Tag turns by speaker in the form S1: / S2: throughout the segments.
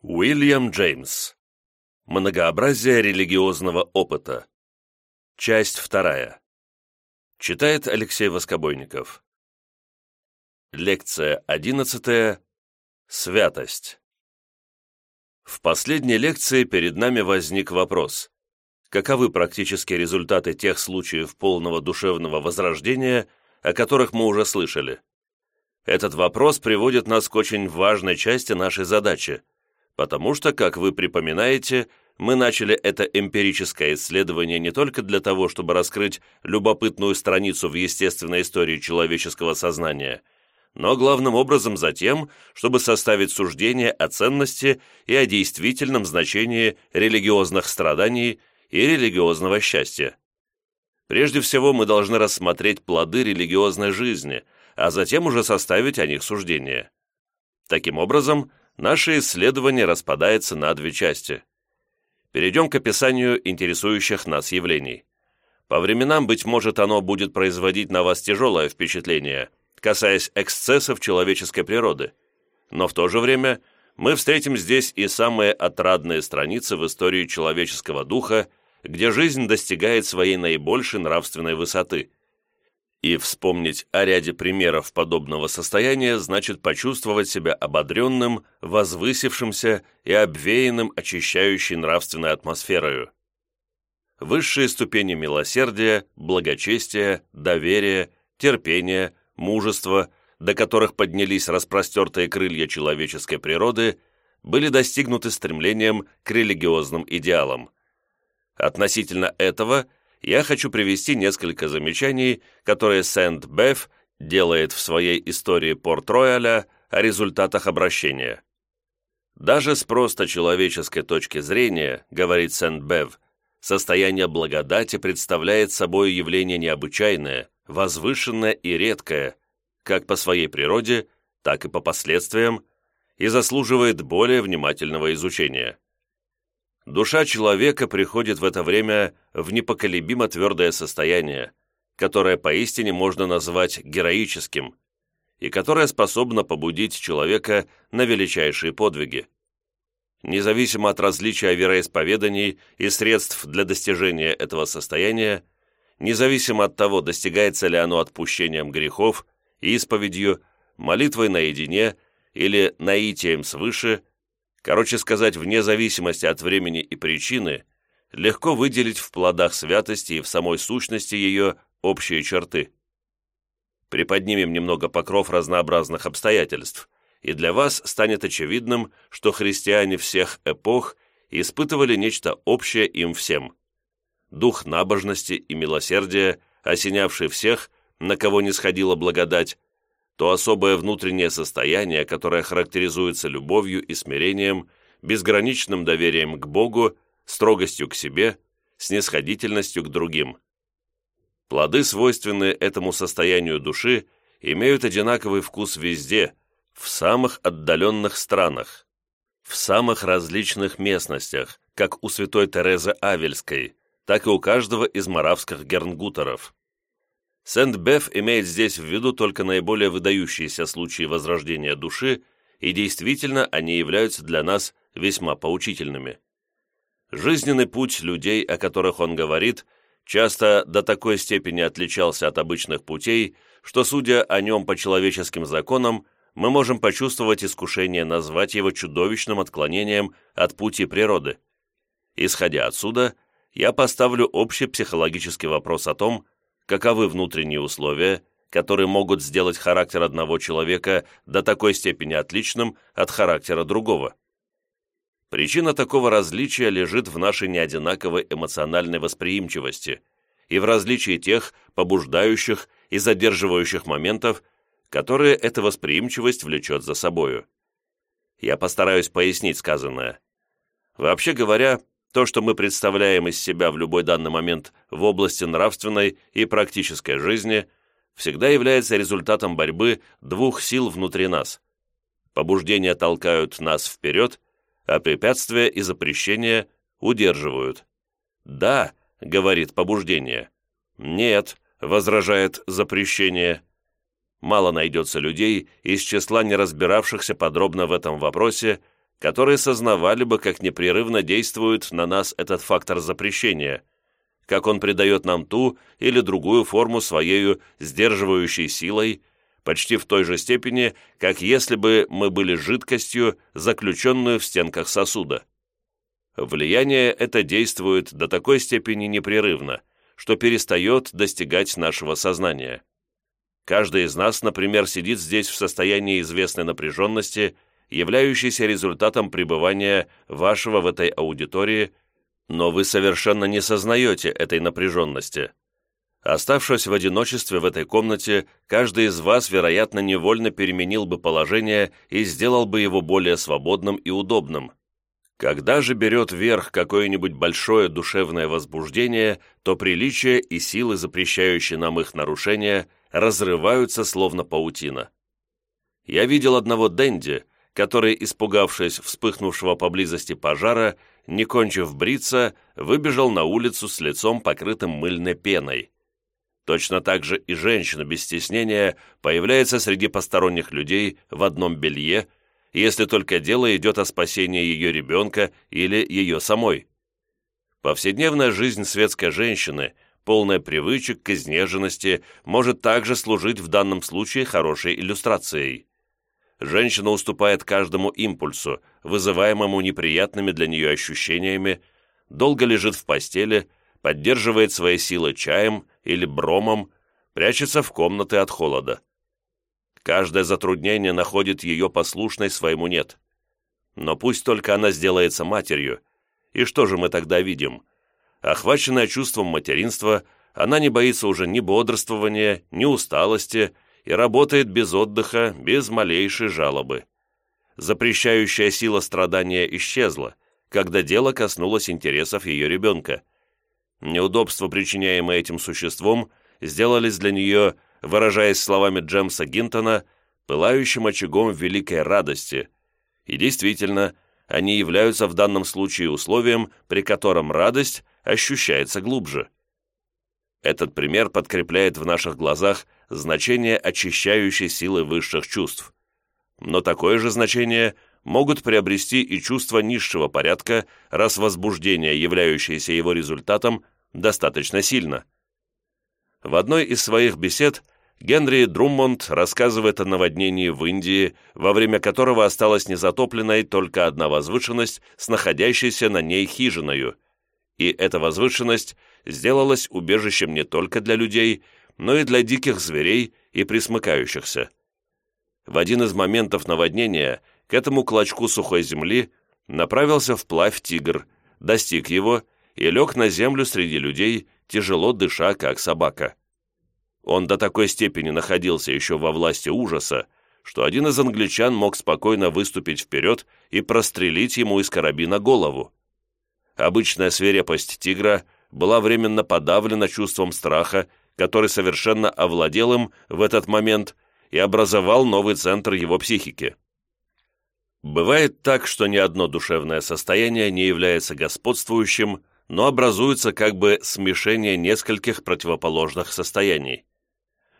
S1: Уильям Джеймс. Многообразие религиозного опыта. Часть вторая. Читает Алексей Воскобойников. Лекция одиннадцатая. Святость. В последней лекции перед нами возник вопрос. Каковы практические результаты тех случаев полного душевного возрождения, о которых мы уже слышали? Этот вопрос приводит нас к очень важной части нашей задачи – Потому что, как вы припоминаете, мы начали это эмпирическое исследование не только для того, чтобы раскрыть любопытную страницу в естественной истории человеческого сознания, но главным образом за тем, чтобы составить суждение о ценности и о действительном значении религиозных страданий и религиозного счастья. Прежде всего, мы должны рассмотреть плоды религиозной жизни, а затем уже составить о них суждение. Таким образом, наше исследование распадается на две части. Перейдем к описанию интересующих нас явлений. По временам, быть может, оно будет производить на вас тяжелое впечатление, касаясь эксцессов человеческой природы. Но в то же время мы встретим здесь и самые отрадные страницы в истории человеческого духа, где жизнь достигает своей наибольшей нравственной высоты – и вспомнить о ряде примеров подобного состояния значит почувствовать себя ободренным, возвысившимся и обвеянным очищающей нравственной атмосферою. Высшие ступени милосердия, благочестия, доверия, терпения, мужества, до которых поднялись распростертые крылья человеческой природы, были достигнуты стремлением к религиозным идеалам. Относительно этого – я хочу привести несколько замечаний, которые Сент-Беф делает в своей истории Порт-Рояля о результатах обращения. Даже с просто человеческой точки зрения, говорит Сент-Беф, состояние благодати представляет собой явление необычайное, возвышенное и редкое, как по своей природе, так и по последствиям, и заслуживает более внимательного изучения. Душа человека приходит в это время в непоколебимо твердое состояние, которое поистине можно назвать героическим, и которое способно побудить человека на величайшие подвиги. Независимо от различия вероисповеданий и средств для достижения этого состояния, независимо от того, достигается ли оно отпущением грехов, и исповедью, молитвой наедине или наитием свыше – короче сказать, вне зависимости от времени и причины, легко выделить в плодах святости и в самой сущности ее общие черты. Приподнимем немного покров разнообразных обстоятельств, и для вас станет очевидным, что христиане всех эпох испытывали нечто общее им всем. Дух набожности и милосердия, осенявший всех, на кого не сходила благодать, то особое внутреннее состояние, которое характеризуется любовью и смирением, безграничным доверием к Богу, строгостью к себе, снисходительностью к другим. Плоды, свойственные этому состоянию души, имеют одинаковый вкус везде, в самых отдаленных странах, в самых различных местностях, как у святой Терезы Авельской, так и у каждого из маравских гернгутеров. Сент-Беф имеет здесь в виду только наиболее выдающиеся случаи возрождения души, и действительно они являются для нас весьма поучительными. Жизненный путь людей, о которых он говорит, часто до такой степени отличался от обычных путей, что, судя о нем по человеческим законам, мы можем почувствовать искушение назвать его чудовищным отклонением от пути природы. Исходя отсюда, я поставлю общий психологический вопрос о том, каковы внутренние условия, которые могут сделать характер одного человека до такой степени отличным от характера другого. Причина такого различия лежит в нашей неодинаковой эмоциональной восприимчивости и в различии тех побуждающих и задерживающих моментов, которые эта восприимчивость влечет за собою. Я постараюсь пояснить сказанное. Вообще говоря, то, что мы представляем из себя в любой данный момент в области нравственной и практической жизни, всегда является результатом борьбы двух сил внутри нас. Побуждения толкают нас вперед, а препятствия и запрещения удерживают. «Да», — говорит побуждение. «Нет», — возражает запрещение. Мало найдется людей из числа не разбиравшихся подробно в этом вопросе, которые сознавали бы, как непрерывно действует на нас этот фактор запрещения, как он придает нам ту или другую форму своей сдерживающей силой, почти в той же степени, как если бы мы были жидкостью, заключенную в стенках сосуда. Влияние это действует до такой степени непрерывно, что перестает достигать нашего сознания. Каждый из нас, например, сидит здесь в состоянии известной напряженности – являющийся результатом пребывания вашего в этой аудитории, но вы совершенно не сознаете этой напряженности. Оставшись в одиночестве в этой комнате, каждый из вас, вероятно, невольно переменил бы положение и сделал бы его более свободным и удобным. Когда же берет верх какое-нибудь большое душевное возбуждение, то приличия и силы, запрещающие нам их нарушения, разрываются словно паутина. Я видел одного Дэнди, который, испугавшись вспыхнувшего поблизости пожара, не кончив бриться, выбежал на улицу с лицом покрытым мыльной пеной. Точно так же и женщина без стеснения появляется среди посторонних людей в одном белье, если только дело идет о спасении ее ребенка или ее самой. Повседневная жизнь светской женщины, полная привычек к изнеженности, может также служить в данном случае хорошей иллюстрацией женщина уступает каждому импульсу, вызываемому неприятными для нее ощущениями, долго лежит в постели, поддерживает свои силы чаем или бромом, прячется в комнаты от холода. Каждое затруднение находит ее послушной своему «нет». Но пусть только она сделается матерью, и что же мы тогда видим? Охваченная чувством материнства, она не боится уже ни бодрствования, ни усталости, и работает без отдыха, без малейшей жалобы. Запрещающая сила страдания исчезла, когда дело коснулось интересов ее ребенка. Неудобства, причиняемые этим существом, сделались для нее, выражаясь словами Джемса Гинтона, пылающим очагом великой радости. И действительно, они являются в данном случае условием, при котором радость ощущается глубже. Этот пример подкрепляет в наших глазах – значение очищающей силы высших чувств. Но такое же значение могут приобрести и чувства низшего порядка, раз возбуждение, являющееся его результатом, достаточно сильно. В одной из своих бесед Генри Друммонд рассказывает о наводнении в Индии, во время которого осталась незатопленной только одна возвышенность с находящейся на ней хижиною, и эта возвышенность сделалась убежищем не только для людей, но и для диких зверей и присмыкающихся. В один из моментов наводнения к этому клочку сухой земли направился вплавь тигр, достиг его и лег на землю среди людей, тяжело дыша, как собака. Он до такой степени находился еще во власти ужаса, что один из англичан мог спокойно выступить вперед и прострелить ему из карабина голову. Обычная свирепость тигра была временно подавлена чувством страха который совершенно овладел им в этот момент и образовал новый центр его психики. Бывает так, что ни одно душевное состояние не является господствующим, но образуется как бы смешение нескольких противоположных состояний.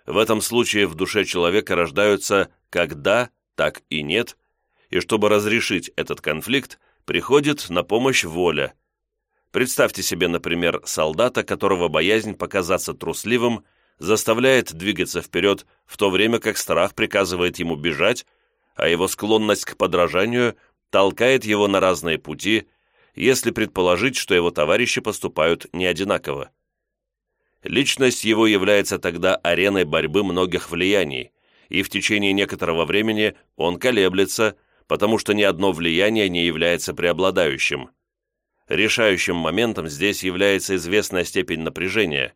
S1: В этом случае в душе человека рождаются как «да», так и «нет», и чтобы разрешить этот конфликт, приходит на помощь воля, Представьте себе, например, солдата, которого боязнь показаться трусливым заставляет двигаться вперед, в то время как страх приказывает ему бежать, а его склонность к подражанию толкает его на разные пути, если предположить, что его товарищи поступают не одинаково. Личность его является тогда ареной борьбы многих влияний, и в течение некоторого времени он колеблется, потому что ни одно влияние не является преобладающим – Решающим моментом здесь является известная степень напряжения,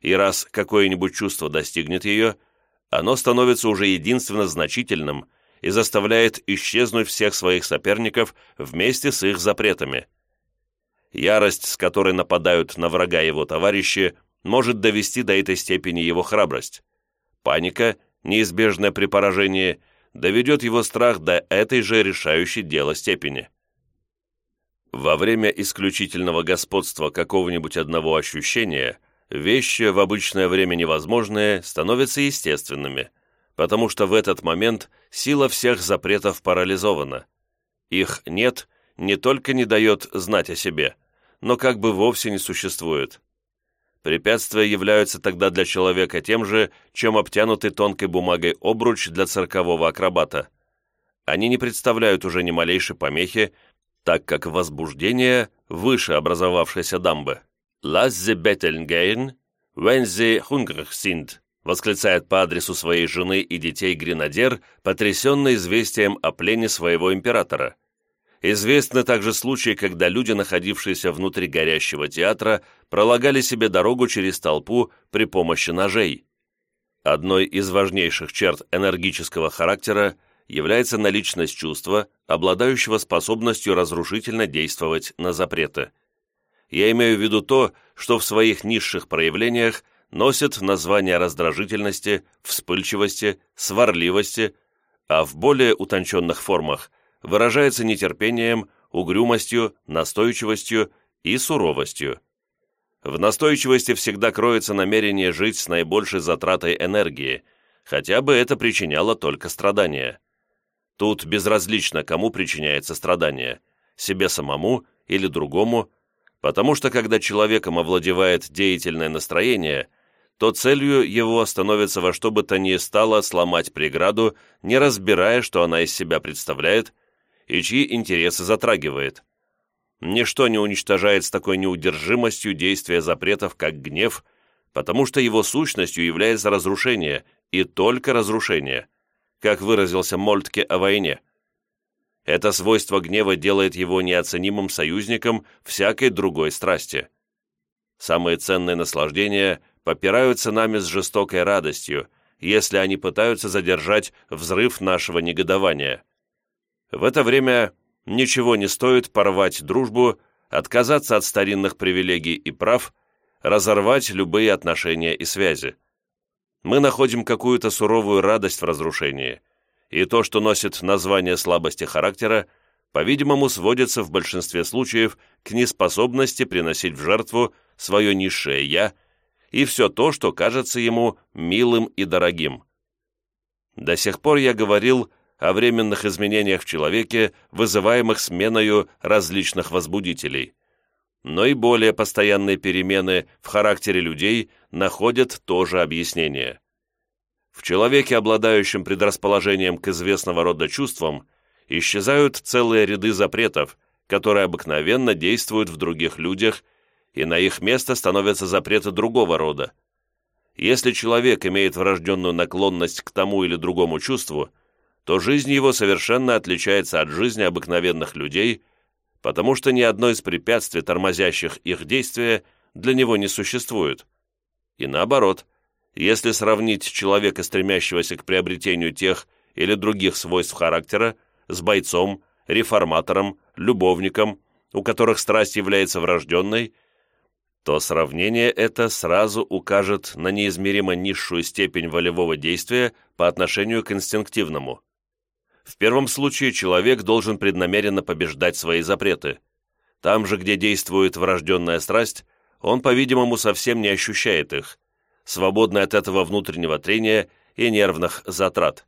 S1: и раз какое-нибудь чувство достигнет ее, оно становится уже единственно значительным и заставляет исчезнуть всех своих соперников вместе с их запретами. Ярость, с которой нападают на врага его товарищи, может довести до этой степени его храбрость. Паника, неизбежное при поражении, доведет его страх до этой же решающей дело степени. Во время исключительного господства какого-нибудь одного ощущения вещи в обычное время невозможные становятся естественными, потому что в этот момент сила всех запретов парализована. Их «нет» не только не дает знать о себе, но как бы вовсе не существует. Препятствия являются тогда для человека тем же, чем обтянутый тонкой бумагой обруч для циркового акробата. Они не представляют уже ни малейшей помехи, так как возбуждение выше образовавшейся дамбы. «Лас зе беттельнгейн, вен зе хунгрхсинд», восклицает по адресу своей жены и детей гренадер, потрясенный известием о плене своего императора. Известны также случаи, когда люди, находившиеся внутри горящего театра, пролагали себе дорогу через толпу при помощи ножей. Одной из важнейших черт энергического характера – является наличность чувства, обладающего способностью разрушительно действовать на запреты. Я имею в виду то, что в своих низших проявлениях носит название раздражительности, вспыльчивости, сварливости, а в более утонченных формах выражается нетерпением, угрюмостью, настойчивостью и суровостью. В настойчивости всегда кроется намерение жить с наибольшей затратой энергии, хотя бы это причиняло только страдания. Тут безразлично, кому причиняется страдание – себе самому или другому, потому что когда человеком овладевает деятельное настроение, то целью его становится во что бы то ни стало сломать преграду, не разбирая, что она из себя представляет и чьи интересы затрагивает. Ничто не уничтожает с такой неудержимостью действия запретов, как гнев, потому что его сущностью является разрушение, и только разрушение – как выразился Мольтке о войне. Это свойство гнева делает его неоценимым союзником всякой другой страсти. Самые ценные наслаждения попираются нами с жестокой радостью, если они пытаются задержать взрыв нашего негодования. В это время ничего не стоит порвать дружбу, отказаться от старинных привилегий и прав, разорвать любые отношения и связи мы находим какую-то суровую радость в разрушении, и то, что носит название слабости характера, по-видимому, сводится в большинстве случаев к неспособности приносить в жертву свое низшее «я» и все то, что кажется ему милым и дорогим. До сих пор я говорил о временных изменениях в человеке, вызываемых сменою различных возбудителей – но и более постоянные перемены в характере людей находят тоже объяснение. В человеке, обладающем предрасположением к известного рода чувствам, исчезают целые ряды запретов, которые обыкновенно действуют в других людях, и на их место становятся запреты другого рода. Если человек имеет врожденную наклонность к тому или другому чувству, то жизнь его совершенно отличается от жизни обыкновенных людей – потому что ни одно из препятствий, тормозящих их действия, для него не существует. И наоборот, если сравнить человека, стремящегося к приобретению тех или других свойств характера, с бойцом, реформатором, любовником, у которых страсть является врожденной, то сравнение это сразу укажет на неизмеримо низшую степень волевого действия по отношению к инстинктивному. В первом случае человек должен преднамеренно побеждать свои запреты. Там же, где действует врожденная страсть, он, по-видимому, совсем не ощущает их, свободный от этого внутреннего трения и нервных затрат.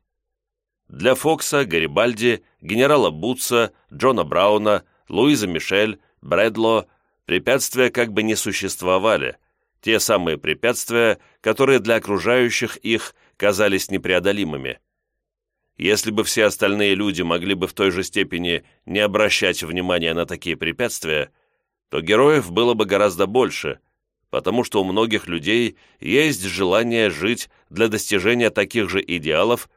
S1: Для Фокса, Гарибальди, генерала Бутса, Джона Брауна, Луиза Мишель, Брэдло препятствия как бы не существовали, те самые препятствия, которые для окружающих их казались непреодолимыми – если бы все остальные люди могли бы в той же степени не обращать внимания на такие препятствия, то героев было бы гораздо больше, потому что у многих людей есть желание жить для достижения таких же идеалов,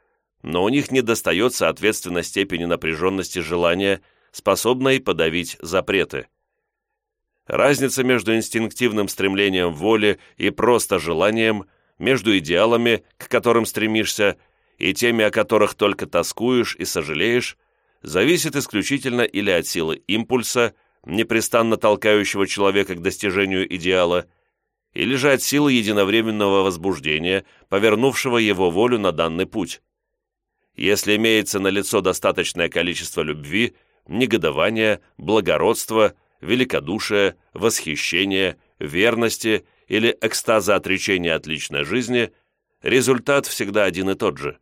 S1: но у них недостает соответственно степени напряженности желания, способной подавить запреты. Разница между инстинктивным стремлением воли и просто желанием, между идеалами, к которым стремишься, и теми, о которых только тоскуешь и сожалеешь, зависит исключительно или от силы импульса, непрестанно толкающего человека к достижению идеала, или же от силы единовременного возбуждения, повернувшего его волю на данный путь. Если имеется на лицо достаточное количество любви, негодования, благородства, великодушия, восхищения, верности или экстаза отречения от личной жизни, результат всегда один и тот же.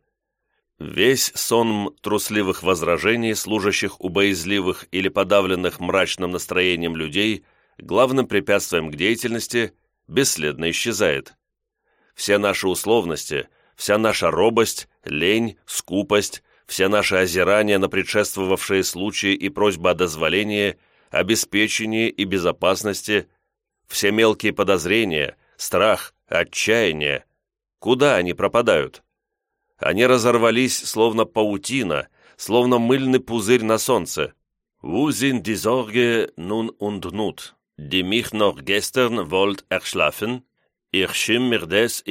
S1: Весь сонм трусливых возражений, служащих у боязливых или подавленных мрачным настроением людей, главным препятствием к деятельности, бесследно исчезает. Все наши условности, вся наша робость, лень, скупость, все наши озирания на предшествовавшие случаи и просьба о дозволении, обеспечении и безопасности, все мелкие подозрения, страх, отчаяние, куда они пропадают? Они разорвались, словно паутина, словно мыльный пузырь на солнце. «Вузин die нун унднут, und nut, die mich noch gestern wollt erschlafen, ich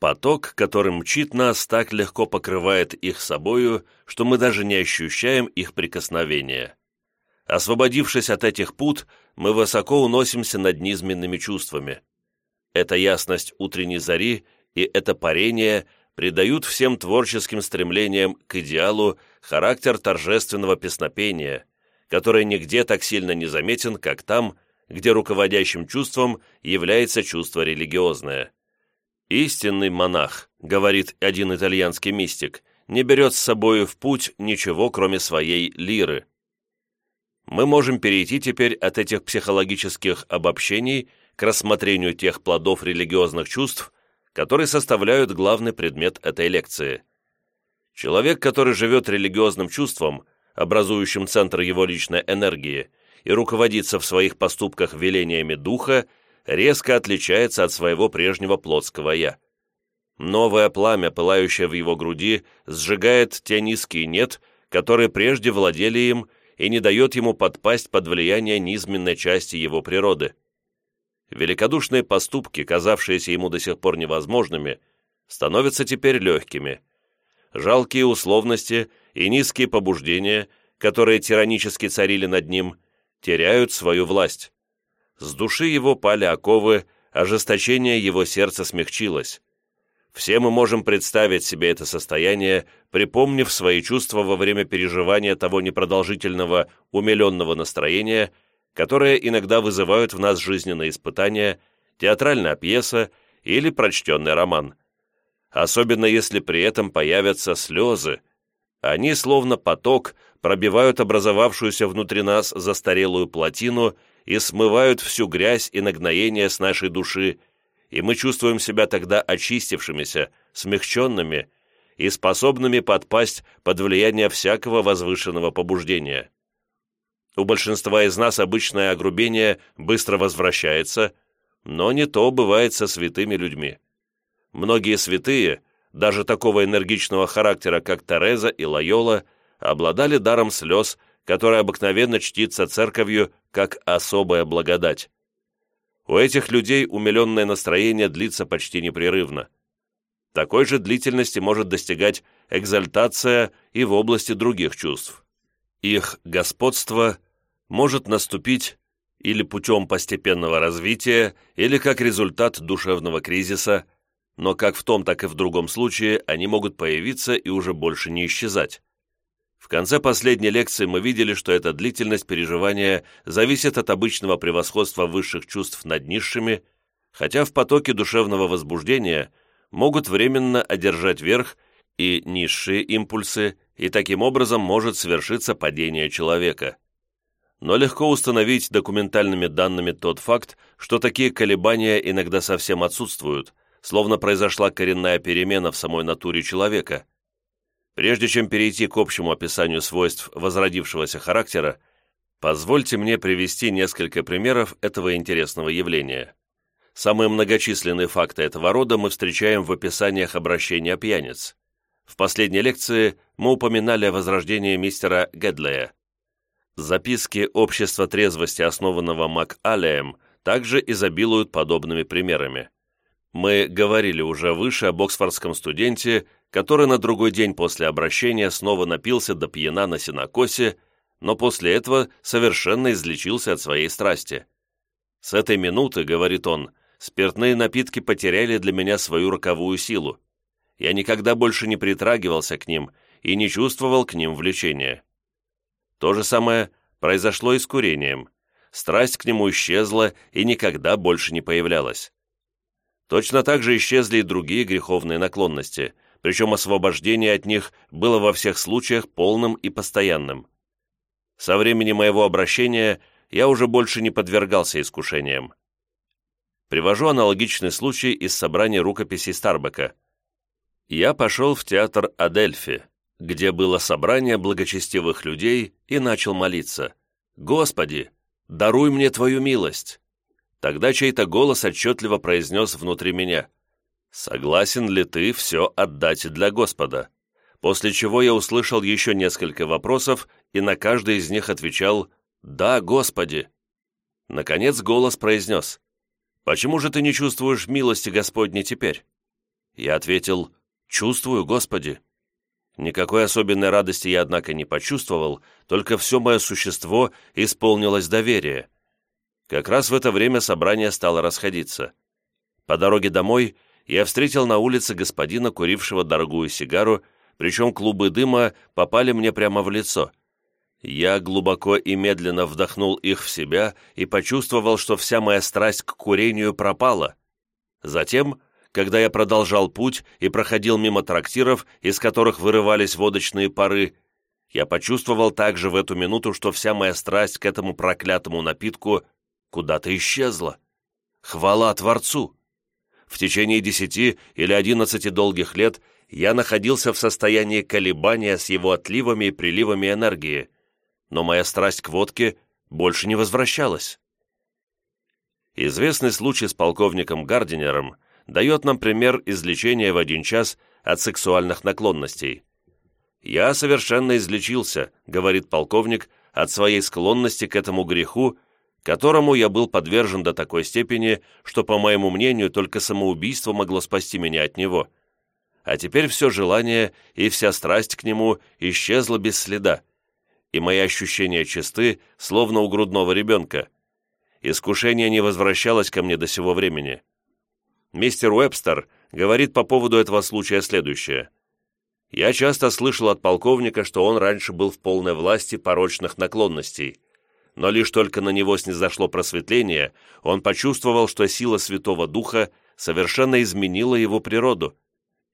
S1: Поток, который мчит нас, так легко покрывает их собою, что мы даже не ощущаем их прикосновения. Освободившись от этих пут, мы высоко уносимся над низменными чувствами. Эта ясность утренней зари и это парение придают всем творческим стремлениям к идеалу характер торжественного песнопения, который нигде так сильно не заметен, как там, где руководящим чувством является чувство религиозное. «Истинный монах», — говорит один итальянский мистик, «не берет с собой в путь ничего, кроме своей лиры». Мы можем перейти теперь от этих психологических обобщений к рассмотрению тех плодов религиозных чувств, которые составляют главный предмет этой лекции. Человек, который живет религиозным чувством, образующим центр его личной энергии, и руководится в своих поступках велениями духа, резко отличается от своего прежнего плотского «я». Новое пламя, пылающее в его груди, сжигает те низкие «нет», которые прежде владели им и не дает ему подпасть под влияние низменной части его природы великодушные поступки, казавшиеся ему до сих пор невозможными, становятся теперь легкими. Жалкие условности и низкие побуждения, которые тиранически царили над ним, теряют свою власть. С души его пали оковы, ожесточение его сердца смягчилось. Все мы можем представить себе это состояние, припомнив свои чувства во время переживания того непродолжительного, умиленного настроения, которые иногда вызывают в нас жизненные испытания, театральная пьеса или прочтенный роман. Особенно если при этом появятся слезы. Они, словно поток, пробивают образовавшуюся внутри нас застарелую плотину и смывают всю грязь и нагноение с нашей души, и мы чувствуем себя тогда очистившимися, смягченными и способными подпасть под влияние всякого возвышенного побуждения. У большинства из нас обычное огрубение быстро возвращается, но не то бывает со святыми людьми. Многие святые, даже такого энергичного характера, как Тереза и Лайола, обладали даром слез, который обыкновенно чтится церковью как особая благодать. У этих людей умиленное настроение длится почти непрерывно. Такой же длительности может достигать экзальтация и в области других чувств. Их господство может наступить или путем постепенного развития, или как результат душевного кризиса, но как в том, так и в другом случае они могут появиться и уже больше не исчезать. В конце последней лекции мы видели, что эта длительность переживания зависит от обычного превосходства высших чувств над низшими, хотя в потоке душевного возбуждения могут временно одержать верх и низшие импульсы, и таким образом может свершиться падение человека. Но легко установить документальными данными тот факт, что такие колебания иногда совсем отсутствуют, словно произошла коренная перемена в самой натуре человека. Прежде чем перейти к общему описанию свойств возродившегося характера, позвольте мне привести несколько примеров этого интересного явления. Самые многочисленные факты этого рода мы встречаем в описаниях обращения пьяниц. В последней лекции мы упоминали о возрождении мистера Гедлея. Записки общества трезвости, основанного МакАлеем, также изобилуют подобными примерами. Мы говорили уже выше об оксфордском студенте, который на другой день после обращения снова напился до пьяна на синокосе, но после этого совершенно излечился от своей страсти. «С этой минуты, — говорит он, — спиртные напитки потеряли для меня свою роковую силу я никогда больше не притрагивался к ним и не чувствовал к ним влечения. То же самое произошло и с курением. Страсть к нему исчезла и никогда больше не появлялась. Точно так же исчезли и другие греховные наклонности, причем освобождение от них было во всех случаях полным и постоянным. Со времени моего обращения я уже больше не подвергался искушениям. Привожу аналогичный случай из собрания рукописей Старбека – я пошел в театр Адельфи, где было собрание благочестивых людей, и начал молиться. «Господи, даруй мне Твою милость!» Тогда чей-то голос отчетливо произнес внутри меня. «Согласен ли ты все отдать для Господа?» После чего я услышал еще несколько вопросов, и на каждый из них отвечал «Да, Господи!» Наконец голос произнес «Почему же ты не чувствуешь милости Господней теперь?» Я ответил «Да». Чувствую, Господи!» Никакой особенной радости я, однако, не почувствовал, только все мое существо исполнилось доверие. Как раз в это время собрание стало расходиться. По дороге домой я встретил на улице господина, курившего дорогую сигару, причем клубы дыма попали мне прямо в лицо. Я глубоко и медленно вдохнул их в себя и почувствовал, что вся моя страсть к курению пропала. Затем когда я продолжал путь и проходил мимо трактиров, из которых вырывались водочные пары, я почувствовал также в эту минуту, что вся моя страсть к этому проклятому напитку куда-то исчезла. Хвала Творцу! В течение десяти или одиннадцати долгих лет я находился в состоянии колебания с его отливами и приливами энергии, но моя страсть к водке больше не возвращалась. Известный случай с полковником Гардинером – дает нам пример излечения в один час от сексуальных наклонностей. «Я совершенно излечился», — говорит полковник, «от своей склонности к этому греху, которому я был подвержен до такой степени, что, по моему мнению, только самоубийство могло спасти меня от него. А теперь все желание и вся страсть к нему исчезла без следа, и мои ощущения чисты, словно у грудного ребенка. Искушение не возвращалось ко мне до сего времени. Мистер Уэбстер говорит по поводу этого случая следующее. «Я часто слышал от полковника, что он раньше был в полной власти порочных наклонностей, но лишь только на него снизошло просветление, он почувствовал, что сила Святого Духа совершенно изменила его природу,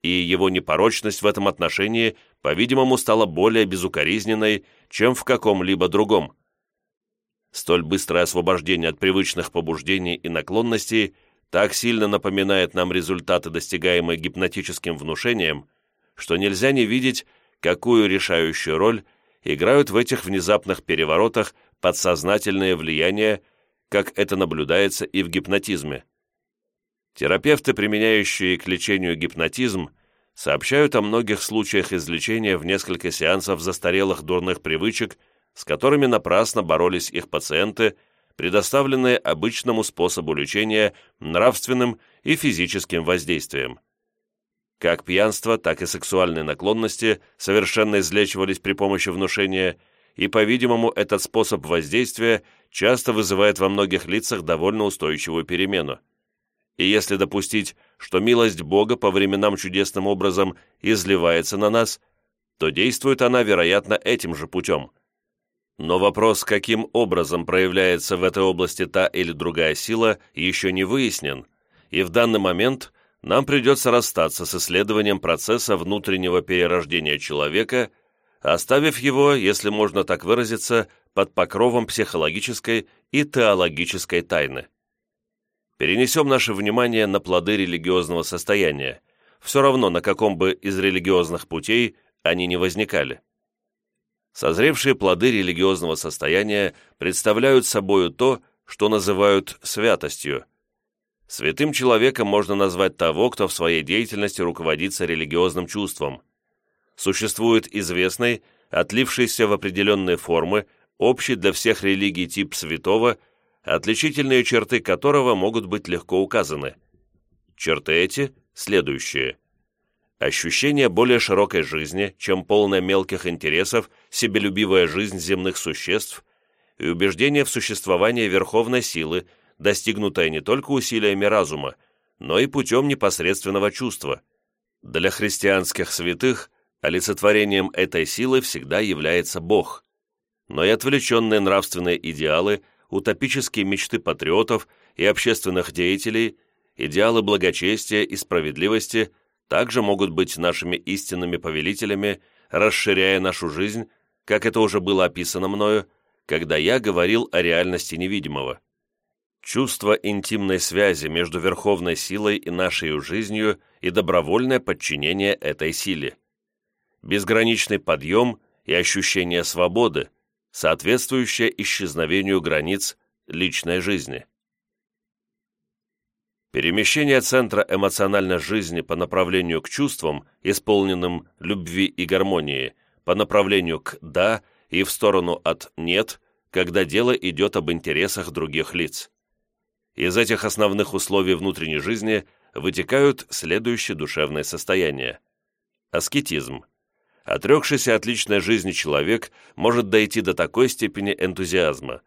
S1: и его непорочность в этом отношении, по-видимому, стала более безукоризненной, чем в каком-либо другом». Столь быстрое освобождение от привычных побуждений и наклонностей – так сильно напоминает нам результаты, достигаемые гипнотическим внушением, что нельзя не видеть, какую решающую роль играют в этих внезапных переворотах подсознательное влияние, как это наблюдается и в гипнотизме. Терапевты, применяющие к лечению гипнотизм, сообщают о многих случаях излечения в несколько сеансов застарелых дурных привычек, с которыми напрасно боролись их пациенты – предоставленные обычному способу лечения нравственным и физическим воздействием. Как пьянство, так и сексуальные наклонности совершенно излечивались при помощи внушения, и, по-видимому, этот способ воздействия часто вызывает во многих лицах довольно устойчивую перемену. И если допустить, что милость Бога по временам чудесным образом изливается на нас, то действует она, вероятно, этим же путем – но вопрос, каким образом проявляется в этой области та или другая сила, еще не выяснен, и в данный момент нам придется расстаться с исследованием процесса внутреннего перерождения человека, оставив его, если можно так выразиться, под покровом психологической и теологической тайны. Перенесем наше внимание на плоды религиозного состояния, все равно на каком бы из религиозных путей они не возникали. Созревшие плоды религиозного состояния представляют собою то, что называют святостью. Святым человеком можно назвать того, кто в своей деятельности руководится религиозным чувством. Существует известный, отлившийся в определенные формы, общий для всех религий тип святого, отличительные черты которого могут быть легко указаны. Черты эти следующие – ощущение более широкой жизни, чем полная мелких интересов, себелюбивая жизнь земных существ и убеждение в существовании верховной силы, достигнутое не только усилиями разума, но и путем непосредственного чувства. Для христианских святых олицетворением этой силы всегда является Бог. Но и отвлеченные нравственные идеалы, утопические мечты патриотов и общественных деятелей, идеалы благочестия и справедливости – также могут быть нашими истинными повелителями, расширяя нашу жизнь, как это уже было описано мною, когда я говорил о реальности невидимого. Чувство интимной связи между верховной силой и нашей жизнью и добровольное подчинение этой силе. Безграничный подъем и ощущение свободы, соответствующее исчезновению границ личной жизни. Перемещение центра эмоциональной жизни по направлению к чувствам, исполненным любви и гармонии, по направлению к «да» и в сторону от «нет», когда дело идет об интересах других лиц. Из этих основных условий внутренней жизни вытекают следующие душевные состояния. Аскетизм. Отрекшийся от личной жизни человек может дойти до такой степени энтузиазма,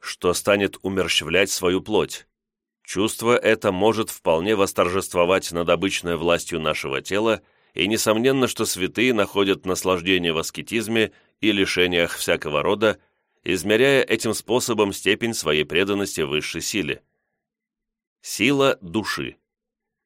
S1: что станет умерщвлять свою плоть, Чувство это может вполне восторжествовать над обычной властью нашего тела, и несомненно, что святые находят наслаждение в аскетизме и лишениях всякого рода, измеряя этим способом степень своей преданности высшей силе. Сила души.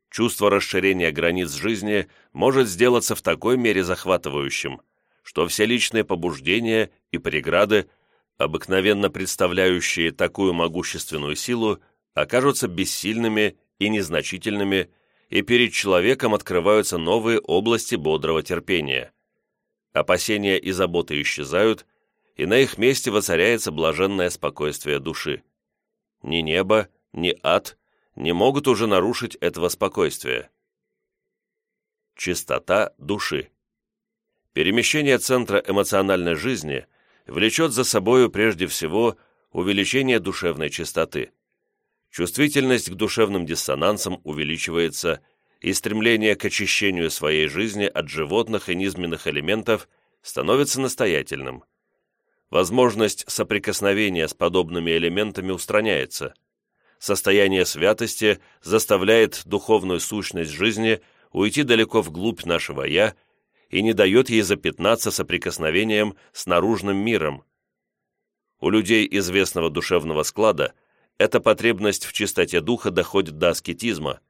S1: Чувство расширения границ жизни может сделаться в такой мере захватывающим, что все личные побуждения и преграды, обыкновенно представляющие такую могущественную силу, окажутся бессильными и незначительными, и перед человеком открываются новые области бодрого терпения. Опасения и заботы исчезают, и на их месте воцаряется блаженное спокойствие души. Ни небо, ни ад не могут уже нарушить этого спокойствия. Чистота души. Перемещение центра эмоциональной жизни влечет за собою прежде всего увеличение душевной чистоты чувствительность к душевным диссонансам увеличивается, и стремление к очищению своей жизни от животных и низменных элементов становится настоятельным. Возможность соприкосновения с подобными элементами устраняется. Состояние святости заставляет духовную сущность жизни уйти далеко вглубь нашего «я» и не дает ей запятнаться соприкосновением с наружным миром. У людей известного душевного склада – эта потребность в чистоте духа доходит до аскетизма,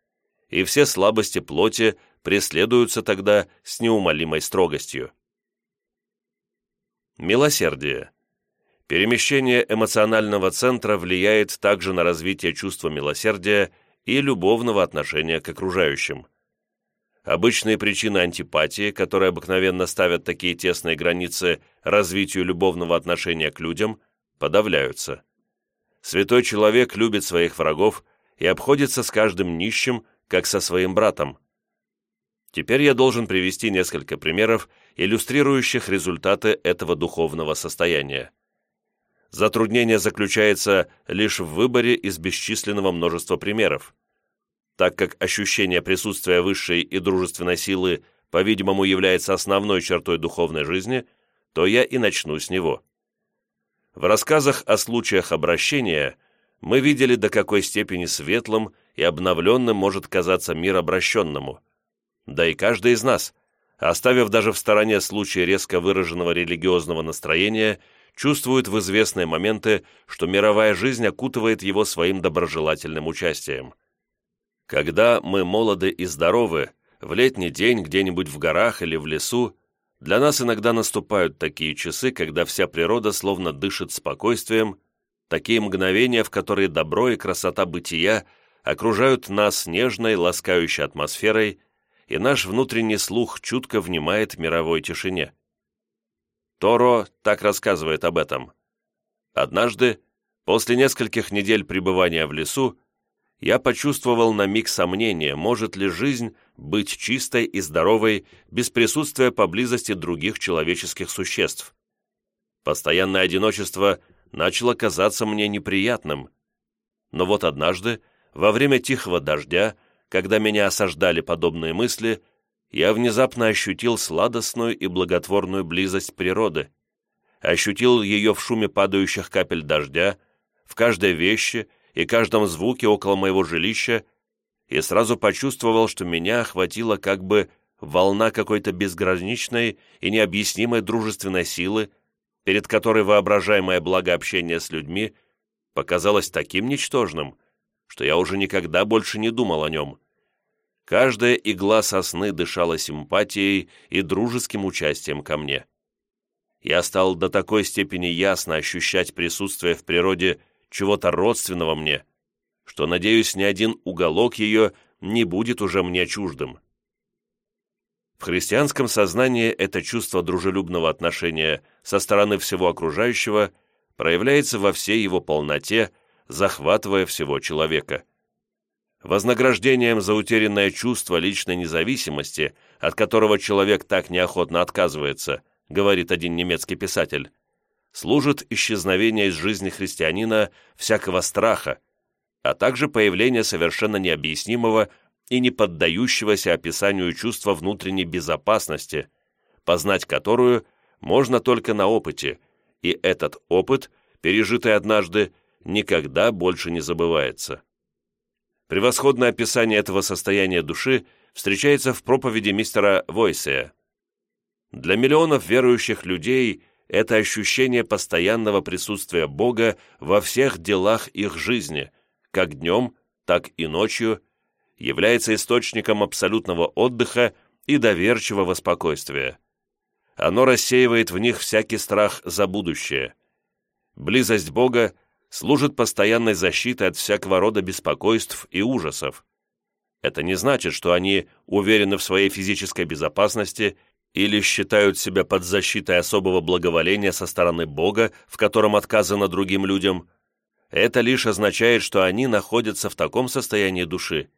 S1: и все слабости плоти преследуются тогда с неумолимой строгостью. Милосердие. Перемещение эмоционального центра влияет также на развитие чувства милосердия и любовного отношения к окружающим. Обычные причины антипатии, которые обыкновенно ставят такие тесные границы развитию любовного отношения к людям, подавляются – Святой человек любит своих врагов и обходится с каждым нищим, как со своим братом. Теперь я должен привести несколько примеров, иллюстрирующих результаты этого духовного состояния. Затруднение заключается лишь в выборе из бесчисленного множества примеров. Так как ощущение присутствия высшей и дружественной силы, по-видимому, является основной чертой духовной жизни, то я и начну с него. В рассказах о случаях обращения мы видели, до какой степени светлым и обновленным может казаться мир обращенному. Да и каждый из нас, оставив даже в стороне случаи резко выраженного религиозного настроения, чувствует в известные моменты, что мировая жизнь окутывает его своим доброжелательным участием. Когда мы молоды и здоровы, в летний день где-нибудь в горах или в лесу, для нас иногда наступают такие часы, когда вся природа словно дышит спокойствием, такие мгновения, в которые добро и красота бытия окружают нас нежной, ласкающей атмосферой, и наш внутренний слух чутко внимает мировой тишине. Торо так рассказывает об этом. Однажды, после нескольких недель пребывания в лесу, я почувствовал на миг сомнение, может ли жизнь быть чистой и здоровой без присутствия поблизости других человеческих существ. Постоянное одиночество начало казаться мне неприятным. Но вот однажды, во время тихого дождя, когда меня осаждали подобные мысли, я внезапно ощутил сладостную и благотворную близость природы, ощутил ее в шуме падающих капель дождя, в каждой вещи, и каждом звуке около моего жилища, и сразу почувствовал, что меня охватила как бы волна какой-то безграничной и необъяснимой дружественной силы, перед которой воображаемое благо общения с людьми показалось таким ничтожным, что я уже никогда больше не думал о нем. Каждая игла сосны дышала симпатией и дружеским участием ко мне. Я стал до такой степени ясно ощущать присутствие в природе чего-то родственного мне, что, надеюсь, ни один уголок ее не будет уже мне чуждым. В христианском сознании это чувство дружелюбного отношения со стороны всего окружающего проявляется во всей его полноте, захватывая всего человека. Вознаграждением за утерянное чувство личной независимости, от которого человек так неохотно отказывается, говорит один немецкий писатель, служит исчезновение из жизни христианина всякого страха, а также появление совершенно необъяснимого и не поддающегося описанию чувства внутренней безопасности, познать которую можно только на опыте, и этот опыт, пережитый однажды, никогда больше не забывается. Превосходное описание этого состояния души встречается в проповеди мистера Войсея. Для миллионов верующих людей – это ощущение постоянного присутствия Бога во всех делах их жизни, как днем, так и ночью, является источником абсолютного отдыха и доверчивого спокойствия. Оно рассеивает в них всякий страх за будущее. Близость Бога служит постоянной защитой от всякого рода беспокойств и ужасов. Это не значит, что они уверены в своей физической безопасности или считают себя под защитой особого благоволения со стороны Бога, в котором отказано другим людям, это лишь означает, что они находятся в таком состоянии души,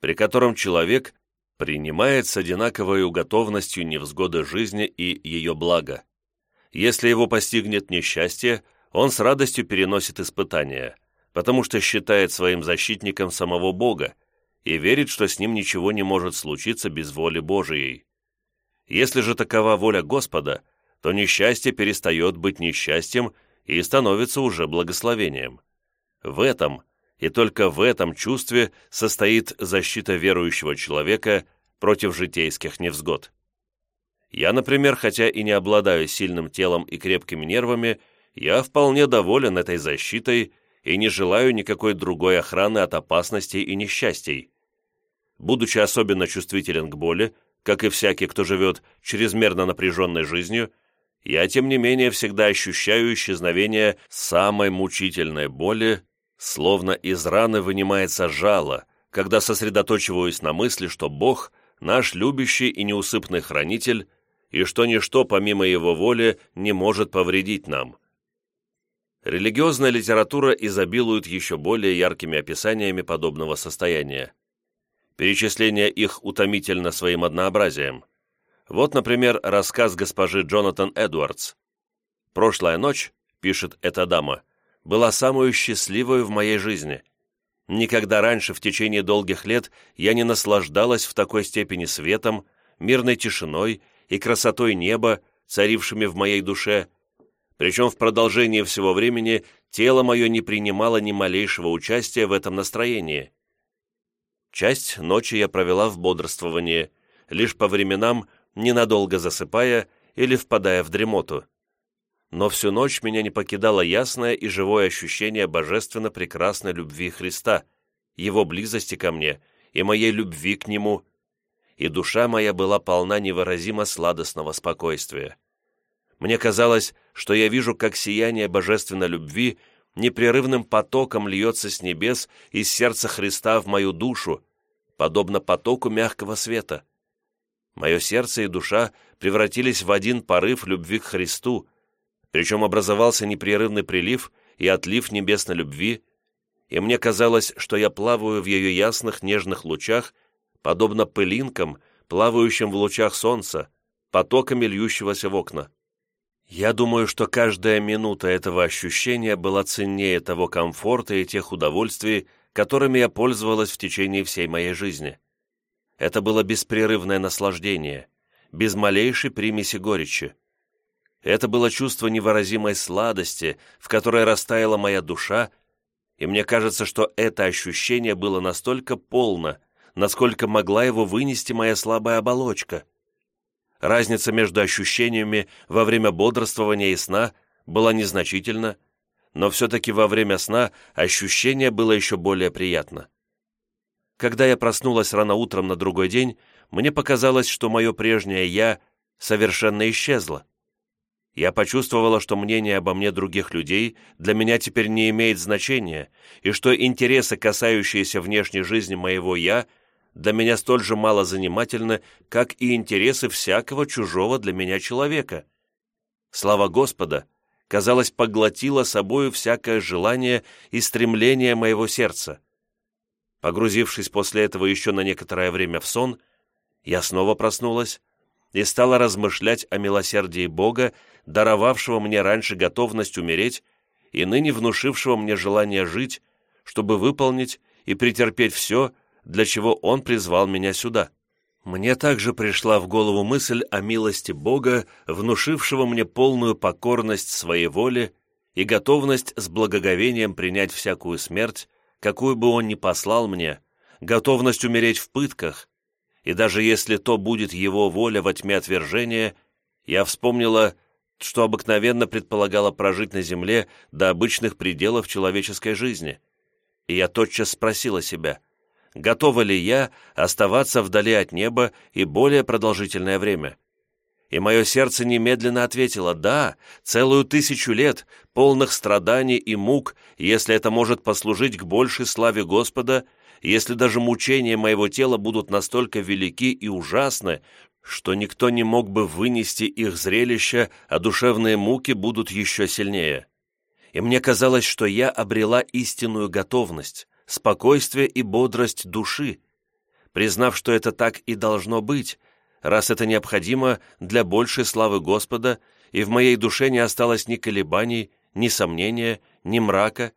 S1: при котором человек принимает с одинаковой готовностью невзгоды жизни и ее блага. Если его постигнет несчастье, он с радостью переносит испытания, потому что считает своим защитником самого Бога и верит, что с ним ничего не может случиться без воли Божией. Если же такова воля Господа, то несчастье перестает быть несчастьем и становится уже благословением. В этом, и только в этом чувстве состоит защита верующего человека против житейских невзгод. Я, например, хотя и не обладаю сильным телом и крепкими нервами, я вполне доволен этой защитой и не желаю никакой другой охраны от опасностей и несчастий. Будучи особенно чувствителен к боли, как и всякий, кто живет чрезмерно напряженной жизнью, я, тем не менее, всегда ощущаю исчезновение самой мучительной боли, словно из раны вынимается жало, когда сосредоточиваюсь на мысли, что Бог – наш любящий и неусыпный хранитель, и что ничто, помимо его воли, не может повредить нам. Религиозная литература изобилует еще более яркими описаниями подобного состояния. Перечисление их утомительно своим однообразием. Вот, например, рассказ госпожи Джонатан Эдвардс. «Прошлая ночь, — пишет эта дама, — была самую счастливую в моей жизни. Никогда раньше в течение долгих лет я не наслаждалась в такой степени светом, мирной тишиной и красотой неба, царившими в моей душе. Причем в продолжении всего времени тело мое не принимало ни малейшего участия в этом настроении. Часть ночи я провела в бодрствовании, лишь по временам ненадолго засыпая или впадая в дремоту. Но всю ночь меня не покидало ясное и живое ощущение божественно прекрасной любви Христа, Его близости ко мне и моей любви к Нему, и душа моя была полна невыразимо сладостного спокойствия. Мне казалось, что я вижу, как сияние божественной любви – непрерывным потоком льется с небес из сердца Христа в мою душу, подобно потоку мягкого света. Мое сердце и душа превратились в один порыв любви к Христу, причем образовался непрерывный прилив и отлив небесной любви, и мне казалось, что я плаваю в ее ясных нежных лучах, подобно пылинкам, плавающим в лучах солнца, потоками льющегося в окна. Я думаю, что каждая минута этого ощущения была ценнее того комфорта и тех удовольствий, которыми я пользовалась в течение всей моей жизни. Это было беспрерывное наслаждение, без малейшей примеси горечи. Это было чувство невыразимой сладости, в которой растаяла моя душа, и мне кажется, что это ощущение было настолько полно, насколько могла его вынести моя слабая оболочка. Разница между ощущениями во время бодрствования и сна была незначительна, но все-таки во время сна ощущение было еще более приятно. Когда я проснулась рано утром на другой день, мне показалось, что мое прежнее «я» совершенно исчезло. Я почувствовала, что мнение обо мне других людей для меня теперь не имеет значения, и что интересы, касающиеся внешней жизни моего «я», для меня столь же мало занимательны, как и интересы всякого чужого для меня человека. Слава Господа, казалось, поглотила собою всякое желание и стремление моего сердца. Погрузившись после этого еще на некоторое время в сон, я снова проснулась и стала размышлять о милосердии Бога, даровавшего мне раньше готовность умереть и ныне внушившего мне желание жить, чтобы выполнить и претерпеть все, для чего он призвал меня сюда. Мне также пришла в голову мысль о милости Бога, внушившего мне полную покорность своей воле и готовность с благоговением принять всякую смерть, какую бы он ни послал мне, готовность умереть в пытках, и даже если то будет его воля во тьме отвержения, я вспомнила, что обыкновенно предполагала прожить на земле до обычных пределов человеческой жизни. И я тотчас спросила себя — готова ли я оставаться вдали от неба и более продолжительное время. И мое сердце немедленно ответило «да», целую тысячу лет, полных страданий и мук, если это может послужить к большей славе Господа, если даже мучения моего тела будут настолько велики и ужасны, что никто не мог бы вынести их зрелище, а душевные муки будут еще сильнее. И мне казалось, что я обрела истинную готовность, спокойствие и бодрость души, признав, что это так и должно быть, раз это необходимо для большей славы Господа, и в моей душе не осталось ни колебаний, ни сомнения, ни мрака.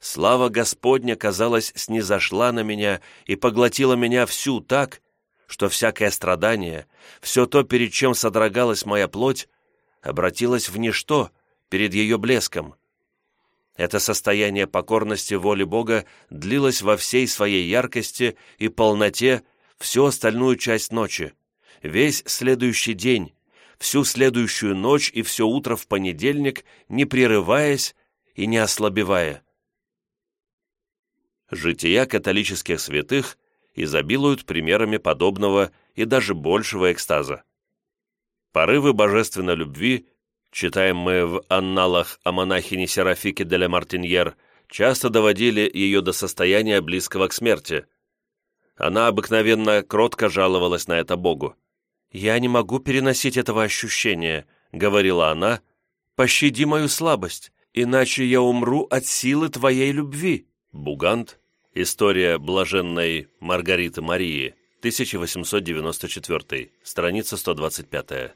S1: Слава Господня, казалось, снизошла на меня и поглотила меня всю так, что всякое страдание, все то, перед чем содрогалась моя плоть, обратилось в ничто перед ее блеском. Это состояние покорности воли Бога длилось во всей своей яркости и полноте всю остальную часть ночи, весь следующий день, всю следующую ночь и все утро в понедельник, не прерываясь и не ослабевая. Жития католических святых изобилуют примерами подобного и даже большего экстаза. Порывы божественной любви читаем мы в анналах о монахине Серафике де ле Мартиньер, часто доводили ее до состояния близкого к смерти. Она обыкновенно кротко жаловалась на это Богу. «Я не могу переносить этого ощущения», — говорила она, — «пощади мою слабость, иначе я умру от силы твоей любви». Бугант. История блаженной Маргариты Марии, 1894, страница 125.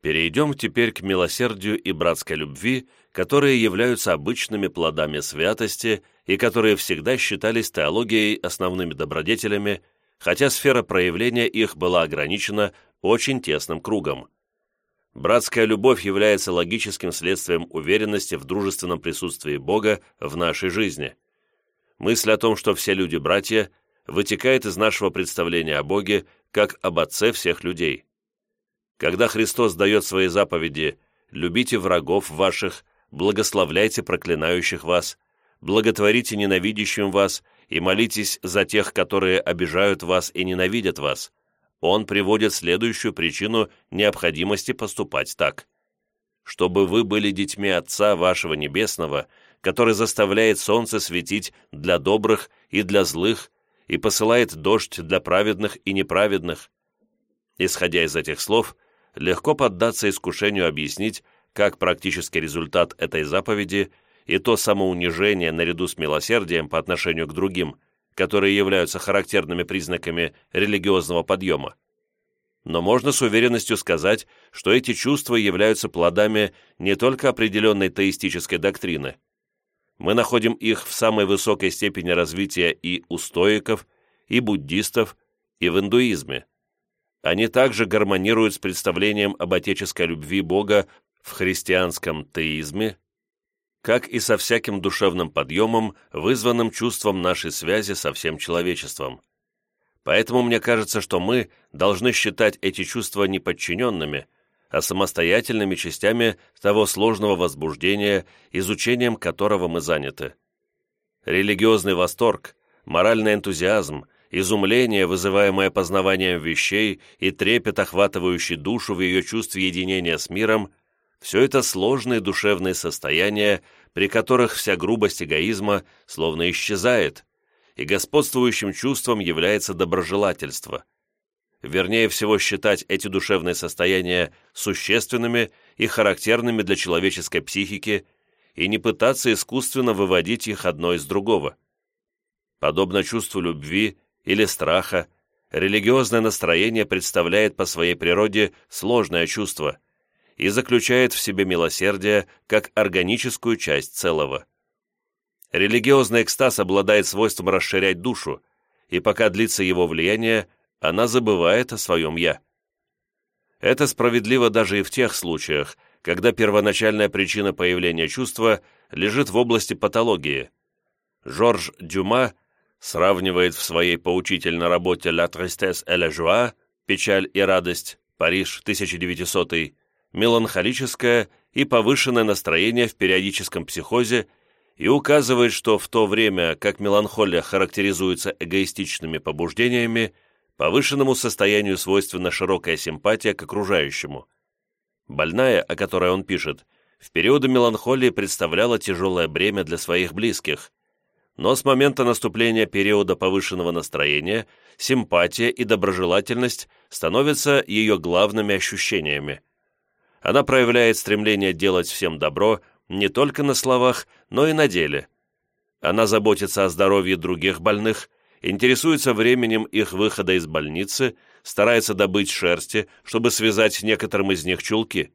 S1: Перейдем теперь к милосердию и братской любви, которые являются обычными плодами святости и которые всегда считались теологией основными добродетелями, хотя сфера проявления их была ограничена очень тесным кругом. Братская любовь является логическим следствием уверенности в дружественном присутствии Бога в нашей жизни. Мысль о том, что все люди – братья, вытекает из нашего представления о Боге как об Отце всех людей – когда Христос дает свои заповеди «любите врагов ваших, благословляйте проклинающих вас, благотворите ненавидящим вас и молитесь за тех, которые обижают вас и ненавидят вас», он приводит следующую причину необходимости поступать так. «Чтобы вы были детьми Отца вашего Небесного, который заставляет солнце светить для добрых и для злых, и посылает дождь для праведных и неправедных». Исходя из этих слов – легко поддаться искушению объяснить, как практический результат этой заповеди и то самоунижение наряду с милосердием по отношению к другим, которые являются характерными признаками религиозного подъема. Но можно с уверенностью сказать, что эти чувства являются плодами не только определенной теистической доктрины. Мы находим их в самой высокой степени развития и у стоиков, и буддистов, и в индуизме – они также гармонируют с представлением об отеческой любви Бога в христианском теизме, как и со всяким душевным подъемом, вызванным чувством нашей связи со всем человечеством. Поэтому мне кажется, что мы должны считать эти чувства не подчиненными, а самостоятельными частями того сложного возбуждения, изучением которого мы заняты. Религиозный восторг, моральный энтузиазм – изумление, вызываемое познаванием вещей и трепет, охватывающий душу в ее чувстве единения с миром, все это сложные душевные состояния, при которых вся грубость эгоизма словно исчезает, и господствующим чувством является доброжелательство. Вернее всего считать эти душевные состояния существенными и характерными для человеческой психики и не пытаться искусственно выводить их одно из другого. Подобно чувству любви, или страха, религиозное настроение представляет по своей природе сложное чувство и заключает в себе милосердие как органическую часть целого. Религиозный экстаз обладает свойством расширять душу, и пока длится его влияние, она забывает о своем «я». Это справедливо даже и в тех случаях, когда первоначальная причина появления чувства лежит в области патологии. Жорж Дюма – сравнивает в своей поучительной работе «La tristesse et la joie» «Печаль и радость», Париж, 1900 й меланхолическое и повышенное настроение в периодическом психозе и указывает, что в то время, как меланхолия характеризуется эгоистичными побуждениями, повышенному состоянию свойственна широкая симпатия к окружающему. Больная, о которой он пишет, в периоды меланхолии представляла тяжелое бремя для своих близких, но с момента наступления периода повышенного настроения симпатия и доброжелательность становятся ее главными ощущениями. Она проявляет стремление делать всем добро не только на словах, но и на деле. Она заботится о здоровье других больных, интересуется временем их выхода из больницы, старается добыть шерсти, чтобы связать некоторым из них чулки.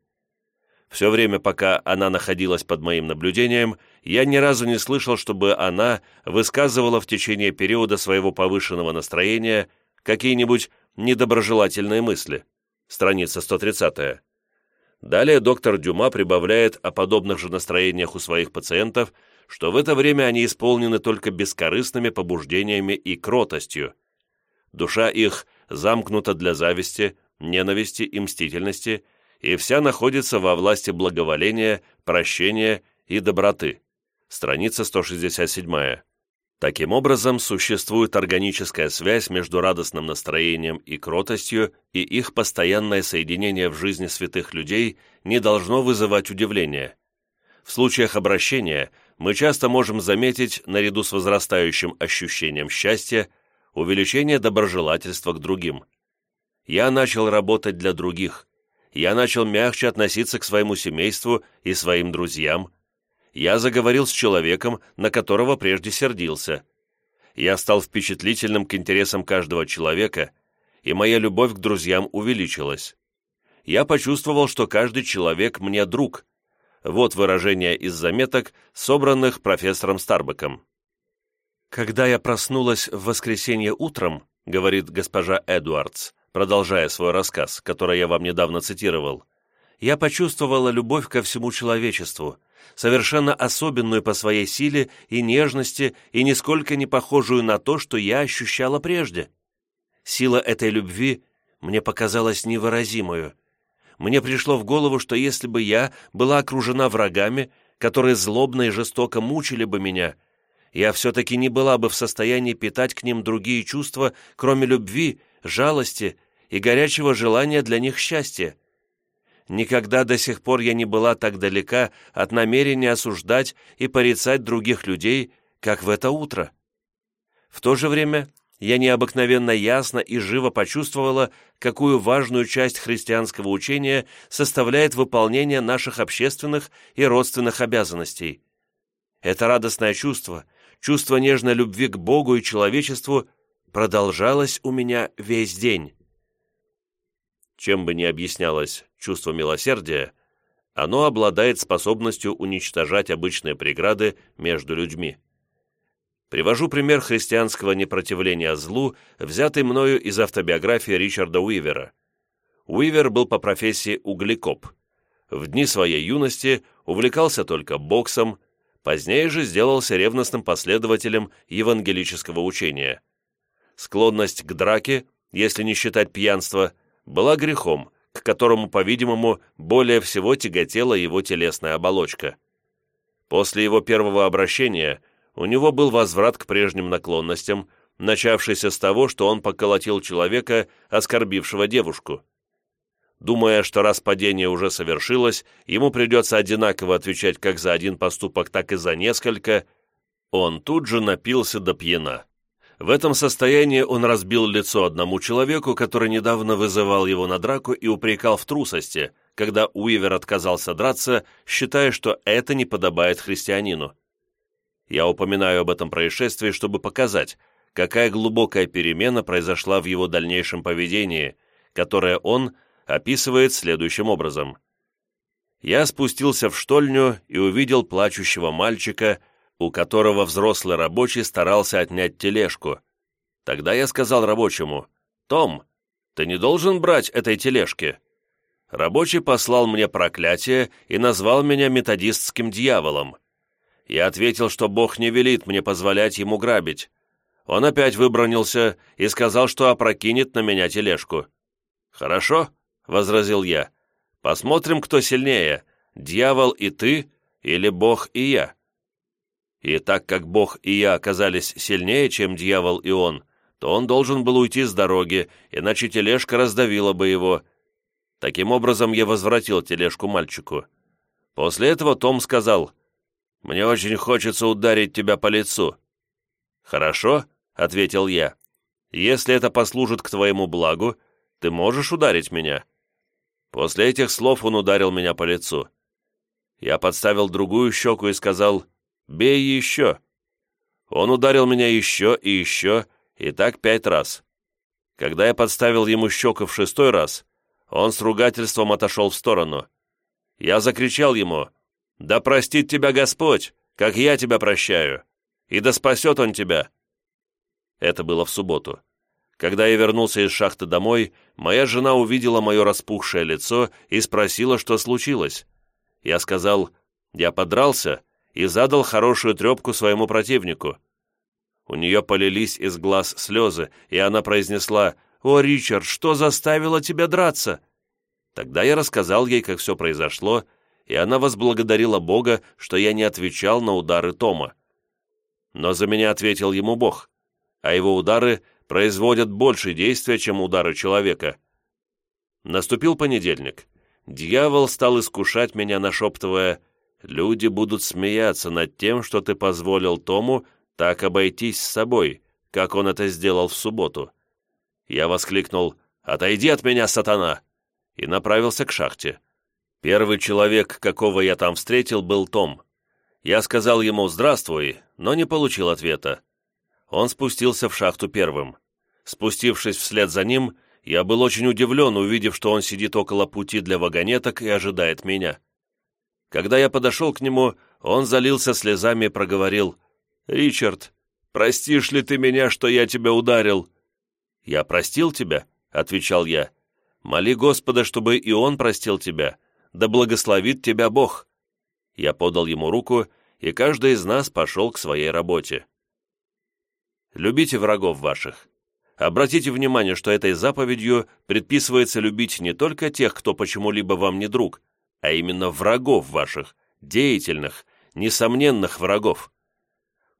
S1: Все время, пока она находилась под моим наблюдением – я ни разу не слышал, чтобы она высказывала в течение периода своего повышенного настроения какие-нибудь недоброжелательные мысли. Страница 130. Далее доктор Дюма прибавляет о подобных же настроениях у своих пациентов, что в это время они исполнены только бескорыстными побуждениями и кротостью. Душа их замкнута для зависти, ненависти и мстительности, и вся находится во власти благоволения, прощения и доброты страница 167. Таким образом, существует органическая связь между радостным настроением и кротостью, и их постоянное соединение в жизни святых людей не должно вызывать удивления. В случаях обращения мы часто можем заметить, наряду с возрастающим ощущением счастья, увеличение доброжелательства к другим. Я начал работать для других. Я начал мягче относиться к своему семейству и своим друзьям я заговорил с человеком, на которого прежде сердился. Я стал впечатлительным к интересам каждого человека, и моя любовь к друзьям увеличилась. Я почувствовал, что каждый человек мне друг. Вот выражение из заметок, собранных профессором Старбаком. «Когда я проснулась в воскресенье утром», — говорит госпожа Эдуардс, продолжая свой рассказ, который я вам недавно цитировал, — я почувствовала любовь ко всему человечеству, совершенно особенную по своей силе и нежности и нисколько не похожую на то, что я ощущала прежде. Сила этой любви мне показалась невыразимою. Мне пришло в голову, что если бы я была окружена врагами, которые злобно и жестоко мучили бы меня, я все-таки не была бы в состоянии питать к ним другие чувства, кроме любви, жалости и горячего желания для них счастья. Никогда до сих пор я не была так далека от намерения осуждать и порицать других людей, как в это утро. В то же время я необыкновенно ясно и живо почувствовала, какую важную часть христианского учения составляет выполнение наших общественных и родственных обязанностей. Это радостное чувство, чувство нежной любви к Богу и человечеству продолжалось у меня весь день чем бы ни объяснялось чувство милосердия, оно обладает способностью уничтожать обычные преграды между людьми. Привожу пример христианского непротивления злу, взятый мною из автобиографии Ричарда Уивера. Уивер был по профессии углекоп. В дни своей юности увлекался только боксом, позднее же сделался ревностным последователем евангелического учения. Склонность к драке, если не считать пьянство – была грехом, к которому, по-видимому, более всего тяготела его телесная оболочка. После его первого обращения у него был возврат к прежним наклонностям, начавшийся с того, что он поколотил человека, оскорбившего девушку. Думая, что раз падение уже совершилось, ему придется одинаково отвечать как за один поступок, так и за несколько, он тут же напился до пьяна. В этом состоянии он разбил лицо одному человеку, который недавно вызывал его на драку и упрекал в трусости, когда Уивер отказался драться, считая, что это не подобает христианину. Я упоминаю об этом происшествии, чтобы показать, какая глубокая перемена произошла в его дальнейшем поведении, которое он описывает следующим образом. «Я спустился в штольню и увидел плачущего мальчика, у которого взрослый рабочий старался отнять тележку. Тогда я сказал рабочему, «Том, ты не должен брать этой тележки». Рабочий послал мне проклятие и назвал меня методистским дьяволом. Я ответил, что Бог не велит мне позволять ему грабить. Он опять выбронился и сказал, что опрокинет на меня тележку. «Хорошо», — возразил я, — «посмотрим, кто сильнее, дьявол и ты или Бог и я». И так как Бог и я оказались сильнее, чем дьявол и он, то он должен был уйти с дороги, иначе тележка раздавила бы его. Таким образом, я возвратил тележку мальчику. После этого Том сказал, «Мне очень хочется ударить тебя по лицу». «Хорошо», — ответил я. «Если это послужит к твоему благу, ты можешь ударить меня». После этих слов он ударил меня по лицу. Я подставил другую щеку и сказал, Бей еще!» Он ударил меня еще и еще, и так пять раз. Когда я подставил ему щеку в шестой раз, он с ругательством отошел в сторону. Я закричал ему, «Да простит тебя Господь, как я тебя прощаю, и да спасет он тебя!» Это было в субботу. Когда я вернулся из шахты домой, моя жена увидела мое распухшее лицо и спросила, что случилось. Я сказал, «Я подрался, и задал хорошую трепку своему противнику. У нее полились из глаз слезы, и она произнесла «О, Ричард, что заставило тебя драться?» Тогда я рассказал ей, как все произошло, и она возблагодарила Бога, что я не отвечал на удары Тома. Но за меня ответил ему Бог, а его удары производят больше действия, чем удары человека. Наступил понедельник. Дьявол стал искушать меня, нашептывая «Ричард, люди будут смеяться над тем, что ты позволил Тому так обойтись с собой, как он это сделал в субботу. Я воскликнул «Отойди от меня, сатана!» и направился к шахте. Первый человек, какого я там встретил, был Том. Я сказал ему «Здравствуй», но не получил ответа. Он спустился в шахту первым. Спустившись вслед за ним, я был очень удивлен, увидев, что он сидит около пути для вагонеток и ожидает меня. Когда я подошел к нему, он залился слезами и проговорил. «Ричард, простишь ли ты меня, что я тебя ударил?» «Я простил тебя», — отвечал я. «Моли Господа, чтобы и он простил тебя. Да благословит тебя Бог». Я подал ему руку, и каждый из нас пошел к своей работе. Любите врагов ваших. Обратите внимание, что этой заповедью предписывается любить не только тех, кто почему-либо вам не друг, а именно врагов ваших, деятельных, несомненных врагов.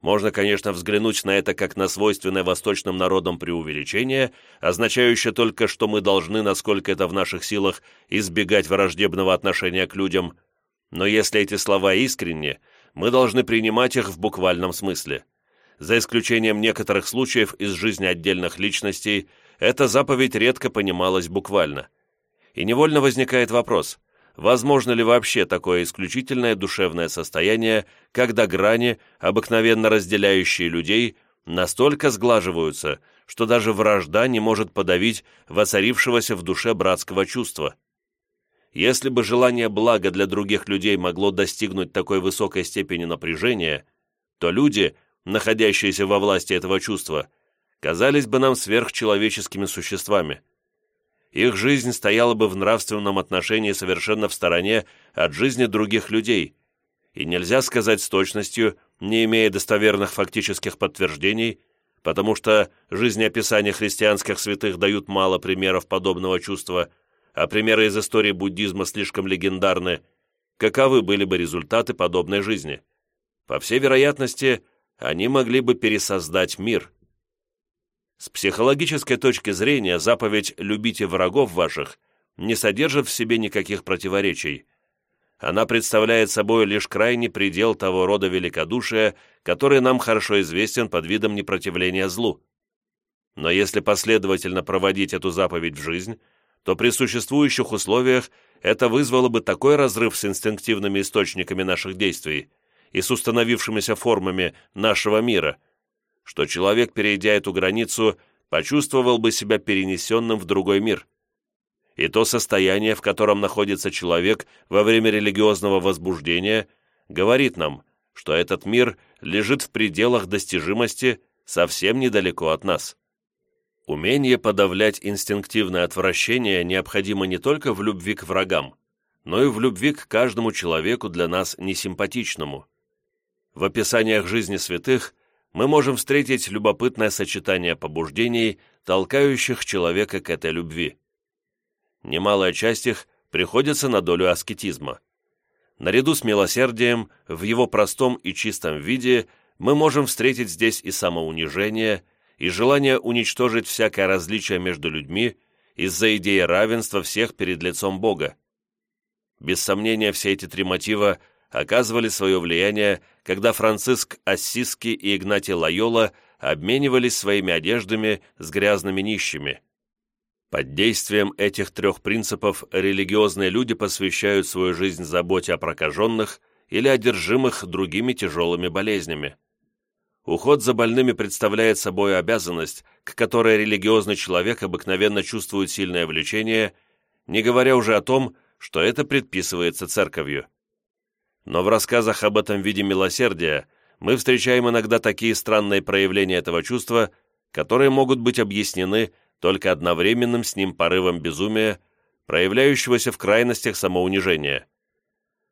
S1: Можно, конечно, взглянуть на это как на свойственное восточным народам преувеличение, означающее только, что мы должны, насколько это в наших силах, избегать враждебного отношения к людям. Но если эти слова искренни, мы должны принимать их в буквальном смысле. За исключением некоторых случаев из жизни отдельных личностей, эта заповедь редко понималась буквально. И невольно возникает вопрос, возможно ли вообще такое исключительное душевное состояние, когда грани, обыкновенно разделяющие людей, настолько сглаживаются, что даже вражда не может подавить воцарившегося в душе братского чувства. Если бы желание блага для других людей могло достигнуть такой высокой степени напряжения, то люди, находящиеся во власти этого чувства, казались бы нам сверхчеловеческими существами – их жизнь стояла бы в нравственном отношении совершенно в стороне от жизни других людей, и нельзя сказать с точностью, не имея достоверных фактических подтверждений, потому что жизнеописания христианских святых дают мало примеров подобного чувства, а примеры из истории буддизма слишком легендарны, каковы были бы результаты подобной жизни. По всей вероятности, они могли бы пересоздать мир. С психологической точки зрения заповедь «любите врагов ваших» не содержит в себе никаких противоречий. Она представляет собой лишь крайний предел того рода великодушия, который нам хорошо известен под видом непротивления злу. Но если последовательно проводить эту заповедь в жизнь, то при существующих условиях это вызвало бы такой разрыв с инстинктивными источниками наших действий и с установившимися формами нашего мира – что человек, перейдя эту границу, почувствовал бы себя перенесенным в другой мир. И то состояние, в котором находится человек во время религиозного возбуждения, говорит нам, что этот мир лежит в пределах достижимости совсем недалеко от нас. Умение подавлять инстинктивное отвращение необходимо не только в любви к врагам, но и в любви к каждому человеку для нас несимпатичному. В описаниях жизни святых мы можем встретить любопытное сочетание побуждений, толкающих человека к этой любви. Немалая часть их приходится на долю аскетизма. Наряду с милосердием, в его простом и чистом виде, мы можем встретить здесь и самоунижение, и желание уничтожить всякое различие между людьми из-за идеи равенства всех перед лицом Бога. Без сомнения, все эти три мотива оказывали свое влияние когда Франциск Ассиски и Игнатий Лайола обменивались своими одеждами с грязными нищими. Под действием этих трех принципов религиозные люди посвящают свою жизнь заботе о прокаженных или одержимых другими тяжелыми болезнями. Уход за больными представляет собой обязанность, к которой религиозный человек обыкновенно чувствует сильное влечение, не говоря уже о том, что это предписывается церковью. Но в рассказах об этом виде милосердия мы встречаем иногда такие странные проявления этого чувства, которые могут быть объяснены только одновременным с ним порывом безумия, проявляющегося в крайностях самоунижения.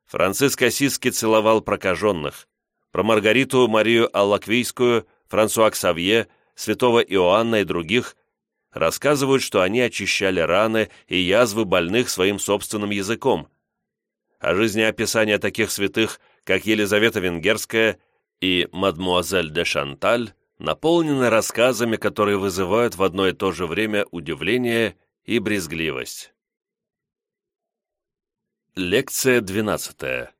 S1: Франциск Осиски целовал прокаженных, про Маргариту Марию Аллаквийскую, Франсуа Ксавье, святого Иоанна и других рассказывают, что они очищали раны и язвы больных своим собственным языком, а жизнеописания таких святых, как Елизавета Венгерская и мадмуазель де Шанталь, наполнены рассказами, которые вызывают в одно и то же время удивление и брезгливость. Лекция двенадцатая.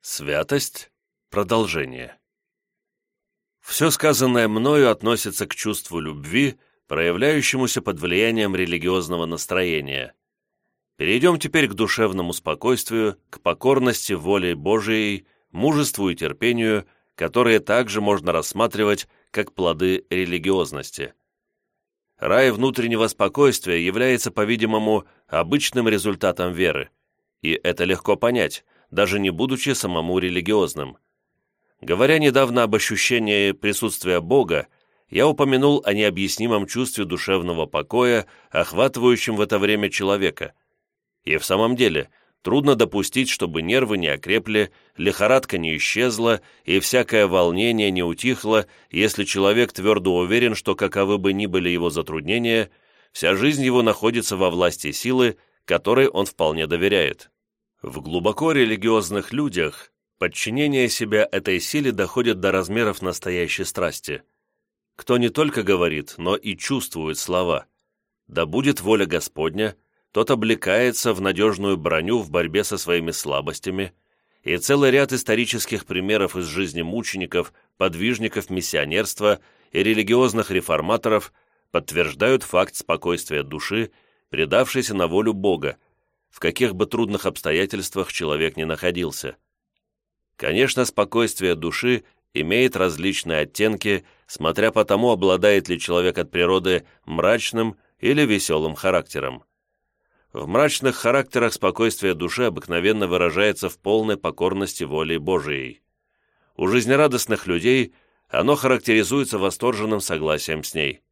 S1: Святость. Продолжение. Все сказанное мною относится к чувству любви, проявляющемуся под влиянием религиозного настроения – Перейдем теперь к душевному спокойствию, к покорности воле Божией, мужеству и терпению, которые также можно рассматривать как плоды религиозности. Рай внутреннего спокойствия является, по-видимому, обычным результатом веры, и это легко понять, даже не будучи самому религиозным. Говоря недавно об ощущении присутствия Бога, я упомянул о необъяснимом чувстве душевного покоя, охватывающем в это время человека – и в самом деле, трудно допустить, чтобы нервы не окрепли, лихорадка не исчезла и всякое волнение не утихло, если человек твердо уверен, что каковы бы ни были его затруднения, вся жизнь его находится во власти силы, которой он вполне доверяет. В глубоко религиозных людях подчинение себя этой силе доходит до размеров настоящей страсти. Кто не только говорит, но и чувствует слова. Да будет воля Господня, тот облекается в надежную броню в борьбе со своими слабостями, и целый ряд исторических примеров из жизни мучеников, подвижников миссионерства и религиозных реформаторов подтверждают факт спокойствия души, предавшейся на волю Бога, в каких бы трудных обстоятельствах человек ни находился. Конечно, спокойствие души имеет различные оттенки, смотря по тому, обладает ли человек от природы мрачным или веселым характером. В мрачных характерах спокойствие души обыкновенно выражается в полной покорности воле Божией. У жизнерадостных людей оно характеризуется восторженным согласием с ней.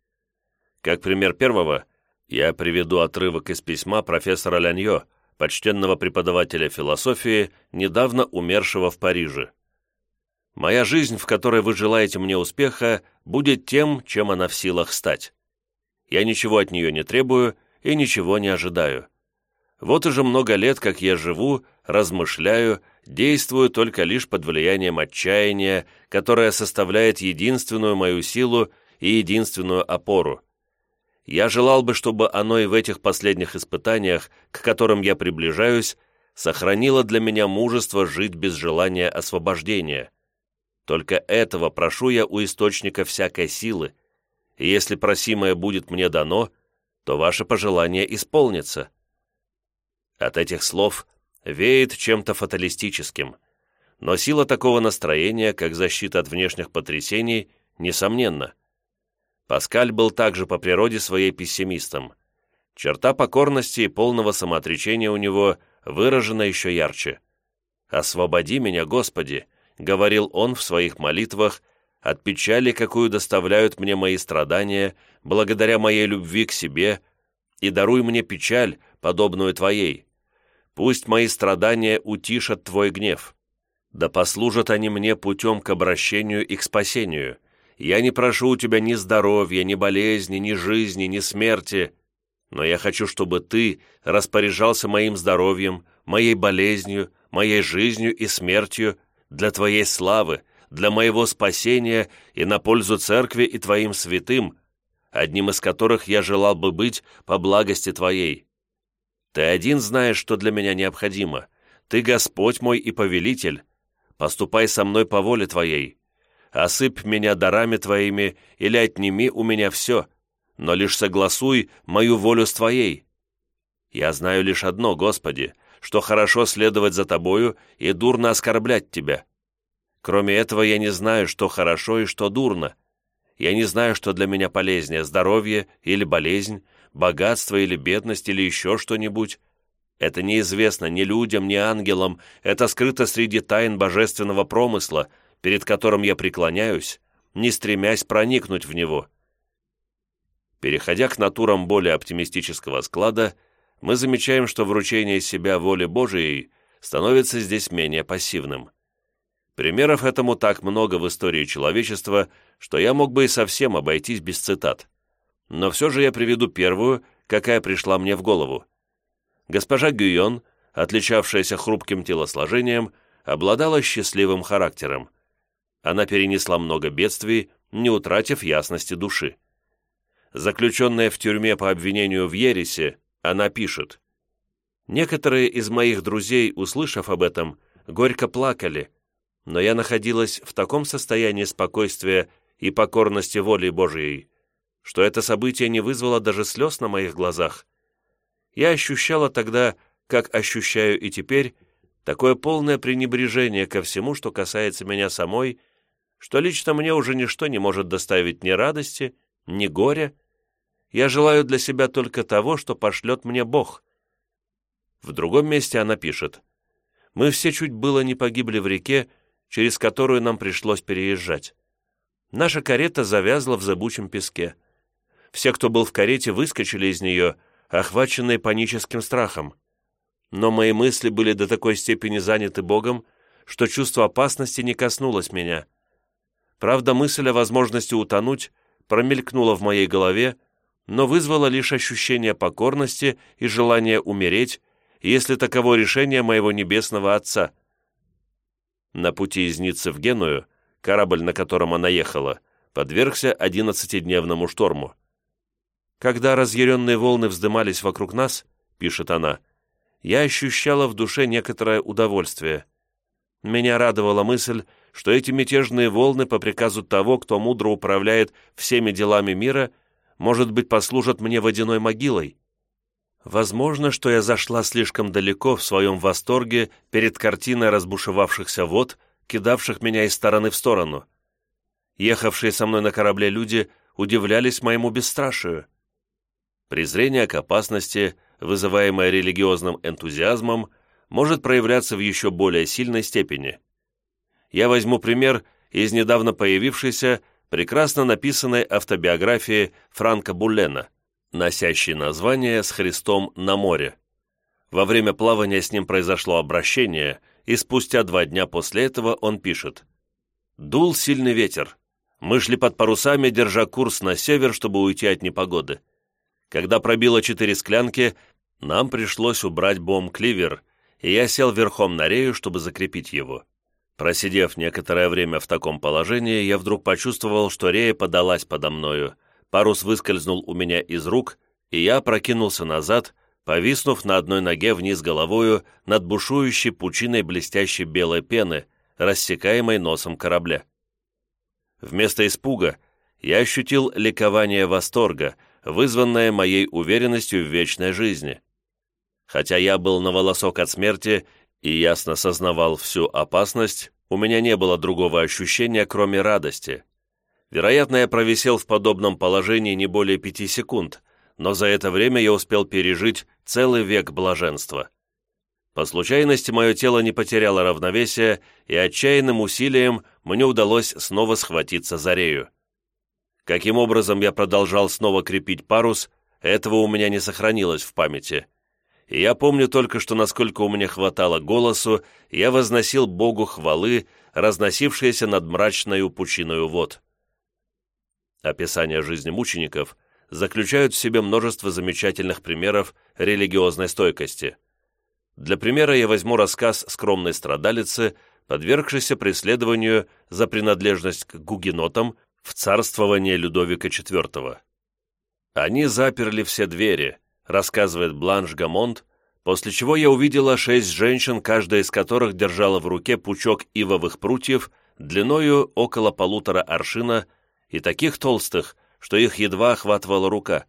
S1: Как пример первого, я приведу отрывок из письма профессора Ляньо, почтенного преподавателя философии, недавно умершего в Париже. «Моя жизнь, в которой вы желаете мне успеха, будет тем, чем она в силах стать. Я ничего от нее не требую, и ничего не ожидаю. Вот уже много лет, как я живу, размышляю, действую только лишь под влиянием отчаяния, которое составляет единственную мою силу и единственную опору. Я желал бы, чтобы оно и в этих последних испытаниях, к которым я приближаюсь, сохранило для меня мужество жить без желания освобождения. Только этого прошу я у источника всякой силы, и если просимое будет мне дано – то ваше пожелание исполнится». От этих слов веет чем-то фаталистическим, но сила такого настроения, как защита от внешних потрясений, несомненно. Паскаль был также по природе своей пессимистом. Черта покорности и полного самоотречения у него выражена еще ярче. «Освободи меня, Господи!» — говорил он в своих молитвах от печали, какую доставляют мне мои страдания, благодаря моей любви к себе, и даруй мне печаль, подобную Твоей. Пусть мои страдания утишат Твой гнев. Да послужат они мне путем к обращению и к спасению. Я не прошу у Тебя ни здоровья, ни болезни, ни жизни, ни смерти, но я хочу, чтобы Ты распоряжался моим здоровьем, моей болезнью, моей жизнью и смертью для Твоей славы, для моего спасения и на пользу церкви и Твоим святым, одним из которых я желал бы быть по благости Твоей. Ты один знаешь, что для меня необходимо. Ты Господь мой и повелитель. Поступай со мной по воле Твоей. Осыпь меня дарами Твоими или отними у меня все, но лишь согласуй мою волю с Твоей. Я знаю лишь одно, Господи, что хорошо следовать за Тобою и дурно оскорблять Тебя. Кроме этого, я не знаю, что хорошо и что дурно. Я не знаю, что для меня полезнее – здоровье или болезнь, богатство или бедность или еще что-нибудь. Это неизвестно ни людям, ни ангелам, это скрыто среди тайн божественного промысла, перед которым я преклоняюсь, не стремясь проникнуть в него. Переходя к натурам более оптимистического склада, мы замечаем, что вручение себя воле Божией становится здесь менее пассивным – Примеров этому так много в истории человечества, что я мог бы и совсем обойтись без цитат. Но все же я приведу первую, какая пришла мне в голову. Госпожа Гюйон, отличавшаяся хрупким телосложением, обладала счастливым характером. Она перенесла много бедствий, не утратив ясности души. Заключенная в тюрьме по обвинению в ересе, она пишет. «Некоторые из моих друзей, услышав об этом, горько плакали, но я находилась в таком состоянии спокойствия и покорности воли Божией, что это событие не вызвало даже слез на моих глазах. Я ощущала тогда, как ощущаю и теперь, такое полное пренебрежение ко всему, что касается меня самой, что лично мне уже ничто не может доставить ни радости, ни горя. Я желаю для себя только того, что пошлет мне Бог. В другом месте она пишет. «Мы все чуть было не погибли в реке, через которую нам пришлось переезжать. Наша карета завязла в зыбучем песке. Все, кто был в карете, выскочили из нее, охваченные паническим страхом. Но мои мысли были до такой степени заняты Богом, что чувство опасности не коснулось меня. Правда, мысль о возможности утонуть промелькнула в моей голове, но вызвала лишь ощущение покорности и желание умереть, если таково решение моего небесного Отца — на пути из Ниццы в Геную корабль, на котором она ехала, подвергся 11-дневному шторму. «Когда разъяренные волны вздымались вокруг нас», — пишет она, — «я ощущала в душе некоторое удовольствие. Меня радовала мысль, что эти мятежные волны по приказу того, кто мудро управляет всеми делами мира, может быть, послужат мне водяной могилой, Возможно, что я зашла слишком далеко в своем восторге перед картиной разбушевавшихся вод, кидавших меня из стороны в сторону. Ехавшие со мной на корабле люди удивлялись моему бесстрашию. Презрение к опасности, вызываемое религиозным энтузиазмом, может проявляться в еще более сильной степени. Я возьму пример из недавно появившейся, прекрасно написанной автобиографии Франка Буллена – носящий название «С Христом на море». Во время плавания с ним произошло обращение, и спустя два дня после этого он пишет «Дул сильный ветер. Мы шли под парусами, держа курс на север, чтобы уйти от непогоды. Когда пробило четыре склянки, нам пришлось убрать бомб-кливер, и я сел верхом на рею, чтобы закрепить его». Просидев некоторое время в таком положении, я вдруг почувствовал, что рея подалась подо мною, Парус выскользнул у меня из рук, и я прокинулся назад, повиснув на одной ноге вниз головою над бушующей пучиной блестящей белой пены, рассекаемой носом корабля. Вместо испуга я ощутил ликование восторга, вызванное моей уверенностью в вечной жизни. Хотя я был на волосок от смерти и ясно сознавал всю опасность, у меня не было другого ощущения, кроме радости, Вероятно, я провисел в подобном положении не более пяти секунд, но за это время я успел пережить целый век блаженства. По случайности мое тело не потеряло равновесия, и отчаянным усилием мне удалось снова схватиться за рею. Каким образом я продолжал снова крепить парус, этого у меня не сохранилось в памяти. И я помню только, что насколько у меня хватало голосу, я возносил Богу хвалы, разносившиеся над мрачной пучиною вод. Описания жизни мучеников заключают в себе множество замечательных примеров религиозной стойкости. Для примера я возьму рассказ скромной страдалицы, подвергшейся преследованию за принадлежность к гугенотам в царствование Людовика IV. «Они заперли все двери», — рассказывает Бланш Гамонт, после чего я увидела шесть женщин, каждая из которых держала в руке пучок ивовых прутьев длиною около полутора аршина — и таких толстых, что их едва охватывала рука.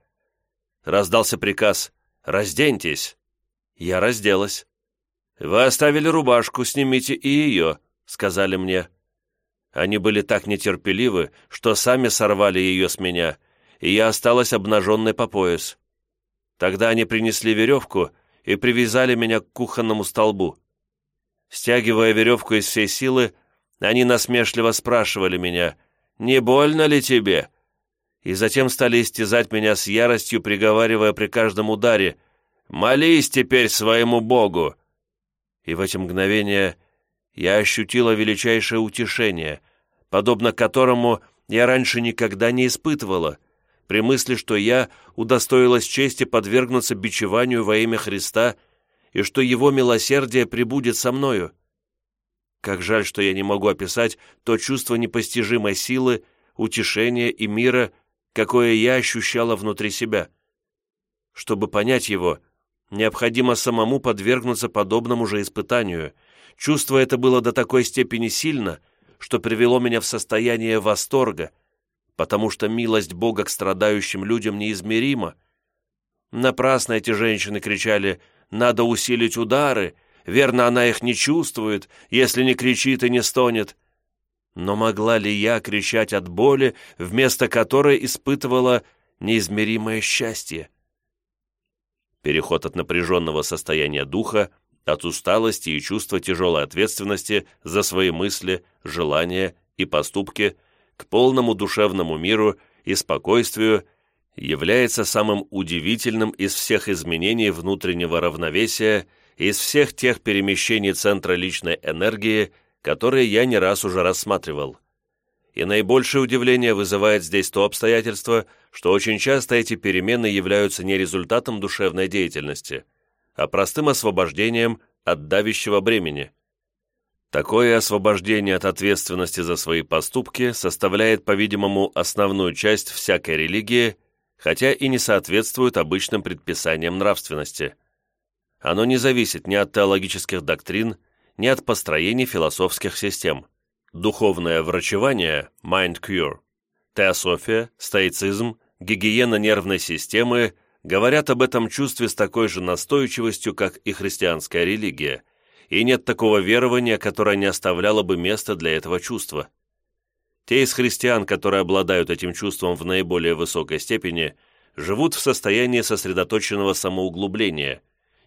S1: Раздался приказ «Разденьтесь!» Я разделась. «Вы оставили рубашку, снимите и ее», — сказали мне. Они были так нетерпеливы, что сами сорвали ее с меня, и я осталась обнаженной по пояс. Тогда они принесли веревку и привязали меня к кухонному столбу. Стягивая веревку из всей силы, они насмешливо спрашивали меня — «Не больно ли тебе?» И затем стали истязать меня с яростью, приговаривая при каждом ударе «Молись теперь своему Богу!» И в эти мгновения я ощутила величайшее утешение, подобно которому я раньше никогда не испытывала, при мысли, что я удостоилась чести подвергнуться бичеванию во имя Христа и что Его милосердие прибудет со мною. Как жаль, что я не могу описать то чувство непостижимой силы, утешения и мира, какое я ощущала внутри себя. Чтобы понять его, необходимо самому подвергнуться подобному же испытанию. Чувство это было до такой степени сильно, что привело меня в состояние восторга, потому что милость Бога к страдающим людям неизмерима. Напрасно эти женщины кричали «надо усилить удары», Верно, она их не чувствует, если не кричит и не стонет. Но могла ли я кричать от боли, вместо которой испытывала неизмеримое счастье? Переход от напряженного состояния духа, от усталости и чувства тяжелой ответственности за свои мысли, желания и поступки к полному душевному миру и спокойствию является самым удивительным из всех изменений внутреннего равновесия – из всех тех перемещений центра личной энергии, которые я не раз уже рассматривал. И наибольшее удивление вызывает здесь то обстоятельство, что очень часто эти перемены являются не результатом душевной деятельности, а простым освобождением от давящего бремени. Такое освобождение от ответственности за свои поступки составляет, по-видимому, основную часть всякой религии, хотя и не соответствует обычным предписаниям нравственности. Оно не зависит ни от теологических доктрин, ни от построений философских систем. Духовное врачевание – mind cure. Теософия, стоицизм, гигиена нервной системы говорят об этом чувстве с такой же настойчивостью, как и христианская религия, и нет такого верования, которое не оставляло бы места для этого чувства. Те из христиан, которые обладают этим чувством в наиболее высокой степени, живут в состоянии сосредоточенного самоуглубления,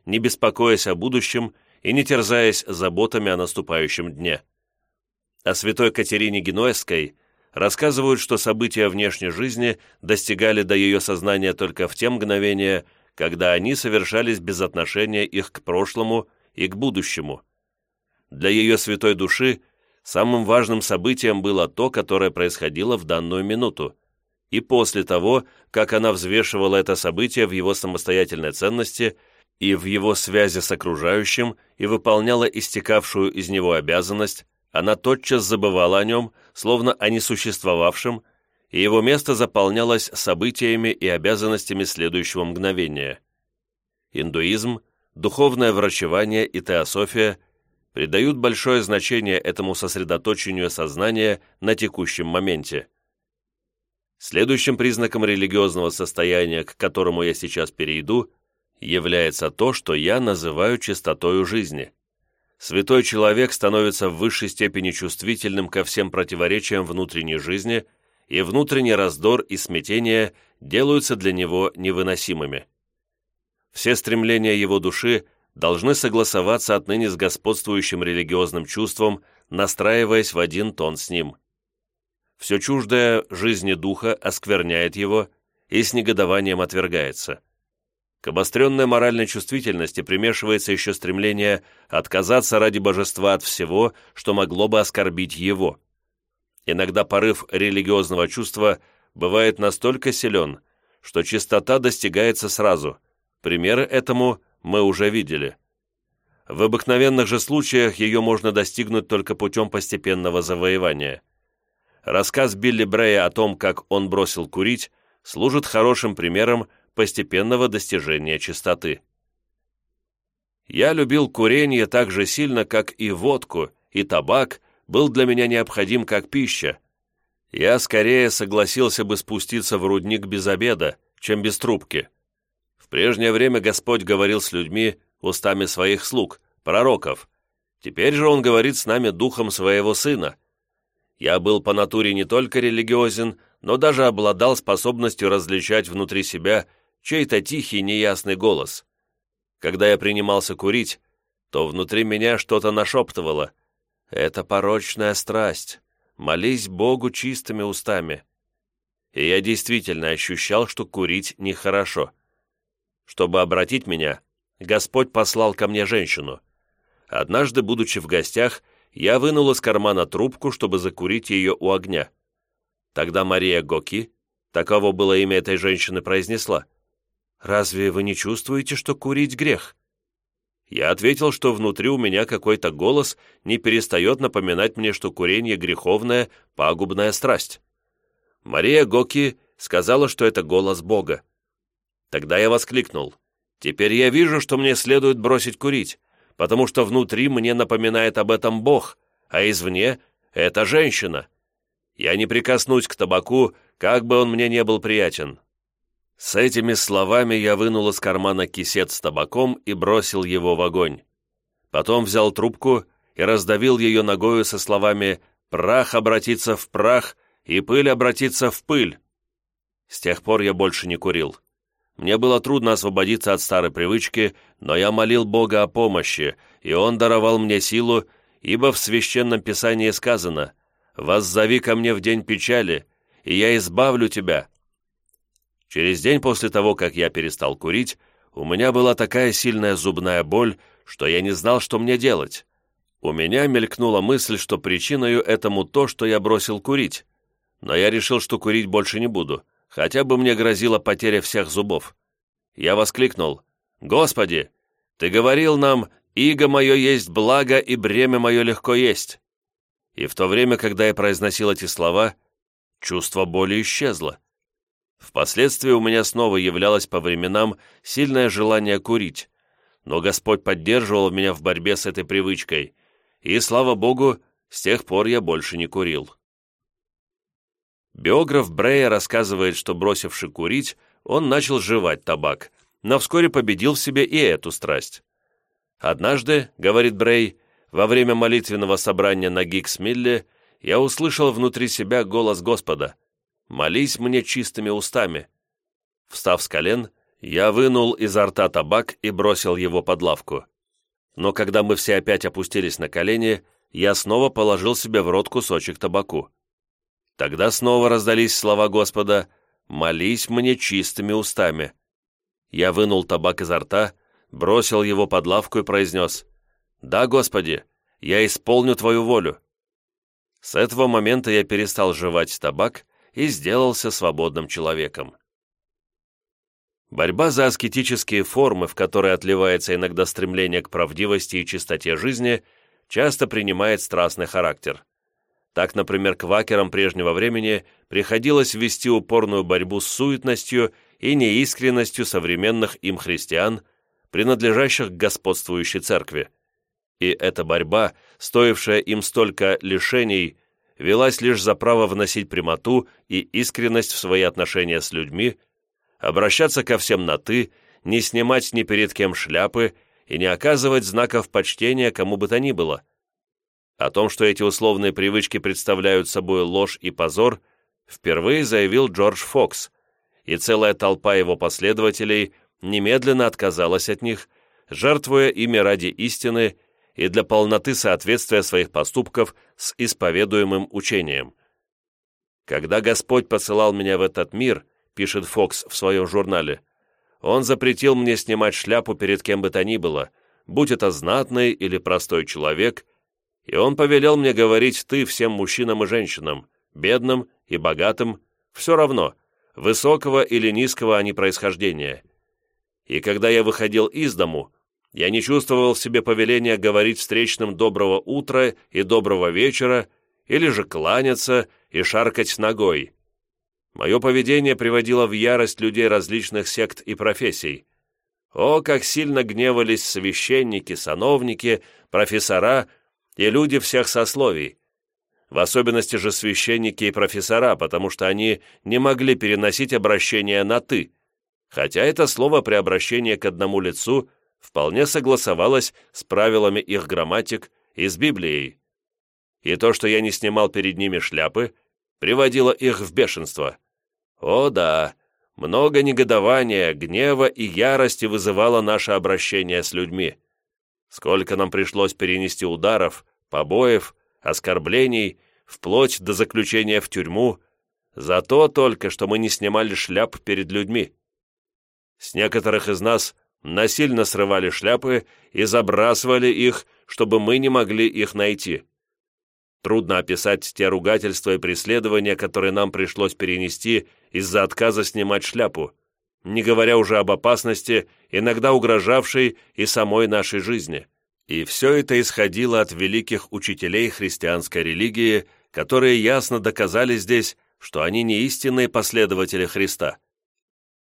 S1: не беспокоясь о будущем и не терзаясь заботами о наступающем дне. О святой Катерине Генуэзской рассказывают, что события внешней жизни достигали до ее сознания только в те мгновения, когда они совершались без отношения их к прошлому и к будущему. Для ее святой души самым важным событием было то, которое происходило в данную минуту, и после того, как она взвешивала это событие в его самостоятельной ценности – и в его связи с окружающим и выполняла истекавшую из него обязанность, она тотчас забывала о нем, словно о несуществовавшем, и его место заполнялось событиями и обязанностями следующего мгновения. Индуизм, духовное врачевание и теософия придают большое значение этому сосредоточению сознания на текущем моменте. Следующим признаком религиозного состояния, к которому я сейчас перейду – является то, что я называю чистотою жизни. Святой человек становится в высшей степени чувствительным ко всем противоречиям внутренней жизни, и внутренний раздор и смятение делаются для него невыносимыми. Все стремления его души должны согласоваться отныне с господствующим религиозным чувством, настраиваясь в один тон с ним. Все чуждое жизни духа оскверняет его и с негодованием отвергается – к обостренной моральной чувствительности примешивается еще стремление отказаться ради божества от всего, что могло бы оскорбить его. Иногда порыв религиозного чувства бывает настолько силен, что чистота достигается сразу. Примеры этому мы уже видели. В обыкновенных же случаях ее можно достигнуть только путем постепенного завоевания. Рассказ Билли Брея о том, как он бросил курить, служит хорошим примером постепенного достижения чистоты. Я любил курение так же сильно, как и водку, и табак был для меня необходим как пища. Я скорее согласился бы спуститься в рудник без обеда, чем без трубки. В прежнее время Господь говорил с людьми устами своих слуг, пророков. Теперь же Он говорит с нами духом своего Сына. Я был по натуре не только религиозен, но даже обладал способностью различать внутри себя чей-то тихий неясный голос. Когда я принимался курить, то внутри меня что-то нашептывало. «Это порочная страсть. Молись Богу чистыми устами». И я действительно ощущал, что курить нехорошо. Чтобы обратить меня, Господь послал ко мне женщину. Однажды, будучи в гостях, я вынул из кармана трубку, чтобы закурить ее у огня. Тогда Мария Гоки, таково было имя этой женщины, произнесла, разве вы не чувствуете, что курить грех?» Я ответил, что внутри у меня какой-то голос не перестает напоминать мне, что курение — греховная, пагубная страсть. Мария Гоки сказала, что это голос Бога. Тогда я воскликнул. «Теперь я вижу, что мне следует бросить курить, потому что внутри мне напоминает об этом Бог, а извне — это женщина. Я не прикоснусь к табаку, как бы он мне не был приятен. С этими словами я вынул из кармана кисет с табаком и бросил его в огонь. Потом взял трубку и раздавил ее ногою со словами «Прах обратится в прах и пыль обратится в пыль». С тех пор я больше не курил. Мне было трудно освободиться от старой привычки, но я молил Бога о помощи, и Он даровал мне силу, ибо в Священном Писании сказано «Воззови ко мне в день печали, и я избавлю тебя, Через день после того, как я перестал курить, у меня была такая сильная зубная боль, что я не знал, что мне делать. У меня мелькнула мысль, что причиной этому то, что я бросил курить. Но я решил, что курить больше не буду, хотя бы мне грозила потеря всех зубов. Я воскликнул. «Господи, ты говорил нам, иго мое есть благо и бремя мое легко есть». И в то время, когда я произносил эти слова, чувство боли исчезло. Впоследствии у меня снова являлось по временам сильное желание курить, но Господь поддерживал меня в борьбе с этой привычкой, и, слава Богу, с тех пор я больше не курил. Биограф Брея рассказывает, что, бросивши курить, он начал жевать табак, но вскоре победил в себе и эту страсть. «Однажды, — говорит Брей, — во время молитвенного собрания на Гиксмилле я услышал внутри себя голос Господа — молись мне чистыми устами». Встав с колен, я вынул изо рта табак и бросил его под лавку. Но когда мы все опять опустились на колени, я снова положил себе в рот кусочек табаку. Тогда снова раздались слова Господа «Молись мне чистыми устами». Я вынул табак изо рта, бросил его под лавку и произнес «Да, Господи, я исполню Твою волю». С этого момента я перестал жевать табак и сделался свободным человеком. Борьба за аскетические формы, в которой отливается иногда стремление к правдивости и чистоте жизни, часто принимает страстный характер. Так, например, квакерам прежнего времени приходилось вести упорную борьбу с суетностью и неискренностью современных им христиан, принадлежащих к господствующей церкви. И эта борьба, стоившая им столько лишений, велась лишь за право вносить прямоту и искренность в свои отношения с людьми, обращаться ко всем на «ты», не снимать ни перед кем шляпы и не оказывать знаков почтения кому бы то ни было. О том, что эти условные привычки представляют собой ложь и позор, впервые заявил Джордж Фокс, и целая толпа его последователей немедленно отказалась от них, жертвуя ими ради истины и для полноты соответствия своих поступков с исповедуемым учением. «Когда Господь посылал меня в этот мир», — пишет Фокс в своем журнале, «Он запретил мне снимать шляпу перед кем бы то ни было, будь это знатный или простой человек, и Он повелел мне говорить «ты» всем мужчинам и женщинам, бедным и богатым, все равно, высокого или низкого они происхождения. И когда я выходил из дому, я не чувствовал в себе повеления говорить встречным доброго утра и доброго вечера, или же кланяться и шаркать ногой. Мое поведение приводило в ярость людей различных сект и профессий. О, как сильно гневались священники, сановники, профессора и люди всех сословий. В особенности же священники и профессора, потому что они не могли переносить обращение на «ты», хотя это слово при обращении к одному лицу – вполне согласовалось с правилами их грамматик и с Библией. И то, что я не снимал перед ними шляпы, приводило их в бешенство. О да, много негодования, гнева и ярости вызывало наше обращение с людьми. Сколько нам пришлось перенести ударов, побоев, оскорблений, вплоть до заключения в тюрьму, за то только, что мы не снимали шляп перед людьми. С некоторых из нас насильно срывали шляпы и забрасывали их, чтобы мы не могли их найти. Трудно описать те ругательства и преследования, которые нам пришлось перенести из-за отказа снимать шляпу, не говоря уже об опасности, иногда угрожавшей и самой нашей жизни. И все это исходило от великих учителей христианской религии, которые ясно доказали здесь, что они не истинные последователи Христа.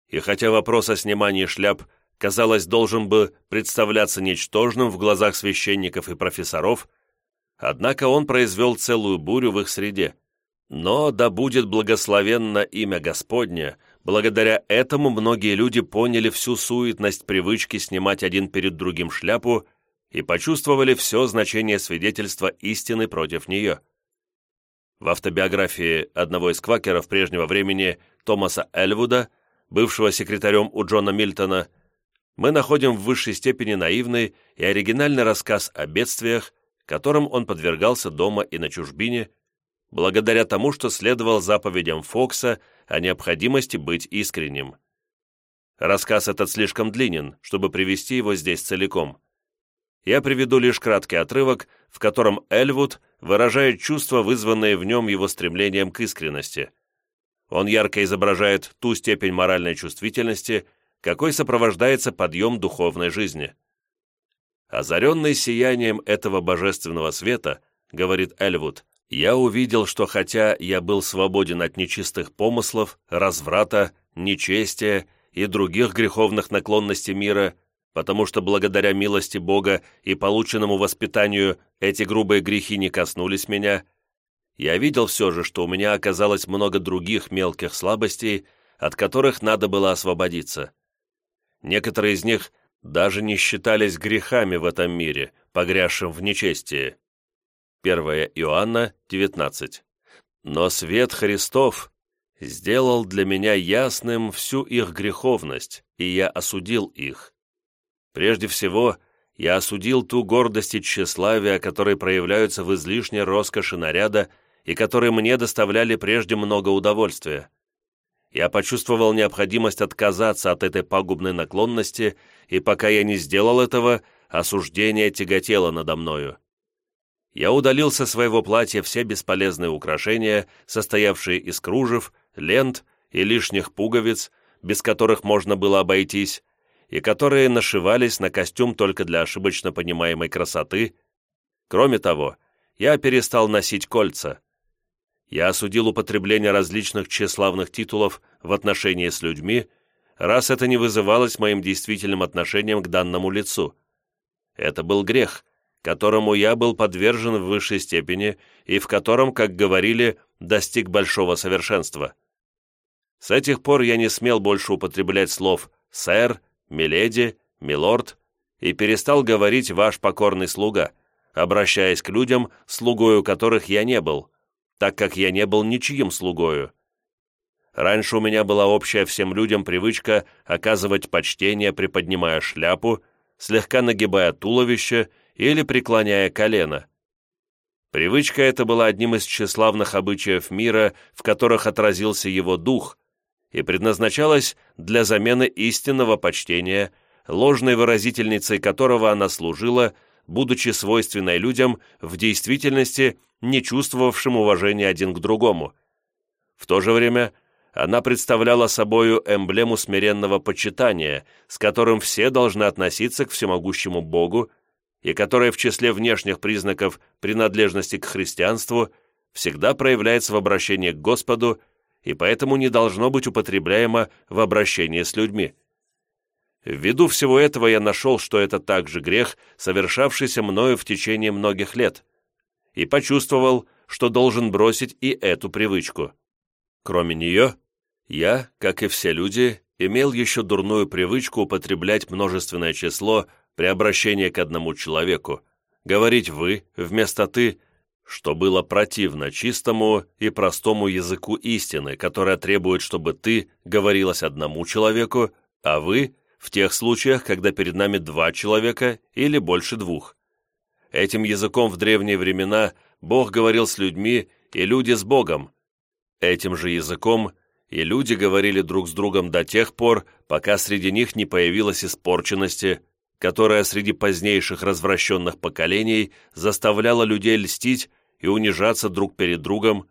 S1: И хотя вопрос о снимании шляп – казалось, должен бы представляться ничтожным в глазах священников и профессоров, однако он произвел целую бурю в их среде. Но да будет благословенно имя Господне, благодаря этому многие люди поняли всю суетность привычки снимать один перед другим шляпу и почувствовали все значение свидетельства истины против нее. В автобиографии одного из квакеров прежнего времени Томаса Эльвуда, бывшего секретарем у Джона Мильтона, мы находим в высшей степени наивный и оригинальный рассказ о бедствиях, которым он подвергался дома и на чужбине, благодаря тому, что следовал заповедям Фокса о необходимости быть искренним. Рассказ этот слишком длинен, чтобы привести его здесь целиком. Я приведу лишь краткий отрывок, в котором Эльвуд выражает чувства, вызванные в нем его стремлением к искренности. Он ярко изображает ту степень моральной чувствительности – какой сопровождается подъем духовной жизни. Озаренный сиянием этого божественного света, говорит Эльвуд, я увидел, что хотя я был свободен от нечистых помыслов, разврата, нечестия и других греховных наклонностей мира, потому что благодаря милости Бога и полученному воспитанию эти грубые грехи не коснулись меня, я видел все же, что у меня оказалось много других мелких слабостей, от которых надо было освободиться. Некоторые из них даже не считались грехами в этом мире, погрязшим в нечестии. 1 Иоанна 19. «Но свет Христов сделал для меня ясным всю их греховность, и я осудил их. Прежде всего, я осудил ту гордость и тщеславие, которые проявляются в излишней роскоши наряда и которые мне доставляли прежде много удовольствия я почувствовал необходимость отказаться от этой пагубной наклонности, и пока я не сделал этого, осуждение тяготело надо мною. Я удалил со своего платья все бесполезные украшения, состоявшие из кружев, лент и лишних пуговиц, без которых можно было обойтись, и которые нашивались на костюм только для ошибочно понимаемой красоты. Кроме того, я перестал носить кольца — я осудил употребление различных тщеславных титулов в отношении с людьми, раз это не вызывалось моим действительным отношением к данному лицу. Это был грех, которому я был подвержен в высшей степени и в котором, как говорили, достиг большого совершенства. С этих пор я не смел больше употреблять слов «сэр», «миледи», «милорд» и перестал говорить «ваш покорный слуга», обращаясь к людям, слугою которых я не был так как я не был ничьим слугою. Раньше у меня была общая всем людям привычка оказывать почтение, приподнимая шляпу, слегка нагибая туловище или преклоняя колено. Привычка эта была одним из тщеславных обычаев мира, в которых отразился его дух, и предназначалась для замены истинного почтения, ложной выразительницей которого она служила – будучи свойственной людям, в действительности не чувствовавшим уважения один к другому. В то же время она представляла собою эмблему смиренного почитания, с которым все должны относиться к всемогущему Богу, и которая в числе внешних признаков принадлежности к христианству всегда проявляется в обращении к Господу и поэтому не должно быть употребляемо в обращении с людьми. Ввиду всего этого я нашел, что это также грех, совершавшийся мною в течение многих лет, и почувствовал, что должен бросить и эту привычку. Кроме нее, я, как и все люди, имел еще дурную привычку употреблять множественное число при обращении к одному человеку, говорить «вы» вместо «ты», что было противно чистому и простому языку истины, которая требует, чтобы «ты» говорилось одному человеку, а «вы» в тех случаях, когда перед нами два человека или больше двух. Этим языком в древние времена Бог говорил с людьми и люди с Богом. Этим же языком и люди говорили друг с другом до тех пор, пока среди них не появилась испорченности, которая среди позднейших развращенных поколений заставляла людей льстить и унижаться друг перед другом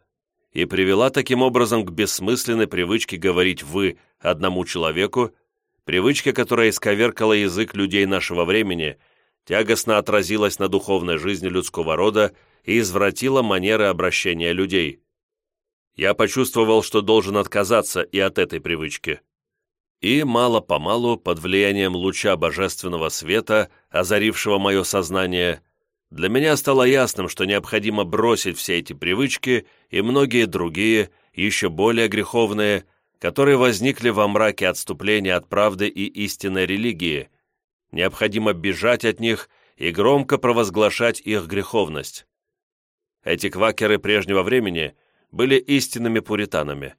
S1: и привела таким образом к бессмысленной привычке говорить «вы» одному человеку, привычка, которая исковеркала язык людей нашего времени, тягостно отразилась на духовной жизни людского рода и извратила манеры обращения людей. Я почувствовал, что должен отказаться и от этой привычки. И мало-помалу, под влиянием луча божественного света, озарившего мое сознание, для меня стало ясным, что необходимо бросить все эти привычки и многие другие, еще более греховные, которые возникли во мраке отступления от правды и истинной религии. Необходимо бежать от них и громко провозглашать их греховность. Эти квакеры прежнего времени были истинными пуританами.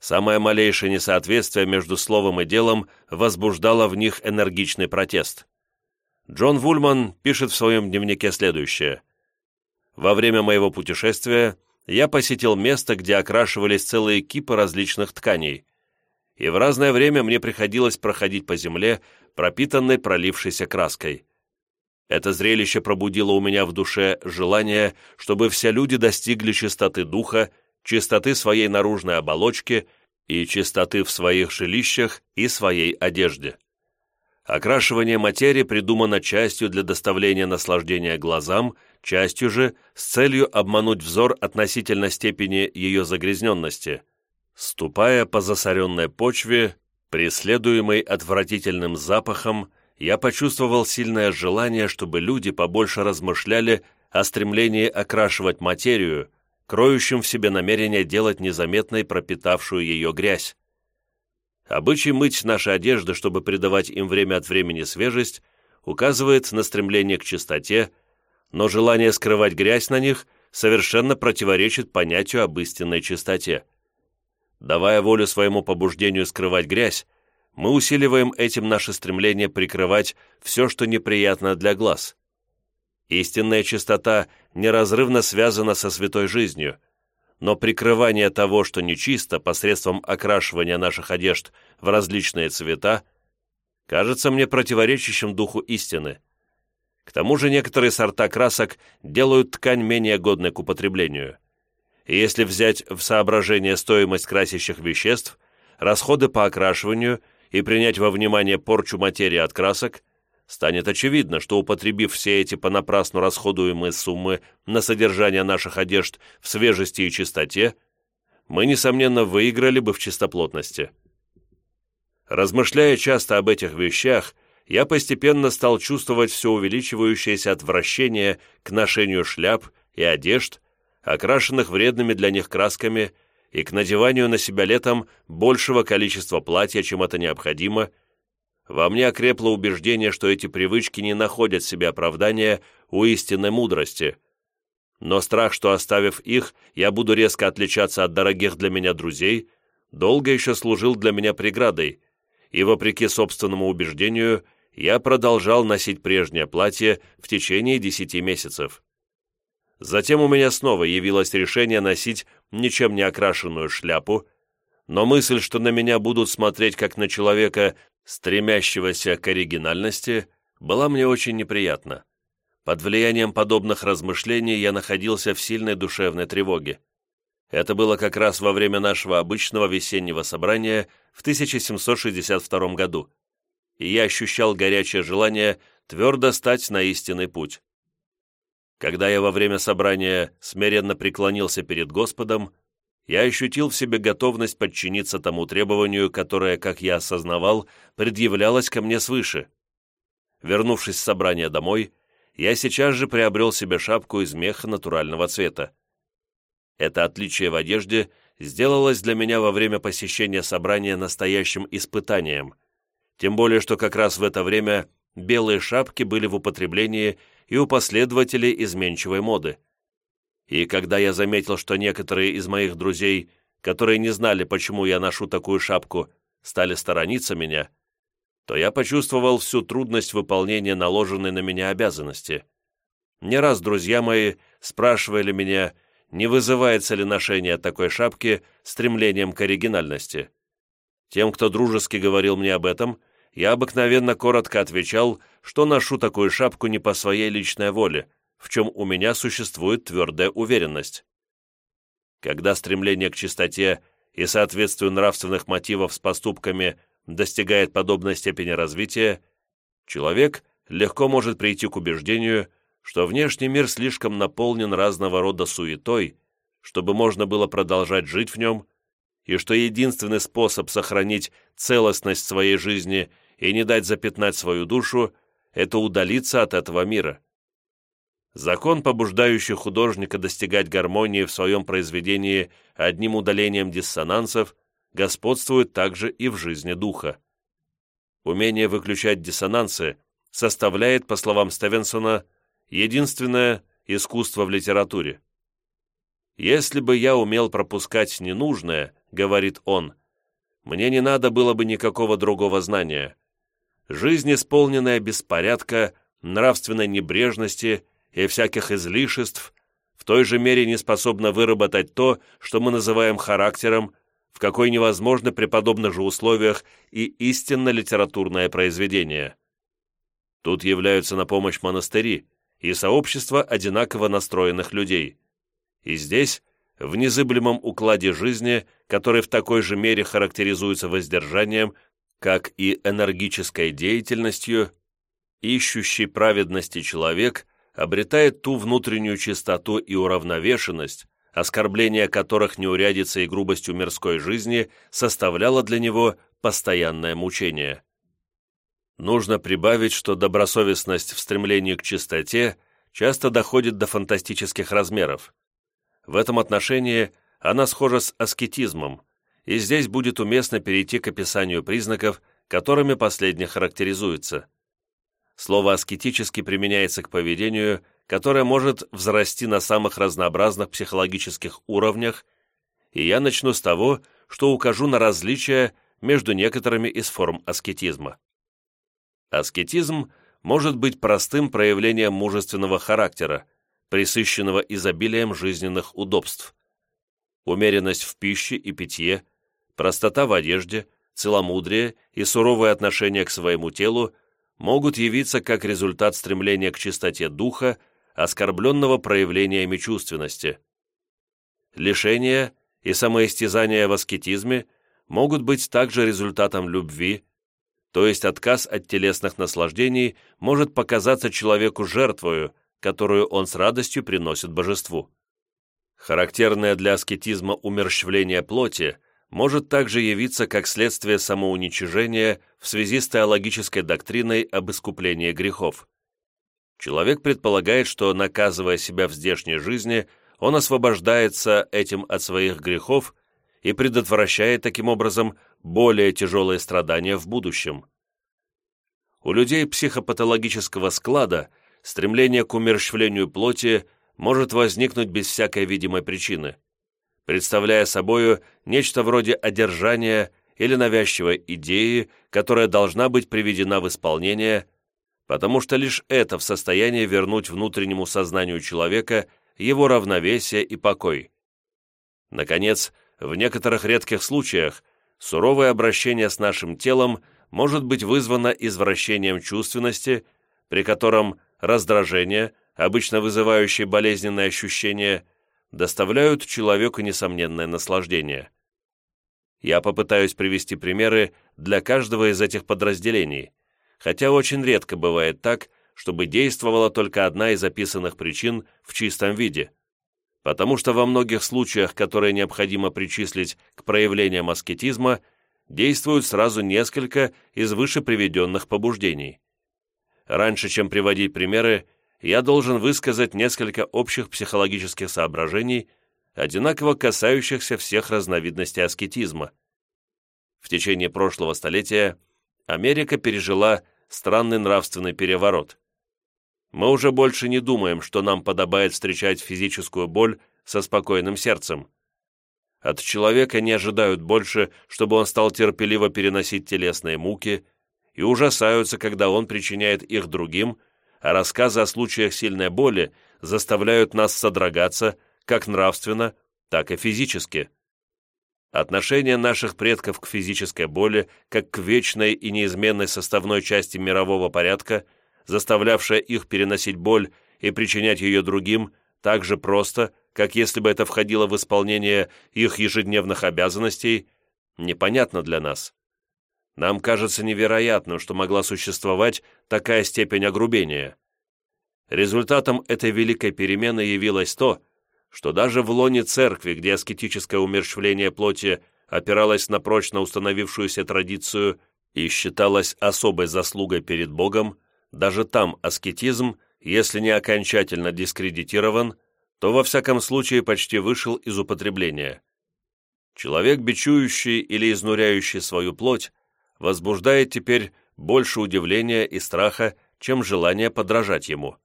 S1: Самое малейшее несоответствие между словом и делом возбуждало в них энергичный протест. Джон Вульман пишет в своем дневнике следующее. «Во время моего путешествия – я посетил место, где окрашивались целые кипы различных тканей, и в разное время мне приходилось проходить по земле, пропитанной пролившейся краской. Это зрелище пробудило у меня в душе желание, чтобы все люди достигли чистоты духа, чистоты своей наружной оболочки и чистоты в своих жилищах и своей одежде. Окрашивание материи придумано частью для доставления наслаждения глазам, частью же с целью обмануть взор относительно степени ее загрязненности. Ступая по засоренной почве, преследуемой отвратительным запахом, я почувствовал сильное желание, чтобы люди побольше размышляли о стремлении окрашивать материю, кроющим в себе намерение делать незаметной пропитавшую ее грязь. Обычай мыть наши одежды, чтобы придавать им время от времени свежесть, указывает на стремление к чистоте, но желание скрывать грязь на них совершенно противоречит понятию об истинной чистоте. Давая волю своему побуждению скрывать грязь, мы усиливаем этим наше стремление прикрывать все, что неприятно для глаз. Истинная чистота неразрывно связана со святой жизнью – но прикрывание того, что нечисто, посредством окрашивания наших одежд в различные цвета, кажется мне противоречащим духу истины. К тому же некоторые сорта красок делают ткань менее годной к употреблению. И если взять в соображение стоимость красящих веществ, расходы по окрашиванию и принять во внимание порчу материи от красок, станет очевидно, что, употребив все эти понапрасну расходуемые суммы на содержание наших одежд в свежести и чистоте, мы, несомненно, выиграли бы в чистоплотности. Размышляя часто об этих вещах, я постепенно стал чувствовать все увеличивающееся отвращение к ношению шляп и одежд, окрашенных вредными для них красками, и к надеванию на себя летом большего количества платья, чем это необходимо – во мне окрепло убеждение, что эти привычки не находят себе оправдания у истинной мудрости. Но страх, что оставив их, я буду резко отличаться от дорогих для меня друзей, долго еще служил для меня преградой, и, вопреки собственному убеждению, я продолжал носить прежнее платье в течение десяти месяцев. Затем у меня снова явилось решение носить ничем не окрашенную шляпу, но мысль, что на меня будут смотреть как на человека, стремящегося к оригинальности, была мне очень неприятна. Под влиянием подобных размышлений я находился в сильной душевной тревоге. Это было как раз во время нашего обычного весеннего собрания в 1762 году, и я ощущал горячее желание твердо стать на истинный путь. Когда я во время собрания смиренно преклонился перед Господом, я ощутил в себе готовность подчиниться тому требованию, которое, как я осознавал, предъявлялось ко мне свыше. Вернувшись с собрания домой, я сейчас же приобрел себе шапку из меха натурального цвета. Это отличие в одежде сделалось для меня во время посещения собрания настоящим испытанием, тем более что как раз в это время белые шапки были в употреблении и у последователей изменчивой моды. И когда я заметил, что некоторые из моих друзей, которые не знали, почему я ношу такую шапку, стали сторониться меня, то я почувствовал всю трудность выполнения наложенной на меня обязанности. Не раз друзья мои спрашивали меня, не вызывается ли ношение такой шапки стремлением к оригинальности. Тем, кто дружески говорил мне об этом, я обыкновенно коротко отвечал, что ношу такую шапку не по своей личной воле – в чем у меня существует твердая уверенность. Когда стремление к чистоте и соответствию нравственных мотивов с поступками достигает подобной степени развития, человек легко может прийти к убеждению, что внешний мир слишком наполнен разного рода суетой, чтобы можно было продолжать жить в нем, и что единственный способ сохранить целостность своей жизни и не дать запятнать свою душу – это удалиться от этого мира. Закон, побуждающий художника достигать гармонии в своем произведении одним удалением диссонансов, господствует также и в жизни духа. Умение выключать диссонансы составляет, по словам Стивенсона, единственное искусство в литературе. «Если бы я умел пропускать ненужное, — говорит он, — мне не надо было бы никакого другого знания. Жизнь, исполненная беспорядка, нравственной небрежности — и всяких излишеств, в той же мере не способна выработать то, что мы называем характером, в какой невозможно при подобных же условиях и истинно литературное произведение. Тут являются на помощь монастыри и сообщества одинаково настроенных людей. И здесь, в незыблемом укладе жизни, который в такой же мере характеризуется воздержанием, как и энергической деятельностью, ищущий праведности человек – обретает ту внутреннюю чистоту и уравновешенность, оскорбление которых неурядица и грубостью мирской жизни составляло для него постоянное мучение. Нужно прибавить, что добросовестность в стремлении к чистоте часто доходит до фантастических размеров. В этом отношении она схожа с аскетизмом, и здесь будет уместно перейти к описанию признаков, которыми последний характеризуется – Слово «аскетически» применяется к поведению, которое может взрасти на самых разнообразных психологических уровнях, и я начну с того, что укажу на различия между некоторыми из форм аскетизма. Аскетизм может быть простым проявлением мужественного характера, присыщенного изобилием жизненных удобств. Умеренность в пище и питье, простота в одежде, целомудрие и суровое отношение к своему телу могут явиться как результат стремления к чистоте духа, оскорбленного проявлениями чувственности. Лишение и самоистязание в аскетизме могут быть также результатом любви, то есть отказ от телесных наслаждений может показаться человеку жертвою, которую он с радостью приносит божеству. Характерное для аскетизма умерщвление плоти – может также явиться как следствие самоуничижения в связи с теологической доктриной об искуплении грехов. Человек предполагает, что, наказывая себя в здешней жизни, он освобождается этим от своих грехов и предотвращает таким образом более тяжелые страдания в будущем. У людей психопатологического склада стремление к умерщвлению плоти может возникнуть без всякой видимой причины – представляя собою нечто вроде одержания или навязчивой идеи, которая должна быть приведена в исполнение, потому что лишь это в состоянии вернуть внутреннему сознанию человека его равновесие и покой. Наконец, в некоторых редких случаях суровое обращение с нашим телом может быть вызвано извращением чувственности, при котором раздражение, обычно вызывающее болезненные ощущения, доставляют человеку несомненное наслаждение. Я попытаюсь привести примеры для каждого из этих подразделений, хотя очень редко бывает так, чтобы действовала только одна из описанных причин в чистом виде, потому что во многих случаях, которые необходимо причислить к проявлениям аскетизма, действуют сразу несколько из выше приведенных побуждений. Раньше, чем приводить примеры, я должен высказать несколько общих психологических соображений, одинаково касающихся всех разновидностей аскетизма. В течение прошлого столетия Америка пережила странный нравственный переворот. Мы уже больше не думаем, что нам подобает встречать физическую боль со спокойным сердцем. От человека не ожидают больше, чтобы он стал терпеливо переносить телесные муки, и ужасаются, когда он причиняет их другим – а рассказы о случаях сильной боли заставляют нас содрогаться как нравственно, так и физически. Отношение наших предков к физической боли, как к вечной и неизменной составной части мирового порядка, заставлявшая их переносить боль и причинять ее другим, так же просто, как если бы это входило в исполнение их ежедневных обязанностей, непонятно для нас. Нам кажется невероятным, что могла существовать такая степень огрубения. Результатом этой великой перемены явилось то, что даже в лоне церкви, где аскетическое умерщвление плоти опиралось на прочно установившуюся традицию и считалось особой заслугой перед Богом, даже там аскетизм, если не окончательно дискредитирован, то во всяком случае почти вышел из употребления. Человек, бичующий или изнуряющий свою плоть, возбуждает теперь больше удивления и страха, чем желание подражать ему.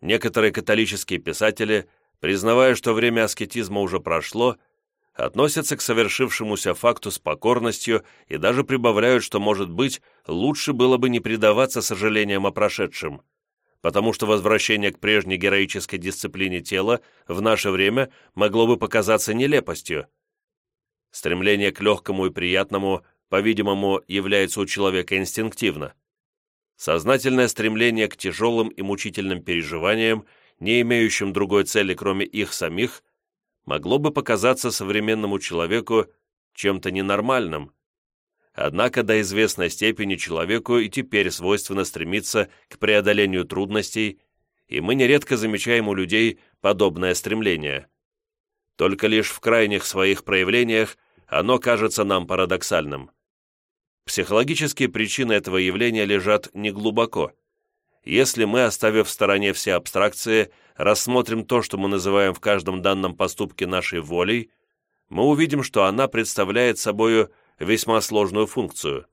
S1: Некоторые католические писатели, признавая, что время аскетизма уже прошло, относятся к совершившемуся факту с покорностью и даже прибавляют, что, может быть, лучше было бы не предаваться сожалениям о прошедшем, потому что возвращение к прежней героической дисциплине тела в наше время могло бы показаться нелепостью. Стремление к легкому и приятному по-видимому, является у человека инстинктивно. Сознательное стремление к тяжелым и мучительным переживаниям, не имеющим другой цели, кроме их самих, могло бы показаться современному человеку чем-то ненормальным. Однако до известной степени человеку и теперь свойственно стремиться к преодолению трудностей, и мы нередко замечаем у людей подобное стремление. Только лишь в крайних своих проявлениях оно кажется нам парадоксальным – Психологические причины этого явления лежат неглубоко. Если мы, оставив в стороне все абстракции, рассмотрим то, что мы называем в каждом данном поступке нашей волей, мы увидим, что она представляет собою весьма сложную функцию.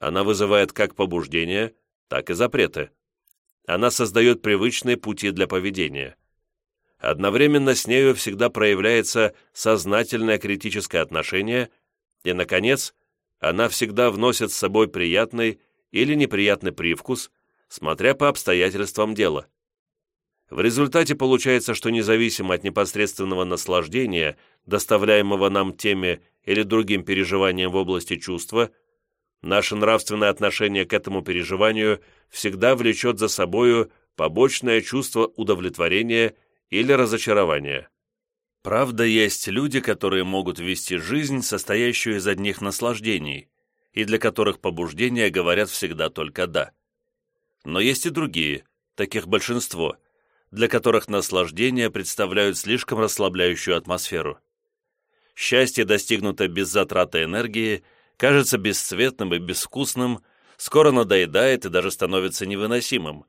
S1: Она вызывает как побуждение, так и запреты. Она создает привычные пути для поведения. Одновременно с нею всегда проявляется сознательное критическое отношение и, наконец, она всегда вносит с собой приятный или неприятный привкус, смотря по обстоятельствам дела. В результате получается, что независимо от непосредственного наслаждения, доставляемого нам теме или другим переживанием в области чувства, наше нравственное отношение к этому переживанию всегда влечет за собою побочное чувство удовлетворения или разочарования. Правда, есть люди, которые могут вести жизнь, состоящую из одних наслаждений, и для которых побуждения говорят всегда только «да». Но есть и другие, таких большинство, для которых наслаждения представляют слишком расслабляющую атмосферу. Счастье, достигнуто без затраты энергии, кажется бесцветным и безвкусным, скоро надоедает и даже становится невыносимым.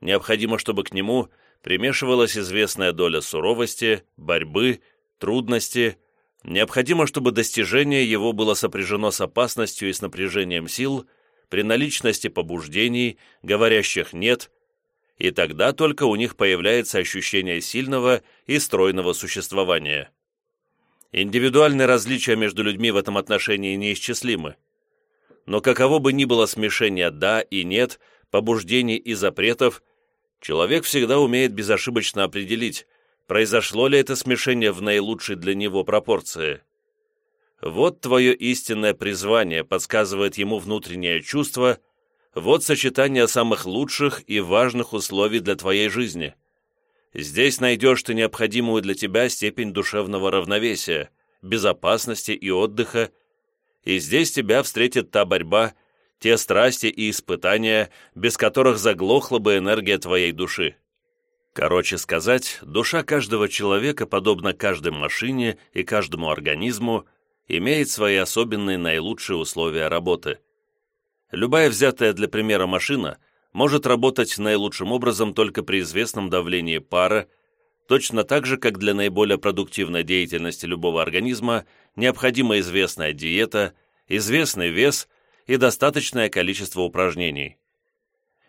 S1: Необходимо, чтобы к нему – примешивалась известная доля суровости, борьбы, трудности. Необходимо, чтобы достижение его было сопряжено с опасностью и с напряжением сил, при наличности побуждений, говорящих «нет», и тогда только у них появляется ощущение сильного и стройного существования. Индивидуальные различия между людьми в этом отношении неисчислимы. Но каково бы ни было смешение «да» и «нет», побуждений и запретов, Человек всегда умеет безошибочно определить, произошло ли это смешение в наилучшей для него пропорции. Вот твое истинное призвание подсказывает ему внутреннее чувство, вот сочетание самых лучших и важных условий для твоей жизни. Здесь найдешь ты необходимую для тебя степень душевного равновесия, безопасности и отдыха, и здесь тебя встретит та борьба, те страсти и испытания, без которых заглохла бы энергия твоей души. Короче сказать, душа каждого человека, подобно каждой машине и каждому организму, имеет свои особенные наилучшие условия работы. Любая взятая для примера машина может работать наилучшим образом только при известном давлении пара, точно так же, как для наиболее продуктивной деятельности любого организма необходима известная диета, известный вес – и достаточное количество упражнений.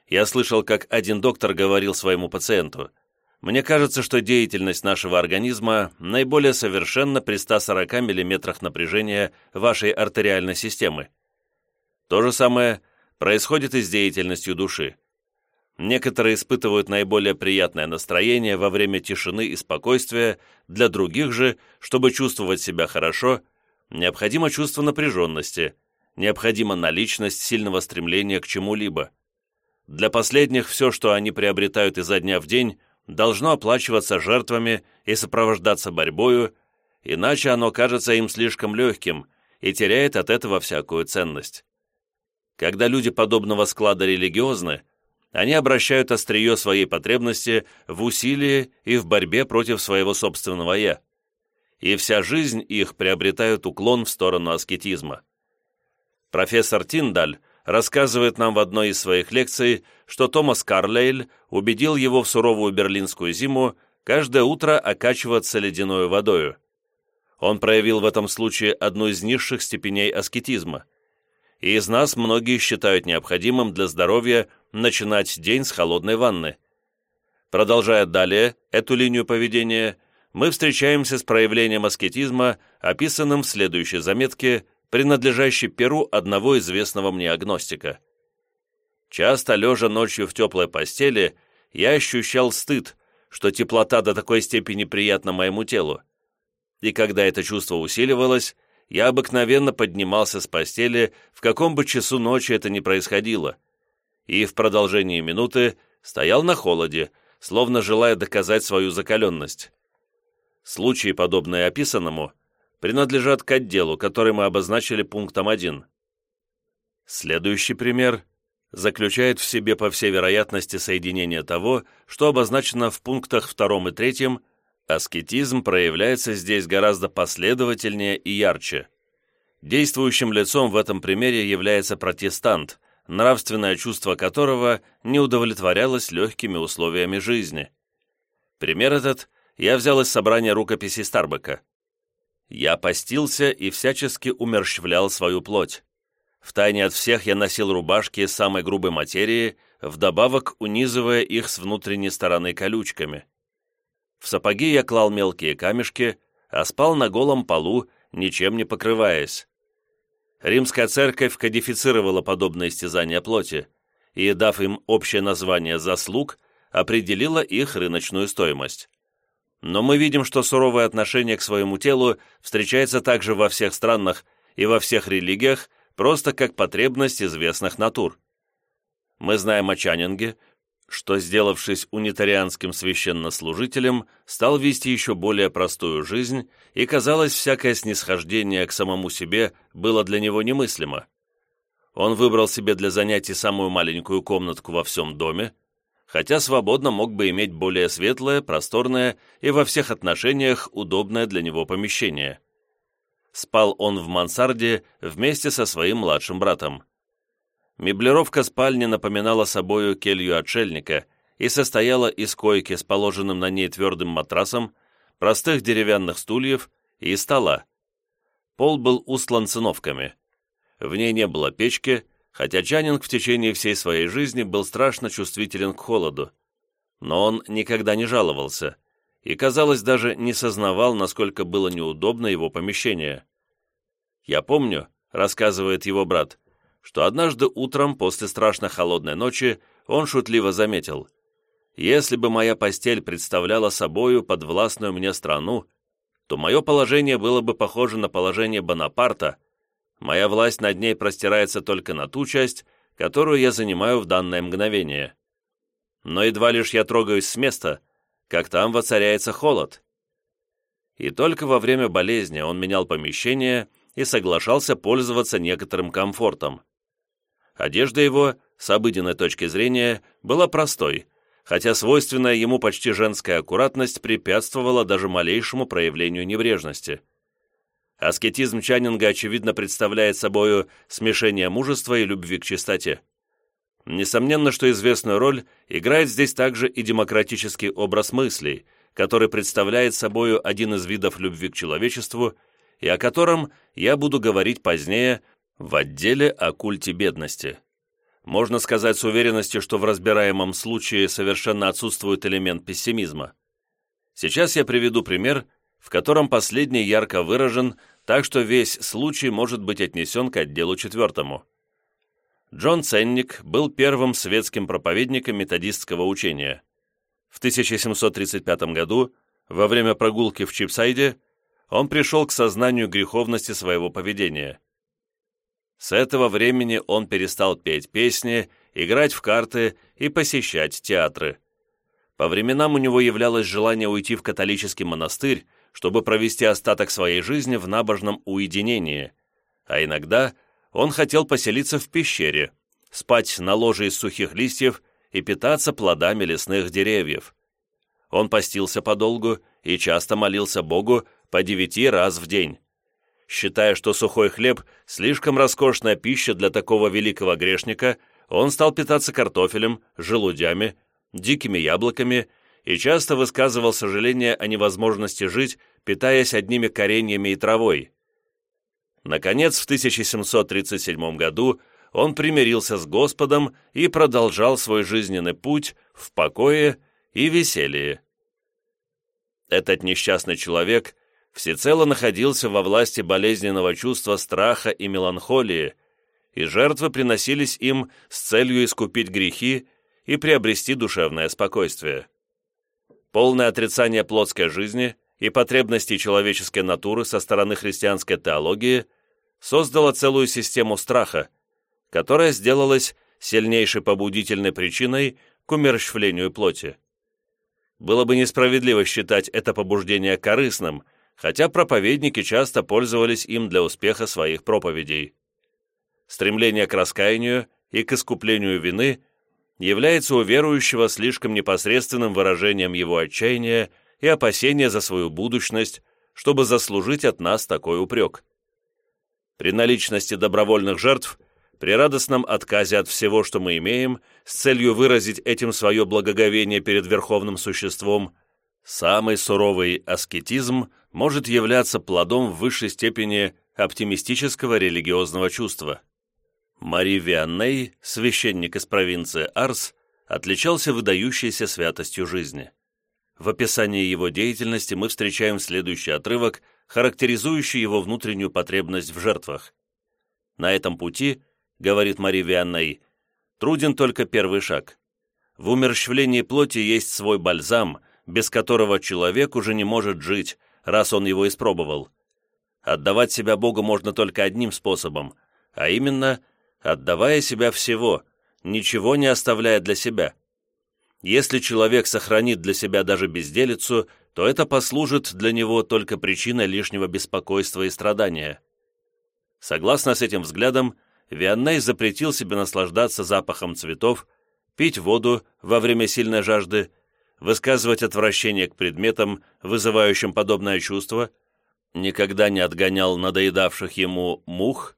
S1: Я слышал, как один доктор говорил своему пациенту, «Мне кажется, что деятельность нашего организма наиболее совершенна при 140 мм напряжения вашей артериальной системы». То же самое происходит и с деятельностью души. Некоторые испытывают наиболее приятное настроение во время тишины и спокойствия, для других же, чтобы чувствовать себя хорошо, необходимо чувство напряженности – необходима наличность сильного стремления к чему-либо. Для последних все, что они приобретают изо дня в день, должно оплачиваться жертвами и сопровождаться борьбою, иначе оно кажется им слишком легким и теряет от этого всякую ценность. Когда люди подобного склада религиозны, они обращают острие своей потребности в усилии и в борьбе против своего собственного «я». И вся жизнь их приобретает уклон в сторону аскетизма. Профессор Тиндаль рассказывает нам в одной из своих лекций, что Томас Карлейл убедил его в суровую берлинскую зиму каждое утро окачиваться ледяной водою. Он проявил в этом случае одну из низших степеней аскетизма. И из нас многие считают необходимым для здоровья начинать день с холодной ванны. Продолжая далее эту линию поведения, мы встречаемся с проявлением аскетизма, описанным в следующей заметке принадлежащий перу одного известного мне агностика. Часто, лежа ночью в теплой постели, я ощущал стыд, что теплота до такой степени приятна моему телу. И когда это чувство усиливалось, я обыкновенно поднимался с постели, в каком бы часу ночи это ни происходило, и в продолжении минуты стоял на холоде, словно желая доказать свою закаленность. Случаи, подобные описанному, принадлежат к отделу, который мы обозначили пунктом 1. Следующий пример заключает в себе, по всей вероятности, соединение того, что обозначено в пунктах 2 и 3, аскетизм проявляется здесь гораздо последовательнее и ярче. Действующим лицом в этом примере является протестант, нравственное чувство которого не удовлетворялось легкими условиями жизни. Пример этот я взял из собрания рукописей Старбека. Я постился и всячески умерщвлял свою плоть. Втайне от всех я носил рубашки самой грубой материи, вдобавок унизывая их с внутренней стороны колючками. В сапоги я клал мелкие камешки, а спал на голом полу, ничем не покрываясь. Римская церковь кодифицировала подобные истязания плоти и, дав им общее название «заслуг», определила их рыночную стоимость. Но мы видим, что суровое отношение к своему телу встречается также во всех странах и во всех религиях, просто как потребность известных натур. Мы знаем о Чанинге, что, сделавшись унитарианским священнослужителем, стал вести еще более простую жизнь, и, казалось, всякое снисхождение к самому себе было для него немыслимо. Он выбрал себе для занятий самую маленькую комнатку во всем доме, хотя свободно мог бы иметь более светлое, просторное и во всех отношениях удобное для него помещение. Спал он в мансарде вместе со своим младшим братом. Меблировка спальни напоминала собою келью отшельника и состояла из койки с положенным на ней твердым матрасом, простых деревянных стульев и стола. Пол был устлан циновками. В ней не было печки, хотя Чанинг в течение всей своей жизни был страшно чувствителен к холоду. Но он никогда не жаловался и, казалось, даже не сознавал, насколько было неудобно его помещение. «Я помню», — рассказывает его брат, что однажды утром после страшно холодной ночи он шутливо заметил, «Если бы моя постель представляла собою подвластную мне страну, то мое положение было бы похоже на положение Бонапарта — Моя власть над ней простирается только на ту часть, которую я занимаю в данное мгновение. Но едва лишь я трогаюсь с места, как там воцаряется холод. И только во время болезни он менял помещение и соглашался пользоваться некоторым комфортом. Одежда его, с обыденной точки зрения, была простой, хотя свойственная ему почти женская аккуратность препятствовала даже малейшему проявлению небрежности – Аскетизм Чанинга, очевидно, представляет собою смешение мужества и любви к чистоте. Несомненно, что известную роль играет здесь также и демократический образ мыслей, который представляет собою один из видов любви к человечеству и о котором я буду говорить позднее в отделе о культе бедности. Можно сказать с уверенностью, что в разбираемом случае совершенно отсутствует элемент пессимизма. Сейчас я приведу пример, в котором последний ярко выражен – так что весь случай может быть отнесен к отделу четвертому. Джон Ценник был первым светским проповедником методистского учения. В 1735 году, во время прогулки в Чипсайде, он пришел к сознанию греховности своего поведения. С этого времени он перестал петь песни, играть в карты и посещать театры. По временам у него являлось желание уйти в католический монастырь, чтобы провести остаток своей жизни в набожном уединении, а иногда он хотел поселиться в пещере, спать на ложе из сухих листьев и питаться плодами лесных деревьев. Он постился подолгу и часто молился Богу по девяти раз в день, считая, что сухой хлеб – слишком роскошная пища для такого великого грешника – он стал питаться картофелем, желудями, дикими яблоками и часто высказывал сожаление о невозможности жить, питаясь одними кореньями и травой. Наконец, в 1737 году он примирился с Господом и продолжал свой жизненный путь в покое и веселье. Этот несчастный человек всецело находился во власти болезненного чувства страха и меланхолии, и жертвы приносились им с целью искупить грехи и приобрести душевное спокойствие полное отрицание плотской жизни и потребностей человеческой натуры со стороны христианской теологии создало целую систему страха, которая сделалась сильнейшей побудительной причиной к умерщвлению плоти. Было бы несправедливо считать это побуждение корыстным, хотя проповедники часто пользовались им для успеха своих проповедей. Стремление к раскаянию и к искуплению вины – является у верующего слишком непосредственным выражением его отчаяния и опасения за свою будущность, чтобы заслужить от нас такой упрек. При наличности добровольных жертв, при радостном отказе от всего, что мы имеем, с целью выразить этим свое благоговение перед Верховным Существом, самый суровый аскетизм может являться плодом в высшей степени оптимистического религиозного чувства. Мари Вианней, священник из провинции Арс, отличался выдающейся святостью жизни. В описании его деятельности мы встречаем следующий отрывок, характеризующий его внутреннюю потребность в жертвах. «На этом пути, — говорит Мари Вианней, — труден только первый шаг. В умерщвлении плоти есть свой бальзам, без которого человек уже не может жить, раз он его испробовал. Отдавать себя Богу можно только одним способом, а именно — отдавая себя всего, ничего не оставляя для себя. Если человек сохранит для себя даже безделицу, то это послужит для него только причиной лишнего беспокойства и страдания. Согласно с этим взглядом, Вианней запретил себе наслаждаться запахом цветов, пить воду во время сильной жажды, высказывать отвращение к предметам, вызывающим подобное чувство, никогда не отгонял надоедавших ему мух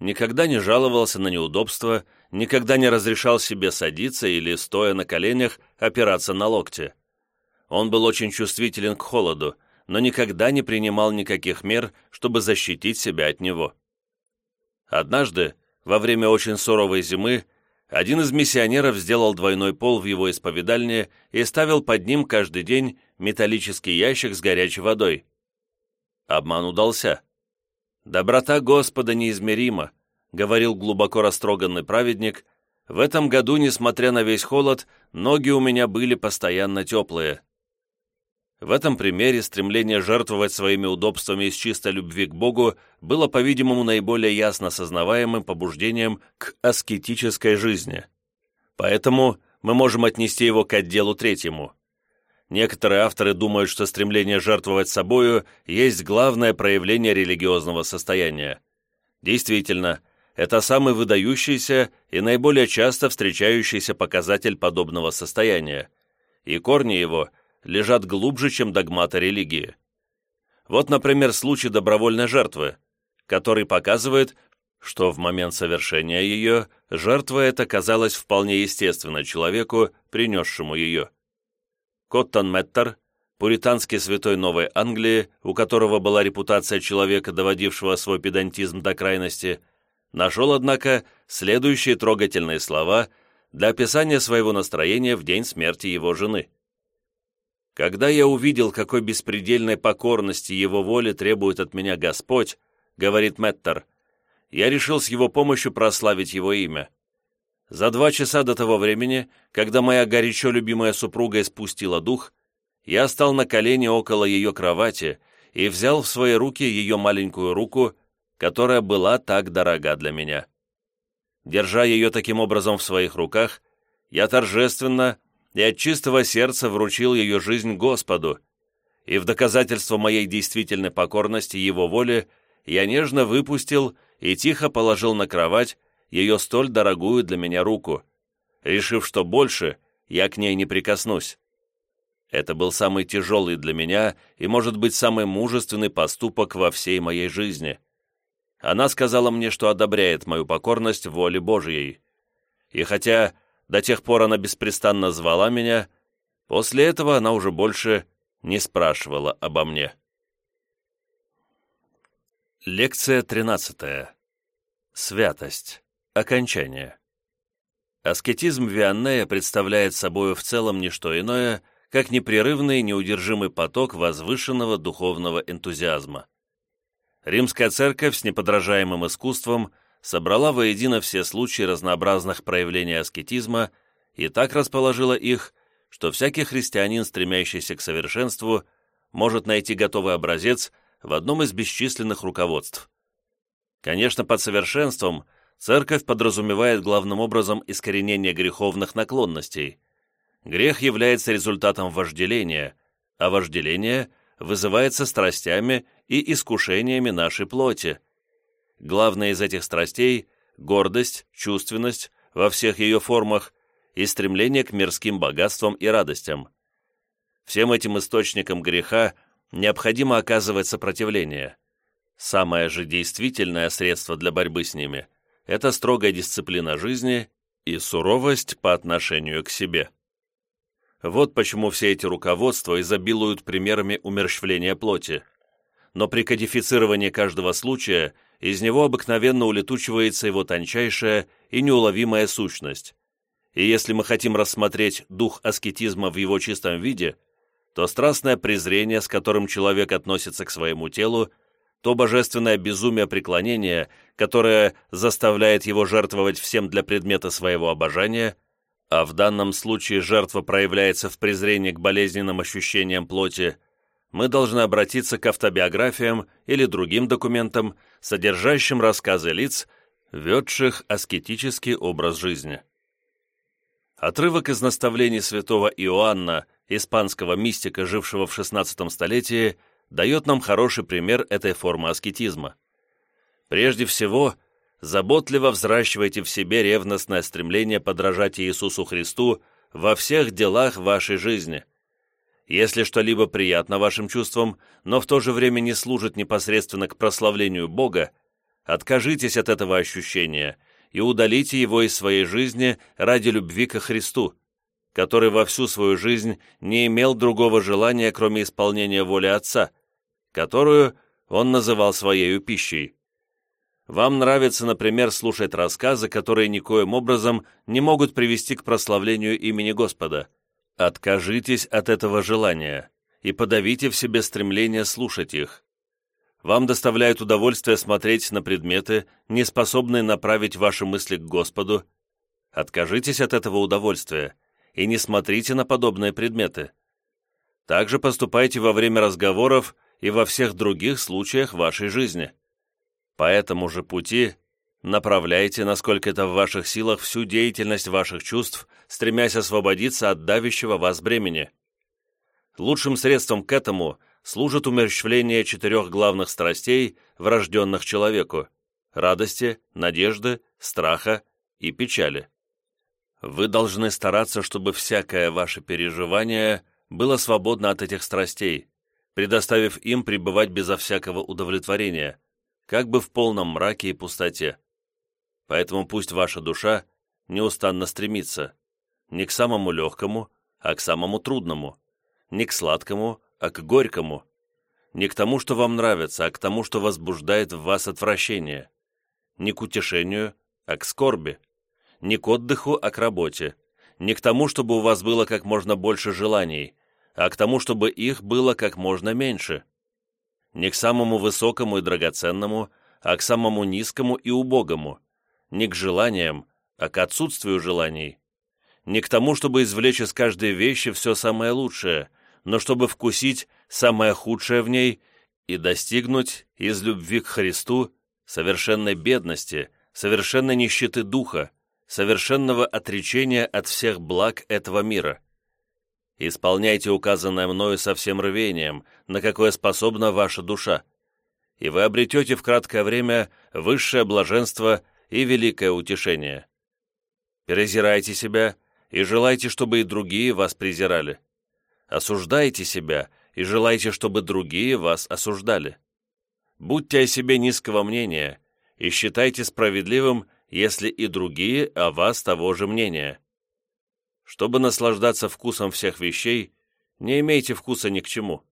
S1: никогда не жаловался на неудобства, никогда не разрешал себе садиться или, стоя на коленях, опираться на локти. Он был очень чувствителен к холоду, но никогда не принимал никаких мер, чтобы защитить себя от него. Однажды, во время очень суровой зимы, один из миссионеров сделал двойной пол в его исповедальне и ставил под ним каждый день металлический ящик с горячей водой. Обман удался – «Доброта Господа неизмерима», — говорил глубоко растроганный праведник, «в этом году, несмотря на весь холод, ноги у меня были постоянно теплые». В этом примере стремление жертвовать своими удобствами из чистой любви к Богу было, по-видимому, наиболее ясно сознаваемым побуждением к аскетической жизни. Поэтому мы можем отнести его к отделу третьему – Некоторые авторы думают, что стремление жертвовать собою есть главное проявление религиозного состояния. Действительно, это самый выдающийся и наиболее часто встречающийся показатель подобного состояния, и корни его лежат глубже, чем догматы религии. Вот, например, случай добровольной жертвы, который показывает, что в момент совершения ее жертва эта казалась вполне естественной человеку, принесшему ее – Коттон Меттер, пуританский святой Новой Англии, у которого была репутация человека, доводившего свой педантизм до крайности, нашел, однако, следующие трогательные слова для описания своего настроения в день смерти его жены. «Когда я увидел, какой беспредельной покорности его воли требует от меня Господь, — говорит Меттер, — я решил с его помощью прославить его имя. За два часа до того времени, когда моя горячо любимая супруга испустила дух, я стал на колени около ее кровати и взял в свои руки ее маленькую руку, которая была так дорога для меня. Держа ее таким образом в своих руках, я торжественно и от чистого сердца вручил ее жизнь Господу, и в доказательство моей действительной покорности Его воле я нежно выпустил и тихо положил на кровать ее столь дорогую для меня руку, решив, что больше я к ней не прикоснусь. Это был самый тяжелый для меня и, может быть, самый мужественный поступок во всей моей жизни. Она сказала мне, что одобряет мою покорность воле Божьей. И хотя до тех пор она беспрестанно звала меня, после этого она уже больше не спрашивала обо мне. Лекция тринадцатая. Святость. Окончание. Аскетизм Вианнея представляет собой в целом не что иное, как непрерывный неудержимый поток возвышенного духовного энтузиазма. Римская церковь с неподражаемым искусством собрала воедино все случаи разнообразных проявлений аскетизма и так расположила их, что всякий христианин, стремящийся к совершенству, может найти готовый образец в одном из бесчисленных руководств. Конечно, под совершенством церковь подразумевает главным образом искоренение греховных наклонностей. Грех является результатом вожделения, а вожделение вызывается страстями и искушениями нашей плоти. Главная из этих страстей – гордость, чувственность во всех ее формах и стремление к мирским богатствам и радостям. Всем этим источникам греха необходимо оказывать сопротивление. Самое же действительное средство для борьбы с ними – это строгая дисциплина жизни и суровость по отношению к себе. Вот почему все эти руководства изобилуют примерами умерщвления плоти. Но при кодифицировании каждого случая из него обыкновенно улетучивается его тончайшая и неуловимая сущность. И если мы хотим рассмотреть дух аскетизма в его чистом виде, то страстное презрение, с которым человек относится к своему телу – то божественное безумие преклонения, которое заставляет его жертвовать всем для предмета своего обожания, а в данном случае жертва проявляется в презрении к болезненным ощущениям плоти, мы должны обратиться к автобиографиям или другим документам, содержащим рассказы лиц, ведших аскетический образ жизни. Отрывок из наставлений святого Иоанна, испанского мистика, жившего в XVI столетии – дает нам хороший пример этой формы аскетизма. Прежде всего, заботливо взращивайте в себе ревностное стремление подражать Иисусу Христу во всех делах вашей жизни. Если что-либо приятно вашим чувствам, но в то же время не служит непосредственно к прославлению Бога, откажитесь от этого ощущения и удалите его из своей жизни ради любви ко Христу, который во всю свою жизнь не имел другого желания, кроме исполнения воли Отца – которую он называл своей пищей. Вам нравится, например, слушать рассказы, которые никоим образом не могут привести к прославлению имени Господа. Откажитесь от этого желания и подавите в себе стремление слушать их. Вам доставляет удовольствие смотреть на предметы, не способные направить ваши мысли к Господу. Откажитесь от этого удовольствия и не смотрите на подобные предметы. Также поступайте во время разговоров и во всех других случаях вашей жизни. По этому же пути направляйте, насколько это в ваших силах, всю деятельность ваших чувств, стремясь освободиться от давящего вас бремени. Лучшим средством к этому служит умерщвление четырех главных страстей, врожденных человеку – радости, надежды, страха и печали. Вы должны стараться, чтобы всякое ваше переживание было свободно от этих страстей, предоставив им пребывать безо всякого удовлетворения, как бы в полном мраке и пустоте. Поэтому пусть ваша душа неустанно стремится не к самому легкому, а к самому трудному, не к сладкому, а к горькому, не к тому, что вам нравится, а к тому, что возбуждает в вас отвращение, не к утешению, а к скорби, не к отдыху, а к работе, не к тому, чтобы у вас было как можно больше желаний – а к тому, чтобы их было как можно меньше. Не к самому высокому и драгоценному, а к самому низкому и убогому. Не к желаниям, а к отсутствию желаний. Не к тому, чтобы извлечь из каждой вещи все самое лучшее, но чтобы вкусить самое худшее в ней и достигнуть из любви к Христу совершенной бедности, совершенной нищеты духа, совершенного отречения от всех благ этого мира. Исполняйте указанное мною со всем рвением, на какое способна ваша душа, и вы обретете в краткое время высшее блаженство и великое утешение. Презирайте себя и желайте, чтобы и другие вас презирали. Осуждайте себя и желайте, чтобы другие вас осуждали. Будьте о себе низкого мнения и считайте справедливым, если и другие о вас того же мнения. Чтобы наслаждаться вкусом всех вещей, не имейте вкуса ни к чему.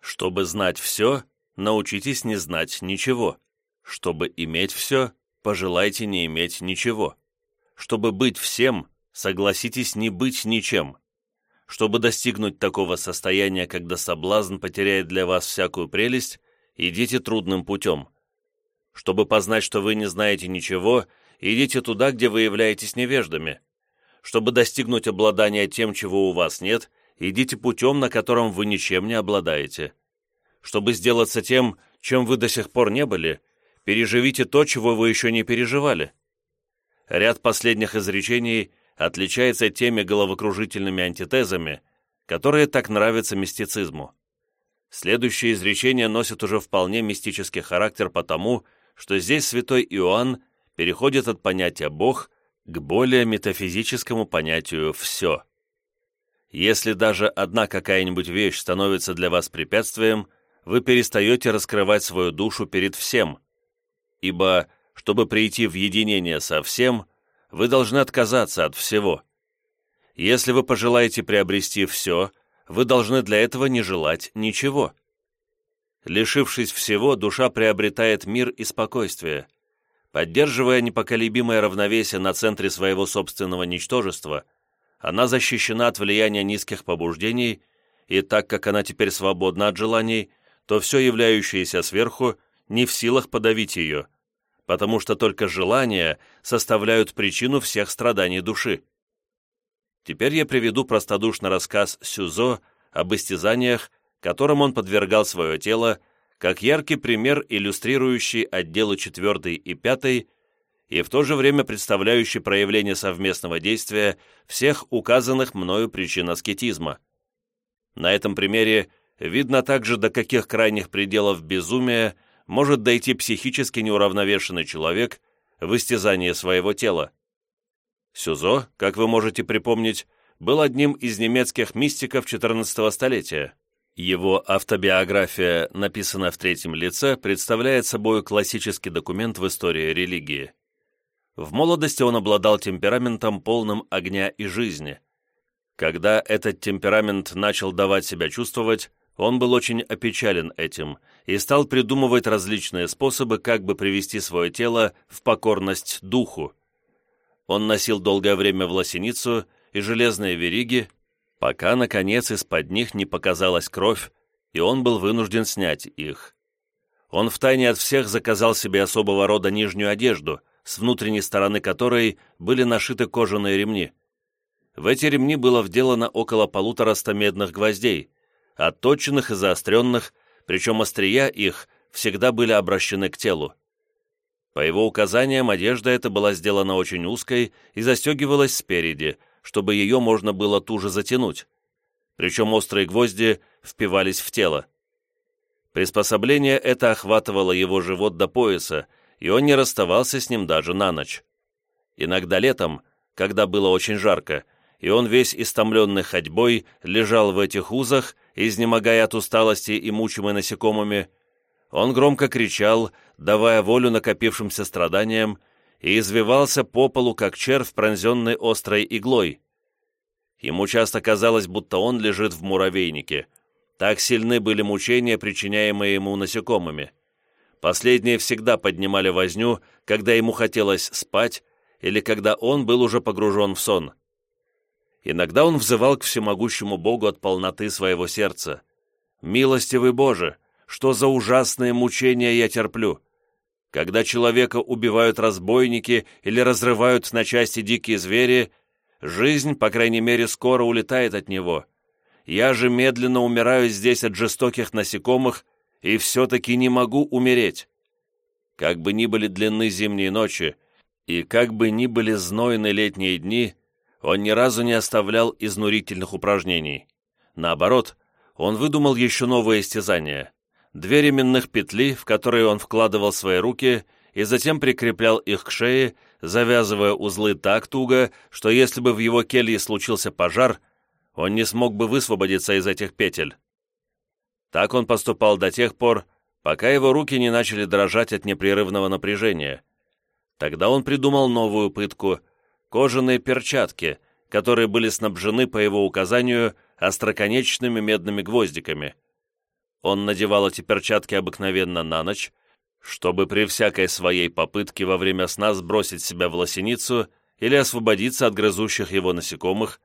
S1: Чтобы знать все, научитесь не знать ничего. Чтобы иметь все, пожелайте не иметь ничего. Чтобы быть всем, согласитесь не быть ничем. Чтобы достигнуть такого состояния, когда соблазн потеряет для вас всякую прелесть, идите трудным путем. Чтобы познать, что вы не знаете ничего, идите туда, где вы являетесь невеждами – чтобы достигнуть обладания тем, чего у вас нет, идите путем, на котором вы ничем не обладаете. Чтобы сделаться тем, чем вы до сих пор не были, переживите то, чего вы еще не переживали. Ряд последних изречений отличается теми головокружительными антитезами, которые так нравятся мистицизму. Следующее изречение носит уже вполне мистический характер потому, что здесь святой Иоанн переходит от понятия «бог» к более метафизическому понятию «все». Если даже одна какая-нибудь вещь становится для вас препятствием, вы перестаете раскрывать свою душу перед всем, ибо, чтобы прийти в единение со всем, вы должны отказаться от всего. Если вы пожелаете приобрести все, вы должны для этого не желать ничего. Лишившись всего, душа приобретает мир и спокойствие – Поддерживая непоколебимое равновесие на центре своего собственного ничтожества, она защищена от влияния низких побуждений, и так как она теперь свободна от желаний, то все являющееся сверху не в силах подавить ее, потому что только желания составляют причину всех страданий души. Теперь я приведу простодушный рассказ Сюзо об истязаниях, которым он подвергал свое тело как яркий пример, иллюстрирующий отделы 4 и 5 и в то же время представляющий проявление совместного действия всех указанных мною причин аскетизма. На этом примере видно также, до каких крайних пределов безумия может дойти психически неуравновешенный человек в истязании своего тела. Сюзо, как вы можете припомнить, был одним из немецких мистиков XIV столетия. Его автобиография, написанная в третьем лице, представляет собой классический документ в истории религии. В молодости он обладал темпераментом, полным огня и жизни. Когда этот темперамент начал давать себя чувствовать, он был очень опечален этим и стал придумывать различные способы, как бы привести свое тело в покорность духу. Он носил долгое время власеницу и железные вериги, пока, наконец, из-под них не показалась кровь, и он был вынужден снять их. Он втайне от всех заказал себе особого рода нижнюю одежду, с внутренней стороны которой были нашиты кожаные ремни. В эти ремни было вделано около полутораста медных гвоздей, отточенных и заостренных, причем острия их всегда были обращены к телу. По его указаниям, одежда эта была сделана очень узкой и застегивалась спереди, чтобы ее можно было туже затянуть. Причем острые гвозди впивались в тело. Приспособление это охватывало его живот до пояса, и он не расставался с ним даже на ночь. Иногда летом, когда было очень жарко, и он весь истомленный ходьбой лежал в этих узах, изнемогая от усталости и мучимый насекомыми, он громко кричал, давая волю накопившимся страданиям, и извивался по полу, как червь, пронзенный острой иглой. Ему часто казалось, будто он лежит в муравейнике. Так сильны были мучения, причиняемые ему насекомыми. Последние всегда поднимали возню, когда ему хотелось спать или когда он был уже погружен в сон. Иногда он взывал к всемогущему Богу от полноты своего сердца. «Милостивый Боже, что за ужасные мучения я терплю!» Когда человека убивают разбойники или разрывают на части дикие звери, жизнь, по крайней мере, скоро улетает от него. Я же медленно умираю здесь от жестоких насекомых и все-таки не могу умереть. Как бы ни были длинны зимние ночи, и как бы ни были знойны летние дни, он ни разу не оставлял изнурительных упражнений. Наоборот, он выдумал еще новые истязания две ременных петли, в которые он вкладывал свои руки и затем прикреплял их к шее, завязывая узлы так туго, что если бы в его келье случился пожар, он не смог бы высвободиться из этих петель. Так он поступал до тех пор, пока его руки не начали дрожать от непрерывного напряжения. Тогда он придумал новую пытку — кожаные перчатки, которые были снабжены, по его указанию, остроконечными медными гвоздиками — он надевал эти перчатки обыкновенно на ночь, чтобы при всякой своей попытке во время сна сбросить себя в лосиницу или освободиться от грызущих его насекомых,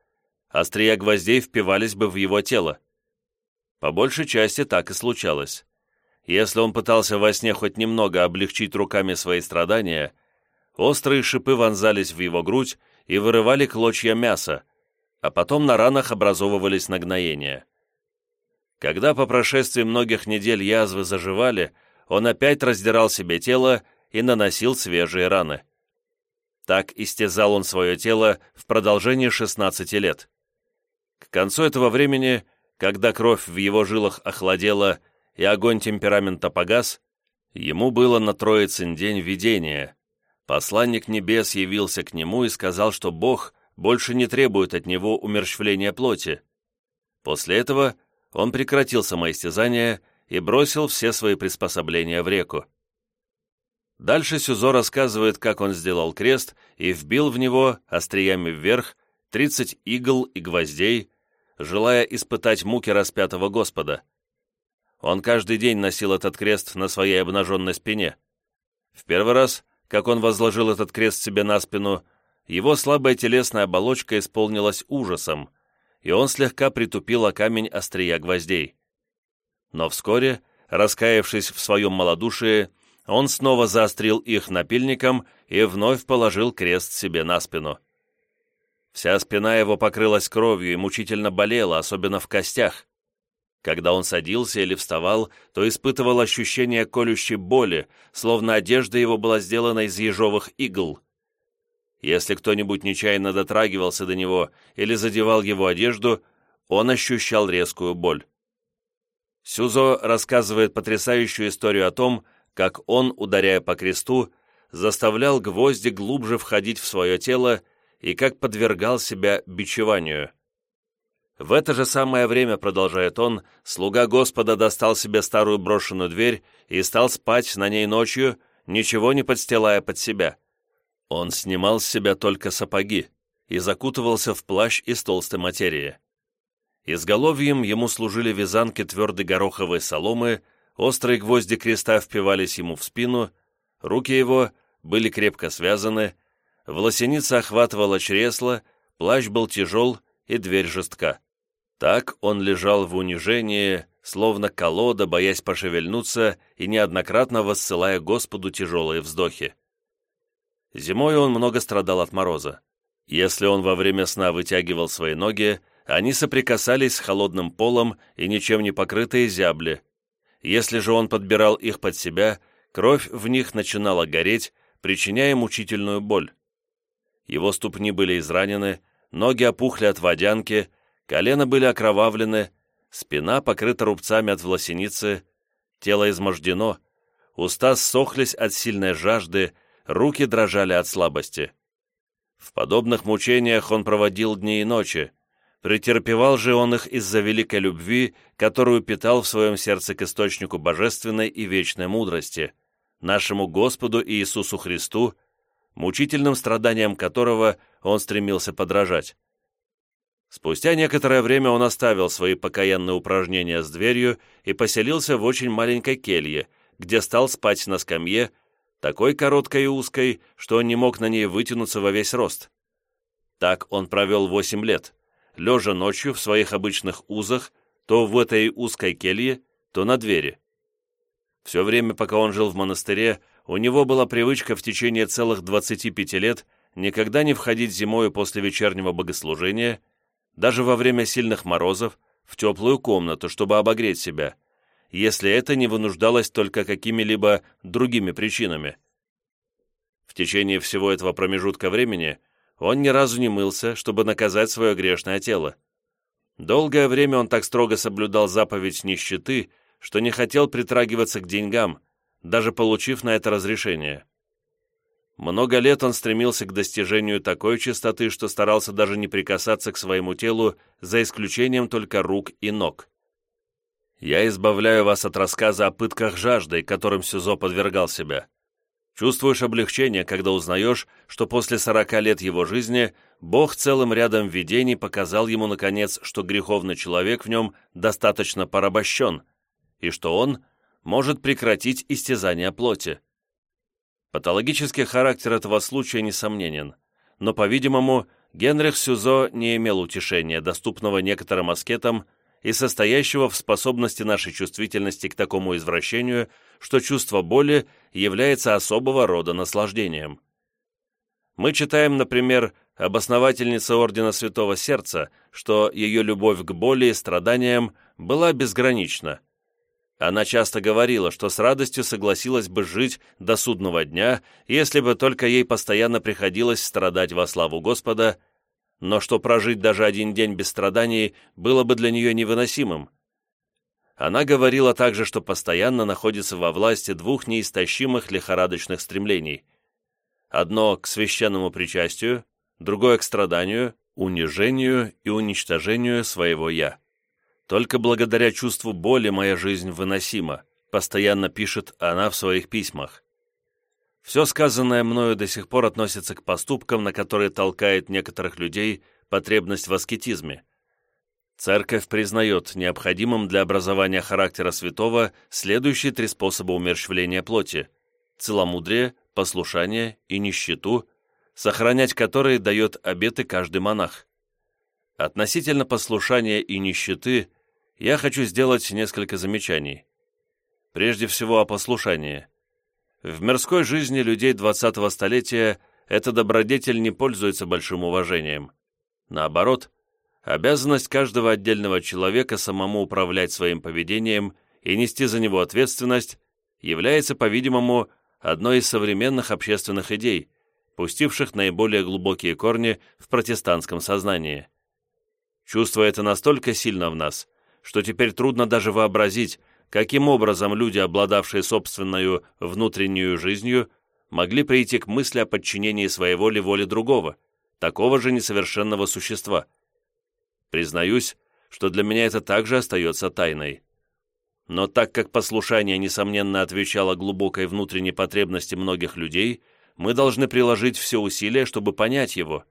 S1: острия гвоздей впивались бы в его тело. По большей части так и случалось. Если он пытался во сне хоть немного облегчить руками свои страдания, острые шипы вонзались в его грудь и вырывали клочья мяса, а потом на ранах образовывались нагноения. Когда по прошествии многих недель язвы заживали, он опять раздирал себе тело и наносил свежие раны. Так истязал он свое тело в продолжении 16 лет. К концу этого времени, когда кровь в его жилах охладела и огонь темперамента погас, ему было на Троицын день видения. Посланник небес явился к нему и сказал, что Бог больше не требует от него умерщвления плоти. После этого он прекратил самоистязание и бросил все свои приспособления в реку. Дальше Сюзо рассказывает, как он сделал крест и вбил в него, остриями вверх, 30 игл и гвоздей, желая испытать муки распятого Господа. Он каждый день носил этот крест на своей обнаженной спине. В первый раз, как он возложил этот крест себе на спину, его слабая телесная оболочка исполнилась ужасом – и он слегка притупил о камень острия гвоздей. Но вскоре, раскаявшись в своем малодушии, он снова заострил их напильником и вновь положил крест себе на спину. Вся спина его покрылась кровью и мучительно болела, особенно в костях. Когда он садился или вставал, то испытывал ощущение колющей боли, словно одежда его была сделана из ежовых игл. Если кто-нибудь нечаянно дотрагивался до него или задевал его одежду, он ощущал резкую боль. Сюзо рассказывает потрясающую историю о том, как он, ударяя по кресту, заставлял гвозди глубже входить в свое тело и как подвергал себя бичеванию. В это же самое время, продолжает он, слуга Господа достал себе старую брошенную дверь и стал спать на ней ночью, ничего не подстилая под себя. Он снимал с себя только сапоги и закутывался в плащ из толстой материи. Изголовьем ему служили вязанки твердой гороховой соломы, острые гвозди креста впивались ему в спину, руки его были крепко связаны, волосеница охватывала чресло, плащ был тяжел и дверь жестка. Так он лежал в унижении, словно колода, боясь пошевельнуться и неоднократно воссылая Господу тяжелые вздохи. Зимой он много страдал от мороза. Если он во время сна вытягивал свои ноги, они соприкасались с холодным полом и ничем не покрытые зябли. Если же он подбирал их под себя, кровь в них начинала гореть, причиняя мучительную боль. Его ступни были изранены, ноги опухли от водянки, колена были окровавлены, спина покрыта рубцами от власеницы, тело измождено, уста сохлись от сильной жажды, руки дрожали от слабости. В подобных мучениях он проводил дни и ночи, претерпевал же он их из-за великой любви, которую питал в своем сердце к источнику божественной и вечной мудрости, нашему Господу Иисусу Христу, мучительным страданиям которого он стремился подражать. Спустя некоторое время он оставил свои покаянные упражнения с дверью и поселился в очень маленькой келье, где стал спать на скамье, такой короткой и узкой, что он не мог на ней вытянуться во весь рост. Так он провел восемь лет, лежа ночью в своих обычных узах, то в этой узкой келье, то на двери. Все время, пока он жил в монастыре, у него была привычка в течение целых 25 лет никогда не входить зимою после вечернего богослужения, даже во время сильных морозов, в теплую комнату, чтобы обогреть себя, если это не вынуждалось только какими-либо другими причинами. В течение всего этого промежутка времени он ни разу не мылся, чтобы наказать свое грешное тело. Долгое время он так строго соблюдал заповедь нищеты, что не хотел притрагиваться к деньгам, даже получив на это разрешение. Много лет он стремился к достижению такой чистоты, что старался даже не прикасаться к своему телу, за исключением только рук и ног я избавляю вас от рассказа о пытках жаждой, которым Сюзо подвергал себя. Чувствуешь облегчение, когда узнаешь, что после сорока лет его жизни Бог целым рядом видений показал ему, наконец, что греховный человек в нем достаточно порабощен, и что он может прекратить истязание плоти. Патологический характер этого случая несомненен, но, по-видимому, Генрих Сюзо не имел утешения, доступного некоторым аскетам, и состоящего в способности нашей чувствительности к такому извращению, что чувство боли является особого рода наслаждением. Мы читаем, например, об основательнице Ордена Святого Сердца, что ее любовь к боли и страданиям была безгранична. Она часто говорила, что с радостью согласилась бы жить до судного дня, если бы только ей постоянно приходилось страдать во славу Господа – но что прожить даже один день без страданий было бы для нее невыносимым. Она говорила также, что постоянно находится во власти двух неистощимых лихорадочных стремлений. Одно к священному причастию, другое к страданию, унижению и уничтожению своего «я». «Только благодаря чувству боли моя жизнь выносима», постоянно пишет она в своих письмах. Все сказанное мною до сих пор относится к поступкам, на которые толкает некоторых людей потребность в аскетизме. Церковь признает необходимым для образования характера святого следующие три способа умерщвления плоти – целомудрие, послушание и нищету, сохранять которые дает обеты каждый монах. Относительно послушания и нищеты я хочу сделать несколько замечаний. Прежде всего о послушании – в мирской жизни людей 20-го столетия эта добродетель не пользуется большим уважением. Наоборот, обязанность каждого отдельного человека самому управлять своим поведением и нести за него ответственность является, по-видимому, одной из современных общественных идей, пустивших наиболее глубокие корни в протестантском сознании. Чувство это настолько сильно в нас, что теперь трудно даже вообразить, каким образом люди, обладавшие собственную внутреннюю жизнью, могли прийти к мысли о подчинении своей воли воле другого, такого же несовершенного существа. Признаюсь, что для меня это также остается тайной. Но так как послушание, несомненно, отвечало глубокой внутренней потребности многих людей, мы должны приложить все усилия, чтобы понять его.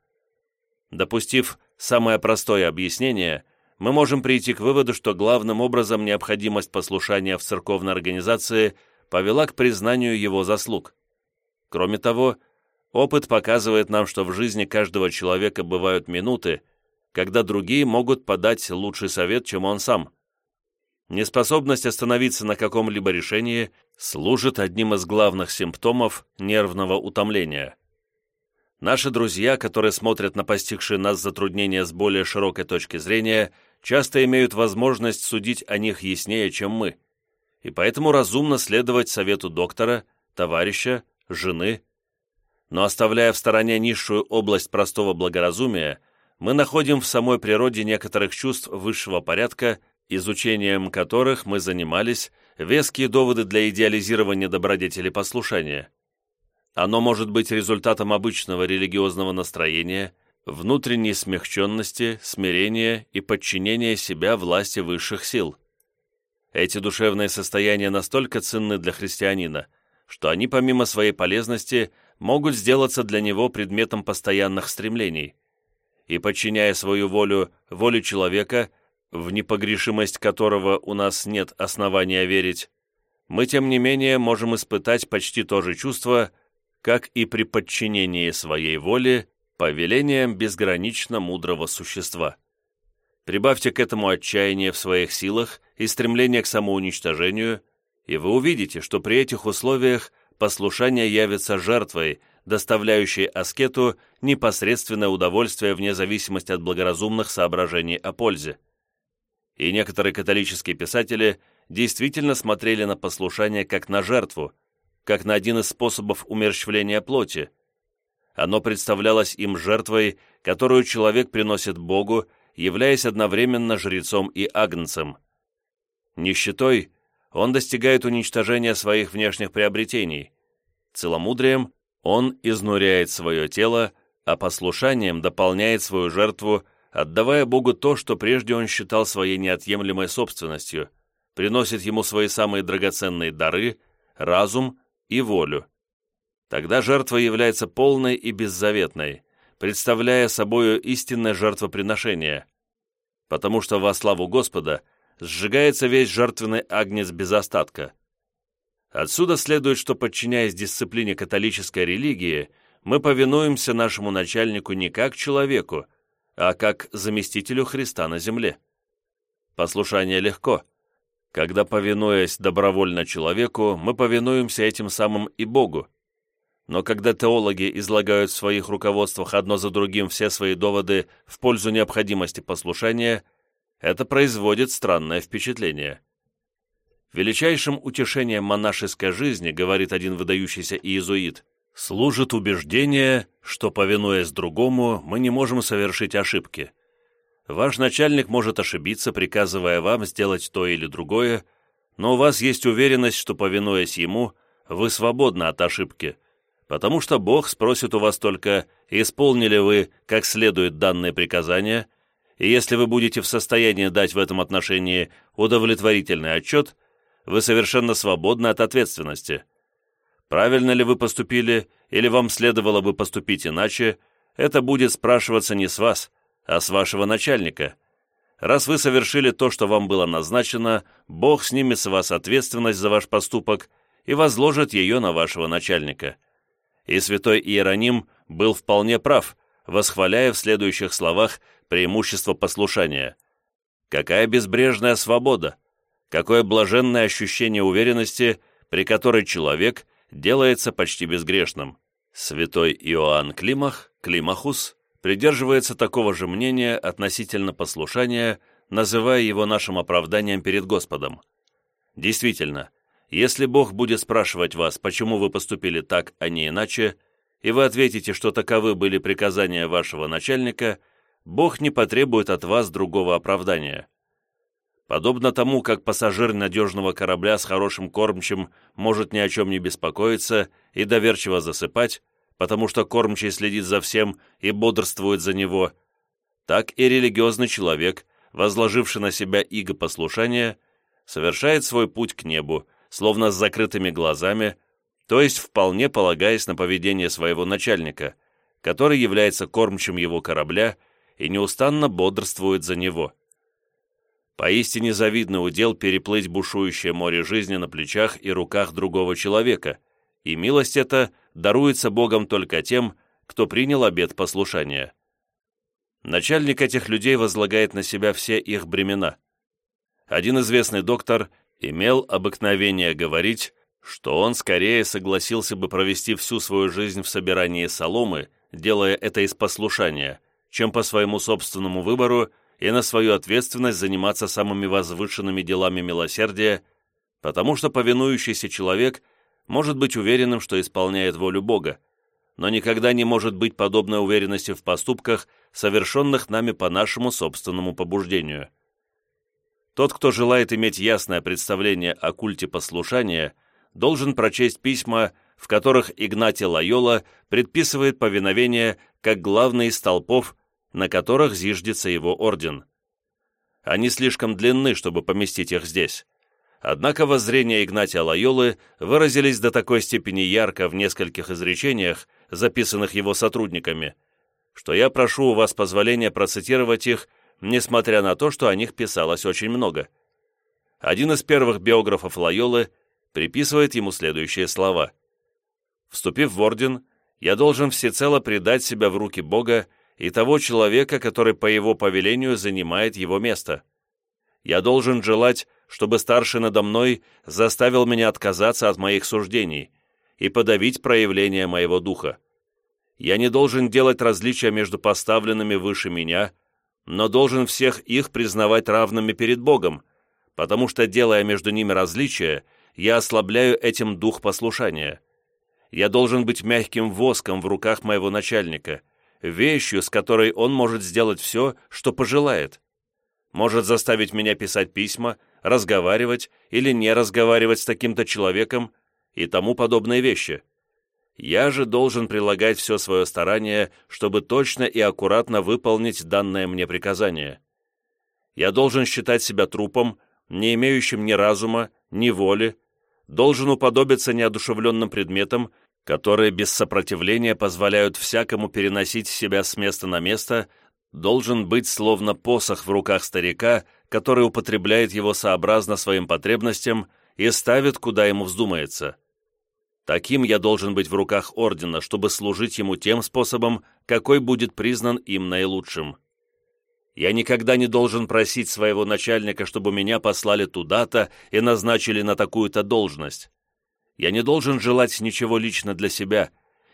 S1: Допустив самое простое объяснение – мы можем прийти к выводу, что главным образом необходимость послушания в церковной организации повела к признанию его заслуг. Кроме того, опыт показывает нам, что в жизни каждого человека бывают минуты, когда другие могут подать лучший совет, чем он сам. Неспособность остановиться на каком-либо решении служит одним из главных симптомов нервного утомления. Наши друзья, которые смотрят на постигшие нас затруднения с более широкой точки зрения – часто имеют возможность судить о них яснее, чем мы, и поэтому разумно следовать совету доктора, товарища, жены. Но оставляя в стороне низшую область простого благоразумия, мы находим в самой природе некоторых чувств высшего порядка, изучением которых мы занимались, веские доводы для идеализирования добродетели послушания. Оно может быть результатом обычного религиозного настроения – внутренней смягченности, смирения и подчинения себя власти высших сил. Эти душевные состояния настолько ценны для христианина, что они помимо своей полезности могут сделаться для него предметом постоянных стремлений. И подчиняя свою волю воле человека, в непогрешимость которого у нас нет основания верить, мы, тем не менее, можем испытать почти то же чувство, как и при подчинении своей воле повелением безгранично мудрого существа. Прибавьте к этому отчаяние в своих силах и стремление к самоуничтожению, и вы увидите, что при этих условиях послушание явится жертвой, доставляющей аскету непосредственное удовольствие вне зависимости от благоразумных соображений о пользе. И некоторые католические писатели действительно смотрели на послушание как на жертву, как на один из способов умерщвления плоти – оно представлялось им жертвой, которую человек приносит Богу, являясь одновременно жрецом и агнцем. Нищетой он достигает уничтожения своих внешних приобретений. Целомудрием он изнуряет свое тело, а послушанием дополняет свою жертву, отдавая Богу то, что прежде он считал своей неотъемлемой собственностью, приносит ему свои самые драгоценные дары, разум и волю. Тогда жертва является полной и беззаветной, представляя собою истинное жертвоприношение, потому что во славу Господа сжигается весь жертвенный агнец без остатка. Отсюда следует, что, подчиняясь дисциплине католической религии, мы повинуемся нашему начальнику не как человеку, а как заместителю Христа на земле. Послушание легко. Когда, повинуясь добровольно человеку, мы повинуемся этим самым и Богу, но когда теологи излагают в своих руководствах одно за другим все свои доводы в пользу необходимости послушания, это производит странное впечатление. Величайшим утешением монашеской жизни, говорит один выдающийся иезуит, служит убеждение, что, повинуясь другому, мы не можем совершить ошибки. Ваш начальник может ошибиться, приказывая вам сделать то или другое, но у вас есть уверенность, что, повинуясь ему, вы свободны от ошибки – потому что Бог спросит у вас только, исполнили вы как следует данные приказания, и если вы будете в состоянии дать в этом отношении удовлетворительный отчет, вы совершенно свободны от ответственности. Правильно ли вы поступили, или вам следовало бы поступить иначе, это будет спрашиваться не с вас, а с вашего начальника. Раз вы совершили то, что вам было назначено, Бог снимет с вас ответственность за ваш поступок и возложит ее на вашего начальника и святой Иероним был вполне прав, восхваляя в следующих словах преимущество послушания. Какая безбрежная свобода! Какое блаженное ощущение уверенности, при которой человек делается почти безгрешным. Святой Иоанн Климах, Климахус, придерживается такого же мнения относительно послушания, называя его нашим оправданием перед Господом. Действительно, если Бог будет спрашивать вас, почему вы поступили так, а не иначе, и вы ответите, что таковы были приказания вашего начальника, Бог не потребует от вас другого оправдания. Подобно тому, как пассажир надежного корабля с хорошим кормчим может ни о чем не беспокоиться и доверчиво засыпать, потому что кормчий следит за всем и бодрствует за него, так и религиозный человек, возложивший на себя иго послушания, совершает свой путь к небу, словно с закрытыми глазами, то есть вполне полагаясь на поведение своего начальника, который является кормчим его корабля и неустанно бодрствует за него. Поистине завидный удел переплыть бушующее море жизни на плечах и руках другого человека, и милость эта даруется Богом только тем, кто принял обет послушания. Начальник этих людей возлагает на себя все их бремена. Один известный доктор – имел обыкновение говорить, что он скорее согласился бы провести всю свою жизнь в собирании соломы, делая это из послушания, чем по своему собственному выбору и на свою ответственность заниматься самыми возвышенными делами милосердия, потому что повинующийся человек может быть уверенным, что исполняет волю Бога, но никогда не может быть подобной уверенности в поступках, совершенных нами по нашему собственному побуждению – тот, кто желает иметь ясное представление о культе послушания, должен прочесть письма, в которых Игнатий Лайола предписывает повиновение как главный из толпов, на которых зиждется его орден. Они слишком длинны, чтобы поместить их здесь. Однако воззрения Игнатия Лайолы выразились до такой степени ярко в нескольких изречениях, записанных его сотрудниками, что я прошу у вас позволения процитировать их несмотря на то, что о них писалось очень много. Один из первых биографов Лайолы приписывает ему следующие слова. «Вступив в орден, я должен всецело предать себя в руки Бога и того человека, который по его повелению занимает его место. Я должен желать, чтобы старший надо мной заставил меня отказаться от моих суждений и подавить проявление моего духа. Я не должен делать различия между поставленными выше меня – но должен всех их признавать равными перед Богом, потому что, делая между ними различия, я ослабляю этим дух послушания. Я должен быть мягким воском в руках моего начальника, вещью, с которой он может сделать все, что пожелает. Может заставить меня писать письма, разговаривать или не разговаривать с таким-то человеком и тому подобные вещи. Я же должен прилагать все свое старание, чтобы точно и аккуратно выполнить данное мне приказание. Я должен считать себя трупом, не имеющим ни разума, ни воли, должен уподобиться неодушевленным предметам, которые без сопротивления позволяют всякому переносить себя с места на место, должен быть словно посох в руках старика, который употребляет его сообразно своим потребностям и ставит, куда ему вздумается. Таким я должен быть в руках ордена, чтобы служить ему тем способом, какой будет признан им наилучшим. Я никогда не должен просить своего начальника, чтобы меня послали туда-то и назначили на такую-то должность. Я не должен желать ничего лично для себя,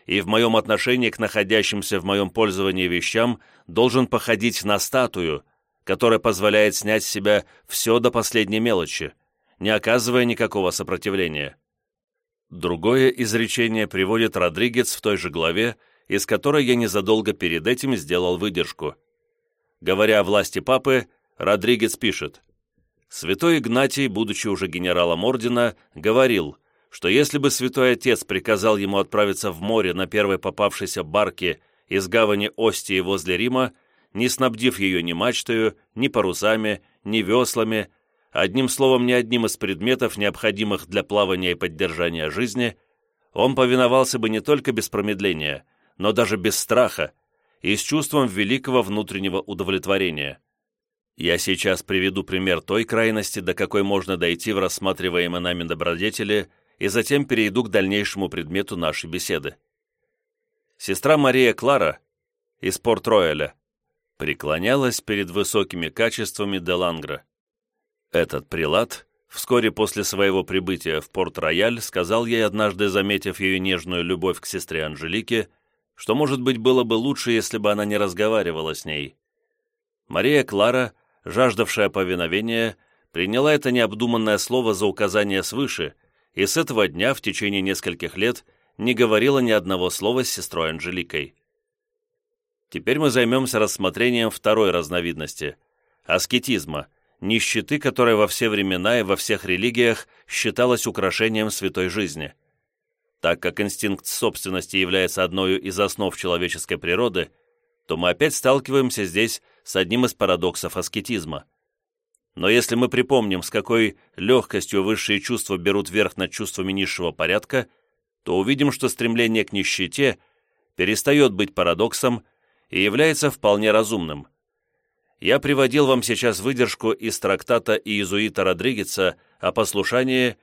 S1: и в моем отношении к находящимся в моем пользовании вещам должен походить на статую, которая позволяет снять с себя все до последней мелочи, не оказывая никакого сопротивления. Другое изречение приводит Родригес в той же главе, из которой я незадолго перед этим сделал выдержку. Говоря о власти папы, Родригес пишет, «Святой Игнатий, будучи уже генералом ордена, говорил, что если бы святой отец приказал ему отправиться в море на первой попавшейся барке из гавани Остии возле Рима, не снабдив ее ни мачтою, ни парусами, ни веслами, одним словом, ни одним из предметов, необходимых для плавания и поддержания жизни, он повиновался бы не только без промедления, но даже без страха и с чувством великого внутреннего удовлетворения. Я сейчас приведу пример той крайности, до какой можно дойти в рассматриваемой нами добродетели, и затем перейду к дальнейшему предмету нашей беседы. Сестра Мария Клара из Порт-Рояля преклонялась перед высокими качествами Делангра. Этот прилад вскоре после своего прибытия в Порт-Рояль сказал ей, однажды заметив ее нежную любовь к сестре Анжелике, что, может быть, было бы лучше, если бы она не разговаривала с ней. Мария Клара, жаждавшая повиновения, приняла это необдуманное слово за указание свыше и с этого дня в течение нескольких лет не говорила ни одного слова с сестрой Анжеликой. Теперь мы займемся рассмотрением второй разновидности – аскетизма – нищеты, которая во все времена и во всех религиях считалась украшением святой жизни. Так как инстинкт собственности является одной из основ человеческой природы, то мы опять сталкиваемся здесь с одним из парадоксов аскетизма. Но если мы припомним, с какой легкостью высшие чувства берут верх над чувствами низшего порядка, то увидим, что стремление к нищете перестает быть парадоксом и является вполне разумным я приводил вам сейчас выдержку из трактата иезуита Родригеса о послушании,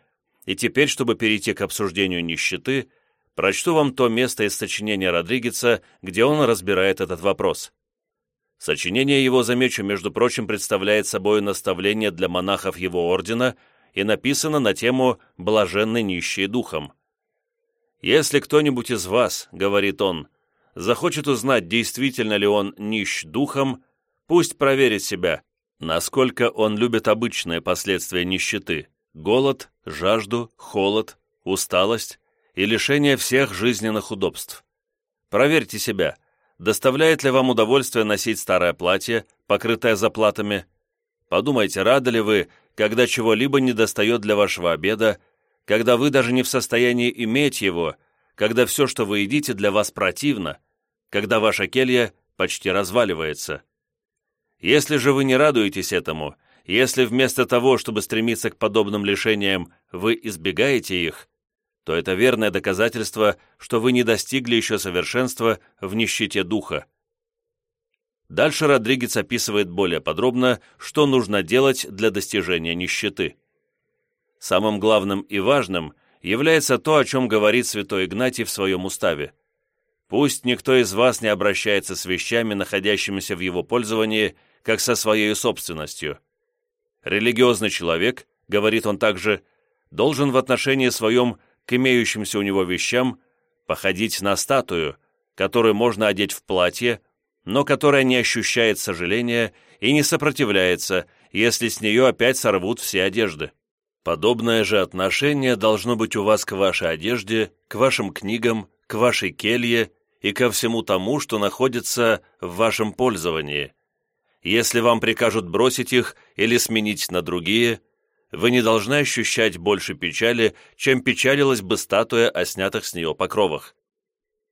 S1: и теперь, чтобы перейти к обсуждению нищеты, прочту вам то место из сочинения Родригеса, где он разбирает этот вопрос. Сочинение его, замечу, между прочим, представляет собой наставление для монахов его ордена и написано на тему «Блаженны нищие духом». «Если кто-нибудь из вас, — говорит он, — захочет узнать, действительно ли он нищ духом, Пусть проверит себя, насколько он любит обычные последствия нищеты – голод, жажду, холод, усталость и лишение всех жизненных удобств. Проверьте себя, доставляет ли вам удовольствие носить старое платье, покрытое заплатами. Подумайте, рады ли вы, когда чего-либо недостает для вашего обеда, когда вы даже не в состоянии иметь его, когда все, что вы едите, для вас противно, когда ваша келья почти разваливается. Если же вы не радуетесь этому, если вместо того, чтобы стремиться к подобным лишениям, вы избегаете их, то это верное доказательство, что вы не достигли еще совершенства в нищете духа. Дальше Родригес описывает более подробно, что нужно делать для достижения нищеты. Самым главным и важным является то, о чем говорит святой Игнатий в своем уставе. «Пусть никто из вас не обращается с вещами, находящимися в его пользовании, как со своей собственностью. Религиозный человек, говорит он также, должен в отношении своем к имеющимся у него вещам походить на статую, которую можно одеть в платье, но которая не ощущает сожаления и не сопротивляется, если с нее опять сорвут все одежды. Подобное же отношение должно быть у вас к вашей одежде, к вашим книгам, к вашей келье и ко всему тому, что находится в вашем пользовании. Если вам прикажут бросить их или сменить на другие, вы не должны ощущать больше печали, чем печалилась бы статуя о снятых с нее покровах.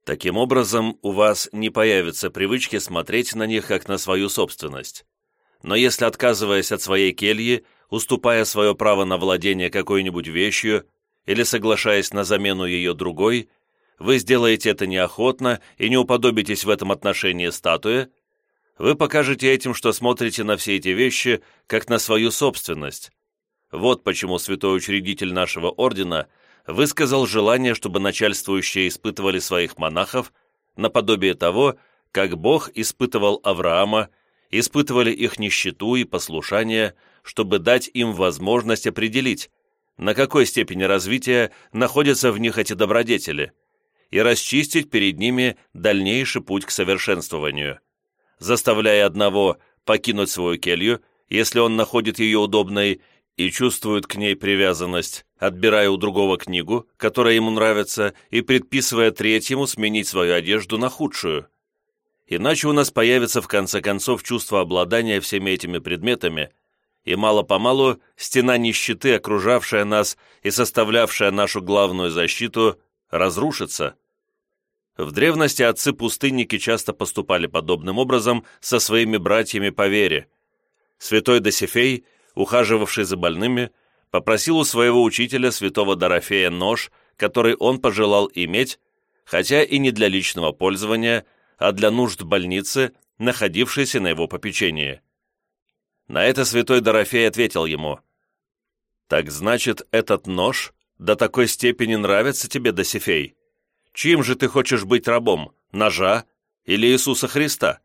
S1: Таким образом, у вас не появится привычки смотреть на них как на свою собственность. Но если, отказываясь от своей кельи, уступая свое право на владение какой-нибудь вещью или соглашаясь на замену ее другой, вы сделаете это неохотно и не уподобитесь в этом отношении статуе, вы покажете этим, что смотрите на все эти вещи, как на свою собственность. Вот почему святой учредитель нашего ордена высказал желание, чтобы начальствующие испытывали своих монахов наподобие того, как Бог испытывал Авраама, испытывали их нищету и послушание, чтобы дать им возможность определить, на какой степени развития находятся в них эти добродетели, и расчистить перед ними дальнейший путь к совершенствованию заставляя одного покинуть свою келью, если он находит ее удобной, и чувствует к ней привязанность, отбирая у другого книгу, которая ему нравится, и предписывая третьему сменить свою одежду на худшую. Иначе у нас появится в конце концов чувство обладания всеми этими предметами, и мало-помалу стена нищеты, окружавшая нас и составлявшая нашу главную защиту, разрушится. В древности отцы-пустынники часто поступали подобным образом со своими братьями по вере. Святой Досифей, ухаживавший за больными, попросил у своего учителя святого Дорофея нож, который он пожелал иметь, хотя и не для личного пользования, а для нужд больницы, находившейся на его попечении. На это святой Дорофей ответил ему, «Так значит, этот нож до такой степени нравится тебе, Досифей?» Чьим же ты хочешь быть рабом? Ножа или Иисуса Христа?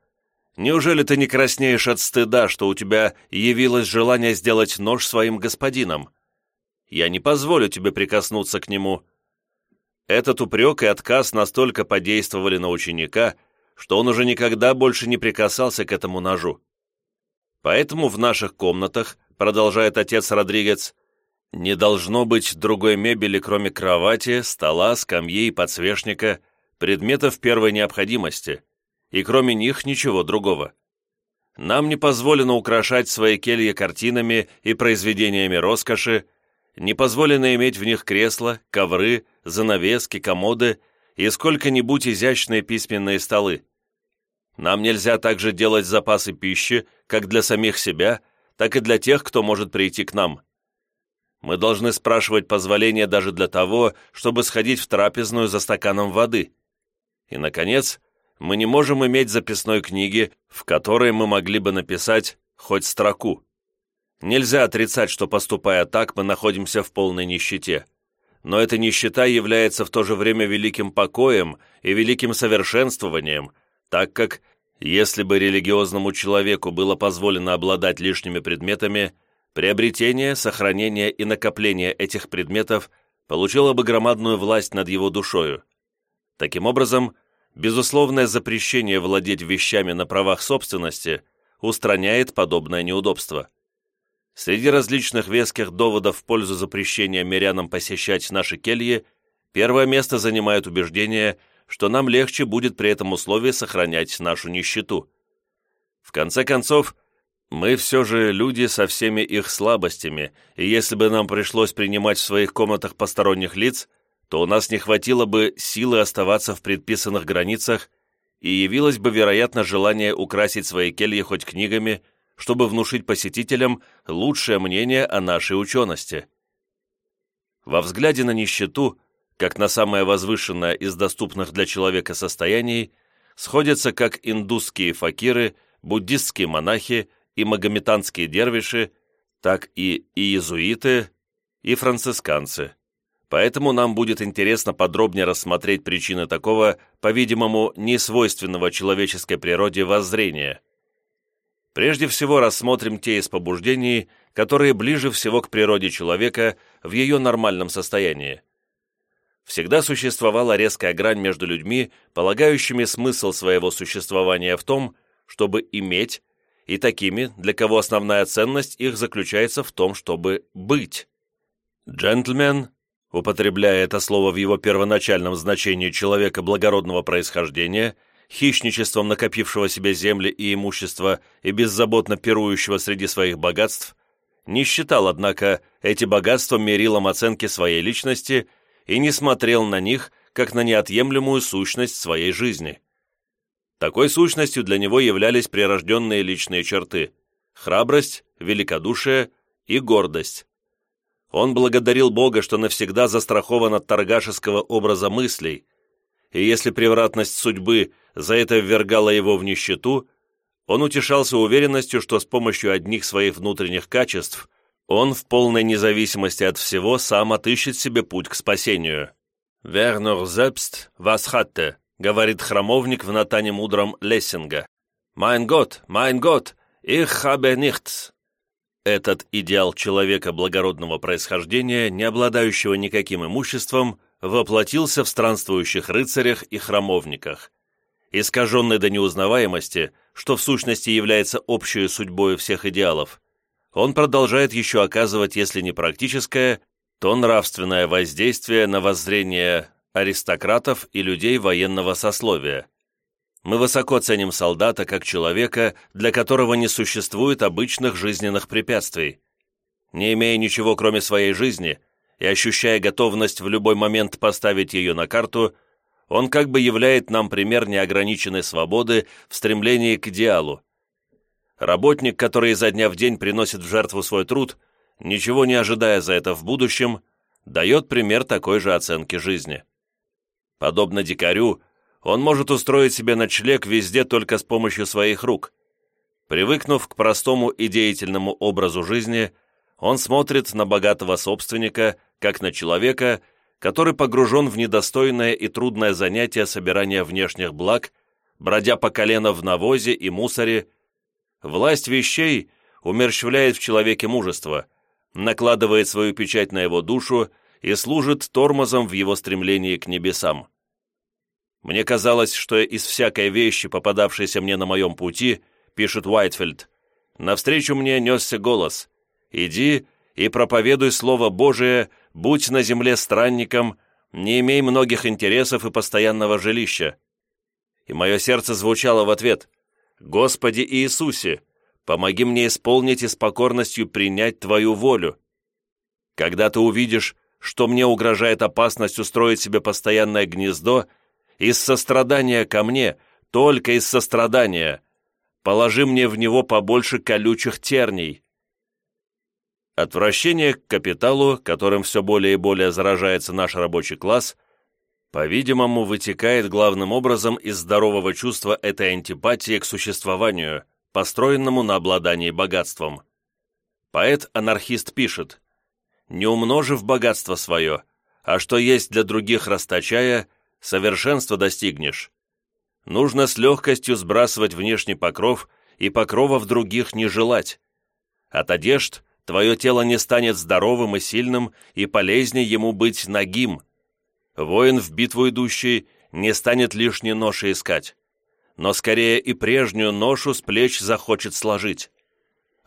S1: Неужели ты не краснеешь от стыда, что у тебя явилось желание сделать нож своим господином? Я не позволю тебе прикоснуться к нему». Этот упрек и отказ настолько подействовали на ученика, что он уже никогда больше не прикасался к этому ножу. Поэтому в наших комнатах, продолжает отец Родригес, не должно быть другой мебели, кроме кровати, стола, скамьи и подсвечника, предметов первой необходимости, и кроме них ничего другого. Нам не позволено украшать свои кельи картинами и произведениями роскоши, не позволено иметь в них кресла, ковры, занавески, комоды и сколько-нибудь изящные письменные столы. Нам нельзя также делать запасы пищи как для самих себя, так и для тех, кто может прийти к нам – мы должны спрашивать позволения даже для того, чтобы сходить в трапезную за стаканом воды. И, наконец, мы не можем иметь записной книги, в которой мы могли бы написать хоть строку. Нельзя отрицать, что, поступая так, мы находимся в полной нищете. Но эта нищета является в то же время великим покоем и великим совершенствованием, так как, если бы религиозному человеку было позволено обладать лишними предметами – Приобретение, сохранение и накопление этих предметов получило бы громадную власть над его душою. Таким образом, безусловное запрещение владеть вещами на правах собственности устраняет подобное неудобство. Среди различных веских доводов в пользу запрещения мирянам посещать наши кельи первое место занимает убеждение, что нам легче будет при этом условии сохранять нашу нищету. В конце концов, мы все же люди со всеми их слабостями, и если бы нам пришлось принимать в своих комнатах посторонних лиц, то у нас не хватило бы силы оставаться в предписанных границах и явилось бы, вероятно, желание украсить свои кельи хоть книгами, чтобы внушить посетителям лучшее мнение о нашей учености. Во взгляде на нищету, как на самое возвышенное из доступных для человека состояний, сходятся как индусские факиры, буддистские монахи – и магометанские дервиши, так и иезуиты, и францисканцы. Поэтому нам будет интересно подробнее рассмотреть причины такого, по-видимому, несвойственного человеческой природе воззрения. Прежде всего рассмотрим те из побуждений, которые ближе всего к природе человека в ее нормальном состоянии. Всегда существовала резкая грань между людьми, полагающими смысл своего существования в том, чтобы иметь и такими, для кого основная ценность их заключается в том, чтобы быть. Джентльмен, употребляя это слово в его первоначальном значении человека благородного происхождения, хищничеством накопившего себе земли и имущество и беззаботно пирующего среди своих богатств, не считал, однако, эти богатства мерилом оценки своей личности и не смотрел на них, как на неотъемлемую сущность своей жизни. Такой сущностью для него являлись прирожденные личные черты – храбрость, великодушие и гордость. Он благодарил Бога, что навсегда застрахован от торгашеского образа мыслей, и если превратность судьбы за это ввергала его в нищету, он утешался уверенностью, что с помощью одних своих внутренних качеств он в полной независимости от всего сам отыщет себе путь к спасению. «Вернур зепст вас хатте» говорит храмовник в Натане мудром Лессинга. «Майн год, майн год, их хабе нихтс». Этот идеал человека благородного происхождения, не обладающего никаким имуществом, воплотился в странствующих рыцарях и храмовниках. Искаженный до неузнаваемости, что в сущности является общей судьбой всех идеалов, он продолжает еще оказывать, если не практическое, то нравственное воздействие на воззрение аристократов и людей военного сословия. Мы высоко ценим солдата как человека, для которого не существует обычных жизненных препятствий. Не имея ничего кроме своей жизни и ощущая готовность в любой момент поставить ее на карту, он как бы являет нам пример неограниченной свободы в стремлении к идеалу. Работник, который изо дня в день приносит в жертву свой труд, ничего не ожидая за это в будущем, дает пример такой же оценки жизни. Подобно дикарю, он может устроить себе ночлег везде только с помощью своих рук. Привыкнув к простому и деятельному образу жизни, он смотрит на богатого собственника, как на человека, который погружен в недостойное и трудное занятие собирания внешних благ, бродя по колено в навозе и мусоре. Власть вещей умерщвляет в человеке мужество, накладывает свою печать на его душу и служит тормозом в его стремлении к небесам. «Мне казалось, что из всякой вещи, попадавшейся мне на моем пути, — пишет Уайтфельд, — навстречу мне несся голос. Иди и проповедуй Слово Божие, будь на земле странником, не имей многих интересов и постоянного жилища». И мое сердце звучало в ответ «Господи Иисусе, помоги мне исполнить и с покорностью принять Твою волю». Когда ты увидишь, что мне угрожает опасность устроить себе постоянное гнездо, из сострадания ко мне, только из сострадания, положи мне в него побольше колючих терней. Отвращение к капиталу, которым все более и более заражается наш рабочий класс, по-видимому, вытекает главным образом из здорового чувства этой антипатии к существованию, построенному на обладании богатством. Поэт-анархист пишет, не умножив богатство свое, а что есть для других расточая, совершенство достигнешь. Нужно с легкостью сбрасывать внешний покров и покровов других не желать. От одежд твое тело не станет здоровым и сильным, и полезнее ему быть нагим. Воин в битву идущий не станет лишней ноши искать, но скорее и прежнюю ношу с плеч захочет сложить.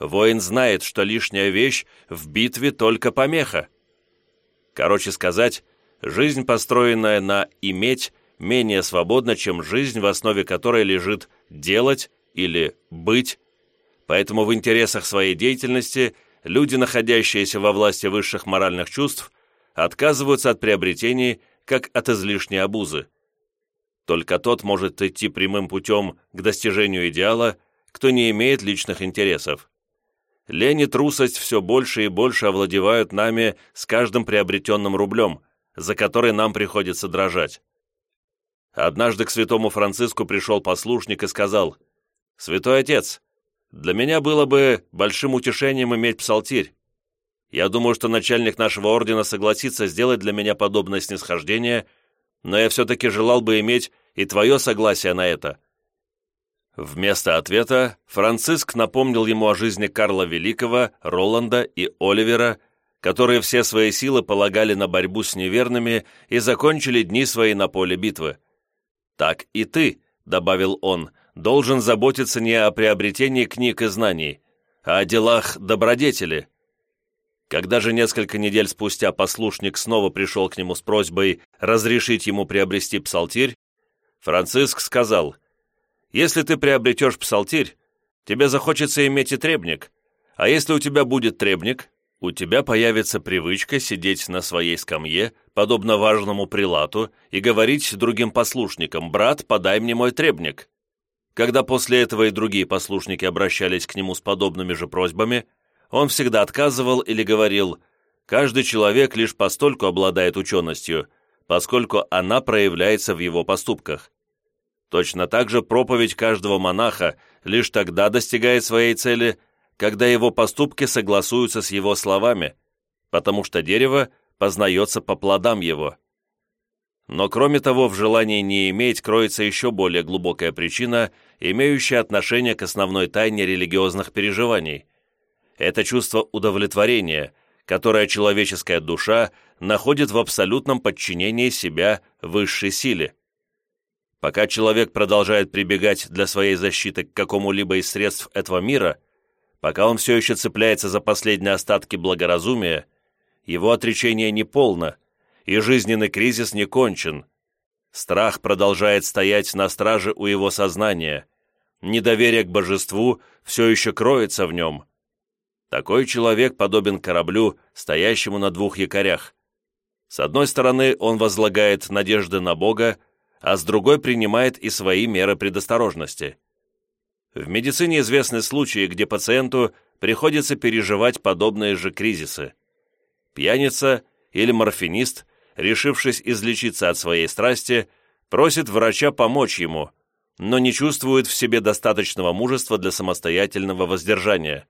S1: Воин знает, что лишняя вещь в битве только помеха. Короче сказать, жизнь, построенная на «иметь», менее свободна, чем жизнь, в основе которой лежит «делать» или «быть». Поэтому в интересах своей деятельности люди, находящиеся во власти высших моральных чувств, отказываются от приобретений, как от излишней обузы. Только тот может идти прямым путем к достижению идеала, кто не имеет личных интересов лень и трусость все больше и больше овладевают нами с каждым приобретенным рублем, за который нам приходится дрожать. Однажды к святому Франциску пришел послушник и сказал, «Святой отец, для меня было бы большим утешением иметь псалтирь. Я думаю, что начальник нашего ордена согласится сделать для меня подобное снисхождение, но я все-таки желал бы иметь и твое согласие на это, Вместо ответа Франциск напомнил ему о жизни Карла Великого, Роланда и Оливера, которые все свои силы полагали на борьбу с неверными и закончили дни свои на поле битвы. «Так и ты», — добавил он, — «должен заботиться не о приобретении книг и знаний, а о делах добродетели». Когда же несколько недель спустя послушник снова пришел к нему с просьбой разрешить ему приобрести псалтирь, Франциск сказал — если ты приобретешь псалтирь, тебе захочется иметь и требник, а если у тебя будет требник, у тебя появится привычка сидеть на своей скамье, подобно важному прилату, и говорить другим послушникам «Брат, подай мне мой требник». Когда после этого и другие послушники обращались к нему с подобными же просьбами, он всегда отказывал или говорил «Каждый человек лишь постольку обладает ученостью, поскольку она проявляется в его поступках. Точно так же проповедь каждого монаха лишь тогда достигает своей цели, когда его поступки согласуются с его словами, потому что дерево познается по плодам его. Но кроме того, в желании не иметь кроется еще более глубокая причина, имеющая отношение к основной тайне религиозных переживаний. Это чувство удовлетворения, которое человеческая душа находит в абсолютном подчинении себя высшей силе. Пока человек продолжает прибегать для своей защиты к какому-либо из средств этого мира, пока он все еще цепляется за последние остатки благоразумия, его отречение не полно, и жизненный кризис не кончен. Страх продолжает стоять на страже у его сознания, недоверие к божеству все еще кроется в нем. Такой человек подобен кораблю, стоящему на двух якорях. С одной стороны, он возлагает надежды на Бога, а с другой принимает и свои меры предосторожности. В медицине известны случаи, где пациенту приходится переживать подобные же кризисы. Пьяница или морфинист, решившись излечиться от своей страсти, просит врача помочь ему, но не чувствует в себе достаточного мужества для самостоятельного воздержания.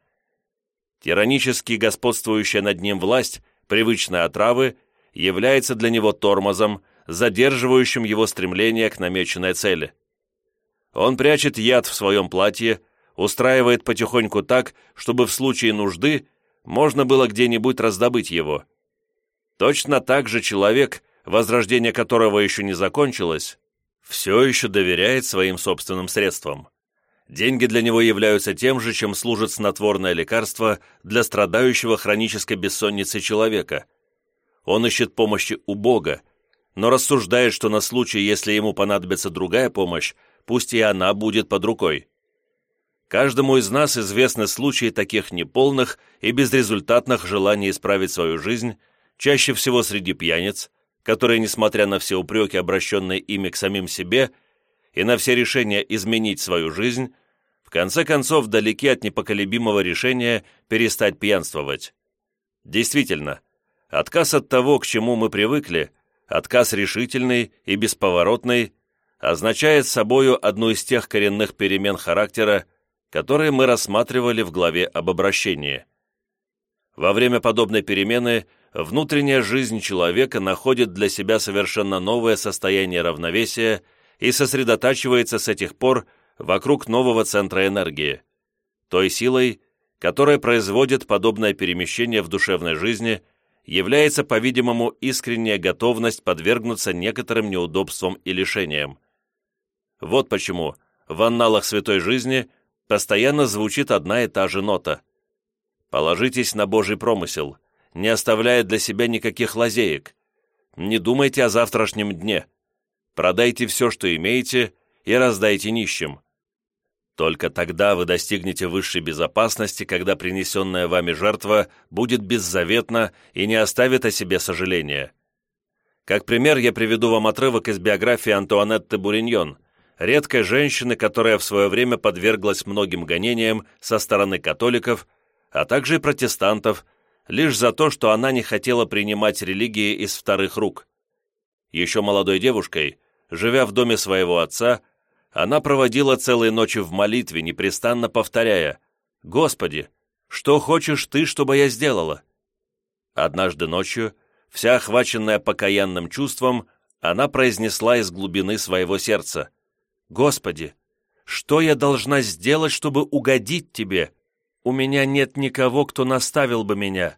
S1: Тиранически господствующая над ним власть привычная отравы является для него тормозом, задерживающим его стремление к намеченной цели. Он прячет яд в своем платье, устраивает потихоньку так, чтобы в случае нужды можно было где-нибудь раздобыть его. Точно так же человек, возрождение которого еще не закончилось, все еще доверяет своим собственным средствам. Деньги для него являются тем же, чем служит снотворное лекарство для страдающего хронической бессонницей человека. Он ищет помощи у Бога, но рассуждает, что на случай, если ему понадобится другая помощь, пусть и она будет под рукой. Каждому из нас известны случаи таких неполных и безрезультатных желаний исправить свою жизнь, чаще всего среди пьяниц, которые, несмотря на все упреки, обращенные ими к самим себе, и на все решения изменить свою жизнь, в конце концов далеки от непоколебимого решения перестать пьянствовать. Действительно, отказ от того, к чему мы привыкли – отказ решительный и бесповоротный означает собою одну из тех коренных перемен характера, которые мы рассматривали в главе об обращении. Во время подобной перемены внутренняя жизнь человека находит для себя совершенно новое состояние равновесия и сосредотачивается с этих пор вокруг нового центра энергии, той силой, которая производит подобное перемещение в душевной жизни – является, по-видимому, искренняя готовность подвергнуться некоторым неудобствам и лишениям. Вот почему в анналах святой жизни постоянно звучит одна и та же нота. Положитесь на Божий промысел, не оставляя для себя никаких лазеек. Не думайте о завтрашнем дне. Продайте все, что имеете, и раздайте нищим. Только тогда вы достигнете высшей безопасности, когда принесенная вами жертва будет беззаветна и не оставит о себе сожаления. Как пример я приведу вам отрывок из биографии Антуанетты Буриньон, редкой женщины, которая в свое время подверглась многим гонениям со стороны католиков, а также и протестантов, лишь за то, что она не хотела принимать религии из вторых рук. Еще молодой девушкой, живя в доме своего отца, она проводила целые ночи в молитве, непрестанно повторяя «Господи, что хочешь ты, чтобы я сделала?» Однажды ночью, вся охваченная покаянным чувством, она произнесла из глубины своего сердца «Господи, что я должна сделать, чтобы угодить Тебе? У меня нет никого, кто наставил бы меня.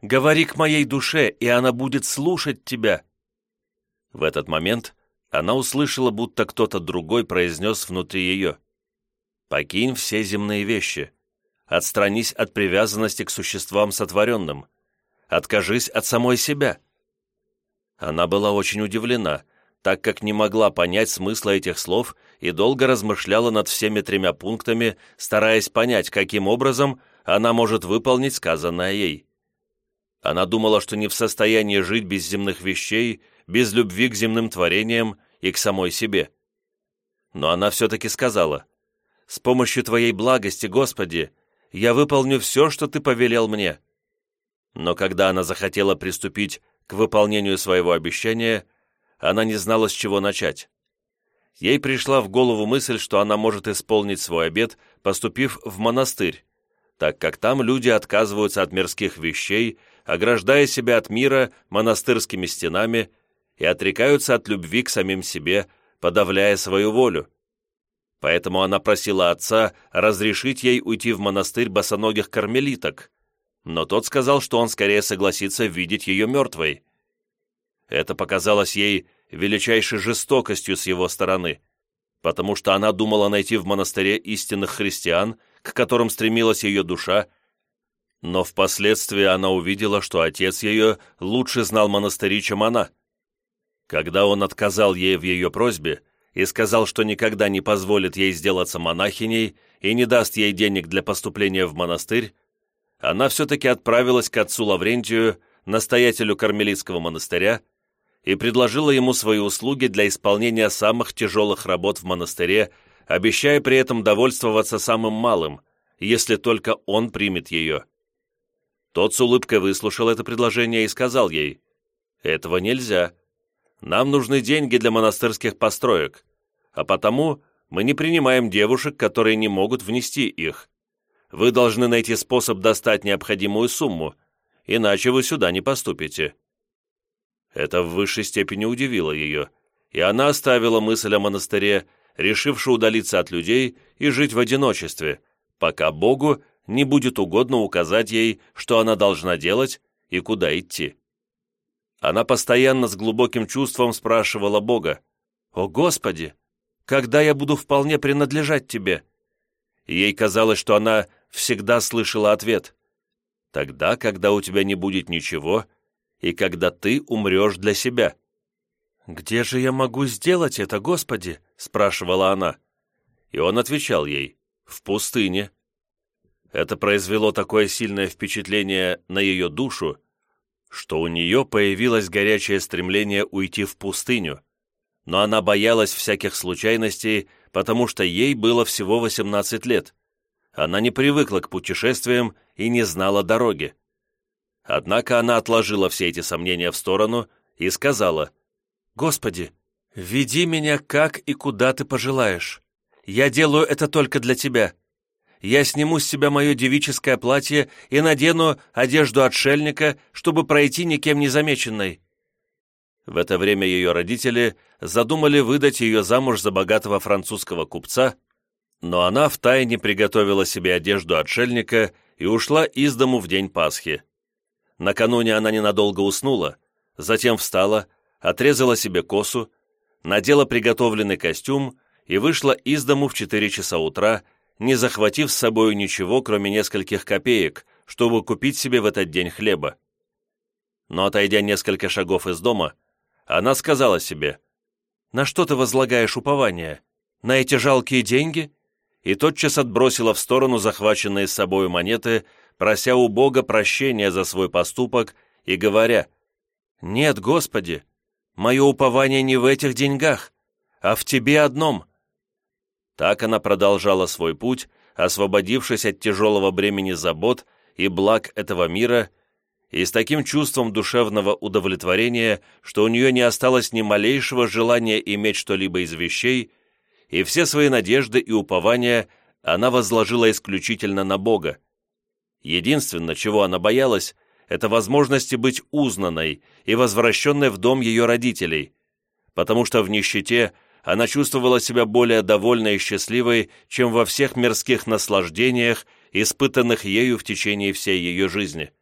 S1: Говори к моей душе, и она будет слушать Тебя». В этот момент – она услышала, будто кто-то другой произнес внутри ее. «Покинь все земные вещи. Отстранись от привязанности к существам сотворенным. Откажись от самой себя». Она была очень удивлена, так как не могла понять смысла этих слов и долго размышляла над всеми тремя пунктами, стараясь понять, каким образом она может выполнить сказанное ей. Она думала, что не в состоянии жить без земных вещей без любви к земным творениям и к самой себе. Но она все-таки сказала, «С помощью Твоей благости, Господи, я выполню все, что Ты повелел мне». Но когда она захотела приступить к выполнению своего обещания, она не знала, с чего начать. Ей пришла в голову мысль, что она может исполнить свой обет, поступив в монастырь, так как там люди отказываются от мирских вещей, ограждая себя от мира монастырскими стенами – и отрекаются от любви к самим себе, подавляя свою волю. Поэтому она просила отца разрешить ей уйти в монастырь босоногих кармелиток, но тот сказал, что он скорее согласится видеть ее мертвой. Это показалось ей величайшей жестокостью с его стороны, потому что она думала найти в монастыре истинных христиан, к которым стремилась ее душа, но впоследствии она увидела, что отец ее лучше знал монастыри, чем она – когда он отказал ей в ее просьбе и сказал, что никогда не позволит ей сделаться монахиней и не даст ей денег для поступления в монастырь, она все-таки отправилась к отцу Лаврентию, настоятелю кармелитского монастыря, и предложила ему свои услуги для исполнения самых тяжелых работ в монастыре, обещая при этом довольствоваться самым малым, если только он примет ее. Тот с улыбкой выслушал это предложение и сказал ей, «Этого нельзя. Нам нужны деньги для монастырских построек, а потому мы не принимаем девушек, которые не могут внести их. Вы должны найти способ достать необходимую сумму, иначе вы сюда не поступите». Это в высшей степени удивило ее, и она оставила мысль о монастыре, решивши удалиться от людей и жить в одиночестве, пока Богу не будет угодно указать ей, что она должна делать и куда идти. Она постоянно с глубоким чувством спрашивала Бога, «О Господи, когда я буду вполне принадлежать Тебе?» Ей казалось, что она всегда слышала ответ, «Тогда, когда у тебя не будет ничего, и когда ты умрешь для себя». «Где же я могу сделать это, Господи?» — спрашивала она. И он отвечал ей, «В пустыне». Это произвело такое сильное впечатление на ее душу, что у нее появилось горячее стремление уйти в пустыню, но она боялась всяких случайностей, потому что ей было всего 18 лет. Она не привыкла к путешествиям и не знала дороги. Однако она отложила все эти сомнения в сторону и сказала, «Господи, веди меня как и куда ты пожелаешь. Я делаю это только для тебя я сниму с себя мое девическое платье и надену одежду отшельника, чтобы пройти никем не замеченной». В это время ее родители задумали выдать ее замуж за богатого французского купца, но она втайне приготовила себе одежду отшельника и ушла из дому в день Пасхи. Накануне она ненадолго уснула, затем встала, отрезала себе косу, надела приготовленный костюм и вышла из дому в четыре часа утра, не захватив с собой ничего, кроме нескольких копеек, чтобы купить себе в этот день хлеба. Но отойдя несколько шагов из дома, она сказала себе, «На что ты возлагаешь упование? На эти жалкие деньги?» и тотчас отбросила в сторону захваченные с собой монеты, прося у Бога прощения за свой поступок и говоря, «Нет, Господи, мое упование не в этих деньгах, а в Тебе одном. Так она продолжала свой путь, освободившись от тяжелого бремени забот и благ этого мира, и с таким чувством душевного удовлетворения, что у нее не осталось ни малейшего желания иметь что-либо из вещей, и все свои надежды и упования она возложила исключительно на Бога. Единственное, чего она боялась, это возможности быть узнанной и возвращенной в дом ее родителей, потому что в нищете она чувствовала себя более довольной и счастливой, чем во всех мирских наслаждениях, испытанных ею в течение всей ее жизни.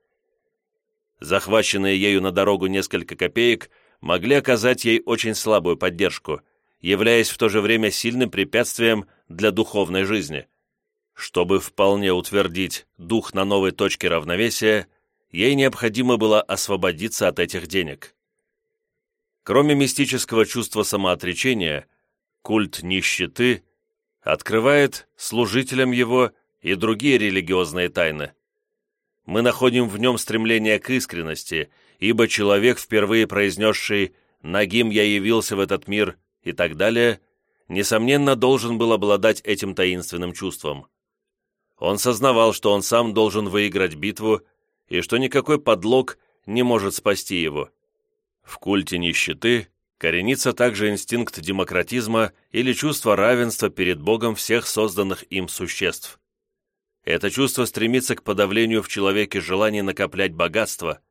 S1: Захваченные ею на дорогу несколько копеек могли оказать ей очень слабую поддержку, являясь в то же время сильным препятствием для духовной жизни. Чтобы вполне утвердить дух на новой точке равновесия, ей необходимо было освободиться от этих денег. Кроме мистического чувства самоотречения, культ нищеты, открывает служителям его и другие религиозные тайны. Мы находим в нем стремление к искренности, ибо человек, впервые произнесший «Нагим я явился в этот мир» и так далее, несомненно, должен был обладать этим таинственным чувством. Он сознавал, что он сам должен выиграть битву и что никакой подлог не может спасти его. В культе нищеты коренится также инстинкт демократизма или чувство равенства перед Богом всех созданных им существ. Это чувство стремится к подавлению в человеке желания накоплять богатство,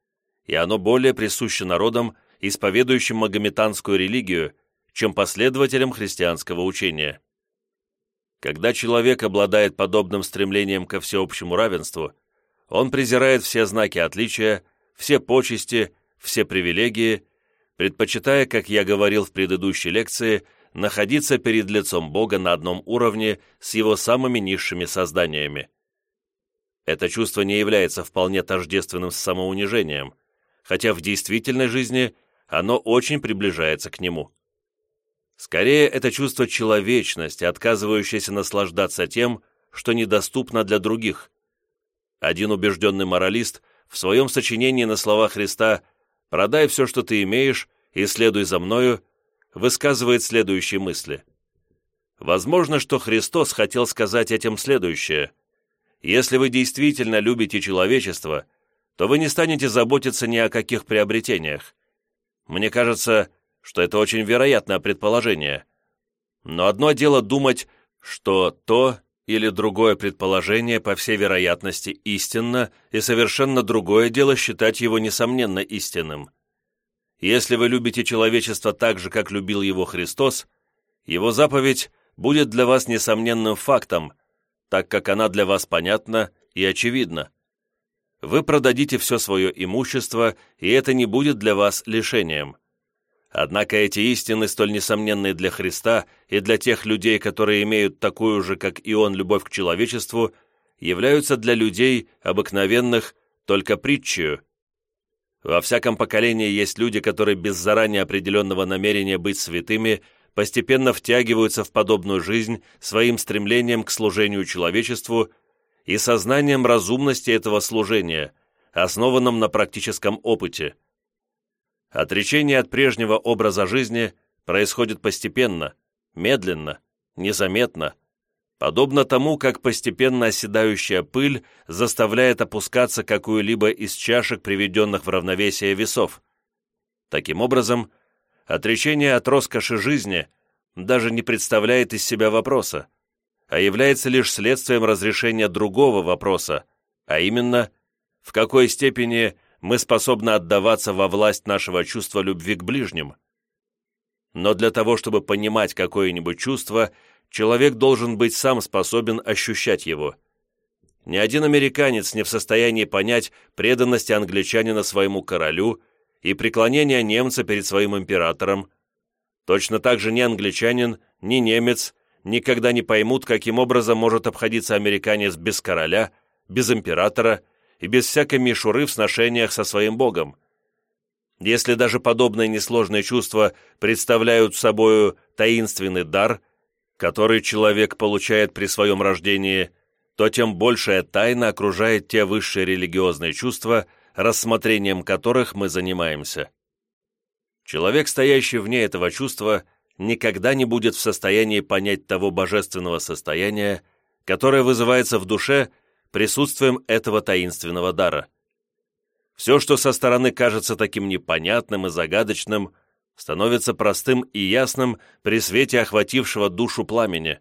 S1: и оно более присуще народам, исповедующим магометанскую религию, чем последователям христианского учения. Когда человек обладает подобным стремлением ко всеобщему равенству, он презирает все знаки отличия, все почести, все привилегии – предпочитая, как я говорил в предыдущей лекции, находиться перед лицом Бога на одном уровне с его самыми низшими созданиями. Это чувство не является вполне тождественным с самоунижением, хотя в действительной жизни оно очень приближается к нему. Скорее, это чувство человечности, отказывающееся наслаждаться тем, что недоступно для других. Один убежденный моралист в своем сочинении на слова Христа – продай все, что ты имеешь, и следуй за мною, высказывает следующие мысли. Возможно, что Христос хотел сказать этим следующее. Если вы действительно любите человечество, то вы не станете заботиться ни о каких приобретениях. Мне кажется, что это очень вероятное предположение. Но одно дело думать, что то, или другое предположение, по всей вероятности, истинно, и совершенно другое дело считать его, несомненно, истинным. Если вы любите человечество так же, как любил его Христос, его заповедь будет для вас несомненным фактом, так как она для вас понятна и очевидна. Вы продадите все свое имущество, и это не будет для вас лишением – Однако эти истины, столь несомненные для Христа и для тех людей, которые имеют такую же, как и он, любовь к человечеству, являются для людей, обыкновенных, только притчью. Во всяком поколении есть люди, которые без заранее определенного намерения быть святыми постепенно втягиваются в подобную жизнь своим стремлением к служению человечеству и сознанием разумности этого служения, основанном на практическом опыте – Отречение от прежнего образа жизни происходит постепенно, медленно, незаметно, подобно тому, как постепенно оседающая пыль заставляет опускаться какую-либо из чашек, приведенных в равновесие весов. Таким образом, отречение от роскоши жизни даже не представляет из себя вопроса, а является лишь следствием разрешения другого вопроса, а именно, в какой степени – мы способны отдаваться во власть нашего чувства любви к ближним. Но для того, чтобы понимать какое-нибудь чувство, человек должен быть сам способен ощущать его. Ни один американец не в состоянии понять преданности англичанина своему королю и преклонения немца перед своим императором. Точно так же ни англичанин, ни немец никогда не поймут, каким образом может обходиться американец без короля, без императора – и без всякой мишуры в сношениях со своим Богом. Если даже подобные несложные чувства представляют собою таинственный дар, который человек получает при своем рождении, то тем большая тайна окружает те высшие религиозные чувства, рассмотрением которых мы занимаемся. Человек, стоящий вне этого чувства, никогда не будет в состоянии понять того божественного состояния, которое вызывается в душе присутствием этого таинственного дара. Все, что со стороны кажется таким непонятным и загадочным, становится простым и ясным при свете охватившего душу пламени.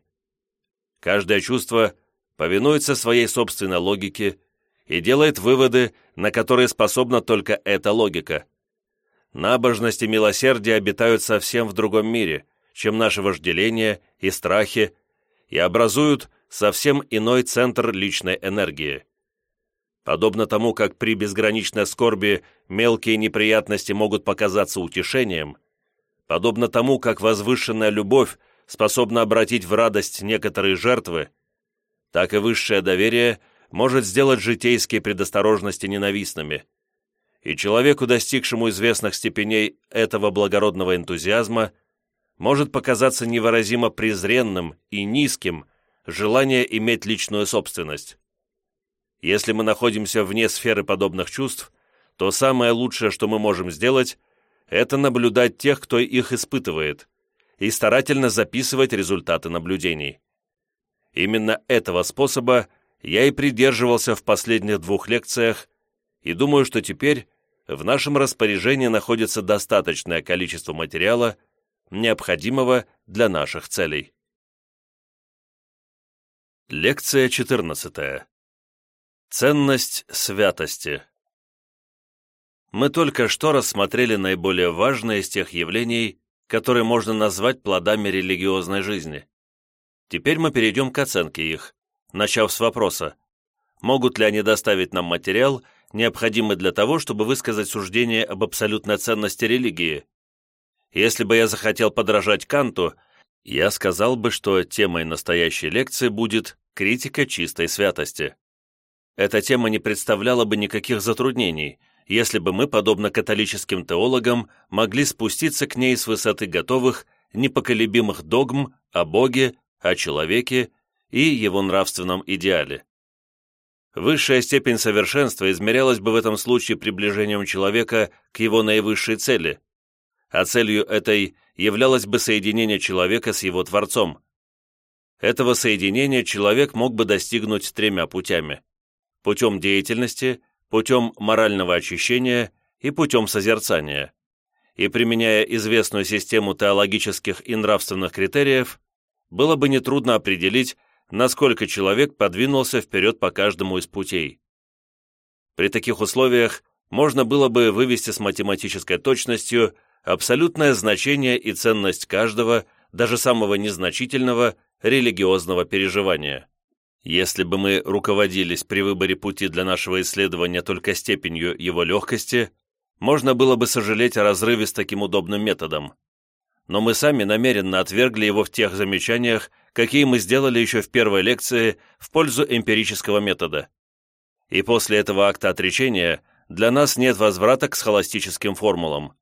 S1: Каждое чувство повинуется своей собственной логике и делает выводы, на которые способна только эта логика. Набожность и милосердие обитают совсем в другом мире, чем наше вожделение и страхи, и образуют – совсем иной центр личной энергии. Подобно тому, как при безграничной скорби мелкие неприятности могут показаться утешением, подобно тому, как возвышенная любовь способна обратить в радость некоторые жертвы, так и высшее доверие может сделать житейские предосторожности ненавистными. И человеку, достигшему известных степеней этого благородного энтузиазма, может показаться невыразимо презренным и низким – желание иметь личную собственность. Если мы находимся вне сферы подобных чувств, то самое лучшее, что мы можем сделать, это наблюдать тех, кто их испытывает, и старательно записывать результаты наблюдений. Именно этого способа я и придерживался в последних двух лекциях, и думаю, что теперь в нашем распоряжении находится достаточное количество материала, необходимого для наших целей. Лекция 14. Ценность святости. Мы только что рассмотрели наиболее важные из тех явлений, которые можно назвать плодами религиозной жизни. Теперь мы перейдем к оценке их, начав с вопроса, могут ли они доставить нам материал, необходимый для того, чтобы высказать суждение об абсолютной ценности религии. Если бы я захотел подражать Канту – я сказал бы, что темой настоящей лекции будет «Критика чистой святости». Эта тема не представляла бы никаких затруднений, если бы мы, подобно католическим теологам, могли спуститься к ней с высоты готовых, непоколебимых догм о Боге, о человеке и его нравственном идеале. Высшая степень совершенства измерялась бы в этом случае приближением человека к его наивысшей цели, а целью этой – являлось бы соединение человека с его Творцом. Этого соединения человек мог бы достигнуть тремя путями. Путем деятельности, путем морального очищения и путем созерцания. И применяя известную систему теологических и нравственных критериев, было бы нетрудно определить, насколько человек подвинулся вперед по каждому из путей. При таких условиях можно было бы вывести с математической точностью абсолютное значение и ценность каждого, даже самого незначительного, религиозного переживания. Если бы мы руководились при выборе пути для нашего исследования только степенью его легкости, можно было бы сожалеть о разрыве с таким удобным методом. Но мы сами намеренно отвергли его в тех замечаниях, какие мы сделали еще в первой лекции в пользу эмпирического метода. И после этого акта отречения для нас нет возврата к схоластическим формулам.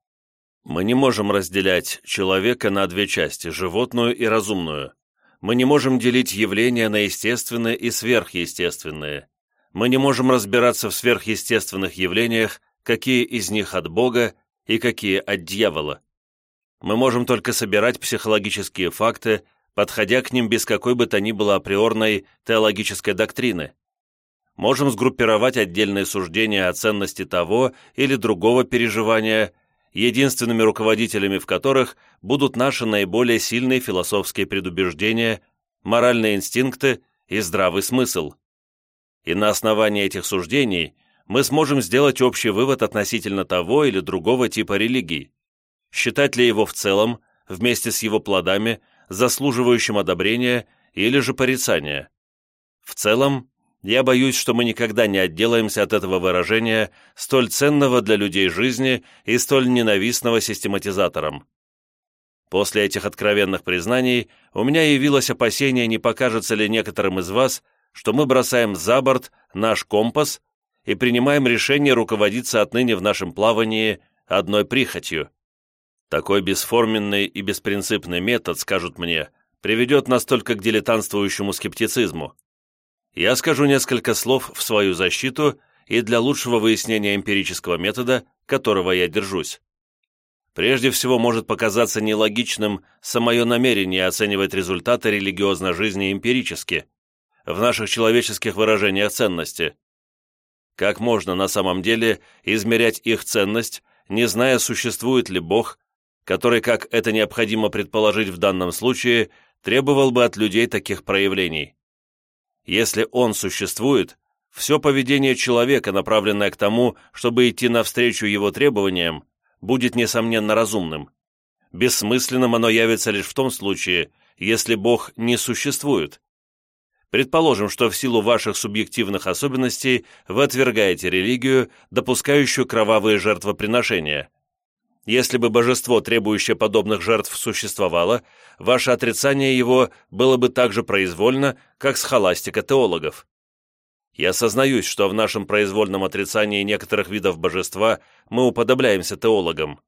S1: Мы не можем разделять человека на две части, животную и разумную. Мы не можем делить явления на естественные и сверхъестественные. Мы не можем разбираться в сверхъестественных явлениях, какие из них от Бога и какие от дьявола. Мы можем только собирать психологические факты, подходя к ним без какой бы то ни было априорной теологической доктрины. Можем сгруппировать отдельные суждения о ценности того или другого переживания – единственными руководителями в которых будут наши наиболее сильные философские предубеждения, моральные инстинкты и здравый смысл. И на основании этих суждений мы сможем сделать общий вывод относительно того или другого типа религии, считать ли его в целом, вместе с его плодами, заслуживающим одобрения или же порицания. В целом, я боюсь, что мы никогда не отделаемся от этого выражения, столь ценного для людей жизни и столь ненавистного систематизаторам. После этих откровенных признаний у меня явилось опасение, не покажется ли некоторым из вас, что мы бросаем за борт наш компас и принимаем решение руководиться отныне в нашем плавании одной прихотью. Такой бесформенный и беспринципный метод, скажут мне, приведет нас только к дилетантствующему скептицизму я скажу несколько слов в свою защиту и для лучшего выяснения эмпирического метода, которого я держусь. Прежде всего, может показаться нелогичным самое намерение оценивать результаты религиозной жизни эмпирически, в наших человеческих выражениях ценности. Как можно на самом деле измерять их ценность, не зная, существует ли Бог, который, как это необходимо предположить в данном случае, требовал бы от людей таких проявлений? Если он существует, все поведение человека, направленное к тому, чтобы идти навстречу его требованиям, будет, несомненно, разумным. Бессмысленным оно явится лишь в том случае, если Бог не существует. Предположим, что в силу ваших субъективных особенностей вы отвергаете религию, допускающую кровавые жертвоприношения – если бы божество, требующее подобных жертв, существовало, ваше отрицание его было бы так же произвольно, как с схоластика теологов. Я сознаюсь, что в нашем произвольном отрицании некоторых видов божества мы уподобляемся теологам.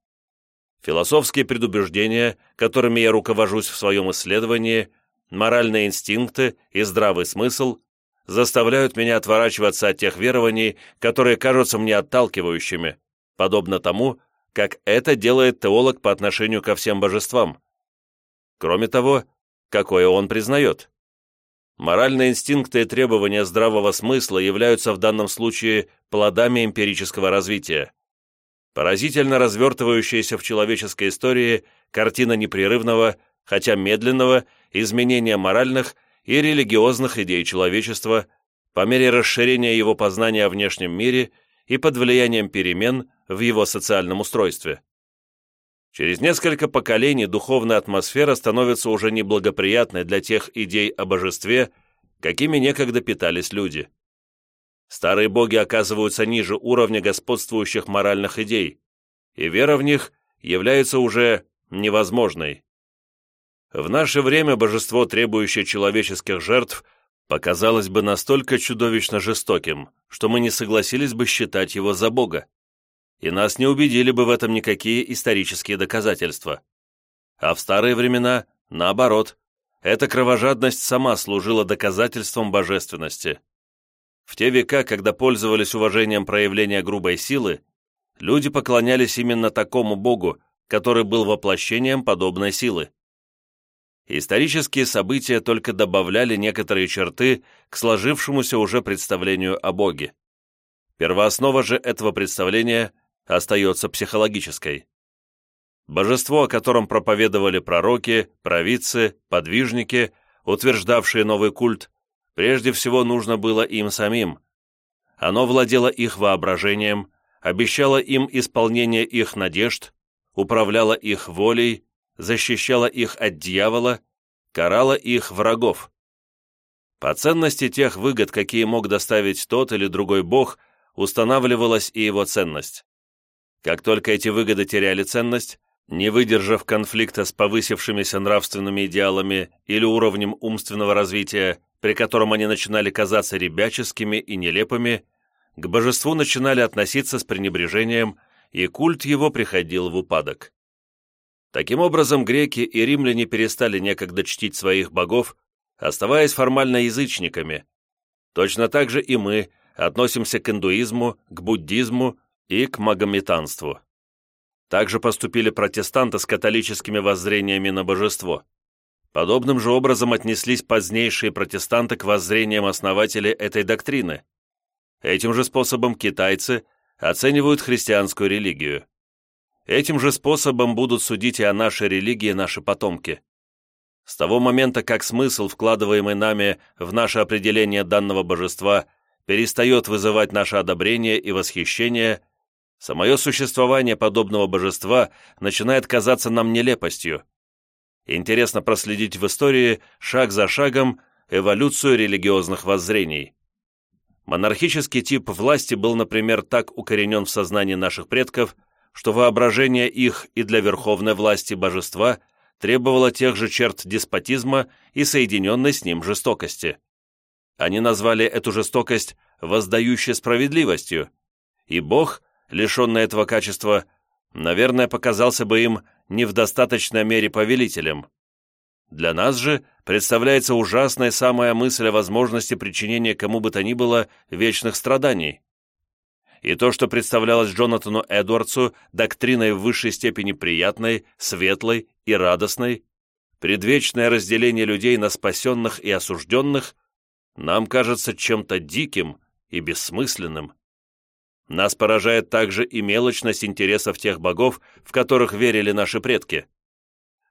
S1: Философские предубеждения, которыми я руковожусь в своем исследовании, моральные инстинкты и здравый смысл заставляют меня отворачиваться от тех верований, которые кажутся мне отталкивающими, подобно тому, как это делает теолог по отношению ко всем божествам. Кроме того, какое он признает. Моральные инстинкты и требования здравого смысла являются в данном случае плодами эмпирического развития. Поразительно развертывающаяся в человеческой истории картина непрерывного, хотя медленного, изменения моральных и религиозных идей человечества по мере расширения его познания о внешнем мире – и под влиянием перемен в его социальном устройстве. Через несколько поколений духовная атмосфера становится уже неблагоприятной для тех идей о божестве, какими некогда питались люди. Старые боги оказываются ниже уровня господствующих моральных идей, и вера в них является уже невозможной. В наше время божество, требующее человеческих жертв – показалось бы настолько чудовищно жестоким, что мы не согласились бы считать его за Бога. И нас не убедили бы в этом никакие исторические доказательства. А в старые времена, наоборот, эта кровожадность сама служила доказательством божественности. В те века, когда пользовались уважением проявления грубой силы, люди поклонялись именно такому богу, который был воплощением подобной силы исторические события только добавляли некоторые черты к сложившемуся уже представлению о Боге. Первооснова же этого представления остается психологической. Божество, о котором проповедовали пророки, провидцы, подвижники, утверждавшие новый культ, прежде всего нужно было им самим. Оно владело их воображением, обещало им исполнение их надежд, управляло их волей, защищала их от дьявола, карала их врагов. По ценности тех выгод, какие мог доставить тот или другой бог, устанавливалась и его ценность. Как только эти выгоды теряли ценность, не выдержав конфликта с повысившимися нравственными идеалами или уровнем умственного развития, при котором они начинали казаться ребяческими и нелепыми, к божеству начинали относиться с пренебрежением, и культ его приходил в упадок. Таким образом, греки и римляне перестали некогда чтить своих богов, оставаясь формально язычниками. Точно так же и мы относимся к индуизму, к буддизму и к магометанству. Так же поступили протестанты с католическими воззрениями на божество. Подобным же образом отнеслись позднейшие протестанты к воззрениям основателей этой доктрины. Этим же способом китайцы оценивают христианскую религию. Этим же способом будут судить и о нашей религии наши потомки. С того момента, как смысл, вкладываемый нами в наше определение данного божества, перестает вызывать наше одобрение и восхищение, самое существование подобного божества начинает казаться нам нелепостью. Интересно проследить в истории шаг за шагом эволюцию религиозных воззрений. Монархический тип власти был, например, так укоренен в сознании наших предков – что воображение их и для верховной власти божества требовало тех же черт деспотизма и соединенной с ним жестокости. Они назвали эту жестокость «воздающей справедливостью», и Бог, лишенный этого качества, наверное, показался бы им не в достаточной мере повелителем. Для нас же представляется ужасной самая мысль о возможности причинения кому бы то ни было вечных страданий и то, что представлялось Джонатану Эдвардсу доктриной в высшей степени приятной, светлой и радостной, предвечное разделение людей на спасенных и осужденных, нам кажется чем-то диким и бессмысленным. Нас поражает также и мелочность интересов тех богов, в которых верили наши предки.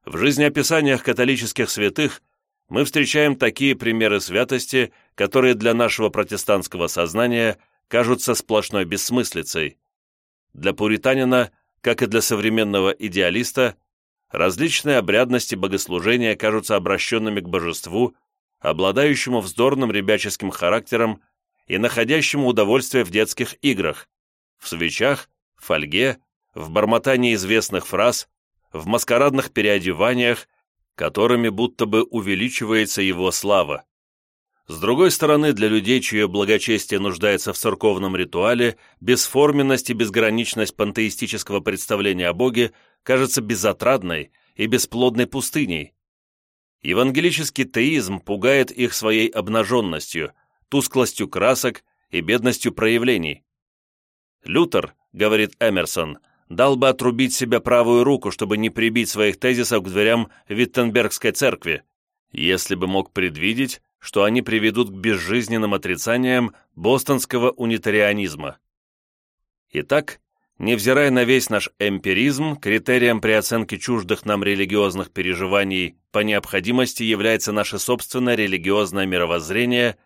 S1: В жизнеописаниях католических святых мы встречаем такие примеры святости, которые для нашего протестантского сознания кажутся сплошной бессмыслицей. Для пуританина, как и для современного идеалиста, различные обрядности богослужения кажутся обращенными к божеству, обладающему вздорным ребяческим характером и находящему удовольствие в детских играх, в свечах, фольге, в бормотании известных фраз, в маскарадных переодеваниях, которыми будто бы увеличивается его слава. С другой стороны, для людей, чье благочестие нуждается в церковном ритуале, бесформенность и безграничность пантеистического представления о Боге кажется безотрадной и бесплодной пустыней. Евангелический теизм пугает их своей обнаженностью, тусклостью красок и бедностью проявлений. «Лютер, — говорит Эмерсон, — дал бы отрубить себе правую руку, чтобы не прибить своих тезисов к дверям Виттенбергской церкви, если бы мог предвидеть, что они приведут к безжизненным отрицаниям бостонского унитарианизма. Итак, невзирая на весь наш эмпиризм, критерием при оценке чуждых нам религиозных переживаний по необходимости является наше собственное религиозное мировоззрение,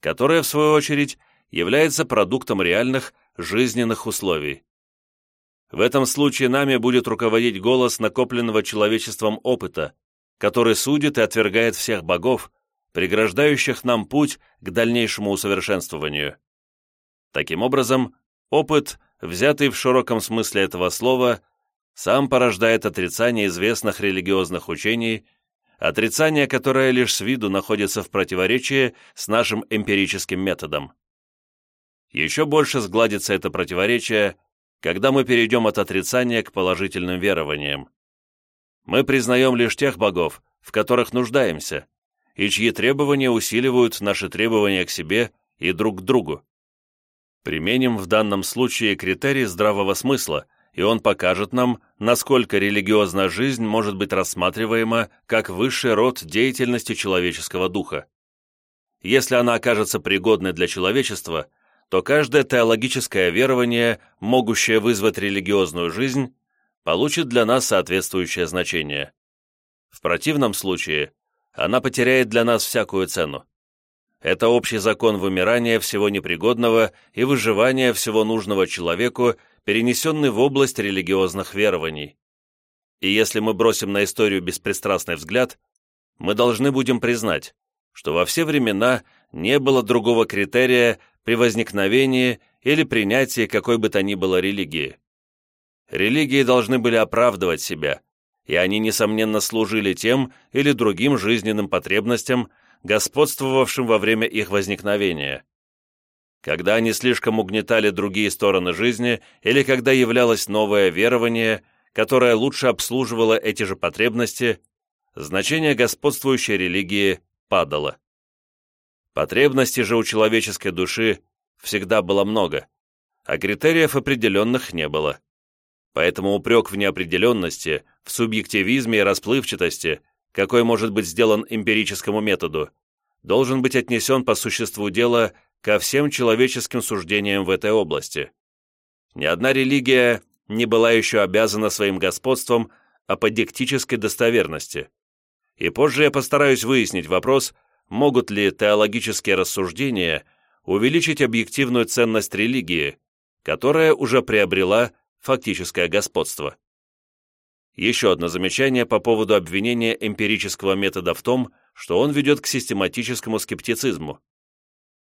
S1: которое, в свою очередь, является продуктом реальных жизненных условий. В этом случае нами будет руководить голос накопленного человечеством опыта, который судит и отвергает всех богов, преграждающих нам путь к дальнейшему усовершенствованию. Таким образом, опыт, взятый в широком смысле этого слова, сам порождает отрицание известных религиозных учений, отрицание, которое лишь с виду находится в противоречии с нашим эмпирическим методом. Еще больше сгладится это противоречие, когда мы перейдем от отрицания к положительным верованиям. Мы признаем лишь тех богов, в которых нуждаемся – и чьи требования усиливают наши требования к себе и друг к другу. Применим в данном случае критерий здравого смысла, и он покажет нам, насколько религиозная жизнь может быть рассматриваема как высший род деятельности человеческого духа. Если она окажется пригодной для человечества, то каждое теологическое верование, могущее вызвать религиозную жизнь, получит для нас соответствующее значение. В противном случае – она потеряет для нас всякую цену. Это общий закон вымирания всего непригодного и выживания всего нужного человеку, перенесенный в область религиозных верований. И если мы бросим на историю беспристрастный взгляд, мы должны будем признать, что во все времена не было другого критерия при возникновении или принятии какой бы то ни было религии. Религии должны были оправдывать себя, и они, несомненно, служили тем или другим жизненным потребностям, господствовавшим во время их возникновения. Когда они слишком угнетали другие стороны жизни или когда являлось новое верование, которое лучше обслуживало эти же потребности, значение господствующей религии падало. Потребностей же у человеческой души всегда было много, а критериев определенных не было. Поэтому упрек в неопределенности, в субъективизме и расплывчатости, какой может быть сделан эмпирическому методу, должен быть отнесен по существу дела ко всем человеческим суждениям в этой области. Ни одна религия не была еще обязана своим господством аподектической достоверности. И позже я постараюсь выяснить вопрос, могут ли теологические рассуждения увеличить объективную ценность религии, которая уже приобрела фактическое господство. Еще одно замечание по поводу обвинения эмпирического метода в том, что он ведет к систематическому скептицизму.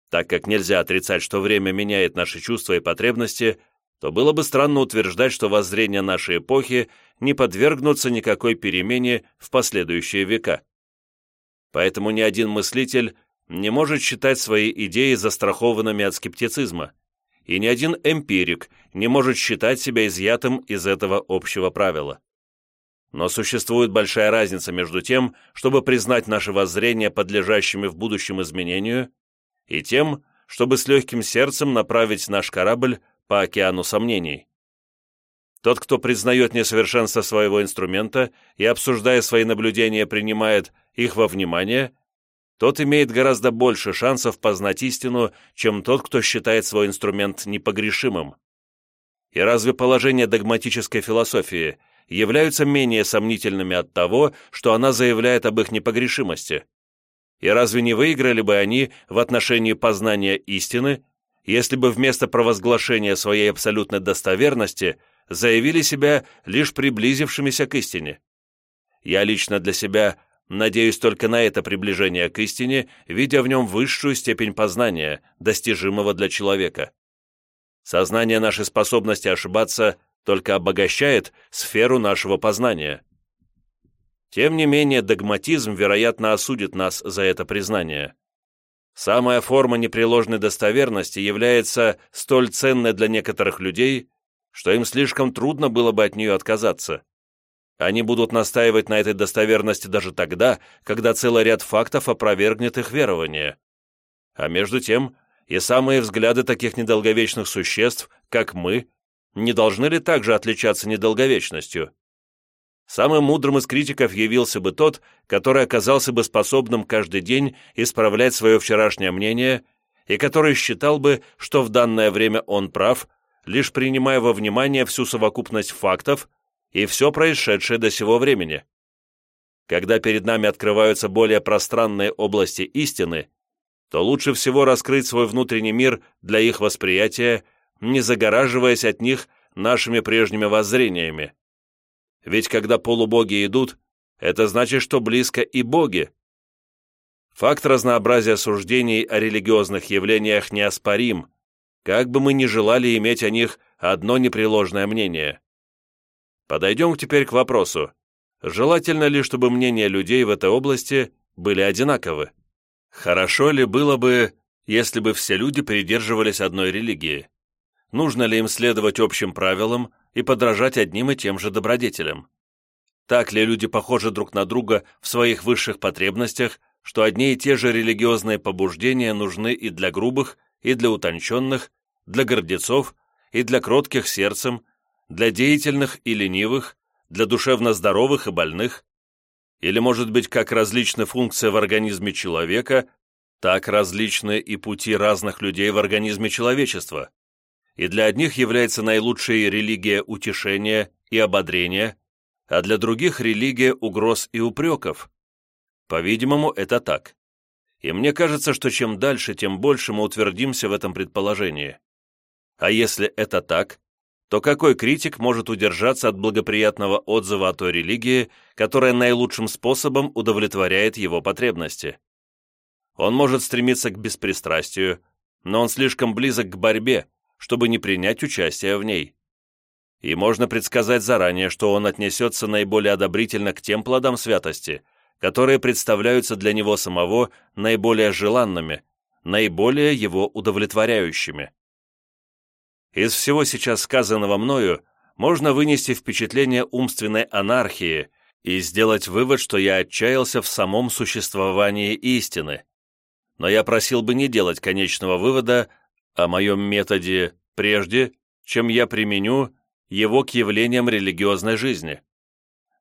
S1: Так как нельзя отрицать, что время меняет наши чувства и потребности, то было бы странно утверждать, что воззрения нашей эпохи не подвергнутся никакой перемене в последующие века. Поэтому ни один мыслитель не может считать свои идеи застрахованными от скептицизма, и ни один эмпирик не может считать себя изъятым из этого общего правила. Но существует большая разница между тем, чтобы признать наши воззрения подлежащими в будущем изменению, и тем, чтобы с легким сердцем направить наш корабль по океану сомнений. Тот, кто признает несовершенство своего инструмента и, обсуждая свои наблюдения, принимает их во внимание – тот имеет гораздо больше шансов познать истину, чем тот, кто считает свой инструмент непогрешимым. И разве положения догматической философии являются менее сомнительными от того, что она заявляет об их непогрешимости? И разве не выиграли бы они в отношении познания истины, если бы вместо провозглашения своей абсолютной достоверности заявили себя лишь приблизившимися к истине? Я лично для себя Надеюсь только на это приближение к истине, видя в нем высшую степень познания, достижимого для человека. Сознание нашей способности ошибаться только обогащает сферу нашего познания. Тем не менее, догматизм, вероятно, осудит нас за это признание. Самая форма непреложной достоверности является столь ценной для некоторых людей, что им слишком трудно было бы от нее отказаться. Они будут настаивать на этой достоверности даже тогда, когда целый ряд фактов опровергнет их верование. А между тем, и самые взгляды таких недолговечных существ, как мы, не должны ли также отличаться недолговечностью? Самым мудрым из критиков явился бы тот, который оказался бы способным каждый день исправлять свое вчерашнее мнение и который считал бы, что в данное время он прав, лишь принимая во внимание всю совокупность фактов – и все происшедшее до сего времени. Когда перед нами открываются более пространные области истины, то лучше всего раскрыть свой внутренний мир для их восприятия, не загораживаясь от них нашими прежними воззрениями. Ведь когда полубоги идут, это значит, что близко и боги. Факт разнообразия суждений о религиозных явлениях неоспорим, как бы мы ни желали иметь о них одно непреложное мнение. Подойдем теперь к вопросу. Желательно ли, чтобы мнения людей в этой области были одинаковы? Хорошо ли было бы, если бы все люди придерживались одной религии? Нужно ли им следовать общим правилам и подражать одним и тем же добродетелям? Так ли люди похожи друг на друга в своих высших потребностях, что одни и те же религиозные побуждения нужны и для грубых, и для утонченных, для гордецов, и для кротких сердцем, для деятельных и ленивых, для душевно здоровых и больных, или, может быть, как различны функции в организме человека, так различны и пути разных людей в организме человечества. И для одних является наилучшей религия утешения и ободрения, а для других религия угроз и упреков. По-видимому, это так. И мне кажется, что чем дальше, тем больше мы утвердимся в этом предположении. А если это так, то какой критик может удержаться от благоприятного отзыва о той религии, которая наилучшим способом удовлетворяет его потребности? Он может стремиться к беспристрастию, но он слишком близок к борьбе, чтобы не принять участие в ней. И можно предсказать заранее, что он отнесется наиболее одобрительно к тем плодам святости, которые представляются для него самого наиболее желанными, наиболее его удовлетворяющими. Из всего сейчас сказанного мною можно вынести впечатление умственной анархии и сделать вывод, что я отчаялся в самом существовании истины. Но я просил бы не делать конечного вывода о моем методе прежде, чем я применю его к явлениям религиозной жизни.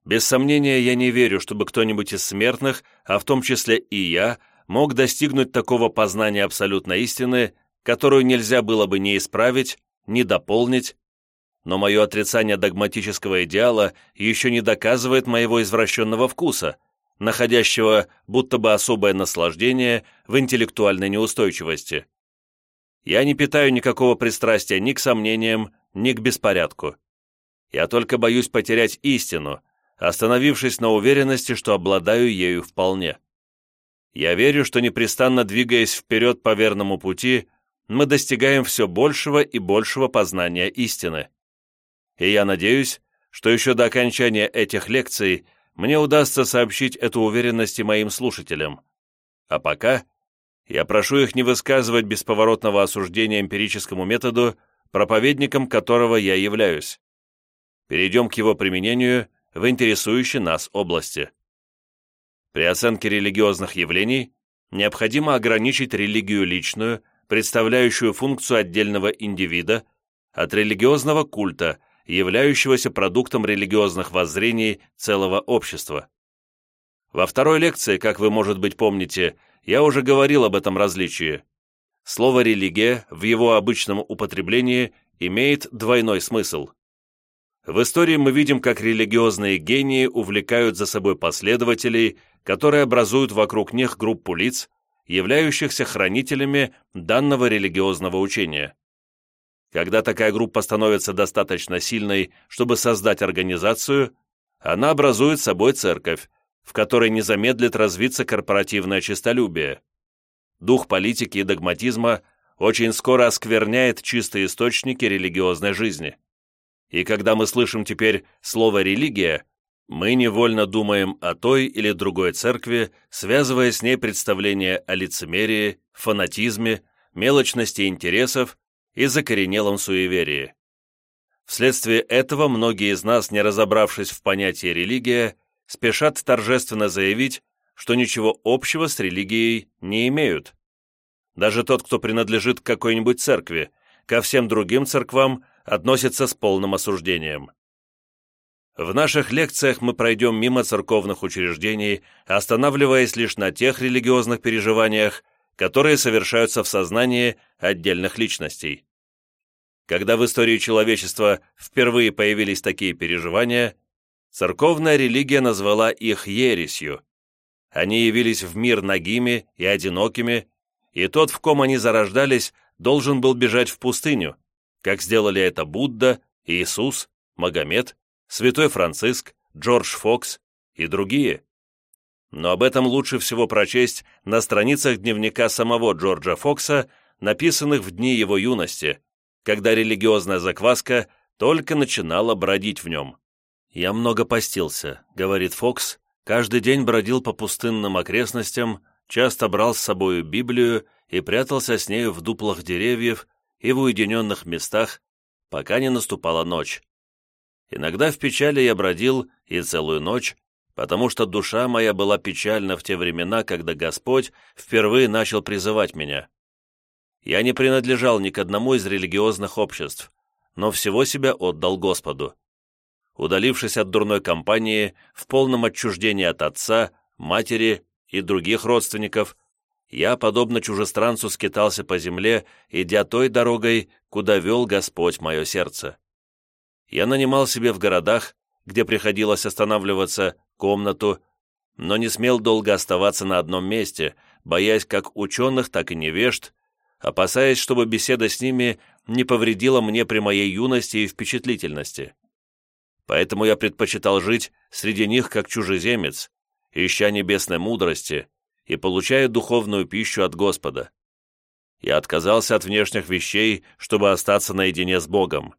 S1: Без сомнения, я не верю, чтобы кто-нибудь из смертных, а в том числе и я, мог достигнуть такого познания абсолютной истины, которую нельзя было бы не исправить, не дополнить, но мое отрицание догматического идеала еще не доказывает моего извращенного вкуса, находящего будто бы особое наслаждение в интеллектуальной неустойчивости. Я не питаю никакого пристрастия ни к сомнениям, ни к беспорядку. Я только боюсь потерять истину, остановившись на уверенности, что обладаю ею вполне. Я верю, что непрестанно двигаясь вперед по верному пути, мы достигаем все большего и большего познания истины. И я надеюсь, что еще до окончания этих лекций мне удастся сообщить эту уверенность и моим слушателям. А пока я прошу их не высказывать бесповоротного осуждения эмпирическому методу, проповедником которого я являюсь. Перейдем к его применению в интересующей нас области. При оценке религиозных явлений необходимо ограничить религию личную – представляющую функцию отдельного индивида, от религиозного культа, являющегося продуктом религиозных воззрений целого общества. Во второй лекции, как вы, может быть, помните, я уже говорил об этом различии. Слово «религия» в его обычном употреблении имеет двойной смысл. В истории мы видим, как религиозные гении увлекают за собой последователей, которые образуют вокруг них группу лиц, являющихся хранителями данного религиозного учения. Когда такая группа становится достаточно сильной, чтобы создать организацию, она образует собой церковь, в которой не замедлит развиться корпоративное честолюбие. Дух политики и догматизма очень скоро оскверняет чистые источники религиозной жизни. И когда мы слышим теперь слово «религия», мы невольно думаем о той или другой церкви, связывая с ней представления о лицемерии, фанатизме, мелочности интересов и закоренелом суеверии. Вследствие этого многие из нас, не разобравшись в понятии «религия», спешат торжественно заявить, что ничего общего с религией не имеют. Даже тот, кто принадлежит к какой-нибудь церкви, ко всем другим церквам относится с полным осуждением. В наших лекциях мы пройдем мимо церковных учреждений, останавливаясь лишь на тех религиозных переживаниях, которые совершаются в сознании отдельных личностей. Когда в истории человечества впервые появились такие переживания, церковная религия назвала их ересью. Они явились в мир нагими и одинокими, и тот, в ком они зарождались, должен был бежать в пустыню, как сделали это Будда, Иисус, Магомед Святой Франциск, Джордж Фокс и другие. Но об этом лучше всего прочесть на страницах дневника самого Джорджа Фокса, написанных в дни его юности, когда религиозная закваска только начинала бродить в нем. «Я много постился», — говорит Фокс, «каждый день бродил по пустынным окрестностям, часто брал с собою Библию и прятался с нею в дуплах деревьев и в уединенных местах, пока не наступала ночь. Иногда в печали я бродил и целую ночь, потому что душа моя была печальна в те времена, когда Господь впервые начал призывать меня. Я не принадлежал ни к одному из религиозных обществ, но всего себя отдал Господу. Удалившись от дурной компании, в полном отчуждении от отца, матери и других родственников, я, подобно чужестранцу, скитался по земле, идя той дорогой, куда вел Господь мое сердце я нанимал себе в городах, где приходилось останавливаться, комнату, но не смел долго оставаться на одном месте, боясь как ученых, так и невежд, опасаясь, чтобы беседа с ними не повредила мне при моей юности и впечатлительности. Поэтому я предпочитал жить среди них как чужеземец, ища небесной мудрости и получая духовную пищу от Господа. Я отказался от внешних вещей, чтобы остаться наедине с Богом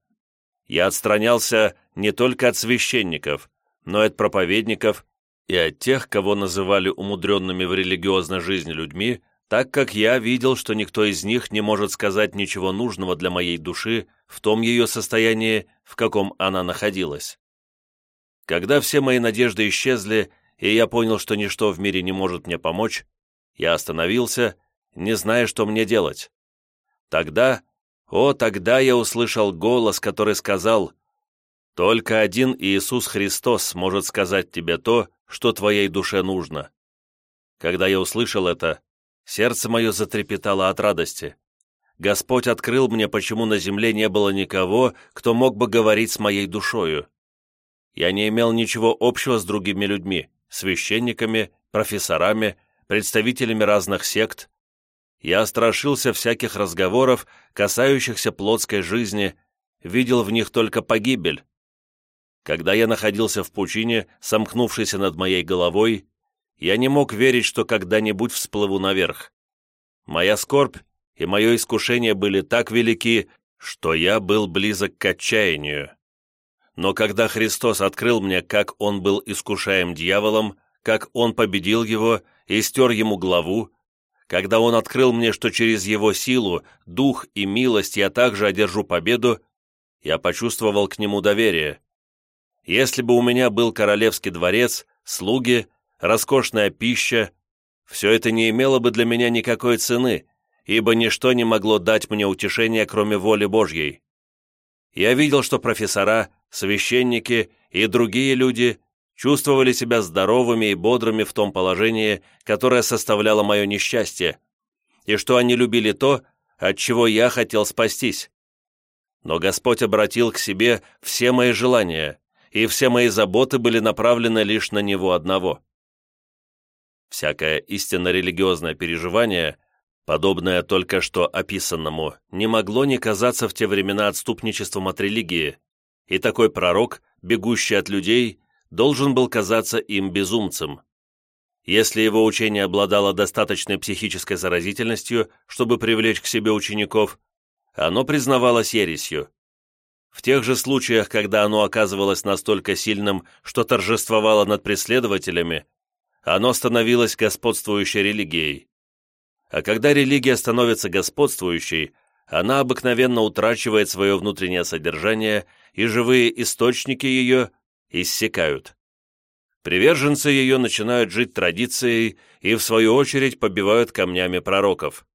S1: я отстранялся не только от священников, но и от проповедников и от тех, кого называли умудренными в религиозной жизни людьми, так как я видел, что никто из них не может сказать ничего нужного для моей души в том ее состоянии, в каком она находилась. Когда все мои надежды исчезли, и я понял, что ничто в мире не может мне помочь, я остановился, не зная, что мне делать. Тогда о, тогда я услышал голос, который сказал, «Только один Иисус Христос может сказать тебе то, что твоей душе нужно». Когда я услышал это, сердце мое затрепетало от радости. Господь открыл мне, почему на земле не было никого, кто мог бы говорить с моей душою. Я не имел ничего общего с другими людьми, священниками, профессорами, представителями разных сект, я страшился всяких разговоров, касающихся плотской жизни, видел в них только погибель. Когда я находился в пучине, сомкнувшейся над моей головой, я не мог верить, что когда-нибудь всплыву наверх. Моя скорбь и мое искушение были так велики, что я был близок к отчаянию. Но когда Христос открыл мне, как он был искушаем дьяволом, как он победил его и стер ему главу, когда он открыл мне, что через его силу, дух и милость я также одержу победу, я почувствовал к нему доверие. Если бы у меня был королевский дворец, слуги, роскошная пища, все это не имело бы для меня никакой цены, ибо ничто не могло дать мне утешения, кроме воли Божьей. Я видел, что профессора, священники и другие люди чувствовали себя здоровыми и бодрыми в том положении, которое составляло мое несчастье, и что они любили то, от чего я хотел спастись. Но Господь обратил к себе все мои желания, и все мои заботы были направлены лишь на Него одного. Всякое истинно религиозное переживание, подобное только что описанному, не могло не казаться в те времена отступничеством от религии, и такой пророк, бегущий от людей, должен был казаться им безумцем. Если его учение обладало достаточной психической заразительностью, чтобы привлечь к себе учеников, оно признавалось ересью. В тех же случаях, когда оно оказывалось настолько сильным, что торжествовало над преследователями, оно становилось господствующей религией. А когда религия становится господствующей, она обыкновенно утрачивает свое внутреннее содержание, и живые источники ее иссякают. Приверженцы ее начинают жить традицией и, в свою очередь, побивают камнями пророков.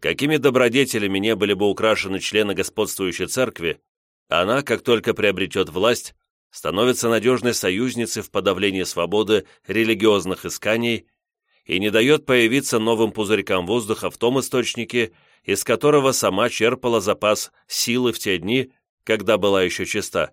S1: Какими добродетелями не были бы украшены члены господствующей церкви, она, как только приобретет власть, становится надежной союзницей в подавлении свободы религиозных исканий и не дает появиться новым пузырькам воздуха в том источнике, из которого сама черпала запас силы в те дни, когда была еще чиста.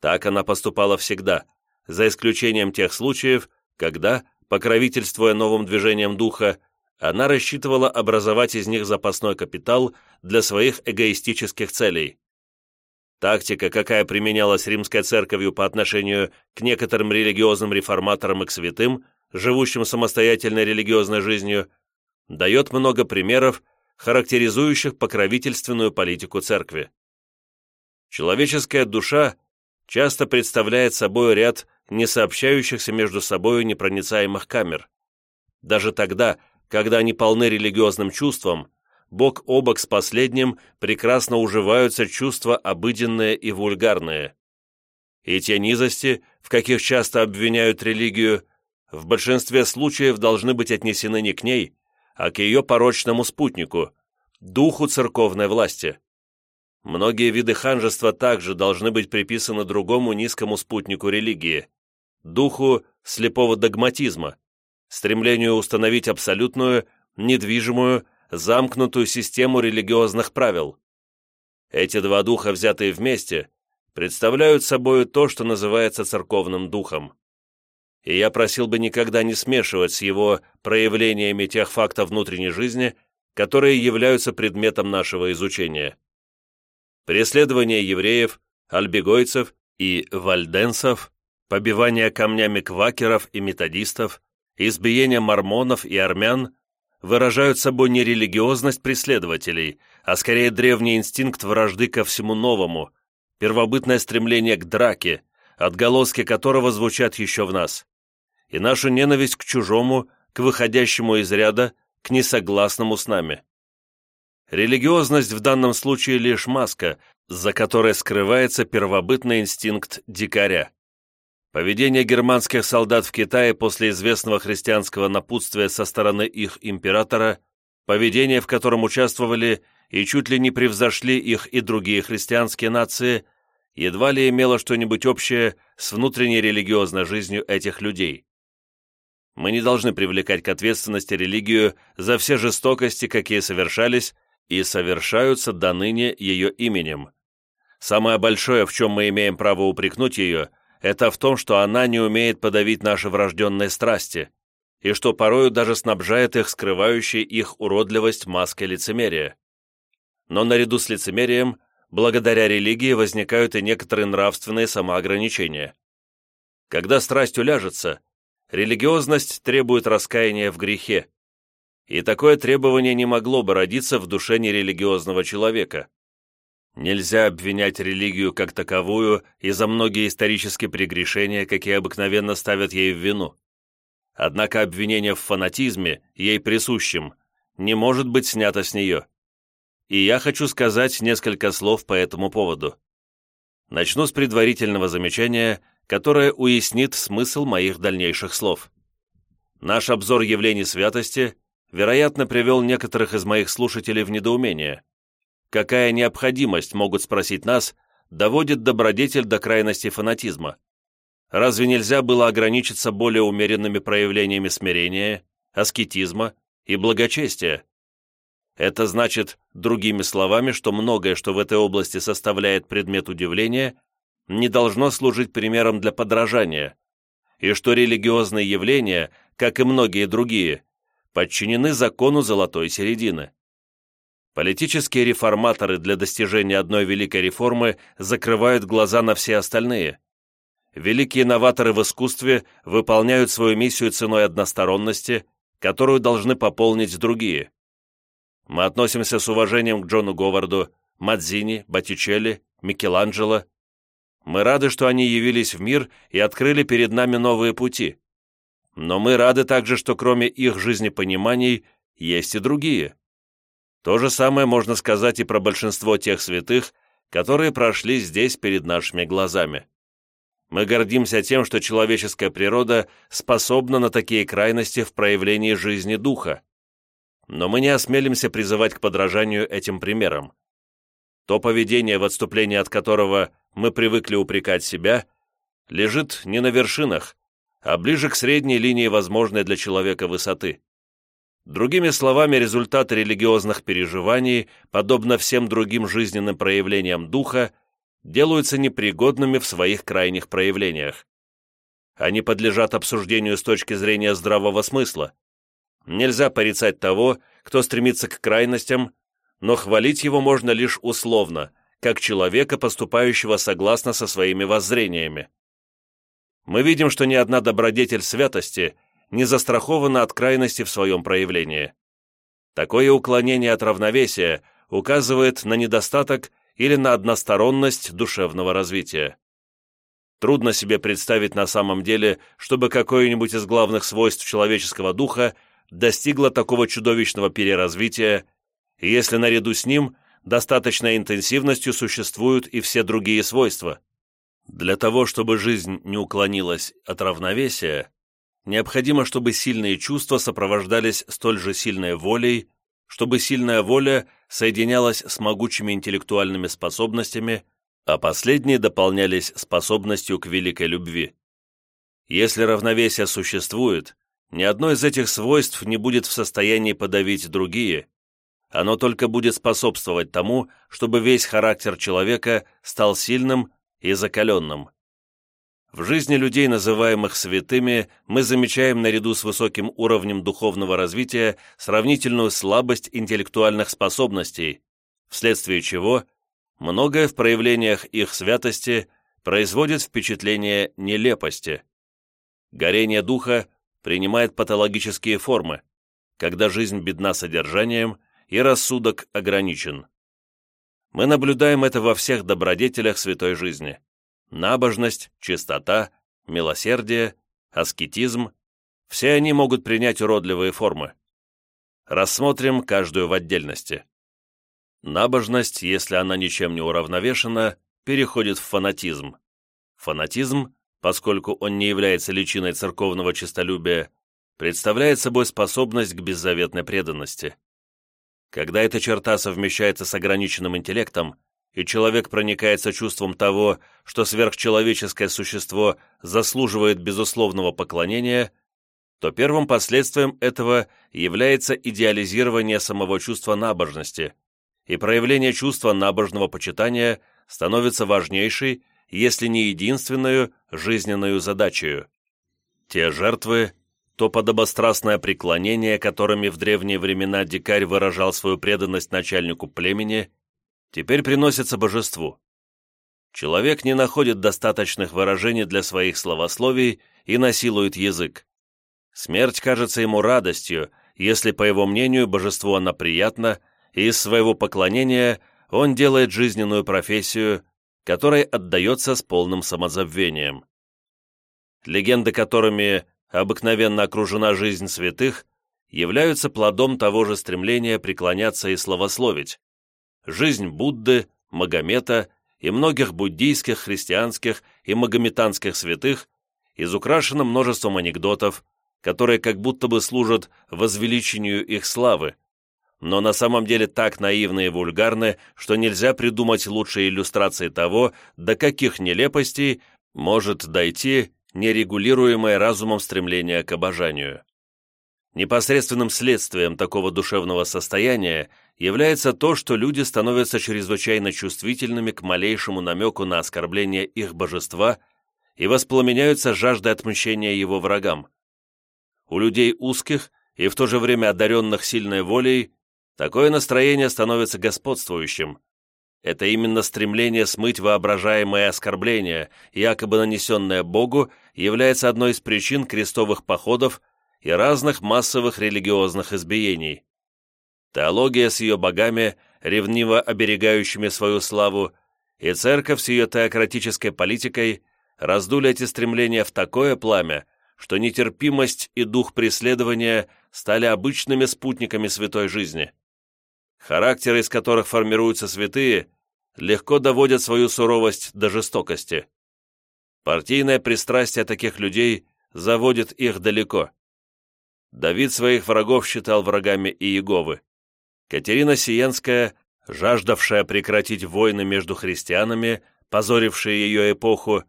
S1: Так она поступала всегда, за исключением тех случаев, когда, покровительствуя новым движениям духа, она рассчитывала образовать из них запасной капитал для своих эгоистических целей. Тактика, какая применялась римской церковью по отношению к некоторым религиозным реформаторам и к святым, живущим самостоятельной религиозной жизнью, дает много примеров, характеризующих покровительственную политику церкви. Человеческая душа часто представляет собой ряд не сообщающихся между собой непроницаемых камер. Даже тогда, когда они полны религиозным чувством, бок о бок с последним прекрасно уживаются чувства обыденные и вульгарные. И те низости, в каких часто обвиняют религию, в большинстве случаев должны быть отнесены не к ней, а к ее порочному спутнику, духу церковной власти. Многие виды ханжества также должны быть приписаны другому низкому спутнику религии – духу слепого догматизма, стремлению установить абсолютную, недвижимую, замкнутую систему религиозных правил. Эти два духа, взятые вместе, представляют собой то, что называется церковным духом. И я просил бы никогда не смешивать с его проявлениями тех фактов внутренней жизни, которые являются предметом нашего изучения преследование евреев, альбегойцев и вальденсов, побивание камнями квакеров и методистов, избиение мормонов и армян выражают собой не религиозность преследователей, а скорее древний инстинкт вражды ко всему новому, первобытное стремление к драке, отголоски которого звучат еще в нас, и нашу ненависть к чужому, к выходящему из ряда, к несогласному с нами. Религиозность в данном случае лишь маска, за которой скрывается первобытный инстинкт дикаря. Поведение германских солдат в Китае после известного христианского напутствия со стороны их императора, поведение, в котором участвовали и чуть ли не превзошли их и другие христианские нации, едва ли имело что-нибудь общее с внутренней религиозной жизнью этих людей. Мы не должны привлекать к ответственности религию за все жестокости, какие совершались, и совершаются до ныне ее именем. Самое большое, в чем мы имеем право упрекнуть ее, это в том, что она не умеет подавить наши врожденные страсти, и что порою даже снабжает их скрывающей их уродливость маской лицемерия. Но наряду с лицемерием, благодаря религии возникают и некоторые нравственные самоограничения. Когда страсть уляжется, религиозность требует раскаяния в грехе, и такое требование не могло бы родиться в душе нерелигиозного человека. Нельзя обвинять религию как таковую и за многие исторические прегрешения, какие обыкновенно ставят ей в вину. Однако обвинение в фанатизме, ей присущем, не может быть снято с нее. И я хочу сказать несколько слов по этому поводу. Начну с предварительного замечания, которое уяснит смысл моих дальнейших слов. Наш обзор явлений святости – вероятно, привел некоторых из моих слушателей в недоумение. Какая необходимость, могут спросить нас, доводит добродетель до крайности фанатизма? Разве нельзя было ограничиться более умеренными проявлениями смирения, аскетизма и благочестия? Это значит, другими словами, что многое, что в этой области составляет предмет удивления, не должно служить примером для подражания, и что религиозные явления, как и многие другие, подчинены закону золотой середины. Политические реформаторы для достижения одной великой реформы закрывают глаза на все остальные. Великие новаторы в искусстве выполняют свою миссию ценой односторонности, которую должны пополнить другие. Мы относимся с уважением к Джону Говарду, Мадзини, Боттичелли, Микеланджело. Мы рады, что они явились в мир и открыли перед нами новые пути. Но мы рады также, что кроме их жизнепониманий есть и другие. То же самое можно сказать и про большинство тех святых, которые прошли здесь перед нашими глазами. Мы гордимся тем, что человеческая природа способна на такие крайности в проявлении жизни духа. Но мы не осмелимся призывать к подражанию этим примерам. То поведение, в отступлении от которого мы привыкли упрекать себя, лежит не на вершинах, а ближе к средней линии возможной для человека высоты. Другими словами, результат религиозных переживаний, подобно всем другим жизненным проявлениям духа, делаются непригодными в своих крайних проявлениях. Они подлежат обсуждению с точки зрения здравого смысла. Нельзя порицать того, кто стремится к крайностям, но хвалить его можно лишь условно, как человека, поступающего согласно со своими воззрениями мы видим, что ни одна добродетель святости не застрахована от крайности в своем проявлении. Такое уклонение от равновесия указывает на недостаток или на односторонность душевного развития. Трудно себе представить на самом деле, чтобы какое-нибудь из главных свойств человеческого духа достигло такого чудовищного переразвития, если наряду с ним достаточной интенсивностью существуют и все другие свойства. Для того, чтобы жизнь не уклонилась от равновесия, необходимо, чтобы сильные чувства сопровождались столь же сильной волей, чтобы сильная воля соединялась с могучими интеллектуальными способностями, а последние дополнялись способностью к великой любви. Если равновесие существует, ни одно из этих свойств не будет в состоянии подавить другие, оно только будет способствовать тому, чтобы весь характер человека стал сильным и закаленным. В жизни людей, называемых святыми, мы замечаем наряду с высоким уровнем духовного развития сравнительную слабость интеллектуальных способностей, вследствие чего многое в проявлениях их святости производит впечатление нелепости. Горение духа принимает патологические формы, когда жизнь бедна содержанием и рассудок ограничен. Мы наблюдаем это во всех добродетелях святой жизни. Набожность, чистота, милосердие, аскетизм – все они могут принять уродливые формы. Рассмотрим каждую в отдельности. Набожность, если она ничем не уравновешена, переходит в фанатизм. Фанатизм, поскольку он не является личиной церковного честолюбия, представляет собой способность к беззаветной преданности. Когда эта черта совмещается с ограниченным интеллектом, и человек проникается чувством того, что сверхчеловеческое существо заслуживает безусловного поклонения, то первым последствием этого является идеализирование самого чувства набожности, и проявление чувства набожного почитания становится важнейшей, если не единственной жизненной задачей. Те жертвы, то подобострастное преклонение, которыми в древние времена дикарь выражал свою преданность начальнику племени, теперь приносится божеству. Человек не находит достаточных выражений для своих словословий и насилует язык. Смерть кажется ему радостью, если, по его мнению, божеству она приятна, и из своего поклонения он делает жизненную профессию, которой отдается с полным самозабвением. Легенды, которыми обыкновенно окружена жизнь святых, являются плодом того же стремления преклоняться и славословить. Жизнь Будды, Магомета и многих буддийских, христианских и магометанских святых изукрашена множеством анекдотов, которые как будто бы служат возвеличению их славы, но на самом деле так наивны и вульгарны, что нельзя придумать лучшей иллюстрации того, до каких нелепостей может дойти нерегулируемое разумом стремление к обожанию. Непосредственным следствием такого душевного состояния является то, что люди становятся чрезвычайно чувствительными к малейшему намеку на оскорбление их божества и воспламеняются жаждой отмщения его врагам. У людей узких и в то же время одаренных сильной волей такое настроение становится господствующим – это именно стремление смыть воображаемое оскорбление, якобы нанесенное Богу, является одной из причин крестовых походов и разных массовых религиозных избиений. Теология с ее богами, ревниво оберегающими свою славу, и церковь с ее теократической политикой раздули эти стремления в такое пламя, что нетерпимость и дух преследования стали обычными спутниками святой жизни. Характеры, из которых формируются святые, легко доводят свою суровость до жестокости. Партийное пристрастие таких людей заводит их далеко. Давид своих врагов считал врагами и Иеговы. Катерина Сиенская, жаждавшая прекратить войны между христианами, позорившие ее эпоху,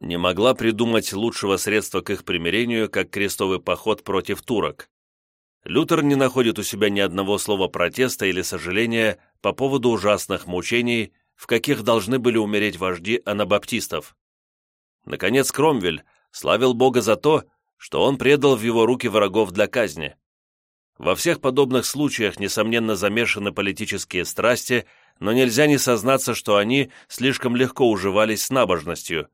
S1: не могла придумать лучшего средства к их примирению, как крестовый поход против турок. Лютер не находит у себя ни одного слова протеста или сожаления по поводу ужасных мучений, в каких должны были умереть вожди анабаптистов. Наконец Кромвель славил Бога за то, что он предал в его руки врагов для казни. Во всех подобных случаях, несомненно, замешаны политические страсти, но нельзя не сознаться, что они слишком легко уживались с набожностью.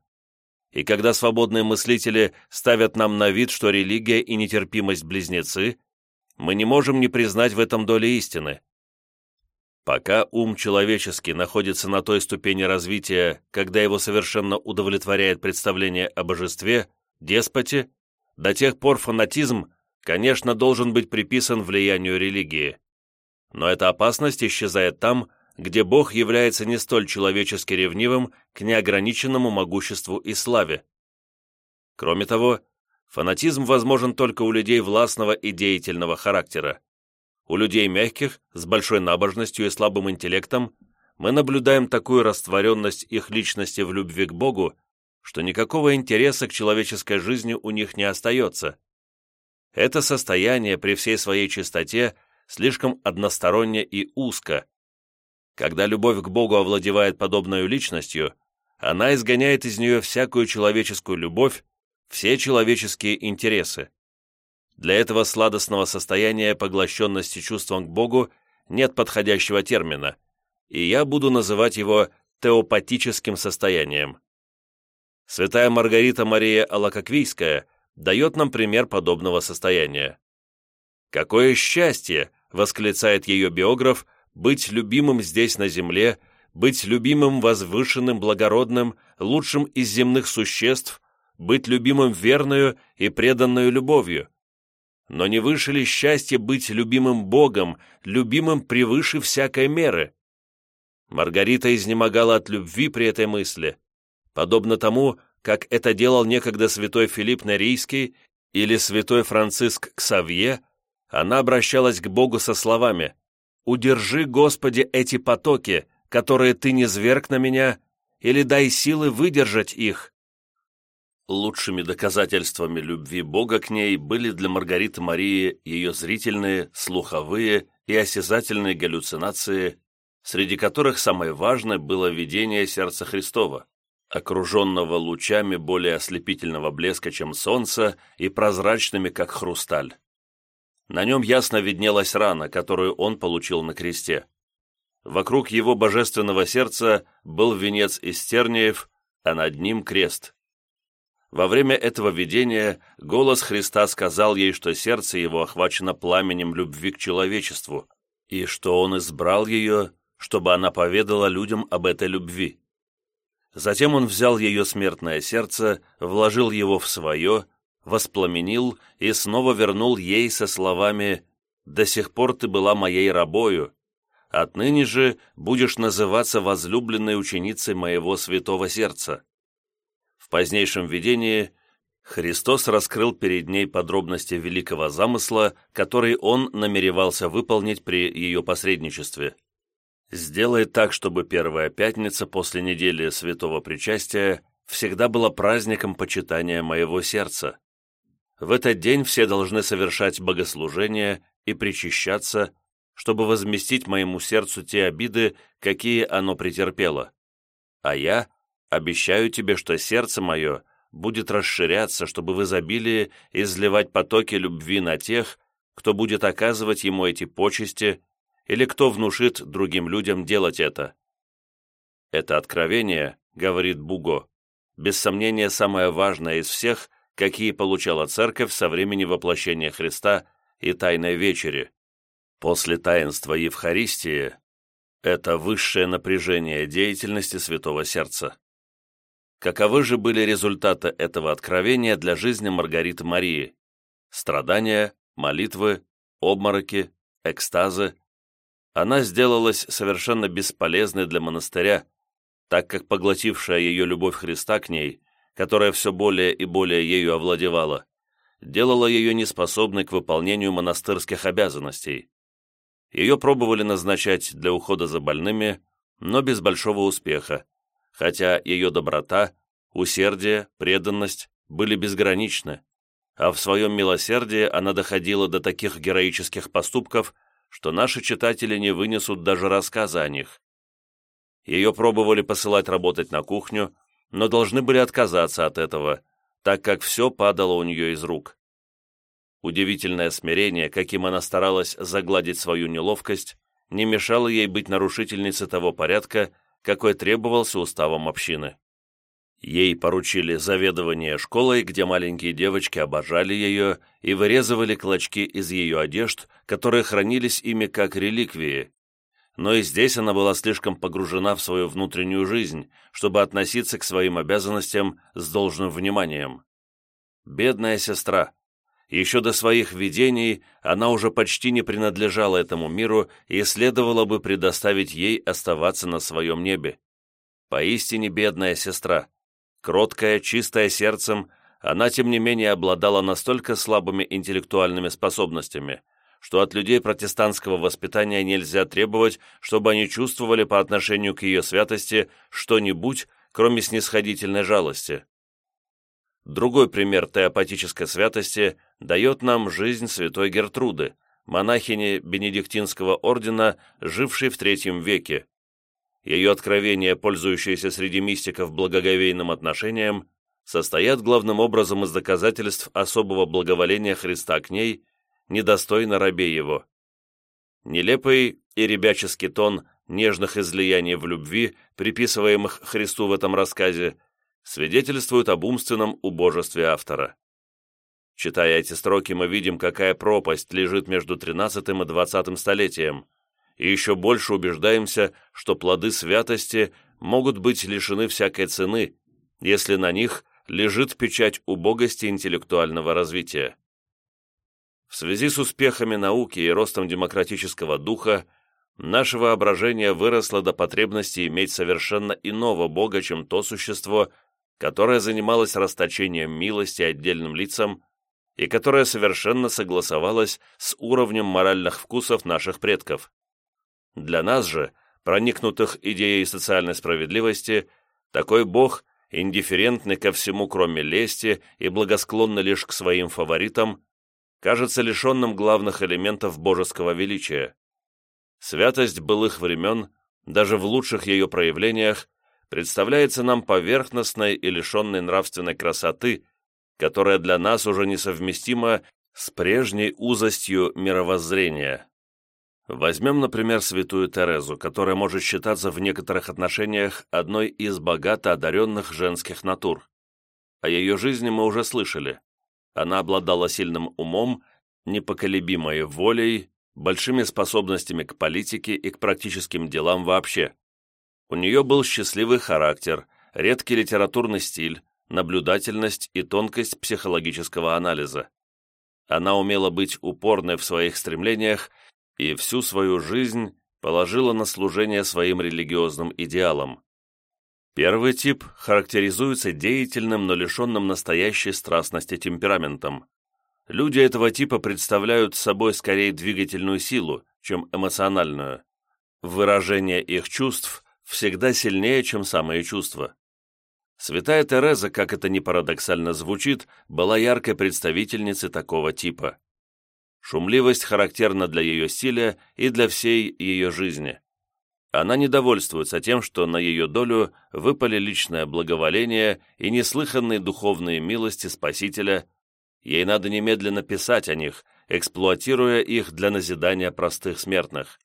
S1: И когда свободные мыслители ставят нам на вид, что религия и нетерпимость близнецы, мы не можем не признать в этом доле истины. Пока ум человеческий находится на той ступени развития, когда его совершенно удовлетворяет представление о божестве, деспоте, до тех пор фанатизм, конечно, должен быть приписан влиянию религии. Но эта опасность исчезает там, где Бог является не столь человечески ревнивым к неограниченному могуществу и славе. Кроме того, фанатизм возможен только у людей властного и деятельного характера. У людей мягких, с большой набожностью и слабым интеллектом, мы наблюдаем такую растворенность их личности в любви к Богу, что никакого интереса к человеческой жизни у них не остается. Это состояние при всей своей чистоте слишком односторонне и узко. Когда любовь к Богу овладевает подобной личностью, она изгоняет из нее всякую человеческую любовь, все человеческие интересы. Для этого сладостного состояния поглощенности чувством к Богу нет подходящего термина, и я буду называть его теопатическим состоянием. Святая Маргарита Мария Алакаквийская дает нам пример подобного состояния. «Какое счастье!» — восклицает ее биограф — быть любимым здесь на земле, быть любимым возвышенным, благородным, лучшим из земных существ, быть любимым верную и преданную любовью, но не выше ли счастье быть любимым Богом, любимым превыше всякой меры? Маргарита изнемогала от любви при этой мысли, подобно тому, как это делал некогда святой Филипп Нерийский или святой Франциск Ксавье, она обращалась к Богу со словами «Удержи, Господи, эти потоки, которые Ты не зверг на меня, или дай силы выдержать их, Лучшими доказательствами любви Бога к ней были для Маргариты Марии ее зрительные, слуховые и осязательные галлюцинации, среди которых самой важной было видение сердца Христова, окруженного лучами более ослепительного блеска, чем солнце, и прозрачными, как хрусталь. На нем ясно виднелась рана, которую он получил на кресте. Вокруг его божественного сердца был венец из терниев, а над ним крест. Во время этого видения голос Христа сказал ей, что сердце его охвачено пламенем любви к человечеству, и что он избрал ее, чтобы она поведала людям об этой любви. Затем он взял ее смертное сердце, вложил его в свое, воспламенил и снова вернул ей со словами «До сих пор ты была моей рабою, отныне же будешь называться возлюбленной ученицей моего святого сердца» позднейшем видении Христос раскрыл перед ней подробности великого замысла, который он намеревался выполнить при ее посредничестве. «Сделай так, чтобы первая пятница после недели святого причастия всегда была праздником почитания моего сердца. В этот день все должны совершать богослужение и причащаться, чтобы возместить моему сердцу те обиды, какие оно претерпело. А я – Обещаю тебе, что сердце мое будет расширяться, чтобы в изобилии изливать потоки любви на тех, кто будет оказывать ему эти почести или кто внушит другим людям делать это. Это откровение, говорит Буго, без сомнения самое важное из всех, какие получала Церковь со времени воплощения Христа и Тайной Вечери. После таинства Евхаристии это высшее напряжение деятельности Святого Сердца. Каковы же были результаты этого откровения для жизни Маргариты Марии? Страдания, молитвы, обмороки, экстазы. Она сделалась совершенно бесполезной для монастыря, так как поглотившая ее любовь Христа к ней, которая все более и более ею овладевала, делала ее неспособной к выполнению монастырских обязанностей. Ее пробовали назначать для ухода за больными, но без большого успеха, хотя ее доброта, усердие, преданность были безграничны, а в своем милосердии она доходила до таких героических поступков, что наши читатели не вынесут даже рассказа о них. Ее пробовали посылать работать на кухню, но должны были отказаться от этого, так как все падало у нее из рук. Удивительное смирение, каким она старалась загладить свою неловкость, не мешало ей быть нарушительницей того порядка, какой требовался уставом общины. Ей поручили заведование школой, где маленькие девочки обожали ее и вырезывали клочки из ее одежд, которые хранились ими как реликвии. Но и здесь она была слишком погружена в свою внутреннюю жизнь, чтобы относиться к своим обязанностям с должным вниманием. Бедная сестра, еще до своих видений она уже почти не принадлежала этому миру и следовало бы предоставить ей оставаться на своем небе. Поистине бедная сестра. Кроткая, чистая сердцем, она, тем не менее, обладала настолько слабыми интеллектуальными способностями, что от людей протестантского воспитания нельзя требовать, чтобы они чувствовали по отношению к ее святости что-нибудь, кроме снисходительной жалости. Другой пример теопатической святости дает нам жизнь святой Гертруды, монахини Бенедиктинского ордена, жившей в III веке. Ее откровения, пользующиеся среди мистиков благоговейным отношением, состоят главным образом из доказательств особого благоволения Христа к ней, недостойно рабе его. Нелепый и ребяческий тон нежных излияний в любви, приписываемых Христу в этом рассказе – свидетельствуют об умственном убожестве автора. Читая эти строки, мы видим, какая пропасть лежит между 13 и 20 столетием, и еще больше убеждаемся, что плоды святости могут быть лишены всякой цены, если на них лежит печать убогости интеллектуального развития. В связи с успехами науки и ростом демократического духа, наше воображение выросло до потребности иметь совершенно иного Бога, чем то существо, которая занималась расточением милости отдельным лицам и которая совершенно согласовалась с уровнем моральных вкусов наших предков. Для нас же, проникнутых идеей социальной справедливости, такой бог индифферентный ко всему, кроме лести, и благосклонный лишь к своим фаворитам, кажется лишенным главных элементов божеского величия. Святость былых времен, даже в лучших ее проявлениях, представляется нам поверхностной и лишенной нравственной красоты, которая для нас уже несовместима с прежней узостью мировоззрения. Возьмем, например, святую Терезу, которая может считаться в некоторых отношениях одной из богато одаренных женских натур. О ее жизни мы уже слышали. Она обладала сильным умом, непоколебимой волей, большими способностями к политике и к практическим делам вообще. У нее был счастливый характер, редкий литературный стиль, наблюдательность и тонкость психологического анализа. Она умела быть упорной в своих стремлениях и всю свою жизнь положила на служение своим религиозным идеалам. Первый тип характеризуется деятельным, но лишенным настоящей страстности темпераментом. Люди этого типа представляют собой скорее двигательную силу, чем эмоциональную. Выражение их чувств всегда сильнее, чем самые чувства. Святая Тереза, как это ни парадоксально звучит, была яркой представительницей такого типа. Шумливость характерна для ее стиля и для всей ее жизни. Она недовольствуется тем, что на ее долю выпали личное благоволение и неслыханные духовные милости Спасителя. Ей надо немедленно писать о них, эксплуатируя их для назидания простых смертных.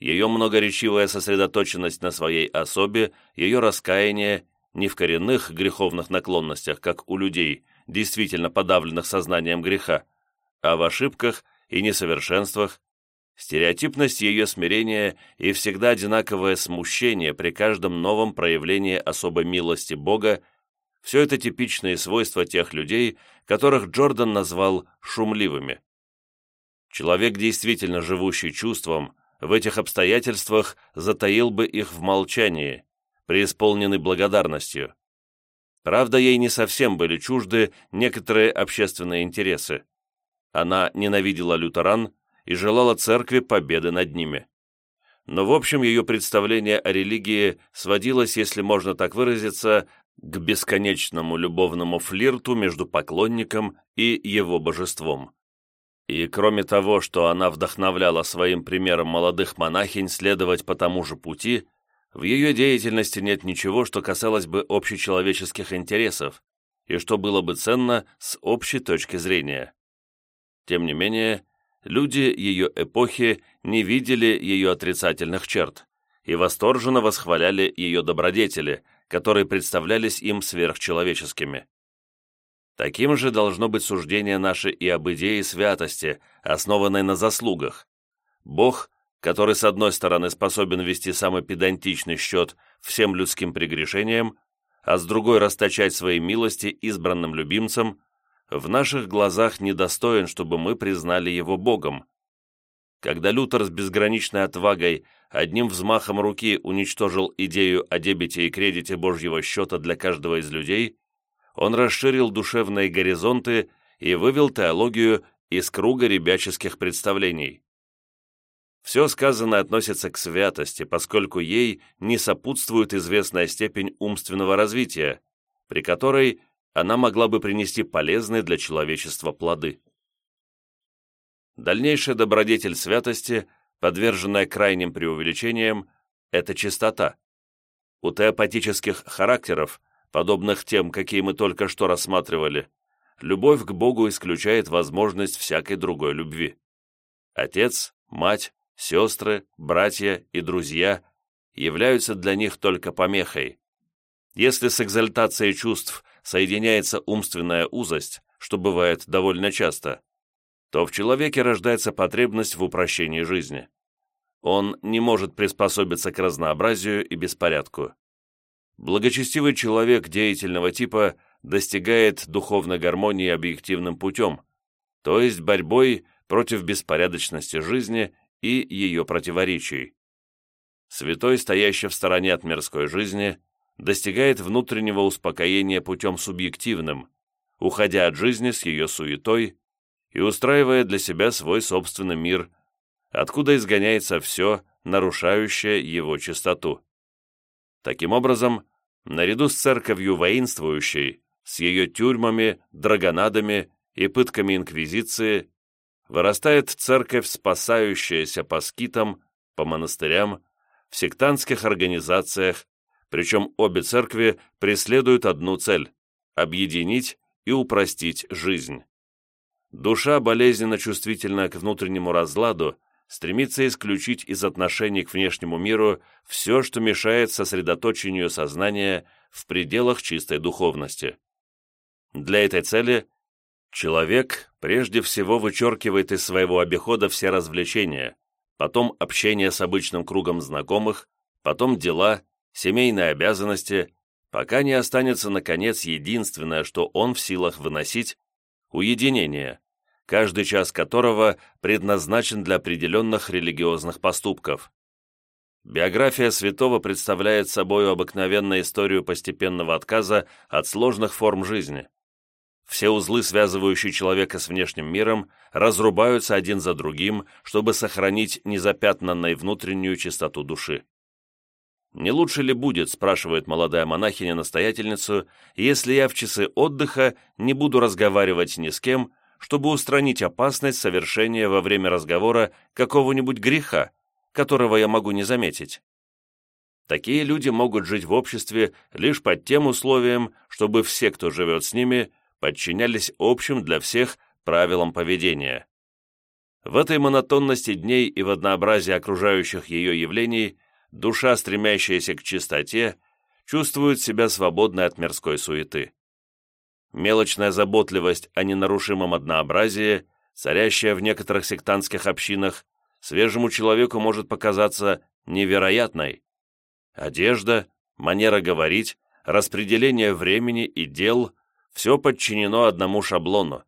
S1: Ее многоречивая сосредоточенность на своей особе, ее раскаяние не в коренных греховных наклонностях, как у людей, действительно подавленных сознанием греха, а в ошибках и несовершенствах, стереотипность ее смирения и всегда одинаковое смущение при каждом новом проявлении особой милости Бога – все это типичные свойства тех людей, которых Джордан назвал «шумливыми». Человек, действительно живущий чувством – в этих обстоятельствах затаил бы их в молчании, преисполненный благодарностью. Правда, ей не совсем были чужды некоторые общественные интересы. Она ненавидела лютеран и желала церкви победы над ними. Но в общем ее представление о религии сводилось, если можно так выразиться, к бесконечному любовному флирту между поклонником и его божеством. И кроме того, что она вдохновляла своим примером молодых монахинь следовать по тому же пути, в ее деятельности нет ничего, что касалось бы общечеловеческих интересов и что было бы ценно с общей точки зрения. Тем не менее, люди ее эпохи не видели ее отрицательных черт и восторженно восхваляли ее добродетели, которые представлялись им сверхчеловеческими. Таким же должно быть суждение наше и об идее святости, основанной на заслугах. Бог, который с одной стороны способен вести самый педантичный счет всем людским прегрешениям, а с другой расточать свои милости избранным любимцам, в наших глазах недостоин, чтобы мы признали его Богом. Когда Лютер с безграничной отвагой одним взмахом руки уничтожил идею о дебете и кредите Божьего счета для каждого из людей, он расширил душевные горизонты и вывел теологию из круга ребяческих представлений. Все сказанное относится к святости, поскольку ей не сопутствует известная степень умственного развития, при которой она могла бы принести полезные для человечества плоды. Дальнейшая добродетель святости, подверженная крайним преувеличениям, это чистота. У теопатических характеров подобных тем, какие мы только что рассматривали, любовь к Богу исключает возможность всякой другой любви. Отец, мать, сестры, братья и друзья являются для них только помехой. Если с экзальтацией чувств соединяется умственная узость, что бывает довольно часто, то в человеке рождается потребность в упрощении жизни. Он не может приспособиться к разнообразию и беспорядку. Благочестивый человек деятельного типа достигает духовной гармонии объективным путем, то есть борьбой против беспорядочности жизни и ее противоречий. Святой, стоящий в стороне от мирской жизни, достигает внутреннего успокоения путем субъективным, уходя от жизни с ее суетой и устраивая для себя свой собственный мир, откуда изгоняется все, нарушающее его чистоту. Таким образом, наряду с церковью воинствующей, с ее тюрьмами, драгонадами и пытками инквизиции, вырастает церковь, спасающаяся по скитам, по монастырям, в сектантских организациях, причем обе церкви преследуют одну цель – объединить и упростить жизнь. Душа болезненно чувствительна к внутреннему разладу стремится исключить из отношений к внешнему миру все, что мешает сосредоточению сознания в пределах чистой духовности. Для этой цели человек прежде всего вычеркивает из своего обихода все развлечения, потом общение с обычным кругом знакомых, потом дела, семейные обязанности, пока не останется, наконец, единственное, что он в силах выносить – уединение – каждый час которого предназначен для определенных религиозных поступков. Биография святого представляет собой обыкновенную историю постепенного отказа от сложных форм жизни. Все узлы, связывающие человека с внешним миром, разрубаются один за другим, чтобы сохранить незапятнанной внутреннюю чистоту души. «Не лучше ли будет, — спрашивает молодая монахиня настоятельницу, — если я в часы отдыха не буду разговаривать ни с кем, чтобы устранить опасность совершения во время разговора какого-нибудь греха, которого я могу не заметить. Такие люди могут жить в обществе лишь под тем условием, чтобы все, кто живет с ними, подчинялись общим для всех правилам поведения. В этой монотонности дней и в однообразии окружающих ее явлений душа, стремящаяся к чистоте, чувствует себя свободной от мирской суеты мелочная заботливость о ненарушимом однообразии, царящая в некоторых сектантских общинах, свежему человеку может показаться невероятной. Одежда, манера говорить, распределение времени и дел – все подчинено одному шаблону.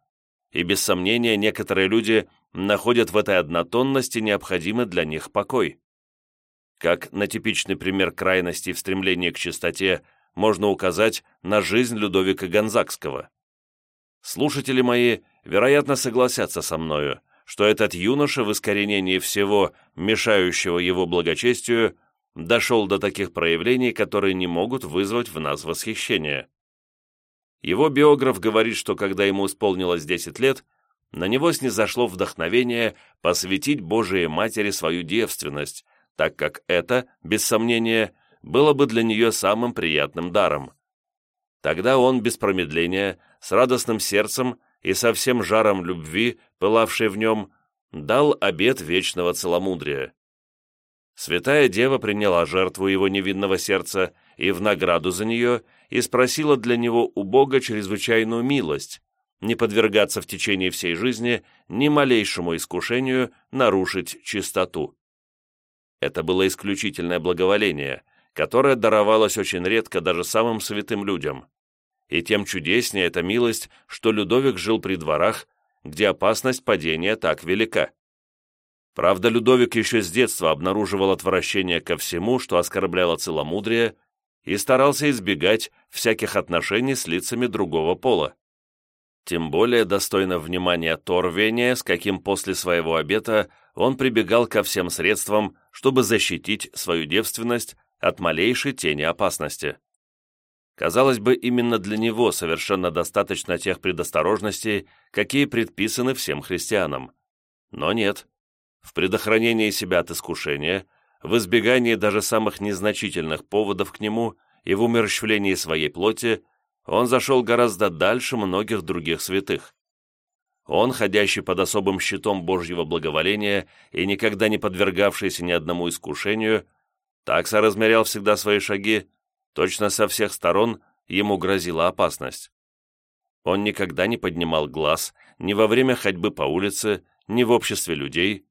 S1: И без сомнения некоторые люди находят в этой однотонности необходимый для них покой. Как на типичный пример крайности в стремлении к чистоте – можно указать на жизнь Людовика Гонзагского. Слушатели мои, вероятно, согласятся со мною, что этот юноша в искоренении всего, мешающего его благочестию, дошел до таких проявлений, которые не могут вызвать в нас восхищение. Его биограф говорит, что когда ему исполнилось 10 лет, на него снизошло вдохновение посвятить Божией Матери свою девственность, так как это, без сомнения, было бы для нее самым приятным даром. Тогда он без промедления, с радостным сердцем и со всем жаром любви, пылавшей в нем, дал обет вечного целомудрия. Святая Дева приняла жертву его невинного сердца и в награду за нее и спросила для него у Бога чрезвычайную милость, не подвергаться в течение всей жизни ни малейшему искушению нарушить чистоту. Это было исключительное благоволение – которая даровалась очень редко даже самым святым людям. И тем чудеснее эта милость, что Людовик жил при дворах, где опасность падения так велика. Правда, Людовик еще с детства обнаруживал отвращение ко всему, что оскорбляло целомудрие, и старался избегать всяких отношений с лицами другого пола. Тем более достойно внимания то рвение, с каким после своего обета он прибегал ко всем средствам, чтобы защитить свою девственность от малейшей тени опасности. Казалось бы, именно для него совершенно достаточно тех предосторожностей, какие предписаны всем христианам. Но нет. В предохранении себя от искушения, в избегании даже самых незначительных поводов к нему и в умерщвлении своей плоти он зашел гораздо дальше многих других святых. Он, ходящий под особым щитом Божьего благоволения и никогда не подвергавшийся ни одному искушению, Такса размерял всегда свои шаги, точно со всех сторон ему грозила опасность. Он никогда не поднимал глаз ни во время ходьбы по улице, ни в обществе людей,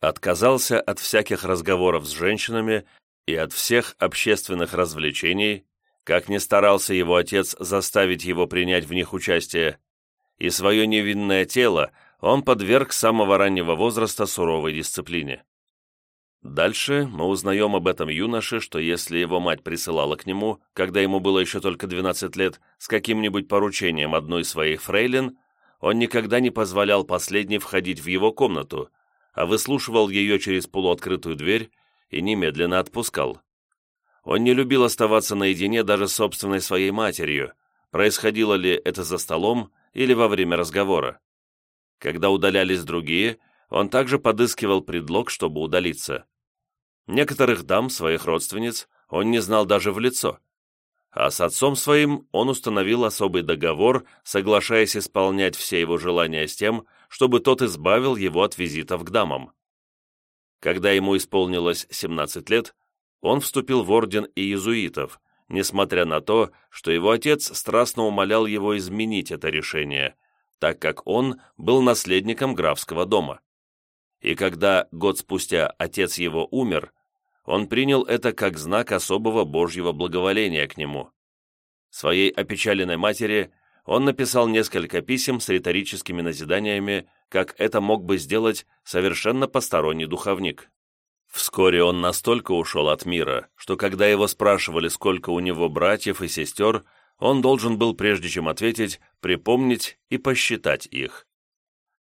S1: отказался от всяких разговоров с женщинами и от всех общественных развлечений, как не старался его отец заставить его принять в них участие, и свое невинное тело он подверг с самого раннего возраста суровой дисциплине. Дальше мы узнаем об этом юноше, что если его мать присылала к нему, когда ему было еще только 12 лет, с каким-нибудь поручением одной из своих фрейлин, он никогда не позволял последней входить в его комнату, а выслушивал ее через полуоткрытую дверь и немедленно отпускал. Он не любил оставаться наедине даже с собственной своей матерью, происходило ли это за столом или во время разговора. Когда удалялись другие, он также подыскивал предлог, чтобы удалиться. Некоторых дам, своих родственниц, он не знал даже в лицо. А с отцом своим он установил особый договор, соглашаясь исполнять все его желания с тем, чтобы тот избавил его от визитов к дамам. Когда ему исполнилось 17 лет, он вступил в орден иезуитов, несмотря на то, что его отец страстно умолял его изменить это решение, так как он был наследником графского дома. И когда год спустя отец его умер, он принял это как знак особого Божьего благоволения к нему. Своей опечаленной матери он написал несколько писем с риторическими назиданиями, как это мог бы сделать совершенно посторонний духовник. Вскоре он настолько ушел от мира, что когда его спрашивали, сколько у него братьев и сестер, он должен был, прежде чем ответить, припомнить и посчитать их.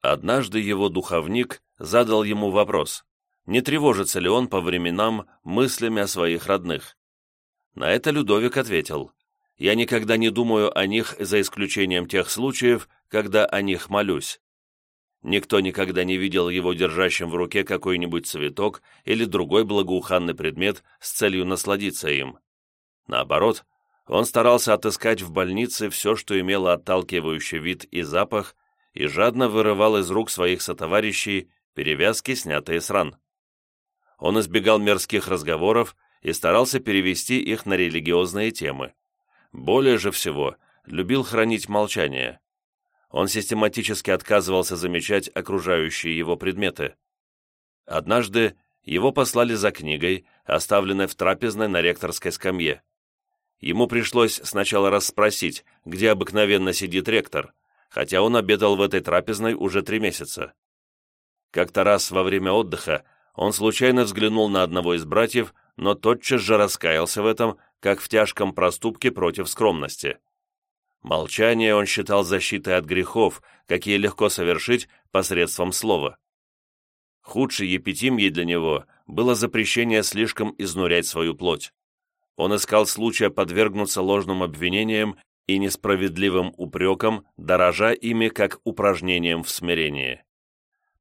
S1: Однажды его духовник задал ему вопрос, не тревожится ли он по временам мыслями о своих родных. На это Людовик ответил, «Я никогда не думаю о них за исключением тех случаев, когда о них молюсь. Никто никогда не видел его держащим в руке какой-нибудь цветок или другой благоуханный предмет с целью насладиться им. Наоборот, он старался отыскать в больнице все, что имело отталкивающий вид и запах, и жадно вырывал из рук своих сотоварищей перевязки, снятые с ран. Он избегал мерзких разговоров и старался перевести их на религиозные темы. Более же всего, любил хранить молчание. Он систематически отказывался замечать окружающие его предметы. Однажды его послали за книгой, оставленной в трапезной на ректорской скамье. Ему пришлось сначала расспросить, где обыкновенно сидит ректор, хотя он обедал в этой трапезной уже три месяца. Как-то раз во время отдыха он случайно взглянул на одного из братьев, но тотчас же раскаялся в этом, как в тяжком проступке против скромности. Молчание он считал защитой от грехов, какие легко совершить посредством слова. Худшей епитимьей для него было запрещение слишком изнурять свою плоть. Он искал случая подвергнуться ложным обвинениям и несправедливым упрекам, дорожа ими как упражнением в смирении.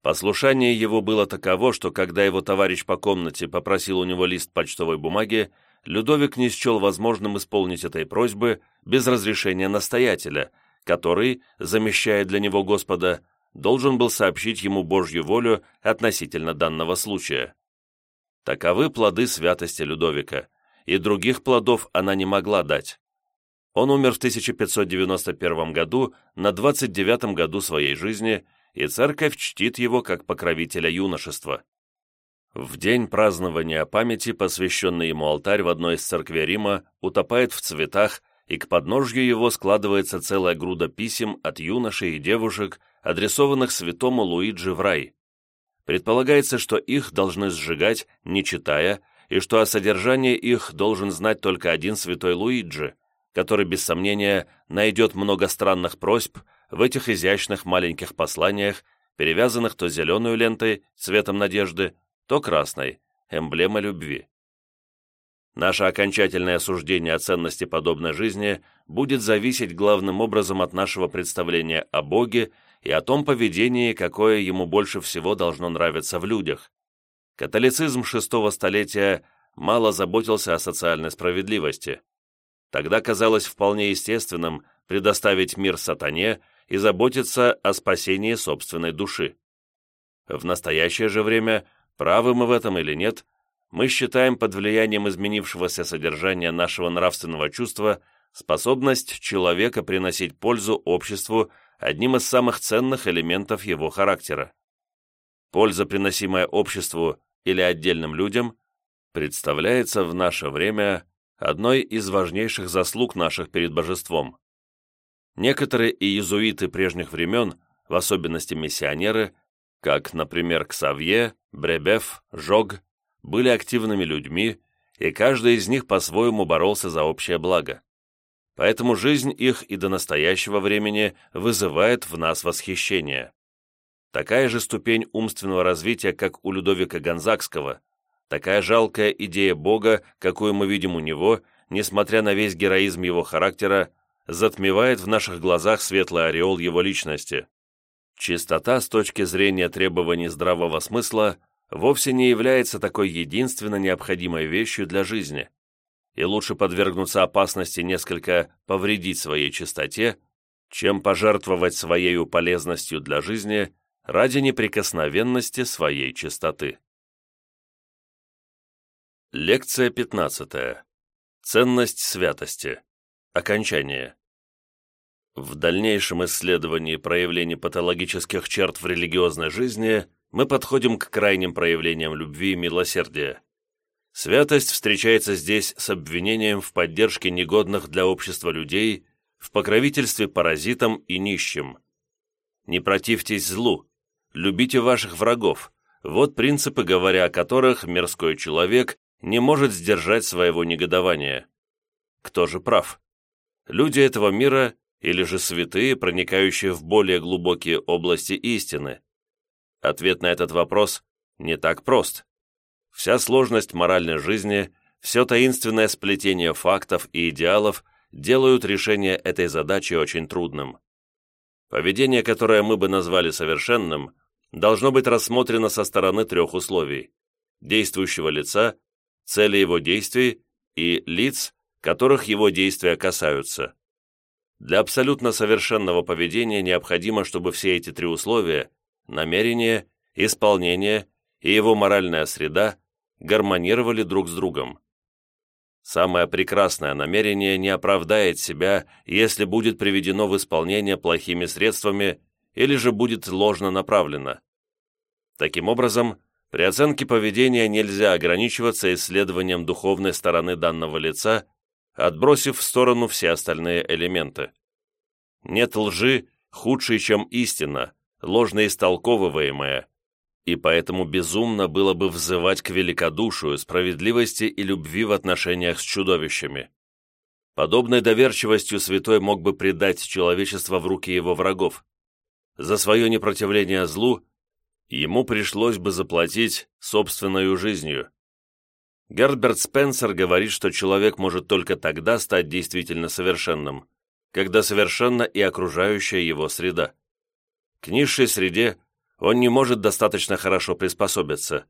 S1: Послушание его было таково, что когда его товарищ по комнате попросил у него лист почтовой бумаги, Людовик не счел возможным исполнить этой просьбы без разрешения настоятеля, который, замещая для него Господа, должен был сообщить ему Божью волю относительно данного случая. Таковы плоды святости Людовика, и других плодов она не могла дать. Он умер в 1591 году, на 29 году своей жизни – и церковь чтит его как покровителя юношества. В день празднования памяти, посвященный ему алтарь в одной из церквей Рима, утопает в цветах, и к подножью его складывается целая груда писем от юношей и девушек, адресованных святому Луиджи в рай. Предполагается, что их должны сжигать, не читая, и что о содержании их должен знать только один святой Луиджи, который, без сомнения, найдет много странных просьб в этих изящных маленьких посланиях, перевязанных то зеленую лентой, цветом надежды, то красной, эмблема любви. Наше окончательное суждение о ценности подобной жизни будет зависеть главным образом от нашего представления о Боге и о том поведении, какое ему больше всего должно нравиться в людях. Католицизм шестого столетия мало заботился о социальной справедливости. Тогда казалось вполне естественным предоставить мир сатане и заботиться о спасении собственной души. В настоящее же время, правы мы в этом или нет, мы считаем под влиянием изменившегося содержания нашего нравственного чувства способность человека приносить пользу обществу одним из самых ценных элементов его характера. Польза, приносимая обществу или отдельным людям, представляется в наше время одной из важнейших заслуг наших перед божеством. Некоторые иезуиты прежних времен, в особенности миссионеры, как, например, Ксавье, Бребеф, Жог, были активными людьми, и каждый из них по-своему боролся за общее благо. Поэтому жизнь их и до настоящего времени вызывает в нас восхищение. Такая же ступень умственного развития, как у Людовика Гонзакского, такая жалкая идея Бога, какую мы видим у него, несмотря на весь героизм его характера, затмевает в наших глазах светлый ореол его личности. Чистота с точки зрения требований здравого смысла вовсе не является такой единственно необходимой вещью для жизни, и лучше подвергнуться опасности несколько повредить своей чистоте, чем пожертвовать своей полезностью для жизни ради неприкосновенности своей чистоты. Лекция 15. Ценность святости. Окончание. В дальнейшем исследовании проявлений патологических черт в религиозной жизни мы подходим к крайним проявлениям любви и милосердия. Святость встречается здесь с обвинением в поддержке негодных для общества людей, в покровительстве паразитам и нищим. Не противьтесь злу, любите ваших врагов, вот принципы, говоря о которых мирской человек не может сдержать своего негодования. Кто же прав? люди этого мира или же святые, проникающие в более глубокие области истины? Ответ на этот вопрос не так прост. Вся сложность моральной жизни, все таинственное сплетение фактов и идеалов делают решение этой задачи очень трудным. Поведение, которое мы бы назвали совершенным, должно быть рассмотрено со стороны трех условий – действующего лица, цели его действий и лиц, которых его действия касаются. Для абсолютно совершенного поведения необходимо, чтобы все эти три условия – намерение, исполнение и его моральная среда – гармонировали друг с другом. Самое прекрасное намерение не оправдает себя, если будет приведено в исполнение плохими средствами или же будет ложно направлено. Таким образом, при оценке поведения нельзя ограничиваться исследованием духовной стороны данного лица отбросив в сторону все остальные элементы. Нет лжи худшей, чем истина, ложно истолковываемая, и поэтому безумно было бы взывать к великодушию, справедливости и любви в отношениях с чудовищами. Подобной доверчивостью святой мог бы предать человечество в руки его врагов. За свое непротивление злу ему пришлось бы заплатить собственную жизнью, Герберт Спенсер говорит, что человек может только тогда стать действительно совершенным, когда совершенна и окружающая его среда. К низшей среде он не может достаточно хорошо приспособиться.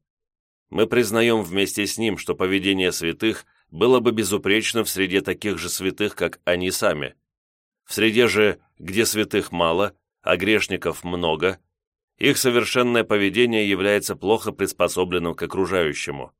S1: Мы признаем вместе с ним, что поведение святых было бы безупречно в среде таких же святых, как они сами. В среде же, где святых мало, а грешников много, их совершенное поведение является плохо приспособленным к окружающему.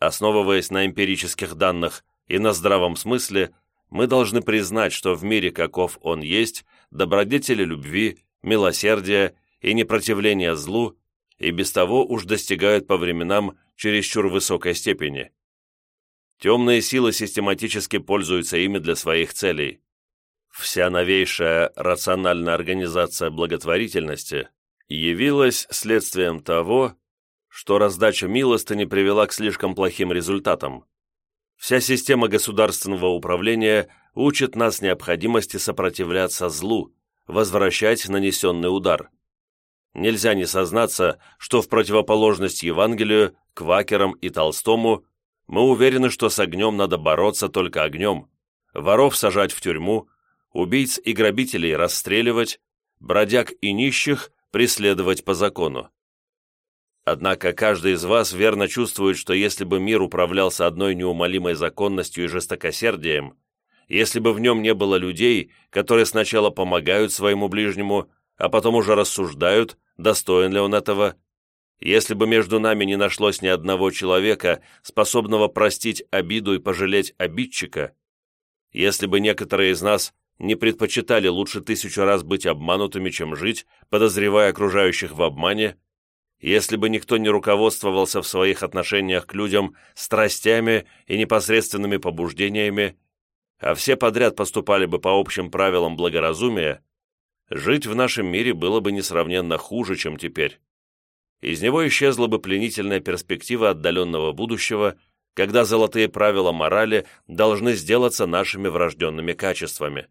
S1: Основываясь на эмпирических данных и на здравом смысле, мы должны признать, что в мире, каков он есть, добродетели любви, милосердия и непротивления злу и без того уж достигают по временам чересчур высокой степени. Темные силы систематически пользуются ими для своих целей. Вся новейшая рациональная организация благотворительности явилась следствием того, что раздача милостыни привела к слишком плохим результатам. Вся система государственного управления учит нас необходимости сопротивляться злу, возвращать нанесенный удар. Нельзя не сознаться, что в противоположность Евангелию, квакерам и Толстому мы уверены, что с огнем надо бороться только огнем, воров сажать в тюрьму, убийц и грабителей расстреливать, бродяг и нищих преследовать по закону. Однако каждый из вас верно чувствует, что если бы мир управлялся одной неумолимой законностью и жестокосердием, если бы в нем не было людей, которые сначала помогают своему ближнему, а потом уже рассуждают, достоин ли он этого, если бы между нами не нашлось ни одного человека, способного простить обиду и пожалеть обидчика, если бы некоторые из нас не предпочитали лучше тысячу раз быть обманутыми, чем жить, подозревая окружающих в обмане, если бы никто не руководствовался в своих отношениях к людям страстями и непосредственными побуждениями, а все подряд поступали бы по общим правилам благоразумия, жить в нашем мире было бы несравненно хуже, чем теперь. Из него исчезла бы пленительная перспектива отдаленного будущего, когда золотые правила морали должны сделаться нашими врожденными качествами.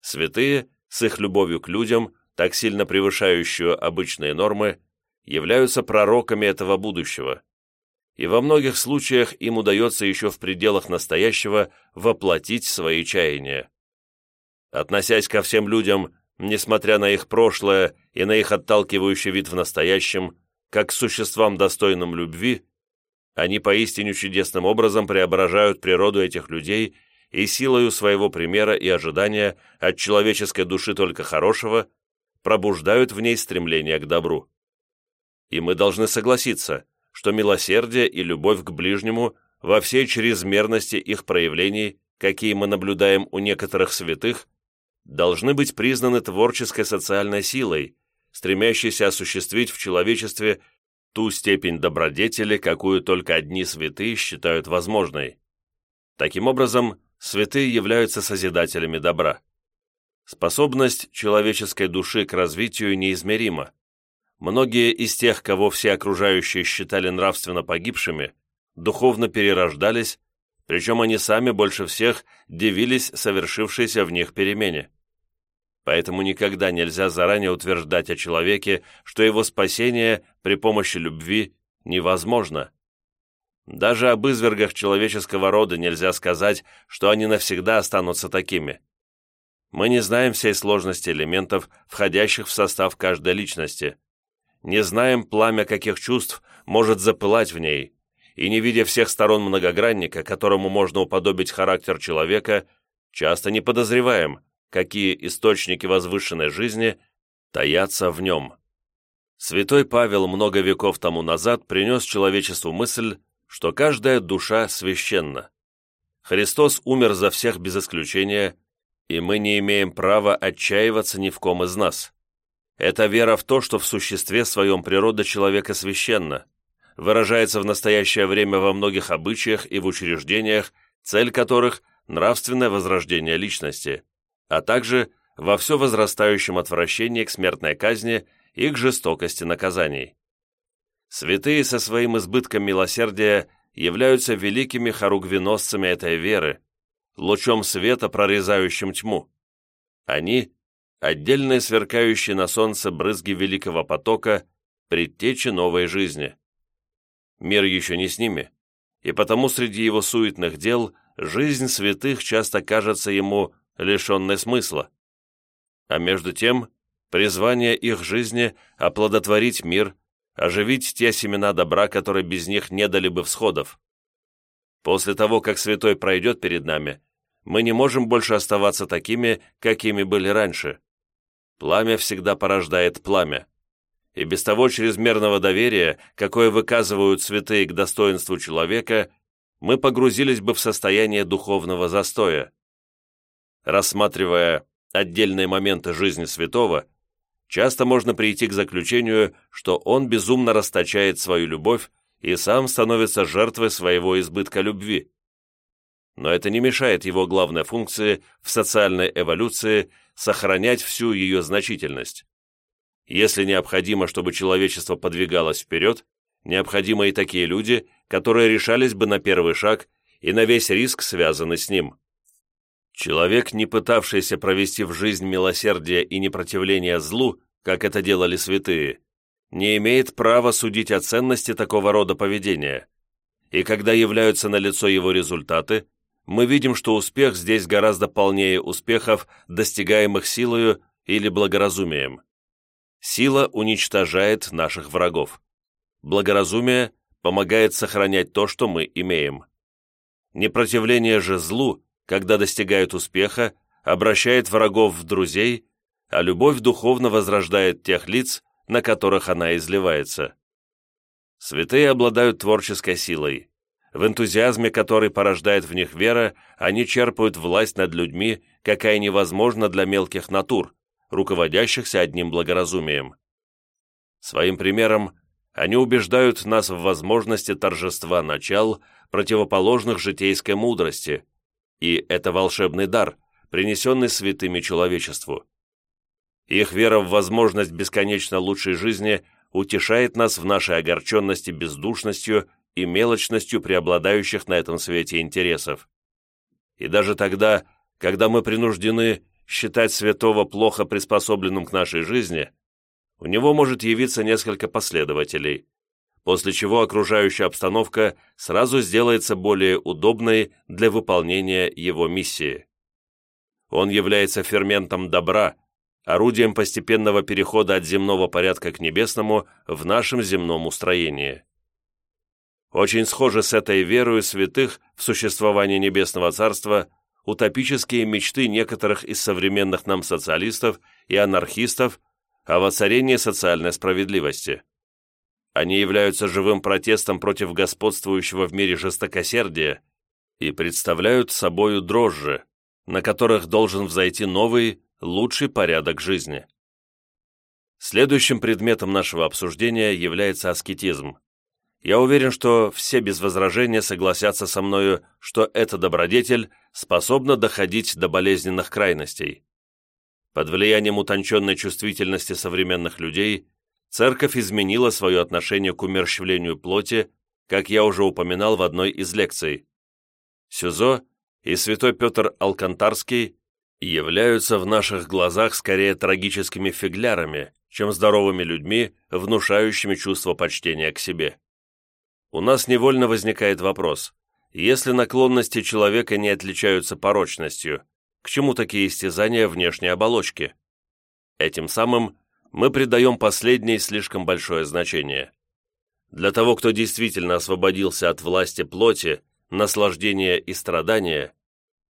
S1: Святые, с их любовью к людям, так сильно превышающую обычные нормы, являются пророками этого будущего, и во многих случаях им удается еще в пределах настоящего воплотить свои чаяния. Относясь ко всем людям, несмотря на их прошлое и на их отталкивающий вид в настоящем, как к существам, достойным любви, они поистине чудесным образом преображают природу этих людей и силою своего примера и ожидания от человеческой души только хорошего пробуждают в ней стремление к добру и мы должны согласиться, что милосердие и любовь к ближнему во всей чрезмерности их проявлений, какие мы наблюдаем у некоторых святых, должны быть признаны творческой социальной силой, стремящейся осуществить в человечестве ту степень добродетели, какую только одни святые считают возможной. Таким образом, святые являются созидателями добра. Способность человеческой души к развитию неизмерима, многие из тех, кого все окружающие считали нравственно погибшими, духовно перерождались, причем они сами больше всех дивились совершившейся в них перемене. Поэтому никогда нельзя заранее утверждать о человеке, что его спасение при помощи любви невозможно. Даже об извергах человеческого рода нельзя сказать, что они навсегда останутся такими. Мы не знаем всей сложности элементов, входящих в состав каждой личности – не знаем пламя каких чувств может запылать в ней, и не видя всех сторон многогранника, которому можно уподобить характер человека, часто не подозреваем, какие источники возвышенной жизни таятся в нем. Святой Павел много веков тому назад принес человечеству мысль, что каждая душа священна. Христос умер за всех без исключения, и мы не имеем права отчаиваться ни в ком из нас. Это вера в то, что в существе своем природа человека священна, выражается в настоящее время во многих обычаях и в учреждениях, цель которых – нравственное возрождение личности, а также во все возрастающем отвращении к смертной казни и к жестокости наказаний. Святые со своим избытком милосердия являются великими хоругвеносцами этой веры, лучом света, прорезающим тьму. Они отдельные сверкающие на солнце брызги великого потока, предтечи новой жизни. Мир еще не с ними, и потому среди его суетных дел жизнь святых часто кажется ему лишенной смысла. А между тем, призвание их жизни – оплодотворить мир, оживить те семена добра, которые без них не дали бы всходов. После того, как святой пройдет перед нами, мы не можем больше оставаться такими, какими были раньше. Пламя всегда порождает пламя. И без того чрезмерного доверия, какое выказывают святые к достоинству человека, мы погрузились бы в состояние духовного застоя. Рассматривая отдельные моменты жизни святого, часто можно прийти к заключению, что он безумно расточает свою любовь и сам становится жертвой своего избытка любви. Но это не мешает его главной функции в социальной эволюции сохранять всю ее значительность. Если необходимо, чтобы человечество подвигалось вперед, необходимы и такие люди, которые решались бы на первый шаг и на весь риск, связанный с ним. Человек, не пытавшийся провести в жизнь милосердие и непротивление злу, как это делали святые, не имеет права судить о ценности такого рода поведения. И когда являются налицо его результаты, мы видим, что успех здесь гораздо полнее успехов, достигаемых силою или благоразумием. Сила уничтожает наших врагов. Благоразумие помогает сохранять то, что мы имеем. Непротивление же злу, когда достигает успеха, обращает врагов в друзей, а любовь духовно возрождает тех лиц, на которых она изливается. Святые обладают творческой силой, в энтузиазме который порождает в них вера, они черпают власть над людьми, какая невозможна для мелких натур, руководящихся одним благоразумием. Своим примером они убеждают нас в возможности торжества начал, противоположных житейской мудрости, и это волшебный дар, принесенный святыми человечеству. Их вера в возможность бесконечно лучшей жизни утешает нас в нашей огорченности бездушностью и мелочностью преобладающих на этом свете интересов. И даже тогда, когда мы принуждены считать святого плохо приспособленным к нашей жизни, у него может явиться несколько последователей, после чего окружающая обстановка сразу сделается более удобной для выполнения его миссии. Он является ферментом добра, орудием постепенного перехода от земного порядка к небесному в нашем земном устроении очень схожи с этой верою святых в существование Небесного Царства утопические мечты некоторых из современных нам социалистов и анархистов о воцарении социальной справедливости. Они являются живым протестом против господствующего в мире жестокосердия и представляют собою дрожжи, на которых должен взойти новый, лучший порядок жизни. Следующим предметом нашего обсуждения является аскетизм – я уверен, что все без возражения согласятся со мною, что эта добродетель способна доходить до болезненных крайностей. Под влиянием утонченной чувствительности современных людей церковь изменила свое отношение к умерщвлению плоти, как я уже упоминал в одной из лекций. Сюзо и святой Петр Алкантарский являются в наших глазах скорее трагическими фиглярами, чем здоровыми людьми, внушающими чувство почтения к себе у нас невольно возникает вопрос, если наклонности человека не отличаются порочностью, к чему такие истязания внешней оболочки? Этим самым мы придаем последней слишком большое значение. Для того, кто действительно освободился от власти плоти, наслаждения и страдания,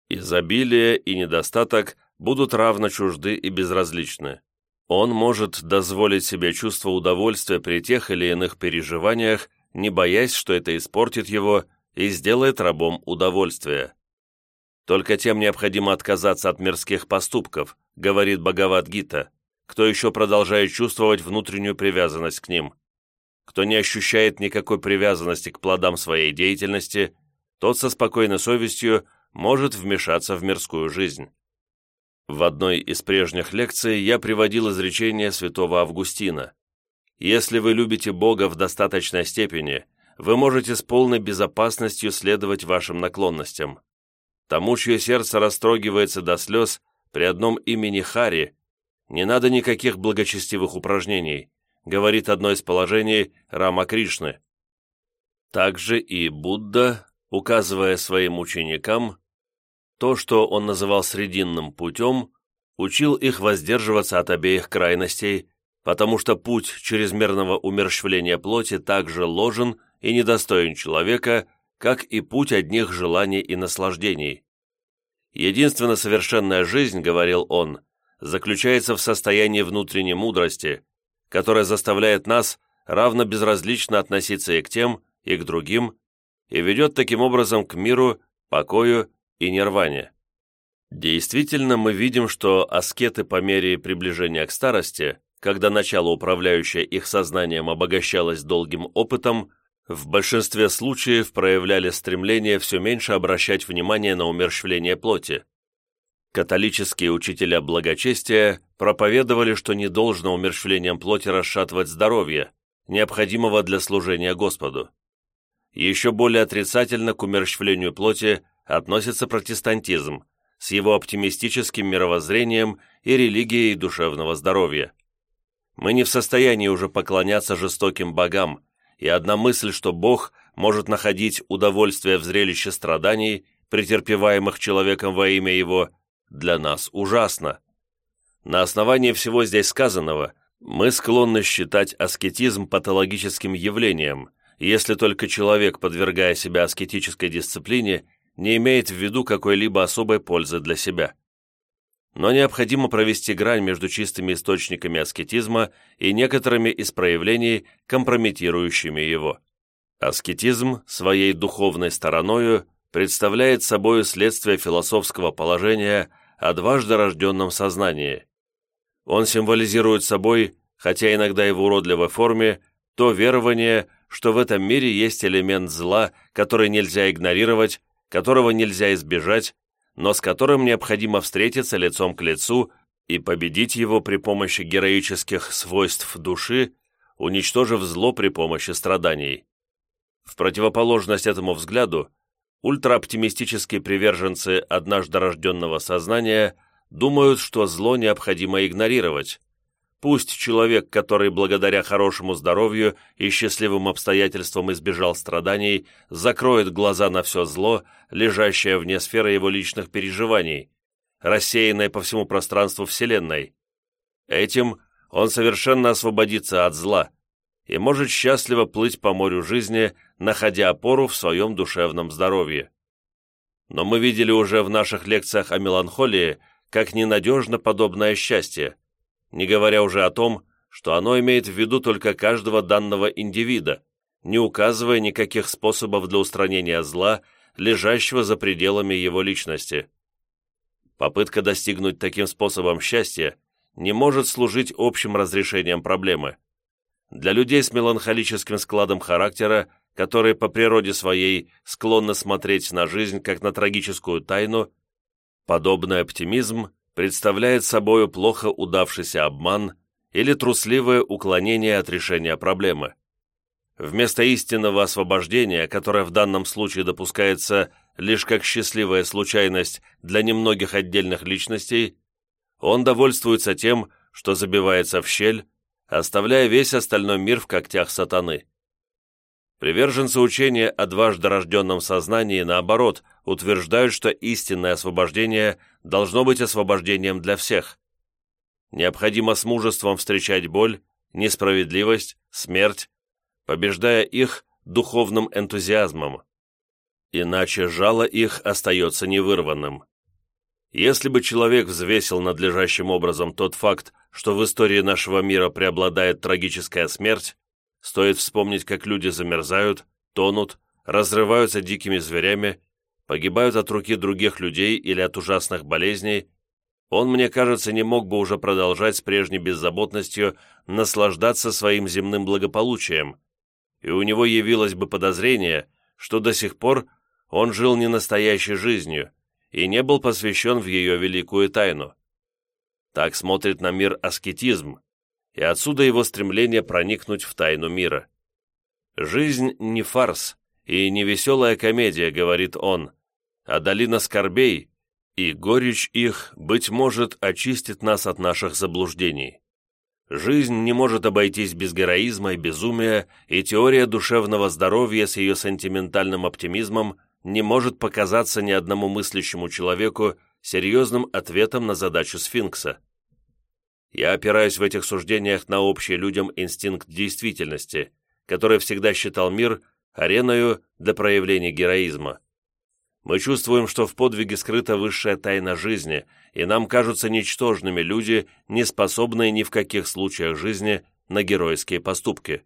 S1: изобилие и недостаток будут равно чужды и безразличны. Он может дозволить себе чувство удовольствия при тех или иных переживаниях, не боясь, что это испортит его и сделает рабом удовольствие. Только тем необходимо отказаться от мирских поступков, говорит Бхагават кто еще продолжает чувствовать внутреннюю привязанность к ним. Кто не ощущает никакой привязанности к плодам своей деятельности, тот со спокойной совестью может вмешаться в мирскую жизнь. В одной из прежних лекций я приводил изречение святого Августина – если вы любите Бога в достаточной степени, вы можете с полной безопасностью следовать вашим наклонностям. Тому, чье сердце растрогивается до слез при одном имени Хари, не надо никаких благочестивых упражнений, говорит одно из положений Рама Кришны. Также и Будда, указывая своим ученикам то, что он называл срединным путем, учил их воздерживаться от обеих крайностей потому что путь чрезмерного умерщвления плоти так же ложен и недостоин человека, как и путь одних желаний и наслаждений. «Единственно совершенная жизнь, — говорил он, — заключается в состоянии внутренней мудрости, которая заставляет нас равно безразлично относиться и к тем, и к другим, и ведет таким образом к миру, покою и нирване. Действительно, мы видим, что аскеты по мере приближения к старости когда начало, управляющее их сознанием, обогащалось долгим опытом, в большинстве случаев проявляли стремление все меньше обращать внимание на умерщвление плоти. Католические учителя благочестия проповедовали, что не должно умерщвлением плоти расшатывать здоровье, необходимого для служения Господу. Еще более отрицательно к умерщвлению плоти относится протестантизм с его оптимистическим мировоззрением и религией душевного здоровья. Мы не в состоянии уже поклоняться жестоким богам, и одна мысль, что Бог может находить удовольствие в зрелище страданий, претерпеваемых человеком во имя Его, для нас ужасна. На основании всего здесь сказанного мы склонны считать аскетизм патологическим явлением, если только человек, подвергая себя аскетической дисциплине, не имеет в виду какой-либо особой пользы для себя но необходимо провести грань между чистыми источниками аскетизма и некоторыми из проявлений, компрометирующими его. Аскетизм своей духовной стороною представляет собой следствие философского положения о дважды рожденном сознании. Он символизирует собой, хотя иногда и в уродливой форме, то верование, что в этом мире есть элемент зла, который нельзя игнорировать, которого нельзя избежать, но с которым необходимо встретиться лицом к лицу и победить его при помощи героических свойств души, уничтожив зло при помощи страданий. В противоположность этому взгляду, ультрааоптимистические приверженцы однажды рожденного сознания думают, что зло необходимо игнорировать, Пусть человек, который благодаря хорошему здоровью и счастливым обстоятельствам избежал страданий, закроет глаза на все зло, лежащее вне сферы его личных переживаний, рассеянное по всему пространству Вселенной. Этим он совершенно освободится от зла и может счастливо плыть по морю жизни, находя опору в своем душевном здоровье. Но мы видели уже в наших лекциях о меланхолии, как ненадежно подобное счастье – не говоря уже о том, что оно имеет в виду только каждого данного индивида, не указывая никаких способов для устранения зла, лежащего за пределами его личности. Попытка достигнуть таким способом счастья не может служить общим разрешением проблемы. Для людей с меланхолическим складом характера, которые по природе своей склонны смотреть на жизнь как на трагическую тайну, подобный оптимизм представляет собою плохо удавшийся обман или трусливое уклонение от решения проблемы. Вместо истинного освобождения, которое в данном случае допускается лишь как счастливая случайность для немногих отдельных личностей, он довольствуется тем, что забивается в щель, оставляя весь остальной мир в когтях сатаны. Приверженцы учения о дважды рожденном сознании, наоборот, утверждают, что истинное освобождение должно быть освобождением для всех. Необходимо с мужеством встречать боль, несправедливость, смерть, побеждая их духовным энтузиазмом. Иначе жало их остается невырванным. Если бы человек взвесил надлежащим образом тот факт, что в истории нашего мира преобладает трагическая смерть, стоит вспомнить, как люди замерзают, тонут, разрываются дикими зверями погибают от руки других людей или от ужасных болезней, он, мне кажется, не мог бы уже продолжать с прежней беззаботностью наслаждаться своим земным благополучием, и у него явилось бы подозрение, что до сих пор он жил не настоящей жизнью и не был посвящен в ее великую тайну. Так смотрит на мир аскетизм, и отсюда его стремление проникнуть в тайну мира. «Жизнь не фарс и не веселая комедия», — говорит он, а долина скорбей, и горечь их, быть может, очистит нас от наших заблуждений. Жизнь не может обойтись без героизма и безумия, и теория душевного здоровья с ее сентиментальным оптимизмом не может показаться ни одному мыслящему человеку серьезным ответом на задачу сфинкса. Я опираюсь в этих суждениях на общий людям инстинкт действительности, который всегда считал мир ареною для проявления героизма. Мы чувствуем, что в подвиге скрыта высшая тайна жизни, и нам кажутся ничтожными люди, не способные ни в каких случаях жизни на геройские поступки.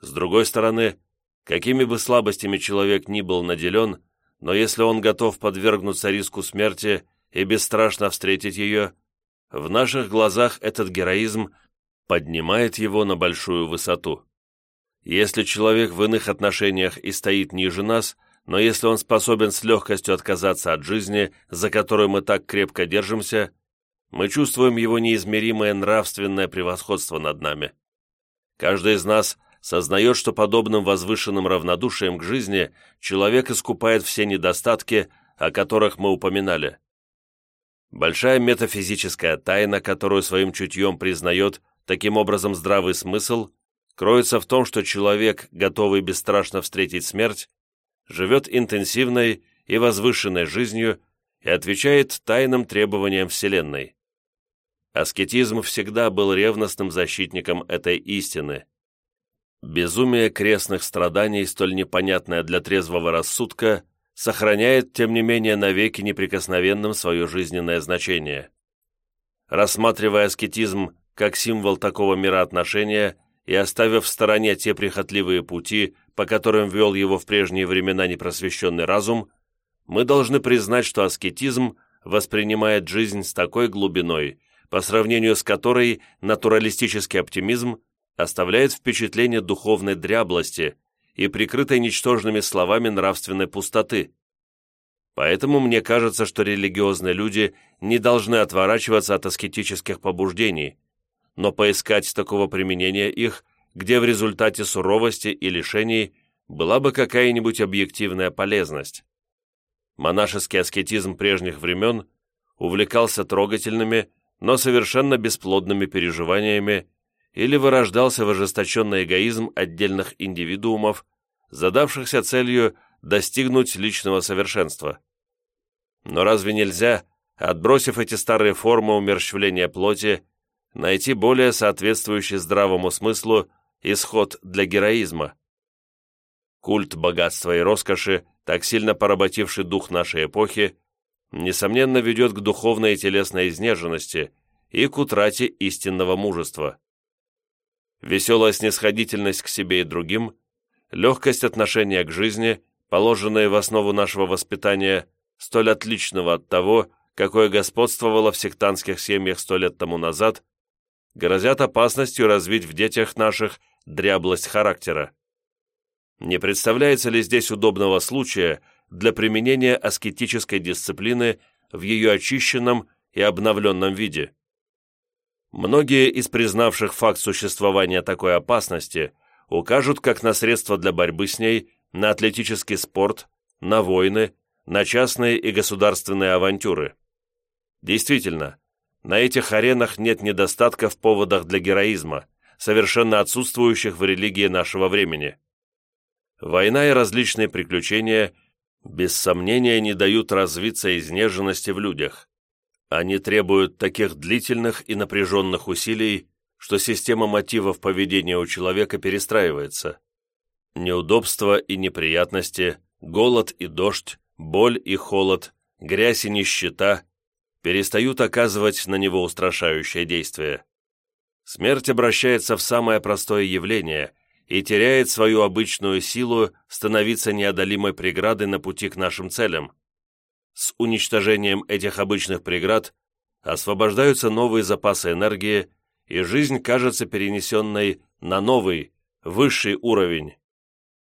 S1: С другой стороны, какими бы слабостями человек ни был наделен, но если он готов подвергнуться риску смерти и бесстрашно встретить ее, в наших глазах этот героизм поднимает его на большую высоту. Если человек в иных отношениях и стоит ниже нас – но если он способен с легкостью отказаться от жизни, за которую мы так крепко держимся, мы чувствуем его неизмеримое нравственное превосходство над нами. Каждый из нас сознает, что подобным возвышенным равнодушием к жизни человек искупает все недостатки, о которых мы упоминали. Большая метафизическая тайна, которую своим чутьем признает, таким образом здравый смысл, кроется в том, что человек, готовый бесстрашно встретить смерть, живет интенсивной и возвышенной жизнью и отвечает тайным требованиям Вселенной. Аскетизм всегда был ревностным защитником этой истины. Безумие крестных страданий, столь непонятное для трезвого рассудка, сохраняет, тем не менее, навеки неприкосновенным свое жизненное значение. Рассматривая аскетизм как символ такого мироотношения и оставив в стороне те прихотливые пути, по которым вел его в прежние времена непросвещенный разум, мы должны признать, что аскетизм воспринимает жизнь с такой глубиной, по сравнению с которой натуралистический оптимизм оставляет впечатление духовной дряблости и прикрытой ничтожными словами нравственной пустоты. Поэтому мне кажется, что религиозные люди не должны отворачиваться от аскетических побуждений, но поискать такого применения их где в результате суровости и лишений была бы какая-нибудь объективная полезность. Монашеский аскетизм прежних времен увлекался трогательными, но совершенно бесплодными переживаниями или вырождался в ожесточенный эгоизм отдельных индивидуумов, задавшихся целью достигнуть личного совершенства. Но разве нельзя, отбросив эти старые формы умерщвления плоти, найти более соответствующий здравому смыслу исход для героизма. Культ богатства и роскоши, так сильно поработивший дух нашей эпохи, несомненно ведет к духовной и телесной изнеженности и к утрате истинного мужества. Веселая снисходительность к себе и другим, легкость отношения к жизни, положенные в основу нашего воспитания, столь отличного от того, какое господствовало в сектантских семьях сто лет тому назад, грозят опасностью развить в детях наших дряблость характера. Не представляется ли здесь удобного случая для применения аскетической дисциплины в ее очищенном и обновленном виде? Многие из признавших факт существования такой опасности укажут как на средства для борьбы с ней, на атлетический спорт, на войны, на частные и государственные авантюры. Действительно, на этих аренах нет недостатка в поводах для героизма – совершенно отсутствующих в религии нашего времени. Война и различные приключения, без сомнения, не дают развиться изнеженности в людях. Они требуют таких длительных и напряженных усилий, что система мотивов поведения у человека перестраивается. Неудобства и неприятности, голод и дождь, боль и холод, грязь и нищета перестают оказывать на него устрашающее действие смерть обращается в самое простое явление и теряет свою обычную силу становиться неодолимой преградой на пути к нашим целям. С уничтожением этих обычных преград освобождаются новые запасы энергии, и жизнь кажется перенесенной на новый, высший уровень.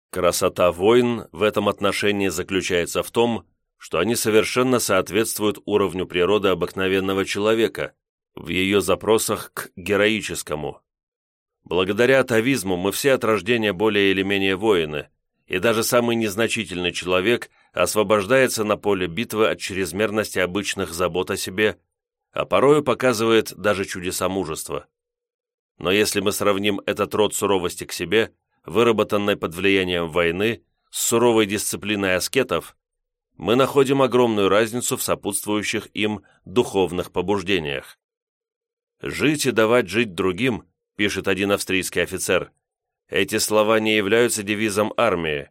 S1: Красота войн в этом отношении заключается в том, что они совершенно соответствуют уровню природы обыкновенного человека, в ее запросах к героическому. Благодаря атовизму мы все от рождения более или менее воины, и даже самый незначительный человек освобождается на поле битвы от чрезмерности обычных забот о себе, а порою показывает даже чудеса мужества. Но если мы сравним этот род суровости к себе, выработанной под влиянием войны, с суровой дисциплиной аскетов, мы находим огромную разницу в сопутствующих им духовных побуждениях. «Жить и давать жить другим», — пишет один австрийский офицер. Эти слова не являются девизом армии.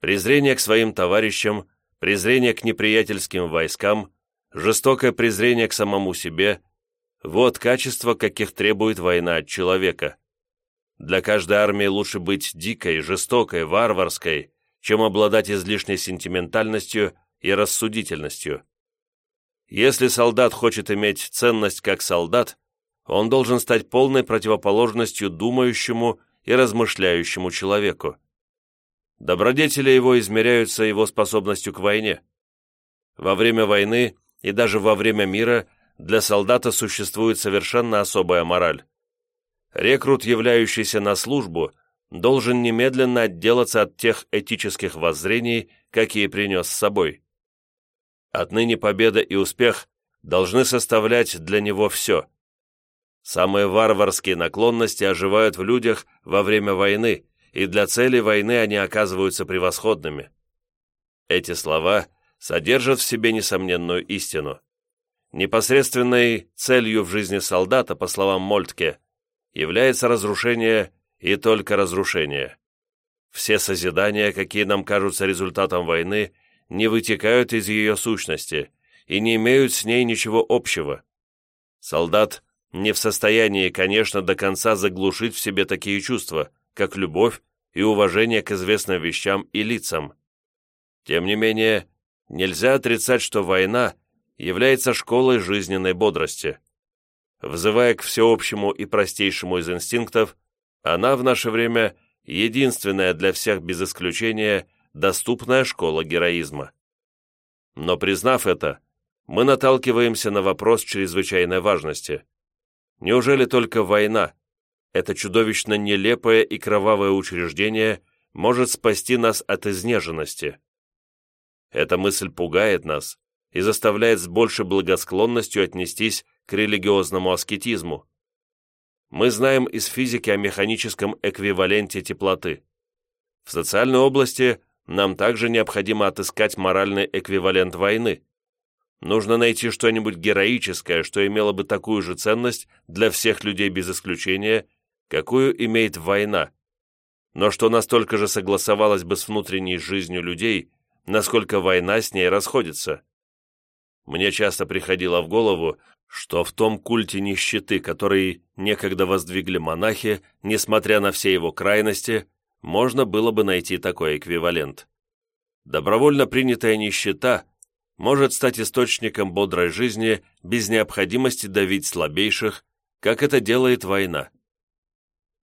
S1: Презрение к своим товарищам, презрение к неприятельским войскам, жестокое презрение к самому себе — вот качества, каких требует война от человека. Для каждой армии лучше быть дикой, жестокой, варварской, чем обладать излишней сентиментальностью и рассудительностью. Если солдат хочет иметь ценность как солдат, он должен стать полной противоположностью думающему и размышляющему человеку. Добродетели его измеряются его способностью к войне. Во время войны и даже во время мира для солдата существует совершенно особая мораль. Рекрут, являющийся на службу, должен немедленно отделаться от тех этических воззрений, какие принес с собой. Отныне победа и успех должны составлять для него все – Самые варварские наклонности оживают в людях во время войны, и для цели войны они оказываются превосходными. Эти слова содержат в себе несомненную истину. Непосредственной целью в жизни солдата, по словам Мольтке, является разрушение и только разрушение. Все созидания, какие нам кажутся результатом войны, не вытекают из ее сущности и не имеют с ней ничего общего. Солдат не в состоянии, конечно, до конца заглушить в себе такие чувства, как любовь и уважение к известным вещам и лицам. Тем не менее, нельзя отрицать, что война является школой жизненной бодрости. Взывая к всеобщему и простейшему из инстинктов, она в наше время единственная для всех без исключения доступная школа героизма. Но признав это, мы наталкиваемся на вопрос чрезвычайной важности – Неужели только война, это чудовищно нелепое и кровавое учреждение, может спасти нас от изнеженности? Эта мысль пугает нас и заставляет с большей благосклонностью отнестись к религиозному аскетизму. Мы знаем из физики о механическом эквиваленте теплоты. В социальной области нам также необходимо отыскать моральный эквивалент войны, Нужно найти что-нибудь героическое, что имело бы такую же ценность для всех людей без исключения, какую имеет война, но что настолько же согласовалось бы с внутренней жизнью людей, насколько война с ней расходится. Мне часто приходило в голову, что в том культе нищеты, который некогда воздвигли монахи, несмотря на все его крайности, можно было бы найти такой эквивалент. Добровольно принятая нищета может стать источником бодрой жизни без необходимости давить слабейших, как это делает война.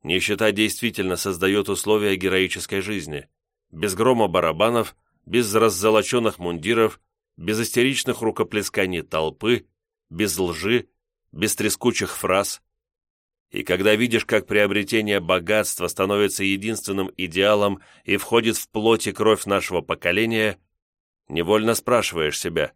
S1: Нищета действительно создает условия героической жизни, без грома барабанов, без раззолоченных мундиров, без истеричных рукоплесканий толпы, без лжи, без трескучих фраз. И когда видишь, как приобретение богатства становится единственным идеалом и входит в плоть и кровь нашего поколения – невольно спрашиваешь себя,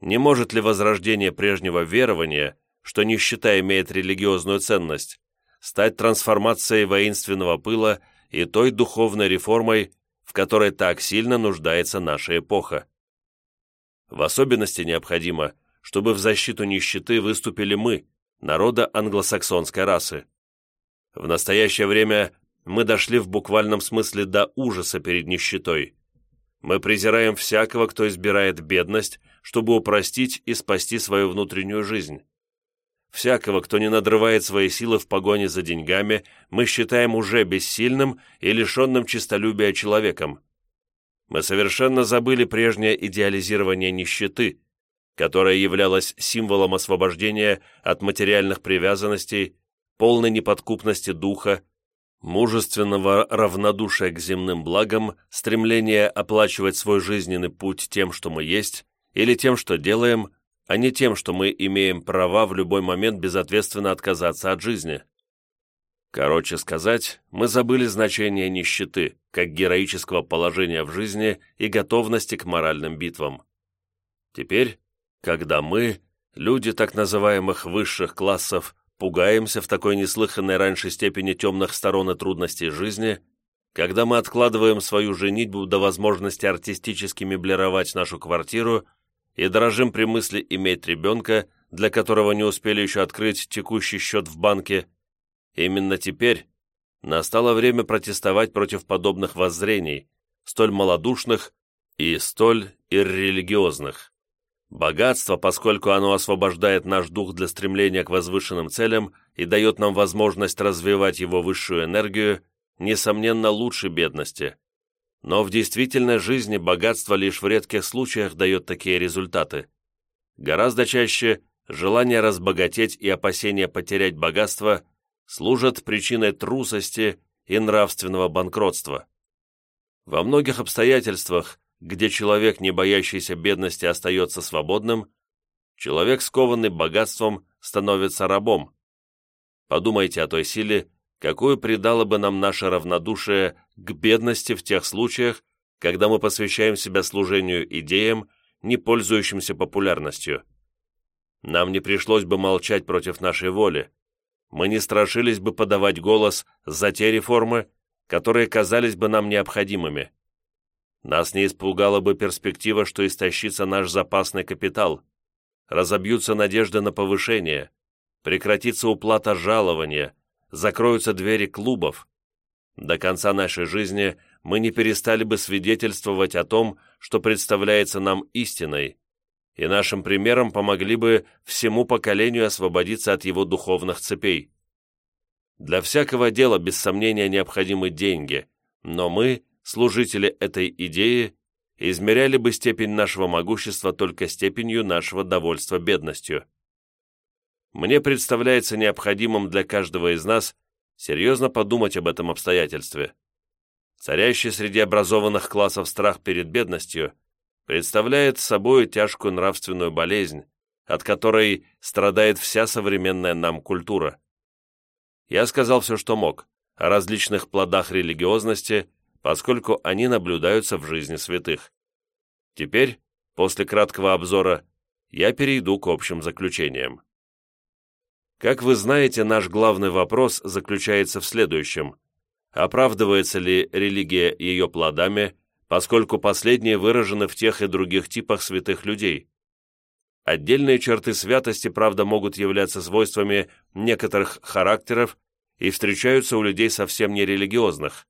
S1: не может ли возрождение прежнего верования, что нищета имеет религиозную ценность, стать трансформацией воинственного пыла и той духовной реформой, в которой так сильно нуждается наша эпоха. В особенности необходимо, чтобы в защиту нищеты выступили мы, народа англосаксонской расы. В настоящее время мы дошли в буквальном смысле до ужаса перед нищетой. Мы презираем всякого, кто избирает бедность, чтобы упростить и спасти свою внутреннюю жизнь. Всякого, кто не надрывает свои силы в погоне за деньгами, мы считаем уже бессильным и лишенным честолюбия человеком. Мы совершенно забыли прежнее идеализирование нищеты, которое являлось символом освобождения от материальных привязанностей, полной неподкупности духа, мужественного равнодушия к земным благам, стремления оплачивать свой жизненный путь тем, что мы есть, или тем, что делаем, а не тем, что мы имеем права в любой момент безответственно отказаться от жизни. Короче сказать, мы забыли значение нищеты, как героического положения в жизни и готовности к моральным битвам. Теперь, когда мы, люди так называемых высших классов, пугаемся в такой неслыханной раньше степени темных сторон и трудностей жизни, когда мы откладываем свою женитьбу до возможности артистически меблировать нашу квартиру и дорожим при мысли иметь ребенка, для которого не успели еще открыть текущий счет в банке, именно теперь настало время протестовать против подобных воззрений, столь малодушных и столь иррелигиозных. Богатство, поскольку оно освобождает наш дух для стремления к возвышенным целям и дает нам возможность развивать его высшую энергию, несомненно, лучше бедности. Но в действительной жизни богатство лишь в редких случаях дает такие результаты. Гораздо чаще желание разбогатеть и опасение потерять богатство служат причиной трусости и нравственного банкротства. Во многих обстоятельствах где человек, не боящийся бедности, остается свободным, человек, скованный богатством, становится рабом. Подумайте о той силе, какую придало бы нам наше равнодушие к бедности в тех случаях, когда мы посвящаем себя служению идеям, не пользующимся популярностью. Нам не пришлось бы молчать против нашей воли. Мы не страшились бы подавать голос за те реформы, которые казались бы нам необходимыми. Нас не испугала бы перспектива, что истощится наш запасный капитал, разобьются надежды на повышение, прекратится уплата жалования, закроются двери клубов. До конца нашей жизни мы не перестали бы свидетельствовать о том, что представляется нам истиной, и нашим примером помогли бы всему поколению освободиться от его духовных цепей. Для всякого дела, без сомнения, необходимы деньги, но мы служители этой идеи измеряли бы степень нашего могущества только степенью нашего довольства бедностью. Мне представляется необходимым для каждого из нас серьезно подумать об этом обстоятельстве. Царящий среди образованных классов страх перед бедностью представляет собой тяжкую нравственную болезнь, от которой страдает вся современная нам культура. Я сказал все, что мог, о различных плодах религиозности – поскольку они наблюдаются в жизни святых. Теперь, после краткого обзора, я перейду к общим заключениям. Как вы знаете, наш главный вопрос заключается в следующем. Оправдывается ли религия ее плодами, поскольку последние выражены в тех и других типах святых людей? Отдельные черты святости, правда, могут являться свойствами некоторых характеров и встречаются у людей совсем нерелигиозных.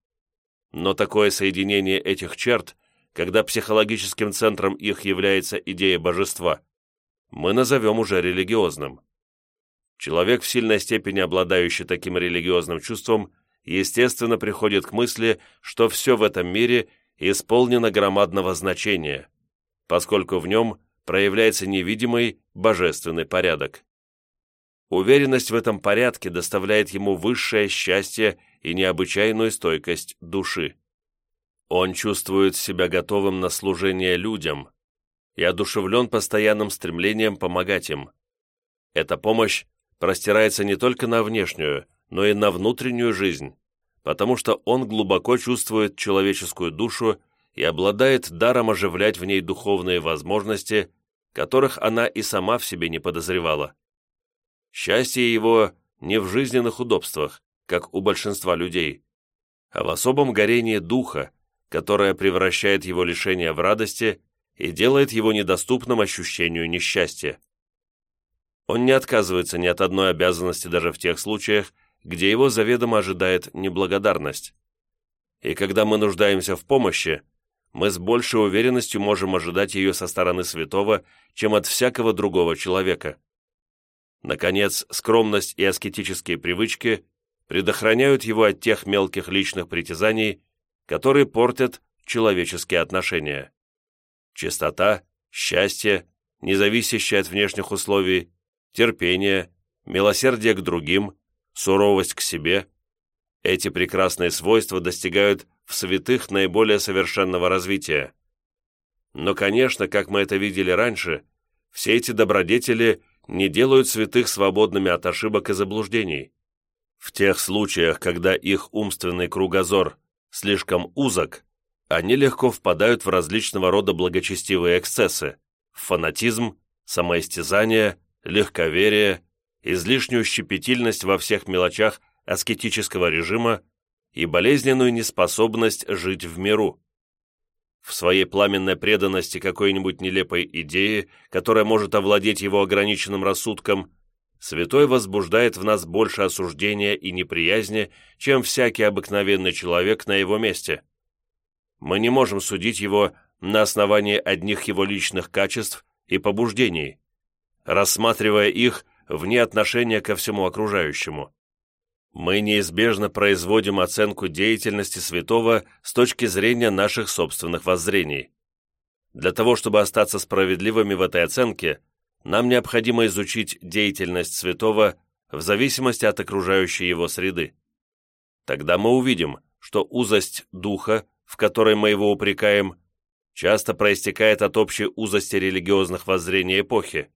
S1: Но такое соединение этих черт, когда психологическим центром их является идея божества, мы назовем уже религиозным. Человек, в сильной степени обладающий таким религиозным чувством, естественно приходит к мысли, что все в этом мире исполнено громадного значения, поскольку в нем проявляется невидимый божественный порядок. Уверенность в этом порядке доставляет ему высшее счастье и необычайную стойкость души. Он чувствует себя готовым на служение людям и одушевлен постоянным стремлением помогать им. Эта помощь простирается не только на внешнюю, но и на внутреннюю жизнь, потому что он глубоко чувствует человеческую душу и обладает даром оживлять в ней духовные возможности, которых она и сама в себе не подозревала. Счастье его не в жизненных удобствах, как у большинства людей, а в особом горении духа, которое превращает его лишение в радости и делает его недоступным ощущению несчастья. Он не отказывается ни от одной обязанности даже в тех случаях, где его заведомо ожидает неблагодарность. И когда мы нуждаемся в помощи, мы с большей уверенностью можем ожидать ее со стороны святого, чем от всякого другого человека. Наконец, скромность и аскетические привычки предохраняют его от тех мелких личных притязаний, которые портят человеческие отношения. Чистота, счастье, независящее от внешних условий, терпение, милосердие к другим, суровость к себе – эти прекрасные свойства достигают в святых наиболее совершенного развития. Но, конечно, как мы это видели раньше, все эти добродетели не делают святых свободными от ошибок и заблуждений. В тех случаях, когда их умственный кругозор слишком узок, они легко впадают в различного рода благочестивые эксцессы, в фанатизм, самоистязание, легковерие, излишнюю щепетильность во всех мелочах аскетического режима и болезненную неспособность жить в миру. В своей пламенной преданности какой-нибудь нелепой идее, которая может овладеть его ограниченным рассудком, святой возбуждает в нас больше осуждения и неприязни, чем всякий обыкновенный человек на его месте. Мы не можем судить его на основании одних его личных качеств и побуждений, рассматривая их вне отношения ко всему окружающему. Мы неизбежно производим оценку деятельности святого с точки зрения наших собственных воззрений. Для того, чтобы остаться справедливыми в этой оценке – нам необходимо изучить деятельность святого в зависимости от окружающей его среды. Тогда мы увидим, что узость духа, в которой мы его упрекаем, часто проистекает от общей узости религиозных воззрений эпохи.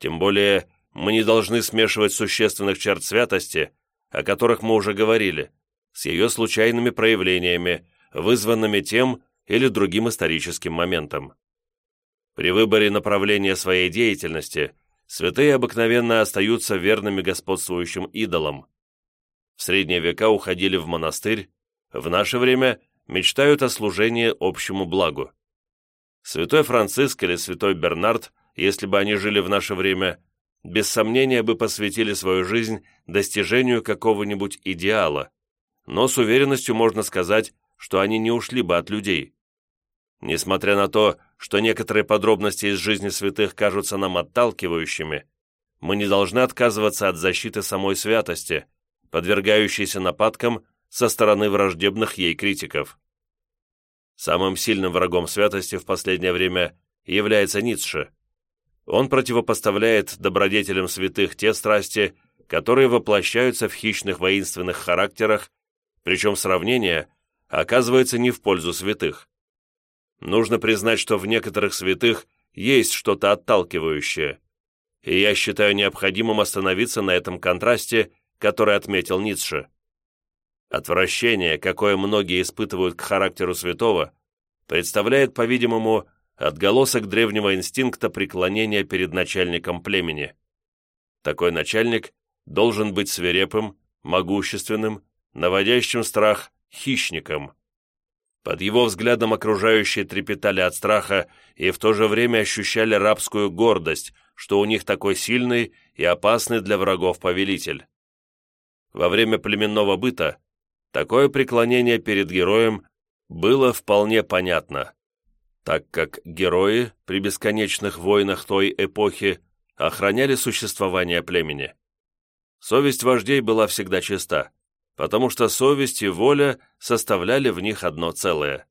S1: Тем более, мы не должны смешивать существенных черт святости, о которых мы уже говорили, с ее случайными проявлениями, вызванными тем или другим историческим моментом. При выборе направления своей деятельности святые обыкновенно остаются верными господствующим идолам. В средние века уходили в монастырь, в наше время мечтают о служении общему благу. Святой Франциск или святой Бернард, если бы они жили в наше время, без сомнения бы посвятили свою жизнь достижению какого-нибудь идеала, но с уверенностью можно сказать, что они не ушли бы от людей. Несмотря на то, что некоторые подробности из жизни святых кажутся нам отталкивающими, мы не должны отказываться от защиты самой святости, подвергающейся нападкам со стороны враждебных ей критиков. Самым сильным врагом святости в последнее время является Ницше. Он противопоставляет добродетелям святых те страсти, которые воплощаются в хищных воинственных характерах, причем сравнение оказывается не в пользу святых. Нужно признать, что в некоторых святых есть что-то отталкивающее. И я считаю необходимым остановиться на этом контрасте, который отметил Ницше. Отвращение, какое многие испытывают к характеру святого, представляет, по-видимому, отголосок древнего инстинкта преклонения перед начальником племени. Такой начальник должен быть свирепым, могущественным, наводящим страх хищником – под его взглядом окружающие трепетали от страха и в то же время ощущали рабскую гордость, что у них такой сильный и опасный для врагов повелитель. Во время племенного быта такое преклонение перед героем было вполне понятно, так как герои при бесконечных войнах той эпохи охраняли существование племени. Совесть вождей была всегда чиста потому что совесть и воля составляли в них одно целое.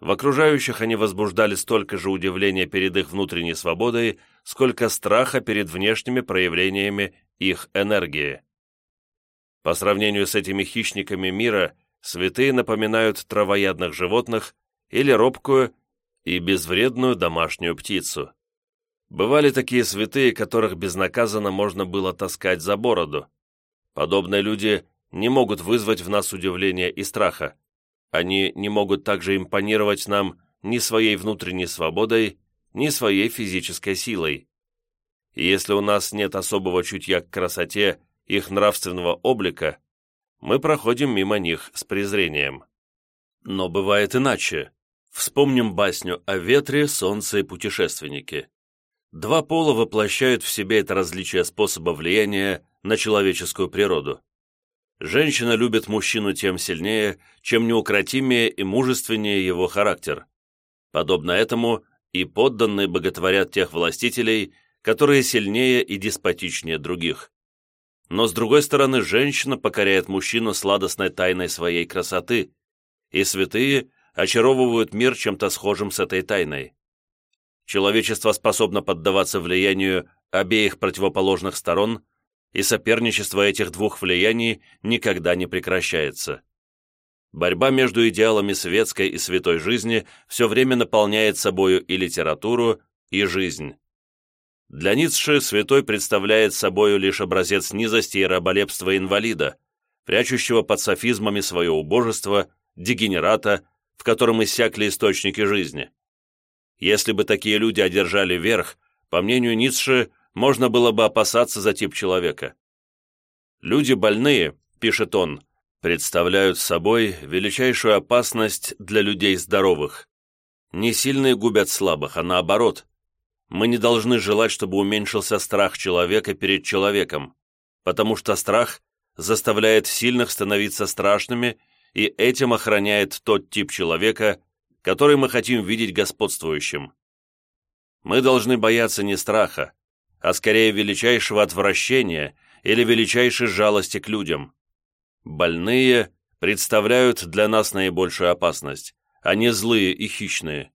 S1: В окружающих они возбуждали столько же удивления перед их внутренней свободой, сколько страха перед внешними проявлениями их энергии. По сравнению с этими хищниками мира, святые напоминают травоядных животных или робкую и безвредную домашнюю птицу. Бывали такие святые, которых безнаказанно можно было таскать за бороду. Подобные люди не могут вызвать в нас удивления и страха. Они не могут также импонировать нам ни своей внутренней свободой, ни своей физической силой. И если у нас нет особого чутья к красоте их нравственного облика, мы проходим мимо них с презрением. Но бывает иначе. Вспомним басню о ветре, солнце и путешественнике. Два пола воплощают в себе это различие способа влияния на человеческую природу. Женщина любит мужчину тем сильнее, чем неукротимее и мужественнее его характер. Подобно этому и подданные боготворят тех властителей, которые сильнее и деспотичнее других. Но с другой стороны, женщина покоряет мужчину сладостной тайной своей красоты, и святые очаровывают мир чем-то схожим с этой тайной. Человечество способно поддаваться влиянию обеих противоположных сторон – и соперничество этих двух влияний никогда не прекращается. Борьба между идеалами светской и святой жизни все время наполняет собою и литературу, и жизнь. Для Ницше святой представляет собою лишь образец низости и раболепства инвалида, прячущего под софизмами свое убожество, дегенерата, в котором иссякли источники жизни. Если бы такие люди одержали верх, по мнению Ницше, можно было бы опасаться за тип человека. «Люди больные», — пишет он, — «представляют собой величайшую опасность для людей здоровых. Не сильные губят слабых, а наоборот. Мы не должны желать, чтобы уменьшился страх человека перед человеком, потому что страх заставляет сильных становиться страшными и этим охраняет тот тип человека, который мы хотим видеть господствующим. Мы должны бояться не страха, а скорее величайшего отвращения или величайшей жалости к людям. Больные представляют для нас наибольшую опасность, а не злые и хищные.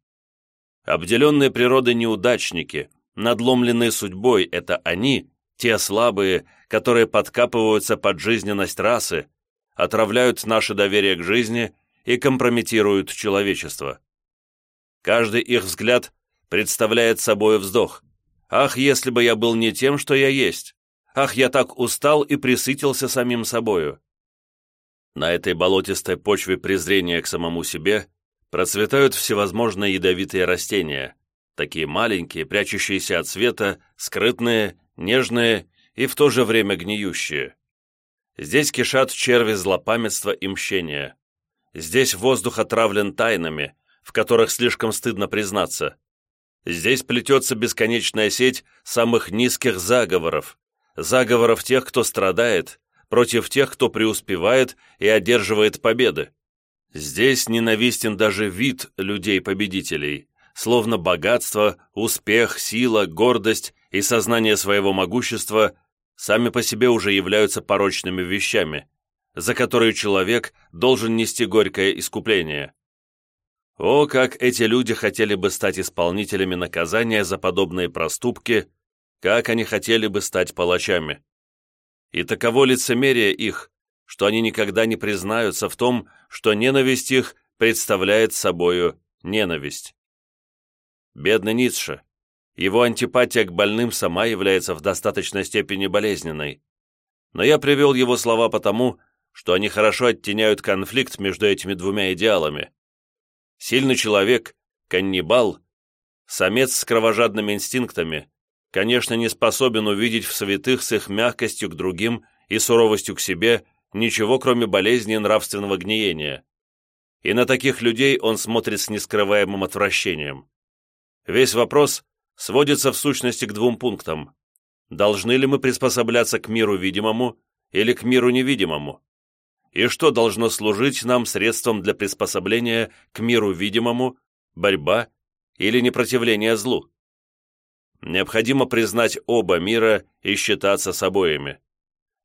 S1: Обделенные природой неудачники, надломленные судьбой – это они, те слабые, которые подкапываются под жизненность расы, отравляют наше доверие к жизни и компрометируют человечество. Каждый их взгляд представляет собой вздох – Ах, если бы я был не тем, что я есть! Ах, я так устал и присытился самим собою!» На этой болотистой почве презрения к самому себе процветают всевозможные ядовитые растения, такие маленькие, прячущиеся от света, скрытные, нежные и в то же время гниющие. Здесь кишат черви злопамятства и мщения. Здесь воздух отравлен тайнами, в которых слишком стыдно признаться – Здесь плетется бесконечная сеть самых низких заговоров, заговоров тех, кто страдает, против тех, кто преуспевает и одерживает победы. Здесь ненавистен даже вид людей-победителей, словно богатство, успех, сила, гордость и сознание своего могущества сами по себе уже являются порочными вещами, за которые человек должен нести горькое искупление. О, как эти люди хотели бы стать исполнителями наказания за подобные проступки, как они хотели бы стать палачами. И таково лицемерие их, что они никогда не признаются в том, что ненависть их представляет собою ненависть. Бедный Ницше. Его антипатия к больным сама является в достаточной степени болезненной. Но я привел его слова потому, что они хорошо оттеняют конфликт между этими двумя идеалами. Сильный человек, каннибал, самец с кровожадными инстинктами, конечно, не способен увидеть в святых с их мягкостью к другим и суровостью к себе ничего, кроме болезни и нравственного гниения. И на таких людей он смотрит с нескрываемым отвращением. Весь вопрос сводится в сущности к двум пунктам. Должны ли мы приспосабляться к миру видимому или к миру невидимому? и что должно служить нам средством для приспособления к миру видимому, борьба или непротивление злу. Необходимо признать оба мира и считаться с обоими.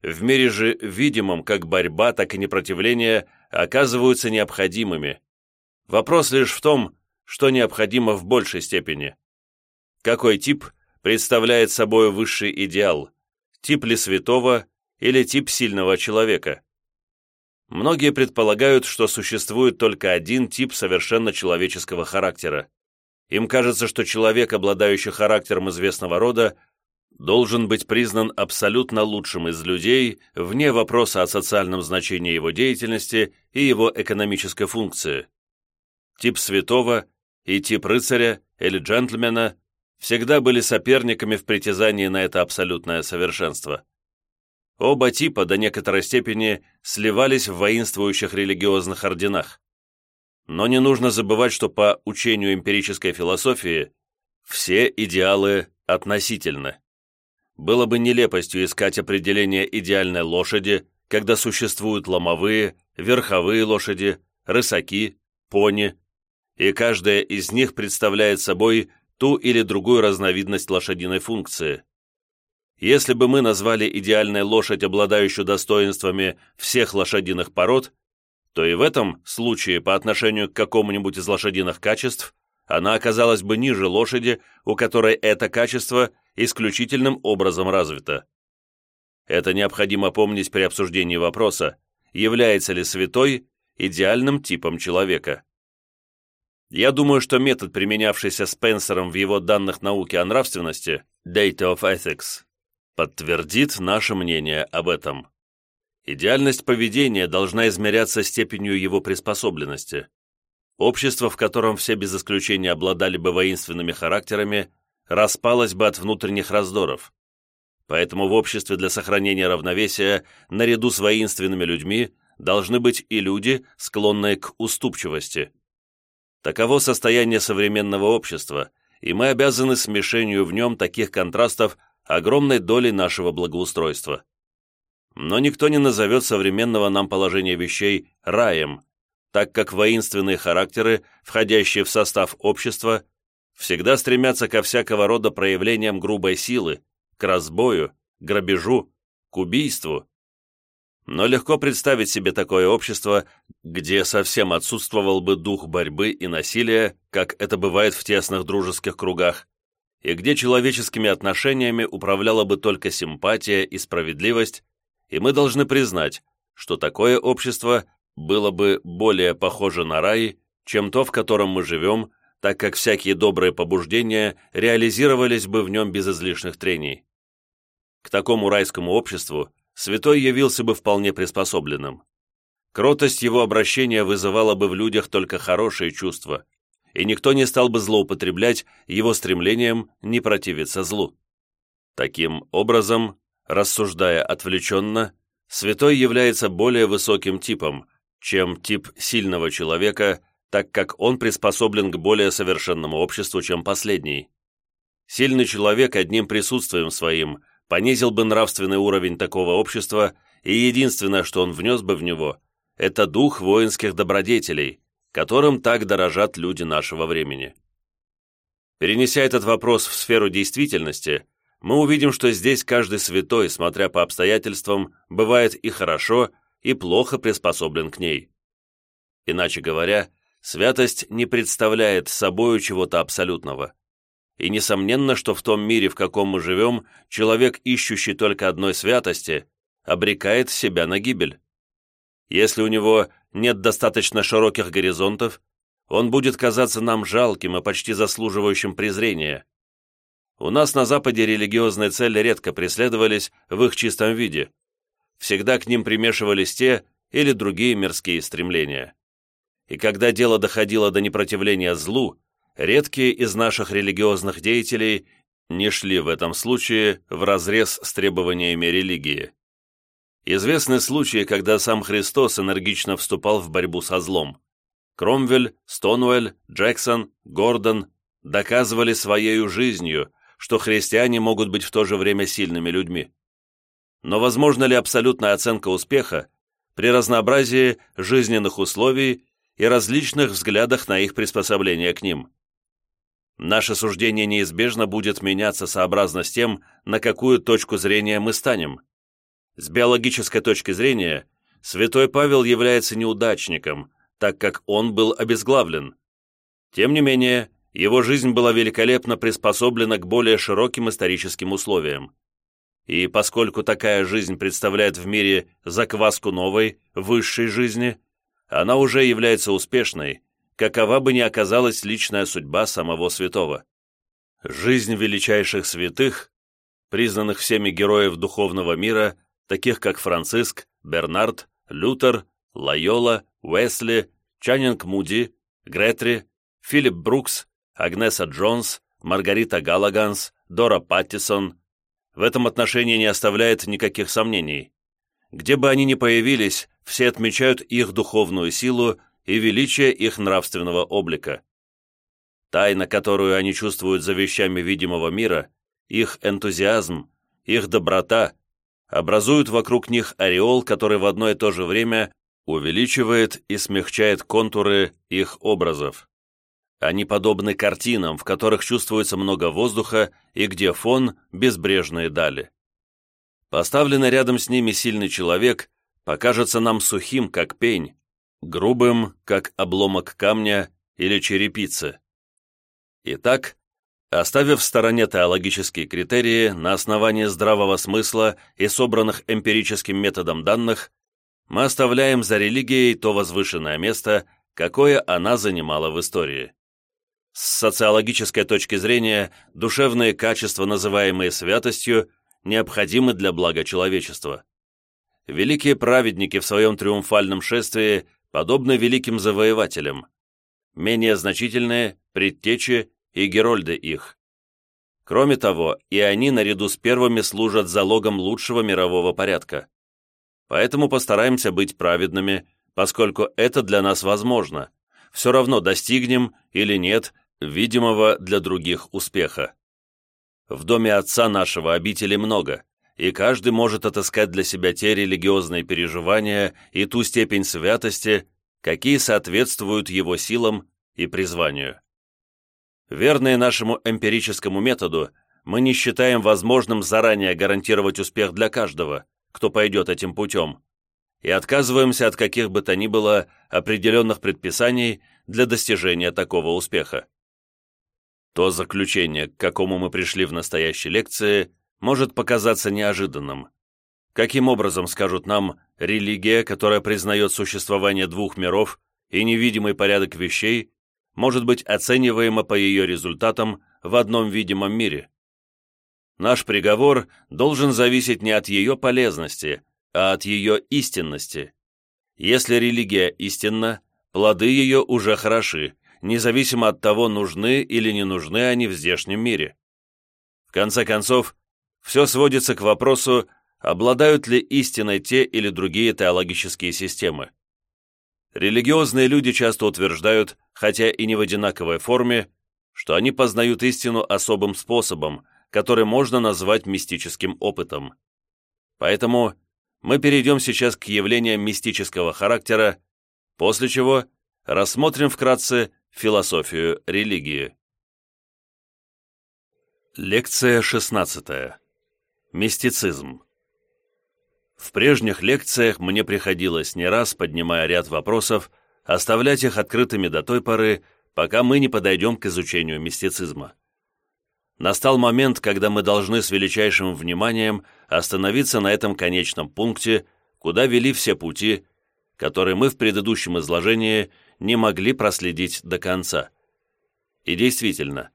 S1: В мире же видимом как борьба, так и непротивление оказываются необходимыми. Вопрос лишь в том, что необходимо в большей степени. Какой тип представляет собой высший идеал? Тип ли святого или тип сильного человека? Многие предполагают, что существует только один тип совершенно человеческого характера. Им кажется, что человек, обладающий характером известного рода, должен быть признан абсолютно лучшим из людей, вне вопроса о социальном значении его деятельности и его экономической функции. Тип святого и тип рыцаря или джентльмена всегда были соперниками в притязании на это абсолютное совершенство. Оба типа до некоторой степени сливались в воинствующих религиозных орденах. Но не нужно забывать, что по учению эмпирической философии все идеалы относительны. Было бы нелепостью искать определение идеальной лошади, когда существуют ломовые, верховые лошади, рысаки, пони, и каждая из них представляет собой ту или другую разновидность лошадиной функции. Если бы мы назвали идеальной лошадь, обладающую достоинствами всех лошадиных пород, то и в этом случае по отношению к какому-нибудь из лошадиных качеств она оказалась бы ниже лошади, у которой это качество исключительным образом развито. Это необходимо помнить при обсуждении вопроса, является ли святой идеальным типом человека. Я думаю, что метод, применявшийся Спенсером в его данных науке о нравственности, Data of Ethics, подтвердит наше мнение об этом. Идеальность поведения должна измеряться степенью его приспособленности. Общество, в котором все без исключения обладали бы воинственными характерами, распалось бы от внутренних раздоров. Поэтому в обществе для сохранения равновесия наряду с воинственными людьми должны быть и люди, склонные к уступчивости. Таково состояние современного общества, и мы обязаны смешению в нем таких контрастов, огромной долей нашего благоустройства. Но никто не назовет современного нам положения вещей раем, так как воинственные характеры, входящие в состав общества, всегда стремятся ко всякого рода проявлениям грубой силы, к разбою, грабежу, к убийству. Но легко представить себе такое общество, где совсем отсутствовал бы дух борьбы и насилия, как это бывает в тесных дружеских кругах, и где человеческими отношениями управляла бы только симпатия и справедливость, и мы должны признать, что такое общество было бы более похоже на рай, чем то, в котором мы живем, так как всякие добрые побуждения реализировались бы в нем без излишних трений. К такому райскому обществу святой явился бы вполне приспособленным. Кротость его обращения вызывала бы в людях только хорошие чувства, и никто не стал бы злоупотреблять его стремлением не противиться злу. Таким образом, рассуждая отвлеченно, святой является более высоким типом, чем тип сильного человека, так как он приспособлен к более совершенному обществу, чем последний. Сильный человек одним присутствием своим понизил бы нравственный уровень такого общества, и единственное, что он внес бы в него, это дух воинских добродетелей, которым так дорожат люди нашего времени. Перенеся этот вопрос в сферу действительности, мы увидим, что здесь каждый святой, смотря по обстоятельствам, бывает и хорошо, и плохо приспособлен к ней. Иначе говоря, святость не представляет собою чего-то абсолютного. И несомненно, что в том мире, в каком мы живем, человек, ищущий только одной святости, обрекает себя на гибель. Если у него нет достаточно широких горизонтов, он будет казаться нам жалким и почти заслуживающим презрения. У нас на Западе религиозные цели редко преследовались в их чистом виде. Всегда к ним примешивались те или другие мирские стремления. И когда дело доходило до непротивления злу, редкие из наших религиозных деятелей не шли в этом случае в разрез с требованиями религии. Известны случаи, когда сам Христос энергично вступал в борьбу со злом. Кромвель, Стонуэль, Джексон, Гордон доказывали своею жизнью, что христиане могут быть в то же время сильными людьми. Но возможна ли абсолютная оценка успеха при разнообразии жизненных условий и различных взглядах на их приспособление к ним? Наше суждение неизбежно будет меняться сообразно с тем, на какую точку зрения мы станем – с биологической точки зрения, святой Павел является неудачником, так как он был обезглавлен. Тем не менее, его жизнь была великолепно приспособлена к более широким историческим условиям. И поскольку такая жизнь представляет в мире закваску новой, высшей жизни, она уже является успешной, какова бы ни оказалась личная судьба самого святого. Жизнь величайших святых, признанных всеми героев духовного мира, таких как Франциск, Бернард, Лютер, Лайола, Уэсли, Чанинг Муди, Гретри, Филипп Брукс, Агнеса Джонс, Маргарита Галаганс, Дора Паттисон. В этом отношении не оставляет никаких сомнений. Где бы они ни появились, все отмечают их духовную силу и величие их нравственного облика. Тайна, которую они чувствуют за вещами видимого мира, их энтузиазм, их доброта, образуют вокруг них ореол, который в одно и то же время увеличивает и смягчает контуры их образов. Они подобны картинам, в которых чувствуется много воздуха и где фон – безбрежные дали. Поставленный рядом с ними сильный человек покажется нам сухим, как пень, грубым, как обломок камня или черепицы. Итак, Оставив в стороне теологические критерии, на основании здравого смысла и собранных эмпирическим методом данных, мы оставляем за религией то возвышенное место, какое она занимала в истории. С социологической точки зрения, душевные качества, называемые святостью, необходимы для блага человечества. Великие праведники в своем триумфальном шествии подобны великим завоевателям. Менее значительные – предтечи и герольды их. Кроме того, и они наряду с первыми служат залогом лучшего мирового порядка. Поэтому постараемся быть праведными, поскольку это для нас возможно. Все равно достигнем или нет видимого для других успеха. В доме отца нашего обители много, и каждый может отыскать для себя те религиозные переживания и ту степень святости, какие соответствуют его силам и призванию. Верные нашему эмпирическому методу, мы не считаем возможным заранее гарантировать успех для каждого, кто пойдет этим путем, и отказываемся от каких бы то ни было определенных предписаний для достижения такого успеха. То заключение, к какому мы пришли в настоящей лекции, может показаться неожиданным. Каким образом, скажут нам, религия, которая признает существование двух миров и невидимый порядок вещей, может быть оцениваемо по ее результатам в одном видимом мире. Наш приговор должен зависеть не от ее полезности, а от ее истинности. Если религия истинна, плоды ее уже хороши, независимо от того, нужны или не нужны они в здешнем мире. В конце концов, все сводится к вопросу, обладают ли истиной те или другие теологические системы религиозные люди часто утверждают, хотя и не в одинаковой форме, что они познают истину особым способом, который можно назвать мистическим опытом. Поэтому мы перейдем сейчас к явлениям мистического характера, после чего рассмотрим вкратце философию религии. Лекция 16. Мистицизм. В прежних лекциях мне приходилось не раз, поднимая ряд вопросов, оставлять их открытыми до той поры, пока мы не подойдем к изучению мистицизма. Настал момент, когда мы должны с величайшим вниманием остановиться на этом конечном пункте, куда вели все пути, которые мы в предыдущем изложении не могли проследить до конца. И действительно,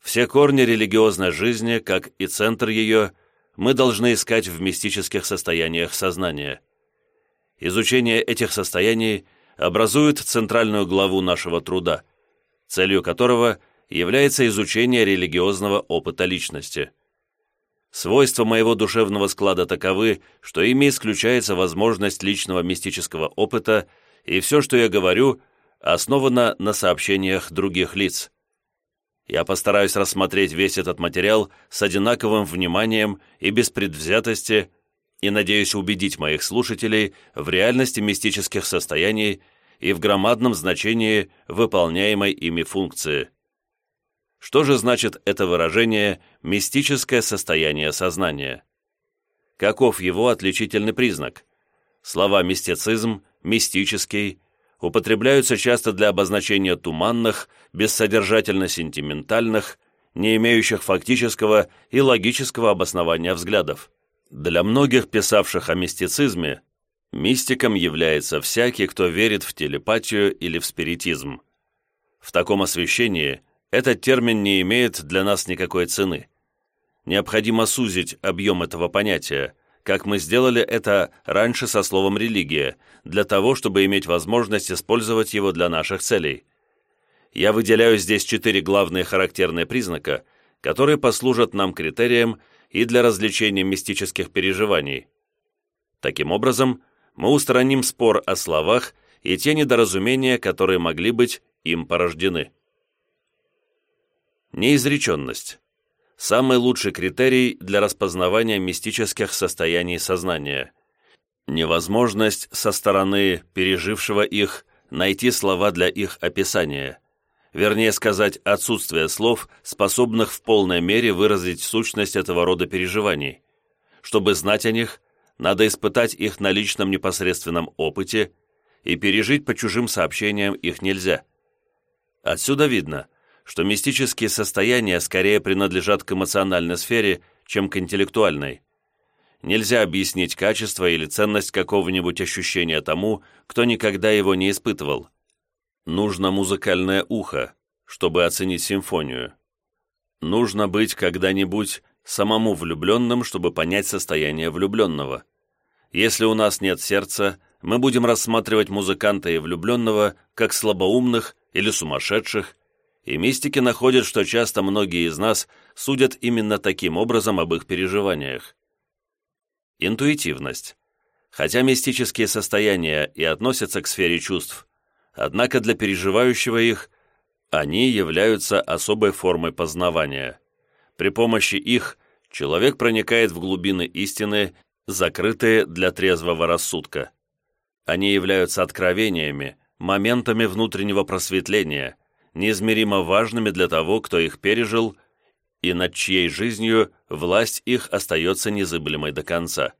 S1: все корни религиозной жизни, как и центр ее – мы должны искать в мистических состояниях сознания. Изучение этих состояний образует центральную главу нашего труда, целью которого является изучение религиозного опыта личности. Свойства моего душевного склада таковы, что ими исключается возможность личного мистического опыта, и все, что я говорю, основано на сообщениях других лиц – я постараюсь рассмотреть весь этот материал с одинаковым вниманием и без предвзятости и надеюсь убедить моих слушателей в реальности мистических состояний и в громадном значении выполняемой ими функции. Что же значит это выражение «мистическое состояние сознания»? Каков его отличительный признак? Слова «мистицизм», «мистический», употребляются часто для обозначения туманных, бессодержательно-сентиментальных, не имеющих фактического и логического обоснования взглядов. Для многих писавших о мистицизме, мистиком является всякий, кто верит в телепатию или в спиритизм. В таком освещении этот термин не имеет для нас никакой цены. Необходимо сузить объем этого понятия – как мы сделали это раньше со словом «религия», для того, чтобы иметь возможность использовать его для наших целей. Я выделяю здесь четыре главные характерные признака, которые послужат нам критерием и для развлечения мистических переживаний. Таким образом, мы устраним спор о словах и те недоразумения, которые могли быть им порождены. Неизреченность самый лучший критерий для распознавания мистических состояний сознания. Невозможность со стороны пережившего их найти слова для их описания. Вернее сказать, отсутствие слов, способных в полной мере выразить сущность этого рода переживаний. Чтобы знать о них, надо испытать их на личном непосредственном опыте, и пережить по чужим сообщениям их нельзя. Отсюда видно – что мистические состояния скорее принадлежат к эмоциональной сфере, чем к интеллектуальной. Нельзя объяснить качество или ценность какого-нибудь ощущения тому, кто никогда его не испытывал. Нужно музыкальное ухо, чтобы оценить симфонию. Нужно быть когда-нибудь самому влюбленным, чтобы понять состояние влюбленного. Если у нас нет сердца, мы будем рассматривать музыканта и влюбленного как слабоумных или сумасшедших, и мистики находят, что часто многие из нас судят именно таким образом об их переживаниях. Интуитивность. Хотя мистические состояния и относятся к сфере чувств, однако для переживающего их они являются особой формой познавания. При помощи их человек проникает в глубины истины, закрытые для трезвого рассудка. Они являются откровениями, моментами внутреннего просветления – неизмеримо важными для того, кто их пережил и над чьей жизнью власть их остается незыблемой до конца.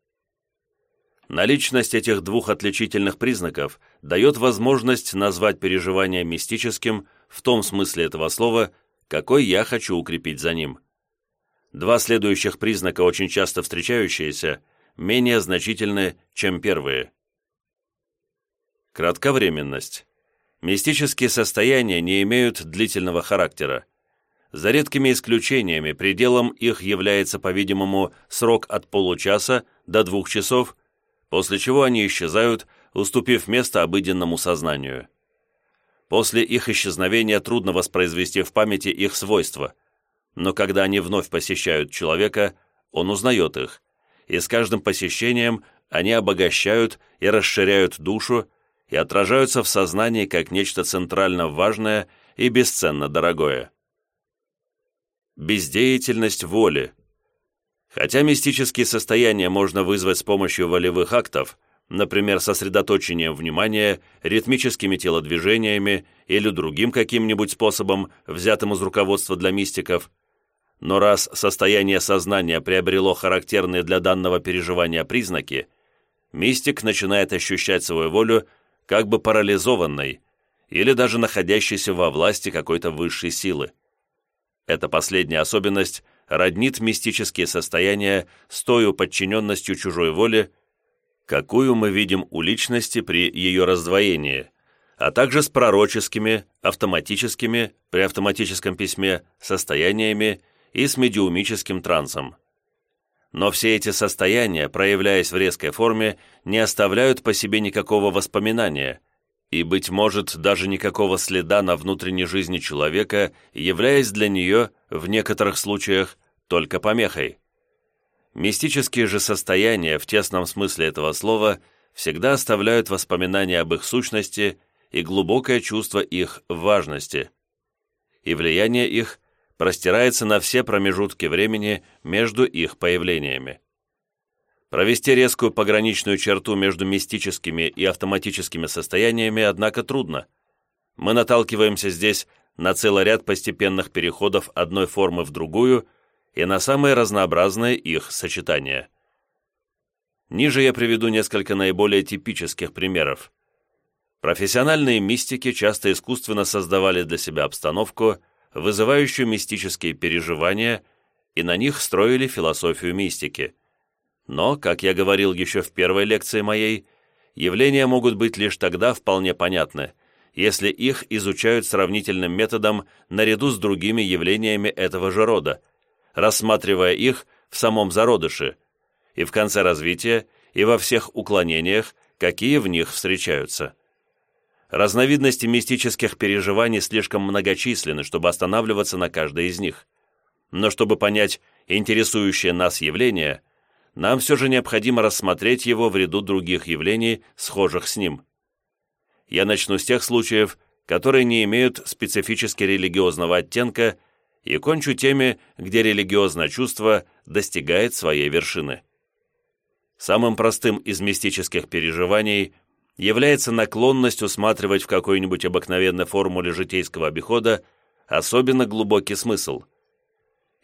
S1: Наличность этих двух отличительных признаков дает возможность назвать переживание мистическим в том смысле этого слова, какой я хочу укрепить за ним. Два следующих признака, очень часто встречающиеся, менее значительны, чем первые. Кратковременность мистические состояния не имеют длительного характера. За редкими исключениями пределом их является, по-видимому, срок от получаса до двух часов, после чего они исчезают, уступив место обыденному сознанию. После их исчезновения трудно воспроизвести в памяти их свойства, но когда они вновь посещают человека, он узнает их, и с каждым посещением они обогащают и расширяют душу, и отражаются в сознании как нечто центрально важное и бесценно дорогое. Бездеятельность воли. Хотя мистические состояния можно вызвать с помощью волевых актов, например, сосредоточением внимания, ритмическими телодвижениями или другим каким-нибудь способом, взятым из руководства для мистиков, но раз состояние сознания приобрело характерные для данного переживания признаки, мистик начинает ощущать свою волю как бы парализованной или даже находящейся во власти какой-то высшей силы. Эта последняя особенность роднит мистические состояния с той подчиненностью чужой воле, какую мы видим у личности при ее раздвоении, а также с пророческими, автоматическими, при автоматическом письме, состояниями и с медиумическим трансом но все эти состояния, проявляясь в резкой форме, не оставляют по себе никакого воспоминания и, быть может, даже никакого следа на внутренней жизни человека, являясь для нее, в некоторых случаях, только помехой. Мистические же состояния, в тесном смысле этого слова, всегда оставляют воспоминания об их сущности и глубокое чувство их важности. И влияние их простирается на все промежутки времени между их появлениями. Провести резкую пограничную черту между мистическими и автоматическими состояниями, однако, трудно. Мы наталкиваемся здесь на целый ряд постепенных переходов одной формы в другую и на самые разнообразные их сочетания. Ниже я приведу несколько наиболее типических примеров. Профессиональные мистики часто искусственно создавали для себя обстановку – вызывающую мистические переживания, и на них строили философию мистики. Но, как я говорил еще в первой лекции моей, явления могут быть лишь тогда вполне понятны, если их изучают сравнительным методом наряду с другими явлениями этого же рода, рассматривая их в самом зародыше, и в конце развития, и во всех уклонениях, какие в них встречаются. Разновидности мистических переживаний слишком многочисленны, чтобы останавливаться на каждой из них. Но чтобы понять интересующее нас явление, нам все же необходимо рассмотреть его в ряду других явлений, схожих с ним. Я начну с тех случаев, которые не имеют специфически религиозного оттенка, и кончу теми, где религиозное чувство достигает своей вершины. Самым простым из мистических переживаний является наклонность усматривать в какой-нибудь обыкновенной формуле житейского обихода особенно глубокий смысл.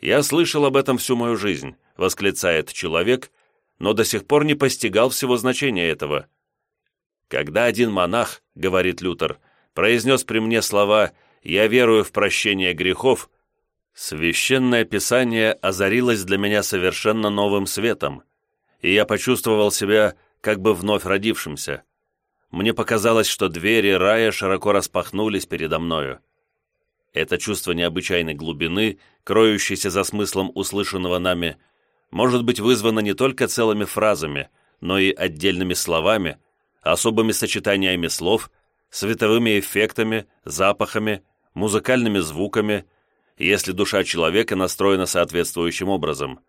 S1: «Я слышал об этом всю мою жизнь», — восклицает человек, но до сих пор не постигал всего значения этого. «Когда один монах, — говорит Лютер, — произнес при мне слова «Я верую в прощение грехов», священное писание озарилось для меня совершенно новым светом, и я почувствовал себя как бы вновь родившимся мне показалось, что двери рая широко распахнулись передо мною. Это чувство необычайной глубины, кроющейся за смыслом услышанного нами, может быть вызвано не только целыми фразами, но и отдельными словами, особыми сочетаниями слов, световыми эффектами, запахами, музыкальными звуками, если душа человека настроена соответствующим образом –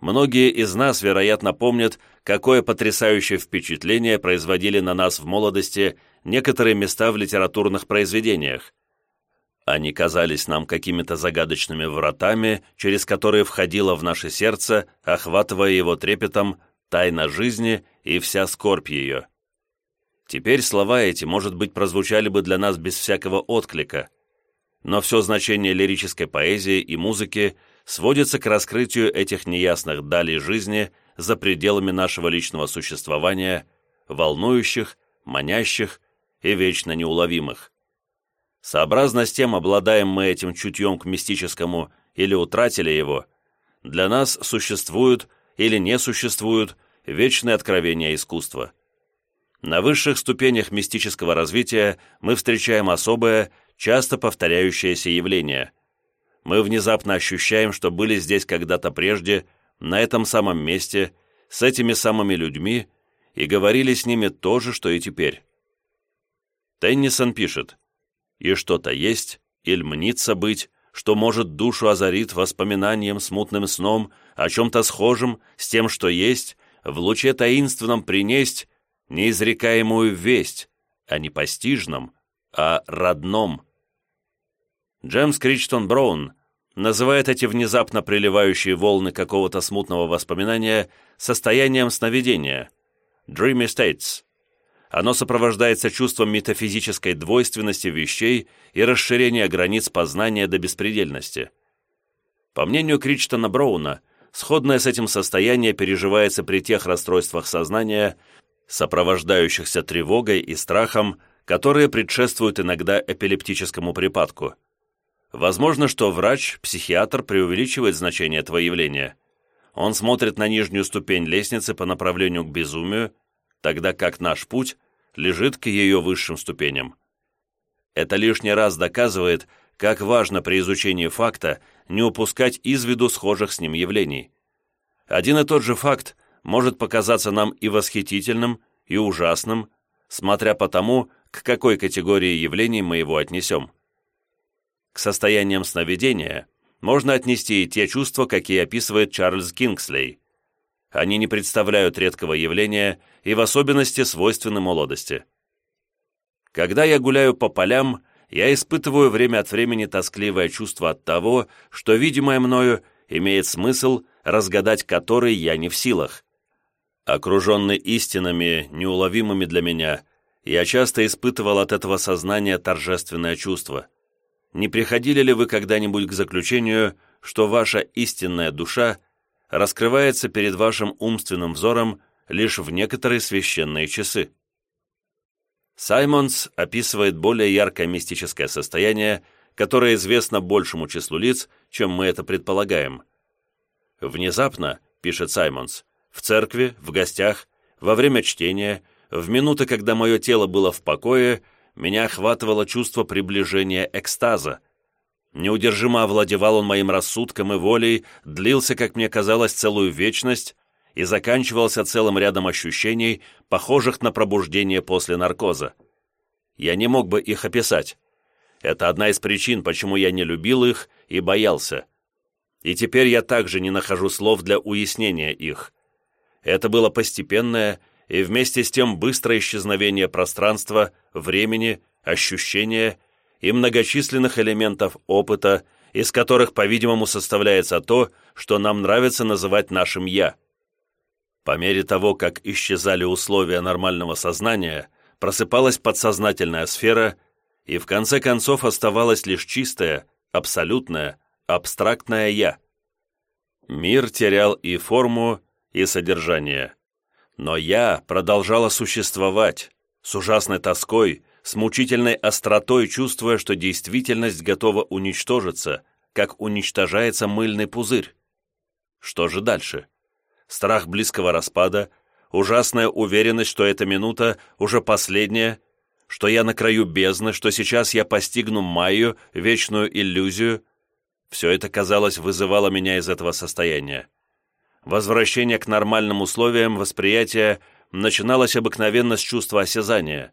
S1: Многие из нас, вероятно, помнят, какое потрясающее впечатление производили на нас в молодости некоторые места в литературных произведениях. Они казались нам какими-то загадочными вратами, через которые входило в наше сердце, охватывая его трепетом, тайна жизни и вся скорбь ее. Теперь слова эти, может быть, прозвучали бы для нас без всякого отклика, но все значение лирической поэзии и музыки – сводится к раскрытию этих неясных далей жизни за пределами нашего личного существования, волнующих, манящих и вечно неуловимых. Сообразно с тем, обладаем мы этим чутьем к мистическому или утратили его, для нас существуют или не существуют вечные откровения искусства. На высших ступенях мистического развития мы встречаем особое, часто повторяющееся явление – мы внезапно ощущаем, что были здесь когда-то прежде, на этом самом месте, с этими самыми людьми и говорили с ними то же, что и теперь. Теннисон пишет, «И что-то есть, или мнится быть, что, может, душу озарит воспоминанием, смутным сном, о чем-то схожем, с тем, что есть, в луче таинственном принесть неизрекаемую весть, а не постижном, а родном». Джемс Кричтон Браун называет эти внезапно приливающие волны какого-то смутного воспоминания состоянием сновидения – «dreamy states». Оно сопровождается чувством метафизической двойственности вещей и расширения границ познания до беспредельности. По мнению Кричтона Броуна, сходное с этим состояние переживается при тех расстройствах сознания, сопровождающихся тревогой и страхом, которые предшествуют иногда эпилептическому припадку – Возможно, что врач, психиатр преувеличивает значение этого явления. Он смотрит на нижнюю ступень лестницы по направлению к безумию, тогда как наш путь лежит к ее высшим ступеням. Это лишний раз доказывает, как важно при изучении факта не упускать из виду схожих с ним явлений. Один и тот же факт может показаться нам и восхитительным, и ужасным, смотря по тому, к какой категории явлений мы его отнесем. К состояниям сновидения можно отнести и те чувства, какие описывает Чарльз Кингслей. Они не представляют редкого явления и в особенности свойственны молодости. Когда я гуляю по полям, я испытываю время от времени тоскливое чувство от того, что видимое мною имеет смысл, разгадать который я не в силах. Окруженный истинами, неуловимыми для меня, я часто испытывал от этого сознания торжественное чувство – не приходили ли вы когда-нибудь к заключению, что ваша истинная душа раскрывается перед вашим умственным взором лишь в некоторые священные часы? Саймонс описывает более яркое мистическое состояние, которое известно большему числу лиц, чем мы это предполагаем. «Внезапно», — пишет Саймонс, — «в церкви, в гостях, во время чтения, в минуты, когда мое тело было в покое, — меня охватывало чувство приближения экстаза. Неудержимо овладевал он моим рассудком и волей, длился, как мне казалось, целую вечность и заканчивался целым рядом ощущений, похожих на пробуждение после наркоза. Я не мог бы их описать. Это одна из причин, почему я не любил их и боялся. И теперь я также не нахожу слов для уяснения их. Это было постепенное и вместе с тем быстрое исчезновение пространства, времени, ощущения и многочисленных элементов опыта, из которых, по-видимому, составляется то, что нам нравится называть нашим «я». По мере того, как исчезали условия нормального сознания, просыпалась подсознательная сфера, и в конце концов оставалось лишь чистое, абсолютное, абстрактное «я». Мир терял и форму, и содержание. Но я продолжала существовать, с ужасной тоской, с мучительной остротой чувствуя, что действительность готова уничтожиться, как уничтожается мыльный пузырь. Что же дальше? Страх близкого распада, ужасная уверенность, что эта минута уже последняя, что я на краю бездны, что сейчас я постигну Майю, вечную иллюзию. Все это, казалось, вызывало меня из этого состояния. Возвращение к нормальным условиям восприятия начиналось обыкновенно с чувства осязания.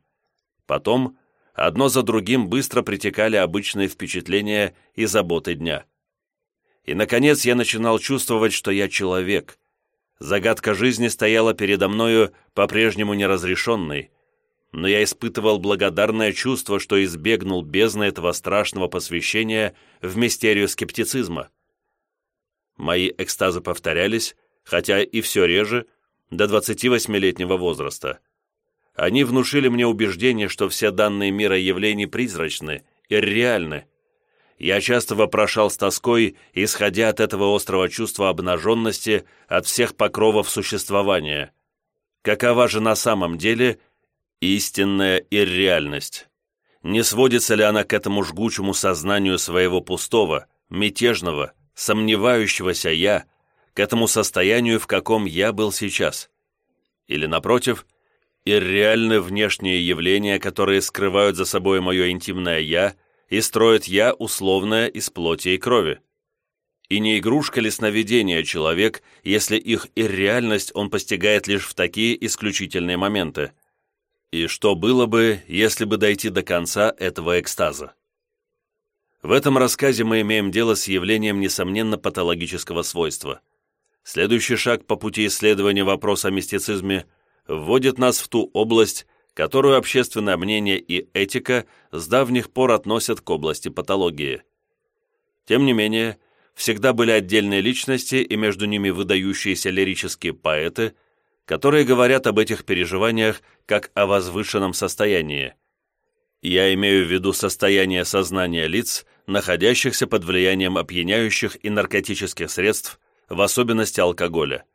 S1: Потом одно за другим быстро притекали обычные впечатления и заботы дня. И, наконец, я начинал чувствовать, что я человек. Загадка жизни стояла передо мною по-прежнему неразрешенной, но я испытывал благодарное чувство, что избегнул бездны этого страшного посвящения в мистерию скептицизма. Мои экстазы повторялись, хотя и все реже, до 28-летнего возраста. Они внушили мне убеждение, что все данные мира явлений призрачны и реальны. Я часто вопрошал с тоской, исходя от этого острого чувства обнаженности от всех покровов существования. Какова же на самом деле истинная и реальность? Не сводится ли она к этому жгучему сознанию своего пустого, мятежного, сомневающегося «я» к этому состоянию, в каком я был сейчас. Или, напротив, ирреальны внешние явления, которые скрывают за собой мое интимное «я» и строят «я» условное из плоти и крови. И не игрушка ли сновидения человек, если их ирреальность он постигает лишь в такие исключительные моменты? И что было бы, если бы дойти до конца этого экстаза? В этом рассказе мы имеем дело с явлением, несомненно, патологического свойства. Следующий шаг по пути исследования вопроса о мистицизме вводит нас в ту область, которую общественное мнение и этика с давних пор относят к области патологии. Тем не менее, всегда были отдельные личности и между ними выдающиеся лирические поэты, которые говорят об этих переживаниях как о возвышенном состоянии. Я имею в виду состояние сознания лиц, находящихся под влиянием опьяняющих и наркотических средств, в особенности алкоголя.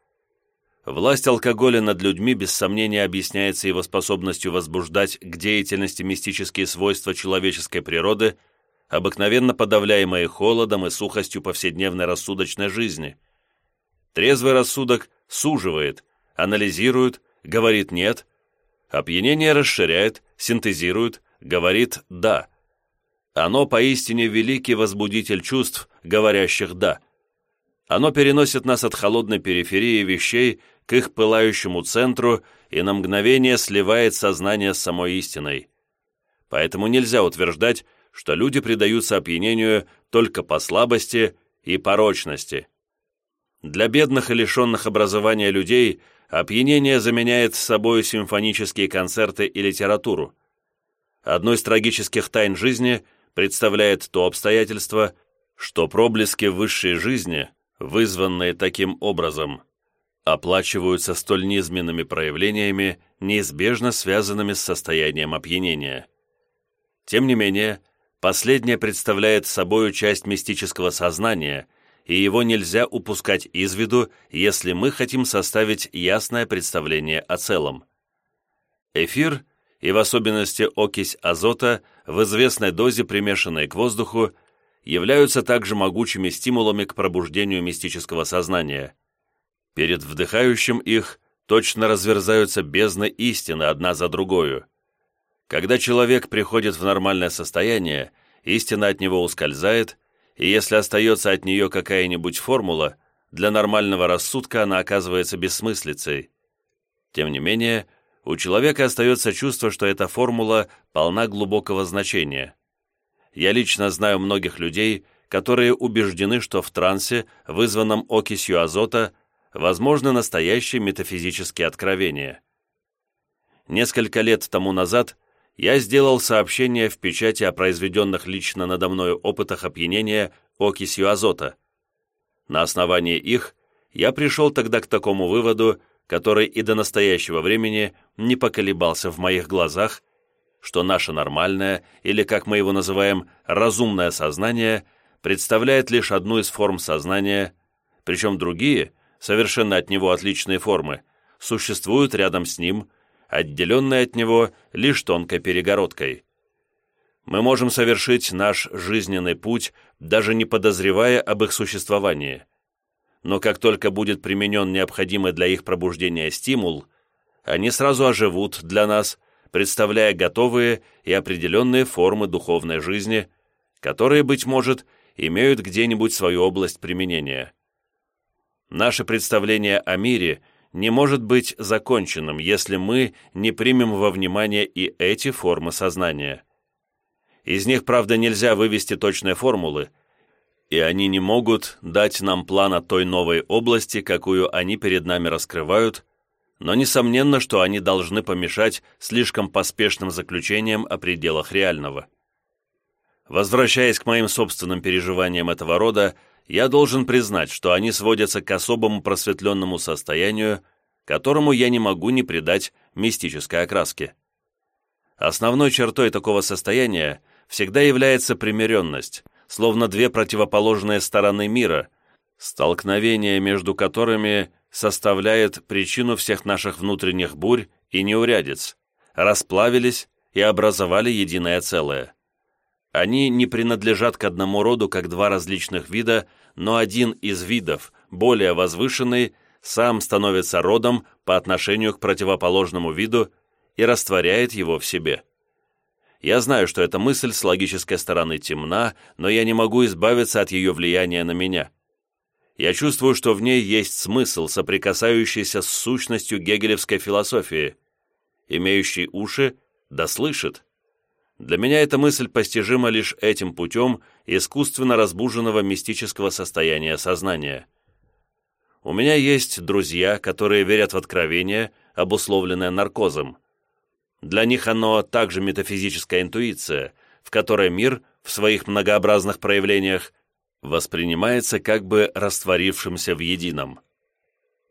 S1: Власть алкоголя над людьми без сомнения объясняется его способностью возбуждать к деятельности мистические свойства человеческой природы, обыкновенно подавляемые холодом и сухостью повседневной рассудочной жизни. Трезвый рассудок суживает, анализирует, говорит «нет», опьянение расширяет, синтезирует, говорит «да», оно поистине великий возбудитель чувств, говорящих «да». Оно переносит нас от холодной периферии вещей к их пылающему центру и на мгновение сливает сознание с самой истиной. Поэтому нельзя утверждать, что люди предаются опьянению только по слабости и порочности. Для бедных и лишенных образования людей опьянение заменяет собой симфонические концерты и литературу. Одной из трагических тайн жизни – представляет то обстоятельство, что проблески высшей жизни, вызванные таким образом, оплачиваются столь низменными проявлениями, неизбежно связанными с состоянием опьянения. Тем не менее, последнее представляет собою часть мистического сознания, и его нельзя упускать из виду, если мы хотим составить ясное представление о целом. Эфир и в особенности окись азота в известной дозе, примешанной к воздуху, являются также могучими стимулами к пробуждению мистического сознания. Перед вдыхающим их точно разверзаются бездны истины одна за другую. Когда человек приходит в нормальное состояние, истина от него ускользает, и если остается от нее какая-нибудь формула, для нормального рассудка она оказывается бессмыслицей. Тем не менее, у человека остается чувство, что эта формула полна глубокого значения. Я лично знаю многих людей, которые убеждены, что в трансе, вызванном окисью азота, возможны настоящие метафизические откровения. Несколько лет тому назад я сделал сообщение в печати о произведенных лично надо мною опытах опьянения окисью азота. На основании их я пришел тогда к такому выводу, который и до настоящего времени не поколебался в моих глазах, что наше нормальное, или, как мы его называем, разумное сознание, представляет лишь одну из форм сознания, причем другие, совершенно от него отличные формы, существуют рядом с ним, отделенные от него лишь тонкой перегородкой. Мы можем совершить наш жизненный путь, даже не подозревая об их существовании – но как только будет применен необходимый для их пробуждения стимул, они сразу оживут для нас, представляя готовые и определенные формы духовной жизни, которые, быть может, имеют где-нибудь свою область применения. Наше представление о мире не может быть законченным, если мы не примем во внимание и эти формы сознания. Из них, правда, нельзя вывести точные формулы – и они не могут дать нам плана той новой области, какую они перед нами раскрывают, но несомненно, что они должны помешать слишком поспешным заключениям о пределах реального. Возвращаясь к моим собственным переживаниям этого рода, я должен признать, что они сводятся к особому просветленному состоянию, которому я не могу не придать мистической окраски. Основной чертой такого состояния всегда является примиренность – словно две противоположные стороны мира, столкновение между которыми составляет причину всех наших внутренних бурь и неурядиц, расплавились и образовали единое целое. Они не принадлежат к одному роду как два различных вида, но один из видов, более возвышенный, сам становится родом по отношению к противоположному виду и растворяет его в себе. Я знаю, что эта мысль с логической стороны темна, но я не могу избавиться от ее влияния на меня. Я чувствую, что в ней есть смысл, соприкасающийся с сущностью гегелевской философии. Имеющий уши, да слышит. Для меня эта мысль постижима лишь этим путем искусственно разбуженного мистического состояния сознания. У меня есть друзья, которые верят в откровение, обусловленное наркозом – для них оно также метафизическая интуиция, в которой мир в своих многообразных проявлениях воспринимается как бы растворившимся в едином.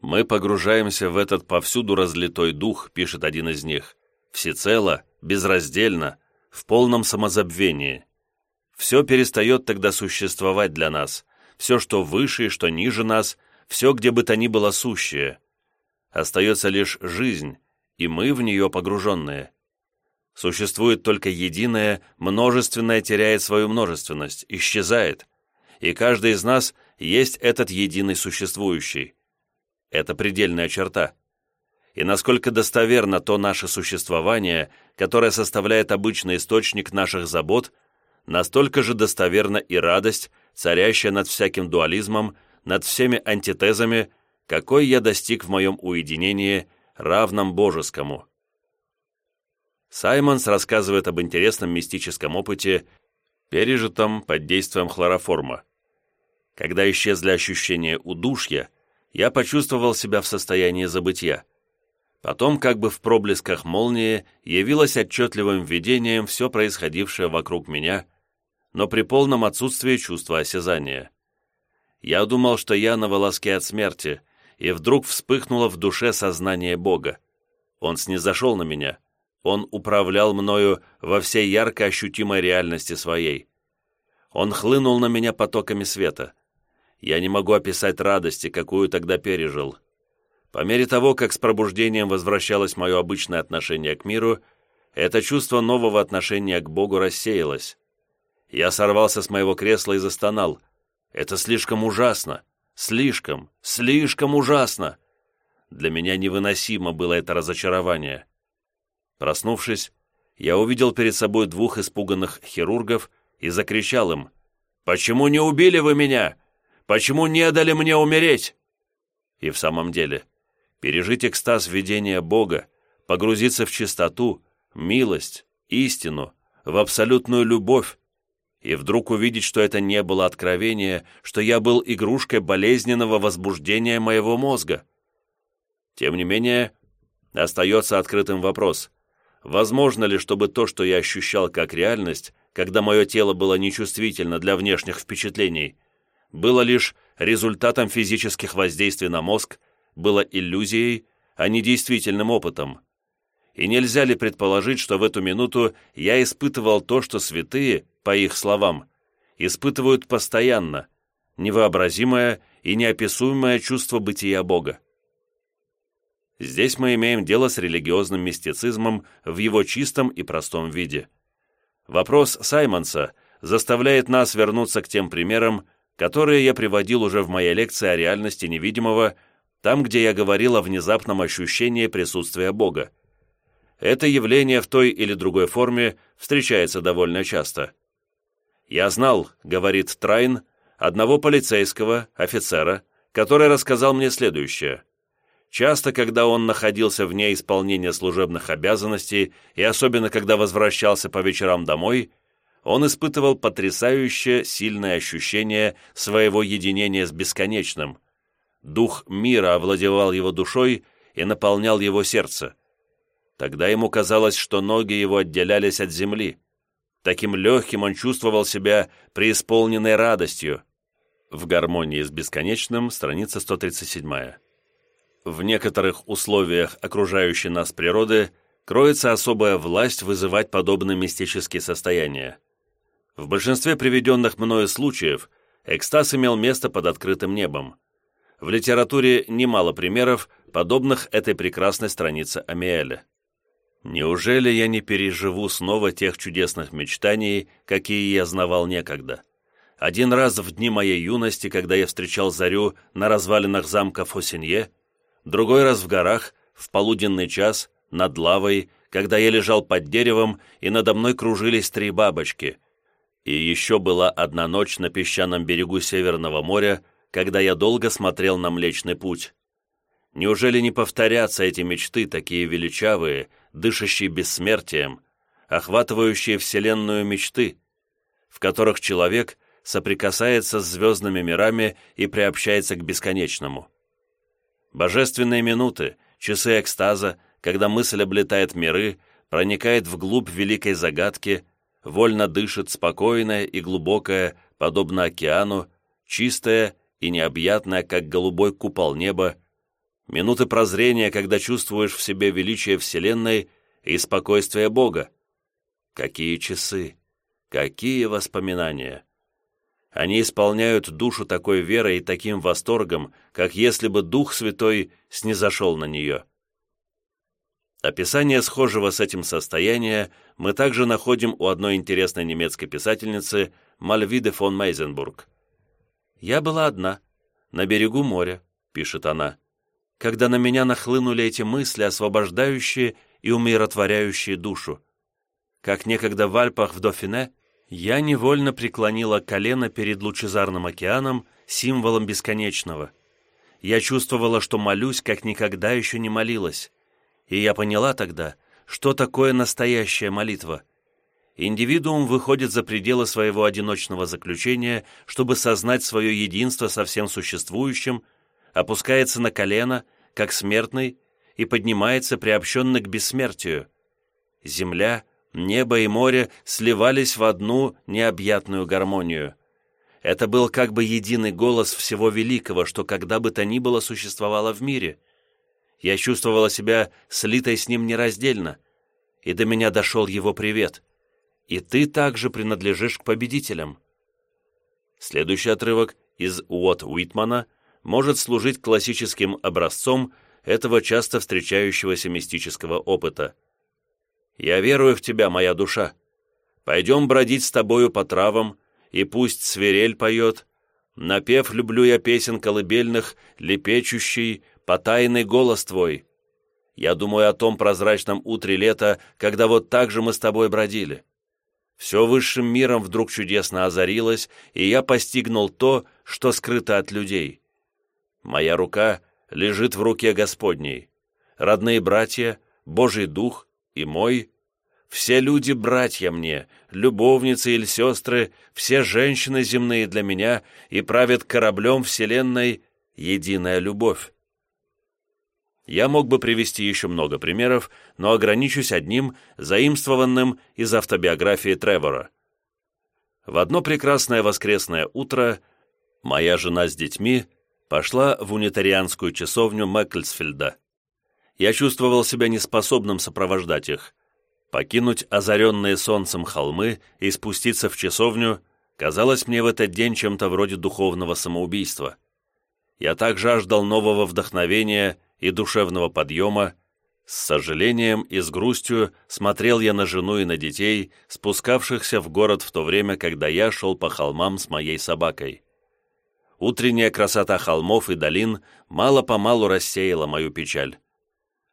S1: «Мы погружаемся в этот повсюду разлитой дух», — пишет один из них, «всецело, безраздельно, в полном самозабвении. Все перестает тогда существовать для нас, все, что выше и что ниже нас, все, где бы то ни было сущее. Остается лишь жизнь, и мы в нее погруженные. Существует только единое, множественное теряет свою множественность, исчезает, и каждый из нас есть этот единый существующий. Это предельная черта. И насколько достоверно то наше существование, которое составляет обычный источник наших забот, настолько же достоверна и радость, царящая над всяким дуализмом, над всеми антитезами, какой я достиг в моем уединении – равном божескому. Саймонс рассказывает об интересном мистическом опыте, пережитом под действием хлороформа. Когда исчезли ощущения удушья, я почувствовал себя в состоянии забытья. Потом, как бы в проблесках молнии, явилось отчетливым видением все происходившее вокруг меня, но при полном отсутствии чувства осязания. Я думал, что я на волоске от смерти, и вдруг вспыхнуло в душе сознание Бога. Он снизошел на меня. Он управлял мною во всей ярко ощутимой реальности своей. Он хлынул на меня потоками света. Я не могу описать радости, какую тогда пережил. По мере того, как с пробуждением возвращалось мое обычное отношение к миру, это чувство нового отношения к Богу рассеялось. Я сорвался с моего кресла и застонал. «Это слишком ужасно! Слишком, слишком ужасно. Для меня невыносимо было это разочарование. Проснувшись, я увидел перед собой двух испуганных хирургов и закричал им «Почему не убили вы меня? Почему не дали мне умереть?» И в самом деле, пережить экстаз видения Бога, погрузиться в чистоту, милость, истину, в абсолютную любовь, и вдруг увидеть, что это не было откровение, что я был игрушкой болезненного возбуждения моего мозга. Тем не менее, остается открытым вопрос, возможно ли, чтобы то, что я ощущал как реальность, когда мое тело было нечувствительно для внешних впечатлений, было лишь результатом физических воздействий на мозг, было иллюзией, а не действительным опытом. И нельзя ли предположить, что в эту минуту я испытывал то, что святые, по их словам, испытывают постоянно невообразимое и неописуемое чувство бытия Бога. Здесь мы имеем дело с религиозным мистицизмом в его чистом и простом виде. Вопрос Саймонса заставляет нас вернуться к тем примерам, которые я приводил уже в моей лекции о реальности невидимого, там, где я говорил о внезапном ощущении присутствия Бога. Это явление в той или другой форме встречается довольно часто. «Я знал», — говорит Трайн, — «одного полицейского, офицера, который рассказал мне следующее. Часто, когда он находился вне исполнения служебных обязанностей, и особенно, когда возвращался по вечерам домой, он испытывал потрясающе сильное ощущение своего единения с бесконечным. Дух мира овладевал его душой и наполнял его сердце. Тогда ему казалось, что ноги его отделялись от земли таким легким он чувствовал себя преисполненной радостью. В гармонии с бесконечным, страница 137. В некоторых условиях окружающей нас природы кроется особая власть вызывать подобные мистические состояния. В большинстве приведенных мною случаев экстаз имел место под открытым небом. В литературе немало примеров, подобных этой прекрасной странице Амиэля. Неужели я не переживу снова тех чудесных мечтаний, какие я знавал некогда? Один раз в дни моей юности, когда я встречал зарю на развалинах замка Фосинье, другой раз в горах, в полуденный час, над лавой, когда я лежал под деревом, и надо мной кружились три бабочки. И еще была одна ночь на песчаном берегу Северного моря, когда я долго смотрел на Млечный Путь. Неужели не повторятся эти мечты, такие величавые, дышащий бессмертием, охватывающие вселенную мечты, в которых человек соприкасается с звездными мирами и приобщается к бесконечному. Божественные минуты, часы экстаза, когда мысль облетает миры, проникает вглубь великой загадки, вольно дышит спокойное и глубокое, подобно океану, чистое и необъятное, как голубой купол неба, минуты прозрения, когда чувствуешь в себе величие Вселенной и спокойствие Бога. Какие часы, какие воспоминания! Они исполняют душу такой верой и таким восторгом, как если бы Дух Святой снизошел на нее. Описание схожего с этим состояния мы также находим у одной интересной немецкой писательницы Мальвиде фон Мейзенбург. «Я была одна, на берегу моря», — пишет она, — когда на меня нахлынули эти мысли, освобождающие и умиротворяющие душу. Как некогда в Альпах в Дофине, я невольно преклонила колено перед лучезарным океаном, символом бесконечного. Я чувствовала, что молюсь, как никогда еще не молилась. И я поняла тогда, что такое настоящая молитва. Индивидуум выходит за пределы своего одиночного заключения, чтобы сознать свое единство со всем существующим – опускается на колено, как смертный, и поднимается приобщенный к бессмертию. Земля, небо и море сливались в одну необъятную гармонию. Это был как бы единый голос всего великого, что когда бы то ни было существовало в мире. Я чувствовала себя слитой с ним нераздельно, и до меня дошел его привет. И ты также принадлежишь к победителям. Следующий отрывок из Уот Уитмана – может служить классическим образцом этого часто встречающегося мистического опыта. «Я верую в тебя, моя душа. Пойдем бродить с тобою по травам, и пусть свирель поет. Напев люблю я песен колыбельных, лепечущий, потайный голос твой. Я думаю о том прозрачном утре лета, когда вот так же мы с тобой бродили». Все высшим миром вдруг чудесно озарилось, и я постигнул то, что скрыто от людей. Моя рука лежит в руке Господней. Родные братья, Божий Дух и мой. Все люди — братья мне, любовницы или сестры, все женщины земные для меня и правят кораблем вселенной единая любовь. Я мог бы привести еще много примеров, но ограничусь одним, заимствованным из автобиографии Тревора. В одно прекрасное воскресное утро моя жена с детьми — пошла в унитарианскую часовню Мэкклсфельда. Я чувствовал себя неспособным сопровождать их. Покинуть озаренные солнцем холмы и спуститься в часовню казалось мне в этот день чем-то вроде духовного самоубийства. Я так жаждал нового вдохновения и душевного подъема, с сожалением и с грустью смотрел я на жену и на детей, спускавшихся в город в то время, когда я шел по холмам с моей собакой утренняя красота холмов и долин мало-помалу рассеяла мою печаль.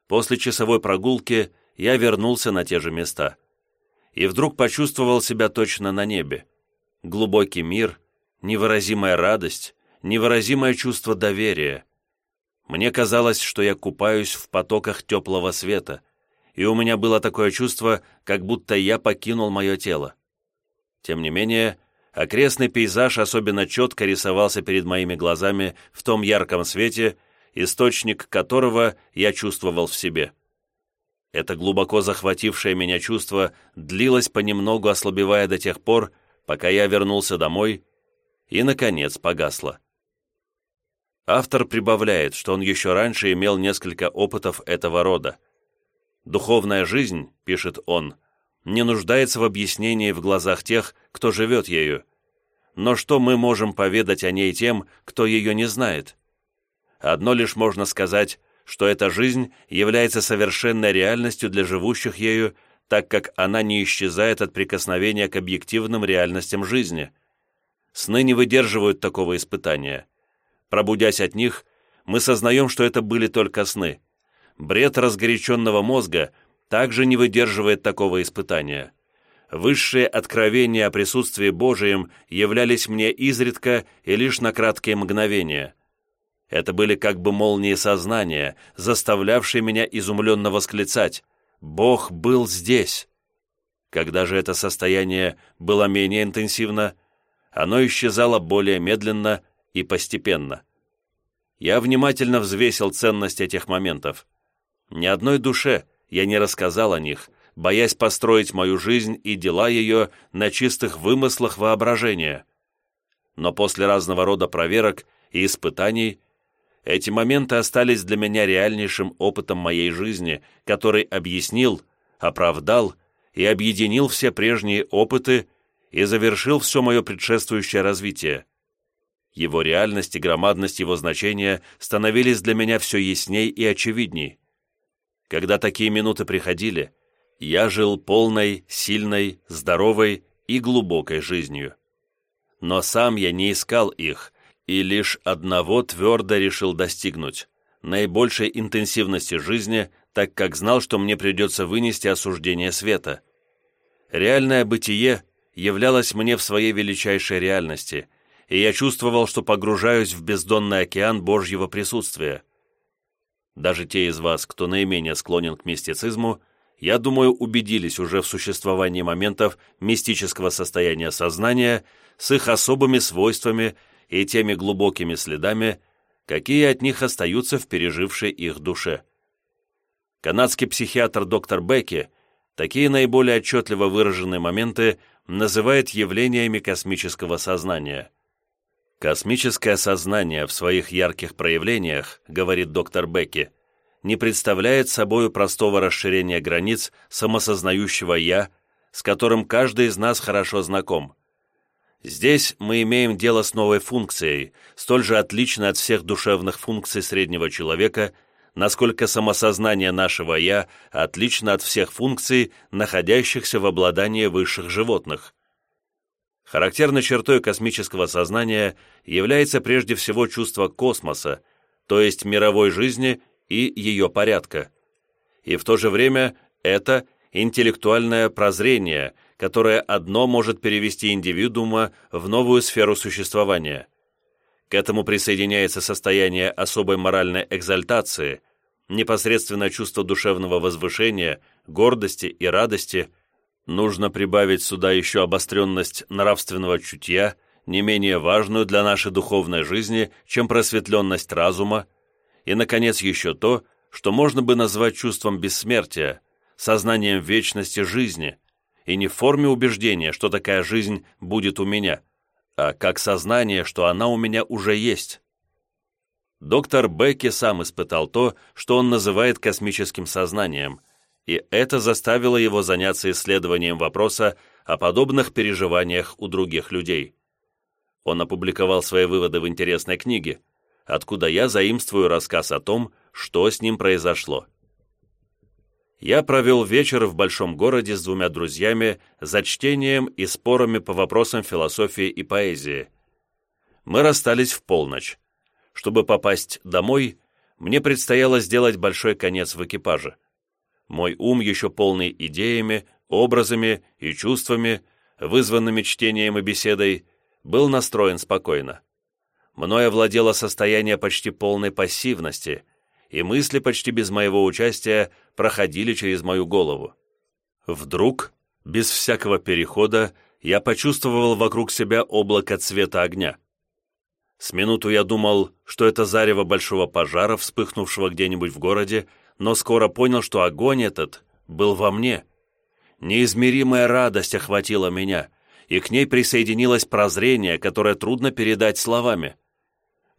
S1: После часовой прогулки я вернулся на те же места. И вдруг почувствовал себя точно на небе. Глубокий мир, невыразимая радость, невыразимое чувство доверия. Мне казалось, что я купаюсь в потоках теплого света, и у меня было такое чувство, как будто я покинул мое тело. Тем не менее, Окрестный пейзаж особенно четко рисовался перед моими глазами в том ярком свете, источник которого я чувствовал в себе. Это глубоко захватившее меня чувство длилось понемногу, ослабевая до тех пор, пока я вернулся домой и, наконец, погасло. Автор прибавляет, что он еще раньше имел несколько опытов этого рода. «Духовная жизнь, — пишет он, — не нуждается в объяснении в глазах тех, кто живет ею. Но что мы можем поведать о ней тем, кто ее не знает? Одно лишь можно сказать, что эта жизнь является совершенной реальностью для живущих ею, так как она не исчезает от прикосновения к объективным реальностям жизни. Сны не выдерживают такого испытания. Пробудясь от них, мы сознаем, что это были только сны. Бред разгоряченного мозга – также не выдерживает такого испытания. Высшие откровения о присутствии Божьем являлись мне изредка и лишь на краткие мгновения. Это были как бы молнии сознания, заставлявшие меня изумленно восклицать «Бог был здесь!». Когда же это состояние было менее интенсивно, оно исчезало более медленно и постепенно. Я внимательно взвесил ценность этих моментов. Ни одной душе – я не рассказал о них, боясь построить мою жизнь и дела ее на чистых вымыслах воображения. Но после разного рода проверок и испытаний эти моменты остались для меня реальнейшим опытом моей жизни, который объяснил, оправдал и объединил все прежние опыты и завершил все мое предшествующее развитие. Его реальность и громадность его значения становились для меня все ясней и очевидней. Когда такие минуты приходили, я жил полной, сильной, здоровой и глубокой жизнью. Но сам я не искал их, и лишь одного твердо решил достигнуть – наибольшей интенсивности жизни, так как знал, что мне придется вынести осуждение света. Реальное бытие являлось мне в своей величайшей реальности, и я чувствовал, что погружаюсь в бездонный океан Божьего присутствия – даже те из вас, кто наименее склонен к мистицизму, я думаю, убедились уже в существовании моментов мистического состояния сознания с их особыми свойствами и теми глубокими следами, какие от них остаются в пережившей их душе. Канадский психиатр доктор Бекки такие наиболее отчетливо выраженные моменты называет явлениями космического сознания. Космическое сознание в своих ярких проявлениях, говорит доктор Бекки, не представляет собой простого расширения границ самосознающего «я», с которым каждый из нас хорошо знаком. Здесь мы имеем дело с новой функцией, столь же отличной от всех душевных функций среднего человека, насколько самосознание нашего «я» отлично от всех функций, находящихся в обладании высших животных. Характерной чертой космического сознания является прежде всего чувство космоса, то есть мировой жизни и ее порядка. И в то же время это интеллектуальное прозрение, которое одно может перевести индивидуума в новую сферу существования. К этому присоединяется состояние особой моральной экзальтации, непосредственное чувство душевного возвышения, гордости и радости, Нужно прибавить сюда еще обостренность нравственного чутья, не менее важную для нашей духовной жизни, чем просветленность разума, и, наконец, еще то, что можно бы назвать чувством бессмертия, сознанием вечности жизни, и не в форме убеждения, что такая жизнь будет у меня, а как сознание, что она у меня уже есть. Доктор Бекки сам испытал то, что он называет космическим сознанием – и это заставило его заняться исследованием вопроса о подобных переживаниях у других людей. Он опубликовал свои выводы в интересной книге, откуда я заимствую рассказ о том, что с ним произошло. Я провел вечер в большом городе с двумя друзьями за чтением и спорами по вопросам философии и поэзии. Мы расстались в полночь. Чтобы попасть домой, мне предстояло сделать большой конец в экипаже. Мой ум еще полный идеями, образами и чувствами, вызванными чтением и беседой, был настроен спокойно. Мною овладело состояние почти полной пассивности, и мысли почти без моего участия проходили через мою голову. Вдруг, без всякого перехода, я почувствовал вокруг себя облако цвета огня. С минуту я думал, что это зарево большого пожара, вспыхнувшего где-нибудь в городе, но скоро понял, что огонь этот был во мне. Неизмеримая радость охватила меня, и к ней присоединилось прозрение, которое трудно передать словами.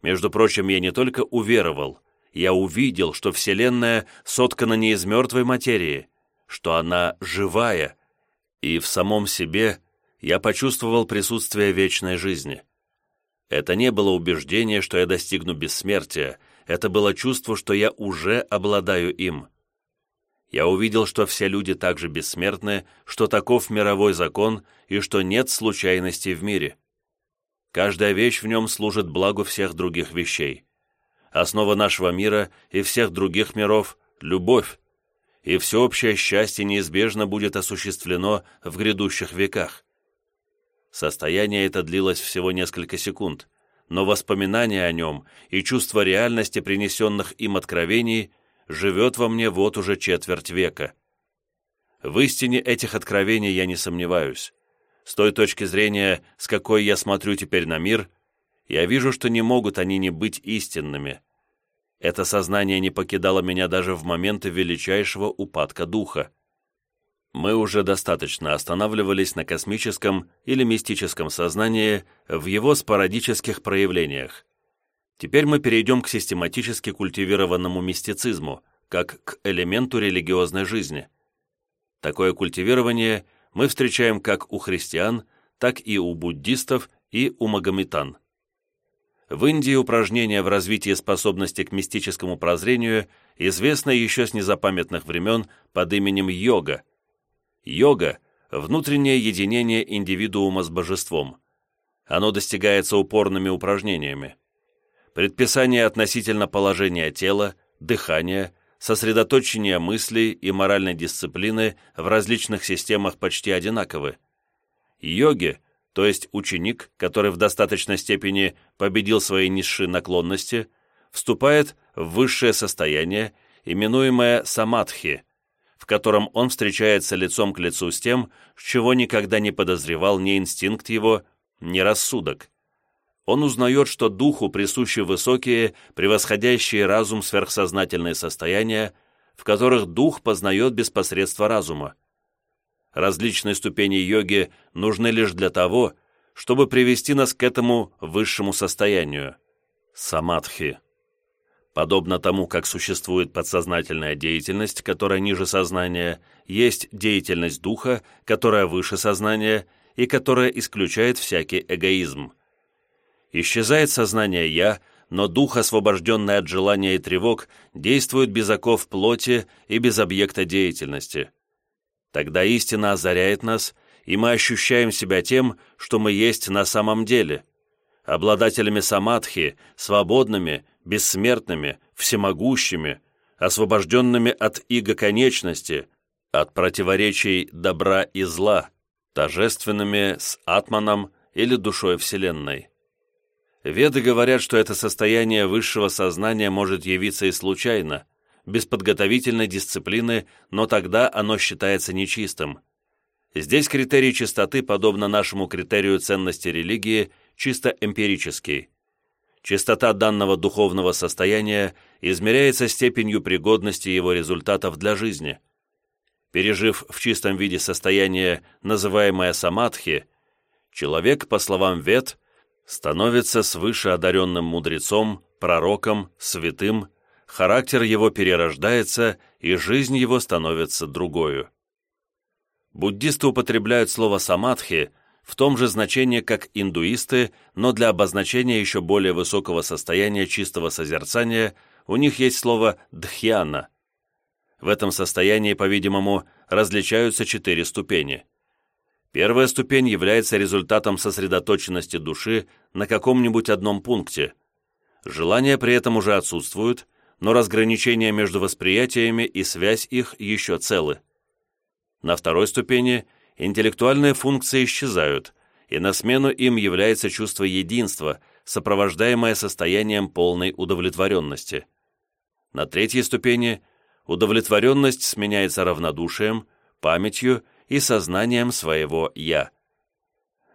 S1: Между прочим, я не только уверовал, я увидел, что Вселенная соткана не из мертвой материи, что она живая, и в самом себе я почувствовал присутствие вечной жизни. Это не было убеждение, что я достигну бессмертия, это было чувство, что я уже обладаю им. Я увидел, что все люди также бессмертны, что таков мировой закон и что нет случайностей в мире. Каждая вещь в нем служит благу всех других вещей. Основа нашего мира и всех других миров — любовь, и всеобщее счастье неизбежно будет осуществлено в грядущих веках. Состояние это длилось всего несколько секунд — но воспоминание о нем и чувство реальности принесенных им откровений живет во мне вот уже четверть века. В истине этих откровений я не сомневаюсь. С той точки зрения, с какой я смотрю теперь на мир, я вижу, что не могут они не быть истинными. Это сознание не покидало меня даже в моменты величайшего упадка духа мы уже достаточно останавливались на космическом или мистическом сознании в его спорадических проявлениях. Теперь мы перейдем к систематически культивированному мистицизму, как к элементу религиозной жизни. Такое культивирование мы встречаем как у христиан, так и у буддистов и у магометан. В Индии упражнения в развитии способности к мистическому прозрению известны еще с незапамятных времен под именем йога – Йога – внутреннее единение индивидуума с божеством. Оно достигается упорными упражнениями. Предписание относительно положения тела, дыхания, сосредоточения мыслей и моральной дисциплины в различных системах почти одинаковы. Йоги, то есть ученик, который в достаточной степени победил свои низшие наклонности, вступает в высшее состояние, именуемое самадхи – котором он встречается лицом к лицу с тем, чего никогда не подозревал ни инстинкт его, ни рассудок. Он узнает, что духу присущи высокие, превосходящие разум сверхсознательные состояния, в которых дух познает без посредства разума. Различные ступени йоги нужны лишь для того, чтобы привести нас к этому высшему состоянию – самадхи. Подобно тому, как существует подсознательная деятельность, которая ниже сознания, есть деятельность духа, которая выше сознания и которая исключает всякий эгоизм. Исчезает сознание «я», но дух, освобожденный от желания и тревог, действует без оков плоти и без объекта деятельности. Тогда истина озаряет нас, и мы ощущаем себя тем, что мы есть на самом деле, обладателями самадхи, свободными, бессмертными, всемогущими, освобожденными от иго конечности, от противоречий добра и зла, торжественными с атманом или душой Вселенной. Веды говорят, что это состояние высшего сознания может явиться и случайно, без подготовительной дисциплины, но тогда оно считается нечистым. Здесь критерий чистоты, подобно нашему критерию ценности религии, чисто эмпирический. Частота данного духовного состояния измеряется степенью пригодности его результатов для жизни. Пережив в чистом виде состояние, называемое самадхи, человек, по словам Вет, становится свыше одаренным мудрецом, пророком, святым, характер его перерождается и жизнь его становится другою. Буддисты употребляют слово «самадхи» в том же значении, как индуисты, но для обозначения еще более высокого состояния чистого созерцания у них есть слово «дхьяна». В этом состоянии, по-видимому, различаются четыре ступени. Первая ступень является результатом сосредоточенности души на каком-нибудь одном пункте. Желания при этом уже отсутствуют, но разграничение между восприятиями и связь их еще целы. На второй ступени – интеллектуальные функции исчезают, и на смену им является чувство единства, сопровождаемое состоянием полной удовлетворенности. На третьей ступени удовлетворенность сменяется равнодушием, памятью и сознанием своего «я».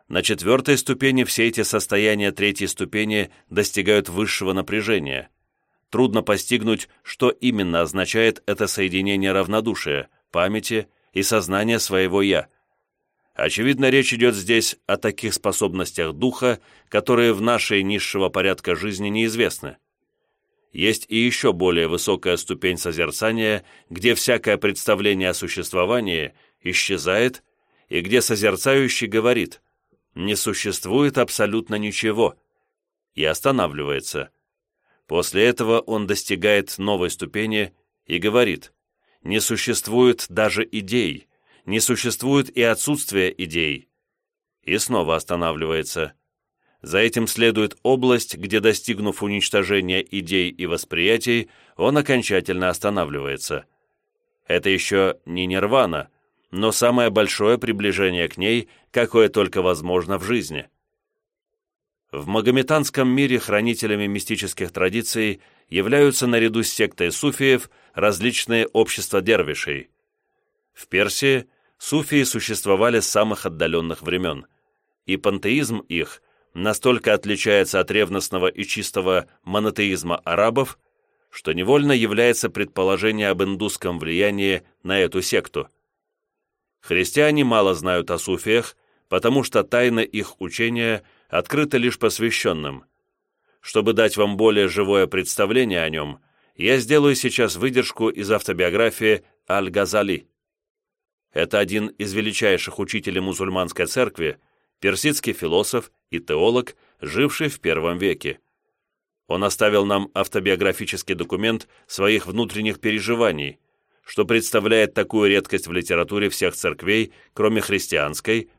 S1: На четвертой ступени все эти состояния третьей ступени достигают высшего напряжения. Трудно постигнуть, что именно означает это соединение равнодушия, памяти и сознания своего «я», Очевидно, речь идет здесь о таких способностях духа, которые в нашей низшего порядка жизни неизвестны. Есть и еще более высокая ступень созерцания, где всякое представление о существовании исчезает, и где созерцающий говорит «не существует абсолютно ничего» и останавливается. После этого он достигает новой ступени и говорит «не существует даже идей», не существует и отсутствия идей. И снова останавливается. За этим следует область, где, достигнув уничтожения идей и восприятий, он окончательно останавливается. Это еще не нирвана, но самое большое приближение к ней, какое только возможно в жизни. В магометанском мире хранителями мистических традиций являются наряду с сектой суфиев различные общества дервишей – в Персии суфии существовали с самых отдаленных времен, и пантеизм их настолько отличается от ревностного и чистого монотеизма арабов, что невольно является предположение об индусском влиянии на эту секту. Христиане мало знают о суфиях, потому что тайна их учения открыта лишь посвященным. Чтобы дать вам более живое представление о нем, я сделаю сейчас выдержку из автобиографии Аль-Газали. Это один из величайших учителей мусульманской церкви, персидский философ и теолог, живший в первом веке. Он оставил нам автобиографический документ своих внутренних переживаний, что представляет такую редкость в литературе всех церквей, кроме христианской,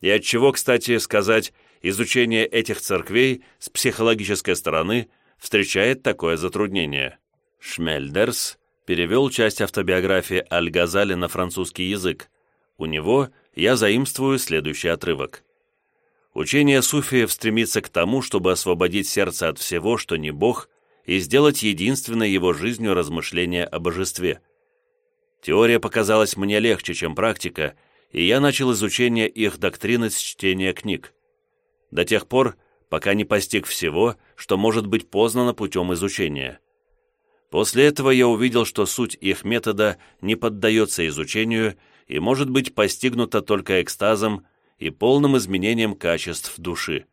S1: и от чего, кстати, сказать, изучение этих церквей с психологической стороны встречает такое затруднение. Шмельдерс – перевел часть автобиографии Аль-Газали на французский язык. У него я заимствую следующий отрывок. Учение суфиев стремится к тому, чтобы освободить сердце от всего, что не Бог, и сделать единственной его жизнью размышление о божестве. Теория показалась мне легче, чем практика, и я начал изучение их доктрины с чтения книг. До тех пор, пока не постиг всего, что может быть познано путем изучения – После этого я увидел, что суть их метода не поддается изучению и может быть постигнута только экстазом и полным изменением качеств души.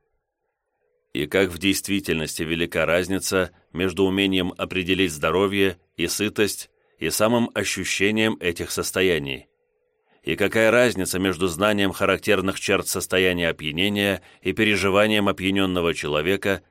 S1: И как в действительности велика разница между умением определить здоровье и сытость и самым ощущением этих состояний. И какая разница между знанием характерных черт состояния опьянения и переживанием опьяненного человека,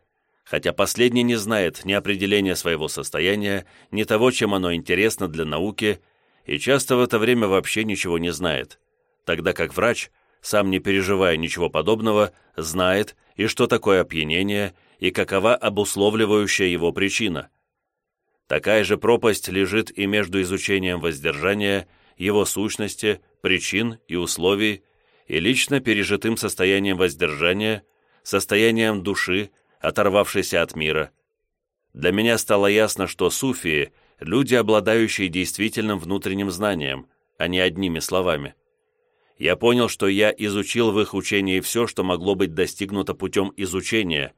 S1: хотя последний не знает ни определения своего состояния, ни того, чем оно интересно для науки, и часто в это время вообще ничего не знает, тогда как врач, сам не переживая ничего подобного, знает и что такое опьянение, и какова обусловливающая его причина. Такая же пропасть лежит и между изучением воздержания, его сущности, причин и условий, и лично пережитым состоянием воздержания, состоянием души, оторвавшийся от мира. Для меня стало ясно, что суфии – люди, обладающие действительным внутренним знанием, а не одними словами. Я понял, что я изучил в их учении все, что могло быть достигнуто путем изучения,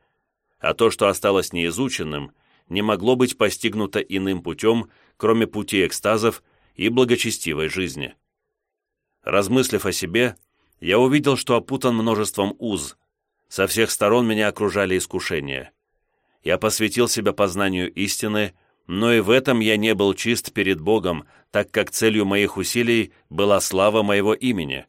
S1: а то, что осталось неизученным, не могло быть постигнуто иным путем, кроме пути экстазов и благочестивой жизни. Размыслив о себе, я увидел, что опутан множеством уз – со всех сторон меня окружали искушения. Я посвятил себя познанию истины, но и в этом я не был чист перед Богом, так как целью моих усилий была слава моего имени.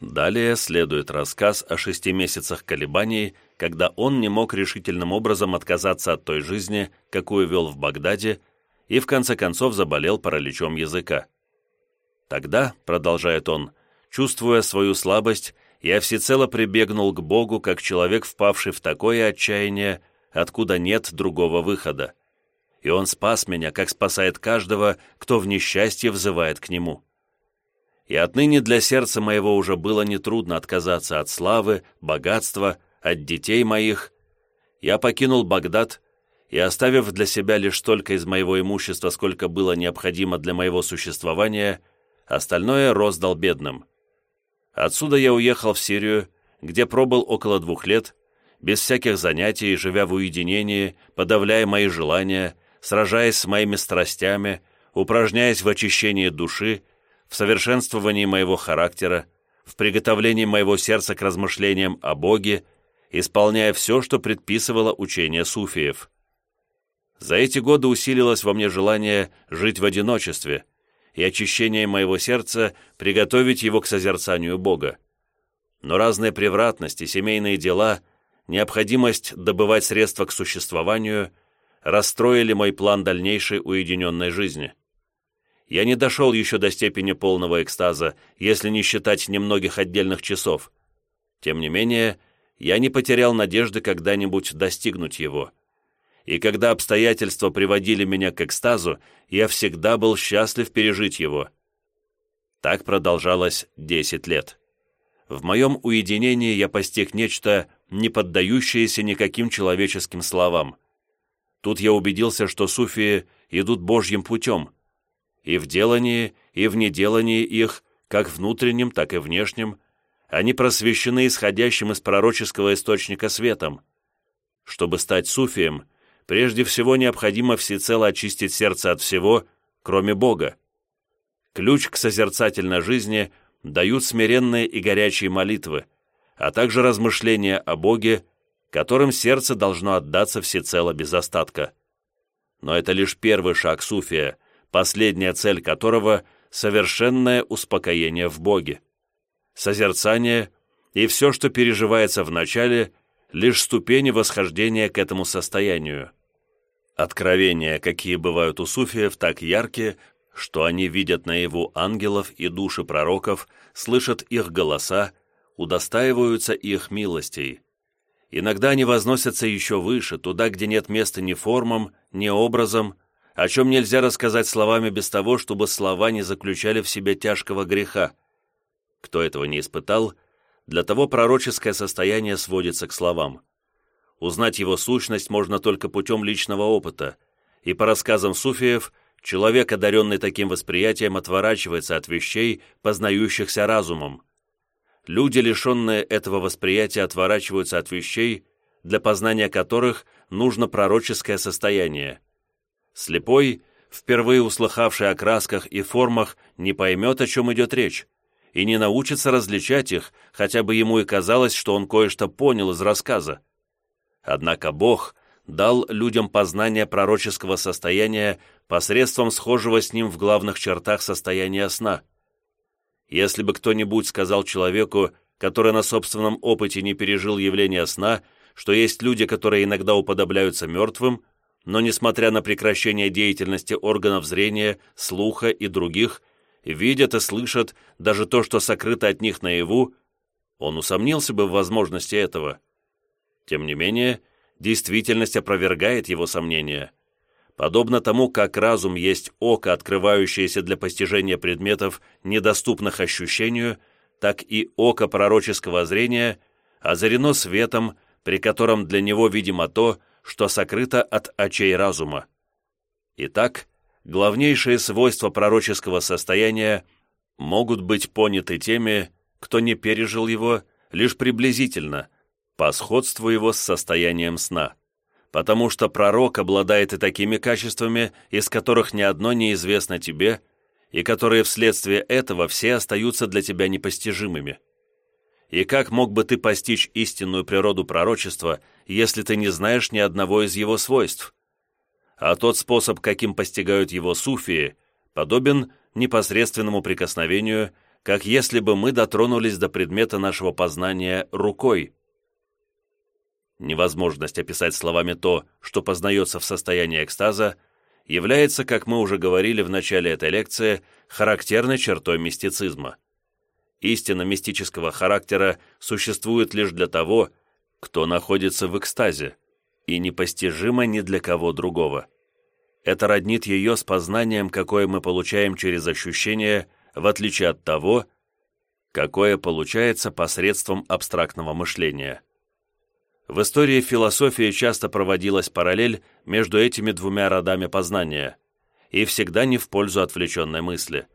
S1: Далее следует рассказ о шести месяцах колебаний, когда он не мог решительным образом отказаться от той жизни, какую вел в Багдаде, и в конце концов заболел параличом языка. Тогда, продолжает он, чувствуя свою слабость, я всецело прибегнул к Богу, как человек, впавший в такое отчаяние, откуда нет другого выхода. И Он спас меня, как спасает каждого, кто в несчастье взывает к Нему. И отныне для сердца моего уже было нетрудно отказаться от славы, богатства, от детей моих. Я покинул Багдад и, оставив для себя лишь столько из моего имущества, сколько было необходимо для моего существования, остальное роздал бедным. Отсюда я уехал в Сирию, где пробыл около двух лет, без всяких занятий, живя в уединении, подавляя мои желания, сражаясь с моими страстями, упражняясь в очищении души, в совершенствовании моего характера, в приготовлении моего сердца к размышлениям о Боге, исполняя все, что предписывало учение суфиев. За эти годы усилилось во мне желание жить в одиночестве – и очищение моего сердца приготовить его к созерцанию Бога. Но разные превратности, семейные дела, необходимость добывать средства к существованию расстроили мой план дальнейшей уединенной жизни. Я не дошел еще до степени полного экстаза, если не считать немногих отдельных часов. Тем не менее, я не потерял надежды когда-нибудь достигнуть его – и когда обстоятельства приводили меня к экстазу, я всегда был счастлив пережить его. Так продолжалось десять лет. В моем уединении я постиг нечто, не поддающееся никаким человеческим словам. Тут я убедился, что суфии идут Божьим путем. И в делании, и в неделании их, как внутренним, так и внешним, они просвещены исходящим из пророческого источника светом. Чтобы стать суфием – прежде всего необходимо всецело очистить сердце от всего, кроме Бога. Ключ к созерцательной жизни дают смиренные и горячие молитвы, а также размышления о Боге, которым сердце должно отдаться всецело без остатка. Но это лишь первый шаг суфия, последняя цель которого — совершенное успокоение в Боге. Созерцание и все, что переживается в начале — лишь ступени восхождения к этому состоянию. Откровения, какие бывают у суфиев, так яркие, что они видят наяву ангелов и души пророков, слышат их голоса, удостаиваются их милостей. Иногда они возносятся еще выше, туда, где нет места ни формам, ни образом, о чем нельзя рассказать словами без того, чтобы слова не заключали в себе тяжкого греха. Кто этого не испытал, для того пророческое состояние сводится к словам – Узнать его сущность можно только путем личного опыта, и по рассказам суфиев, человек, одаренный таким восприятием, отворачивается от вещей, познающихся разумом. Люди, лишенные этого восприятия, отворачиваются от вещей, для познания которых нужно пророческое состояние. Слепой, впервые услыхавший о красках и формах, не поймет, о чем идет речь, и не научится различать их, хотя бы ему и казалось, что он кое-что понял из рассказа. Однако Бог дал людям познание пророческого состояния посредством схожего с ним в главных чертах состояния сна. Если бы кто-нибудь сказал человеку, который на собственном опыте не пережил явление сна, что есть люди, которые иногда уподобляются мертвым, но, несмотря на прекращение деятельности органов зрения, слуха и других, видят и слышат даже то, что сокрыто от них наяву, он усомнился бы в возможности этого – тем не менее, действительность опровергает его сомнения. Подобно тому, как разум есть око, открывающееся для постижения предметов, недоступных ощущению, так и око пророческого зрения озарено светом, при котором для него видимо то, что сокрыто от очей разума. Итак, главнейшие свойства пророческого состояния могут быть поняты теми, кто не пережил его, лишь приблизительно – по сходству его с состоянием сна, потому что пророк обладает и такими качествами, из которых ни одно не известно тебе, и которые вследствие этого все остаются для тебя непостижимыми. И как мог бы ты постичь истинную природу пророчества, если ты не знаешь ни одного из его свойств? А тот способ, каким постигают его суфии, подобен непосредственному прикосновению, как если бы мы дотронулись до предмета нашего познания рукой, невозможность описать словами то, что познается в состоянии экстаза, является, как мы уже говорили в начале этой лекции, характерной чертой мистицизма. Истина мистического характера существует лишь для того, кто находится в экстазе, и непостижима ни для кого другого. Это роднит ее с познанием, какое мы получаем через ощущение, в отличие от того, какое получается посредством абстрактного мышления. В истории философии часто проводилась параллель между этими двумя родами познания, и всегда не в пользу отвлеченной мысли.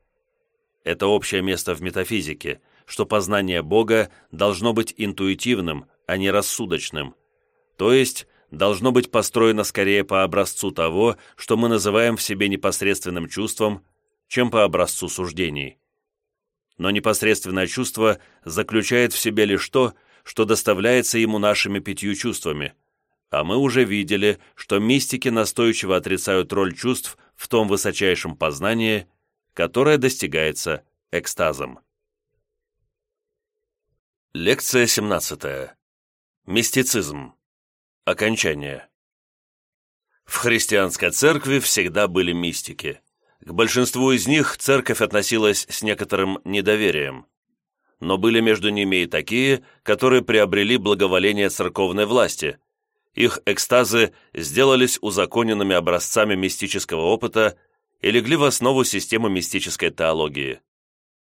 S1: Это общее место в метафизике, что познание Бога должно быть интуитивным, а не рассудочным, то есть должно быть построено скорее по образцу того, что мы называем в себе непосредственным чувством, чем по образцу суждений. Но непосредственное чувство заключает в себе лишь то, что доставляется ему нашими пятью чувствами. А мы уже видели, что мистики настойчиво отрицают роль чувств в том высочайшем познании, которое достигается экстазом. Лекция 17. Мистицизм. Окончание. В христианской церкви всегда были мистики. К большинству из них церковь относилась с некоторым недоверием но были между ними и такие, которые приобрели благоволение церковной власти. Их экстазы сделались узаконенными образцами мистического опыта и легли в основу системы мистической теологии.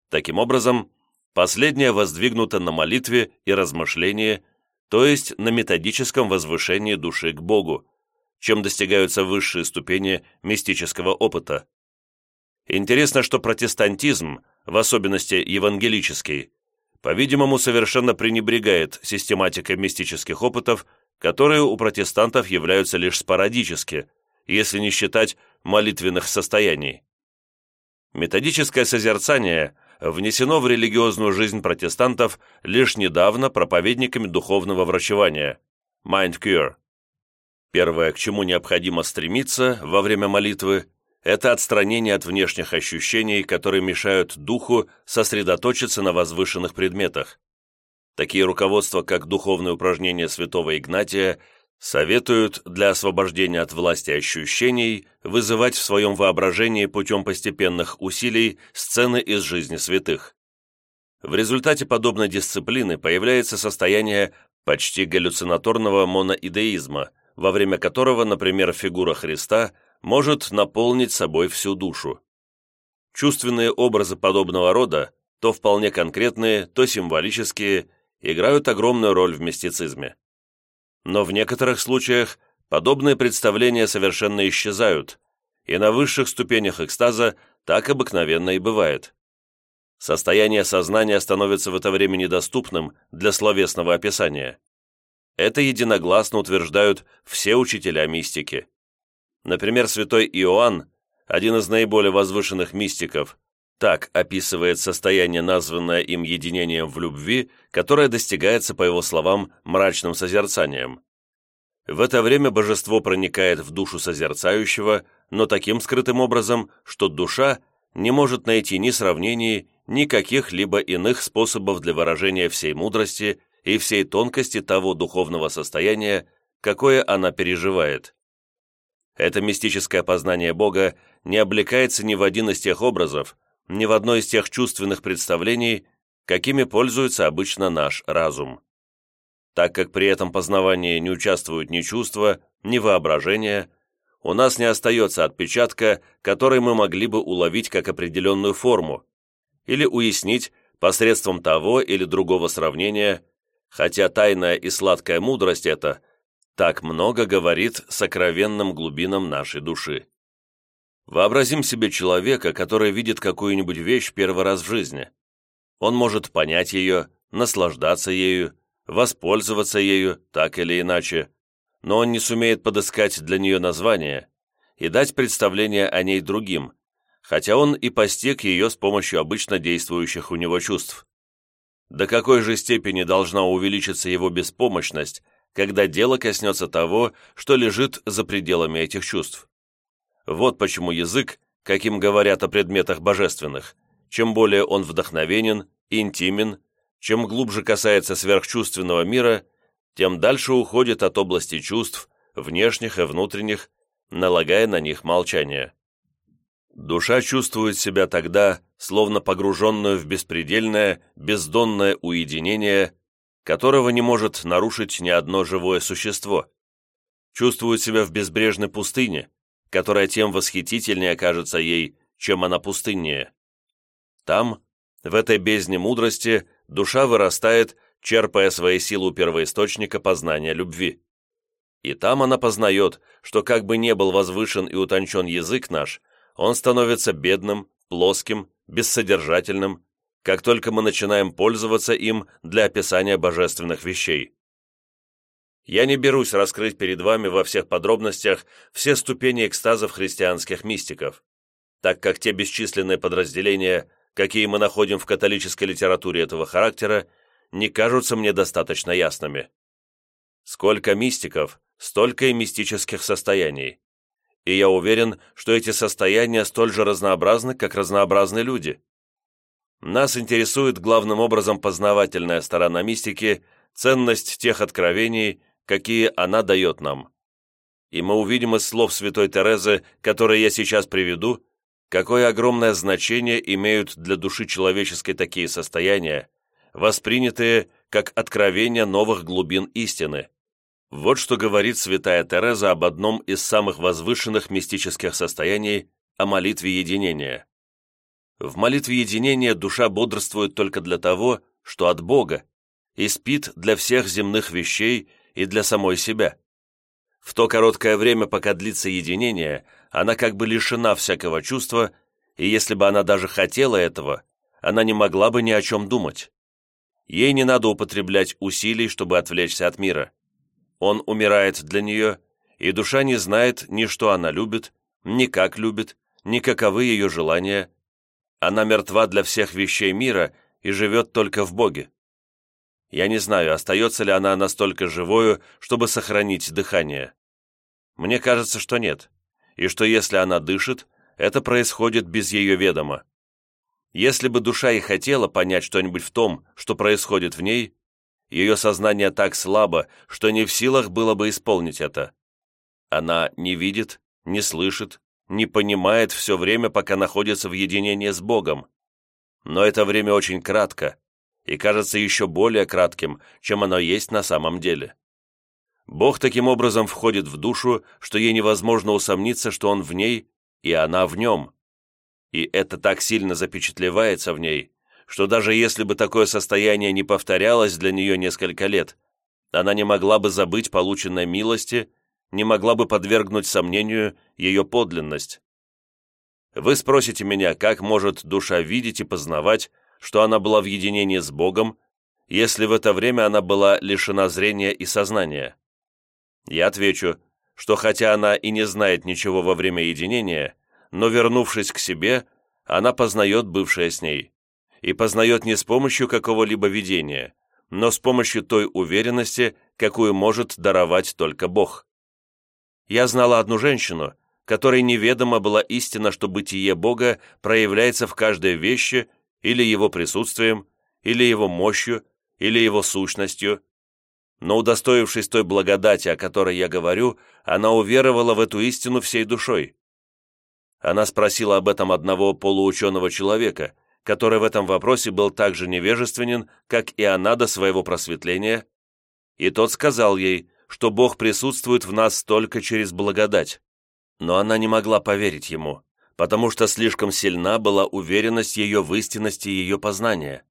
S1: Таким образом, последнее воздвигнуто на молитве и размышлении, то есть на методическом возвышении души к Богу, чем достигаются высшие ступени мистического опыта. Интересно, что протестантизм, в особенности евангелический, по-видимому, совершенно пренебрегает систематикой мистических опытов, которые у протестантов являются лишь спорадически, если не считать молитвенных состояний. Методическое созерцание внесено в религиозную жизнь протестантов лишь недавно проповедниками духовного врачевания – Mind Cure. Первое, к чему необходимо стремиться во время молитвы это отстранение от внешних ощущений, которые мешают духу сосредоточиться на возвышенных предметах. Такие руководства, как духовные упражнения святого Игнатия, советуют для освобождения от власти ощущений вызывать в своем воображении путем постепенных усилий сцены из жизни святых. В результате подобной дисциплины появляется состояние почти галлюцинаторного моноидеизма, во время которого, например, фигура Христа – может наполнить собой всю душу. Чувственные образы подобного рода, то вполне конкретные, то символические, играют огромную роль в мистицизме. Но в некоторых случаях подобные представления совершенно исчезают, и на высших ступенях экстаза так обыкновенно и бывает. Состояние сознания становится в это время недоступным для словесного описания. Это единогласно утверждают все учителя мистики. Например, святой Иоанн, один из наиболее возвышенных мистиков, так описывает состояние, названное им единением в любви, которое достигается, по его словам, мрачным созерцанием. В это время божество проникает в душу созерцающего, но таким скрытым образом, что душа не может найти ни сравнений, ни каких-либо иных способов для выражения всей мудрости и всей тонкости того духовного состояния, какое она переживает. Это мистическое познание Бога не облекается ни в один из тех образов, ни в одно из тех чувственных представлений, какими пользуется обычно наш разум. Так как при этом познавании не участвуют ни чувства, ни воображение, у нас не остается отпечатка, который мы могли бы уловить как определенную форму, или уяснить посредством того или другого сравнения, хотя тайная и сладкая мудрость это так много говорит сокровенным глубинам нашей души. Вообразим себе человека, который видит какую-нибудь вещь первый раз в жизни. Он может понять ее, наслаждаться ею, воспользоваться ею, так или иначе, но он не сумеет подыскать для нее название и дать представление о ней другим, хотя он и постиг ее с помощью обычно действующих у него чувств. До какой же степени должна увеличиться его беспомощность, когда дело коснется того, что лежит за пределами этих чувств. Вот почему язык, каким говорят о предметах божественных, чем более он вдохновенен, интимен, чем глубже касается сверхчувственного мира, тем дальше уходит от области чувств, внешних и внутренних, налагая на них молчание. Душа чувствует себя тогда, словно погруженную в беспредельное, бездонное уединение, которого не может нарушить ни одно живое существо. Чувствует себя в безбрежной пустыне, которая тем восхитительнее кажется ей, чем она пустыннее. Там, в этой бездне мудрости, душа вырастает, черпая свои силы у первоисточника познания любви. И там она познает, что как бы не был возвышен и утончен язык наш, он становится бедным, плоским, бессодержательным, как только мы начинаем пользоваться им для описания божественных вещей. Я не берусь раскрыть перед вами во всех подробностях все ступени экстазов христианских мистиков, так как те бесчисленные подразделения, какие мы находим в католической литературе этого характера, не кажутся мне достаточно ясными. Сколько мистиков, столько и мистических состояний. И я уверен, что эти состояния столь же разнообразны, как разнообразны люди – нас интересует главным образом познавательная сторона мистики, ценность тех откровений, какие она дает нам. И мы увидим из слов святой Терезы, которые я сейчас приведу, какое огромное значение имеют для души человеческой такие состояния, воспринятые как откровение новых глубин истины. Вот что говорит святая Тереза об одном из самых возвышенных мистических состояний, о молитве единения. В молитве единения душа бодрствует только для того, что от Бога, и спит для всех земных вещей и для самой себя. В то короткое время, пока длится единение, она как бы лишена всякого чувства, и если бы она даже хотела этого, она не могла бы ни о чем думать. Ей не надо употреблять усилий, чтобы отвлечься от мира. Он умирает для нее, и душа не знает ни что она любит, ни как любит, ни каковы ее желания – она мертва для всех вещей мира и живет только в Боге. Я не знаю, остается ли она настолько живою, чтобы сохранить дыхание. Мне кажется, что нет, и что если она дышит, это происходит без ее ведома. Если бы душа и хотела понять что-нибудь в том, что происходит в ней, ее сознание так слабо, что не в силах было бы исполнить это. Она не видит, не слышит, не понимает все время, пока находится в единении с Богом. Но это время очень кратко и кажется еще более кратким, чем оно есть на самом деле. Бог таким образом входит в душу, что ей невозможно усомниться, что Он в ней и она в нем. И это так сильно запечатлевается в ней, что даже если бы такое состояние не повторялось для нее несколько лет, она не могла бы забыть полученной милости не могла бы подвергнуть сомнению ее подлинность. Вы спросите меня, как может душа видеть и познавать, что она была в единении с Богом, если в это время она была лишена зрения и сознания? Я отвечу, что хотя она и не знает ничего во время единения, но, вернувшись к себе, она познает бывшее с ней, и познает не с помощью какого-либо видения, но с помощью той уверенности, какую может даровать только Бог. Я знала одну женщину, которой неведомо была истина, что бытие Бога проявляется в каждой вещи или его присутствием, или его мощью, или его сущностью. Но удостоившись той благодати, о которой я говорю, она уверовала в эту истину всей душой. Она спросила об этом одного полуученого человека, который в этом вопросе был так же невежественен, как и она до своего просветления, и тот сказал ей – что Бог присутствует в нас только через благодать. Но она не могла поверить ему, потому что слишком сильна была уверенность ее в истинности ее познания.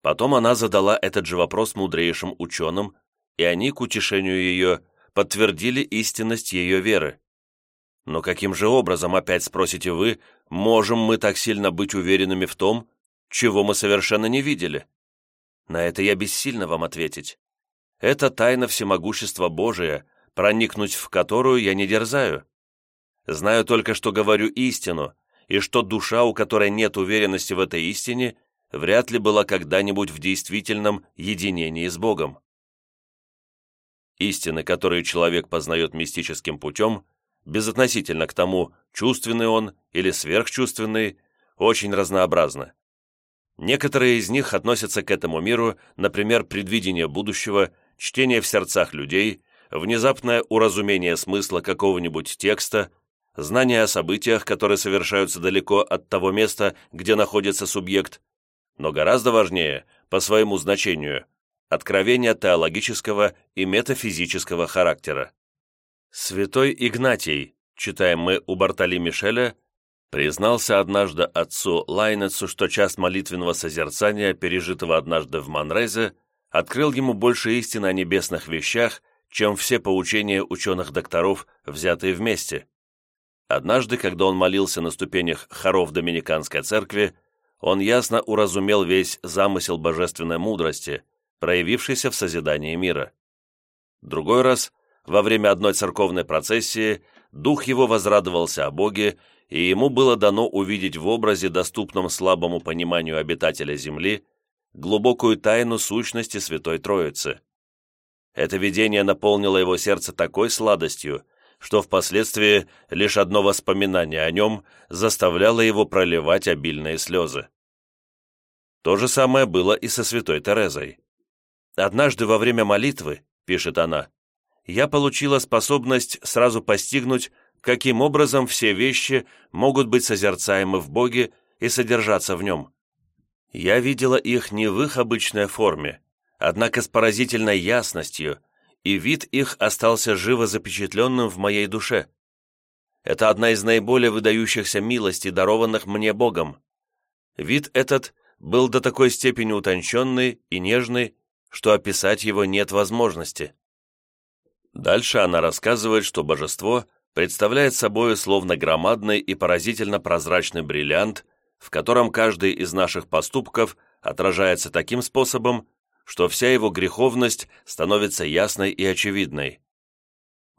S1: Потом она задала этот же вопрос мудрейшим ученым, и они, к утешению ее, подтвердили истинность ее веры. Но каким же образом, опять спросите вы, можем мы так сильно быть уверенными в том, чего мы совершенно не видели? На это я бессильно вам ответить. Это тайна всемогущества Божия, проникнуть в которую я не дерзаю. Знаю только, что говорю истину, и что душа, у которой нет уверенности в этой истине, вряд ли была когда-нибудь в действительном единении с Богом. Истины, которые человек познает мистическим путем, безотносительно к тому, чувственный он или сверхчувственный, очень разнообразны. Некоторые из них относятся к этому миру, например, предвидение будущего чтение в сердцах людей, внезапное уразумение смысла какого-нибудь текста, знание о событиях, которые совершаются далеко от того места, где находится субъект, но гораздо важнее, по своему значению, откровение теологического и метафизического характера. Святой Игнатий, читаем мы у Бартали Мишеля, признался однажды отцу Лайнецу, что часть молитвенного созерцания, пережитого однажды в Манрезе, открыл ему больше истины о небесных вещах, чем все поучения ученых-докторов, взятые вместе. Однажды, когда он молился на ступенях хоров Доминиканской церкви, он ясно уразумел весь замысел божественной мудрости, проявившийся в созидании мира. Другой раз, во время одной церковной процессии, дух его возрадовался о Боге, и ему было дано увидеть в образе, доступном слабому пониманию обитателя Земли, глубокую тайну сущности Святой Троицы. Это видение наполнило его сердце такой сладостью, что впоследствии лишь одно воспоминание о нем заставляло его проливать обильные слезы. То же самое было и со святой Терезой. «Однажды во время молитвы, — пишет она, — я получила способность сразу постигнуть, каким образом все вещи могут быть созерцаемы в Боге и содержаться в Нем. Я видела их не в их обычной форме, однако с поразительной ясностью, и вид их остался живо запечатленным в моей душе. Это одна из наиболее выдающихся милостей, дарованных мне Богом. Вид этот был до такой степени утонченный и нежный, что описать его нет возможности. Дальше она рассказывает, что божество представляет собой словно громадный и поразительно прозрачный бриллиант – в котором каждый из наших поступков отражается таким способом, что вся его греховность становится ясной и очевидной.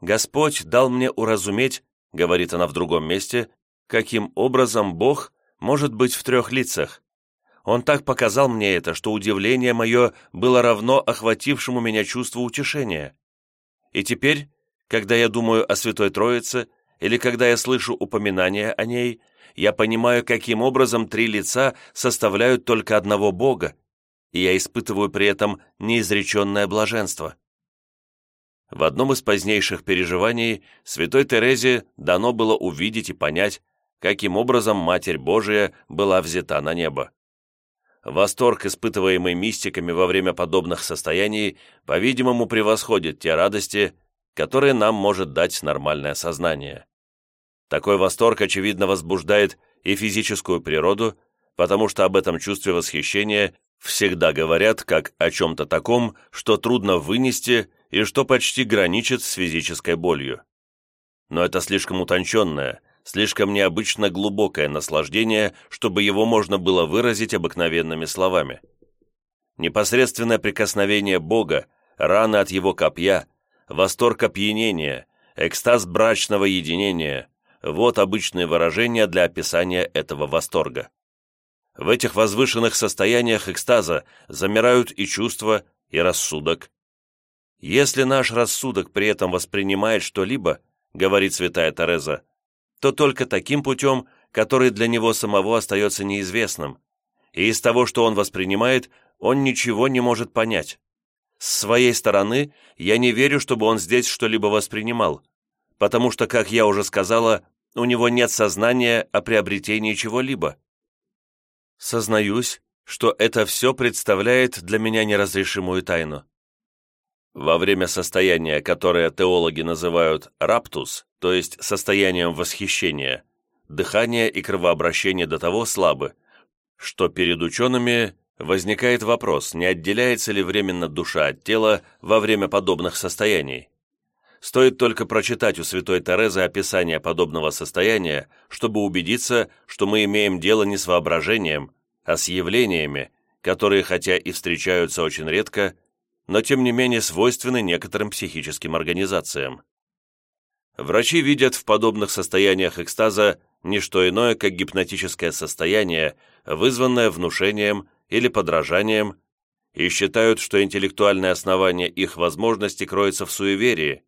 S1: «Господь дал мне уразуметь», — говорит она в другом месте, «каким образом Бог может быть в трех лицах. Он так показал мне это, что удивление мое было равно охватившему меня чувству утешения. И теперь, когда я думаю о Святой Троице, или когда я слышу упоминание о ней, я понимаю, каким образом три лица составляют только одного Бога, и я испытываю при этом неизреченное блаженство. В одном из позднейших переживаний святой Терезе дано было увидеть и понять, каким образом Матерь Божия была взята на небо. Восторг, испытываемый мистиками во время подобных состояний, по-видимому, превосходит те радости, которые нам может дать нормальное сознание. Такой восторг, очевидно, возбуждает и физическую природу, потому что об этом чувстве восхищения всегда говорят как о чем-то таком, что трудно вынести и что почти граничит с физической болью. Но это слишком утонченное, слишком необычно глубокое наслаждение, чтобы его можно было выразить обыкновенными словами. Непосредственное прикосновение Бога, рана от его копья, восторг опьянения, экстаз брачного единения, вот обычные выражения для описания этого восторга. В этих возвышенных состояниях экстаза замирают и чувства, и рассудок. Если наш рассудок при этом воспринимает что-либо, говорит святая Тереза, то только таким путем, который для него самого остается неизвестным, и из того, что он воспринимает, он ничего не может понять. С своей стороны, я не верю, чтобы он здесь что-либо воспринимал, потому что, как я уже сказала, у него нет сознания о приобретении чего-либо. Сознаюсь, что это все представляет для меня неразрешимую тайну. Во время состояния, которое теологи называют раптус, то есть состоянием восхищения, дыхание и кровообращение до того слабы, что перед учеными возникает вопрос, не отделяется ли временно душа от тела во время подобных состояний. Стоит только прочитать у святой Терезы описание подобного состояния, чтобы убедиться, что мы имеем дело не с воображением, а с явлениями, которые хотя и встречаются очень редко, но тем не менее свойственны некоторым психическим организациям. Врачи видят в подобных состояниях экстаза не что иное, как гипнотическое состояние, вызванное внушением или подражанием, и считают, что интеллектуальное основание их возможности кроется в суеверии,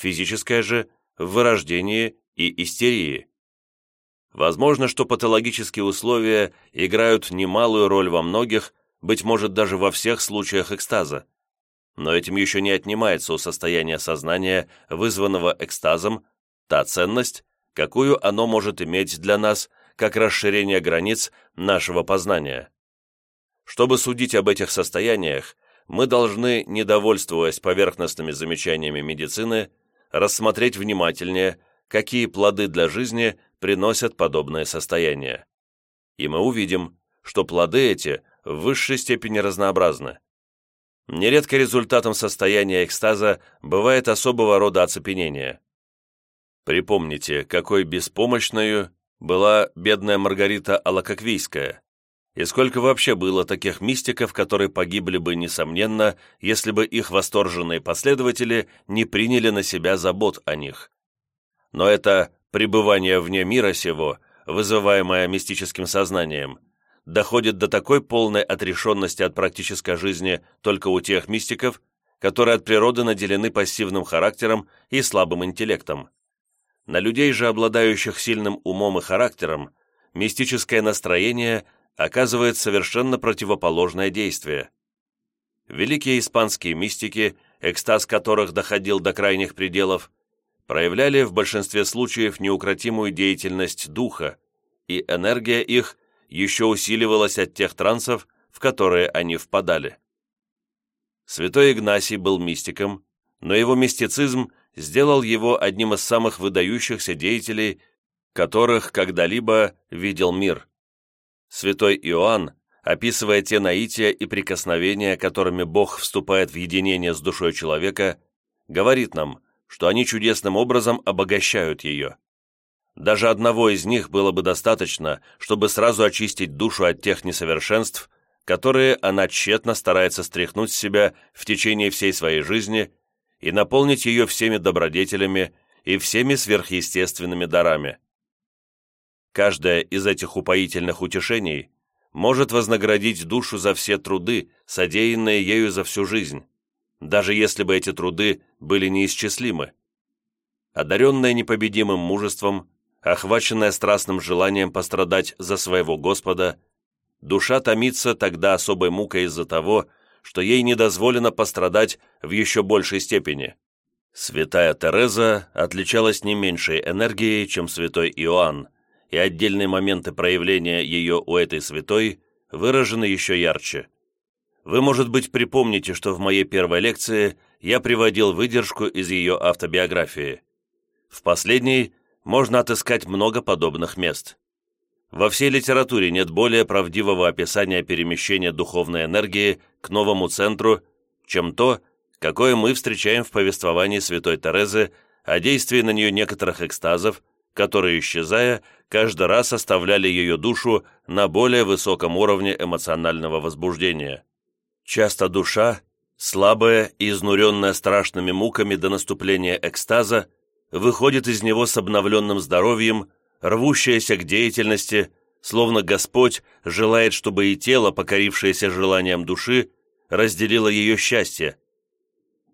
S1: физическое же вырождение и истерии. Возможно, что патологические условия играют немалую роль во многих, быть может даже во всех случаях экстаза. Но этим еще не отнимается у состояния сознания, вызванного экстазом, та ценность, какую оно может иметь для нас, как расширение границ нашего познания. Чтобы судить об этих состояниях, мы должны, недовольствуясь поверхностными замечаниями медицины, рассмотреть внимательнее, какие плоды для жизни приносят подобное состояние. И мы увидим, что плоды эти в высшей степени разнообразны. Нередко результатом состояния экстаза бывает особого рода оцепенение. Припомните, какой беспомощную была бедная Маргарита Алакаквийская, и сколько вообще было таких мистиков, которые погибли бы, несомненно, если бы их восторженные последователи не приняли на себя забот о них. Но это пребывание вне мира сего, вызываемое мистическим сознанием, доходит до такой полной отрешенности от практической жизни только у тех мистиков, которые от природы наделены пассивным характером и слабым интеллектом. На людей же, обладающих сильным умом и характером, мистическое настроение – оказывает совершенно противоположное действие. Великие испанские мистики, экстаз которых доходил до крайних пределов, проявляли в большинстве случаев неукротимую деятельность духа, и энергия их еще усиливалась от тех трансов, в которые они впадали. Святой Игнасий был мистиком, но его мистицизм сделал его одним из самых выдающихся деятелей, которых когда-либо видел мир – Святой Иоанн, описывая те наития и прикосновения, которыми Бог вступает в единение с душой человека, говорит нам, что они чудесным образом обогащают ее. Даже одного из них было бы достаточно, чтобы сразу очистить душу от тех несовершенств, которые она тщетно старается стряхнуть с себя в течение всей своей жизни и наполнить ее всеми добродетелями и всеми сверхъестественными дарами. Каждое из этих упоительных утешений может вознаградить душу за все труды, содеянные ею за всю жизнь, даже если бы эти труды были неисчислимы. Одаренная непобедимым мужеством, охваченная страстным желанием пострадать за своего Господа, душа томится тогда особой мукой из-за того, что ей не дозволено пострадать в еще большей степени. Святая Тереза отличалась не меньшей энергией, чем святой Иоанн, и отдельные моменты проявления ее у этой святой выражены еще ярче. Вы, может быть, припомните, что в моей первой лекции я приводил выдержку из ее автобиографии. В последней можно отыскать много подобных мест. Во всей литературе нет более правдивого описания перемещения духовной энергии к новому центру, чем то, какое мы встречаем в повествовании святой Терезы о действии на нее некоторых экстазов, которые, исчезая, каждый раз оставляли ее душу на более высоком уровне эмоционального возбуждения. Часто душа, слабая и изнуренная страшными муками до наступления экстаза, выходит из него с обновленным здоровьем, рвущаяся к деятельности, словно Господь желает, чтобы и тело, покорившееся желанием души, разделило ее счастье.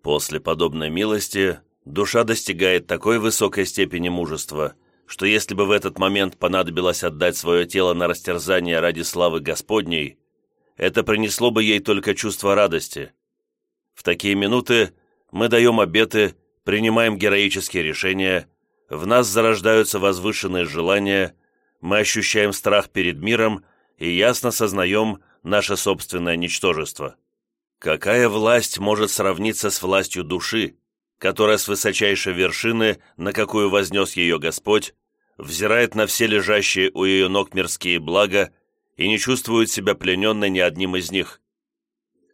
S1: После подобной милости душа достигает такой высокой степени мужества – что если бы в этот момент понадобилось отдать свое тело на растерзание ради славы Господней, это принесло бы ей только чувство радости. В такие минуты мы даем обеты, принимаем героические решения, в нас зарождаются возвышенные желания, мы ощущаем страх перед миром и ясно сознаем наше собственное ничтожество. Какая власть может сравниться с властью души, которая с высочайшей вершины, на какую вознес ее Господь, взирает на все лежащие у ее ног мирские блага и не чувствует себя плененной ни одним из них.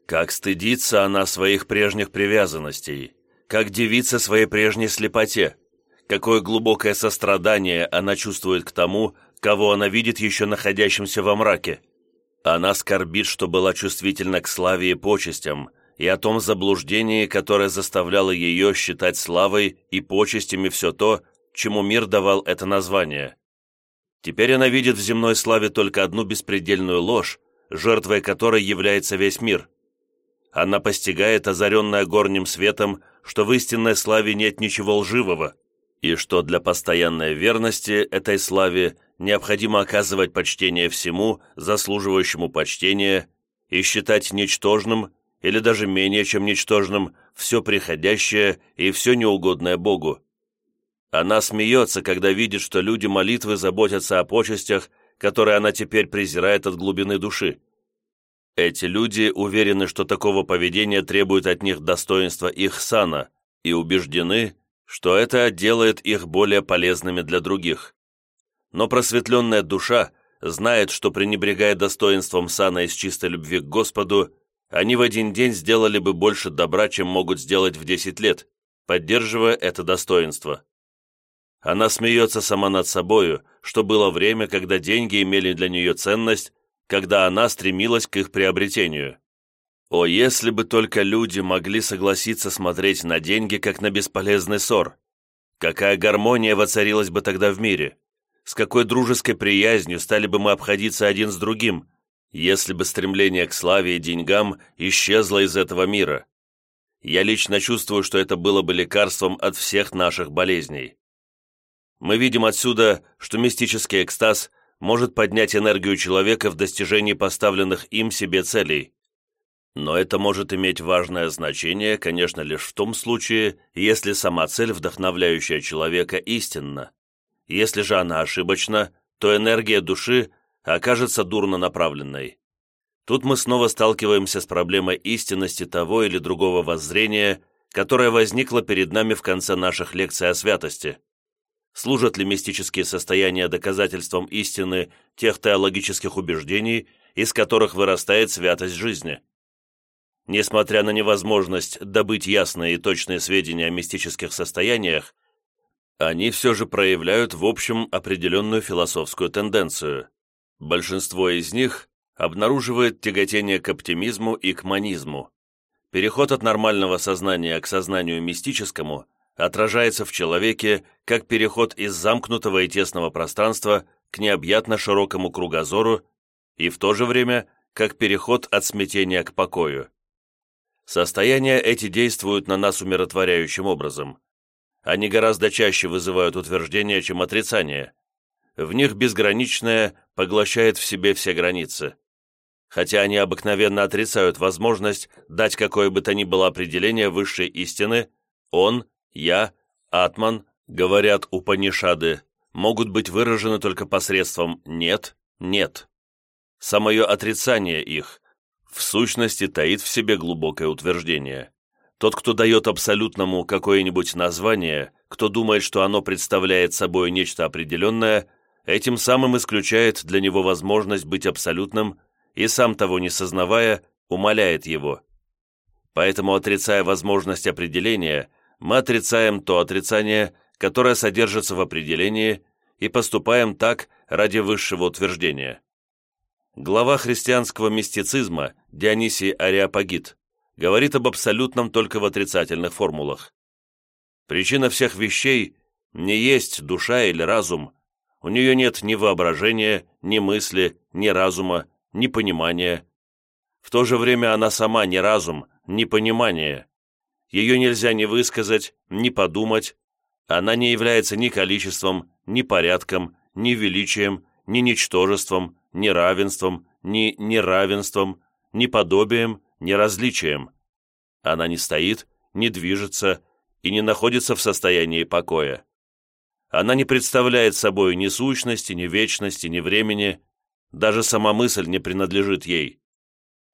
S1: Как стыдится она своих прежних привязанностей, как девица своей прежней слепоте, какое глубокое сострадание она чувствует к тому, кого она видит еще находящимся во мраке. Она скорбит, что была чувствительна к славе и почестям – и о том заблуждении, которое заставляло ее считать славой и почестями все то, чему мир давал это название. Теперь она видит в земной славе только одну беспредельную ложь, жертвой которой является весь мир. Она постигает, озаренная горним светом, что в истинной славе нет ничего лживого, и что для постоянной верности этой славе необходимо оказывать почтение всему, заслуживающему почтения, и считать ничтожным или даже менее чем ничтожным, все приходящее и все неугодное Богу. Она смеется, когда видит, что люди молитвы заботятся о почестях, которые она теперь презирает от глубины души. Эти люди уверены, что такого поведения требует от них достоинства их сана, и убеждены, что это делает их более полезными для других. Но просветленная душа знает, что, пренебрегая достоинством сана из чистой любви к Господу, они в один день сделали бы больше добра, чем могут сделать в 10 лет, поддерживая это достоинство. Она смеется сама над собою, что было время, когда деньги имели для нее ценность, когда она стремилась к их приобретению. О, если бы только люди могли согласиться смотреть на деньги, как на бесполезный ссор! Какая гармония воцарилась бы тогда в мире! С какой дружеской приязнью стали бы мы обходиться один с другим, если бы стремление к славе и деньгам исчезло из этого мира. Я лично чувствую, что это было бы лекарством от всех наших болезней. Мы видим отсюда, что мистический экстаз может поднять энергию человека в достижении поставленных им себе целей. Но это может иметь важное значение, конечно, лишь в том случае, если сама цель, вдохновляющая человека, истинна. Если же она ошибочна, то энергия души – окажется дурно направленной. Тут мы снова сталкиваемся с проблемой истинности того или другого воззрения, которое возникло перед нами в конце наших лекций о святости. Служат ли мистические состояния доказательством истины тех теологических убеждений, из которых вырастает святость жизни? Несмотря на невозможность добыть ясные и точные сведения о мистических состояниях, они все же проявляют в общем определенную философскую тенденцию – Большинство из них обнаруживает тяготение к оптимизму и к манизму. Переход от нормального сознания к сознанию мистическому отражается в человеке как переход из замкнутого и тесного пространства к необъятно широкому кругозору и в то же время как переход от смятения к покою. Состояния эти действуют на нас умиротворяющим образом. Они гораздо чаще вызывают утверждение, чем отрицание, в них безграничное поглощает в себе все границы. Хотя они обыкновенно отрицают возможность дать какое бы то ни было определение высшей истины, он, я, атман, говорят Упанишады, могут быть выражены только посредством «нет», «нет». Самое отрицание их в сущности таит в себе глубокое утверждение. Тот, кто дает абсолютному какое-нибудь название, кто думает, что оно представляет собой нечто определенное – этим самым исключает для него возможность быть абсолютным и, сам того не сознавая, умаляет его. Поэтому, отрицая возможность определения, мы отрицаем то отрицание, которое содержится в определении, и поступаем так ради высшего утверждения. Глава христианского мистицизма Дионисий Ариапагит говорит об абсолютном только в отрицательных формулах. Причина всех вещей не есть душа или разум, у нее нет ни воображения, ни мысли, ни разума, ни понимания. В то же время она сама ни разум, ни понимание. Ее нельзя ни высказать, ни подумать. Она не является ни количеством, ни порядком, ни величием, ни ничтожеством, ни равенством, ни неравенством, ни подобием, ни различием. Она не стоит, не движется и не находится в состоянии покоя. Она не представляет собой ни сущности, ни вечности, ни времени. Даже сама мысль не принадлежит ей.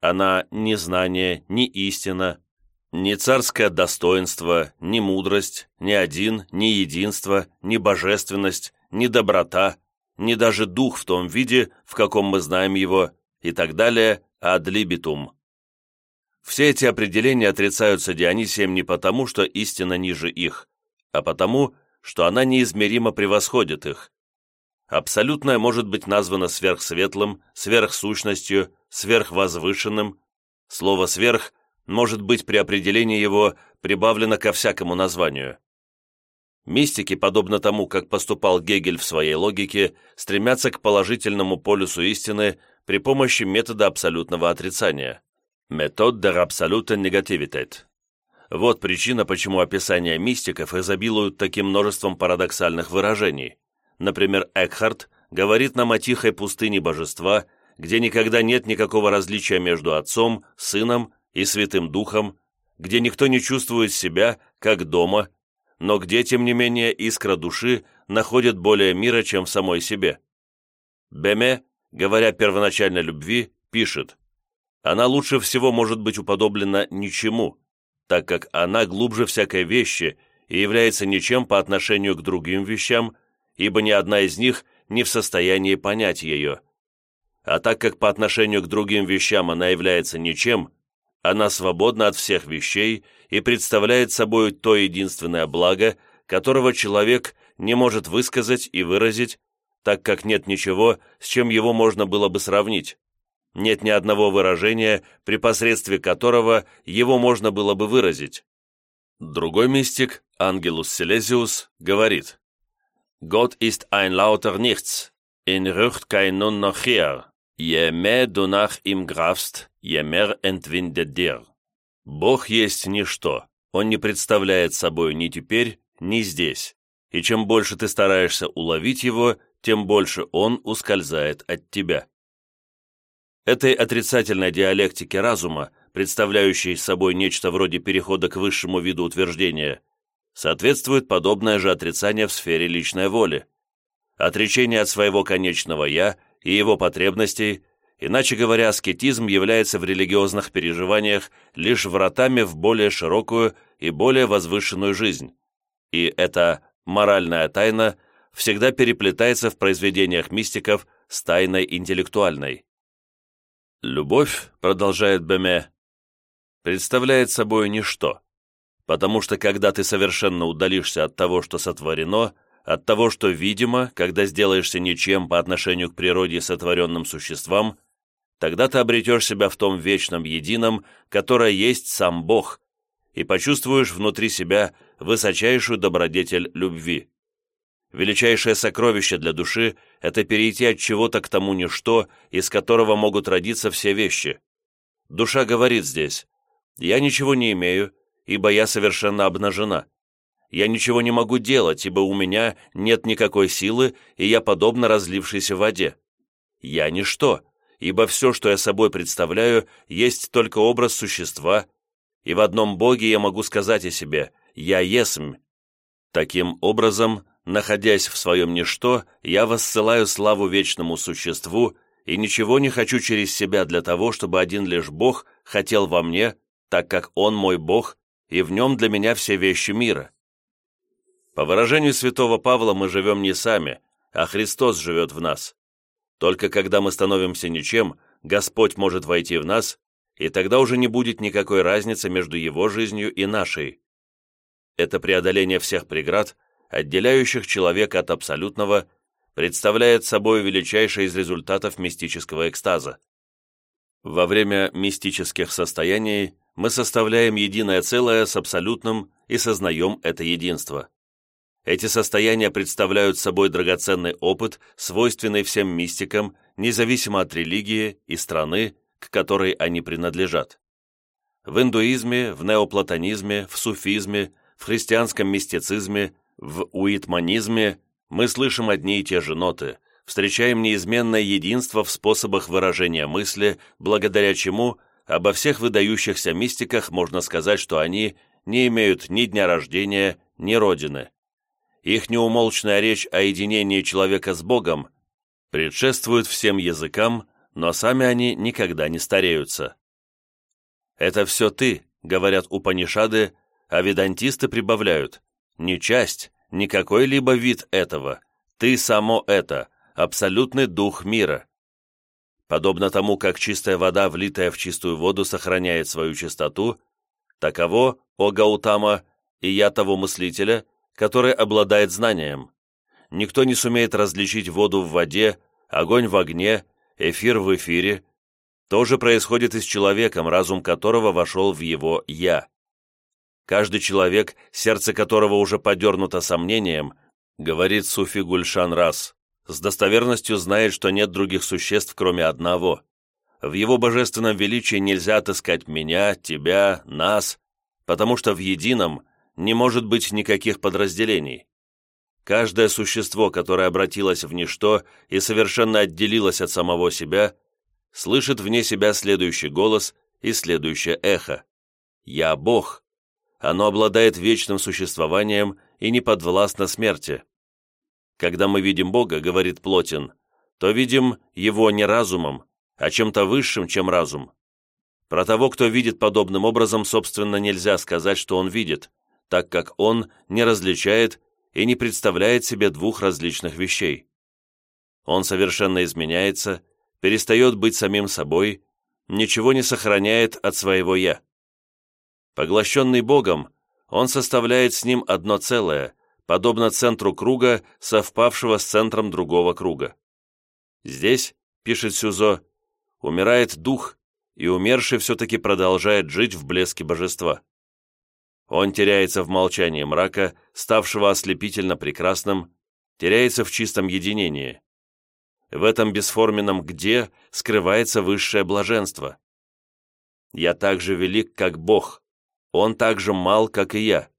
S1: Она ни знание, ни истина, ни царское достоинство, ни мудрость, ни один, ни единство, ни божественность, ни доброта, ни даже дух в том виде, в каком мы знаем его, и так далее, ад либитум. Все эти определения отрицаются Дионисием не потому, что истина ниже их, а потому, что она неизмеримо превосходит их. Абсолютное может быть названо сверхсветлым, сверхсущностью, сверхвозвышенным. Слово «сверх» может быть при определении его прибавлено ко всякому названию. Мистики, подобно тому, как поступал Гегель в своей логике, стремятся к положительному полюсу истины при помощи метода абсолютного отрицания. Метод der absoluten Negativität. Вот причина, почему описания мистиков изобилуют таким множеством парадоксальных выражений. Например, Экхарт говорит нам о тихой пустыне божества, где никогда нет никакого различия между отцом, сыном и святым духом, где никто не чувствует себя, как дома, но где, тем не менее, искра души находит более мира, чем в самой себе. Беме, говоря первоначальной любви, пишет, «Она лучше всего может быть уподоблена ничему, так как она глубже всякой вещи и является ничем по отношению к другим вещам, ибо ни одна из них не в состоянии понять ее. А так как по отношению к другим вещам она является ничем, она свободна от всех вещей и представляет собой то единственное благо, которого человек не может высказать и выразить, так как нет ничего, с чем его можно было бы сравнить нет ни одного выражения, при посредстве которого его можно было бы выразить. Другой мистик, Ангелус Селезиус, говорит «Gott ist ein lauter nichts, in rücht kein nun noch hier, je mehr du nach ihm grafst, je mehr entwindet dir». Бог есть ничто, он не представляет собой ни теперь, ни здесь, и чем больше ты стараешься уловить его, тем больше он ускользает от тебя. Этой отрицательной диалектики разума, представляющей собой нечто вроде перехода к высшему виду утверждения, соответствует подобное же отрицание в сфере личной воли. Отречение от своего конечного «я» и его потребностей, иначе говоря, аскетизм является в религиозных переживаниях лишь вратами в более широкую и более возвышенную жизнь. И эта моральная тайна всегда переплетается в произведениях мистиков с тайной интеллектуальной. «Любовь», — продолжает Беме, — «представляет собой ничто, потому что когда ты совершенно удалишься от того, что сотворено, от того, что видимо, когда сделаешься ничем по отношению к природе и сотворенным существам, тогда ты обретешь себя в том вечном едином, которое есть сам Бог, и почувствуешь внутри себя высочайшую добродетель любви. Величайшее сокровище для души – это перейти от чего-то к тому ничто, из которого могут родиться все вещи. Душа говорит здесь, «Я ничего не имею, ибо я совершенно обнажена. Я ничего не могу делать, ибо у меня нет никакой силы, и я подобна разлившейся воде. Я ничто, ибо все, что я собой представляю, есть только образ существа, и в одном Боге я могу сказать о себе «Я есмь». Таким образом, Находясь в своем ничто, я воссылаю славу вечному существу и ничего не хочу через себя для того, чтобы один лишь Бог хотел во мне, так как Он мой Бог, и в нем для меня все вещи мира. По выражению святого Павла, мы живем не сами, а Христос живет в нас. Только когда мы становимся ничем, Господь может войти в нас, и тогда уже не будет никакой разницы между Его жизнью и нашей. Это преодоление всех преград – отделяющих человека от абсолютного, представляет собой величайший из результатов мистического экстаза. Во время мистических состояний мы составляем единое целое с абсолютным и сознаем это единство. Эти состояния представляют собой драгоценный опыт, свойственный всем мистикам, независимо от религии и страны, к которой они принадлежат. В индуизме, в неоплатонизме, в суфизме, в христианском мистицизме – в уитманизме мы слышим одни и те же ноты, встречаем неизменное единство в способах выражения мысли, благодаря чему обо всех выдающихся мистиках можно сказать, что они не имеют ни дня рождения, ни родины. Их неумолчная речь о единении человека с Богом предшествует всем языкам, но сами они никогда не стареются. «Это все ты», — говорят Упанишады, а ведантисты прибавляют, не часть, не какой-либо вид этого. Ты само это, абсолютный дух мира. Подобно тому, как чистая вода, влитая в чистую воду, сохраняет свою чистоту, таково, о Гаутама, и я того мыслителя, который обладает знанием. Никто не сумеет различить воду в воде, огонь в огне, эфир в эфире. То же происходит и с человеком, разум которого вошел в его «я» каждый человек, сердце которого уже подернуто сомнением, говорит Суфи Гульшан раз с достоверностью знает, что нет других существ, кроме одного. В его божественном величии нельзя отыскать меня, тебя, нас, потому что в едином не может быть никаких подразделений. Каждое существо, которое обратилось в ничто и совершенно отделилось от самого себя, слышит вне себя следующий голос и следующее эхо. «Я Бог, оно обладает вечным существованием и не подвластно смерти. Когда мы видим Бога, говорит Плотин, то видим Его не разумом, а чем-то высшим, чем разум. Про того, кто видит подобным образом, собственно, нельзя сказать, что он видит, так как он не различает и не представляет себе двух различных вещей. Он совершенно изменяется, перестает быть самим собой, ничего не сохраняет от своего «я». Поглощенный Богом, он составляет с ним одно целое, подобно центру круга, совпавшего с центром другого круга. Здесь, пишет Сюзо, умирает дух, и умерший все-таки продолжает жить в блеске божества. Он теряется в молчании мрака, ставшего ослепительно прекрасным, теряется в чистом единении. В этом бесформенном «где» скрывается высшее блаженство. «Я так же велик, как Бог», он так же мал, как и я.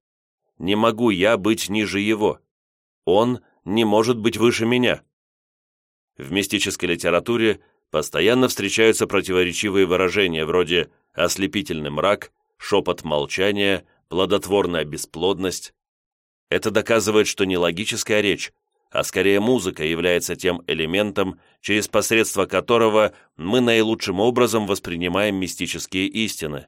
S1: Не могу я быть ниже его. Он не может быть выше меня. В мистической литературе постоянно встречаются противоречивые выражения вроде «ослепительный мрак», «шепот молчания», «плодотворная бесплодность». Это доказывает, что не логическая речь, а скорее музыка является тем элементом, через посредство которого мы наилучшим образом воспринимаем мистические истины.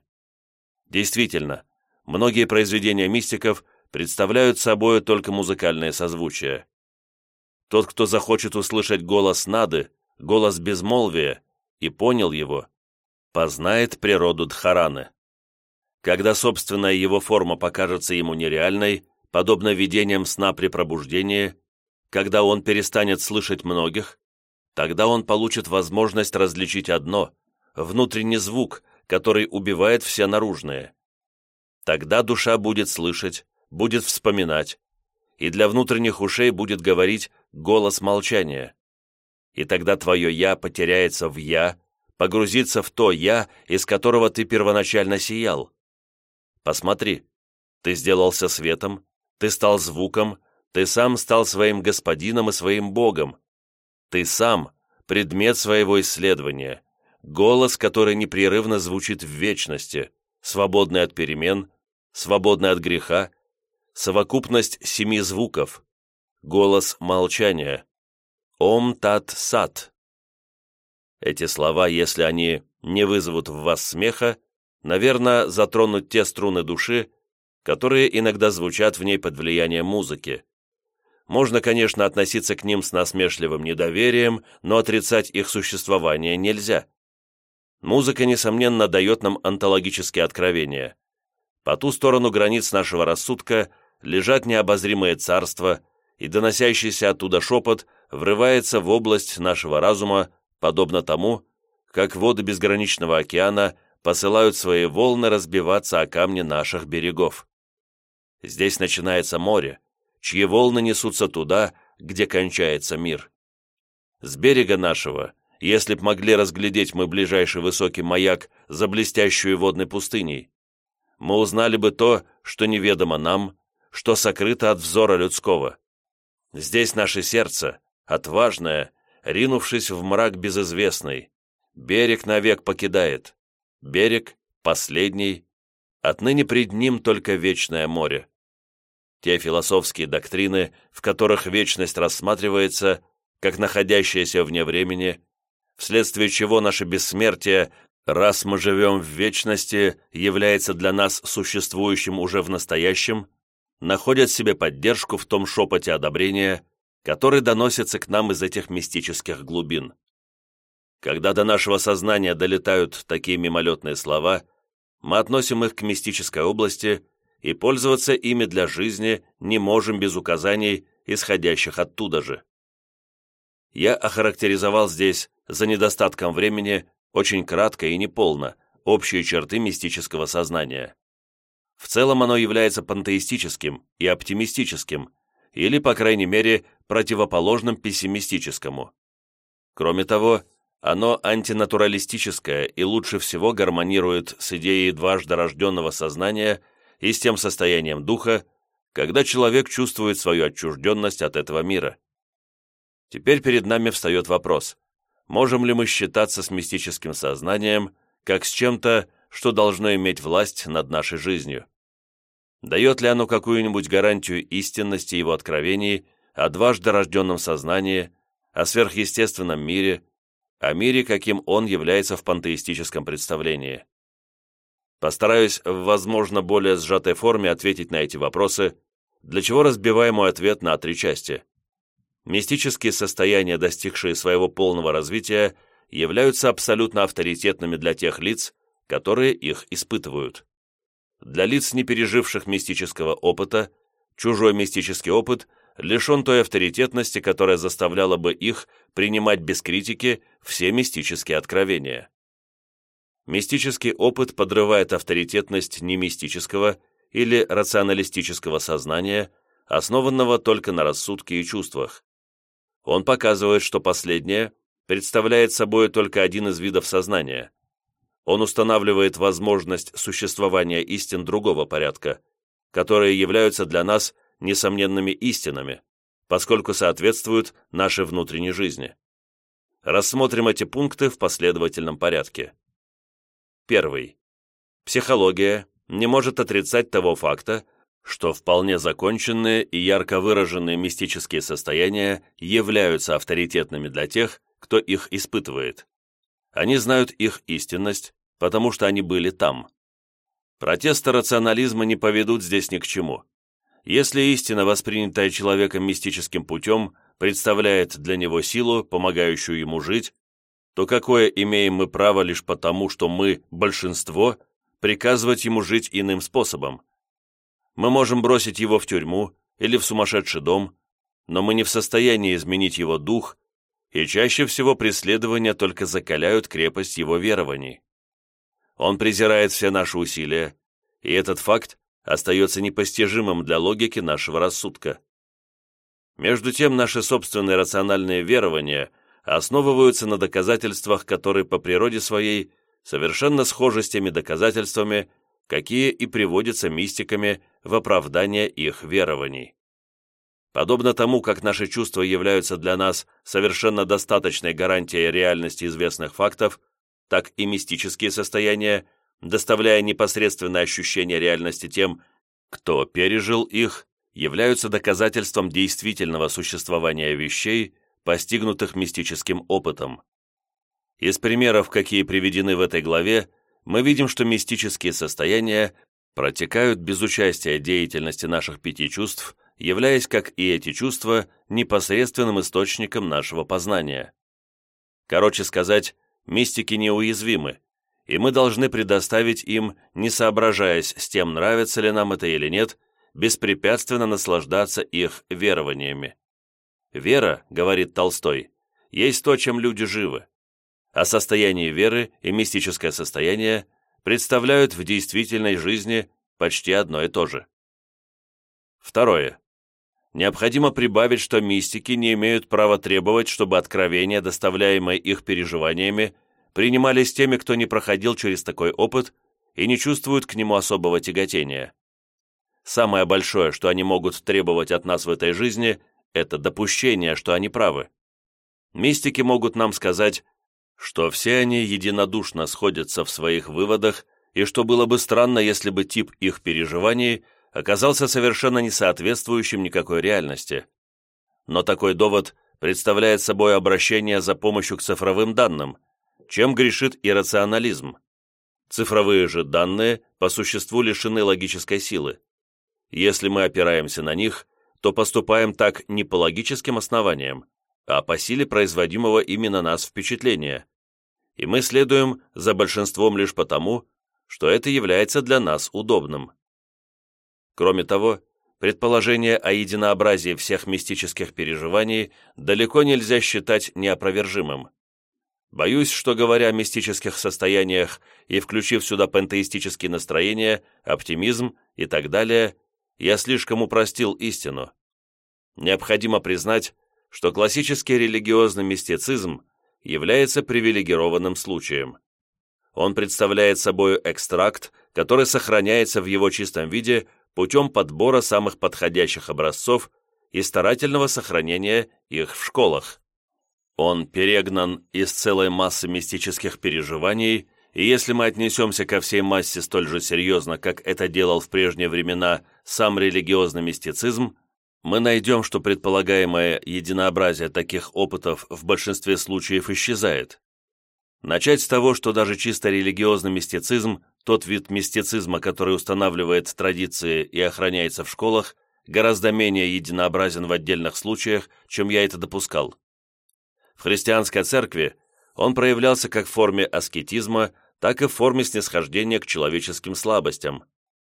S1: Действительно, многие произведения мистиков представляют собой только музыкальное созвучие. Тот, кто захочет услышать голос Нады, голос безмолвия, и понял его, познает природу Дхараны. Когда собственная его форма покажется ему нереальной, подобно видениям сна при пробуждении, когда он перестанет слышать многих, тогда он получит возможность различить одно – внутренний звук, который убивает все наружное, Тогда душа будет слышать, будет вспоминать, и для внутренних ушей будет говорить голос молчания. И тогда твое «я» потеряется в «я», погрузится в то «я», из которого ты первоначально сиял. Посмотри, ты сделался светом, ты стал звуком, ты сам стал своим господином и своим богом. Ты сам — предмет своего исследования, голос, который непрерывно звучит в вечности, свободный от перемен, свободный от греха, совокупность семи звуков, голос молчания, ом тат сат. Эти слова, если они не вызовут в вас смеха, наверное, затронут те струны души, которые иногда звучат в ней под влиянием музыки. Можно, конечно, относиться к ним с насмешливым недоверием, но отрицать их существование нельзя. Музыка, несомненно, дает нам онтологические откровения. По ту сторону границ нашего рассудка лежат необозримые царства, и доносящийся оттуда шепот врывается в область нашего разума, подобно тому, как воды безграничного океана посылают свои волны разбиваться о камни наших берегов. Здесь начинается море, чьи волны несутся туда, где кончается мир. С берега нашего – если б могли разглядеть мы ближайший высокий маяк за блестящую водной пустыней, мы узнали бы то, что неведомо нам, что сокрыто от взора людского. Здесь наше сердце, отважное, ринувшись в мрак безызвестный, берег навек покидает, берег последний, отныне пред ним только вечное море. Те философские доктрины, в которых вечность рассматривается, как находящаяся вне времени, вследствие чего наше бессмертие, раз мы живем в вечности, является для нас существующим уже в настоящем, находят себе поддержку в том шепоте одобрения, который доносится к нам из этих мистических глубин. Когда до нашего сознания долетают такие мимолетные слова, мы относим их к мистической области и пользоваться ими для жизни не можем без указаний, исходящих оттуда же. Я охарактеризовал здесь за недостатком времени очень кратко и неполно общие черты мистического сознания. В целом оно является пантеистическим и оптимистическим, или, по крайней мере, противоположным пессимистическому. Кроме того, оно антинатуралистическое и лучше всего гармонирует с идеей дважды рожденного сознания и с тем состоянием духа, когда человек чувствует свою отчужденность от этого мира. Теперь перед нами встает вопрос, можем ли мы считаться с мистическим сознанием, как с чем-то, что должно иметь власть над нашей жизнью. Дает ли оно какую-нибудь гарантию истинности его откровений о дважды рожденном сознании, о сверхъестественном мире, о мире, каким он является в пантеистическом представлении? Постараюсь в, возможно, более сжатой форме ответить на эти вопросы, для чего разбиваю мой ответ на три части мистические состояния, достигшие своего полного развития, являются абсолютно авторитетными для тех лиц, которые их испытывают. Для лиц, не переживших мистического опыта, чужой мистический опыт лишен той авторитетности, которая заставляла бы их принимать без критики все мистические откровения. Мистический опыт подрывает авторитетность немистического или рационалистического сознания, основанного только на рассудке и чувствах он показывает, что последнее представляет собой только один из видов сознания. Он устанавливает возможность существования истин другого порядка, которые являются для нас несомненными истинами, поскольку соответствуют нашей внутренней жизни. Рассмотрим эти пункты в последовательном порядке. Первый. Психология не может отрицать того факта, что вполне законченные и ярко выраженные мистические состояния являются авторитетными для тех, кто их испытывает. Они знают их истинность, потому что они были там. Протесты рационализма не поведут здесь ни к чему. Если истина, воспринятая человеком мистическим путем, представляет для него силу, помогающую ему жить, то какое имеем мы право лишь потому, что мы, большинство, приказывать ему жить иным способом – мы можем бросить его в тюрьму или в сумасшедший дом, но мы не в состоянии изменить его дух, и чаще всего преследования только закаляют крепость его верований. Он презирает все наши усилия, и этот факт остается непостижимым для логики нашего рассудка. Между тем, наши собственные рациональные верования основываются на доказательствах, которые по природе своей совершенно схожи с теми доказательствами, какие и приводятся мистиками в оправдание их верований. Подобно тому, как наши чувства являются для нас совершенно достаточной гарантией реальности известных фактов, так и мистические состояния, доставляя непосредственное ощущение реальности тем, кто пережил их, являются доказательством действительного существования вещей, постигнутых мистическим опытом. Из примеров, какие приведены в этой главе, мы видим, что мистические состояния протекают без участия деятельности наших пяти чувств, являясь, как и эти чувства, непосредственным источником нашего познания. Короче сказать, мистики неуязвимы, и мы должны предоставить им, не соображаясь с тем, нравится ли нам это или нет, беспрепятственно наслаждаться их верованиями. «Вера, — говорит Толстой, — есть то, чем люди живы, а состояние веры и мистическое состояние представляют в действительной жизни почти одно и то же. Второе. Необходимо прибавить, что мистики не имеют права требовать, чтобы откровения, доставляемые их переживаниями, принимались теми, кто не проходил через такой опыт и не чувствуют к нему особого тяготения. Самое большое, что они могут требовать от нас в этой жизни, это допущение, что они правы. Мистики могут нам сказать, что все они единодушно сходятся в своих выводах и что было бы странно, если бы тип их переживаний оказался совершенно не соответствующим никакой реальности. Но такой довод представляет собой обращение за помощью к цифровым данным, чем грешит иррационализм. Цифровые же данные по существу лишены логической силы. Если мы опираемся на них, то поступаем так не по логическим основаниям, а по силе производимого именно нас впечатления. И мы следуем за большинством лишь потому, что это является для нас удобным. Кроме того, предположение о единообразии всех мистических переживаний далеко нельзя считать неопровержимым. Боюсь, что, говоря о мистических состояниях и включив сюда пантеистические настроения, оптимизм и так далее, я слишком упростил истину. Необходимо признать, что классический религиозный мистицизм является привилегированным случаем. Он представляет собой экстракт, который сохраняется в его чистом виде путем подбора самых подходящих образцов и старательного сохранения их в школах. Он перегнан из целой массы мистических переживаний, и если мы отнесемся ко всей массе столь же серьезно, как это делал в прежние времена сам религиозный мистицизм, мы найдем, что предполагаемое единообразие таких опытов в большинстве случаев исчезает. Начать с того, что даже чисто религиозный мистицизм, тот вид мистицизма, который устанавливает традиции и охраняется в школах, гораздо менее единообразен в отдельных случаях, чем я это допускал. В христианской церкви он проявлялся как в форме аскетизма, так и в форме снисхождения к человеческим слабостям.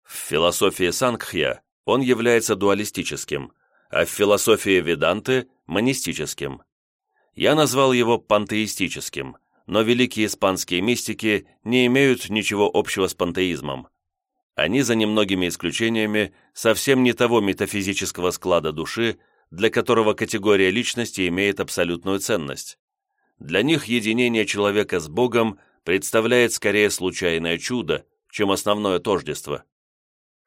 S1: В философии Сангхья он является дуалистическим – а в философии Веданты – монистическим. Я назвал его пантеистическим, но великие испанские мистики не имеют ничего общего с пантеизмом. Они, за немногими исключениями, совсем не того метафизического склада души, для которого категория личности имеет абсолютную ценность. Для них единение человека с Богом представляет скорее случайное чудо, чем основное тождество.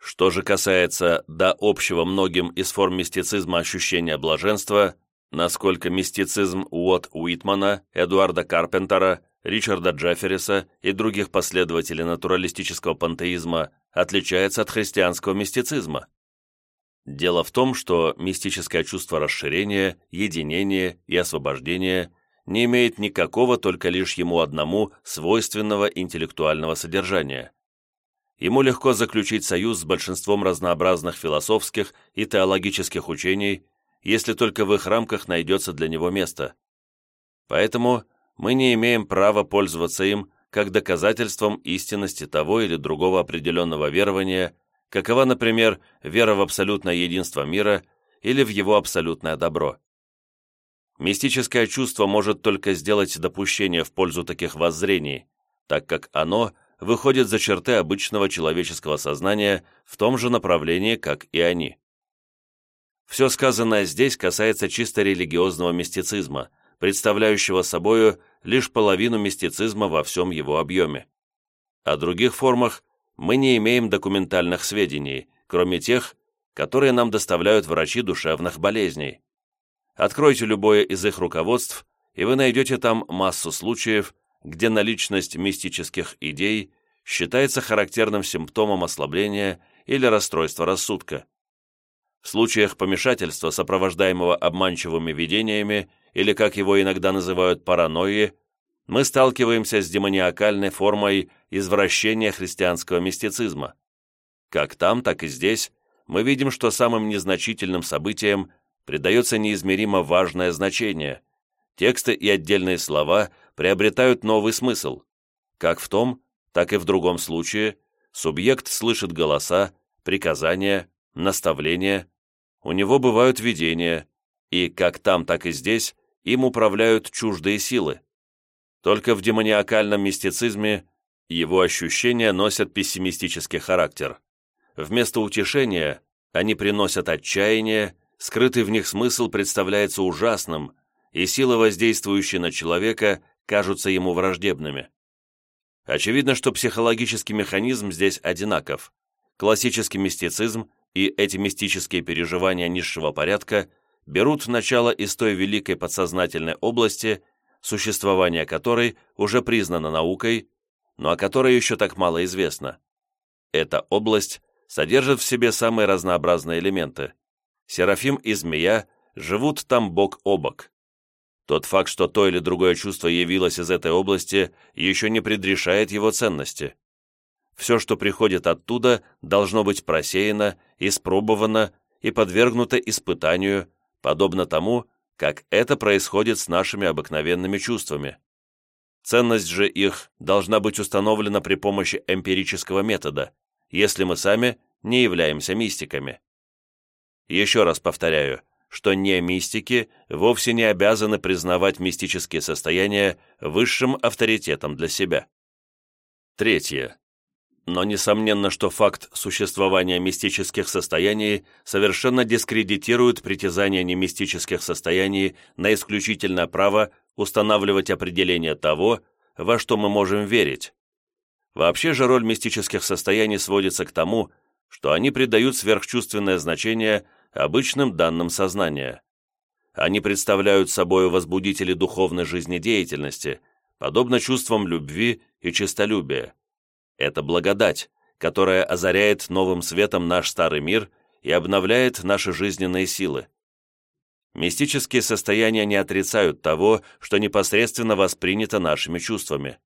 S1: Что же касается до общего многим из форм мистицизма ощущения блаженства, насколько мистицизм Уотт Уитмана, Эдуарда Карпентера, Ричарда Джеффериса и других последователей натуралистического пантеизма отличается от христианского мистицизма? Дело в том, что мистическое чувство расширения, единения и освобождения не имеет никакого только лишь ему одному свойственного интеллектуального содержания – ему легко заключить союз с большинством разнообразных философских и теологических учений, если только в их рамках найдется для него место. Поэтому мы не имеем права пользоваться им как доказательством истинности того или другого определенного верования, какова, например, вера в абсолютное единство мира или в его абсолютное добро. Мистическое чувство может только сделать допущение в пользу таких воззрений, так как оно выходит за черты обычного человеческого сознания в том же направлении, как и они. Все сказанное здесь касается чисто религиозного мистицизма, представляющего собою лишь половину мистицизма во всем его объеме. О других формах мы не имеем документальных сведений, кроме тех, которые нам доставляют врачи душевных болезней. Откройте любое из их руководств, и вы найдете там массу случаев, где наличность мистических идей считается характерным симптомом ослабления или расстройства рассудка. В случаях помешательства, сопровождаемого обманчивыми видениями, или, как его иногда называют, паранойи, мы сталкиваемся с демониакальной формой извращения христианского мистицизма. Как там, так и здесь мы видим, что самым незначительным событиям придается неизмеримо важное значение. Тексты и отдельные слова приобретают новый смысл. Как в том, так и в другом случае субъект слышит голоса, приказания, наставления, у него бывают видения, и как там, так и здесь им управляют чуждые силы. Только в демониакальном мистицизме его ощущения носят пессимистический характер. Вместо утешения они приносят отчаяние, скрытый в них смысл представляется ужасным, и сила, воздействующая на человека, кажутся ему враждебными. Очевидно, что психологический механизм здесь одинаков. Классический мистицизм и эти мистические переживания низшего порядка берут начало из той великой подсознательной области, существование которой уже признано наукой, но о которой еще так мало известно. Эта область содержит в себе самые разнообразные элементы. Серафим и змея живут там бок о бок. Тот факт, что то или другое чувство явилось из этой области, еще не предрешает его ценности. Все, что приходит оттуда, должно быть просеяно, испробовано и подвергнуто испытанию, подобно тому, как это происходит с нашими обыкновенными чувствами. Ценность же их должна быть установлена при помощи эмпирического метода, если мы сами не являемся мистиками. Еще раз повторяю, что не мистики вовсе не обязаны признавать мистические состояния высшим авторитетом для себя. Третье. Но несомненно, что факт существования мистических состояний совершенно дискредитирует притязание немистических состояний на исключительное право устанавливать определение того, во что мы можем верить. Вообще же роль мистических состояний сводится к тому, что они придают сверхчувственное значение – обычным данным сознания. Они представляют собой возбудители духовной жизнедеятельности, подобно чувствам любви и честолюбия. Это благодать, которая озаряет новым светом наш старый мир и обновляет наши жизненные силы. Мистические состояния не отрицают того, что непосредственно воспринято нашими чувствами.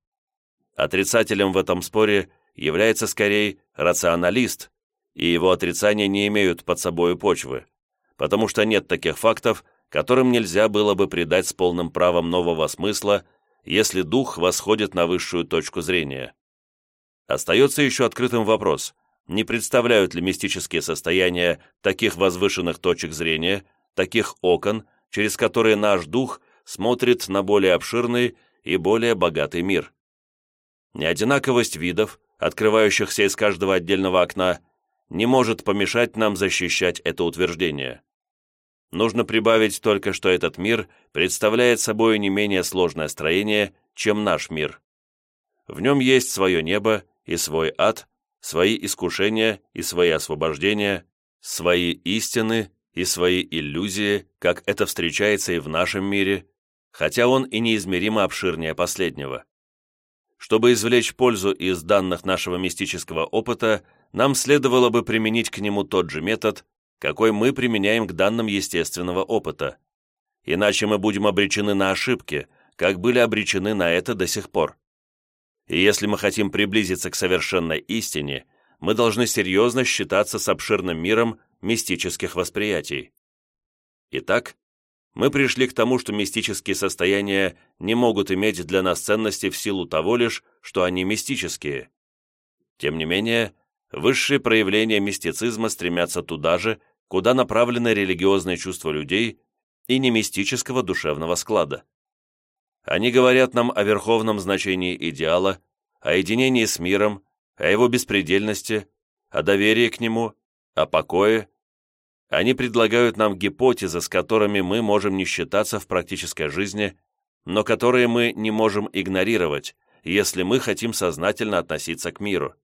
S1: Отрицателем в этом споре является скорее рационалист, и его отрицания не имеют под собой почвы, потому что нет таких фактов, которым нельзя было бы придать с полным правом нового смысла, если дух восходит на высшую точку зрения. Остается еще открытым вопрос, не представляют ли мистические состояния таких возвышенных точек зрения, таких окон, через которые наш дух смотрит на более обширный и более богатый мир. Неодинаковость видов, открывающихся из каждого отдельного окна, не может помешать нам защищать это утверждение. Нужно прибавить только, что этот мир представляет собой не менее сложное строение, чем наш мир. В нем есть свое небо и свой ад, свои искушения и свои освобождения, свои истины и свои иллюзии, как это встречается и в нашем мире, хотя он и неизмеримо обширнее последнего. Чтобы извлечь пользу из данных нашего мистического опыта, нам следовало бы применить к нему тот же метод, какой мы применяем к данным естественного опыта. Иначе мы будем обречены на ошибки, как были обречены на это до сих пор. И если мы хотим приблизиться к совершенной истине, мы должны серьезно считаться с обширным миром мистических восприятий. Итак, мы пришли к тому, что мистические состояния не могут иметь для нас ценности в силу того лишь, что они мистические. Тем не менее, высшие проявления мистицизма стремятся туда же, куда направлены религиозные чувства людей и не мистического душевного склада. Они говорят нам о верховном значении идеала, о единении с миром, о его беспредельности, о доверии к нему, о покое. Они предлагают нам гипотезы, с которыми мы можем не считаться в практической жизни, но которые мы не можем игнорировать, если мы хотим сознательно относиться к миру.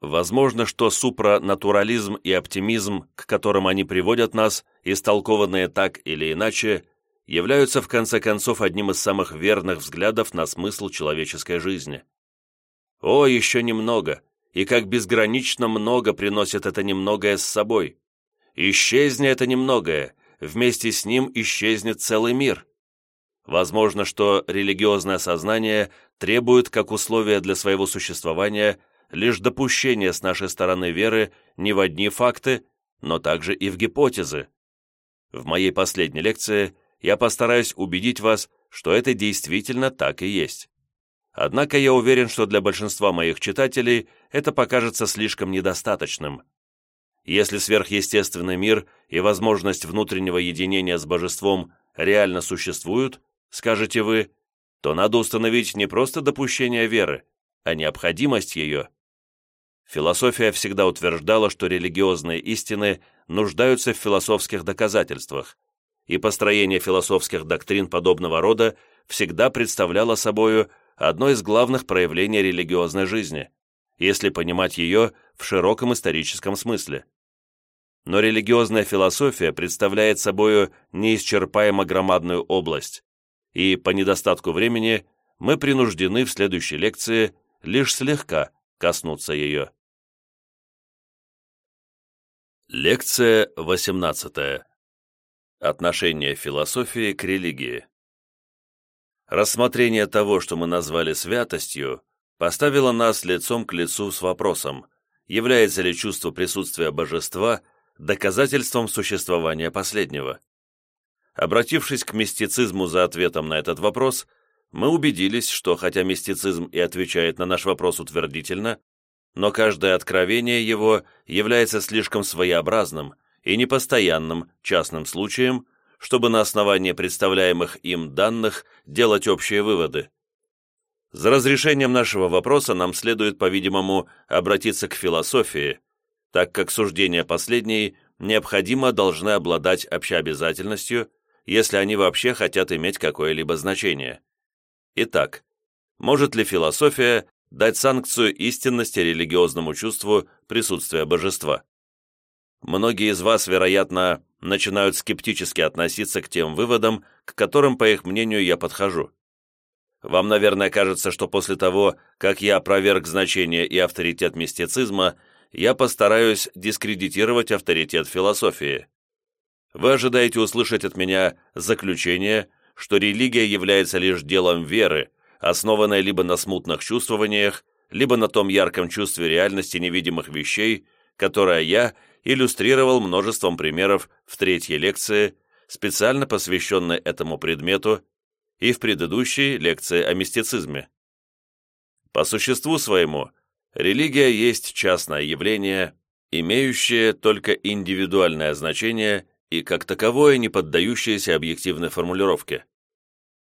S1: Возможно, что супранатурализм и оптимизм, к которым они приводят нас, истолкованные так или иначе, являются в конце концов одним из самых верных взглядов на смысл человеческой жизни. О, еще немного, и как безгранично много приносит это немногое с собой. Исчезни это немногое, вместе с ним исчезнет целый мир. Возможно, что религиозное сознание требует как условия для своего существования – лишь допущение с нашей стороны веры не в одни факты, но также и в гипотезы. В моей последней лекции я постараюсь убедить вас, что это действительно так и есть. Однако я уверен, что для большинства моих читателей это покажется слишком недостаточным. Если сверхъестественный мир и возможность внутреннего единения с божеством реально существуют, скажете вы, то надо установить не просто допущение веры, а необходимость ее. Философия всегда утверждала, что религиозные истины нуждаются в философских доказательствах, и построение философских доктрин подобного рода всегда представляло собою одно из главных проявлений религиозной жизни, если понимать ее в широком историческом смысле. Но религиозная философия представляет собою неисчерпаемо громадную область, и по недостатку времени мы принуждены в следующей лекции лишь слегка коснуться ее. Лекция 18. Отношение философии к религии. Рассмотрение того, что мы назвали святостью, поставило нас лицом к лицу с вопросом, является ли чувство присутствия божества доказательством существования последнего. Обратившись к мистицизму за ответом на этот вопрос, мы убедились, что хотя мистицизм и отвечает на наш вопрос утвердительно, но каждое откровение его является слишком своеобразным и непостоянным частным случаем, чтобы на основании представляемых им данных делать общие выводы. За разрешением нашего вопроса нам следует, по-видимому, обратиться к философии, так как суждения последней необходимо должны обладать общеобязательностью, если они вообще хотят иметь какое-либо значение. Итак, может ли философия дать санкцию истинности религиозному чувству присутствия божества. Многие из вас, вероятно, начинают скептически относиться к тем выводам, к которым, по их мнению, я подхожу. Вам, наверное, кажется, что после того, как я опроверг значение и авторитет мистицизма, я постараюсь дискредитировать авторитет философии. Вы ожидаете услышать от меня заключение, что религия является лишь делом веры, основанное либо на смутных чувствованиях, либо на том ярком чувстве реальности невидимых вещей, которое я иллюстрировал множеством примеров в третьей лекции, специально посвященной этому предмету, и в предыдущей лекции о мистицизме. По существу своему, религия есть частное явление, имеющее только индивидуальное значение и как таковое не поддающееся объективной формулировке.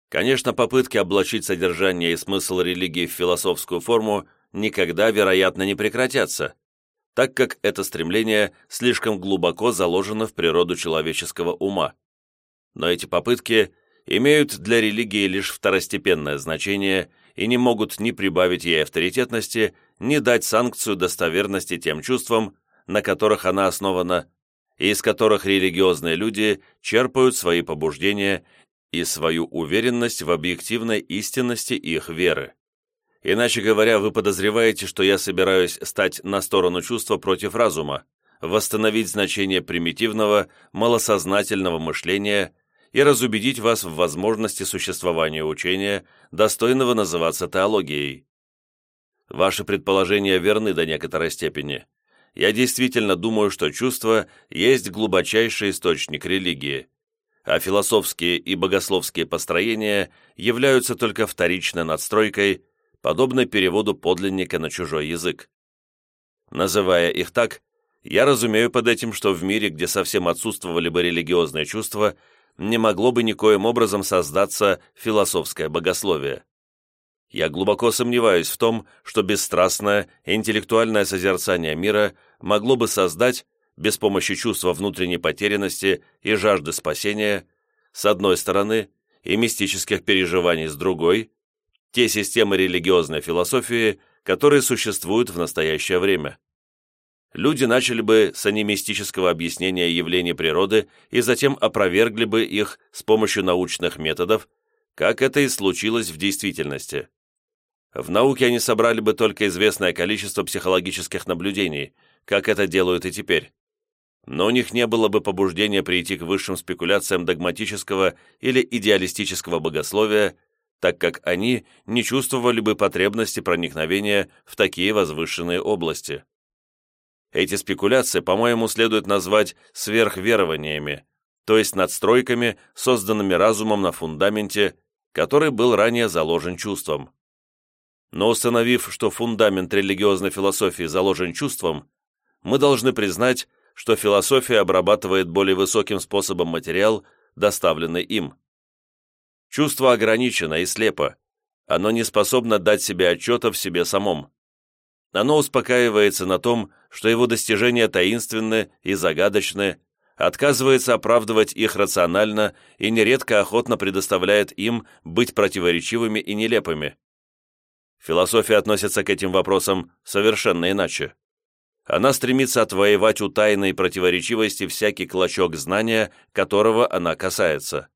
S1: Конечно, попытки облачить содержание и смысл религии в философскую форму никогда, вероятно, не прекратятся, так как это стремление слишком глубоко заложено в природу человеческого ума. Но эти попытки имеют для религии лишь второстепенное значение и не могут ни прибавить ей авторитетности, ни дать санкцию достоверности тем чувствам, на которых она основана, и из которых религиозные люди черпают свои побуждения и свою уверенность в объективной истинности их веры. Иначе говоря, вы подозреваете, что я собираюсь стать на сторону чувства против разума, восстановить значение примитивного, малосознательного мышления и разубедить вас в возможности существования учения, достойного называться теологией. Ваши предположения верны до некоторой степени. Я действительно думаю, что чувство есть глубочайший источник религии, а философские и богословские построения являются только вторичной надстройкой, подобной переводу подлинника на чужой язык. Называя их так, я разумею под этим, что в мире, где совсем отсутствовали бы религиозные чувства, не могло бы никоим образом создаться философское богословие. Я глубоко сомневаюсь в том, что бесстрастное интеллектуальное созерцание мира могло бы создать без помощи чувства внутренней потерянности и жажды спасения, с одной стороны, и мистических переживаний с другой, те системы религиозной философии, которые существуют в настоящее время. Люди начали бы с анимистического объяснения явлений природы и затем опровергли бы их с помощью научных методов, как это и случилось в действительности. В науке они собрали бы только известное количество психологических наблюдений, как это делают и теперь но у них не было бы побуждения прийти к высшим спекуляциям догматического или идеалистического богословия, так как они не чувствовали бы потребности проникновения в такие возвышенные области. Эти спекуляции, по-моему, следует назвать сверхверованиями, то есть надстройками, созданными разумом на фундаменте, который был ранее заложен чувством. Но установив, что фундамент религиозной философии заложен чувством, мы должны признать, что философия обрабатывает более высоким способом материал, доставленный им. Чувство ограничено и слепо. Оно не способно дать себе отчета в себе самом. Оно успокаивается на том, что его достижения таинственны и загадочны, отказывается оправдывать их рационально и нередко охотно предоставляет им быть противоречивыми и нелепыми. Философия относится к этим вопросам совершенно иначе она стремится отвоевать у тайной противоречивости всякий клочок знания, которого она касается.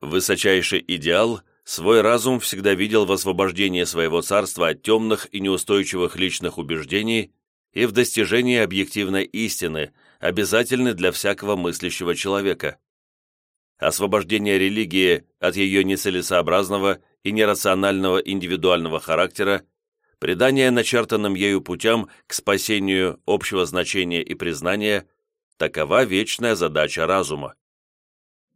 S1: Высочайший идеал свой разум всегда видел в освобождении своего царства от темных и неустойчивых личных убеждений и в достижении объективной истины, обязательной для всякого мыслящего человека. Освобождение религии от ее нецелесообразного и нерационального индивидуального характера Предание начертанным ею путям к спасению общего значения и признания – такова вечная задача разума.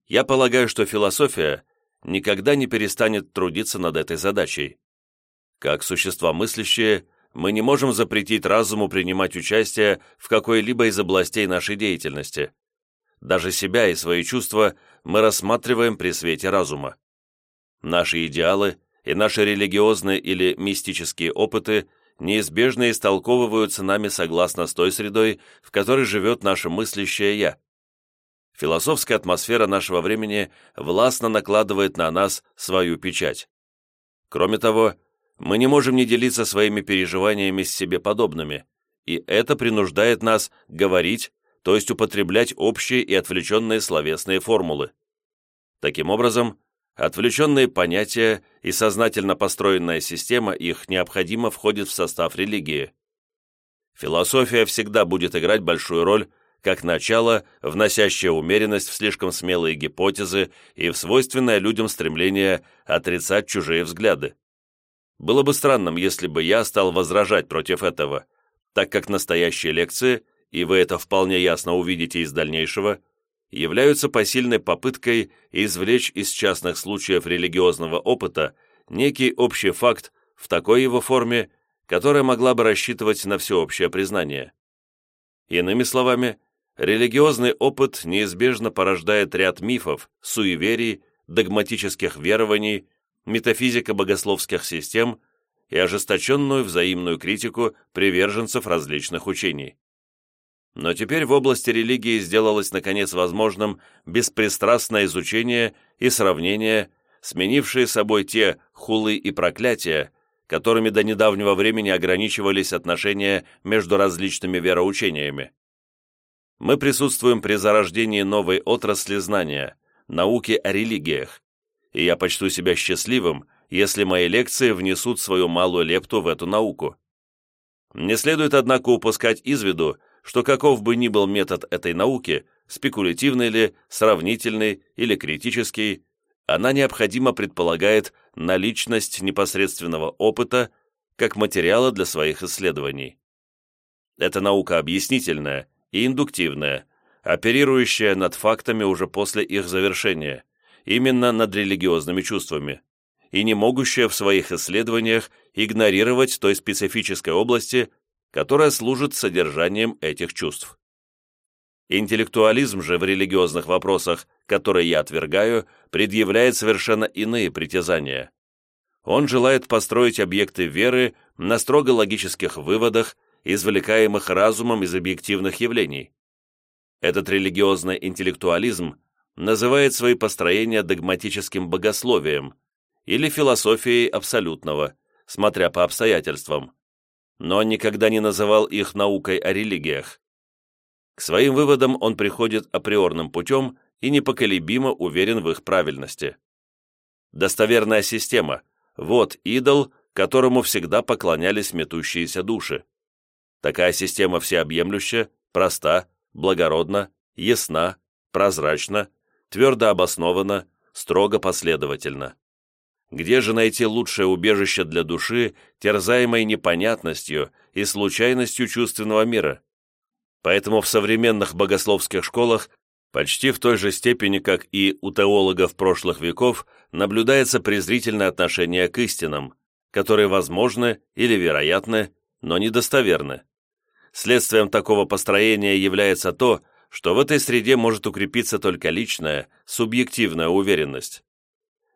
S1: Я полагаю, что философия никогда не перестанет трудиться над этой задачей. Как существа мыслящие, мы не можем запретить разуму принимать участие в какой-либо из областей нашей деятельности. Даже себя и свои чувства мы рассматриваем при свете разума. Наши идеалы – и наши религиозные или мистические опыты неизбежно истолковываются нами согласно с той средой, в которой живет наше мыслящее «я». Философская атмосфера нашего времени властно накладывает на нас свою печать. Кроме того, мы не можем не делиться своими переживаниями с себе подобными, и это принуждает нас говорить, то есть употреблять общие и отвлеченные словесные формулы. Таким образом, отвлеченные понятия и сознательно построенная система их необходимо входит в состав религии. Философия всегда будет играть большую роль как начало, вносящее умеренность в слишком смелые гипотезы и в свойственное людям стремление отрицать чужие взгляды. Было бы странным, если бы я стал возражать против этого, так как настоящие лекции, и вы это вполне ясно увидите из дальнейшего – являются посильной попыткой извлечь из частных случаев религиозного опыта некий общий факт в такой его форме, которая могла бы рассчитывать на всеобщее признание. Иными словами, религиозный опыт неизбежно порождает ряд мифов, суеверий, догматических верований, метафизика богословских систем и ожесточенную взаимную критику приверженцев различных учений. Но теперь в области религии сделалось, наконец, возможным беспристрастное изучение и сравнение, сменившие собой те хулы и проклятия, которыми до недавнего времени ограничивались отношения между различными вероучениями. Мы присутствуем при зарождении новой отрасли знания, науки о религиях, и я почту себя счастливым, если мои лекции внесут свою малую лепту в эту науку. Не следует, однако, упускать из виду, что каков бы ни был метод этой науки, спекулятивный ли, сравнительный или критический, она необходимо предполагает наличность непосредственного опыта как материала для своих исследований. Это наука объяснительная и индуктивная, оперирующая над фактами уже после их завершения, именно над религиозными чувствами, и не могущая в своих исследованиях игнорировать той специфической области, которая служит содержанием этих чувств. Интеллектуализм же в религиозных вопросах, которые я отвергаю, предъявляет совершенно иные притязания. Он желает построить объекты веры на строго логических выводах, извлекаемых разумом из объективных явлений. Этот религиозный интеллектуализм называет свои построения догматическим богословием или философией абсолютного, смотря по обстоятельствам но он никогда не называл их наукой о религиях. К своим выводам он приходит априорным путем и непоколебимо уверен в их правильности. Достоверная система – вот идол, которому всегда поклонялись метущиеся души. Такая система всеобъемлюща, проста, благородна, ясна, прозрачна, твердо обоснована, строго последовательна. Где же найти лучшее убежище для души, терзаемой непонятностью и случайностью чувственного мира? Поэтому в современных богословских школах почти в той же степени, как и у теологов прошлых веков, наблюдается презрительное отношение к истинам, которые возможны или вероятны, но недостоверны. Следствием такого построения является то, что в этой среде может укрепиться только личная, субъективная уверенность.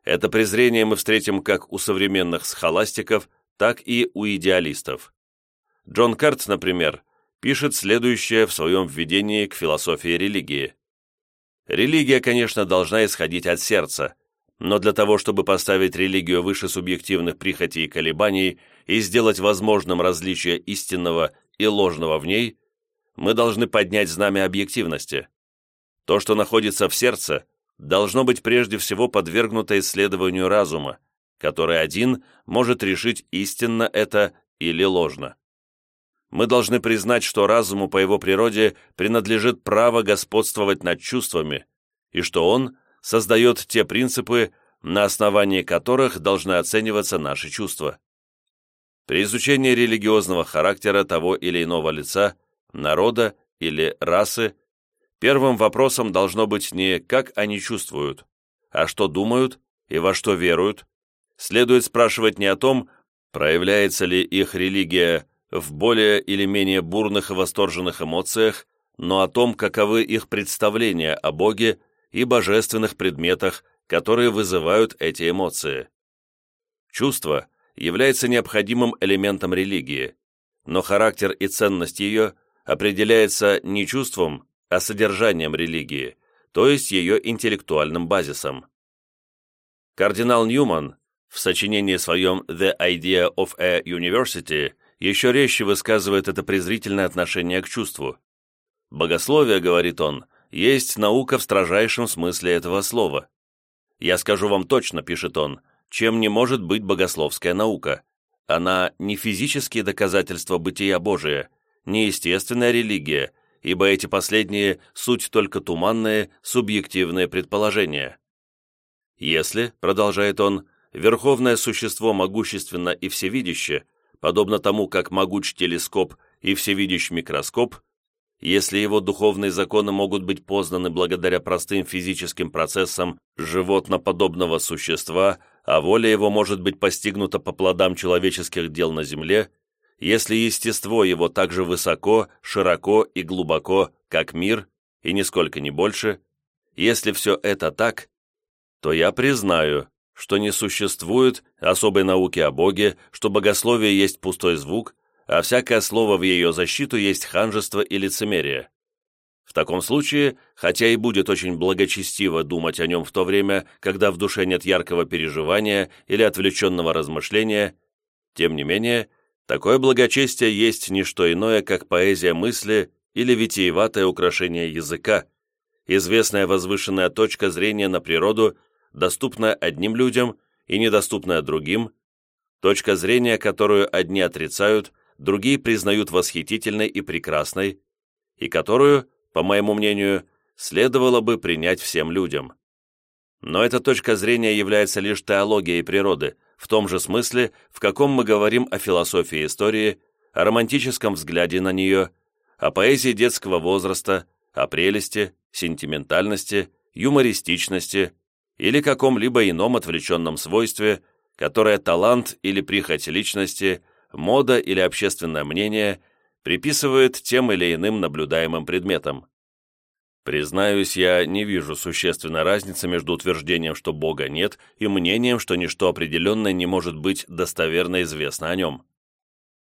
S1: Это презрение мы встретим как у современных схоластиков, так и у идеалистов. Джон Картс, например, пишет следующее в своем введении к философии религии. Религия, конечно, должна исходить от сердца, но для того, чтобы поставить религию выше субъективных прихотей и колебаний и сделать возможным различие истинного и ложного в ней, мы должны поднять знамя объективности. То, что находится в сердце, должно быть прежде всего подвергнуто исследованию разума, который один может решить истинно это или ложно. Мы должны признать, что разуму по его природе принадлежит право господствовать над чувствами, и что он создает те принципы, на основании которых должны оцениваться наши чувства. При изучении религиозного характера того или иного лица, народа или расы – Первым вопросом должно быть не «как они чувствуют», а «что думают» и «во что веруют». Следует спрашивать не о том, проявляется ли их религия в более или менее бурных и восторженных эмоциях, но о том, каковы их представления о Боге и божественных предметах, которые вызывают эти эмоции. Чувство является необходимым элементом религии, но характер и ценность ее определяется не чувством, а содержанием религии, то есть ее интеллектуальным базисом. Кардинал Ньюман в сочинении своем «The Idea of a University» еще резче высказывает это презрительное отношение к чувству. «Богословие, — говорит он, — есть наука в строжайшем смысле этого слова. Я скажу вам точно, — пишет он, — чем не может быть богословская наука. Она не физические доказательства бытия Божия, не естественная религия, ибо эти последние – суть только туманные, субъективные предположения. Если, продолжает он, верховное существо могущественно и всевидяще, подобно тому, как могуч телескоп и всевидящ микроскоп, если его духовные законы могут быть познаны благодаря простым физическим процессам животноподобного существа, а воля его может быть постигнута по плодам человеческих дел на земле – если естество его так же высоко, широко и глубоко, как мир, и нисколько не больше, если все это так, то я признаю, что не существует особой науки о Боге, что богословие есть пустой звук, а всякое слово в ее защиту есть ханжество и лицемерие. В таком случае, хотя и будет очень благочестиво думать о нем в то время, когда в душе нет яркого переживания или отвлеченного размышления, тем не менее – Такое благочестие есть не что иное, как поэзия мысли или витиеватое украшение языка, известная возвышенная точка зрения на природу, доступная одним людям и недоступная другим, точка зрения, которую одни отрицают, другие признают восхитительной и прекрасной, и которую, по моему мнению, следовало бы принять всем людям. Но эта точка зрения является лишь теологией природы, в том же смысле, в каком мы говорим о философии истории, о романтическом взгляде на нее, о поэзии детского возраста, о прелести, сентиментальности, юмористичности или каком-либо ином отвлеченном свойстве, которое талант или прихоть личности, мода или общественное мнение приписывает тем или иным наблюдаемым предметам. Признаюсь, я не вижу существенной разницы между утверждением, что Бога нет, и мнением, что ничто определенное не может быть достоверно известно о нем.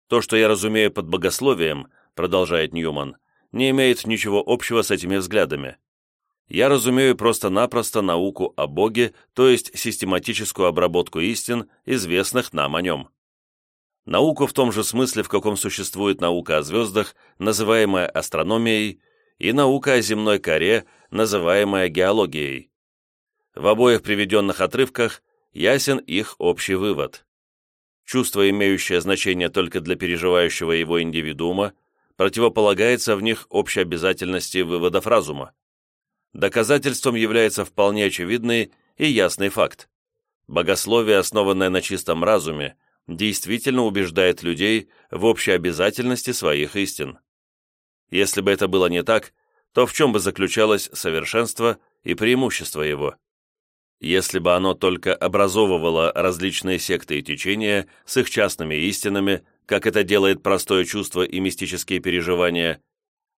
S1: То, что я разумею под богословием, продолжает Ньюман, не имеет ничего общего с этими взглядами. Я разумею просто-напросто науку о Боге, то есть систематическую обработку истин, известных нам о нем. Наука в том же смысле, в каком существует наука о звездах, называемая астрономией – и наука о земной коре, называемая геологией. В обоих приведенных отрывках ясен их общий вывод. Чувство, имеющее значение только для переживающего его индивидуума, противополагается в них общей обязательности выводов разума. Доказательством является вполне очевидный и ясный факт. Богословие, основанное на чистом разуме, действительно убеждает людей в общей обязательности своих истин. Если бы это было не так, то в чем бы заключалось совершенство и преимущество его? Если бы оно только образовывало различные секты и течения с их частными истинами, как это делает простое чувство и мистические переживания,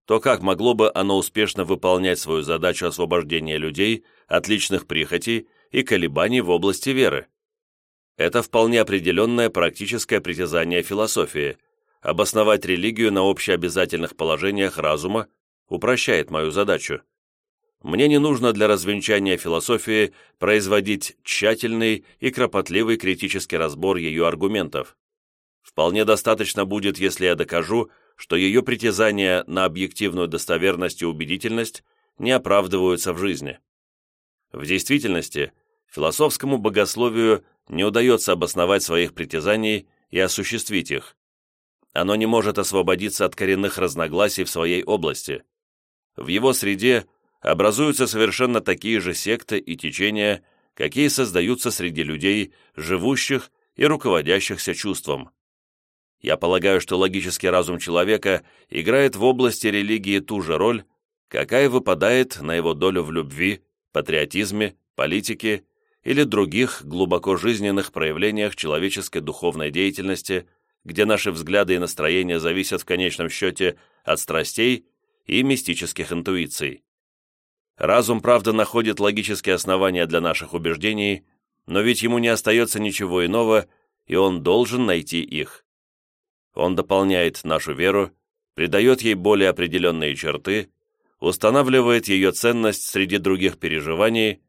S1: то как могло бы оно успешно выполнять свою задачу освобождения людей от личных прихотей и колебаний в области веры? Это вполне определенное практическое притязание философии – Обосновать религию на общеобязательных положениях разума упрощает мою задачу. Мне не нужно для развенчания философии производить тщательный и кропотливый критический разбор ее аргументов. Вполне достаточно будет, если я докажу, что ее притязания на объективную достоверность и убедительность не оправдываются в жизни. В действительности, философскому богословию не удается обосновать своих притязаний и осуществить их оно не может освободиться от коренных разногласий в своей области. В его среде образуются совершенно такие же секты и течения, какие создаются среди людей, живущих и руководящихся чувством. Я полагаю, что логический разум человека играет в области религии ту же роль, какая выпадает на его долю в любви, патриотизме, политике или других глубоко жизненных проявлениях человеческой духовной деятельности – где наши взгляды и настроения зависят в конечном счете от страстей и мистических интуиций. Разум, правда, находит логические основания для наших убеждений, но ведь ему не остается ничего иного, и он должен найти их. Он дополняет нашу веру, придает ей более определенные черты, устанавливает ее ценность среди других переживаний,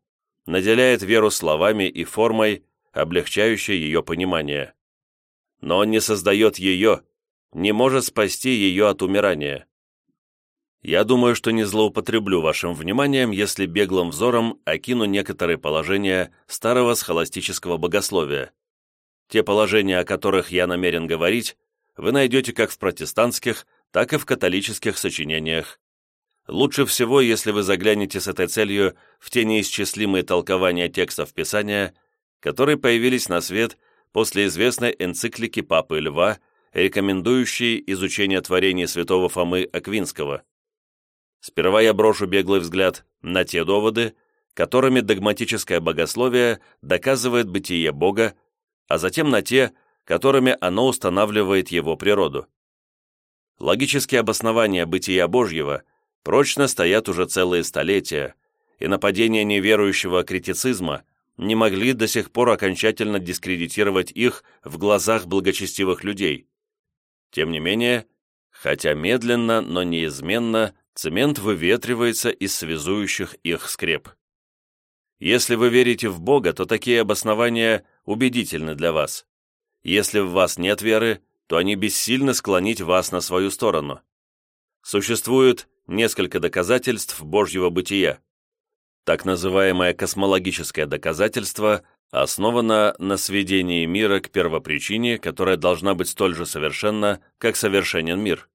S1: наделяет веру словами и формой, облегчающей ее понимание но он не создает ее, не может спасти ее от умирания. Я думаю, что не злоупотреблю вашим вниманием, если беглым взором окину некоторые положения старого схоластического богословия. Те положения, о которых я намерен говорить, вы найдете как в протестантских, так и в католических сочинениях. Лучше всего, если вы заглянете с этой целью в те неисчислимые толкования текстов Писания, которые появились на свет – после известной энциклики Папы Льва, рекомендующей изучение творений святого Фомы Аквинского. Сперва я брошу беглый взгляд на те доводы, которыми догматическое богословие доказывает бытие Бога, а затем на те, которыми оно устанавливает его природу. Логические обоснования бытия Божьего прочно стоят уже целые столетия, и нападение неверующего критицизма – не могли до сих пор окончательно дискредитировать их в глазах благочестивых людей. Тем не менее, хотя медленно, но неизменно, цемент выветривается из связующих их скреп. Если вы верите в Бога, то такие обоснования убедительны для вас. Если в вас нет веры, то они бессильны склонить вас на свою сторону. Существует несколько доказательств Божьего бытия. Так называемое космологическое доказательство основано на сведении мира к первопричине, которая должна быть столь же совершенна, как совершенен мир.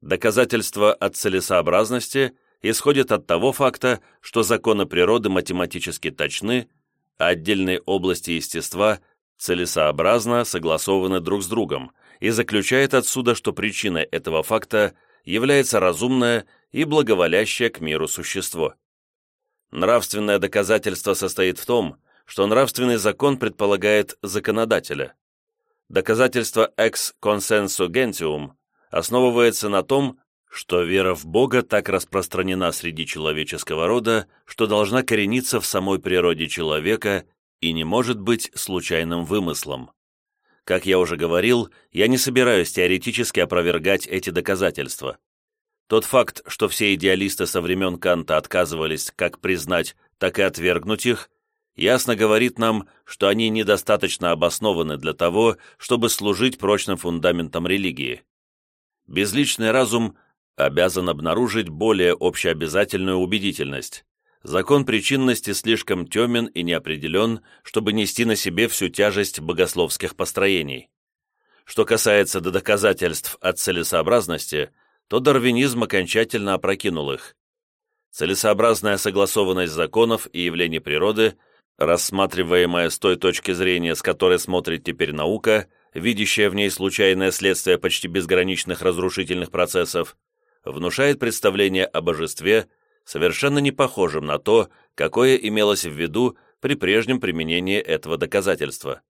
S1: Доказательство от целесообразности исходит от того факта, что законы природы математически точны, а отдельные области естества целесообразно согласованы друг с другом, и заключает отсюда, что причиной этого факта является разумное и благоволящее к миру существо. Нравственное доказательство состоит в том, что нравственный закон предполагает законодателя. Доказательство ex consensu gentium основывается на том, что вера в Бога так распространена среди человеческого рода, что должна корениться в самой природе человека и не может быть случайным вымыслом. Как я уже говорил, я не собираюсь теоретически опровергать эти доказательства. Тот факт, что все идеалисты со времен Канта отказывались как признать, так и отвергнуть их, ясно говорит нам, что они недостаточно обоснованы для того, чтобы служить прочным фундаментом религии. Безличный разум обязан обнаружить более общеобязательную убедительность. Закон причинности слишком темен и неопределен, чтобы нести на себе всю тяжесть богословских построений. Что касается доказательств от целесообразности – то дарвинизм окончательно опрокинул их. Целесообразная согласованность законов и явлений природы, рассматриваемая с той точки зрения, с которой смотрит теперь наука, видящая в ней случайное следствие почти безграничных разрушительных процессов, внушает представление о божестве, совершенно не похожем на то, какое имелось в виду при прежнем применении этого доказательства.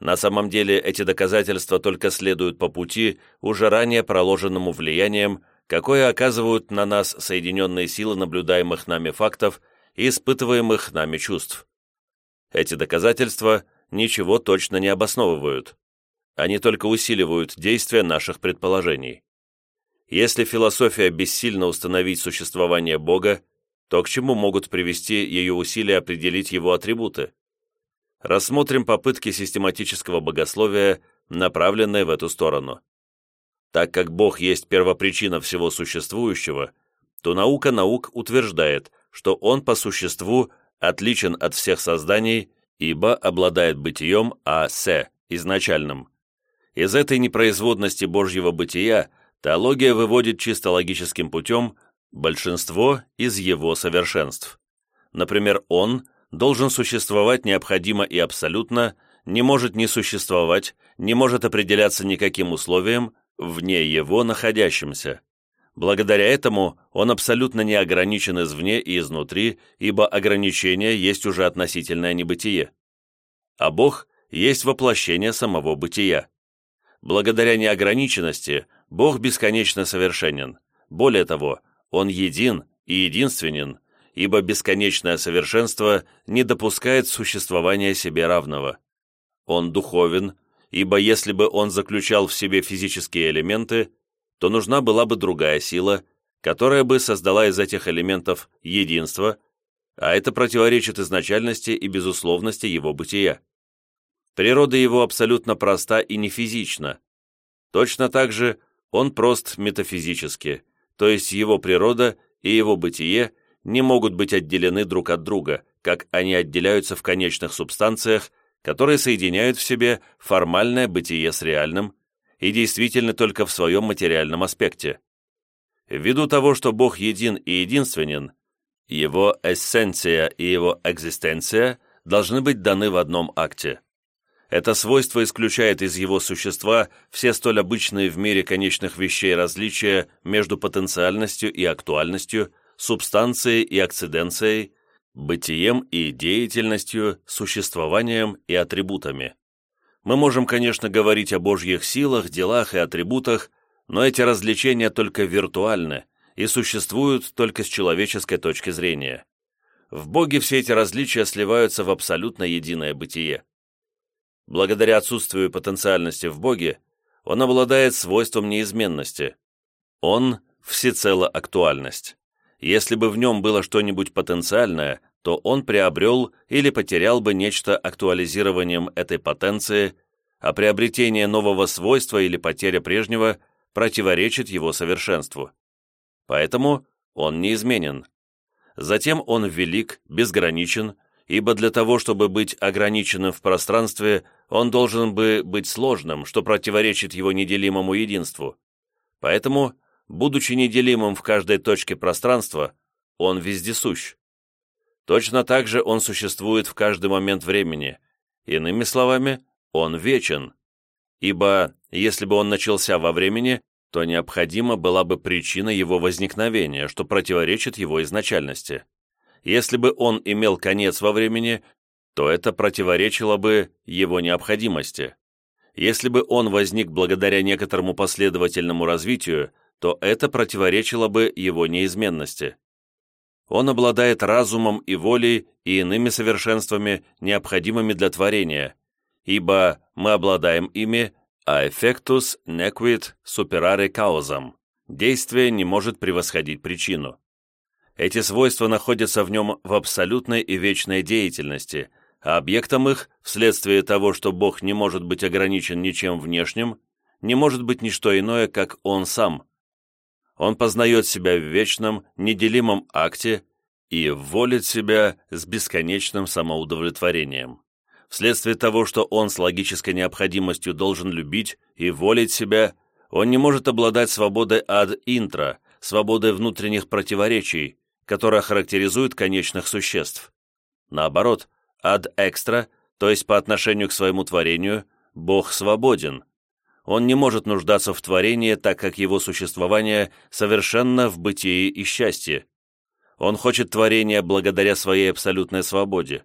S1: На самом деле эти доказательства только следуют по пути, уже ранее проложенному влиянием, какое оказывают на нас соединенные силы наблюдаемых нами фактов и испытываемых нами чувств. Эти доказательства ничего точно не обосновывают. Они только усиливают действия наших предположений. Если философия бессильно установить существование Бога, то к чему могут привести ее усилия определить его атрибуты? рассмотрим попытки систематического богословия, направленные в эту сторону. Так как Бог есть первопричина всего существующего, то наука наук утверждает, что Он по существу отличен от всех созданий, ибо обладает бытием А-Се, изначальным. Из этой непроизводности Божьего бытия теология выводит чисто логическим путем большинство из его совершенств. Например, Он – должен существовать необходимо и абсолютно, не может не существовать, не может определяться никаким условием, вне его находящимся. Благодаря этому он абсолютно не ограничен извне и изнутри, ибо ограничение есть уже относительное небытие. А Бог есть воплощение самого бытия. Благодаря неограниченности Бог бесконечно совершенен. Более того, Он един и единственен – ибо бесконечное совершенство не допускает существования себе равного. Он духовен, ибо если бы он заключал в себе физические элементы, то нужна была бы другая сила, которая бы создала из этих элементов единство, а это противоречит изначальности и безусловности его бытия. Природа его абсолютно проста и не физична. Точно так же он прост метафизически, то есть его природа и его бытие – не могут быть отделены друг от друга, как они отделяются в конечных субстанциях, которые соединяют в себе формальное бытие с реальным и действительно только в своем материальном аспекте. Ввиду того, что Бог един и единственен, его эссенция и его экзистенция должны быть даны в одном акте. Это свойство исключает из его существа все столь обычные в мире конечных вещей различия между потенциальностью и актуальностью – субстанцией и акциденцией, бытием и деятельностью, существованием и атрибутами. Мы можем, конечно, говорить о Божьих силах, делах и атрибутах, но эти развлечения только виртуальны и существуют только с человеческой точки зрения. В Боге все эти различия сливаются в абсолютно единое бытие. Благодаря отсутствию потенциальности в Боге, он обладает свойством неизменности. Он – всецело актуальность если бы в нем было что-нибудь потенциальное, то он приобрел или потерял бы нечто актуализированием этой потенции, а приобретение нового свойства или потеря прежнего противоречит его совершенству. Поэтому он неизменен. Затем он велик, безграничен, ибо для того, чтобы быть ограниченным в пространстве, он должен бы быть сложным, что противоречит его неделимому единству. Поэтому будучи неделимым в каждой точке пространства, он вездесущ. Точно так же он существует в каждый момент времени. Иными словами, он вечен. Ибо, если бы он начался во времени, то необходима была бы причина его возникновения, что противоречит его изначальности. Если бы он имел конец во времени, то это противоречило бы его необходимости. Если бы он возник благодаря некоторому последовательному развитию – то это противоречило бы его неизменности. Он обладает разумом и волей и иными совершенствами, необходимыми для творения, ибо мы обладаем ими, а эффектус nequit superare каузам. действие не может превосходить причину. Эти свойства находятся в нем в абсолютной и вечной деятельности, а объектом их, вследствие того, что Бог не может быть ограничен ничем внешним, не может быть ничто иное, как Он сам – он познает себя в вечном, неделимом акте и волит себя с бесконечным самоудовлетворением. Вследствие того, что он с логической необходимостью должен любить и волить себя, он не может обладать свободой ад интро, свободой внутренних противоречий, которая характеризует конечных существ. Наоборот, ад экстра, то есть по отношению к своему творению, Бог свободен, он не может нуждаться в творении, так как его существование совершенно в бытии и счастье. Он хочет творения благодаря своей абсолютной свободе.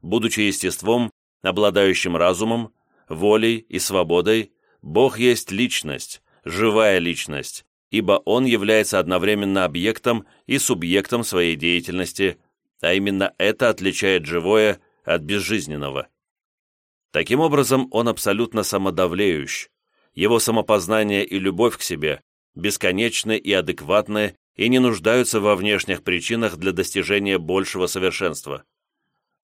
S1: Будучи естеством, обладающим разумом, волей и свободой, Бог есть личность, живая личность, ибо Он является одновременно объектом и субъектом своей деятельности, а именно это отличает живое от безжизненного. Таким образом, он абсолютно самодавлеющ, его самопознание и любовь к себе бесконечны и адекватны и не нуждаются во внешних причинах для достижения большего совершенства.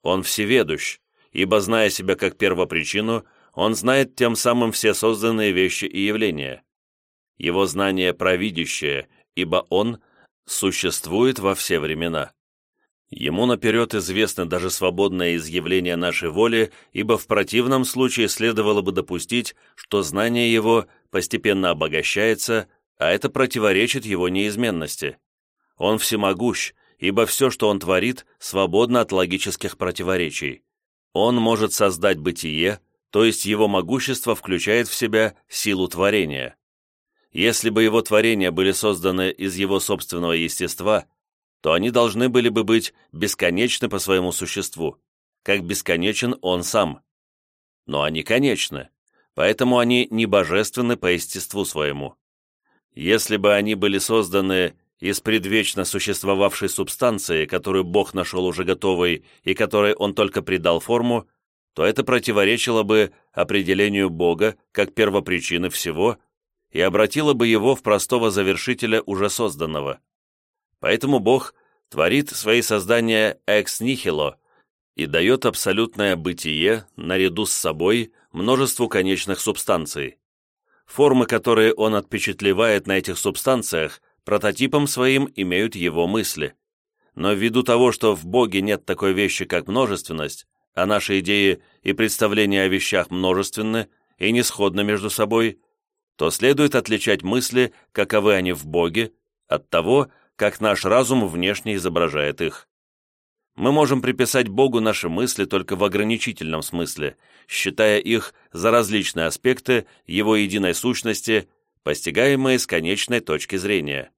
S1: Он всеведущ, ибо, зная себя как первопричину, он знает тем самым все созданные вещи и явления. Его знание провидящее, ибо он существует во все времена. Ему наперед известно даже свободное изъявление нашей воли, ибо в противном случае следовало бы допустить, что знание его постепенно обогащается, а это противоречит его неизменности. Он всемогущ, ибо все, что он творит, свободно от логических противоречий. Он может создать бытие, то есть его могущество включает в себя силу творения. Если бы его творения были созданы из его собственного естества – то они должны были бы быть бесконечны по своему существу, как бесконечен он сам. Но они конечны, поэтому они не божественны по естеству своему. Если бы они были созданы из предвечно существовавшей субстанции, которую Бог нашел уже готовой и которой он только придал форму, то это противоречило бы определению Бога как первопричины всего и обратило бы его в простого завершителя уже созданного – Поэтому Бог творит свои создания экс-нихило и дает абсолютное бытие наряду с собой множеству конечных субстанций. Формы, которые он отпечатлевает на этих субстанциях, прототипом своим имеют его мысли. Но ввиду того, что в Боге нет такой вещи, как множественность, а наши идеи и представления о вещах множественны и не сходны между собой, то следует отличать мысли, каковы они в Боге, от того, как наш разум внешне изображает их. Мы можем приписать Богу наши мысли только в ограничительном смысле, считая их за различные аспекты Его единой сущности, постигаемые с конечной точки зрения.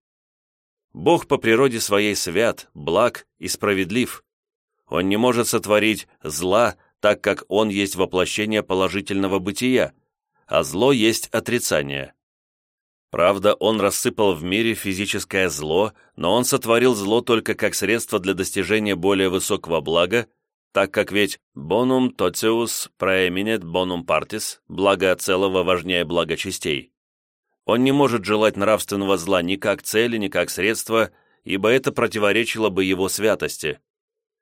S1: Бог по природе своей свят, благ и справедлив. Он не может сотворить зла, так как Он есть воплощение положительного бытия, а зло есть отрицание. Правда, он рассыпал в мире физическое зло, но он сотворил зло только как средство для достижения более высокого блага, так как ведь «bonum totius proeminent bonum partis» – благо целого важнее блага частей. Он не может желать нравственного зла ни как цели, ни как средства, ибо это противоречило бы его святости.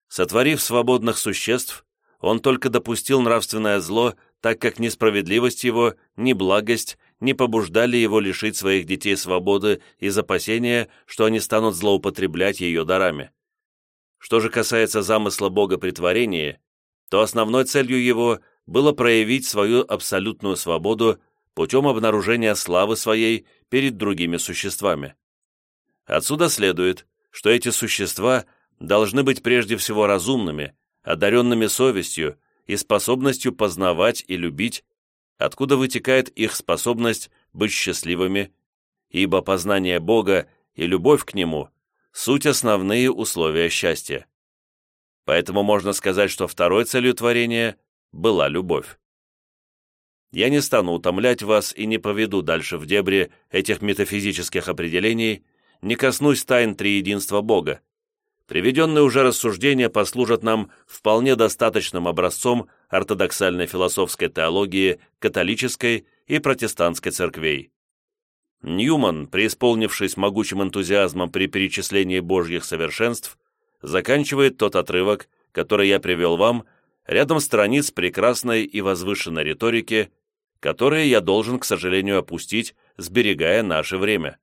S1: Сотворив свободных существ, он только допустил нравственное зло, так как ни справедливость его, ни благость не побуждали его лишить своих детей свободы из опасения, что они станут злоупотреблять ее дарами. Что же касается замысла Бога при то основной целью его было проявить свою абсолютную свободу путем обнаружения славы своей перед другими существами. Отсюда следует, что эти существа должны быть прежде всего разумными, одаренными совестью и способностью познавать и любить, откуда вытекает их способность быть счастливыми, ибо познание Бога и любовь к Нему – суть основные условия счастья. Поэтому можно сказать, что второй целью творения была любовь. Я не стану утомлять вас и не поведу дальше в дебри этих метафизических определений, не коснусь тайн триединства Бога. Приведенные уже рассуждения послужат нам вполне достаточным образцом ортодоксальной философской теологии, католической и протестантской церквей. Ньюман, преисполнившись могучим энтузиазмом при перечислении божьих совершенств, заканчивает тот отрывок, который я привел вам, рядом страниц прекрасной и возвышенной риторики, которые я должен, к сожалению, опустить, сберегая наше время.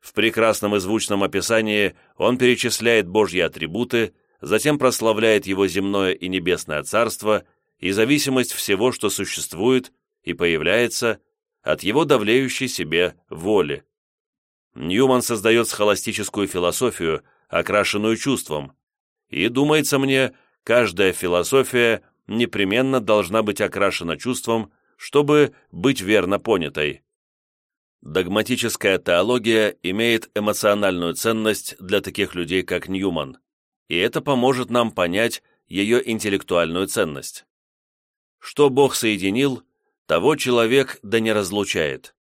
S1: В прекрасном и звучном описании он перечисляет божьи атрибуты, затем прославляет его земное и небесное царство и зависимость всего, что существует и появляется, от его давлеющей себе воли. Ньюман создает схоластическую философию, окрашенную чувством, и, думается мне, каждая философия непременно должна быть окрашена чувством, чтобы быть верно понятой. Догматическая теология имеет эмоциональную ценность для таких людей, как Ньюман и это поможет нам понять ее интеллектуальную ценность. Что Бог соединил, того человек да не разлучает.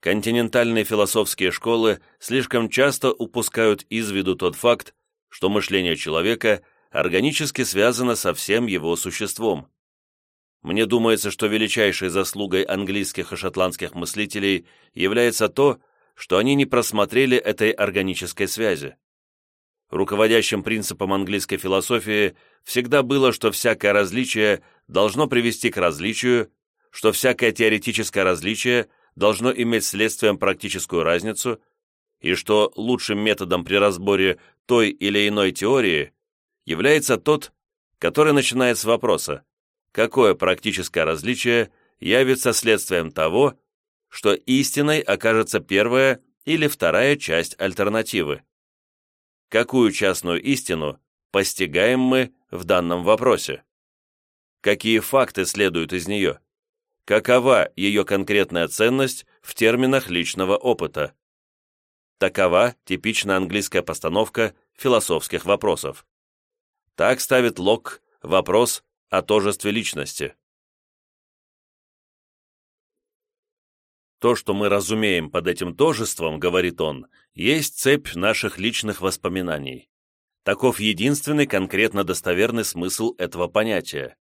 S1: Континентальные философские школы слишком часто упускают из виду тот факт, что мышление человека органически связано со всем его существом. Мне думается, что величайшей заслугой английских и шотландских мыслителей является то, что они не просмотрели этой органической связи. Руководящим принципом английской философии всегда было, что всякое различие должно привести к различию, что всякое теоретическое различие должно иметь следствием практическую разницу, и что лучшим методом при разборе той или иной теории является тот, который начинает с вопроса «Какое практическое различие явится следствием того, что истиной окажется первая или вторая часть альтернативы?» какую частную истину постигаем мы в данном вопросе? Какие факты следуют из нее? Какова ее конкретная ценность в терминах личного опыта? Такова типичная английская постановка философских вопросов. Так ставит Локк вопрос о тожестве личности. То, что мы разумеем под этим тожеством, говорит он, есть цепь наших личных воспоминаний. Таков единственный конкретно достоверный смысл этого понятия.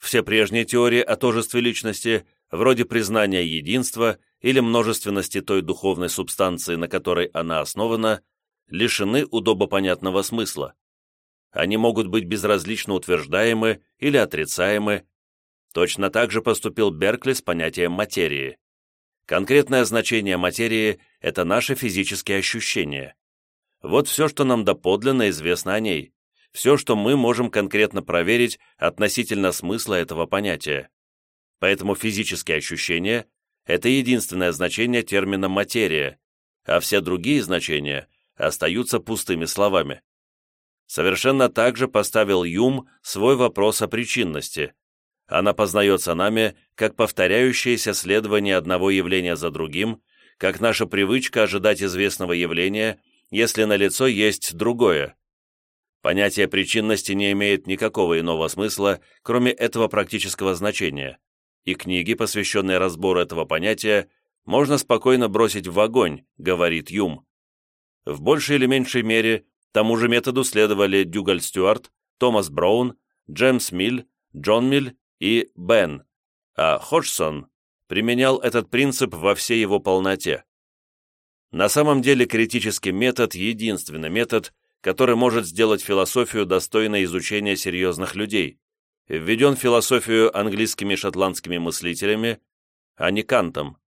S1: Все прежние теории о тожестве личности, вроде признания единства или множественности той духовной субстанции, на которой она основана, лишены удобопонятного смысла. Они могут быть безразлично утверждаемы или отрицаемы. Точно так же поступил Беркли с понятием материи. Конкретное значение материи – это наши физические ощущения. Вот все, что нам доподлинно известно о ней, все, что мы можем конкретно проверить относительно смысла этого понятия. Поэтому физические ощущения – это единственное значение термина «материя», а все другие значения остаются пустыми словами. Совершенно так же поставил Юм свой вопрос о причинности она познается нами как повторяющееся следование одного явления за другим, как наша привычка ожидать известного явления, если на лицо есть другое. Понятие причинности не имеет никакого иного смысла, кроме этого практического значения, и книги, посвященные разбору этого понятия, можно спокойно бросить в огонь, говорит Юм. В большей или меньшей мере тому же методу следовали Дюгаль Стюарт, Томас Браун, Джеймс Милл, Джон Милл и Бен, а Ходжсон применял этот принцип во всей его полноте. На самом деле критический метод – единственный метод, который может сделать философию достойной изучения серьезных людей. Введен в философию английскими и шотландскими мыслителями, а не Кантом.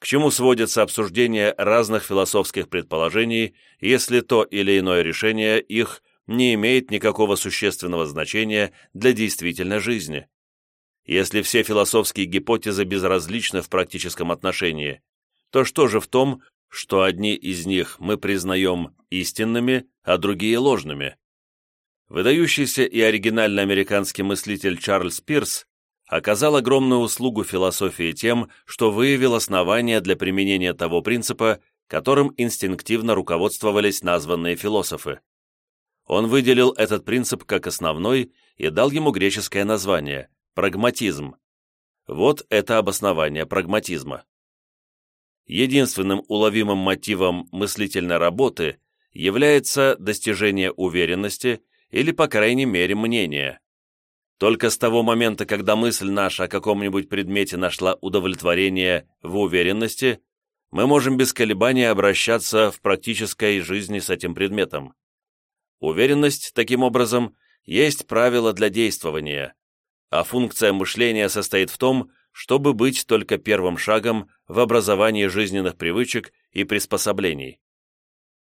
S1: К чему сводится обсуждение разных философских предположений, если то или иное решение их не имеет никакого существенного значения для действительной жизни? Если все философские гипотезы безразличны в практическом отношении, то что же в том, что одни из них мы признаем истинными, а другие ложными? Выдающийся и оригинальный американский мыслитель Чарльз Пирс оказал огромную услугу философии тем, что выявил основания для применения того принципа, которым инстинктивно руководствовались названные философы. Он выделил этот принцип как основной и дал ему греческое название – Прагматизм. Вот это обоснование прагматизма. Единственным уловимым мотивом мыслительной работы является достижение уверенности или, по крайней мере, мнения. Только с того момента, когда мысль наша о каком-нибудь предмете нашла удовлетворение в уверенности, мы можем без колебаний обращаться в практической жизни с этим предметом. Уверенность, таким образом, есть правило для действования, а функция мышления состоит в том, чтобы быть только первым шагом в образовании жизненных привычек и приспособлений.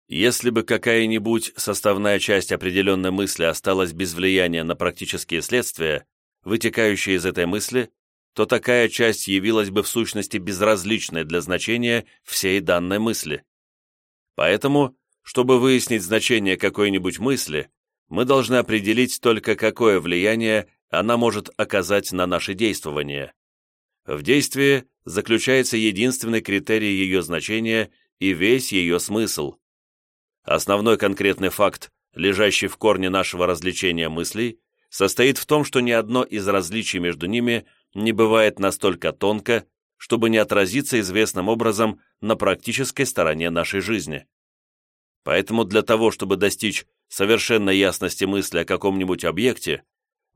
S1: Если бы какая-нибудь составная часть определенной мысли осталась без влияния на практические следствия, вытекающие из этой мысли, то такая часть явилась бы в сущности безразличной для значения всей данной мысли. Поэтому, чтобы выяснить значение какой-нибудь мысли, мы должны определить только какое влияние она может оказать на наши действования. В действии заключается единственный критерий ее значения и весь ее смысл. Основной конкретный факт, лежащий в корне нашего развлечения мыслей, состоит в том, что ни одно из различий между ними не бывает настолько тонко, чтобы не отразиться известным образом на практической стороне нашей жизни. Поэтому для того, чтобы достичь совершенной ясности мысли о каком-нибудь объекте,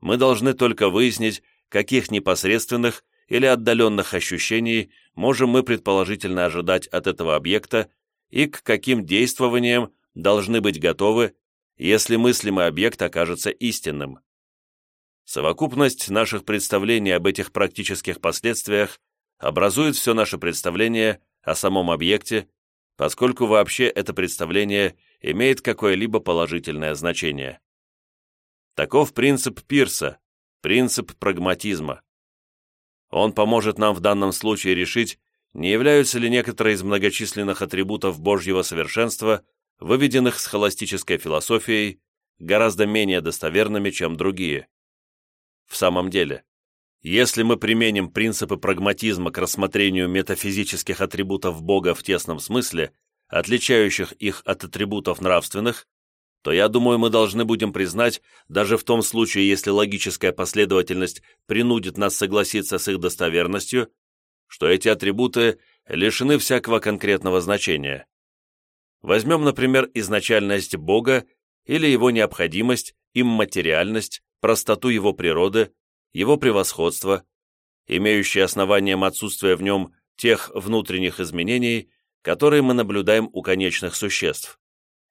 S1: мы должны только выяснить, каких непосредственных или отдаленных ощущений можем мы предположительно ожидать от этого объекта и к каким действованиям должны быть готовы, если мыслимый объект окажется истинным. Совокупность наших представлений об этих практических последствиях образует все наше представление о самом объекте, поскольку вообще это представление имеет какое-либо положительное значение. Таков принцип Пирса, принцип прагматизма. Он поможет нам в данном случае решить, не являются ли некоторые из многочисленных атрибутов Божьего совершенства, выведенных с холостической философией, гораздо менее достоверными, чем другие. В самом деле, если мы применим принципы прагматизма к рассмотрению метафизических атрибутов Бога в тесном смысле, отличающих их от атрибутов нравственных, то, я думаю, мы должны будем признать, даже в том случае, если логическая последовательность принудит нас согласиться с их достоверностью, что эти атрибуты лишены всякого конкретного значения. Возьмем, например, изначальность Бога или его необходимость, имматериальность, простоту его природы, его превосходство, имеющие основанием отсутствие в нем тех внутренних изменений, которые мы наблюдаем у конечных существ,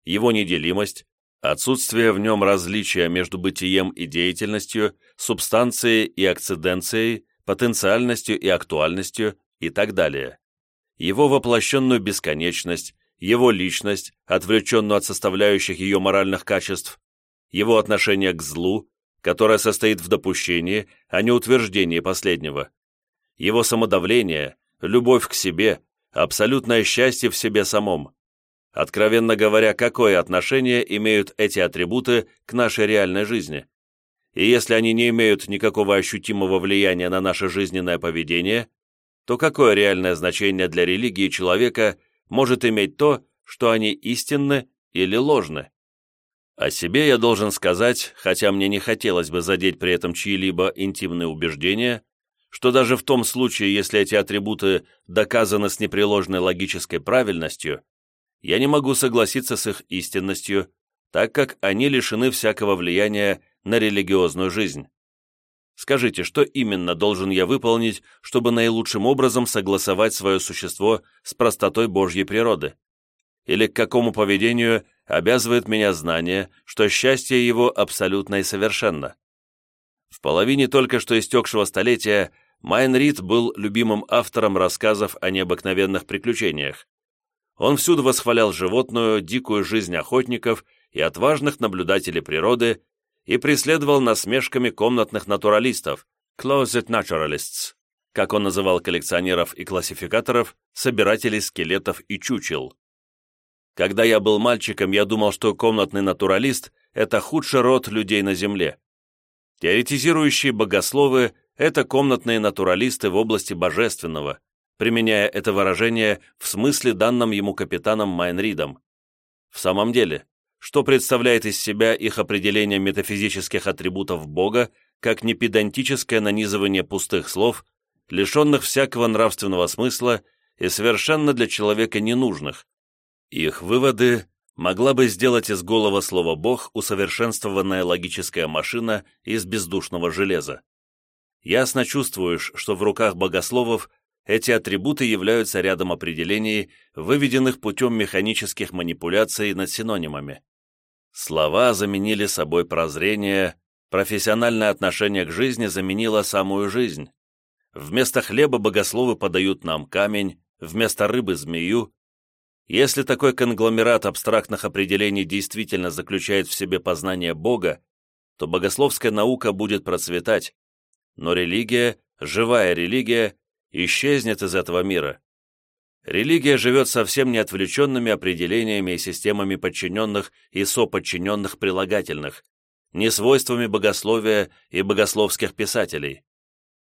S1: его неделимость, Отсутствие в нем различия между бытием и деятельностью, субстанцией и акциденцией, потенциальностью и актуальностью и так далее. Его воплощенную бесконечность, его личность, отвлеченную от составляющих ее моральных качеств, его отношение к злу, которое состоит в допущении, а не утверждении последнего, его самодавление, любовь к себе, абсолютное счастье в себе самом – Откровенно говоря, какое отношение имеют эти атрибуты к нашей реальной жизни? И если они не имеют никакого ощутимого влияния на наше жизненное поведение, то какое реальное значение для религии человека может иметь то, что они истинны или ложны? О себе я должен сказать, хотя мне не хотелось бы задеть при этом чьи-либо интимные убеждения, что даже в том случае, если эти атрибуты доказаны с непреложной логической правильностью, я не могу согласиться с их истинностью, так как они лишены всякого влияния на религиозную жизнь. Скажите, что именно должен я выполнить, чтобы наилучшим образом согласовать свое существо с простотой Божьей природы? Или к какому поведению обязывает меня знание, что счастье его абсолютно и совершенно? В половине только что истекшего столетия Майн Рид был любимым автором рассказов о необыкновенных приключениях, он всюду восхвалял животную, дикую жизнь охотников и отважных наблюдателей природы и преследовал насмешками комнатных натуралистов, closet naturalists, как он называл коллекционеров и классификаторов, собирателей скелетов и чучел. Когда я был мальчиком, я думал, что комнатный натуралист – это худший род людей на Земле. Теоретизирующие богословы – это комнатные натуралисты в области божественного, применяя это выражение в смысле данным ему капитаном Майнридом. В самом деле, что представляет из себя их определение метафизических атрибутов Бога, как непедантическое нанизывание пустых слов, лишенных всякого нравственного смысла и совершенно для человека ненужных. Их выводы могла бы сделать из голого слова «бог» усовершенствованная логическая машина из бездушного железа. Ясно чувствуешь, что в руках богословов эти атрибуты являются рядом определений, выведенных путем механических манипуляций над синонимами. Слова заменили собой прозрение, профессиональное отношение к жизни заменило самую жизнь. Вместо хлеба богословы подают нам камень, вместо рыбы – змею. Если такой конгломерат абстрактных определений действительно заключает в себе познание Бога, то богословская наука будет процветать, но религия, живая религия, исчезнет из этого мира. Религия живет совсем не отвлеченными определениями и системами подчиненных и соподчиненных прилагательных, не свойствами богословия и богословских писателей.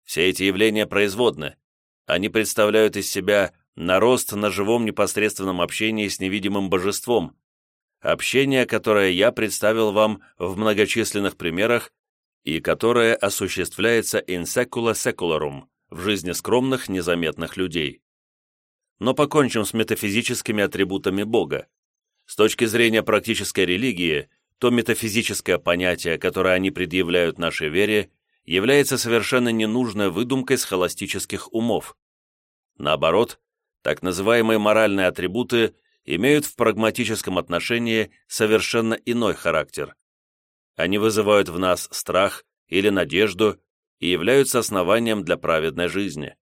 S1: Все эти явления производны. Они представляют из себя нарост на живом непосредственном общении с невидимым божеством, общение, которое я представил вам в многочисленных примерах и которое осуществляется in secula secularum, в жизни скромных, незаметных людей. Но покончим с метафизическими атрибутами Бога. С точки зрения практической религии, то метафизическое понятие, которое они предъявляют нашей вере, является совершенно ненужной выдумкой схоластических умов. Наоборот, так называемые моральные атрибуты имеют в прагматическом отношении совершенно иной характер. Они вызывают в нас страх или надежду – и являются основанием для праведной жизни.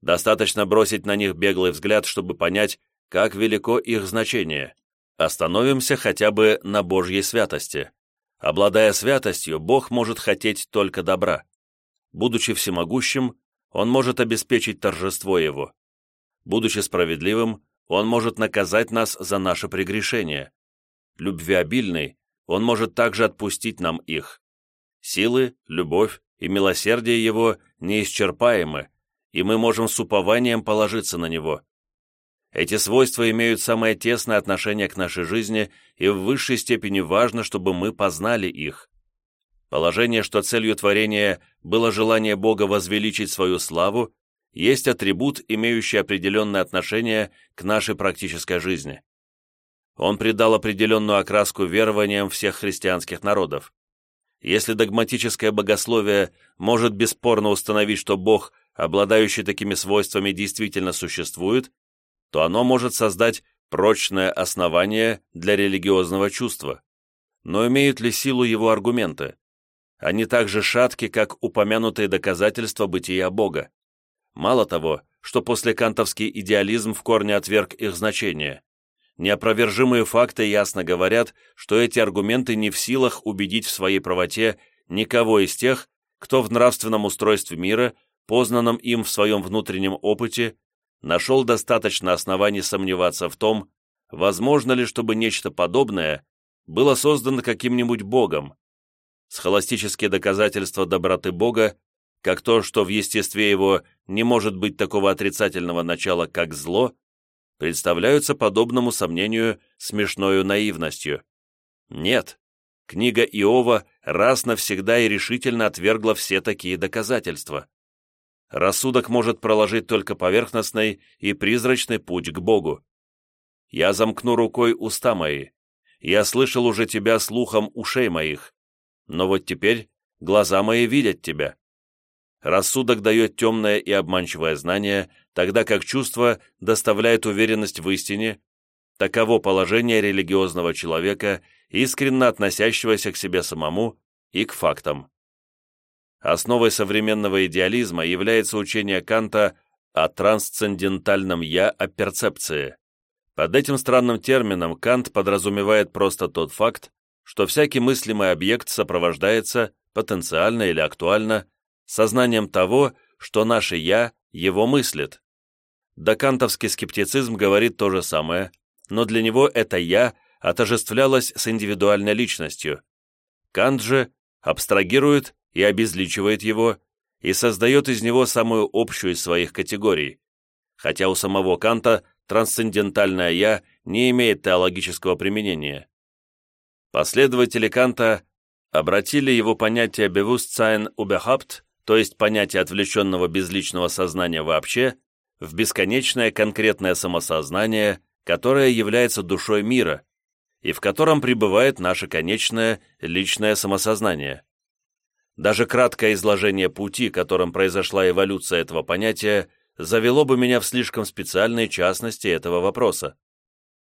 S1: Достаточно бросить на них беглый взгляд, чтобы понять, как велико их значение. Остановимся хотя бы на Божьей святости. Обладая святостью, Бог может хотеть только добра. Будучи всемогущим, Он может обеспечить торжество Его. Будучи справедливым, Он может наказать нас за наши прегрешения. Любвеобильный, Он может также отпустить нам их. Силы, любовь, и милосердие его неисчерпаемы, и мы можем с упованием положиться на него. Эти свойства имеют самое тесное отношение к нашей жизни, и в высшей степени важно, чтобы мы познали их. Положение, что целью творения было желание Бога возвеличить свою славу, есть атрибут, имеющий определенное отношение к нашей практической жизни. Он придал определенную окраску верованиям всех христианских народов. Если догматическое богословие может бесспорно установить, что Бог, обладающий такими свойствами, действительно существует, то оно может создать прочное основание для религиозного чувства. Но имеют ли силу его аргументы? Они также шатки, как упомянутые доказательства бытия Бога. Мало того, что после кантовский идеализм в корне отверг их значение, Неопровержимые факты ясно говорят, что эти аргументы не в силах убедить в своей правоте никого из тех, кто в нравственном устройстве мира, познанном им в своем внутреннем опыте, нашел достаточно оснований сомневаться в том, возможно ли, чтобы нечто подобное было создано каким-нибудь богом. Схоластические доказательства доброты бога, как то, что в естестве его не может быть такого отрицательного начала, как зло, представляются подобному сомнению смешною наивностью. Нет, книга Иова раз навсегда и решительно отвергла все такие доказательства. Рассудок может проложить только поверхностный и призрачный путь к Богу. Я замкну рукой уста мои. Я слышал уже тебя слухом ушей моих. Но вот теперь глаза мои видят тебя. Рассудок дает темное и обманчивое знание, тогда как чувство доставляет уверенность в истине, таково положение религиозного человека, искренно относящегося к себе самому и к фактам. Основой современного идеализма является учение Канта о трансцендентальном «я», о перцепции. Под этим странным термином Кант подразумевает просто тот факт, что всякий мыслимый объект сопровождается, потенциально или актуально, сознанием того, что наше «я» его мыслит, Докантовский скептицизм говорит то же самое, но для него это «я» отожествлялось с индивидуальной личностью. Кант же абстрагирует и обезличивает его, и создает из него самую общую из своих категорий. Хотя у самого Канта трансцендентальное «я» не имеет теологического применения. Последователи Канта обратили его понятие «bewusstsein überhaupt», то есть понятие отвлеченного безличного сознания вообще, в бесконечное конкретное самосознание, которое является душой мира и в котором пребывает наше конечное личное самосознание. Даже краткое изложение пути, которым произошла эволюция этого понятия, завело бы меня в слишком специальные частности этого вопроса.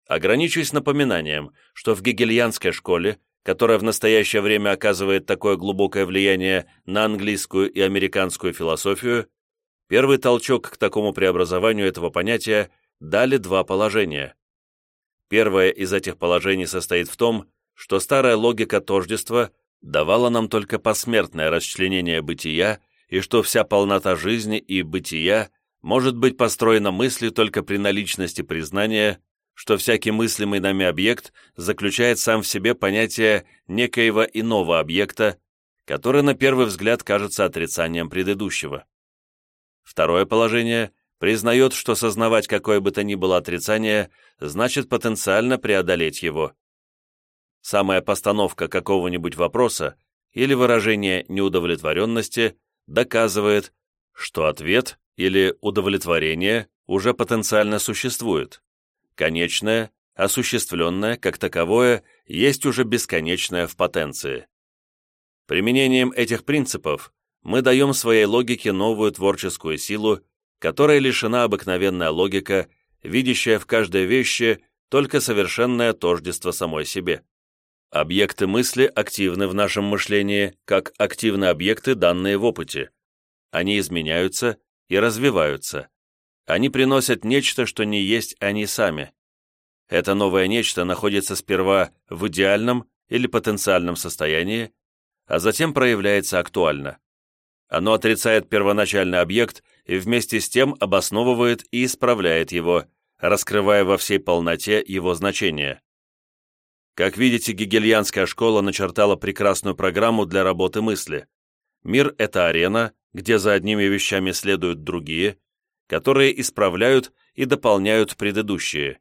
S1: Ограничусь напоминанием, что в гегельянской школе, которая в настоящее время оказывает такое глубокое влияние на английскую и американскую философию, Первый толчок к такому преобразованию этого понятия дали два положения. Первое из этих положений состоит в том, что старая логика тождества давала нам только посмертное расчленение бытия и что вся полнота жизни и бытия может быть построена мыслью только при наличности признания, что всякий мыслимый нами объект заключает сам в себе понятие некоего иного объекта, который на первый взгляд кажется отрицанием предыдущего. Второе положение признает, что сознавать какое бы то ни было отрицание значит потенциально преодолеть его. Самая постановка какого-нибудь вопроса или выражение неудовлетворенности доказывает, что ответ или удовлетворение уже потенциально существует. Конечное, осуществленное как таковое, есть уже бесконечное в потенции. Применением этих принципов мы даем своей логике новую творческую силу, которая лишена обыкновенная логика, видящая в каждой вещи только совершенное тождество самой себе. Объекты мысли активны в нашем мышлении, как активны объекты, данные в опыте. Они изменяются и развиваются. Они приносят нечто, что не есть они сами. Это новое нечто находится сперва в идеальном или потенциальном состоянии, а затем проявляется актуально. Оно отрицает первоначальный объект и вместе с тем обосновывает и исправляет его, раскрывая во всей полноте его значение. Как видите, гегельянская школа начертала прекрасную программу для работы мысли. Мир — это арена, где за одними вещами следуют другие, которые исправляют и дополняют предыдущие.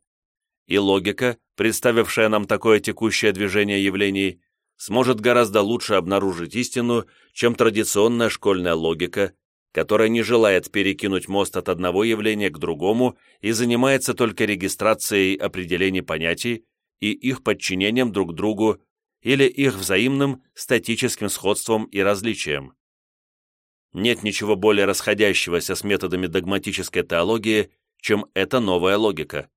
S1: И логика, представившая нам такое текущее движение явлений, сможет гораздо лучше обнаружить истину, чем традиционная школьная логика, которая не желает перекинуть мост от одного явления к другому и занимается только регистрацией определений понятий и их подчинением друг другу или их взаимным статическим сходством и различием. Нет ничего более расходящегося с методами догматической теологии, чем эта новая логика.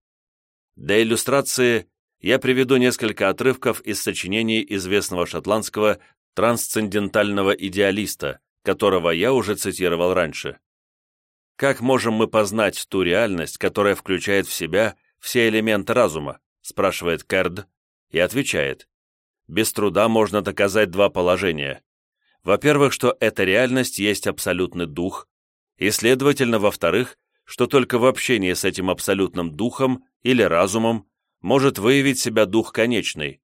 S1: Для иллюстрации я приведу несколько отрывков из сочинений известного шотландского трансцендентального идеалиста, которого я уже цитировал раньше. «Как можем мы познать ту реальность, которая включает в себя все элементы разума?» спрашивает Керд и отвечает. Без труда можно доказать два положения. Во-первых, что эта реальность есть абсолютный дух, и, следовательно, во-вторых, что только в общении с этим абсолютным духом или разумом может выявить себя дух конечный.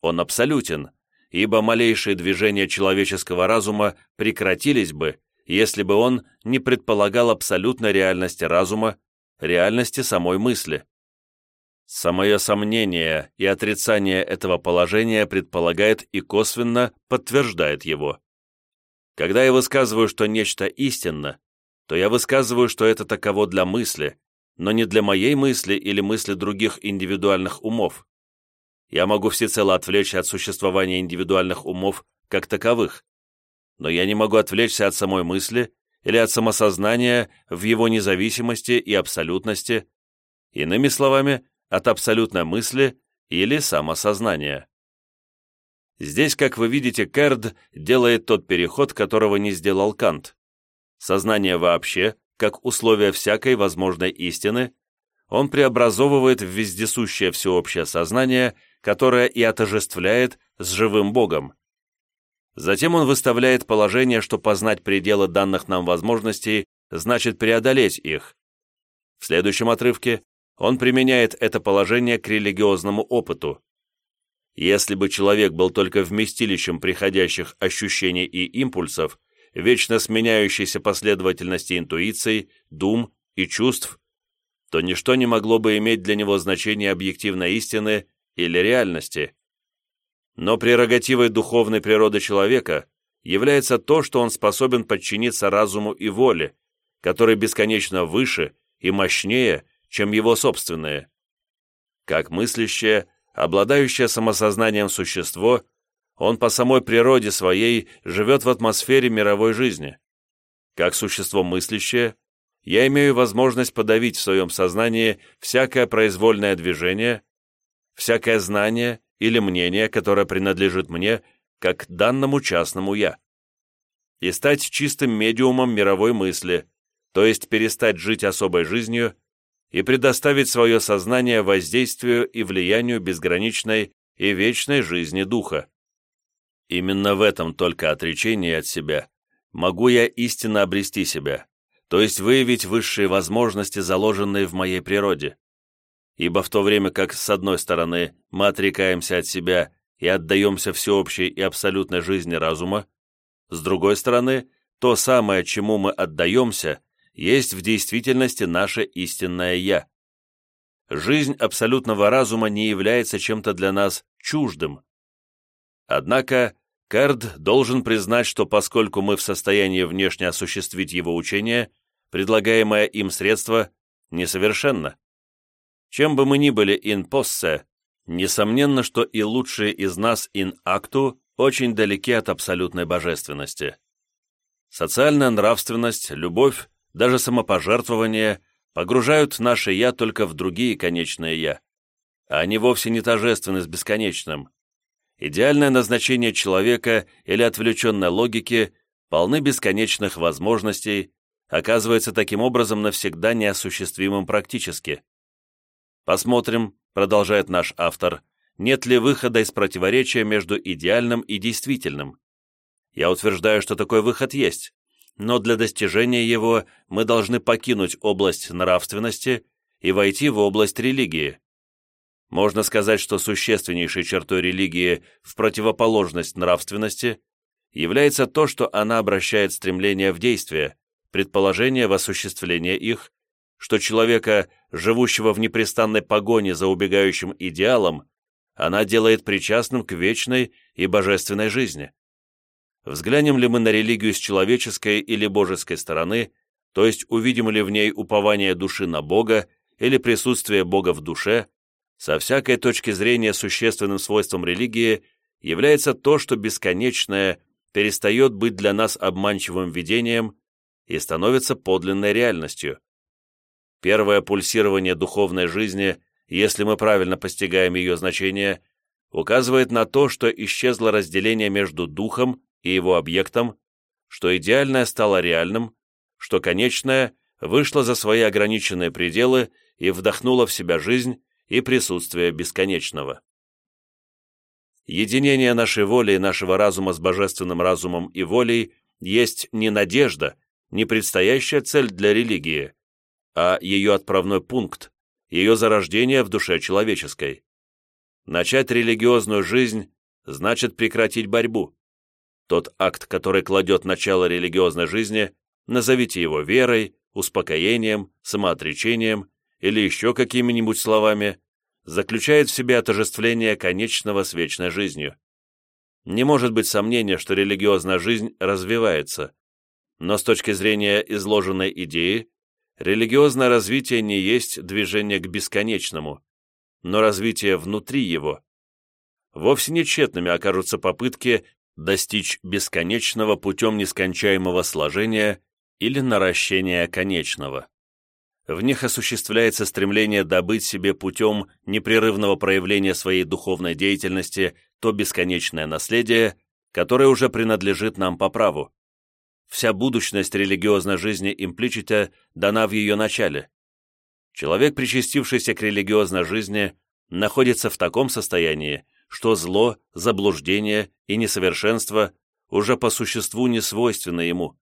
S1: Он абсолютен, ибо малейшие движения человеческого разума прекратились бы, если бы он не предполагал абсолютной реальности разума, реальности самой мысли. Самое сомнение и отрицание этого положения предполагает и косвенно подтверждает его. Когда я высказываю, что нечто истинно, то я высказываю, что это таково для мысли, но не для моей мысли или мысли других индивидуальных умов. Я могу всецело отвлечься от существования индивидуальных умов как таковых, но я не могу отвлечься от самой мысли или от самосознания в его независимости и абсолютности, иными словами, от абсолютной мысли или самосознания. Здесь, как вы видите, Керд делает тот переход, которого не сделал Кант. Сознание вообще как условие всякой возможной истины, он преобразовывает в вездесущее всеобщее сознание, которое и отожествляет с живым Богом. Затем он выставляет положение, что познать пределы данных нам возможностей значит преодолеть их. В следующем отрывке он применяет это положение к религиозному опыту. Если бы человек был только вместилищем приходящих ощущений и импульсов, вечно сменяющейся последовательности интуиций, дум и чувств, то ничто не могло бы иметь для него значения объективной истины или реальности. Но прерогативой духовной природы человека является то, что он способен подчиниться разуму и воле, которые бесконечно выше и мощнее, чем его собственные. Как мыслящее, обладающее самосознанием существо – он по самой природе своей живет в атмосфере мировой жизни. Как существо мыслящее, я имею возможность подавить в своем сознании всякое произвольное движение, всякое знание или мнение, которое принадлежит мне, как данному частному «я». И стать чистым медиумом мировой мысли, то есть перестать жить особой жизнью и предоставить свое сознание воздействию и влиянию безграничной и вечной жизни Духа. Именно в этом только отречении от себя могу я истинно обрести себя, то есть выявить высшие возможности, заложенные в моей природе. Ибо в то время как, с одной стороны, мы отрекаемся от себя и отдаемся всеобщей и абсолютной жизни разума, с другой стороны, то самое, чему мы отдаемся, есть в действительности наше истинное «я». Жизнь абсолютного разума не является чем-то для нас чуждым. Однако, Кард должен признать, что поскольку мы в состоянии внешне осуществить его учение, предлагаемое им средство несовершенно. Чем бы мы ни были in posse, несомненно, что и лучшие из нас in actu очень далеки от абсолютной божественности. Социальная нравственность, любовь, даже самопожертвование погружают наше «я» только в другие конечные «я». А они вовсе не тождественны с бесконечным идеальное назначение человека или отвлеченной логики полны бесконечных возможностей, оказывается таким образом навсегда неосуществимым практически. Посмотрим, продолжает наш автор, нет ли выхода из противоречия между идеальным и действительным. Я утверждаю, что такой выход есть, но для достижения его мы должны покинуть область нравственности и войти в область религии. Можно сказать, что существеннейшей чертой религии в противоположность нравственности является то, что она обращает стремление в действие, предположение в осуществление их, что человека, живущего в непрестанной погоне за убегающим идеалом, она делает причастным к вечной и божественной жизни. Взглянем ли мы на религию с человеческой или божеской стороны, то есть увидим ли в ней упование души на Бога или присутствие Бога в душе – со всякой точки зрения существенным свойством религии является то, что бесконечное перестает быть для нас обманчивым видением и становится подлинной реальностью. Первое пульсирование духовной жизни, если мы правильно постигаем ее значение, указывает на то, что исчезло разделение между духом и его объектом, что идеальное стало реальным, что конечное вышло за свои ограниченные пределы и вдохнуло в себя жизнь, и присутствие бесконечного. Единение нашей воли и нашего разума с божественным разумом и волей есть не надежда, не предстоящая цель для религии, а ее отправной пункт, ее зарождение в душе человеческой. Начать религиозную жизнь значит прекратить борьбу. Тот акт, который кладет начало религиозной жизни, назовите его верой, успокоением, самоотречением, или еще какими-нибудь словами, заключает в себе отожествление конечного с вечной жизнью. Не может быть сомнения, что религиозная жизнь развивается, но с точки зрения изложенной идеи, религиозное развитие не есть движение к бесконечному, но развитие внутри его. Вовсе не тщетными окажутся попытки достичь бесконечного путем нескончаемого сложения или наращения конечного. В них осуществляется стремление добыть себе путем непрерывного проявления своей духовной деятельности то бесконечное наследие, которое уже принадлежит нам по праву. Вся будущность религиозной жизни импличита дана в ее начале. Человек, причастившийся к религиозной жизни, находится в таком состоянии, что зло, заблуждение и несовершенство уже по существу не свойственны ему.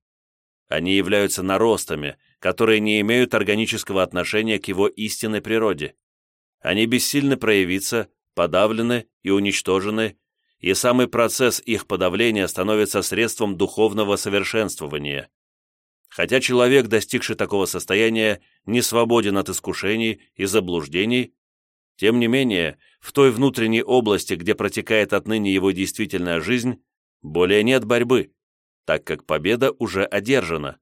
S1: Они являются наростами – которые не имеют органического отношения к его истинной природе. Они бессильны проявиться, подавлены и уничтожены, и самый процесс их подавления становится средством духовного совершенствования. Хотя человек, достигший такого состояния, не свободен от искушений и заблуждений, тем не менее, в той внутренней области, где протекает отныне его действительная жизнь, более нет борьбы, так как победа уже одержана.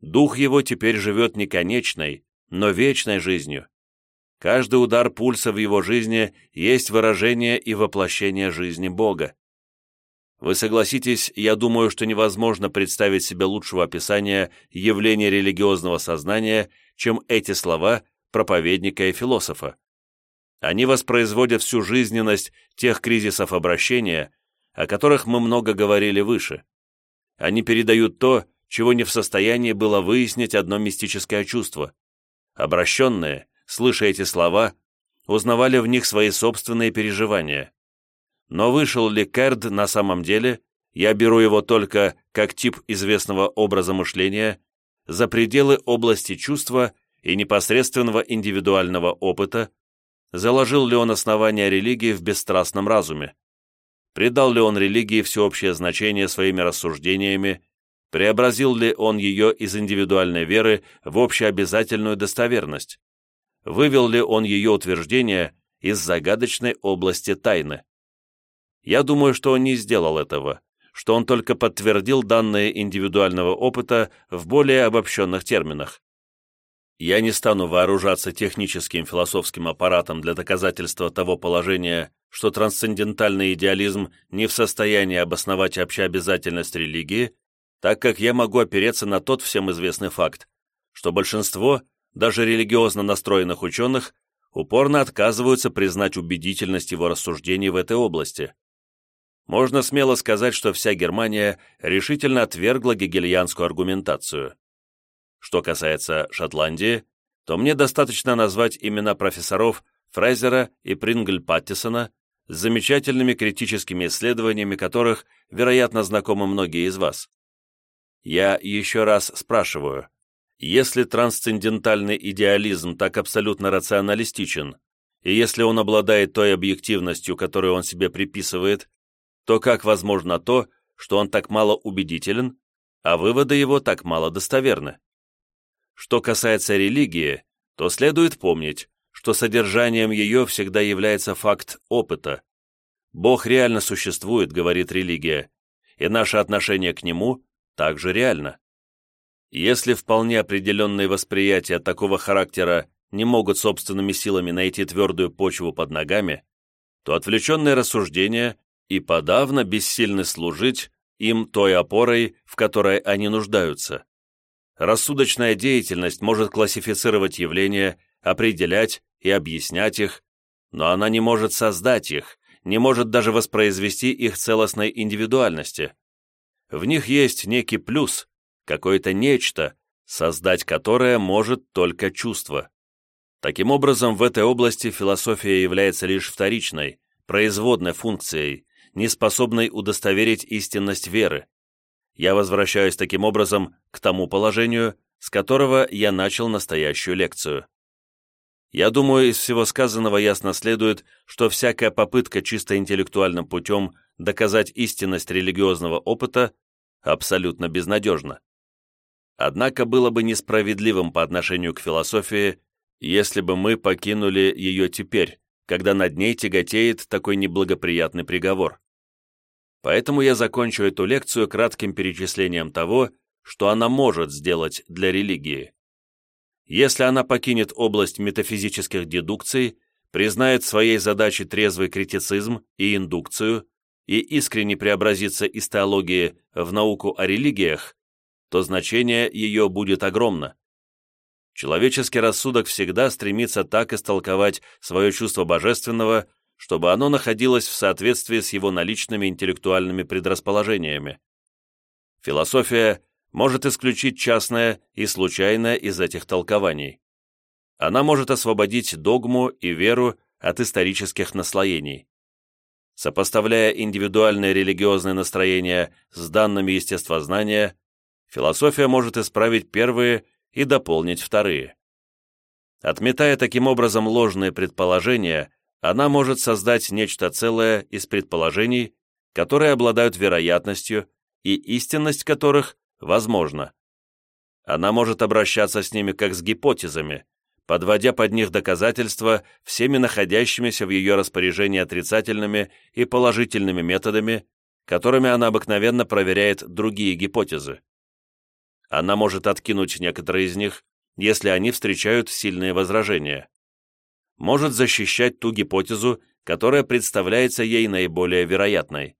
S1: Дух его теперь живет не конечной, но вечной жизнью. Каждый удар пульса в его жизни есть выражение и воплощение жизни Бога. Вы согласитесь, я думаю, что невозможно представить себе лучшего описания явления религиозного сознания, чем эти слова проповедника и философа. Они воспроизводят всю жизненность тех кризисов обращения, о которых мы много говорили выше. Они передают то, чего не в состоянии было выяснить одно мистическое чувство. Обращенные, слыша эти слова, узнавали в них свои собственные переживания. Но вышел ли Керд на самом деле, я беру его только как тип известного образа мышления, за пределы области чувства и непосредственного индивидуального опыта, заложил ли он основания религии в бесстрастном разуме, придал ли он религии всеобщее значение своими рассуждениями преобразил ли он ее из индивидуальной веры в общеобязательную достоверность, вывел ли он ее утверждение из загадочной области тайны. Я думаю, что он не сделал этого, что он только подтвердил данные индивидуального опыта в более обобщенных терминах. Я не стану вооружаться техническим философским аппаратом для доказательства того положения, что трансцендентальный идеализм не в состоянии обосновать общеобязательность религии, так как я могу опереться на тот всем известный факт, что большинство, даже религиозно настроенных ученых, упорно отказываются признать убедительность его рассуждений в этой области. Можно смело сказать, что вся Германия решительно отвергла гегельянскую аргументацию. Что касается Шотландии, то мне достаточно назвать имена профессоров Фрейзера и Прингель-Паттисона с замечательными критическими исследованиями которых, вероятно, знакомы многие из вас. Я еще раз спрашиваю, если трансцендентальный идеализм так абсолютно рационалистичен, и если он обладает той объективностью, которую он себе приписывает, то как возможно то, что он так мало убедителен, а выводы его так мало достоверны? Что касается религии, то следует помнить, что содержанием ее всегда является факт опыта. Бог реально существует, говорит религия, и наше отношение к нему также реально. Если вполне определенные восприятия такого характера не могут собственными силами найти твердую почву под ногами, то отвлеченные рассуждения и подавно бессильны служить им той опорой, в которой они нуждаются. Рассудочная деятельность может классифицировать явления, определять и объяснять их, но она не может создать их, не может даже воспроизвести их целостной индивидуальности. В них есть некий плюс, какое-то нечто, создать которое может только чувство. Таким образом, в этой области философия является лишь вторичной, производной функцией, не способной удостоверить истинность веры. Я возвращаюсь таким образом к тому положению, с которого я начал настоящую лекцию. Я думаю, из всего сказанного ясно следует, что всякая попытка чисто интеллектуальным путем доказать истинность религиозного опыта абсолютно безнадежно. Однако было бы несправедливым по отношению к философии, если бы мы покинули ее теперь, когда над ней тяготеет такой неблагоприятный приговор. Поэтому я закончу эту лекцию кратким перечислением того, что она может сделать для религии. Если она покинет область метафизических дедукций, признает своей задачей трезвый критицизм и индукцию, и искренне преобразится из теологии в науку о религиях, то значение ее будет огромно. Человеческий рассудок всегда стремится так истолковать свое чувство божественного, чтобы оно находилось в соответствии с его наличными интеллектуальными предрасположениями. Философия может исключить частное и случайное из этих толкований. Она может освободить догму и веру от исторических наслоений сопоставляя индивидуальные религиозные настроения с данными естествознания, философия может исправить первые и дополнить вторые. Отметая таким образом ложные предположения, она может создать нечто целое из предположений, которые обладают вероятностью и истинность которых возможна. Она может обращаться с ними как с гипотезами, подводя под них доказательства всеми находящимися в ее распоряжении отрицательными и положительными методами, которыми она обыкновенно проверяет другие гипотезы. Она может откинуть некоторые из них, если они встречают сильные возражения. Может защищать ту гипотезу, которая представляется ей наиболее вероятной.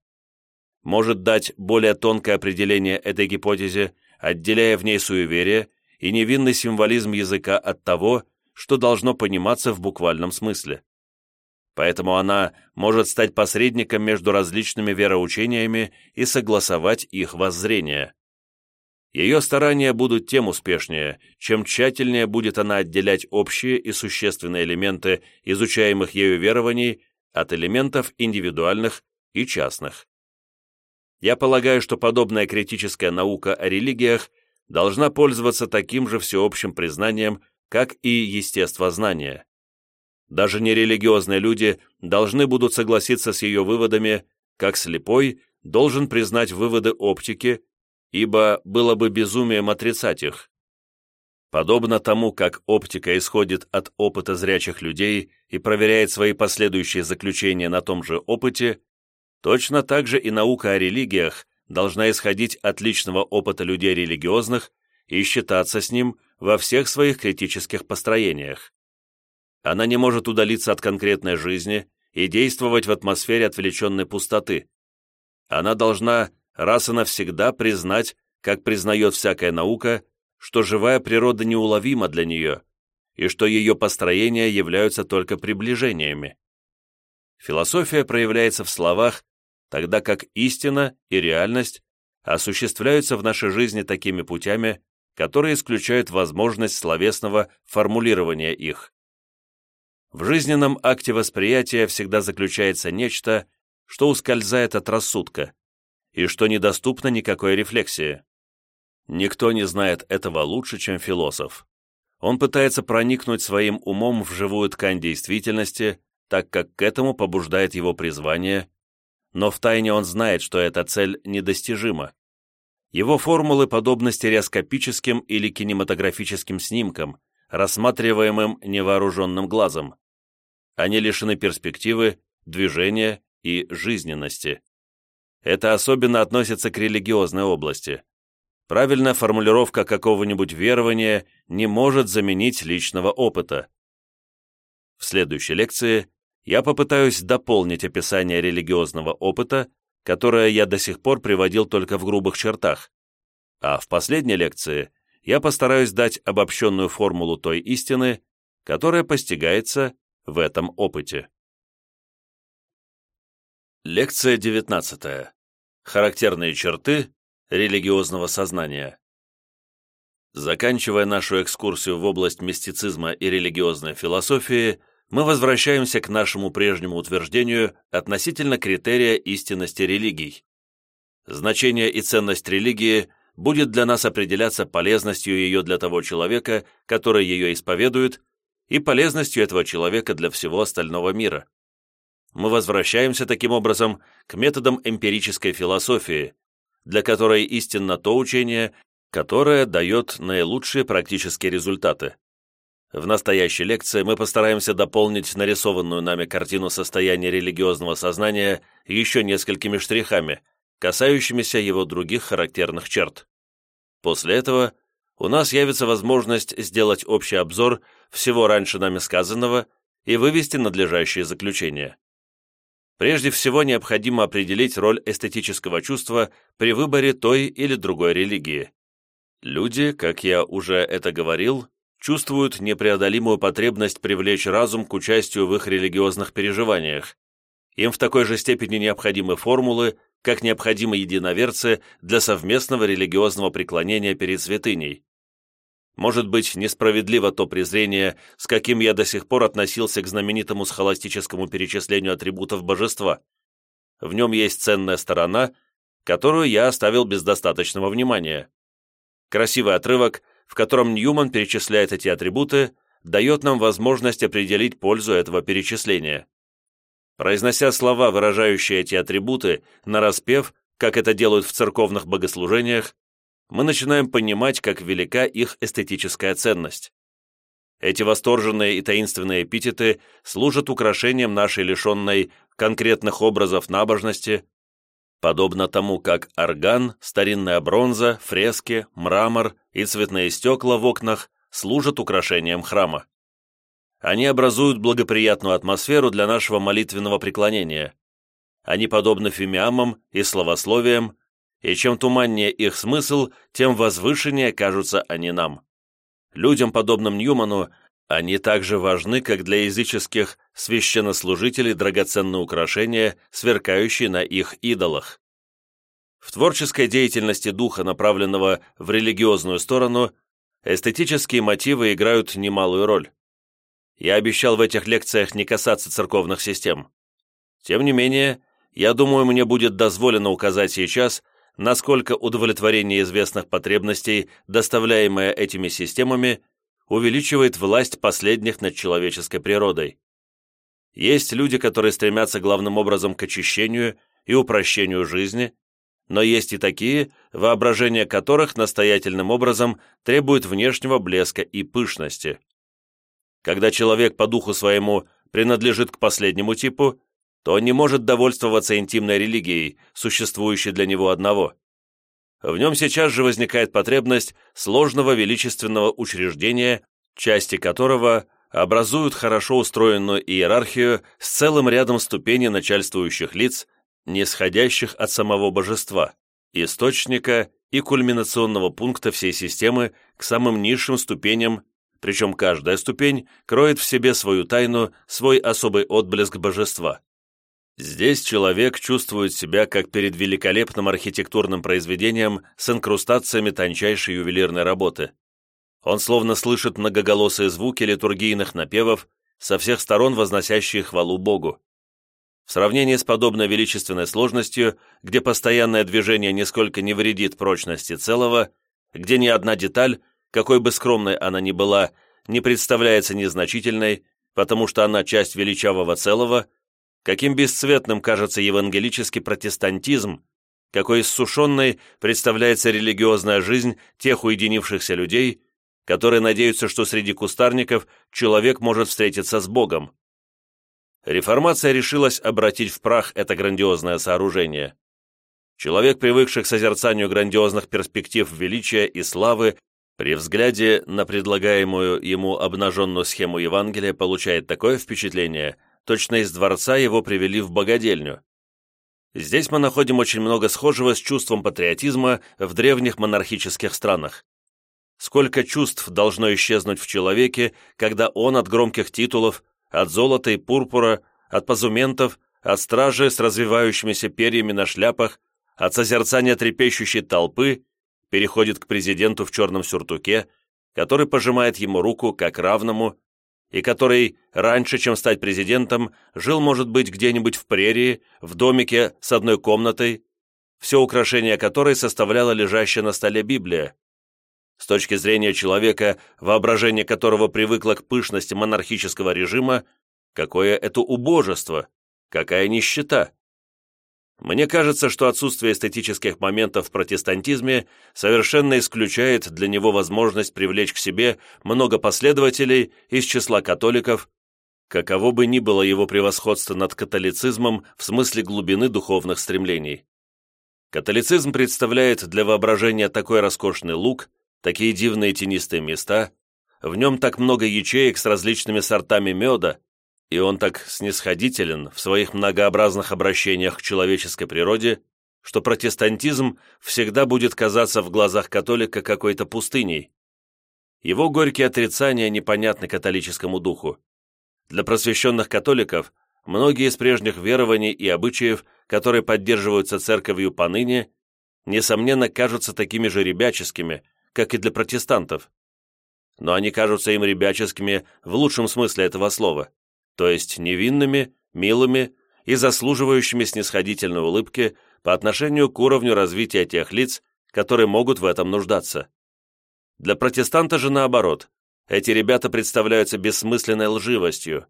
S1: Может дать более тонкое определение этой гипотезе, отделяя в ней суеверие и невинный символизм языка от того, что должно пониматься в буквальном смысле. Поэтому она может стать посредником между различными вероучениями и согласовать их воззрение. Ее старания будут тем успешнее, чем тщательнее будет она отделять общие и существенные элементы изучаемых ею верований от элементов индивидуальных и частных. Я полагаю, что подобная критическая наука о религиях должна пользоваться таким же всеобщим признанием как и естествознание. Даже нерелигиозные люди должны будут согласиться с ее выводами, как слепой должен признать выводы оптики, ибо было бы безумием отрицать их. Подобно тому, как оптика исходит от опыта зрячих людей и проверяет свои последующие заключения на том же опыте, точно так же и наука о религиях должна исходить от личного опыта людей религиозных и считаться с ним – во всех своих критических построениях. Она не может удалиться от конкретной жизни и действовать в атмосфере отвлеченной пустоты. Она должна раз и навсегда признать, как признает всякая наука, что живая природа неуловима для нее и что ее построения являются только приближениями. Философия проявляется в словах, тогда как истина и реальность осуществляются в нашей жизни такими путями, которые исключают возможность словесного формулирования их. В жизненном акте восприятия всегда заключается нечто, что ускользает от рассудка и что недоступно никакой рефлексии. Никто не знает этого лучше, чем философ. Он пытается проникнуть своим умом в живую ткань действительности, так как к этому побуждает его призвание, но втайне он знает, что эта цель недостижима. Его формулы подобны стереоскопическим или кинематографическим снимкам, рассматриваемым невооруженным глазом. Они лишены перспективы, движения и жизненности. Это особенно относится к религиозной области. Правильная формулировка какого-нибудь верования не может заменить личного опыта. В следующей лекции я попытаюсь дополнить описание религиозного опыта которое я до сих пор приводил только в грубых чертах. А в последней лекции я постараюсь дать обобщенную формулу той истины, которая постигается в этом опыте. Лекция 19. Характерные черты религиозного сознания. Заканчивая нашу экскурсию в область мистицизма и религиозной философии, мы возвращаемся к нашему прежнему утверждению относительно критерия истинности религий. Значение и ценность религии будет для нас определяться полезностью ее для того человека, который ее исповедует, и полезностью этого человека для всего остального мира. Мы возвращаемся таким образом к методам эмпирической философии, для которой истинно то учение, которое дает наилучшие практические результаты. В настоящей лекции мы постараемся дополнить нарисованную нами картину состояния религиозного сознания еще несколькими штрихами, касающимися его других характерных черт. После этого у нас явится возможность сделать общий обзор всего раньше нами сказанного и вывести надлежащие заключения. Прежде всего необходимо определить роль эстетического чувства при выборе той или другой религии. Люди, как я уже это говорил, чувствуют непреодолимую потребность привлечь разум к участию в их религиозных переживаниях. Им в такой же степени необходимы формулы, как необходимы единоверцы для совместного религиозного преклонения перед святыней. Может быть, несправедливо то презрение, с каким я до сих пор относился к знаменитому схоластическому перечислению атрибутов божества. В нем есть ценная сторона, которую я оставил без достаточного внимания. Красивый отрывок в котором Ньюман перечисляет эти атрибуты, дает нам возможность определить пользу этого перечисления. Произнося слова, выражающие эти атрибуты, нараспев, как это делают в церковных богослужениях, мы начинаем понимать, как велика их эстетическая ценность. Эти восторженные и таинственные эпитеты служат украшением нашей лишенной конкретных образов набожности, подобно тому, как орган, старинная бронза, фрески, мрамор и цветные стекла в окнах служат украшением храма. Они образуют благоприятную атмосферу для нашего молитвенного преклонения. Они подобны фимиамам и словословиям, и чем туманнее их смысл, тем возвышеннее кажутся они нам. Людям, подобным Ньюману, они также важны, как для языческих священнослужителей драгоценные украшения, сверкающие на их идолах. В творческой деятельности духа, направленного в религиозную сторону, эстетические мотивы играют немалую роль. Я обещал в этих лекциях не касаться церковных систем. Тем не менее, я думаю, мне будет дозволено указать сейчас, насколько удовлетворение известных потребностей, доставляемое этими системами, увеличивает власть последних над человеческой природой. Есть люди, которые стремятся главным образом к очищению и упрощению жизни, но есть и такие, воображение которых настоятельным образом требует внешнего блеска и пышности. Когда человек по духу своему принадлежит к последнему типу, то он не может довольствоваться интимной религией, существующей для него одного. В нем сейчас же возникает потребность сложного величественного учреждения, части которого образуют хорошо устроенную иерархию с целым рядом ступеней начальствующих лиц, нисходящих от самого божества, источника и кульминационного пункта всей системы к самым низшим ступеням, причем каждая ступень кроет в себе свою тайну, свой особый отблеск божества. Здесь человек чувствует себя как перед великолепным архитектурным произведением с инкрустациями тончайшей ювелирной работы. Он словно слышит многоголосые звуки литургийных напевов, со всех сторон возносящие хвалу Богу. В сравнении с подобной величественной сложностью, где постоянное движение нисколько не вредит прочности целого, где ни одна деталь, какой бы скромной она ни была, не представляется незначительной, потому что она часть величавого целого – каким бесцветным кажется евангелический протестантизм, какой иссушенной представляется религиозная жизнь тех уединившихся людей, которые надеются, что среди кустарников человек может встретиться с Богом. Реформация решилась обратить в прах это грандиозное сооружение. Человек, привыкший к созерцанию грандиозных перспектив величия и славы, при взгляде на предлагаемую ему обнаженную схему Евангелия получает такое впечатление – точно из дворца его привели в богадельню. Здесь мы находим очень много схожего с чувством патриотизма в древних монархических странах. Сколько чувств должно исчезнуть в человеке, когда он от громких титулов, от золота и пурпура, от позументов, от стражи с развивающимися перьями на шляпах, от созерцания трепещущей толпы переходит к президенту в черном сюртуке, который пожимает ему руку как равному и который, раньше, чем стать президентом, жил, может быть, где-нибудь в прерии, в домике с одной комнатой, все украшение которой составляла лежащая на столе Библия. С точки зрения человека, воображение которого привыкло к пышности монархического режима, какое это убожество, какая нищета. Мне кажется, что отсутствие эстетических моментов в протестантизме совершенно исключает для него возможность привлечь к себе много последователей из числа католиков, каково бы ни было его превосходство над католицизмом в смысле глубины духовных стремлений. Католицизм представляет для воображения такой роскошный лук, такие дивные тенистые места, в нем так много ячеек с различными сортами меда, и он так снисходителен в своих многообразных обращениях к человеческой природе, что протестантизм всегда будет казаться в глазах католика какой-то пустыней. Его горькие отрицания непонятны католическому духу. Для просвещенных католиков многие из прежних верований и обычаев, которые поддерживаются церковью поныне, несомненно, кажутся такими же ребяческими, как и для протестантов. Но они кажутся им ребяческими в лучшем смысле этого слова то есть невинными, милыми и заслуживающими снисходительной улыбки по отношению к уровню развития тех лиц, которые могут в этом нуждаться. Для протестанта же наоборот, эти ребята представляются бессмысленной лживостью.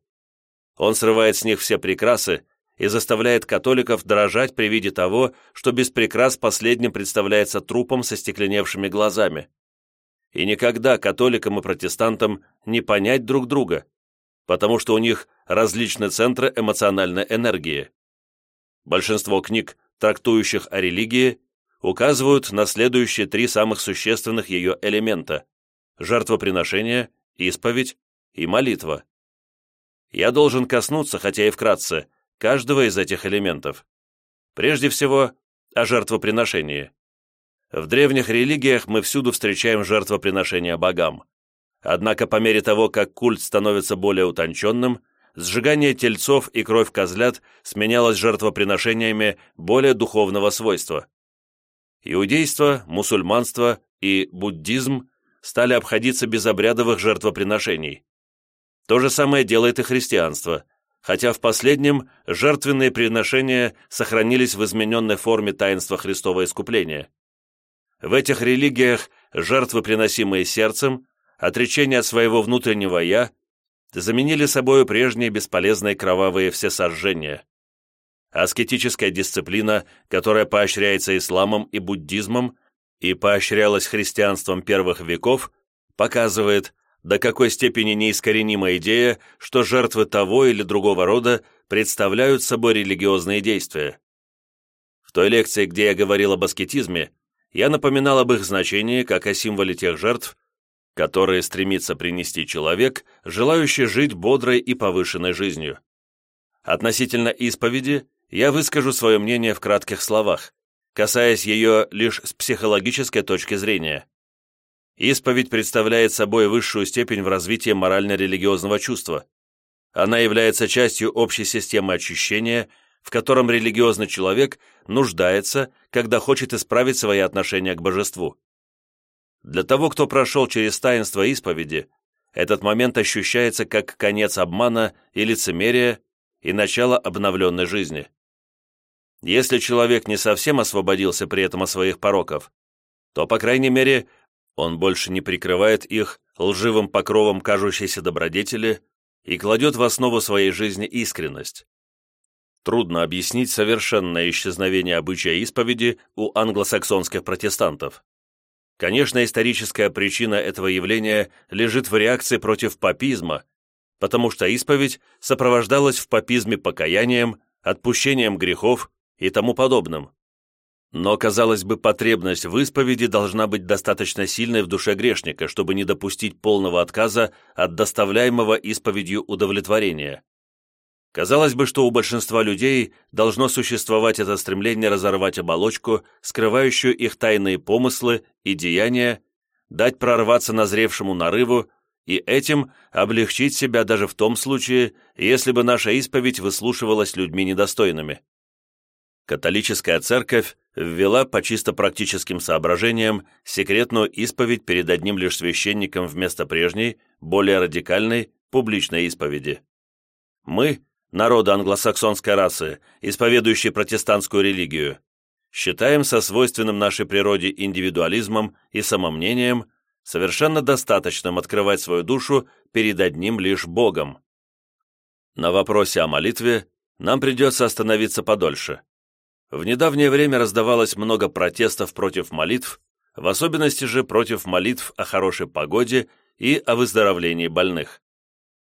S1: Он срывает с них все прекрасы и заставляет католиков дрожать при виде того, что без прекрас последним представляется трупом со стекленевшими глазами. И никогда католикам и протестантам не понять друг друга – потому что у них различные центры эмоциональной энергии. Большинство книг, трактующих о религии, указывают на следующие три самых существенных ее элемента – жертвоприношение, исповедь и молитва. Я должен коснуться, хотя и вкратце, каждого из этих элементов. Прежде всего, о жертвоприношении. В древних религиях мы всюду встречаем жертвоприношения богам – Однако по мере того, как культ становится более утонченным, сжигание тельцов и кровь козлят сменялось жертвоприношениями более духовного свойства. Иудейство, мусульманство и буддизм стали обходиться без обрядовых жертвоприношений. То же самое делает и христианство, хотя в последнем жертвенные приношения сохранились в измененной форме таинства Христова искупления. В этих религиях жертвы, приносимые сердцем, отречение от своего внутреннего «я», заменили собою прежние бесполезные кровавые всесожжения. Аскетическая дисциплина, которая поощряется исламом и буддизмом и поощрялась христианством первых веков, показывает, до какой степени неискоренима идея, что жертвы того или другого рода представляют собой религиозные действия. В той лекции, где я говорил об аскетизме, я напоминал об их значении как о символе тех жертв, которые стремится принести человек, желающий жить бодрой и повышенной жизнью. Относительно исповеди я выскажу свое мнение в кратких словах, касаясь ее лишь с психологической точки зрения. Исповедь представляет собой высшую степень в развитии морально-религиозного чувства. Она является частью общей системы очищения, в котором религиозный человек нуждается, когда хочет исправить свои отношения к божеству. Для того, кто прошел через таинство исповеди, этот момент ощущается как конец обмана и лицемерия и начало обновленной жизни. Если человек не совсем освободился при этом от своих пороков, то, по крайней мере, он больше не прикрывает их лживым покровом кажущейся добродетели и кладет в основу своей жизни искренность. Трудно объяснить совершенное исчезновение обычая исповеди у англосаксонских протестантов. Конечно, историческая причина этого явления лежит в реакции против папизма, потому что исповедь сопровождалась в папизме покаянием, отпущением грехов и тому подобным. Но, казалось бы, потребность в исповеди должна быть достаточно сильной в душе грешника, чтобы не допустить полного отказа от доставляемого исповедью удовлетворения. Казалось бы, что у большинства людей должно существовать это стремление разорвать оболочку, скрывающую их тайные помыслы и деяния, дать прорваться назревшему нарыву и этим облегчить себя даже в том случае, если бы наша исповедь выслушивалась людьми недостойными. Католическая церковь ввела по чисто практическим соображениям секретную исповедь перед одним лишь священником вместо прежней, более радикальной, публичной исповеди. Мы – народа англосаксонской расы, исповедующей протестантскую религию, считаем со свойственным нашей природе индивидуализмом и самомнением совершенно достаточным открывать свою душу перед одним лишь Богом. На вопросе о молитве нам придется остановиться подольше. В недавнее время раздавалось много протестов против молитв, в особенности же против молитв о хорошей погоде и о выздоровлении больных.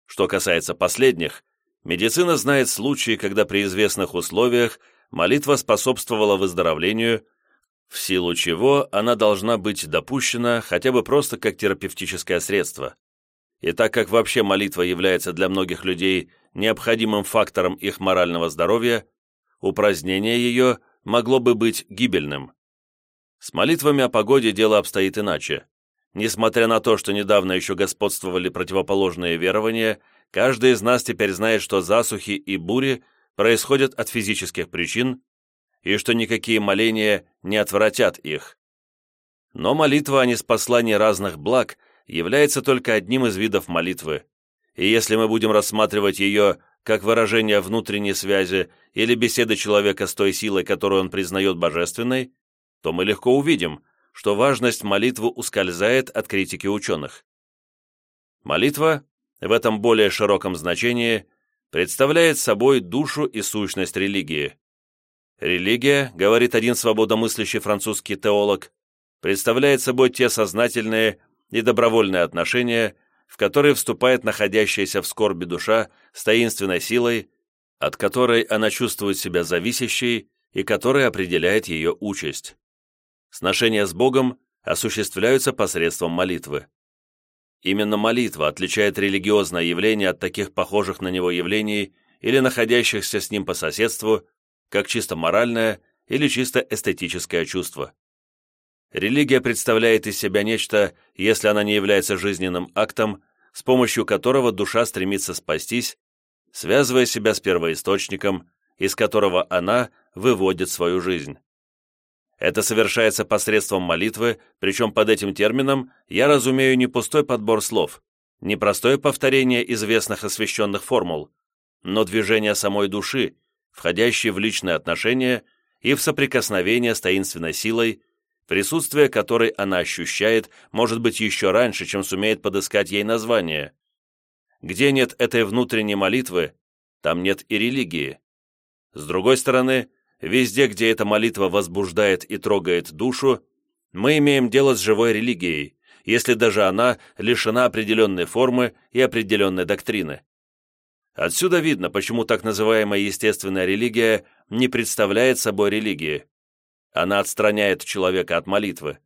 S1: Что касается последних, Медицина знает случаи, когда при известных условиях молитва способствовала выздоровлению, в силу чего она должна быть допущена хотя бы просто как терапевтическое средство. И так как вообще молитва является для многих людей необходимым фактором их морального здоровья, упразднение ее могло бы быть гибельным. С молитвами о погоде дело обстоит иначе. Несмотря на то, что недавно еще господствовали противоположные верования – Каждый из нас теперь знает, что засухи и бури происходят от физических причин и что никакие моления не отвратят их. Но молитва о а неспослании разных благ является только одним из видов молитвы, и если мы будем рассматривать ее как выражение внутренней связи или беседы человека с той силой, которую он признает божественной, то мы легко увидим, что важность молитвы ускользает от критики ученых. Молитва в этом более широком значении, представляет собой душу и сущность религии. Религия, говорит один свободомыслящий французский теолог, представляет собой те сознательные и добровольные отношения, в которые вступает находящаяся в скорби душа с таинственной силой, от которой она чувствует себя зависящей и которая определяет ее участь. Сношения с Богом осуществляются посредством молитвы. Именно молитва отличает религиозное явление от таких похожих на него явлений или находящихся с ним по соседству, как чисто моральное или чисто эстетическое чувство. Религия представляет из себя нечто, если она не является жизненным актом, с помощью которого душа стремится спастись, связывая себя с первоисточником, из которого она выводит свою жизнь. Это совершается посредством молитвы, причем под этим термином я разумею не пустой подбор слов, не простое повторение известных освященных формул, но движение самой души, входящей в личные отношения и в соприкосновение с таинственной силой, присутствие которой она ощущает, может быть, еще раньше, чем сумеет подыскать ей название. Где нет этой внутренней молитвы, там нет и религии. С другой стороны, Везде, где эта молитва возбуждает и трогает душу, мы имеем дело с живой религией, если даже она лишена определенной формы и определенной доктрины. Отсюда видно, почему так называемая естественная религия не представляет собой религии. Она отстраняет человека от молитвы.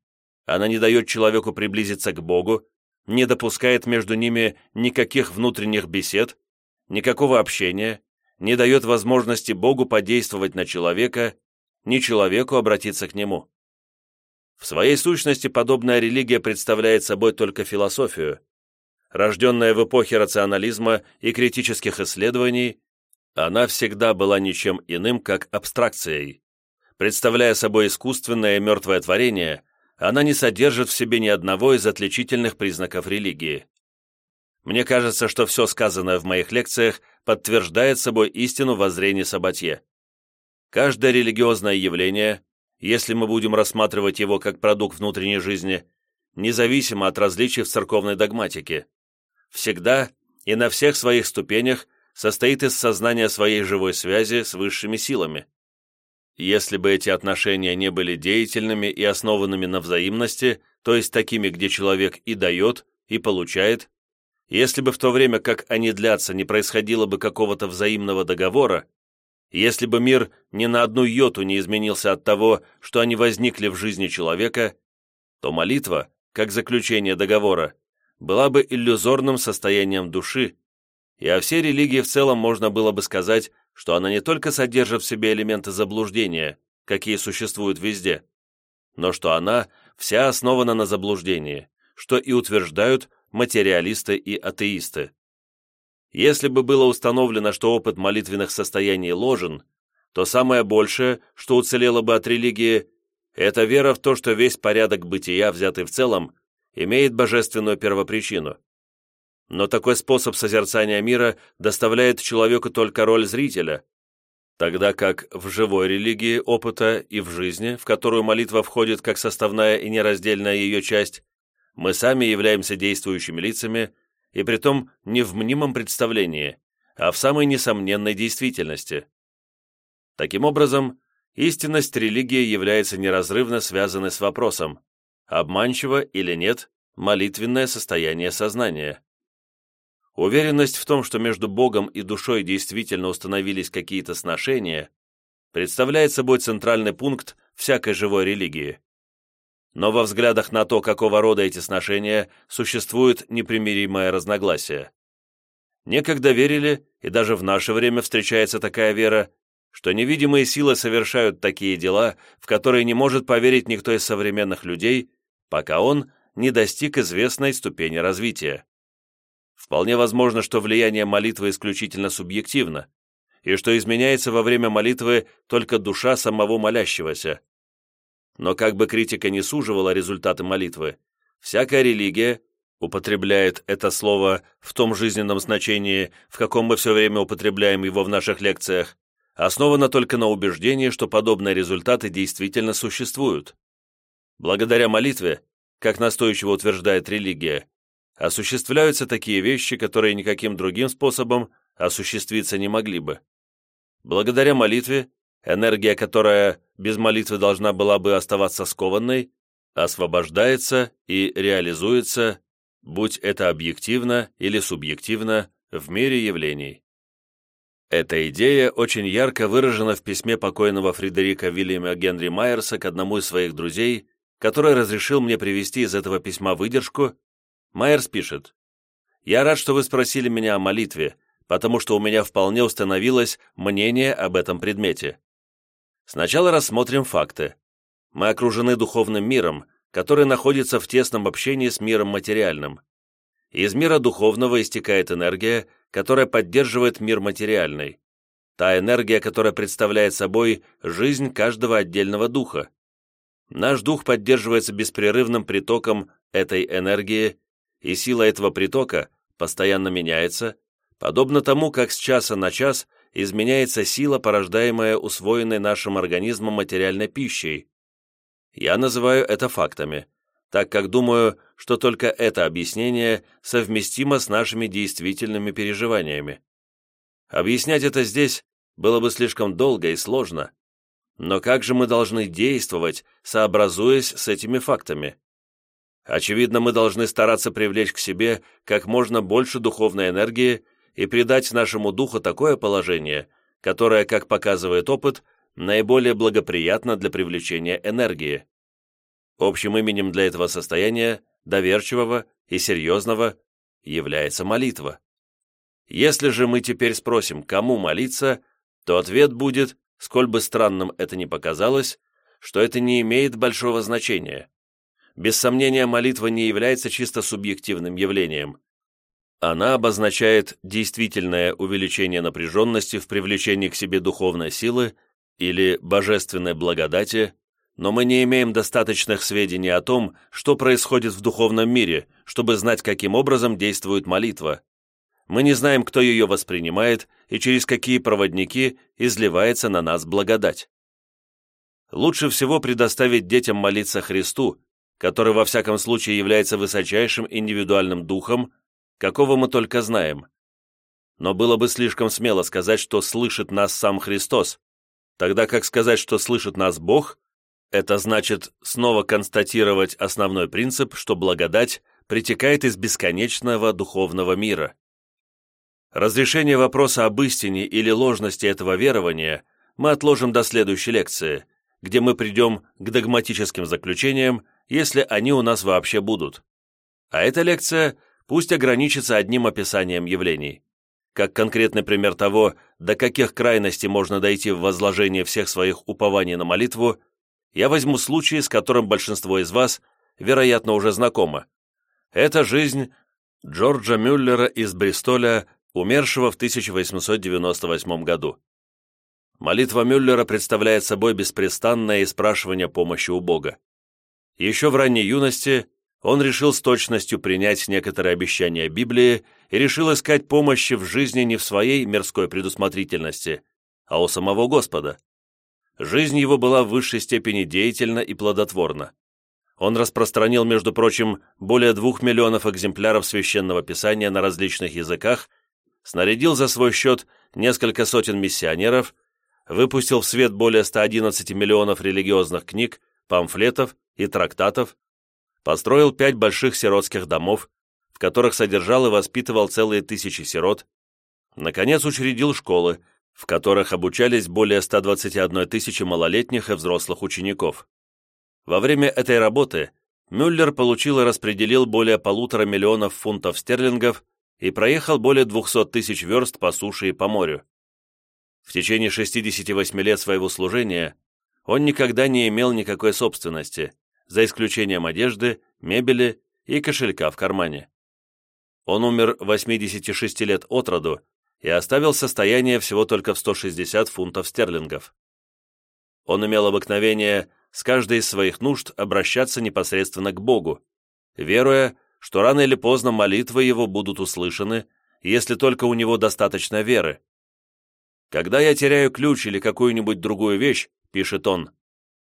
S1: Она не дает человеку приблизиться к Богу, не допускает между ними никаких внутренних бесед, никакого общения, не дает возможности Богу подействовать на человека, ни человеку обратиться к Нему. В своей сущности подобная религия представляет собой только философию. Рожденная в эпохе рационализма и критических исследований, она всегда была ничем иным, как абстракцией. Представляя собой искусственное и мертвое творение, она не содержит в себе ни одного из отличительных признаков религии. Мне кажется, что все сказанное в моих лекциях подтверждает собой истину воззрения Сабатье. Каждое религиозное явление, если мы будем рассматривать его как продукт внутренней жизни, независимо от различий в церковной догматике, всегда и на всех своих ступенях состоит из сознания своей живой связи с высшими силами. Если бы эти отношения не были деятельными и основанными на взаимности, то есть такими, где человек и дает, и получает, если бы в то время, как они длятся, не происходило бы какого-то взаимного договора, если бы мир ни на одну йоту не изменился от того, что они возникли в жизни человека, то молитва, как заключение договора, была бы иллюзорным состоянием души, и о всей религии в целом можно было бы сказать, что она не только содержит в себе элементы заблуждения, какие существуют везде, но что она вся основана на заблуждении, что и утверждают материалисты и атеисты. Если бы было установлено, что опыт молитвенных состояний ложен, то самое большее, что уцелело бы от религии, это вера в то, что весь порядок бытия, взятый в целом, имеет божественную первопричину. Но такой способ созерцания мира доставляет человеку только роль зрителя, тогда как в живой религии опыта и в жизни, в которую молитва входит как составная и нераздельная ее часть, мы сами являемся действующими лицами, и притом не в мнимом представлении, а в самой несомненной действительности. Таким образом, истинность религии является неразрывно связанной с вопросом, обманчиво или нет молитвенное состояние сознания. Уверенность в том, что между Богом и душой действительно установились какие-то сношения, представляет собой центральный пункт всякой живой религии но во взглядах на то, какого рода эти сношения, существует непримиримое разногласие. Некогда верили, и даже в наше время встречается такая вера, что невидимые силы совершают такие дела, в которые не может поверить никто из современных людей, пока он не достиг известной ступени развития. Вполне возможно, что влияние молитвы исключительно субъективно, и что изменяется во время молитвы только душа самого молящегося. Но как бы критика не суживала результаты молитвы, всякая религия употребляет это слово в том жизненном значении, в каком мы все время употребляем его в наших лекциях, основана только на убеждении, что подобные результаты действительно существуют. Благодаря молитве, как настойчиво утверждает религия, осуществляются такие вещи, которые никаким другим способом осуществиться не могли бы. Благодаря молитве энергия, которая без молитвы должна была бы оставаться скованной, освобождается и реализуется, будь это объективно или субъективно, в мире явлений. Эта идея очень ярко выражена в письме покойного Фредерика Вильяма Генри Майерса к одному из своих друзей, который разрешил мне привести из этого письма выдержку. Майерс пишет, «Я рад, что вы спросили меня о молитве, потому что у меня вполне установилось мнение об этом предмете. Сначала рассмотрим факты. Мы окружены духовным миром, который находится в тесном общении с миром материальным. Из мира духовного истекает энергия, которая поддерживает мир материальный. Та энергия, которая представляет собой жизнь каждого отдельного духа. Наш дух поддерживается беспрерывным притоком этой энергии, и сила этого притока постоянно меняется, подобно тому, как с часа на час – изменяется сила, порождаемая усвоенной нашим организмом материальной пищей. Я называю это фактами, так как думаю, что только это объяснение совместимо с нашими действительными переживаниями. Объяснять это здесь было бы слишком долго и сложно. Но как же мы должны действовать, сообразуясь с этими фактами? Очевидно, мы должны стараться привлечь к себе как можно больше духовной энергии и придать нашему духу такое положение, которое, как показывает опыт, наиболее благоприятно для привлечения энергии. Общим именем для этого состояния, доверчивого и серьезного, является молитва. Если же мы теперь спросим, кому молиться, то ответ будет, сколь бы странным это ни показалось, что это не имеет большого значения. Без сомнения, молитва не является чисто субъективным явлением. Она обозначает действительное увеличение напряженности в привлечении к себе духовной силы или божественной благодати, но мы не имеем достаточных сведений о том, что происходит в духовном мире, чтобы знать, каким образом действует молитва. Мы не знаем, кто ее воспринимает и через какие проводники изливается на нас благодать. Лучше всего предоставить детям молиться Христу, который во всяком случае является высочайшим индивидуальным духом, какого мы только знаем. Но было бы слишком смело сказать, что слышит нас сам Христос, тогда как сказать, что слышит нас Бог, это значит снова констатировать основной принцип, что благодать притекает из бесконечного духовного мира. Разрешение вопроса об истине или ложности этого верования мы отложим до следующей лекции, где мы придем к догматическим заключениям, если они у нас вообще будут. А эта лекция – пусть ограничится одним описанием явлений. Как конкретный пример того, до каких крайностей можно дойти в возложении всех своих упований на молитву, я возьму случай, с которым большинство из вас, вероятно, уже знакомо. Это жизнь Джорджа Мюллера из Бристоля, умершего в 1898 году. Молитва Мюллера представляет собой беспрестанное испрашивание помощи у Бога. Еще в ранней юности он решил с точностью принять некоторые обещания Библии и решил искать помощи в жизни не в своей мирской предусмотрительности, а у самого Господа. Жизнь его была в высшей степени деятельна и плодотворна. Он распространил, между прочим, более двух миллионов экземпляров священного писания на различных языках, снарядил за свой счет несколько сотен миссионеров, выпустил в свет более 111 миллионов религиозных книг, памфлетов и трактатов, построил пять больших сиротских домов, в которых содержал и воспитывал целые тысячи сирот, наконец учредил школы, в которых обучались более 121 тысячи малолетних и взрослых учеников. Во время этой работы Мюллер получил и распределил более полутора миллионов фунтов стерлингов и проехал более 200 тысяч верст по суше и по морю. В течение 68 лет своего служения он никогда не имел никакой собственности, за исключением одежды, мебели и кошелька в кармане. Он умер 86 лет от роду и оставил состояние всего только в 160 фунтов стерлингов. Он имел обыкновение с каждой из своих нужд обращаться непосредственно к Богу, веруя, что рано или поздно молитвы его будут услышаны, если только у него достаточно веры. «Когда я теряю ключ или какую-нибудь другую вещь», — пишет он,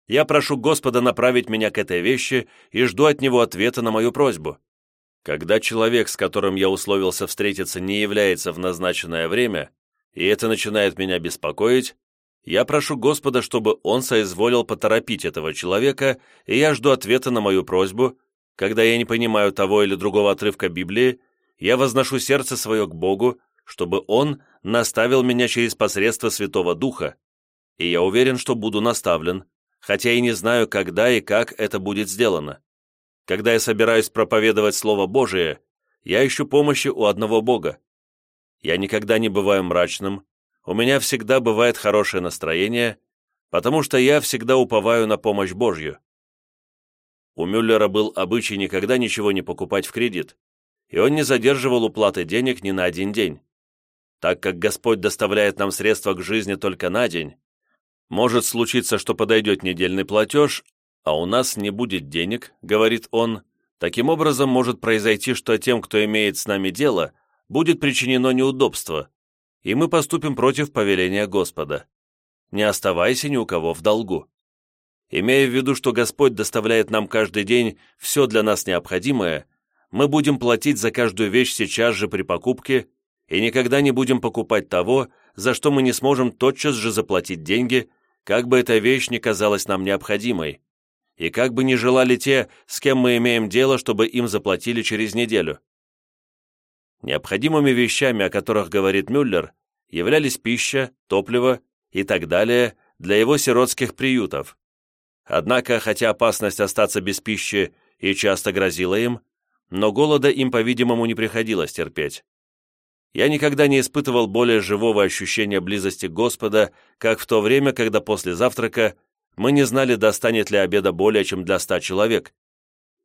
S1: я прошу Господа направить меня к этой вещи и жду от Него ответа на мою просьбу. Когда человек, с которым я условился встретиться, не является в назначенное время, и это начинает меня беспокоить, я прошу Господа, чтобы Он соизволил поторопить этого человека, и я жду ответа на мою просьбу. Когда я не понимаю того или другого отрывка Библии, я возношу сердце свое к Богу, чтобы Он наставил меня через посредство Святого Духа, и я уверен, что буду наставлен, хотя и не знаю, когда и как это будет сделано. Когда я собираюсь проповедовать Слово Божие, я ищу помощи у одного Бога. Я никогда не бываю мрачным, у меня всегда бывает хорошее настроение, потому что я всегда уповаю на помощь Божью. У Мюллера был обычай никогда ничего не покупать в кредит, и он не задерживал уплаты денег ни на один день. Так как Господь доставляет нам средства к жизни только на день, может случиться, что подойдет недельный платеж, а у нас не будет денег, говорит он. Таким образом, может произойти, что тем, кто имеет с нами дело, будет причинено неудобство, и мы поступим против повеления Господа. Не оставайся ни у кого в долгу. Имея в виду, что Господь доставляет нам каждый день все для нас необходимое, мы будем платить за каждую вещь сейчас же при покупке и никогда не будем покупать того, за что мы не сможем тотчас же заплатить деньги, как бы эта вещь не казалась нам необходимой, и как бы не желали те, с кем мы имеем дело, чтобы им заплатили через неделю. Необходимыми вещами, о которых говорит Мюллер, являлись пища, топливо и так далее для его сиротских приютов. Однако, хотя опасность остаться без пищи и часто грозила им, но голода им, по-видимому, не приходилось терпеть я никогда не испытывал более живого ощущения близости Господа, как в то время, когда после завтрака мы не знали, достанет ли обеда более чем для ста человек,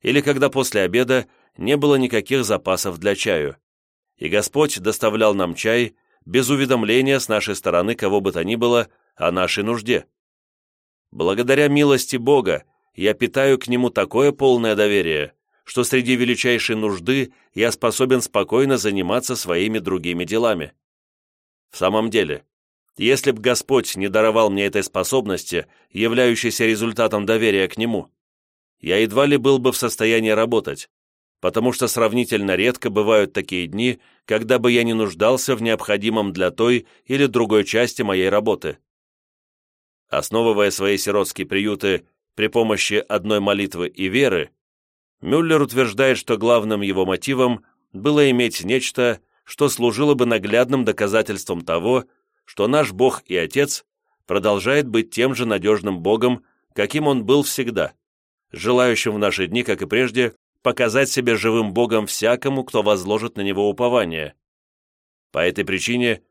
S1: или когда после обеда не было никаких запасов для чаю, и Господь доставлял нам чай без уведомления с нашей стороны кого бы то ни было о нашей нужде. Благодаря милости Бога я питаю к Нему такое полное доверие, что среди величайшей нужды я способен спокойно заниматься своими другими делами. В самом деле, если б Господь не даровал мне этой способности, являющейся результатом доверия к Нему, я едва ли был бы в состоянии работать, потому что сравнительно редко бывают такие дни, когда бы я не нуждался в необходимом для той или другой части моей работы. Основывая свои сиротские приюты при помощи одной молитвы и веры, Мюллер утверждает, что главным его мотивом было иметь нечто, что служило бы наглядным доказательством того, что наш Бог и Отец продолжает быть тем же надежным Богом, каким Он был всегда, желающим в наши дни, как и прежде, показать себя живым Богом всякому, кто возложит на Него упование. По этой причине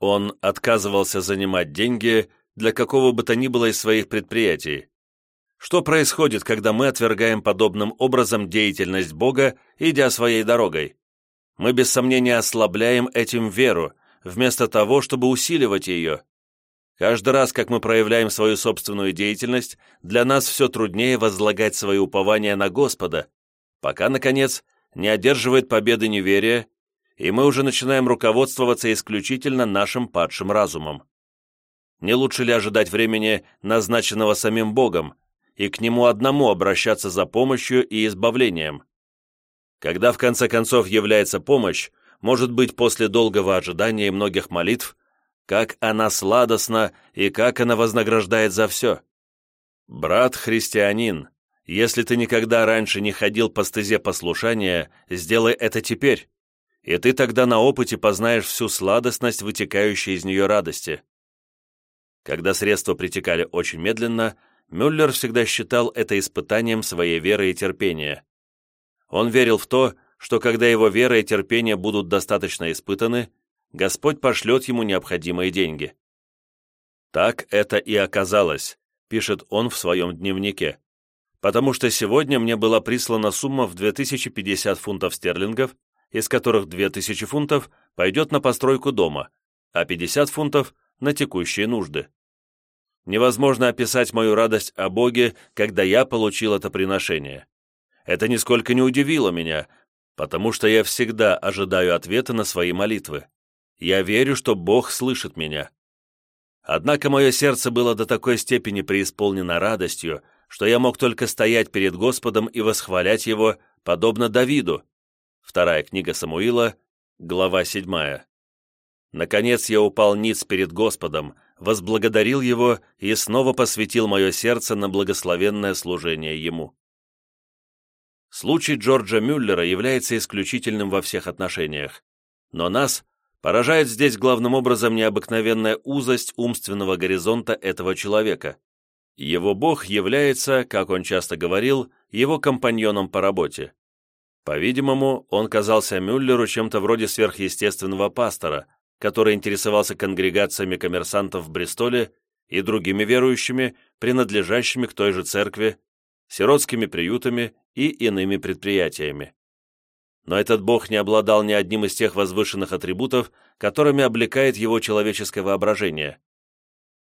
S1: он отказывался занимать деньги для какого бы то ни было из своих предприятий, что происходит, когда мы отвергаем подобным образом деятельность Бога, идя своей дорогой? Мы без сомнения ослабляем этим веру, вместо того, чтобы усиливать ее. Каждый раз, как мы проявляем свою собственную деятельность, для нас все труднее возлагать свои упования на Господа, пока, наконец, не одерживает победы неверие, и мы уже начинаем руководствоваться исключительно нашим падшим разумом. Не лучше ли ожидать времени, назначенного самим Богом, и к нему одному обращаться за помощью и избавлением. Когда в конце концов является помощь, может быть, после долгого ожидания и многих молитв, как она сладостна и как она вознаграждает за все. Брат-христианин, если ты никогда раньше не ходил по стезе послушания, сделай это теперь, и ты тогда на опыте познаешь всю сладостность, вытекающей из нее радости. Когда средства притекали очень медленно, Мюллер всегда считал это испытанием своей веры и терпения. Он верил в то, что когда его вера и терпение будут достаточно испытаны, Господь пошлет ему необходимые деньги. «Так это и оказалось», — пишет он в своем дневнике, «потому что сегодня мне была прислана сумма в 2050 фунтов стерлингов, из которых 2000 фунтов пойдет на постройку дома, а 50 фунтов — на текущие нужды. Невозможно описать мою радость о Боге, когда я получил это приношение. Это нисколько не удивило меня, потому что я всегда ожидаю ответа на свои молитвы. Я верю, что Бог слышит меня. Однако мое сердце было до такой степени преисполнено радостью, что я мог только стоять перед Господом и восхвалять Его, подобно Давиду. Вторая книга Самуила, глава 7. Наконец я упал ниц перед Господом, возблагодарил его и снова посвятил мое сердце на благословенное служение ему. Случай Джорджа Мюллера является исключительным во всех отношениях, но нас поражает здесь главным образом необыкновенная узость умственного горизонта этого человека. Его бог является, как он часто говорил, его компаньоном по работе. По-видимому, он казался Мюллеру чем-то вроде сверхъестественного пастора, который интересовался конгрегациями коммерсантов в Бристоле и другими верующими, принадлежащими к той же церкви, сиротскими приютами и иными предприятиями. Но этот бог не обладал ни одним из тех возвышенных атрибутов, которыми облекает его человеческое воображение.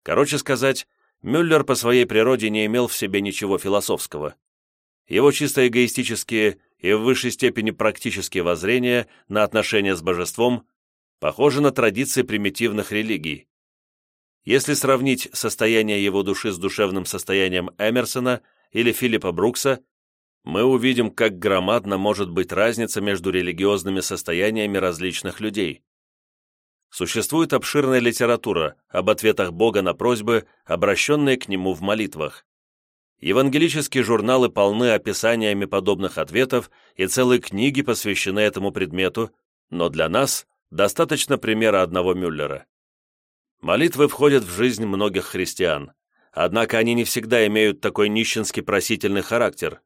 S1: Короче сказать, Мюллер по своей природе не имел в себе ничего философского. Его чисто эгоистические и в высшей степени практические воззрения на отношения с божеством похоже на традиции примитивных религий. Если сравнить состояние его души с душевным состоянием Эмерсона или Филиппа Брукса, мы увидим, как громадна может быть разница между религиозными состояниями различных людей. Существует обширная литература об ответах Бога на просьбы, обращенные к Нему в молитвах. Евангелические журналы полны описаниями подобных ответов, и целые книги посвящены этому предмету, но для нас – Достаточно примера одного Мюллера. Молитвы входят в жизнь многих христиан, однако они не всегда имеют такой нищенский просительный характер.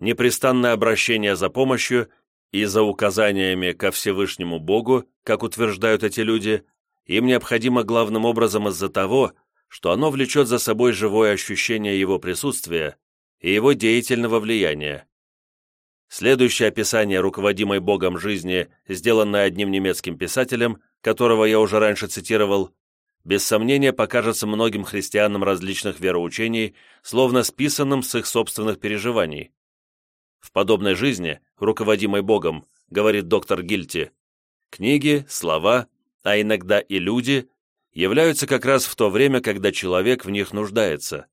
S1: Непрестанное обращение за помощью и за указаниями ко Всевышнему Богу, как утверждают эти люди, им необходимо главным образом из-за того, что оно влечет за собой живое ощущение его присутствия и его деятельного влияния. Следующее описание руководимой Богом жизни, сделанное одним немецким писателем, которого я уже раньше цитировал, без сомнения покажется многим христианам различных вероучений, словно списанным с их собственных переживаний. В подобной жизни, руководимой Богом, говорит доктор Гильти, книги, слова, а иногда и люди являются как раз в то время, когда человек в них нуждается.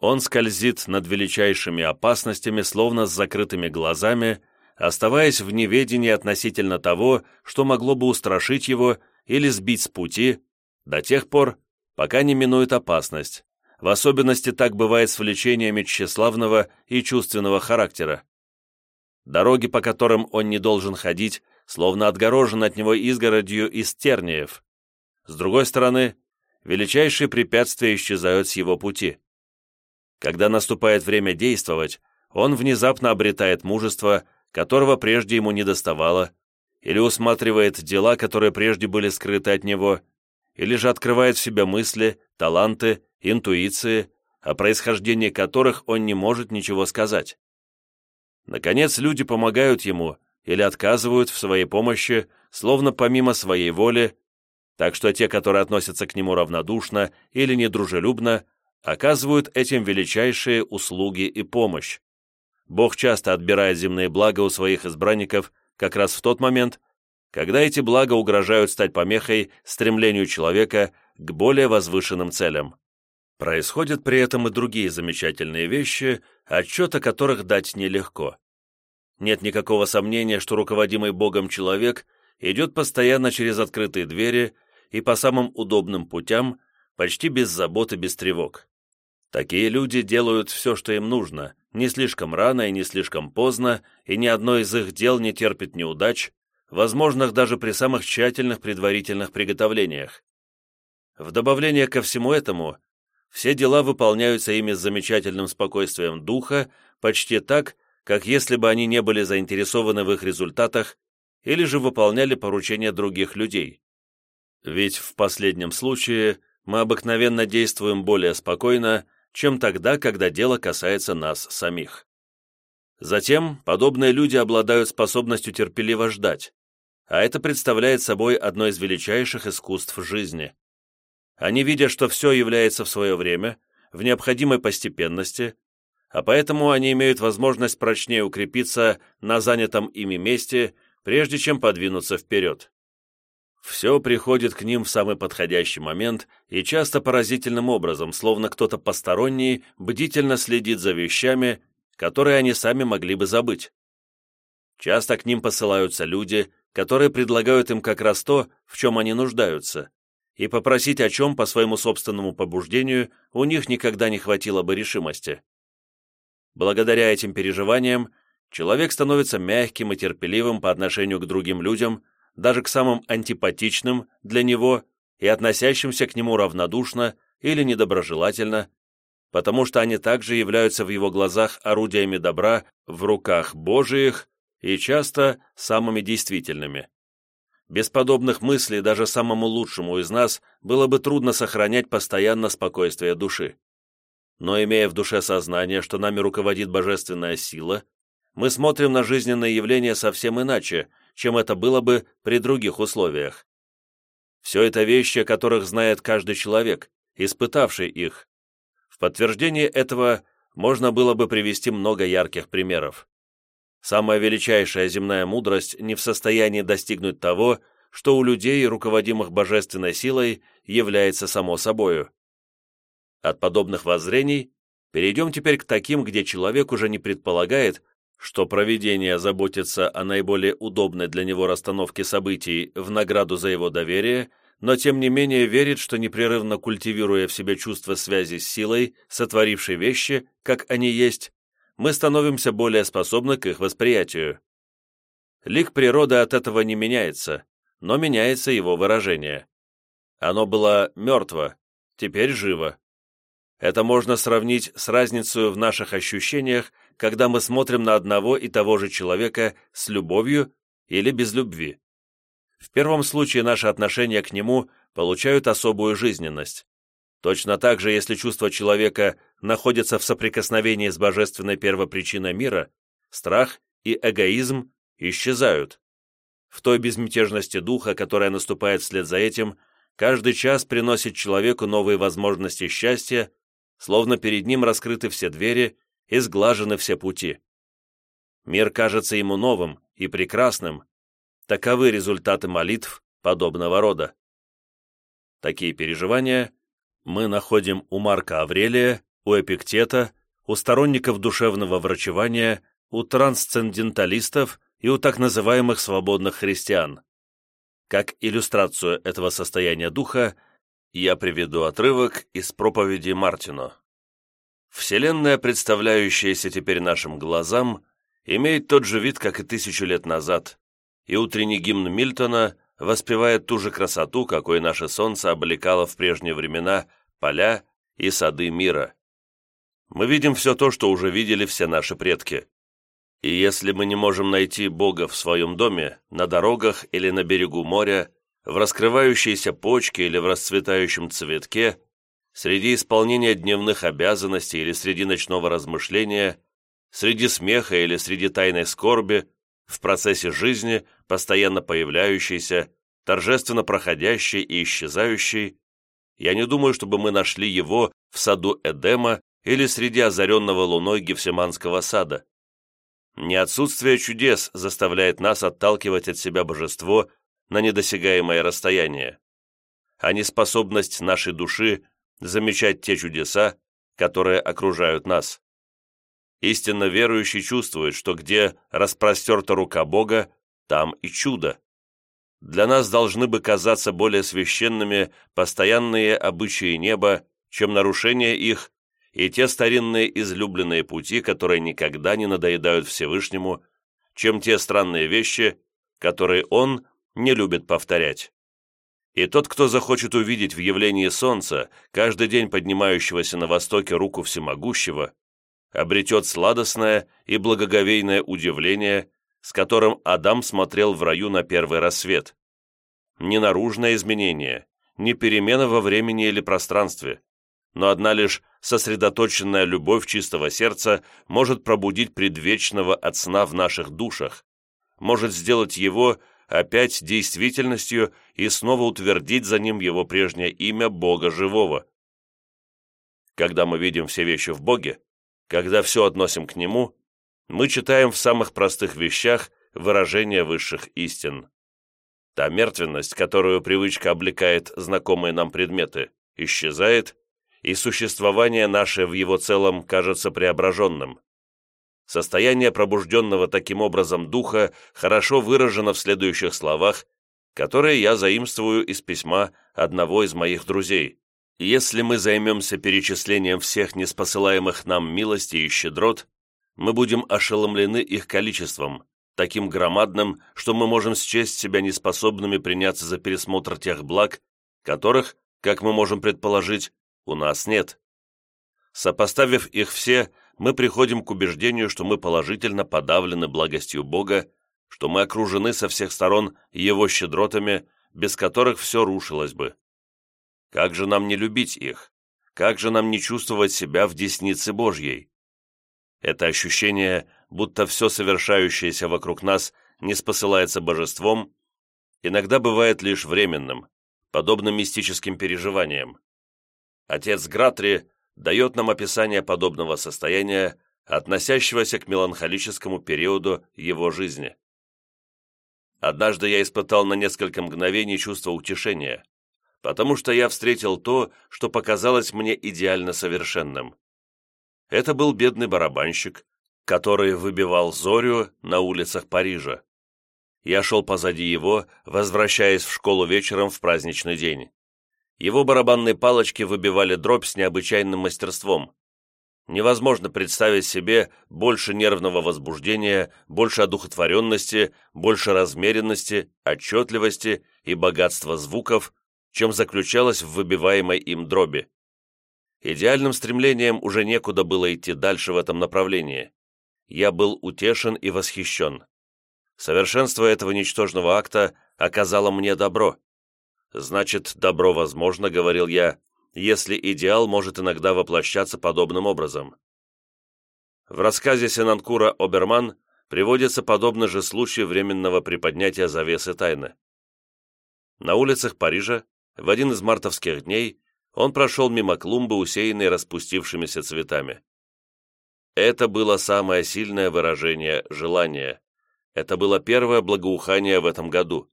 S1: Он скользит над величайшими опасностями, словно с закрытыми глазами, оставаясь в неведении относительно того, что могло бы устрашить его или сбить с пути, до тех пор, пока не минует опасность. В особенности так бывает с влечениями тщеславного и чувственного характера. Дороги, по которым он не должен ходить, словно отгорожены от него изгородью из терниев. С другой стороны, величайшие препятствия исчезают с его пути. Когда наступает время действовать, он внезапно обретает мужество, которого прежде ему не доставало, или усматривает дела, которые прежде были скрыты от него, или же открывает в себе мысли, таланты, интуиции, о происхождении которых он не может ничего сказать. Наконец, люди помогают ему или отказывают в своей помощи, словно помимо своей воли, так что те, которые относятся к нему равнодушно или недружелюбно, оказывают этим величайшие услуги и помощь. Бог часто отбирает земные блага у своих избранников как раз в тот момент, когда эти блага угрожают стать помехой стремлению человека к более возвышенным целям. Происходят при этом и другие замечательные вещи, отчет о которых дать нелегко. Нет никакого сомнения, что руководимый Богом человек идет постоянно через открытые двери и по самым удобным путям, почти без забот и без тревог. Такие люди делают все, что им нужно, не слишком рано и не слишком поздно, и ни одно из их дел не терпит неудач, возможных даже при самых тщательных предварительных приготовлениях. В добавление ко всему этому, все дела выполняются ими с замечательным спокойствием духа, почти так, как если бы они не были заинтересованы в их результатах или же выполняли поручения других людей. Ведь в последнем случае мы обыкновенно действуем более спокойно чем тогда, когда дело касается нас самих. Затем, подобные люди обладают способностью терпеливо ждать, а это представляет собой одно из величайших искусств жизни. Они видят, что все является в свое время, в необходимой постепенности, а поэтому они имеют возможность прочнее укрепиться на занятом ими месте, прежде чем подвинуться вперед. Все приходит к ним в самый подходящий момент и часто поразительным образом, словно кто-то посторонний бдительно следит за вещами, которые они сами могли бы забыть. Часто к ним посылаются люди, которые предлагают им как раз то, в чем они нуждаются, и попросить о чем по своему собственному побуждению у них никогда не хватило бы решимости. Благодаря этим переживаниям человек становится мягким и терпеливым по отношению к другим людям – даже к самым антипатичным для него и относящимся к нему равнодушно или недоброжелательно, потому что они также являются в его глазах орудиями добра в руках Божиих и часто самыми действительными. Без подобных мыслей даже самому лучшему из нас было бы трудно сохранять постоянно спокойствие души. Но имея в душе сознание, что нами руководит божественная сила, мы смотрим на жизненные явления совсем иначе, чем это было бы при других условиях. Все это вещи, о которых знает каждый человек, испытавший их. В подтверждение этого можно было бы привести много ярких примеров. Самая величайшая земная мудрость не в состоянии достигнуть того, что у людей, руководимых божественной силой, является само собою. От подобных воззрений перейдем теперь к таким, где человек уже не предполагает, что проведение заботится о наиболее удобной для него расстановке событий в награду за его доверие, но тем не менее верит, что непрерывно культивируя в себе чувство связи с силой, сотворившей вещи, как они есть, мы становимся более способны к их восприятию. Лик природы от этого не меняется, но меняется его выражение. Оно было мертво, теперь живо. Это можно сравнить с разницей в наших ощущениях когда мы смотрим на одного и того же человека с любовью или без любви. В первом случае наши отношения к нему получают особую жизненность. Точно так же, если чувство человека находится в соприкосновении с божественной первопричиной мира, страх и эгоизм исчезают. В той безмятежности духа, которая наступает вслед за этим, каждый час приносит человеку новые возможности счастья, словно перед ним раскрыты все двери – и сглажены все пути. Мир кажется ему новым и прекрасным. Таковы результаты молитв подобного рода. Такие переживания мы находим у Марка Аврелия, у Эпиктета, у сторонников душевного врачевания, у трансценденталистов и у так называемых свободных христиан. Как иллюстрацию этого состояния духа я приведу отрывок из проповеди Мартину. Вселенная, представляющаяся теперь нашим глазам, имеет тот же вид, как и тысячу лет назад, и утренний гимн Мильтона воспевает ту же красоту, какой наше солнце облекало в прежние времена поля и сады мира. Мы видим все то, что уже видели все наши предки. И если мы не можем найти Бога в своем доме, на дорогах или на берегу моря, в раскрывающейся почке или в расцветающем цветке – среди исполнения дневных обязанностей или среди ночного размышления, среди смеха или среди тайной скорби, в процессе жизни, постоянно появляющейся, торжественно проходящей и исчезающей, я не думаю, чтобы мы нашли его в саду Эдема или среди озаренного луной Гефсиманского сада. Не отсутствие чудес заставляет нас отталкивать от себя божество на недосягаемое расстояние, а неспособность нашей души замечать те чудеса, которые окружают нас. Истинно верующий чувствует, что где распростерта рука Бога, там и чудо. Для нас должны бы казаться более священными постоянные обычаи неба, чем нарушение их и те старинные излюбленные пути, которые никогда не надоедают Всевышнему, чем те странные вещи, которые Он не любит повторять. И тот, кто захочет увидеть в явлении солнца, каждый день поднимающегося на востоке руку всемогущего, обретет сладостное и благоговейное удивление, с которым Адам смотрел в раю на первый рассвет. Не наружное изменение, не перемена во времени или пространстве, но одна лишь сосредоточенная любовь чистого сердца может пробудить предвечного от сна в наших душах, может сделать его опять действительностью и снова утвердить за ним его прежнее имя Бога Живого. Когда мы видим все вещи в Боге, когда все относим к Нему, мы читаем в самых простых вещах выражение высших истин. Та мертвенность, которую привычка облекает знакомые нам предметы, исчезает, и существование наше в его целом кажется преображенным. Состояние пробужденного таким образом духа хорошо выражено в следующих словах, которые я заимствую из письма одного из моих друзей. Если мы займемся перечислением всех неспосылаемых нам милости и щедрот, мы будем ошеломлены их количеством, таким громадным, что мы можем счесть себя неспособными приняться за пересмотр тех благ, которых, как мы можем предположить, у нас нет. Сопоставив их все, мы приходим к убеждению, что мы положительно подавлены благостью Бога, что мы окружены со всех сторон Его щедротами, без которых все рушилось бы. Как же нам не любить их? Как же нам не чувствовать себя в деснице Божьей? Это ощущение, будто все совершающееся вокруг нас не спосылается божеством, иногда бывает лишь временным, подобно мистическим переживаниям. Отец Гратри дает нам описание подобного состояния, относящегося к меланхолическому периоду его жизни. Однажды я испытал на несколько мгновений чувство утешения, потому что я встретил то, что показалось мне идеально совершенным. Это был бедный барабанщик, который выбивал зорю на улицах Парижа. Я шел позади его, возвращаясь в школу вечером в праздничный день. Его барабанные палочки выбивали дробь с необычайным мастерством. Невозможно представить себе больше нервного возбуждения, больше одухотворенности, больше размеренности, отчетливости и богатства звуков, чем заключалось в выбиваемой им дроби. Идеальным стремлением уже некуда было идти дальше в этом направлении. Я был утешен и восхищен. Совершенство этого ничтожного акта оказало мне добро, Значит, добро возможно, говорил я, если идеал может иногда воплощаться подобным образом. В рассказе Сенанкура Оберман приводится подобный же случай временного приподнятия завесы тайны. На улицах Парижа в один из мартовских дней он прошел мимо клумбы, усеянной распустившимися цветами. Это было самое сильное выражение желания. Это было первое благоухание в этом году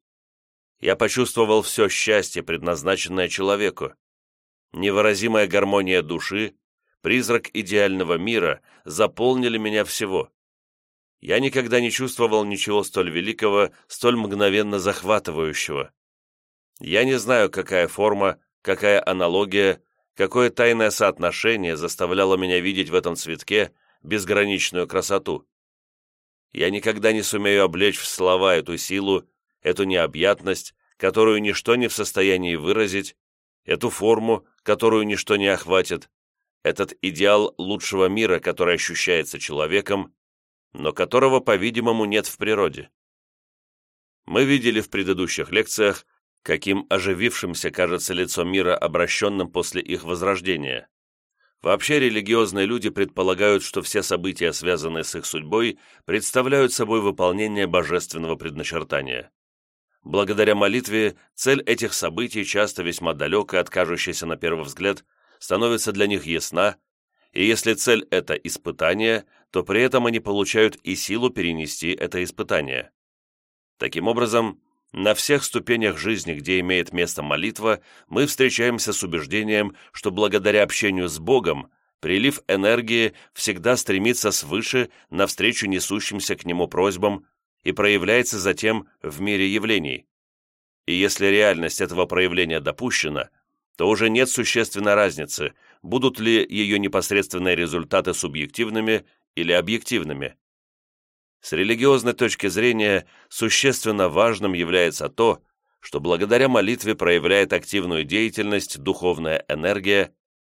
S1: я почувствовал все счастье, предназначенное человеку. Невыразимая гармония души, призрак идеального мира заполнили меня всего. Я никогда не чувствовал ничего столь великого, столь мгновенно захватывающего. Я не знаю, какая форма, какая аналогия, какое тайное соотношение заставляло меня видеть в этом цветке безграничную красоту. Я никогда не сумею облечь в слова эту силу, эту необъятность, которую ничто не в состоянии выразить, эту форму, которую ничто не охватит, этот идеал лучшего мира, который ощущается человеком, но которого, по-видимому, нет в природе. Мы видели в предыдущих лекциях, каким оживившимся кажется лицо мира, обращенным после их возрождения. Вообще религиозные люди предполагают, что все события, связанные с их судьбой, представляют собой выполнение божественного предначертания. Благодаря молитве цель этих событий, часто весьма далекая от кажущейся на первый взгляд, становится для них ясна, и если цель – это испытание, то при этом они получают и силу перенести это испытание. Таким образом, на всех ступенях жизни, где имеет место молитва, мы встречаемся с убеждением, что благодаря общению с Богом прилив энергии всегда стремится свыше навстречу несущимся к нему просьбам, и проявляется затем в мире явлений. И если реальность этого проявления допущена, то уже нет существенной разницы, будут ли ее непосредственные результаты субъективными или объективными. С религиозной точки зрения существенно важным является то, что благодаря молитве проявляет активную деятельность духовная энергия,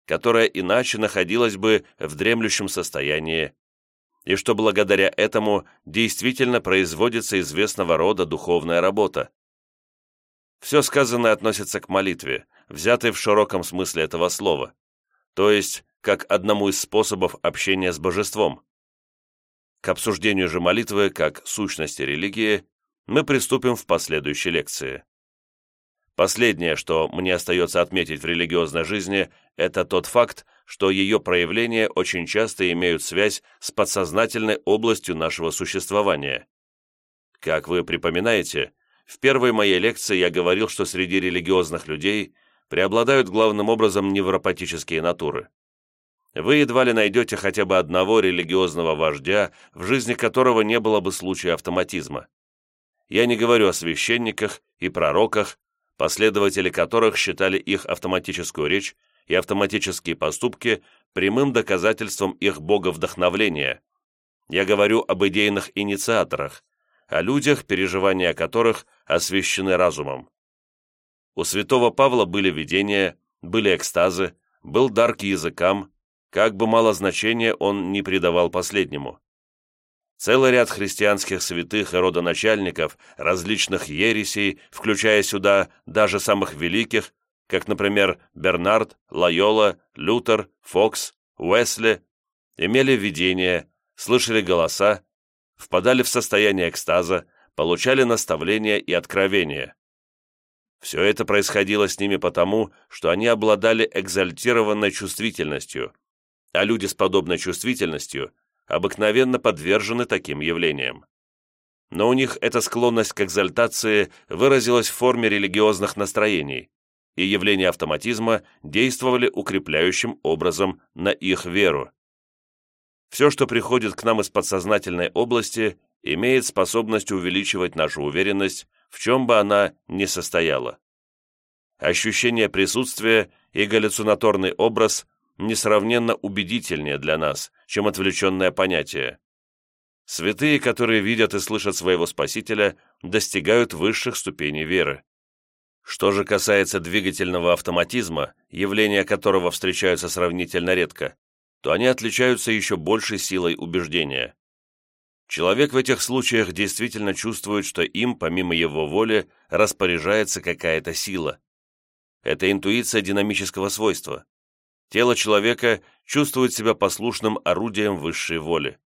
S1: которая иначе находилась бы в дремлющем состоянии и что благодаря этому действительно производится известного рода духовная работа. Все сказанное относится к молитве, взятой в широком смысле этого слова, то есть как одному из способов общения с божеством. К обсуждению же молитвы как сущности религии мы приступим в последующей лекции. Последнее, что мне остается отметить в религиозной жизни, это тот факт, что ее проявления очень часто имеют связь с подсознательной областью нашего существования. Как вы припоминаете, в первой моей лекции я говорил, что среди религиозных людей преобладают главным образом невропатические натуры. Вы едва ли найдете хотя бы одного религиозного вождя, в жизни которого не было бы случая автоматизма. Я не говорю о священниках и пророках, последователи которых считали их автоматическую речь и автоматические поступки прямым доказательством их боговдохновления. Я говорю об идейных инициаторах, о людях, переживания которых освящены разумом. У святого Павла были видения, были экстазы, был дар к языкам, как бы мало значения он не придавал последнему. Целый ряд христианских святых и родоначальников, различных ересей, включая сюда даже самых великих, как, например, Бернард, Лайола, Лютер, Фокс, Уэсли, имели видения, слышали голоса, впадали в состояние экстаза, получали наставления и откровения. Все это происходило с ними потому, что они обладали экзальтированной чувствительностью, а люди с подобной чувствительностью обыкновенно подвержены таким явлениям. Но у них эта склонность к экзальтации выразилась в форме религиозных настроений, и явления автоматизма действовали укрепляющим образом на их веру. Все, что приходит к нам из подсознательной области, имеет способность увеличивать нашу уверенность, в чем бы она ни состояла. Ощущение присутствия и галлюцинаторный образ несравненно убедительнее для нас, чем отвлеченное понятие. Святые, которые видят и слышат своего Спасителя, достигают высших ступеней веры. Что же касается двигательного автоматизма, явления которого встречаются сравнительно редко, то они отличаются еще большей силой убеждения. Человек в этих случаях действительно чувствует, что им, помимо его воли, распоряжается какая-то сила. Это интуиция динамического свойства. Тело человека чувствует себя послушным орудием высшей воли.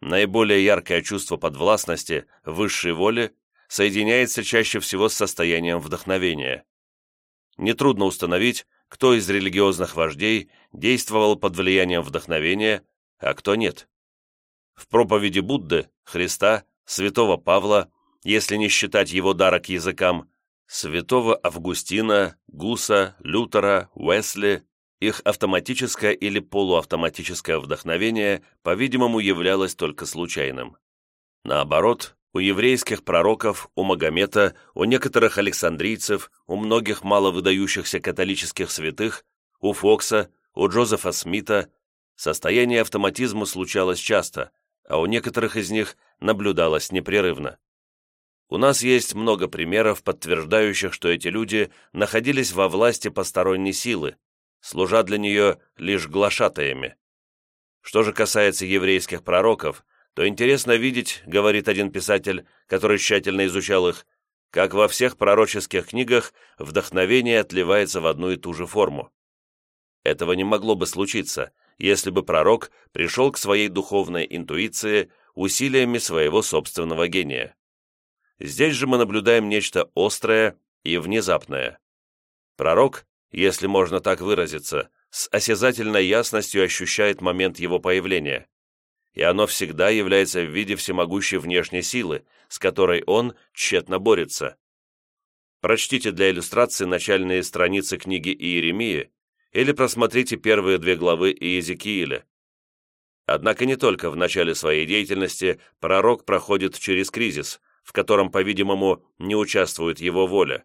S1: Наиболее яркое чувство подвластности высшей воли соединяется чаще всего с состоянием вдохновения. Нетрудно установить, кто из религиозных вождей действовал под влиянием вдохновения, а кто нет. В проповеди Будды, Христа, святого Павла, если не считать его дара к языкам, святого Августина, Гуса, Лютера, Уэсли, их автоматическое или полуавтоматическое вдохновение, по-видимому, являлось только случайным. Наоборот, у еврейских пророков, у Магомета, у некоторых александрийцев, у многих маловыдающихся католических святых, у Фокса, у Джозефа Смита, состояние автоматизма случалось часто, а у некоторых из них наблюдалось непрерывно. У нас есть много примеров, подтверждающих, что эти люди находились во власти посторонней силы, служа для нее лишь глашатаями. Что же касается еврейских пророков – то интересно видеть, говорит один писатель, который тщательно изучал их, как во всех пророческих книгах вдохновение отливается в одну и ту же форму. Этого не могло бы случиться, если бы пророк пришел к своей духовной интуиции усилиями своего собственного гения. Здесь же мы наблюдаем нечто острое и внезапное. Пророк, если можно так выразиться, с осязательной ясностью ощущает момент его появления и оно всегда является в виде всемогущей внешней силы, с которой он тщетно борется. Прочтите для иллюстрации начальные страницы книги Иеремии или просмотрите первые две главы Иезекииля. Однако не только в начале своей деятельности пророк проходит через кризис, в котором, по-видимому, не участвует его воля.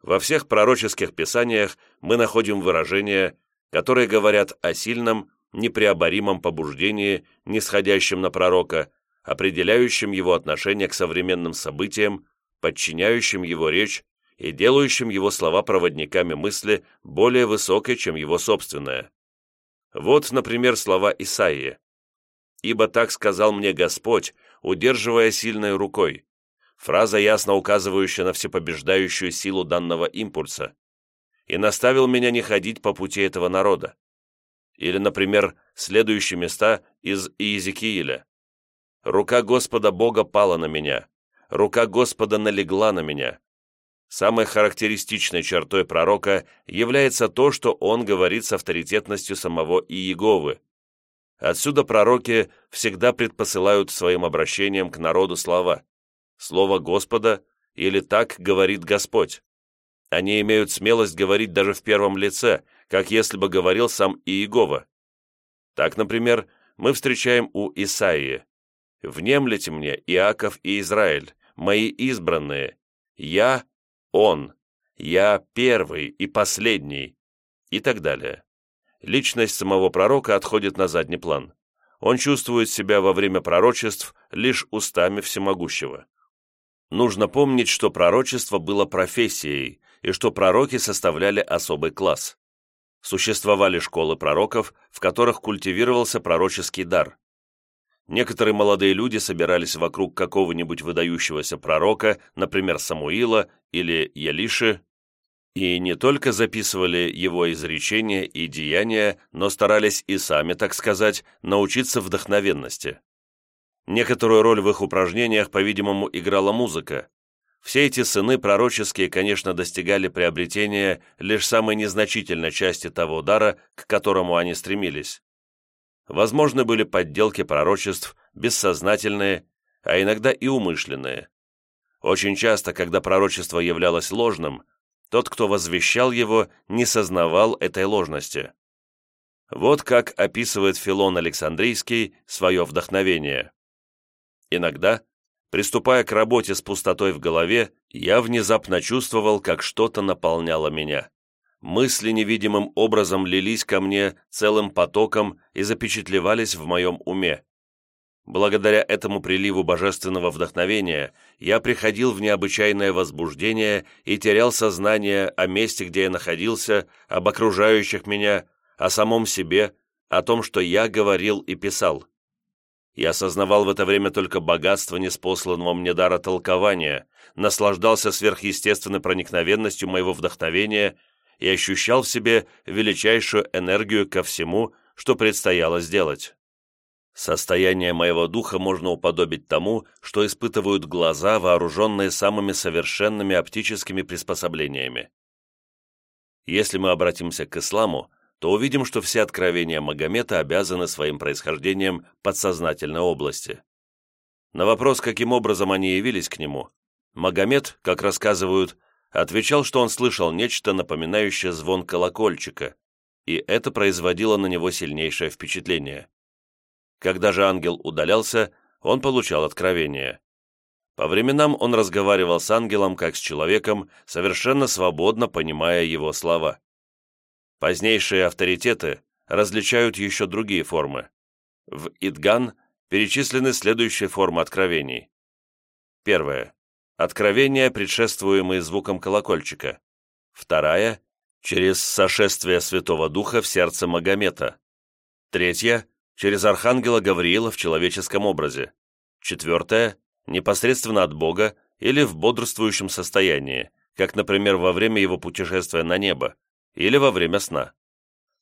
S1: Во всех пророческих писаниях мы находим выражения, которые говорят о сильном непреоборимом побуждении, нисходящем на пророка, определяющем его отношение к современным событиям, подчиняющим его речь и делающим его слова проводниками мысли более высокой, чем его собственная. Вот, например, слова Исаии. «Ибо так сказал мне Господь, удерживая сильной рукой». Фраза, ясно указывающая на всепобеждающую силу данного импульса. «И наставил меня не ходить по пути этого народа, или, например, следующие места из Иезекииля. «Рука Господа Бога пала на меня, рука Господа налегла на меня». Самой характеристичной чертой пророка является то, что он говорит с авторитетностью самого Иеговы. Отсюда пророки всегда предпосылают своим обращением к народу слова «Слово Господа» или «Так говорит Господь». Они имеют смелость говорить даже в первом лице – как если бы говорил сам Иегова. Так, например, мы встречаем у Исаии «Внемлите мне, Иаков и Израиль, мои избранные, я – он, я – первый и последний» и так далее. Личность самого пророка отходит на задний план. Он чувствует себя во время пророчеств лишь устами всемогущего. Нужно помнить, что пророчество было профессией, и что пророки составляли особый класс существовали школы пророков, в которых культивировался пророческий дар. Некоторые молодые люди собирались вокруг какого-нибудь выдающегося пророка, например, Самуила или Елиши, и не только записывали его изречения и деяния, но старались и сами, так сказать, научиться вдохновенности. Некоторую роль в их упражнениях, по-видимому, играла музыка, все эти сыны пророческие, конечно, достигали приобретения лишь самой незначительной части того удара, к которому они стремились. Возможны были подделки пророчеств, бессознательные, а иногда и умышленные. Очень часто, когда пророчество являлось ложным, тот, кто возвещал его, не сознавал этой ложности. Вот как описывает Филон Александрийский свое вдохновение. Иногда Приступая к работе с пустотой в голове, я внезапно чувствовал, как что-то наполняло меня. Мысли невидимым образом лились ко мне целым потоком и запечатлевались в моем уме. Благодаря этому приливу божественного вдохновения я приходил в необычайное возбуждение и терял сознание о месте, где я находился, об окружающих меня, о самом себе, о том, что я говорил и писал. Я осознавал в это время только богатство неспосланного мне дара толкования, наслаждался сверхъестественной проникновенностью моего вдохновения и ощущал в себе величайшую энергию ко всему, что предстояло сделать. Состояние моего духа можно уподобить тому, что испытывают глаза, вооруженные самыми совершенными оптическими приспособлениями. Если мы обратимся к исламу, то увидим, что все откровения Магомета обязаны своим происхождением подсознательной области. На вопрос, каким образом они явились к нему, Магомет, как рассказывают, отвечал, что он слышал нечто, напоминающее звон колокольчика, и это производило на него сильнейшее впечатление. Когда же ангел удалялся, он получал откровение. По временам он разговаривал с ангелом как с человеком, совершенно свободно понимая его слова. Позднейшие авторитеты различают еще другие формы. В Идган перечислены следующие формы откровений. Первое. Откровения, предшествуемые звуком колокольчика. второе — Через сошествие Святого Духа в сердце Магомета. третье — Через Архангела Гавриила в человеческом образе. четвертое — Непосредственно от Бога или в бодрствующем состоянии, как, например, во время его путешествия на небо, или во время сна.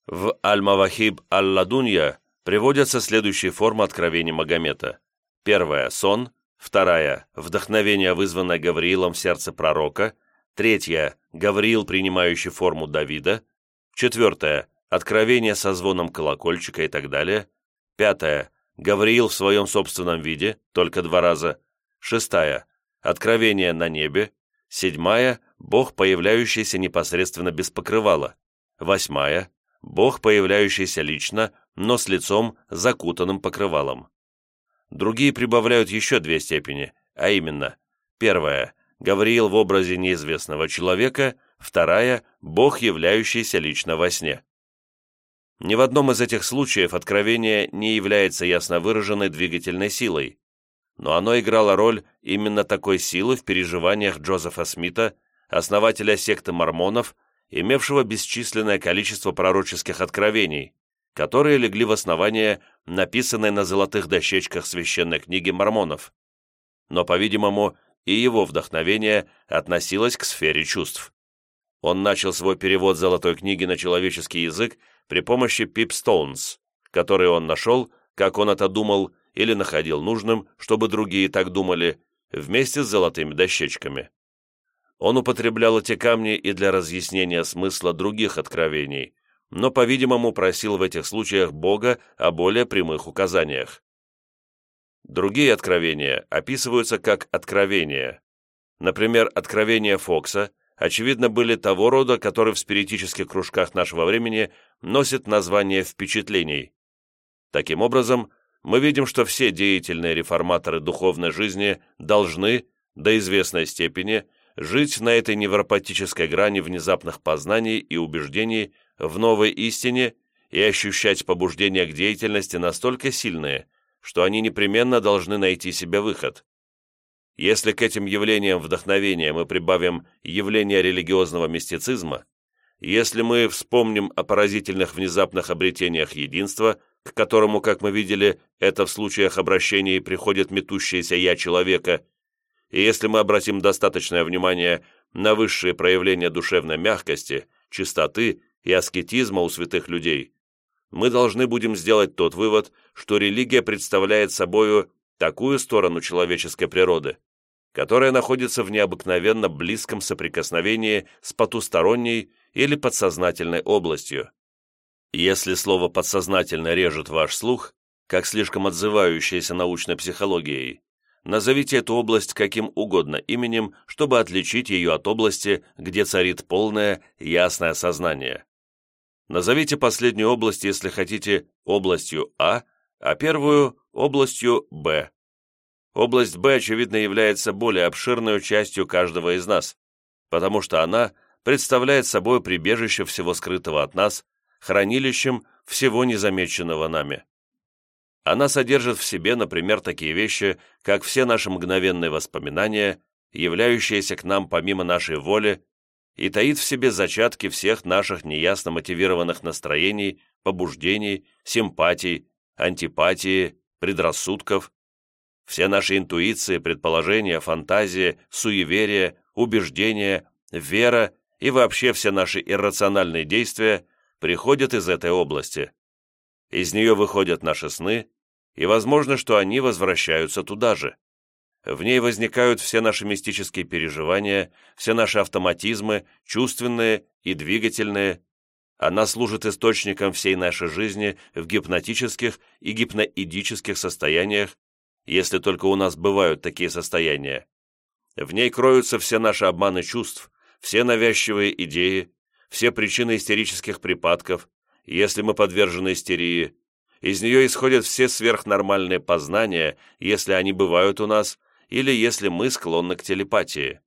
S1: В Аль-Мавахиб Аль-Ладунья приводятся следующие формы откровений Магомета. Первая – сон, вторая – вдохновение, вызванное Гавриилом в сердце пророка, третья – Гавриил, принимающий форму Давида, четвертая – откровение со звоном колокольчика и так далее, пятая – Гавриил в своем собственном виде, только два раза, шестая – откровение на небе, Седьмая – Бог, появляющийся непосредственно без покрывала. Восьмая – Бог, появляющийся лично, но с лицом, закутанным покрывалом. Другие прибавляют еще две степени, а именно, первая – Гавриил в образе неизвестного человека, вторая – Бог, являющийся лично во сне. Ни в одном из этих случаев откровение не является ясно выраженной двигательной силой, но оно играло роль именно такой силы в переживаниях Джозефа Смита, основателя секты мормонов, имевшего бесчисленное количество пророческих откровений, которые легли в основание написанной на золотых дощечках священной книги мормонов. Но, по-видимому, и его вдохновение относилось к сфере чувств. Он начал свой перевод золотой книги на человеческий язык при помощи пипстоунс, который он нашел, как он это думал, или находил нужным, чтобы другие так думали, вместе с золотыми дощечками. Он употреблял эти камни и для разъяснения смысла других откровений, но, по-видимому, просил в этих случаях Бога о более прямых указаниях. Другие откровения описываются как откровения. Например, откровения Фокса, очевидно, были того рода, который в спиритических кружках нашего времени носит название впечатлений. Таким образом, мы видим, что все деятельные реформаторы духовной жизни должны, до известной степени, жить на этой невропатической грани внезапных познаний и убеждений в новой истине и ощущать побуждения к деятельности настолько сильные, что они непременно должны найти себе выход. Если к этим явлениям вдохновения мы прибавим явление религиозного мистицизма, если мы вспомним о поразительных внезапных обретениях единства, к которому, как мы видели, это в случаях обращений приходит метущееся «я» человека, и если мы обратим достаточное внимание на высшие проявления душевной мягкости, чистоты и аскетизма у святых людей, мы должны будем сделать тот вывод, что религия представляет собою такую сторону человеческой природы, которая находится в необыкновенно близком соприкосновении с потусторонней или подсознательной областью. Если слово «подсознательно» режет ваш слух, как слишком отзывающееся научной психологией, назовите эту область каким угодно именем, чтобы отличить ее от области, где царит полное, ясное сознание. Назовите последнюю область, если хотите, областью А, а первую – областью Б. Область Б, очевидно, является более обширной частью каждого из нас, потому что она представляет собой прибежище всего скрытого от нас – хранилищем всего незамеченного нами. Она содержит в себе, например, такие вещи, как все наши мгновенные воспоминания, являющиеся к нам помимо нашей воли, и таит в себе зачатки всех наших неясно мотивированных настроений, побуждений, симпатий, антипатии, предрассудков. Все наши интуиции, предположения, фантазии, суеверия, убеждения, вера и вообще все наши иррациональные действия – приходят из этой области. Из нее выходят наши сны, и возможно, что они возвращаются туда же. В ней возникают все наши мистические переживания, все наши автоматизмы, чувственные и двигательные. Она служит источником всей нашей жизни в гипнотических и гипноидических состояниях, если только у нас бывают такие состояния. В ней кроются все наши обманы чувств, все навязчивые идеи, все причины истерических припадков, если мы подвержены истерии. Из нее исходят все сверхнормальные познания, если они бывают у нас, или если мы склонны к телепатии.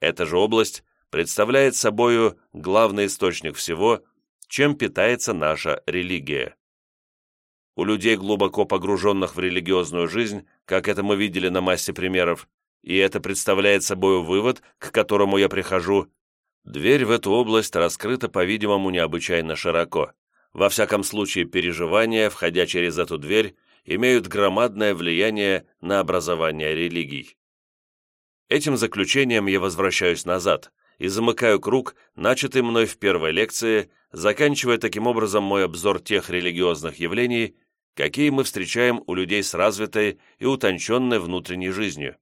S1: Эта же область представляет собою главный источник всего, чем питается наша религия. У людей, глубоко погруженных в религиозную жизнь, как это мы видели на массе примеров, и это представляет собой вывод, к которому я прихожу, Дверь в эту область раскрыта, по-видимому, необычайно широко. Во всяком случае, переживания, входя через эту дверь, имеют громадное влияние на образование религий. Этим заключением я возвращаюсь назад и замыкаю круг, начатый мной в первой лекции, заканчивая таким образом мой обзор тех религиозных явлений, какие мы встречаем у людей с развитой и утонченной внутренней жизнью.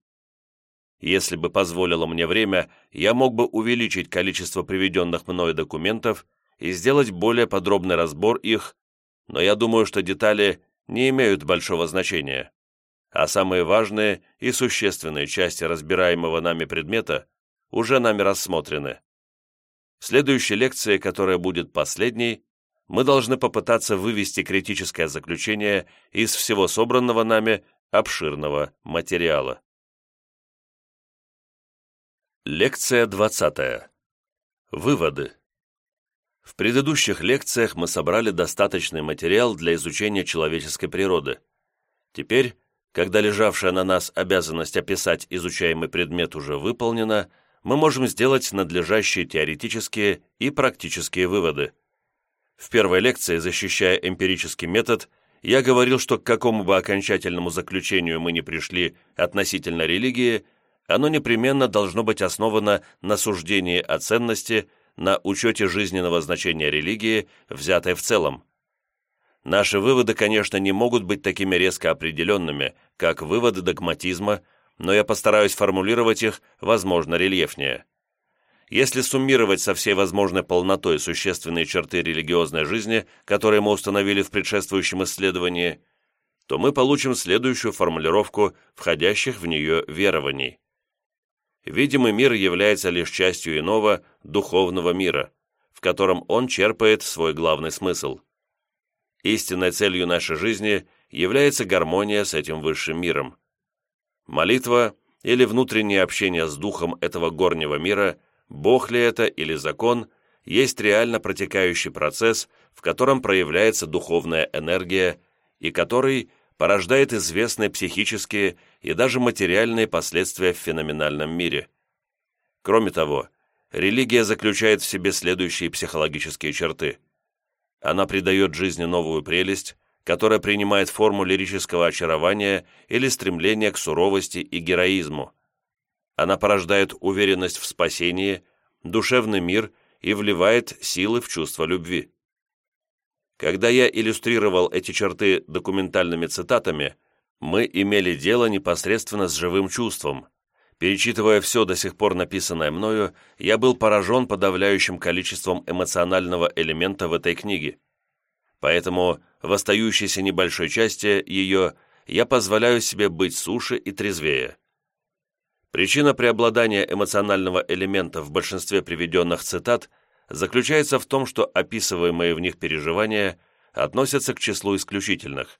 S1: Если бы позволило мне время, я мог бы увеличить количество приведенных мною документов и сделать более подробный разбор их, но я думаю, что детали не имеют большого значения, а самые важные и существенные части разбираемого нами предмета уже нами рассмотрены. В следующей лекции, которая будет последней, мы должны попытаться вывести критическое заключение из всего собранного нами обширного материала. Лекция 20. Выводы. В предыдущих лекциях мы собрали достаточный материал для изучения человеческой природы. Теперь, когда лежавшая на нас обязанность описать изучаемый предмет уже выполнена, мы можем сделать надлежащие теоретические и практические выводы. В первой лекции, защищая эмпирический метод, я говорил, что к какому бы окончательному заключению мы не пришли относительно религии – оно непременно должно быть основано на суждении о ценности, на учете жизненного значения религии, взятой в целом. Наши выводы, конечно, не могут быть такими резко определенными, как выводы догматизма, но я постараюсь формулировать их, возможно, рельефнее. Если суммировать со всей возможной полнотой существенные черты религиозной жизни, которые мы установили в предшествующем исследовании, то мы получим следующую формулировку входящих в нее верований видимый мир является лишь частью иного, духовного мира, в котором он черпает свой главный смысл. Истинной целью нашей жизни является гармония с этим высшим миром. Молитва или внутреннее общение с духом этого горнего мира, Бог ли это или закон, есть реально протекающий процесс, в котором проявляется духовная энергия и который – порождает известные психические и даже материальные последствия в феноменальном мире. Кроме того, религия заключает в себе следующие психологические черты. Она придает жизни новую прелесть, которая принимает форму лирического очарования или стремления к суровости и героизму. Она порождает уверенность в спасении, душевный мир и вливает силы в чувство любви. Когда я иллюстрировал эти черты документальными цитатами, мы имели дело непосредственно с живым чувством. Перечитывая все до сих пор написанное мною, я был поражен подавляющим количеством эмоционального элемента в этой книге. Поэтому в остающейся небольшой части ее я позволяю себе быть суше и трезвее. Причина преобладания эмоционального элемента в большинстве приведенных цитат заключается в том, что описываемые в них переживания относятся к числу исключительных.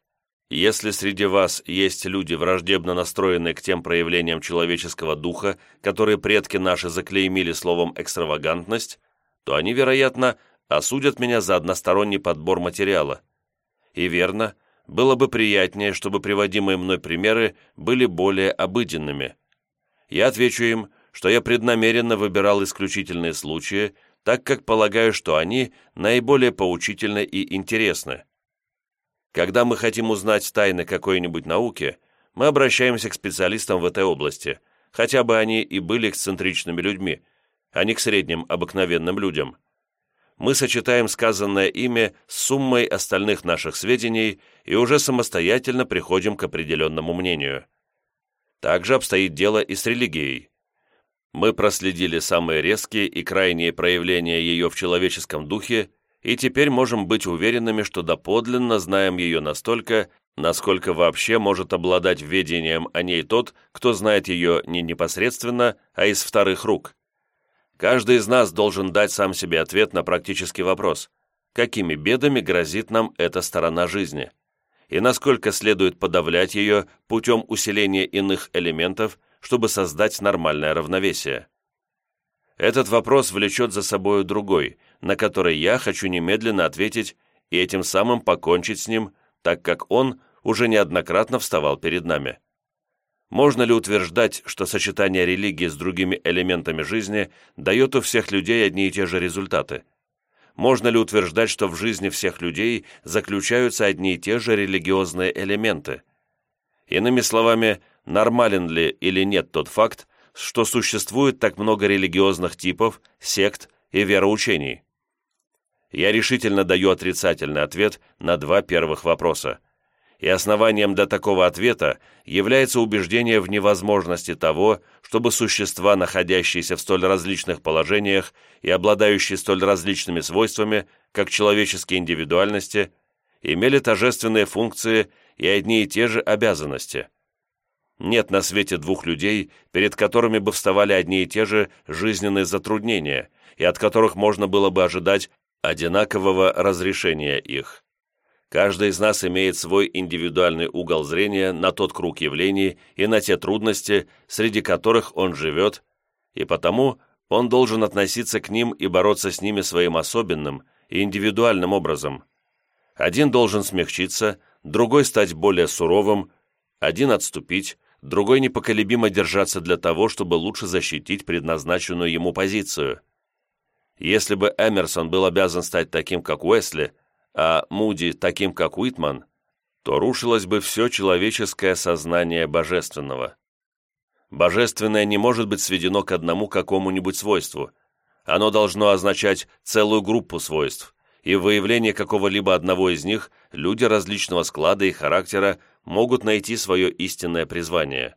S1: Если среди вас есть люди, враждебно настроенные к тем проявлениям человеческого духа, которые предки наши заклеймили словом «экстравагантность», то они, вероятно, осудят меня за односторонний подбор материала. И верно, было бы приятнее, чтобы приводимые мной примеры были более обыденными. Я отвечу им, что я преднамеренно выбирал исключительные случаи, так как полагаю, что они наиболее поучительны и интересны. Когда мы хотим узнать тайны какой-нибудь науки, мы обращаемся к специалистам в этой области, хотя бы они и были эксцентричными людьми, а не к средним обыкновенным людям. Мы сочетаем сказанное ими с суммой остальных наших сведений и уже самостоятельно приходим к определенному мнению. Также обстоит дело и с религией. Мы проследили самые резкие и крайние проявления ее в человеческом духе и теперь можем быть уверенными, что доподлинно знаем ее настолько, насколько вообще может обладать ведением о ней тот, кто знает ее не непосредственно, а из вторых рук. Каждый из нас должен дать сам себе ответ на практический вопрос, какими бедами грозит нам эта сторона жизни, и насколько следует подавлять ее путем усиления иных элементов – чтобы создать нормальное равновесие. Этот вопрос влечет за собой другой, на который я хочу немедленно ответить и этим самым покончить с ним, так как он уже неоднократно вставал перед нами. Можно ли утверждать, что сочетание религии с другими элементами жизни дает у всех людей одни и те же результаты? Можно ли утверждать, что в жизни всех людей заключаются одни и те же религиозные элементы? Иными словами, нормален ли или нет тот факт, что существует так много религиозных типов, сект и вероучений? Я решительно даю отрицательный ответ на два первых вопроса. И основанием для такого ответа является убеждение в невозможности того, чтобы существа, находящиеся в столь различных положениях и обладающие столь различными свойствами, как человеческие индивидуальности, имели тожественные функции и одни и те же обязанности – нет на свете двух людей, перед которыми бы вставали одни и те же жизненные затруднения, и от которых можно было бы ожидать одинакового разрешения их. Каждый из нас имеет свой индивидуальный угол зрения на тот круг явлений и на те трудности, среди которых он живет, и потому он должен относиться к ним и бороться с ними своим особенным и индивидуальным образом. Один должен смягчиться, другой стать более суровым, один отступить, другой непоколебимо держаться для того, чтобы лучше защитить предназначенную ему позицию. Если бы Эмерсон был обязан стать таким, как Уэсли, а Муди таким, как Уитман, то рушилось бы все человеческое сознание божественного. Божественное не может быть сведено к одному какому-нибудь свойству. Оно должно означать целую группу свойств, и выявление какого-либо одного из них люди различного склада и характера могут найти свое истинное призвание.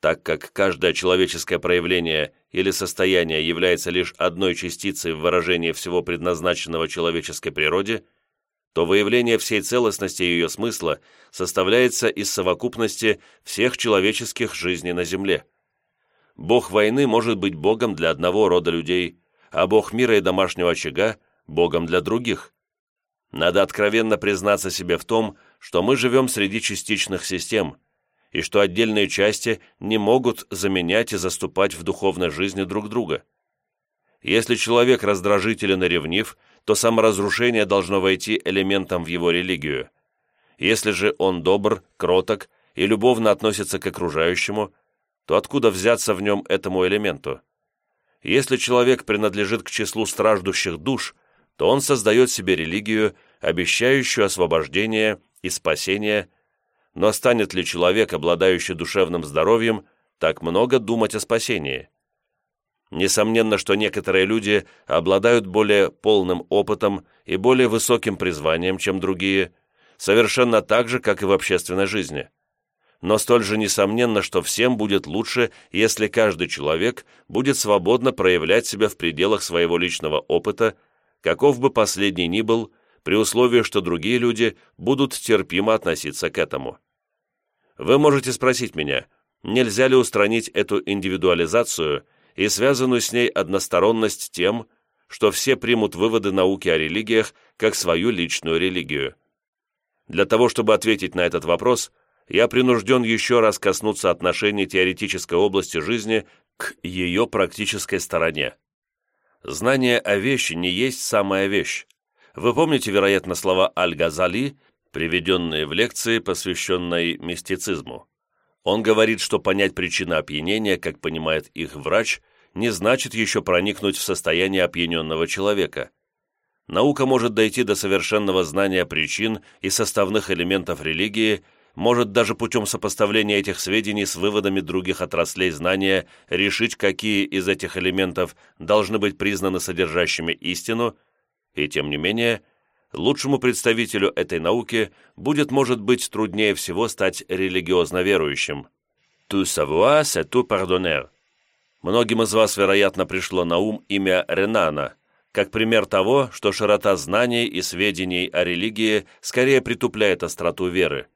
S1: Так как каждое человеческое проявление или состояние является лишь одной частицей в выражении всего предназначенного человеческой природе, то выявление всей целостности ее смысла составляется из совокупности всех человеческих жизней на Земле. Бог войны может быть Богом для одного рода людей, а Бог мира и домашнего очага – Богом для других. Надо откровенно признаться себе в том, что мы живем среди частичных систем, и что отдельные части не могут заменять и заступать в духовной жизни друг друга. Если человек раздражителен и ревнив, то саморазрушение должно войти элементом в его религию. Если же он добр, кроток и любовно относится к окружающему, то откуда взяться в нем этому элементу? Если человек принадлежит к числу страждущих душ, то он создает себе религию, обещающую освобождение и спасения, но станет ли человек, обладающий душевным здоровьем, так много думать о спасении? Несомненно, что некоторые люди обладают более полным опытом и более высоким призванием, чем другие, совершенно так же, как и в общественной жизни. Но столь же несомненно, что всем будет лучше, если каждый человек будет свободно проявлять себя в пределах своего личного опыта, каков бы последний ни был, при условии, что другие люди будут терпимо относиться к этому. Вы можете спросить меня, нельзя ли устранить эту индивидуализацию и связанную с ней односторонность тем, что все примут выводы науки о религиях как свою личную религию. Для того, чтобы ответить на этот вопрос, я принужден еще раз коснуться отношений теоретической области жизни к ее практической стороне. Знание о вещи не есть самая вещь, вы помните, вероятно, слова Аль-Газали, приведенные в лекции, посвященной мистицизму. Он говорит, что понять причину опьянения, как понимает их врач, не значит еще проникнуть в состояние опьяненного человека. Наука может дойти до совершенного знания причин и составных элементов религии, может даже путем сопоставления этих сведений с выводами других отраслей знания решить, какие из этих элементов должны быть признаны содержащими истину – и тем не менее, лучшему представителю этой науки будет, может быть, труднее всего стать религиозно верующим. «Tout savoir, c'est tout pardonner». Многим из вас, вероятно, пришло на ум имя Ренана, как пример того, что широта знаний и сведений о религии скорее притупляет остроту веры.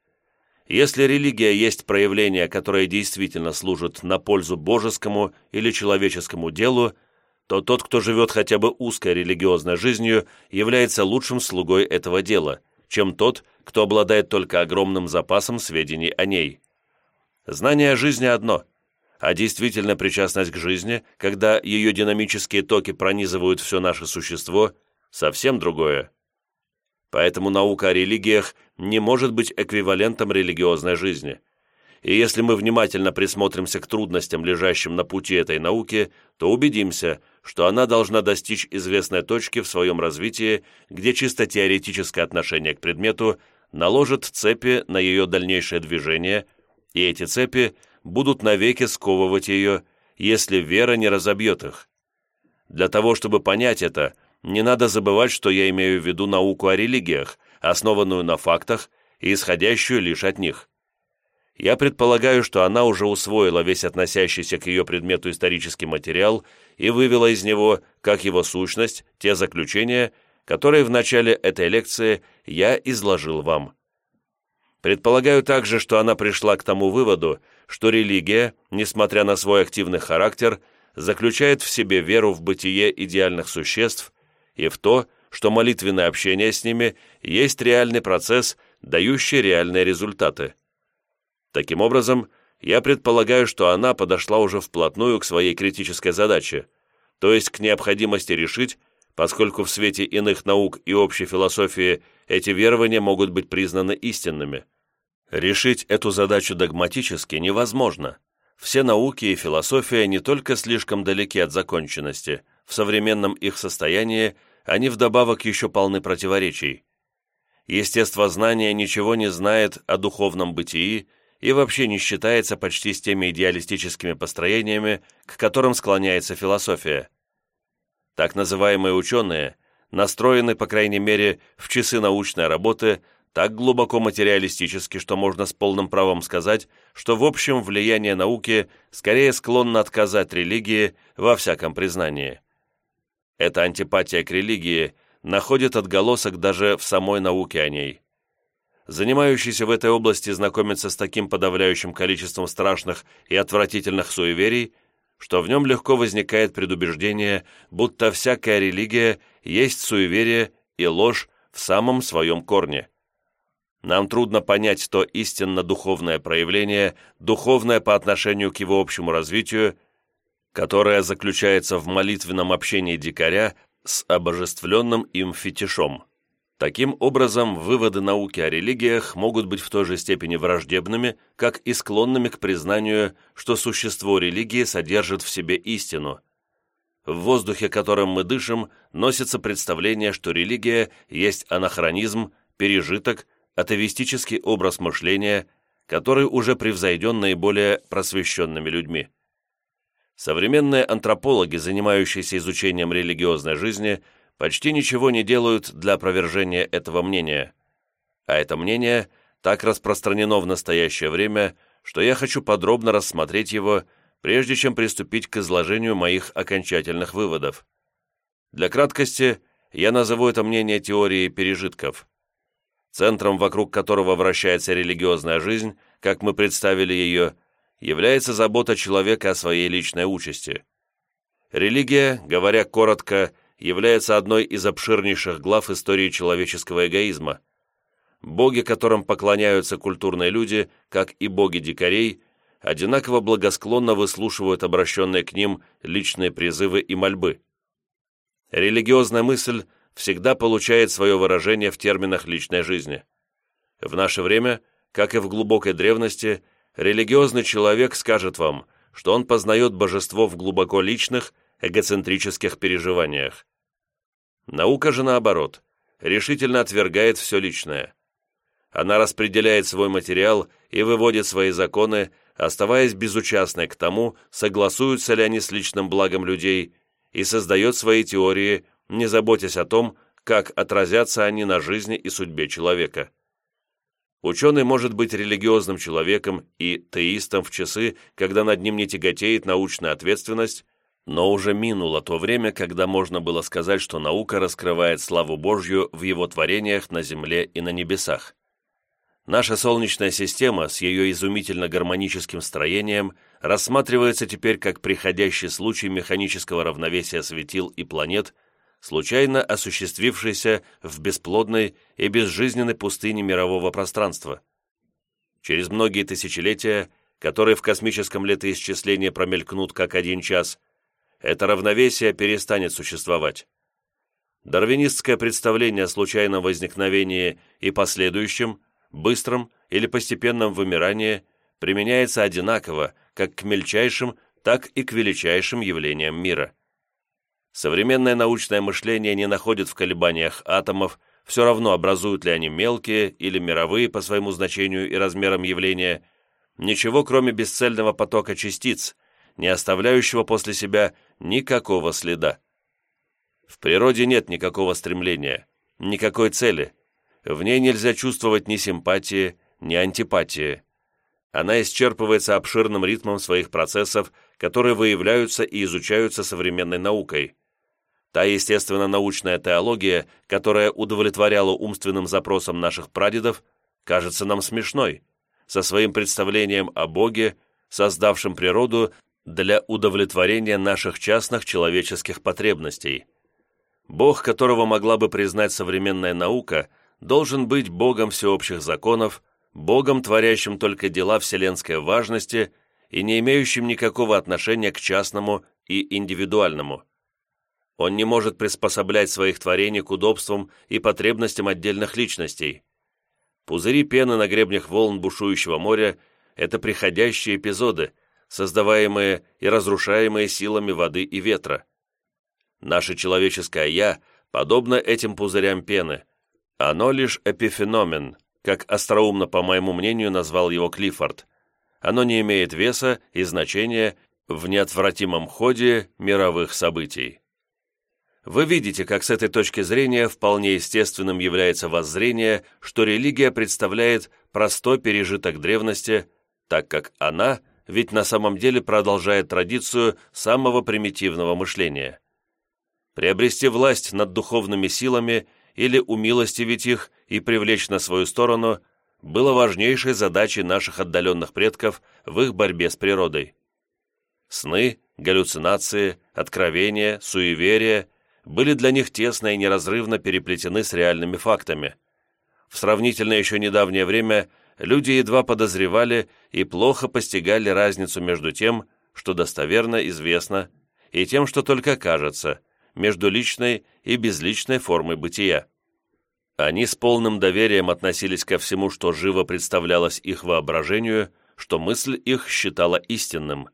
S1: Если религия есть проявление, которое действительно служит на пользу божескому или человеческому делу – то тот, кто живет хотя бы узкой религиозной жизнью, является лучшим слугой этого дела, чем тот, кто обладает только огромным запасом сведений о ней. Знание о жизни одно, а действительно причастность к жизни, когда ее динамические токи пронизывают все наше существо, совсем другое. Поэтому наука о религиях не может быть эквивалентом религиозной жизни – и если мы внимательно присмотримся к трудностям, лежащим на пути этой науки, то убедимся, что она должна достичь известной точки в своем развитии, где чисто теоретическое отношение к предмету наложит цепи на ее дальнейшее движение, и эти цепи будут навеки сковывать ее, если вера не разобьет их. Для того, чтобы понять это, не надо забывать, что я имею в виду науку о религиях, основанную на фактах и исходящую лишь от них я предполагаю, что она уже усвоила весь относящийся к ее предмету исторический материал и вывела из него, как его сущность, те заключения, которые в начале этой лекции я изложил вам. Предполагаю также, что она пришла к тому выводу, что религия, несмотря на свой активный характер, заключает в себе веру в бытие идеальных существ и в то, что молитвенное общение с ними есть реальный процесс, дающий реальные результаты. Таким образом, я предполагаю, что она подошла уже вплотную к своей критической задаче, то есть к необходимости решить, поскольку в свете иных наук и общей философии эти верования могут быть признаны истинными. Решить эту задачу догматически невозможно. Все науки и философия не только слишком далеки от законченности, в современном их состоянии они вдобавок еще полны противоречий. Естествознание ничего не знает о духовном бытии, и вообще не считается почти с теми идеалистическими построениями, к которым склоняется философия. Так называемые ученые настроены, по крайней мере, в часы научной работы так глубоко материалистически, что можно с полным правом сказать, что в общем влияние науки скорее склонно отказать религии во всяком признании. Эта антипатия к религии находит отголосок даже в самой науке о ней – занимающийся в этой области, знакомится с таким подавляющим количеством страшных и отвратительных суеверий, что в нем легко возникает предубеждение, будто всякая религия есть суеверие и ложь в самом своем корне. Нам трудно понять то истинно духовное проявление, духовное по отношению к его общему развитию, которое заключается в молитвенном общении дикаря с обожествленным им фетишом. Таким образом, выводы науки о религиях могут быть в той же степени враждебными, как и склонными к признанию, что существо религии содержит в себе истину. В воздухе, которым мы дышим, носится представление, что религия есть анахронизм, пережиток, атеистический образ мышления, который уже превзойден наиболее просвещенными людьми. Современные антропологи, занимающиеся изучением религиозной жизни – почти ничего не делают для опровержения этого мнения. А это мнение так распространено в настоящее время, что я хочу подробно рассмотреть его, прежде чем приступить к изложению моих окончательных выводов. Для краткости я назову это мнение теорией пережитков, центром вокруг которого вращается религиозная жизнь, как мы представили ее, является забота человека о своей личной участи. Религия, говоря коротко, – является одной из обширнейших глав истории человеческого эгоизма. Боги, которым поклоняются культурные люди, как и боги дикарей, одинаково благосклонно выслушивают обращенные к ним личные призывы и мольбы. Религиозная мысль всегда получает свое выражение в терминах личной жизни. В наше время, как и в глубокой древности, религиозный человек скажет вам, что он познает божество в глубоко личных – эгоцентрических переживаниях. Наука же, наоборот, решительно отвергает все личное. Она распределяет свой материал и выводит свои законы, оставаясь безучастной к тому, согласуются ли они с личным благом людей, и создает свои теории, не заботясь о том, как отразятся они на жизни и судьбе человека. Ученый может быть религиозным человеком и теистом в часы, когда над ним не тяготеет научная ответственность, но уже минуло то время, когда можно было сказать, что наука раскрывает славу Божью в его творениях на земле и на небесах. Наша Солнечная система с ее изумительно гармоническим строением рассматривается теперь как приходящий случай механического равновесия светил и планет, случайно осуществившийся в бесплодной и безжизненной пустыне мирового пространства. Через многие тысячелетия, которые в космическом летоисчислении промелькнут как один час – это равновесие перестанет существовать. Дарвинистское представление о случайном возникновении и последующем, быстром или постепенном вымирании применяется одинаково как к мельчайшим, так и к величайшим явлениям мира. Современное научное мышление не находит в колебаниях атомов, все равно образуют ли они мелкие или мировые по своему значению и размерам явления, ничего кроме бесцельного потока частиц, не оставляющего после себя никакого следа. В природе нет никакого стремления, никакой цели. В ней нельзя чувствовать ни симпатии, ни антипатии. Она исчерпывается обширным ритмом своих процессов, которые выявляются и изучаются современной наукой. Та естественно-научная теология, которая удовлетворяла умственным запросам наших прадедов, кажется нам смешной, со своим представлением о Боге, создавшем природу для удовлетворения наших частных человеческих потребностей. Бог, которого могла бы признать современная наука, должен быть Богом всеобщих законов, Богом, творящим только дела вселенской важности и не имеющим никакого отношения к частному и индивидуальному. Он не может приспособлять своих творений к удобствам и потребностям отдельных личностей. Пузыри пены на гребнях волн бушующего моря – это приходящие эпизоды – создаваемые и разрушаемые силами воды и ветра. Наше человеческое «я» подобно этим пузырям пены. Оно лишь эпифеномен, как остроумно, по моему мнению, назвал его Клиффорд. Оно не имеет веса и значения в неотвратимом ходе мировых событий. Вы видите, как с этой точки зрения вполне естественным является воззрение, что религия представляет простой пережиток древности, так как она – ведь на самом деле продолжает традицию самого примитивного мышления. Приобрести власть над духовными силами или умилостивить их и привлечь на свою сторону было важнейшей задачей наших отдаленных предков в их борьбе с природой. Сны, галлюцинации, откровения, суеверия были для них тесно и неразрывно переплетены с реальными фактами. В сравнительно еще недавнее время – люди едва подозревали и плохо постигали разницу между тем, что достоверно известно, и тем, что только кажется, между личной и безличной формой бытия. Они с полным доверием относились ко всему, что живо представлялось их воображению, что мысль их считала истинным.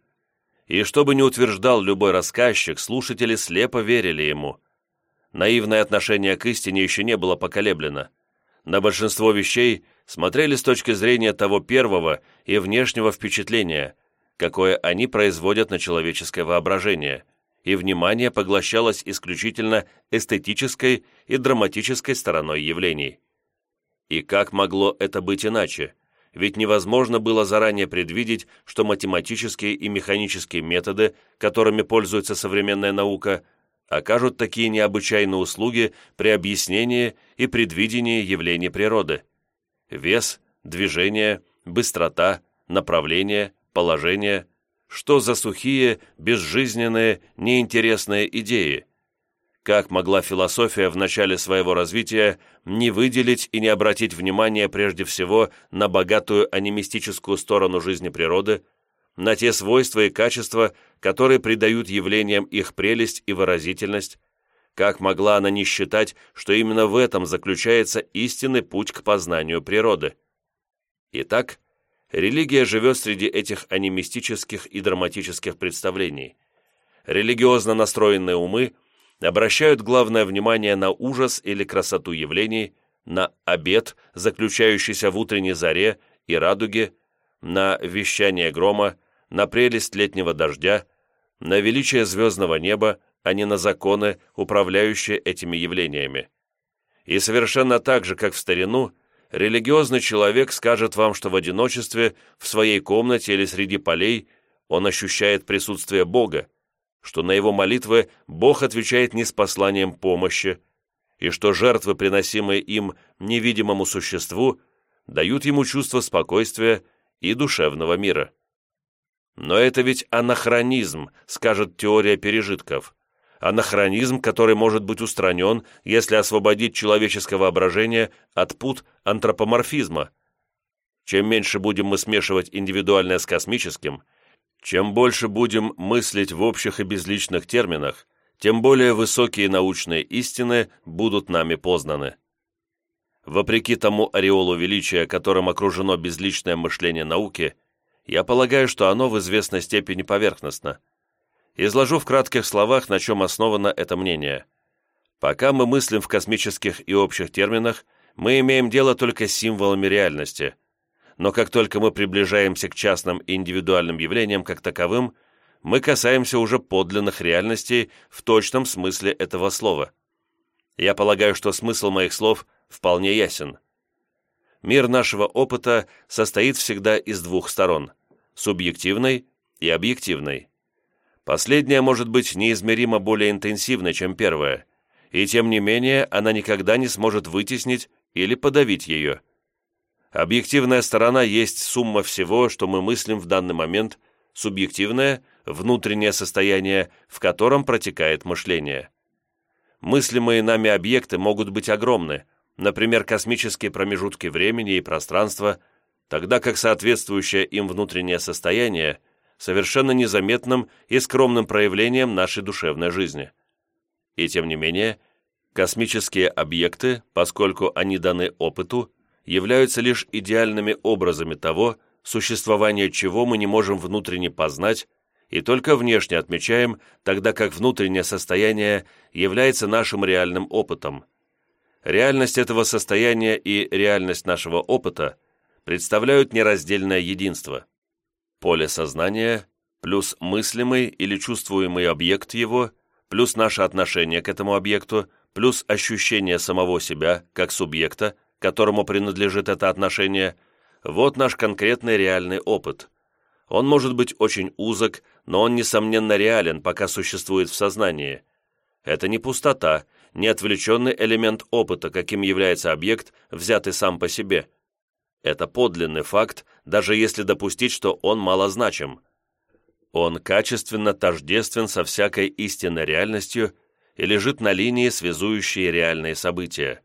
S1: И что бы ни утверждал любой рассказчик, слушатели слепо верили ему. Наивное отношение к истине еще не было поколеблено. На большинство вещей – смотрели с точки зрения того первого и внешнего впечатления, какое они производят на человеческое воображение, и внимание поглощалось исключительно эстетической и драматической стороной явлений. И как могло это быть иначе? Ведь невозможно было заранее предвидеть, что математические и механические методы, которыми пользуется современная наука, окажут такие необычайные услуги при объяснении и предвидении явлений природы вес, движение, быстрота, направление, положение. Что за сухие, безжизненные, неинтересные идеи? Как могла философия в начале своего развития не выделить и не обратить внимание прежде всего на богатую анимистическую сторону жизни природы, на те свойства и качества, которые придают явлениям их прелесть и выразительность, как могла она не считать, что именно в этом заключается истинный путь к познанию природы? Итак, религия живет среди этих анимистических и драматических представлений. Религиозно настроенные умы обращают главное внимание на ужас или красоту явлений, на обед, заключающийся в утренней заре и радуге, на вещание грома, на прелесть летнего дождя, на величие звездного неба, а не на законы, управляющие этими явлениями. И совершенно так же, как в старину, религиозный человек скажет вам, что в одиночестве, в своей комнате или среди полей он ощущает присутствие Бога, что на его молитвы Бог отвечает не с посланием помощи, и что жертвы, приносимые им невидимому существу, дают ему чувство спокойствия и душевного мира. Но это ведь анахронизм, скажет теория пережитков анахронизм, который может быть устранен, если освободить человеческое воображение от пут антропоморфизма. Чем меньше будем мы смешивать индивидуальное с космическим, чем больше будем мыслить в общих и безличных терминах, тем более высокие научные истины будут нами познаны. Вопреки тому ореолу величия, которым окружено безличное мышление науки, я полагаю, что оно в известной степени поверхностно – Изложу в кратких словах, на чем основано это мнение. Пока мы мыслим в космических и общих терминах, мы имеем дело только с символами реальности. Но как только мы приближаемся к частным и индивидуальным явлениям как таковым, мы касаемся уже подлинных реальностей в точном смысле этого слова. Я полагаю, что смысл моих слов вполне ясен. Мир нашего опыта состоит всегда из двух сторон – субъективной и объективной. Последняя может быть неизмеримо более интенсивной, чем первая, и тем не менее она никогда не сможет вытеснить или подавить ее. Объективная сторона есть сумма всего, что мы мыслим в данный момент, субъективное – внутреннее состояние, в котором протекает мышление. Мыслимые нами объекты могут быть огромны, например, космические промежутки времени и пространства, тогда как соответствующее им внутреннее состояние – совершенно незаметным и скромным проявлением нашей душевной жизни. И тем не менее, космические объекты, поскольку они даны опыту, являются лишь идеальными образами того, существование чего мы не можем внутренне познать и только внешне отмечаем, тогда как внутреннее состояние является нашим реальным опытом. Реальность этого состояния и реальность нашего опыта представляют нераздельное единство – поле сознания, плюс мыслимый или чувствуемый объект его, плюс наше отношение к этому объекту, плюс ощущение самого себя, как субъекта, которому принадлежит это отношение, вот наш конкретный реальный опыт. Он может быть очень узок, но он, несомненно, реален, пока существует в сознании. Это не пустота, не отвлеченный элемент опыта, каким является объект, взятый сам по себе – это подлинный факт, даже если допустить, что он малозначим. Он качественно тождествен со всякой истинной реальностью и лежит на линии, связующей реальные события.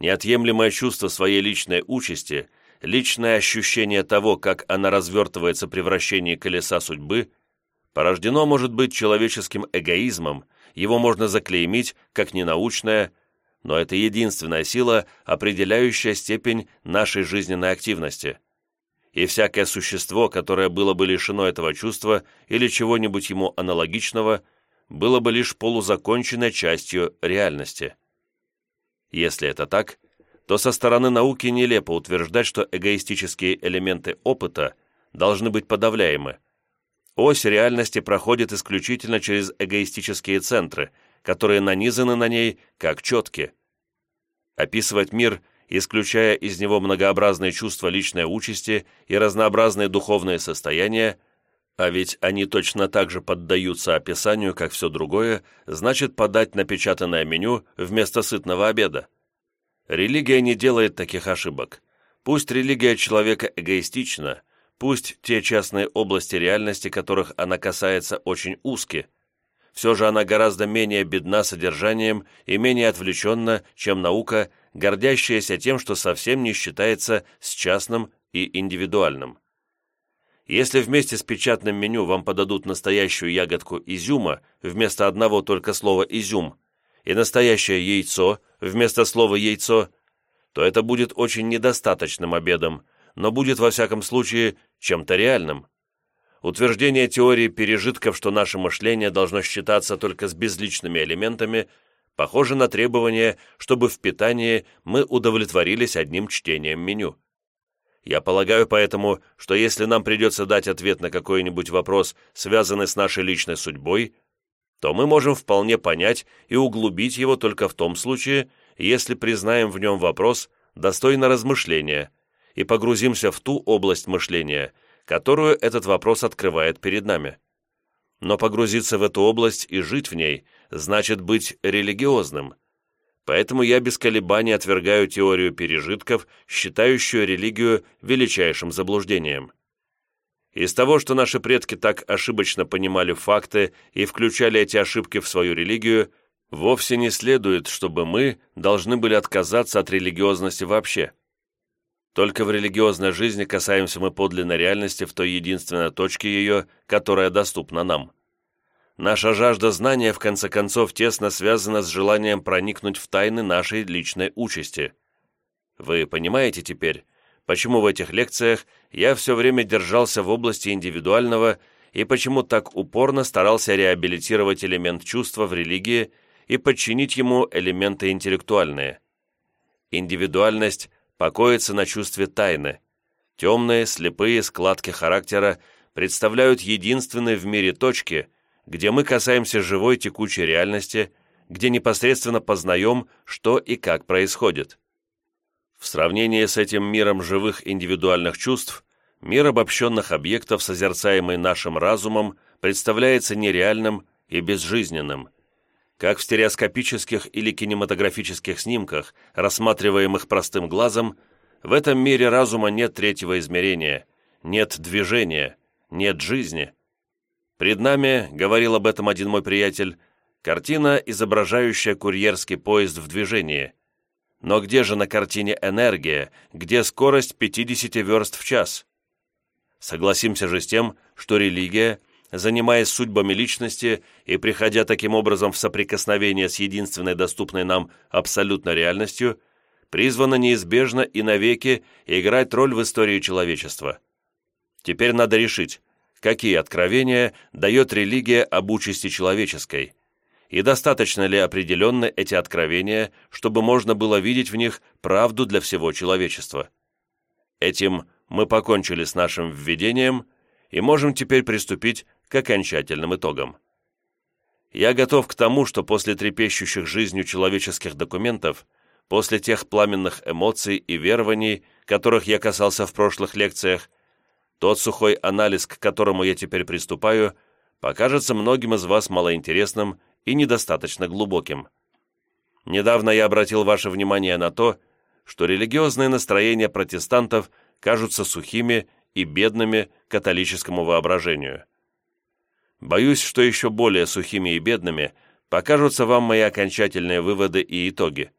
S1: Неотъемлемое чувство своей личной участи, личное ощущение того, как она развертывается при вращении колеса судьбы, порождено, может быть, человеческим эгоизмом, его можно заклеймить как ненаучное, но это единственная сила, определяющая степень нашей жизненной активности. И всякое существо, которое было бы лишено этого чувства или чего-нибудь ему аналогичного, было бы лишь полузаконченной частью реальности. Если это так, то со стороны науки нелепо утверждать, что эгоистические элементы опыта должны быть подавляемы. Ось реальности проходит исключительно через эгоистические центры, которые нанизаны на ней, как четки. Описывать мир, исключая из него многообразные чувства личной участи и разнообразные духовные состояния, а ведь они точно так же поддаются описанию, как все другое, значит подать напечатанное меню вместо сытного обеда. Религия не делает таких ошибок. Пусть религия человека эгоистична, пусть те частные области реальности, которых она касается, очень узкие, все же она гораздо менее бедна содержанием и менее отвлеченна, чем наука, гордящаяся тем, что совсем не считается с частным и индивидуальным. Если вместе с печатным меню вам подадут настоящую ягодку изюма вместо одного только слова «изюм» и настоящее яйцо вместо слова «яйцо», то это будет очень недостаточным обедом, но будет во всяком случае чем-то реальным утверждение теории пережитков, что наше мышление должно считаться только с безличными элементами, похоже на требование, чтобы в питании мы удовлетворились одним чтением меню. Я полагаю поэтому, что если нам придется дать ответ на какой-нибудь вопрос, связанный с нашей личной судьбой, то мы можем вполне понять и углубить его только в том случае, если признаем в нем вопрос достойно размышления и погрузимся в ту область мышления – которую этот вопрос открывает перед нами. Но погрузиться в эту область и жить в ней значит быть религиозным. Поэтому я без колебаний отвергаю теорию пережитков, считающую религию величайшим заблуждением. Из того, что наши предки так ошибочно понимали факты и включали эти ошибки в свою религию, вовсе не следует, чтобы мы должны были отказаться от религиозности вообще. Только в религиозной жизни касаемся мы подлинной реальности в той единственной точке ее, которая доступна нам. Наша жажда знания, в конце концов, тесно связана с желанием проникнуть в тайны нашей личной участи. Вы понимаете теперь, почему в этих лекциях я все время держался в области индивидуального и почему так упорно старался реабилитировать элемент чувства в религии и подчинить ему элементы интеллектуальные. Индивидуальность покоится на чувстве тайны. Темные, слепые складки характера представляют единственные в мире точки, где мы касаемся живой текучей реальности, где непосредственно познаем, что и как происходит. В сравнении с этим миром живых индивидуальных чувств, мир обобщенных объектов, созерцаемый нашим разумом, представляется нереальным и безжизненным – как в стереоскопических или кинематографических снимках, рассматриваемых простым глазом, в этом мире разума нет третьего измерения, нет движения, нет жизни. Пред нами, говорил об этом один мой приятель, картина, изображающая курьерский поезд в движении. Но где же на картине энергия, где скорость 50 верст в час? Согласимся же с тем, что религия – занимаясь судьбами личности и приходя таким образом в соприкосновение с единственной доступной нам абсолютно реальностью, призвана неизбежно и навеки играть роль в истории человечества. Теперь надо решить, какие откровения дает религия об участи человеческой, и достаточно ли определенны эти откровения, чтобы можно было видеть в них правду для всего человечества. Этим мы покончили с нашим введением – и можем теперь приступить к окончательным итогам. Я готов к тому, что после трепещущих жизнью человеческих документов, после тех пламенных эмоций и верований, которых я касался в прошлых лекциях, тот сухой анализ, к которому я теперь приступаю, покажется многим из вас малоинтересным и недостаточно глубоким. Недавно я обратил ваше внимание на то, что религиозные настроения протестантов кажутся сухими и бедными католическому воображению – Боюсь, что еще более сухими и бедными покажутся вам мои окончательные выводы и итоги.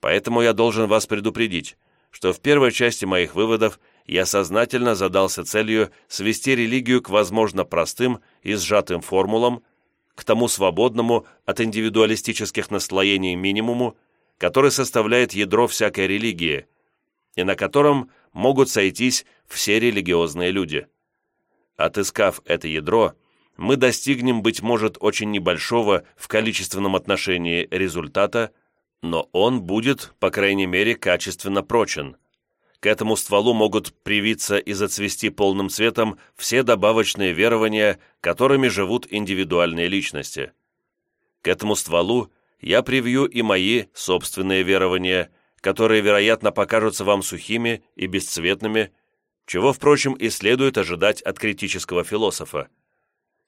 S1: Поэтому я должен вас предупредить, что в первой части моих выводов я сознательно задался целью свести религию к, возможно, простым и сжатым формулам, к тому свободному от индивидуалистических наслоений минимуму, который составляет ядро всякой религии, и на котором могут сойтись все религиозные люди. Отыскав это ядро – мы достигнем, быть может, очень небольшого в количественном отношении результата, но он будет, по крайней мере, качественно прочен. К этому стволу могут привиться и зацвести полным цветом все добавочные верования, которыми живут индивидуальные личности. К этому стволу я привью и мои собственные верования, которые, вероятно, покажутся вам сухими и бесцветными, чего, впрочем, и следует ожидать от критического философа –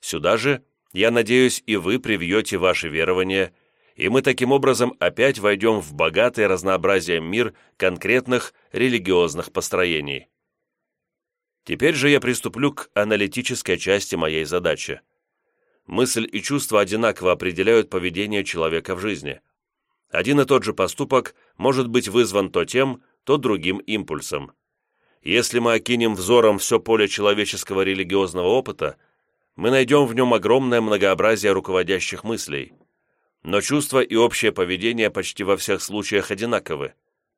S1: Сюда же, я надеюсь, и вы привьете ваше верование, и мы таким образом опять войдем в богатое разнообразием мир конкретных религиозных построений. Теперь же я приступлю к аналитической части моей задачи. Мысль и чувство одинаково определяют поведение человека в жизни. Один и тот же поступок может быть вызван то тем, то другим импульсом. Если мы окинем взором все поле человеческого религиозного опыта – мы найдем в нем огромное многообразие руководящих мыслей. Но чувства и общее поведение почти во всех случаях одинаковы.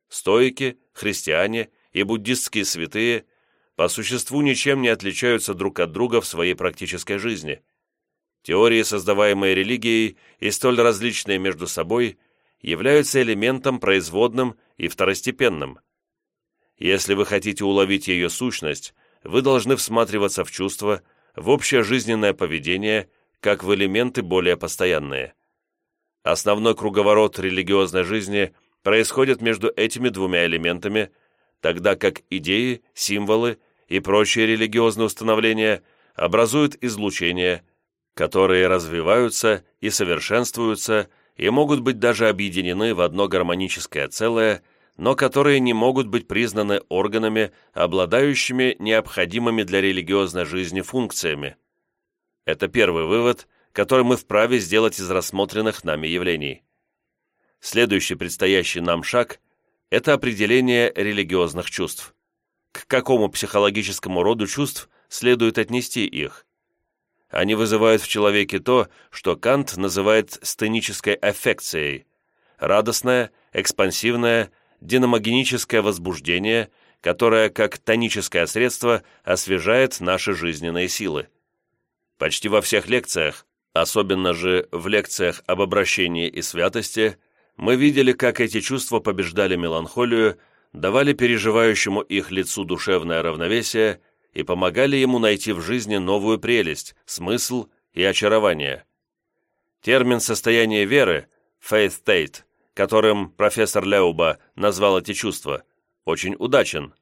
S1: Стоики, христиане и буддистские святые по существу ничем не отличаются друг от друга в своей практической жизни. Теории, создаваемые религией и столь различные между собой, являются элементом производным и второстепенным. Если вы хотите уловить ее сущность, вы должны всматриваться в чувства, в общее жизненное поведение, как в элементы более постоянные. Основной круговорот религиозной жизни происходит между этими двумя элементами, тогда как идеи, символы и прочие религиозные установления образуют излучения, которые развиваются и совершенствуются и могут быть даже объединены в одно гармоническое целое – но которые не могут быть признаны органами, обладающими необходимыми для религиозной жизни функциями. Это первый вывод, который мы вправе сделать из рассмотренных нами явлений. Следующий предстоящий нам шаг – это определение религиозных чувств. К какому психологическому роду чувств следует отнести их? Они вызывают в человеке то, что Кант называет стенической аффекцией – радостное, экспансивное – динамогеническое возбуждение, которое, как тоническое средство, освежает наши жизненные силы. Почти во всех лекциях, особенно же в лекциях об обращении и святости, мы видели, как эти чувства побеждали меланхолию, давали переживающему их лицу душевное равновесие и помогали ему найти в жизни новую прелесть, смысл и очарование. Термин «состояние веры» – «faith state» которым профессор Леуба назвал эти чувства, очень удачен.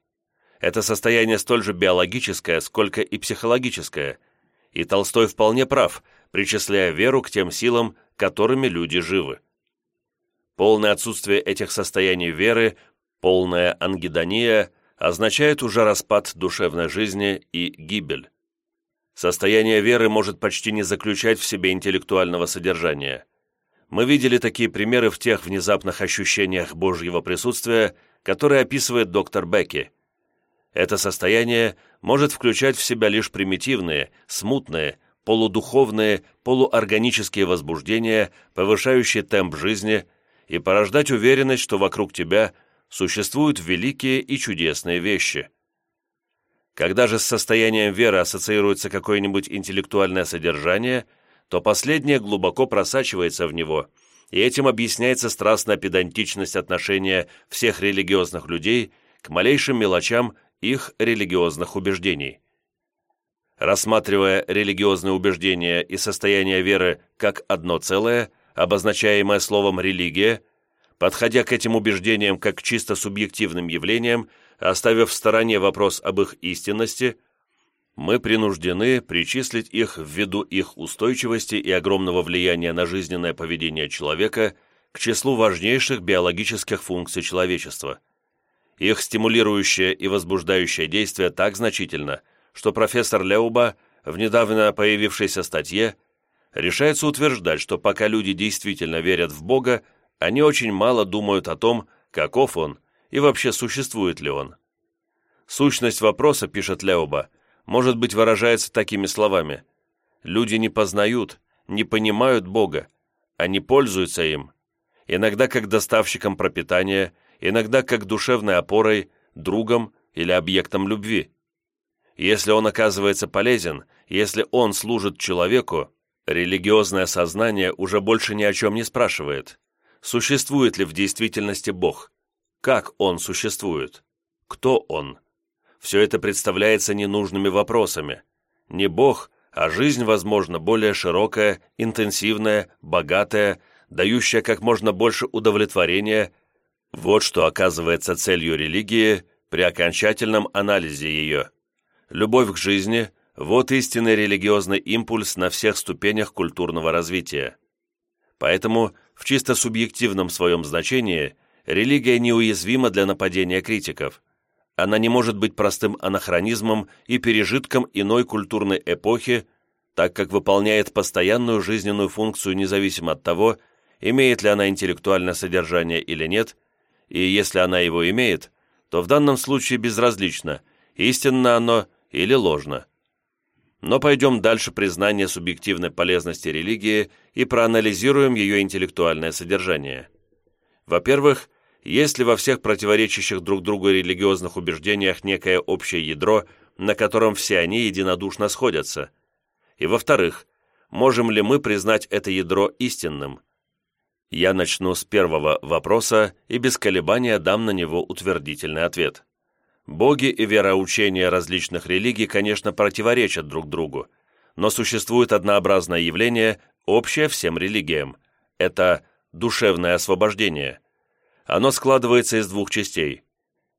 S1: Это состояние столь же биологическое, сколько и психологическое, и Толстой вполне прав, причисляя веру к тем силам, которыми люди живы. Полное отсутствие этих состояний веры, полная ангидония означает уже распад душевной жизни и гибель. Состояние веры может почти не заключать в себе интеллектуального содержания – мы видели такие примеры в тех внезапных ощущениях Божьего присутствия, которые описывает доктор Бекки. Это состояние может включать в себя лишь примитивные, смутные, полудуховные, полуорганические возбуждения, повышающие темп жизни и порождать уверенность, что вокруг тебя существуют великие и чудесные вещи. Когда же с состоянием веры ассоциируется какое-нибудь интеллектуальное содержание – то последнее глубоко просачивается в него, и этим объясняется страстная педантичность отношения всех религиозных людей к малейшим мелочам их религиозных убеждений. Рассматривая религиозные убеждения и состояние веры как одно целое, обозначаемое словом «религия», подходя к этим убеждениям как чисто субъективным явлениям, оставив в стороне вопрос об их истинности – мы принуждены причислить их ввиду их устойчивости и огромного влияния на жизненное поведение человека к числу важнейших биологических функций человечества. Их стимулирующее и возбуждающее действие так значительно, что профессор Леуба в недавно появившейся статье решается утверждать, что пока люди действительно верят в Бога, они очень мало думают о том, каков он и вообще существует ли он. Сущность вопроса, пишет Леуба, – может быть, выражается такими словами. Люди не познают, не понимают Бога, они пользуются им, иногда как доставщиком пропитания, иногда как душевной опорой, другом или объектом любви. Если он оказывается полезен, если он служит человеку, религиозное сознание уже больше ни о чем не спрашивает. Существует ли в действительности Бог? Как он существует? Кто он? все это представляется ненужными вопросами. Не Бог, а жизнь, возможно, более широкая, интенсивная, богатая, дающая как можно больше удовлетворения. Вот что оказывается целью религии при окончательном анализе ее. Любовь к жизни – вот истинный религиозный импульс на всех ступенях культурного развития. Поэтому в чисто субъективном своем значении религия неуязвима для нападения критиков – она не может быть простым анахронизмом и пережитком иной культурной эпохи, так как выполняет постоянную жизненную функцию независимо от того, имеет ли она интеллектуальное содержание или нет, и если она его имеет, то в данном случае безразлично, истинно оно или ложно. Но пойдем дальше признание субъективной полезности религии и проанализируем ее интеллектуальное содержание. Во-первых, есть ли во всех противоречащих друг другу религиозных убеждениях некое общее ядро, на котором все они единодушно сходятся? И во-вторых, можем ли мы признать это ядро истинным? Я начну с первого вопроса и без колебания дам на него утвердительный ответ. Боги и вероучения различных религий, конечно, противоречат друг другу, но существует однообразное явление, общее всем религиям. Это душевное освобождение – оно складывается из двух частей.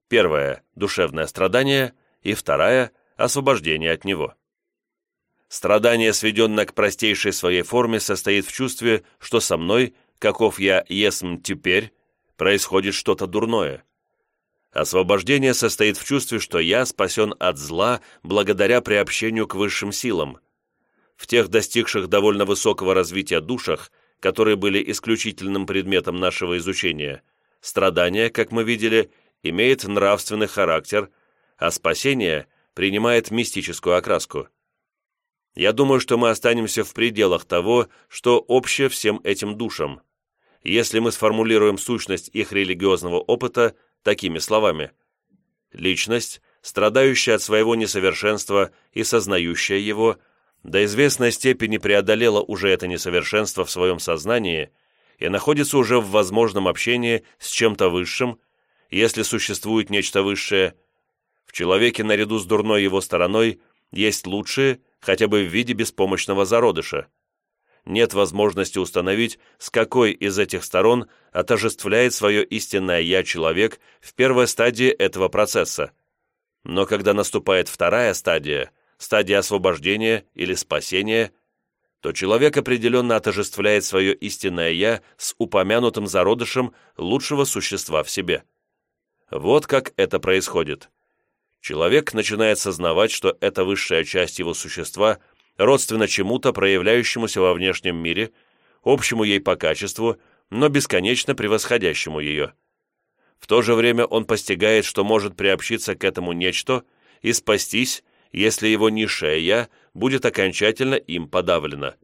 S1: Первая – душевное страдание, и вторая – освобождение от него. Страдание, сведенное к простейшей своей форме, состоит в чувстве, что со мной, каков я есм теперь, происходит что-то дурное. Освобождение состоит в чувстве, что я спасен от зла благодаря приобщению к высшим силам. В тех достигших довольно высокого развития душах, которые были исключительным предметом нашего изучения, Страдание, как мы видели, имеет нравственный характер, а спасение принимает мистическую окраску. Я думаю, что мы останемся в пределах того, что общее всем этим душам, если мы сформулируем сущность их религиозного опыта такими словами. Личность, страдающая от своего несовершенства и сознающая его, до известной степени преодолела уже это несовершенство в своем сознании – и находится уже в возможном общении с чем-то высшим, если существует нечто высшее. В человеке наряду с дурной его стороной есть лучшие, хотя бы в виде беспомощного зародыша. Нет возможности установить, с какой из этих сторон отожествляет свое истинное «я» человек в первой стадии этого процесса. Но когда наступает вторая стадия, стадия освобождения или спасения – то человек определенно отожествляет свое истинное «я» с упомянутым зародышем лучшего существа в себе. Вот как это происходит. Человек начинает сознавать, что эта высшая часть его существа родственна чему-то, проявляющемуся во внешнем мире, общему ей по качеству, но бесконечно превосходящему ее. В то же время он постигает, что может приобщиться к этому нечто и спастись, если его низшее «я» будет окончательно им подавлена,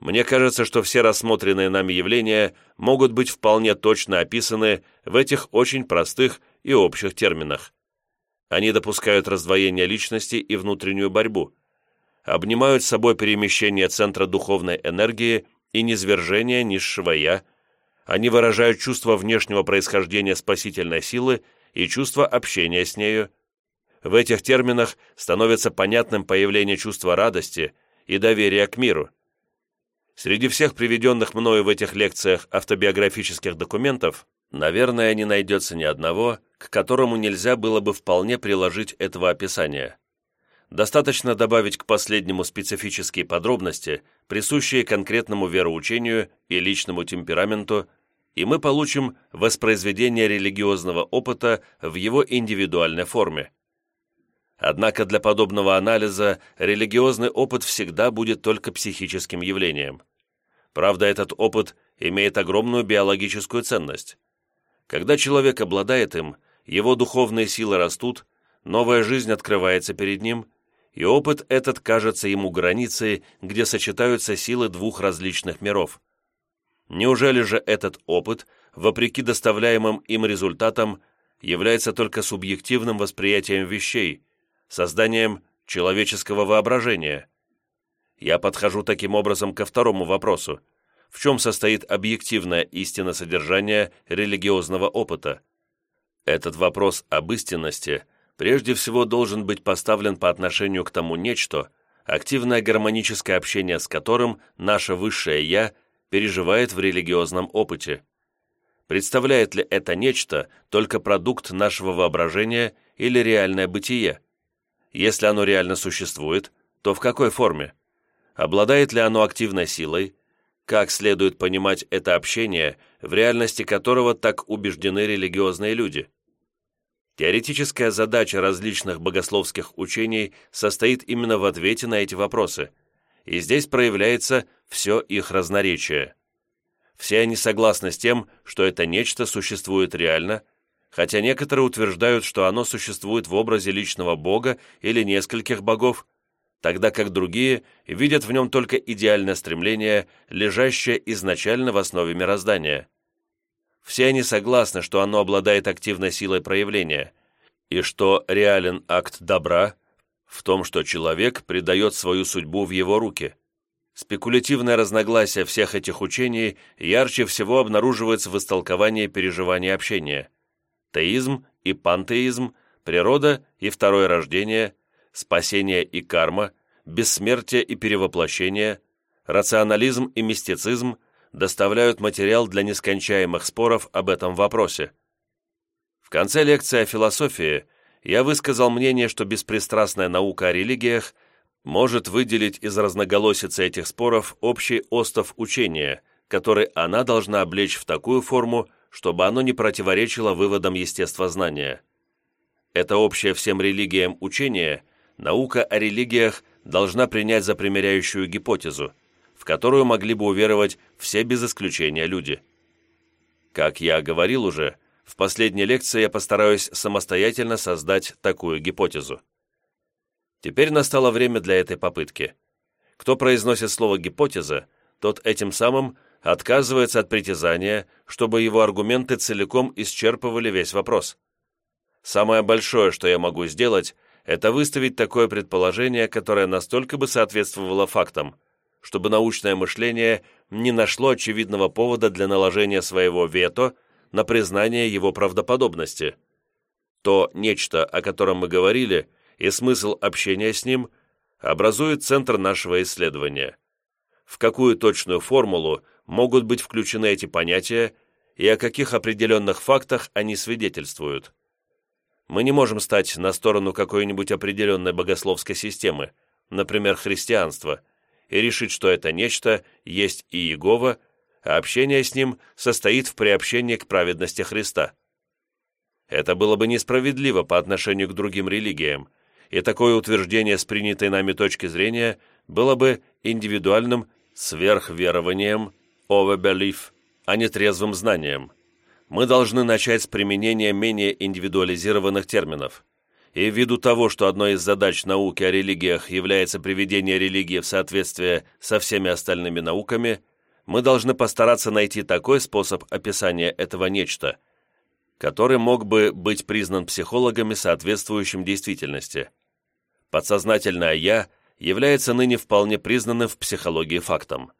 S1: Мне кажется, что все рассмотренные нами явления могут быть вполне точно описаны в этих очень простых и общих терминах. Они допускают раздвоение личности и внутреннюю борьбу, обнимают собой перемещение центра духовной энергии и низвержение низшего «я», они выражают чувство внешнего происхождения спасительной силы и чувство общения с нею, в этих терминах становится понятным появление чувства радости и доверия к миру. Среди всех приведенных мною в этих лекциях автобиографических документов, наверное, не найдется ни одного, к которому нельзя было бы вполне приложить этого описания. Достаточно добавить к последнему специфические подробности, присущие конкретному вероучению и личному темпераменту, и мы получим воспроизведение религиозного опыта в его индивидуальной форме. Однако для подобного анализа религиозный опыт всегда будет только психическим явлением. Правда, этот опыт имеет огромную биологическую ценность. Когда человек обладает им, его духовные силы растут, новая жизнь открывается перед ним, и опыт этот кажется ему границей, где сочетаются силы двух различных миров. Неужели же этот опыт, вопреки доставляемым им результатам, является только субъективным восприятием вещей – созданием человеческого воображения. Я подхожу таким образом ко второму вопросу. В чем состоит объективная истина содержания религиозного опыта? Этот вопрос об истинности прежде всего должен быть поставлен по отношению к тому нечто, активное гармоническое общение с которым наше высшее «я» переживает в религиозном опыте. Представляет ли это нечто только продукт нашего воображения или реальное бытие? если оно реально существует, то в какой форме? Обладает ли оно активной силой? Как следует понимать это общение, в реальности которого так убеждены религиозные люди? Теоретическая задача различных богословских учений состоит именно в ответе на эти вопросы, и здесь проявляется все их разноречие. Все они согласны с тем, что это нечто существует реально – хотя некоторые утверждают, что оно существует в образе личного бога или нескольких богов, тогда как другие видят в нем только идеальное стремление, лежащее изначально в основе мироздания. Все они согласны, что оно обладает активной силой проявления, и что реален акт добра в том, что человек придает свою судьбу в его руки. Спекулятивное разногласие всех этих учений ярче всего обнаруживается в истолковании переживаний общения – теизм и пантеизм, природа и второе рождение, спасение и карма, бессмертие и перевоплощение, рационализм и мистицизм доставляют материал для нескончаемых споров об этом вопросе. В конце лекции о философии я высказал мнение, что беспристрастная наука о религиях может выделить из разноголосицы этих споров общий остов учения, который она должна облечь в такую форму, чтобы оно не противоречило выводам естествознания. Это общее всем религиям учение, наука о религиях должна принять за примеряющую гипотезу, в которую могли бы уверовать все без исключения люди. Как я говорил уже, в последней лекции я постараюсь самостоятельно создать такую гипотезу. Теперь настало время для этой попытки. Кто произносит слово «гипотеза», тот этим самым – отказывается от притязания, чтобы его аргументы целиком исчерпывали весь вопрос. Самое большое, что я могу сделать, это выставить такое предположение, которое настолько бы соответствовало фактам, чтобы научное мышление не нашло очевидного повода для наложения своего вето на признание его правдоподобности. То нечто, о котором мы говорили, и смысл общения с ним, образует центр нашего исследования. В какую точную формулу могут быть включены эти понятия и о каких определенных фактах они свидетельствуют. Мы не можем стать на сторону какой-нибудь определенной богословской системы, например, христианства, и решить, что это нечто есть и Иегова, а общение с ним состоит в приобщении к праведности Христа. Это было бы несправедливо по отношению к другим религиям, и такое утверждение с принятой нами точки зрения было бы индивидуальным сверхверованием overbelief, а не трезвым знанием. Мы должны начать с применения менее индивидуализированных терминов. И ввиду того, что одной из задач науки о религиях является приведение религии в соответствие со всеми остальными науками, мы должны постараться найти такой способ описания этого нечто, который мог бы быть признан психологами соответствующим действительности. Подсознательное «я» является ныне вполне признанным в психологии фактом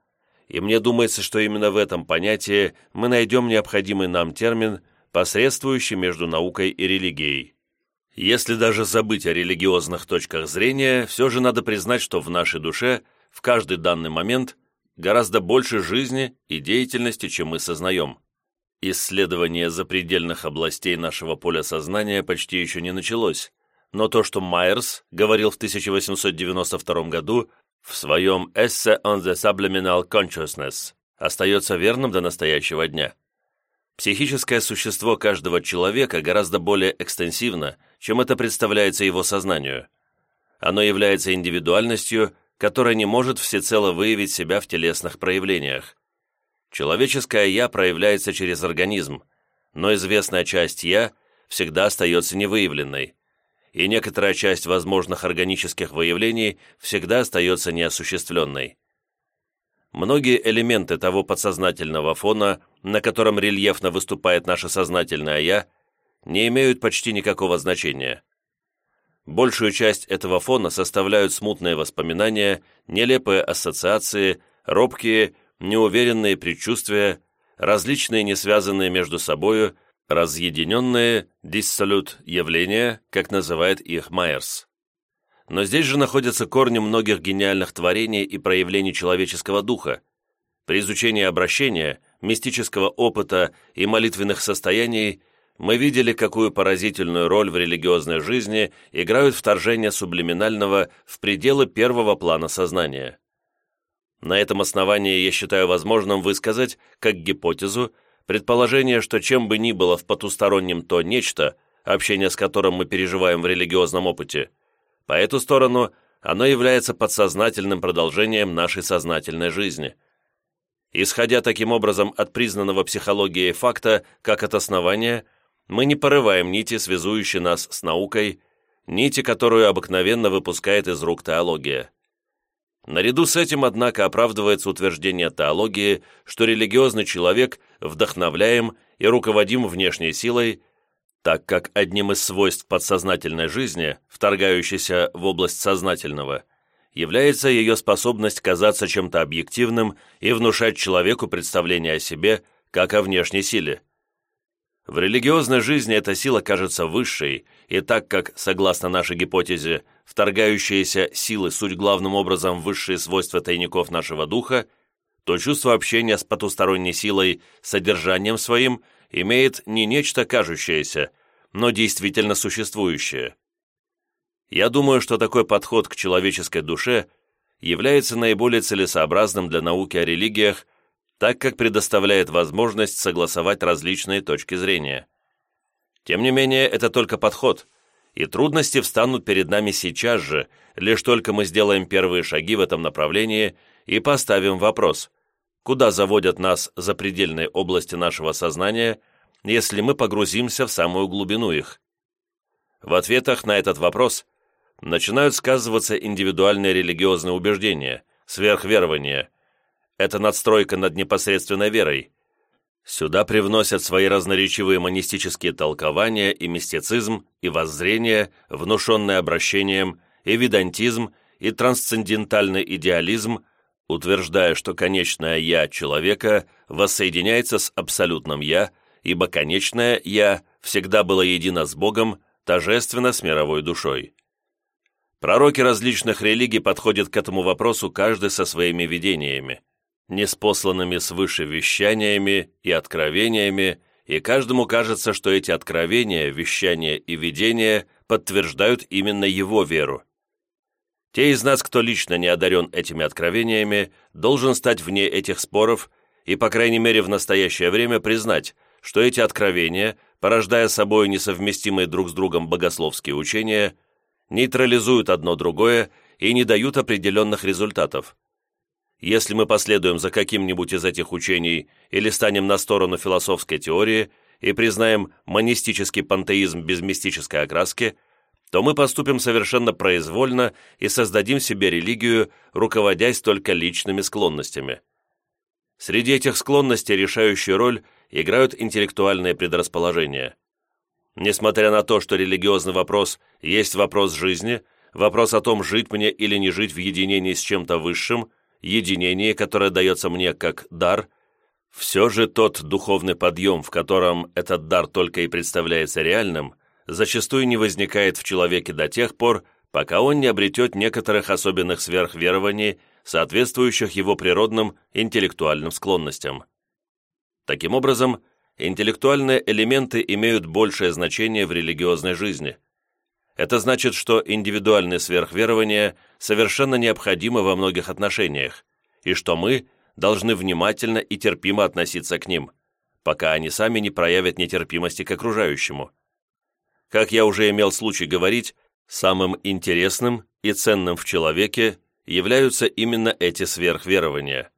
S1: и мне думается, что именно в этом понятии мы найдем необходимый нам термин, посредствующий между наукой и религией. Если даже забыть о религиозных точках зрения, все же надо признать, что в нашей душе в каждый данный момент гораздо больше жизни и деятельности, чем мы сознаем. Исследование запредельных областей нашего поля сознания почти еще не началось, но то, что Майерс говорил в 1892 году в своем эссе «On the Subliminal Consciousness» остается верным до настоящего дня. Психическое существо каждого человека гораздо более экстенсивно, чем это представляется его сознанию. Оно является индивидуальностью, которая не может всецело выявить себя в телесных проявлениях. Человеческое «я» проявляется через организм, но известная часть «я» всегда остается невыявленной и некоторая часть возможных органических выявлений всегда остается неосуществленной. Многие элементы того подсознательного фона, на котором рельефно выступает наше сознательное «я», не имеют почти никакого значения. Большую часть этого фона составляют смутные воспоминания, нелепые ассоциации, робкие, неуверенные предчувствия, различные несвязанные между собою – разъединенные диссолют явления, как называет их Майерс. Но здесь же находятся корни многих гениальных творений и проявлений человеческого духа. При изучении обращения, мистического опыта и молитвенных состояний мы видели, какую поразительную роль в религиозной жизни играют вторжения сублиминального в пределы первого плана сознания. На этом основании я считаю возможным высказать, как гипотезу, Предположение, что чем бы ни было в потустороннем то нечто, общение с которым мы переживаем в религиозном опыте, по эту сторону оно является подсознательным продолжением нашей сознательной жизни. Исходя таким образом от признанного психологией факта как от основания, мы не порываем нити, связующие нас с наукой, нити, которую обыкновенно выпускает из рук теология. Наряду с этим, однако, оправдывается утверждение теологии, что религиозный человек вдохновляем и руководим внешней силой, так как одним из свойств подсознательной жизни, вторгающейся в область сознательного, является ее способность казаться чем-то объективным и внушать человеку представление о себе как о внешней силе. В религиозной жизни эта сила кажется высшей, и так как, согласно нашей гипотезе, вторгающиеся силы суть главным образом высшие свойства тайников нашего духа, то чувство общения с потусторонней силой содержанием своим имеет не нечто кажущееся, но действительно существующее. Я думаю, что такой подход к человеческой душе является наиболее целесообразным для науки о религиях, так как предоставляет возможность согласовать различные точки зрения. Тем не менее, это только подход – и трудности встанут перед нами сейчас же, лишь только мы сделаем первые шаги в этом направлении и поставим вопрос, куда заводят нас за предельные области нашего сознания, если мы погрузимся в самую глубину их. В ответах на этот вопрос начинают сказываться индивидуальные религиозные убеждения, сверхверования. Это надстройка над непосредственной верой – Сюда привносят свои разноречивые монистические толкования и мистицизм, и воззрение, внушенное обращением, и ведантизм, и трансцендентальный идеализм, утверждая, что конечное «я» человека воссоединяется с абсолютным «я», ибо конечное «я» всегда было едино с Богом, тожественно с мировой душой. Пророки различных религий подходят к этому вопросу каждый со своими видениями неспосланными свыше вещаниями и откровениями, и каждому кажется, что эти откровения, вещания и видения подтверждают именно его веру. Те из нас, кто лично не одарен этими откровениями, должен стать вне этих споров и, по крайней мере, в настоящее время признать, что эти откровения, порождая собой несовместимые друг с другом богословские учения, нейтрализуют одно другое и не дают определенных результатов если мы последуем за каким-нибудь из этих учений или станем на сторону философской теории и признаем монистический пантеизм без мистической окраски, то мы поступим совершенно произвольно и создадим себе религию, руководясь только личными склонностями. Среди этих склонностей решающую роль играют интеллектуальные предрасположения. Несмотря на то, что религиозный вопрос есть вопрос жизни, вопрос о том, жить мне или не жить в единении с чем-то высшим – единение, которое дается мне как дар, все же тот духовный подъем, в котором этот дар только и представляется реальным, зачастую не возникает в человеке до тех пор, пока он не обретет некоторых особенных сверхверований, соответствующих его природным интеллектуальным склонностям. Таким образом, интеллектуальные элементы имеют большее значение в религиозной жизни – это значит, что индивидуальные сверхверования совершенно необходимо во многих отношениях, и что мы должны внимательно и терпимо относиться к ним, пока они сами не проявят нетерпимости к окружающему. Как я уже имел случай говорить, самым интересным и ценным в человеке являются именно эти сверхверования.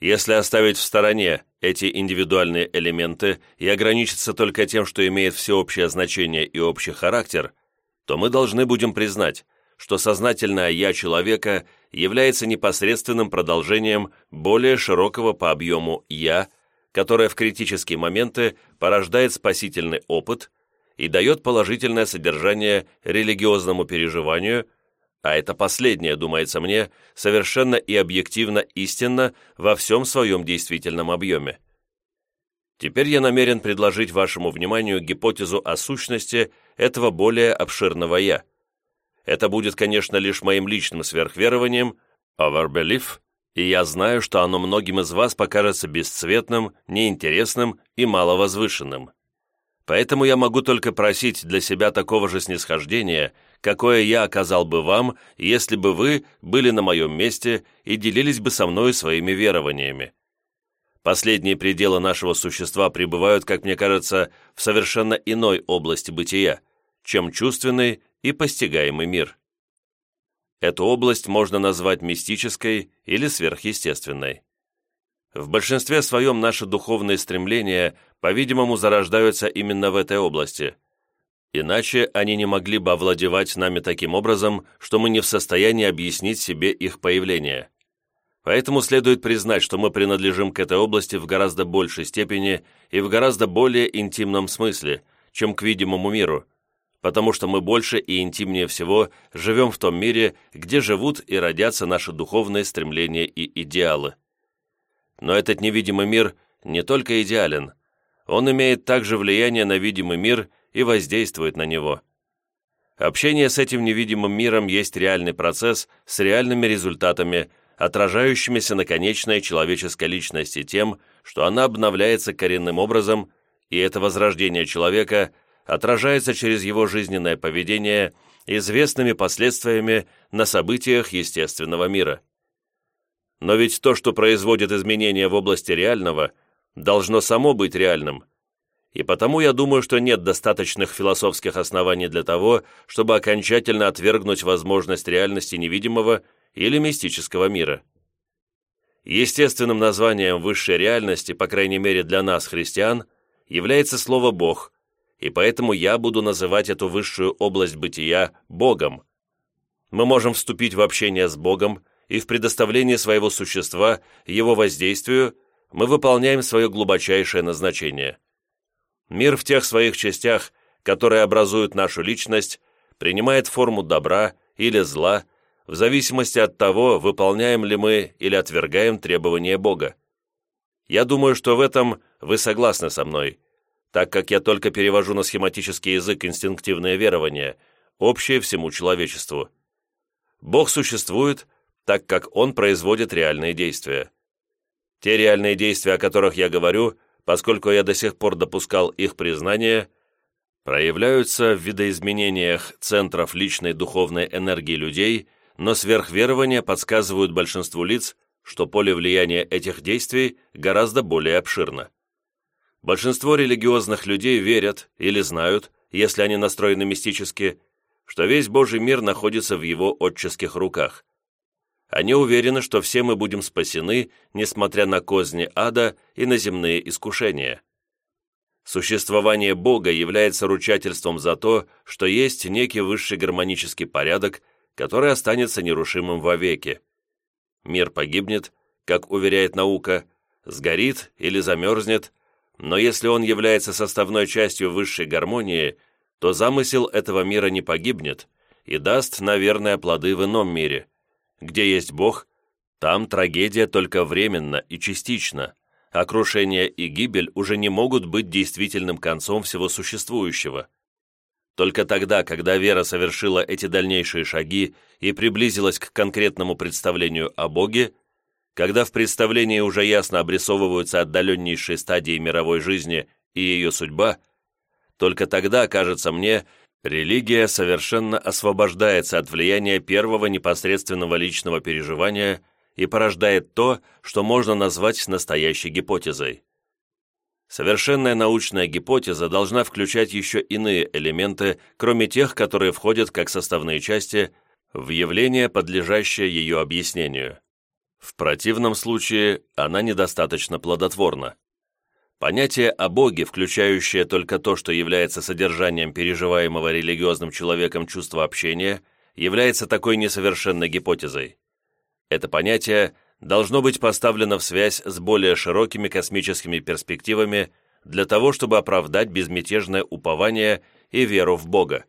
S1: Если оставить в стороне эти индивидуальные элементы и ограничиться только тем, что имеет всеобщее значение и общий характер, то мы должны будем признать, что сознательное «я» человека является непосредственным продолжением более широкого по объему «я», которое в критические моменты порождает спасительный опыт и дает положительное содержание религиозному переживанию, а это последнее, думается мне, совершенно и объективно истинно во всем своем действительном объеме. Теперь я намерен предложить вашему вниманию гипотезу о сущности – этого более обширного «я». Это будет, конечно, лишь моим личным сверхверованием, our belief, и я знаю, что оно многим из вас покажется бесцветным, неинтересным и маловозвышенным. Поэтому я могу только просить для себя такого же снисхождения, какое я оказал бы вам, если бы вы были на моем месте и делились бы со мной своими верованиями. Последние пределы нашего существа пребывают, как мне кажется, в совершенно иной области бытия – чем чувственный и постигаемый мир. Эту область можно назвать мистической или сверхъестественной. В большинстве своем наши духовные стремления, по-видимому, зарождаются именно в этой области. Иначе они не могли бы овладевать нами таким образом, что мы не в состоянии объяснить себе их появление. Поэтому следует признать, что мы принадлежим к этой области в гораздо большей степени и в гораздо более интимном смысле, чем к видимому миру – потому что мы больше и интимнее всего живем в том мире, где живут и родятся наши духовные стремления и идеалы. Но этот невидимый мир не только идеален, он имеет также влияние на видимый мир и воздействует на него. Общение с этим невидимым миром есть реальный процесс с реальными результатами, отражающимися на конечной человеческой личности тем, что она обновляется коренным образом, и это возрождение человека – отражается через его жизненное поведение известными последствиями на событиях естественного мира. Но ведь то, что производит изменения в области реального, должно само быть реальным. И потому я думаю, что нет достаточных философских оснований для того, чтобы окончательно отвергнуть возможность реальности невидимого или мистического мира. Естественным названием высшей реальности, по крайней мере для нас, христиан, является слово «Бог», и поэтому я буду называть эту высшую область бытия Богом. Мы можем вступить в общение с Богом, и в предоставлении своего существа, его воздействию, мы выполняем свое глубочайшее назначение. Мир в тех своих частях, которые образуют нашу личность, принимает форму добра или зла, в зависимости от того, выполняем ли мы или отвергаем требования Бога. Я думаю, что в этом вы согласны со мной – так как я только перевожу на схематический язык инстинктивное верование, общее всему человечеству. Бог существует, так как он производит реальные действия. Те реальные действия, о которых я говорю, поскольку я до сих пор допускал их признание, проявляются в видоизменениях центров личной духовной энергии людей, но сверхверования подсказывают большинству лиц, что поле влияния этих действий гораздо более обширно. Большинство религиозных людей верят или знают, если они настроены мистически, что весь Божий мир находится в его отческих руках. Они уверены, что все мы будем спасены, несмотря на козни ада и на земные искушения. Существование Бога является ручательством за то, что есть некий высший гармонический порядок, который останется нерушимым вовеки. Мир погибнет, как уверяет наука, сгорит или замерзнет – но если он является составной частью высшей гармонии, то замысел этого мира не погибнет и даст, наверное, плоды в ином мире. Где есть Бог, там трагедия только временно и частично, а крушение и гибель уже не могут быть действительным концом всего существующего. Только тогда, когда вера совершила эти дальнейшие шаги и приблизилась к конкретному представлению о Боге, когда в представлении уже ясно обрисовываются отдаленнейшие стадии мировой жизни и ее судьба, только тогда, кажется мне, религия совершенно освобождается от влияния первого непосредственного личного переживания и порождает то, что можно назвать настоящей гипотезой. Совершенная научная гипотеза должна включать еще иные элементы, кроме тех, которые входят как составные части в явление, подлежащее ее объяснению. В противном случае она недостаточно плодотворна. Понятие о Боге, включающее только то, что является содержанием переживаемого религиозным человеком чувства общения, является такой несовершенной гипотезой. Это понятие должно быть поставлено в связь с более широкими космическими перспективами для того, чтобы оправдать безмятежное упование и веру в Бога.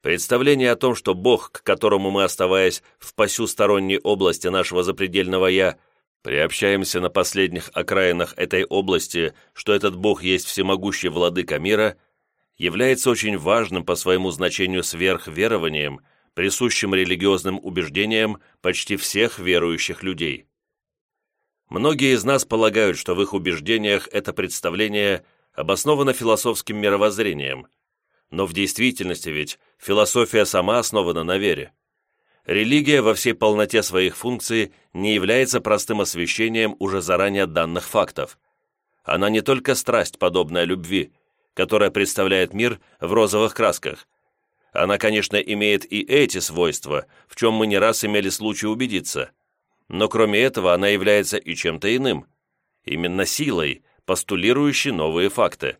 S1: Представление о том, что Бог, к которому мы, оставаясь в сторонней области нашего запредельного «я», приобщаемся на последних окраинах этой области, что этот Бог есть всемогущий владыка мира, является очень важным по своему значению сверхверованием, присущим религиозным убеждениям почти всех верующих людей. Многие из нас полагают, что в их убеждениях это представление обосновано философским мировоззрением – но в действительности ведь философия сама основана на вере. Религия во всей полноте своих функций не является простым освещением уже заранее данных фактов. Она не только страсть, подобная любви, которая представляет мир в розовых красках. Она, конечно, имеет и эти свойства, в чем мы не раз имели случай убедиться. Но кроме этого она является и чем-то иным. Именно силой, постулирующей новые факты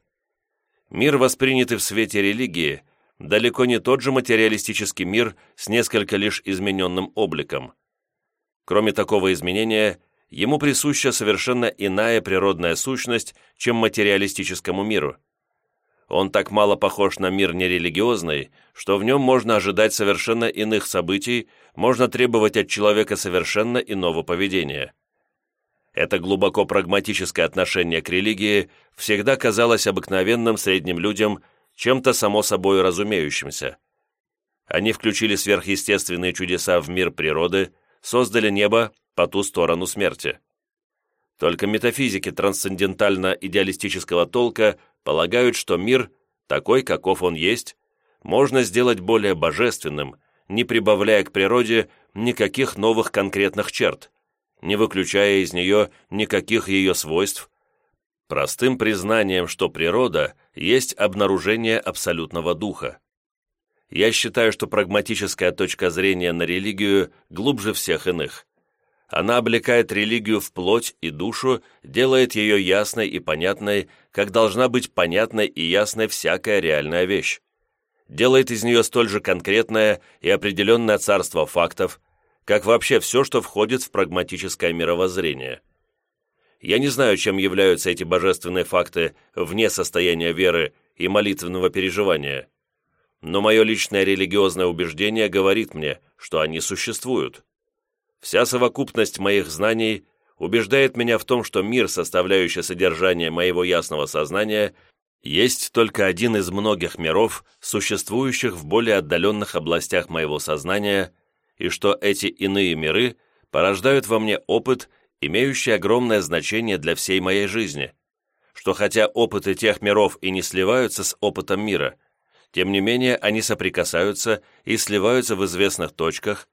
S1: мир, воспринятый в свете религии, далеко не тот же материалистический мир с несколько лишь измененным обликом. Кроме такого изменения, ему присуща совершенно иная природная сущность, чем материалистическому миру. Он так мало похож на мир нерелигиозный, что в нем можно ожидать совершенно иных событий, можно требовать от человека совершенно иного поведения это глубоко прагматическое отношение к религии всегда казалось обыкновенным средним людям чем-то само собой разумеющимся. Они включили сверхъестественные чудеса в мир природы, создали небо по ту сторону смерти. Только метафизики трансцендентально-идеалистического толка полагают, что мир, такой, каков он есть, можно сделать более божественным, не прибавляя к природе никаких новых конкретных черт – не выключая из нее никаких ее свойств, простым признанием, что природа есть обнаружение абсолютного духа. Я считаю, что прагматическая точка зрения на религию глубже всех иных. Она облекает религию в плоть и душу, делает ее ясной и понятной, как должна быть понятной и ясной всякая реальная вещь. Делает из нее столь же конкретное и определенное царство фактов, как вообще все, что входит в прагматическое мировоззрение. Я не знаю, чем являются эти божественные факты вне состояния веры и молитвенного переживания, но мое личное религиозное убеждение говорит мне, что они существуют. Вся совокупность моих знаний убеждает меня в том, что мир, составляющий содержание моего ясного сознания, есть только один из многих миров, существующих в более отдаленных областях моего сознания – и что эти иные миры порождают во мне опыт, имеющий огромное значение для всей моей жизни, что хотя опыты тех миров и не сливаются с опытом мира, тем не менее они соприкасаются и сливаются в известных точках,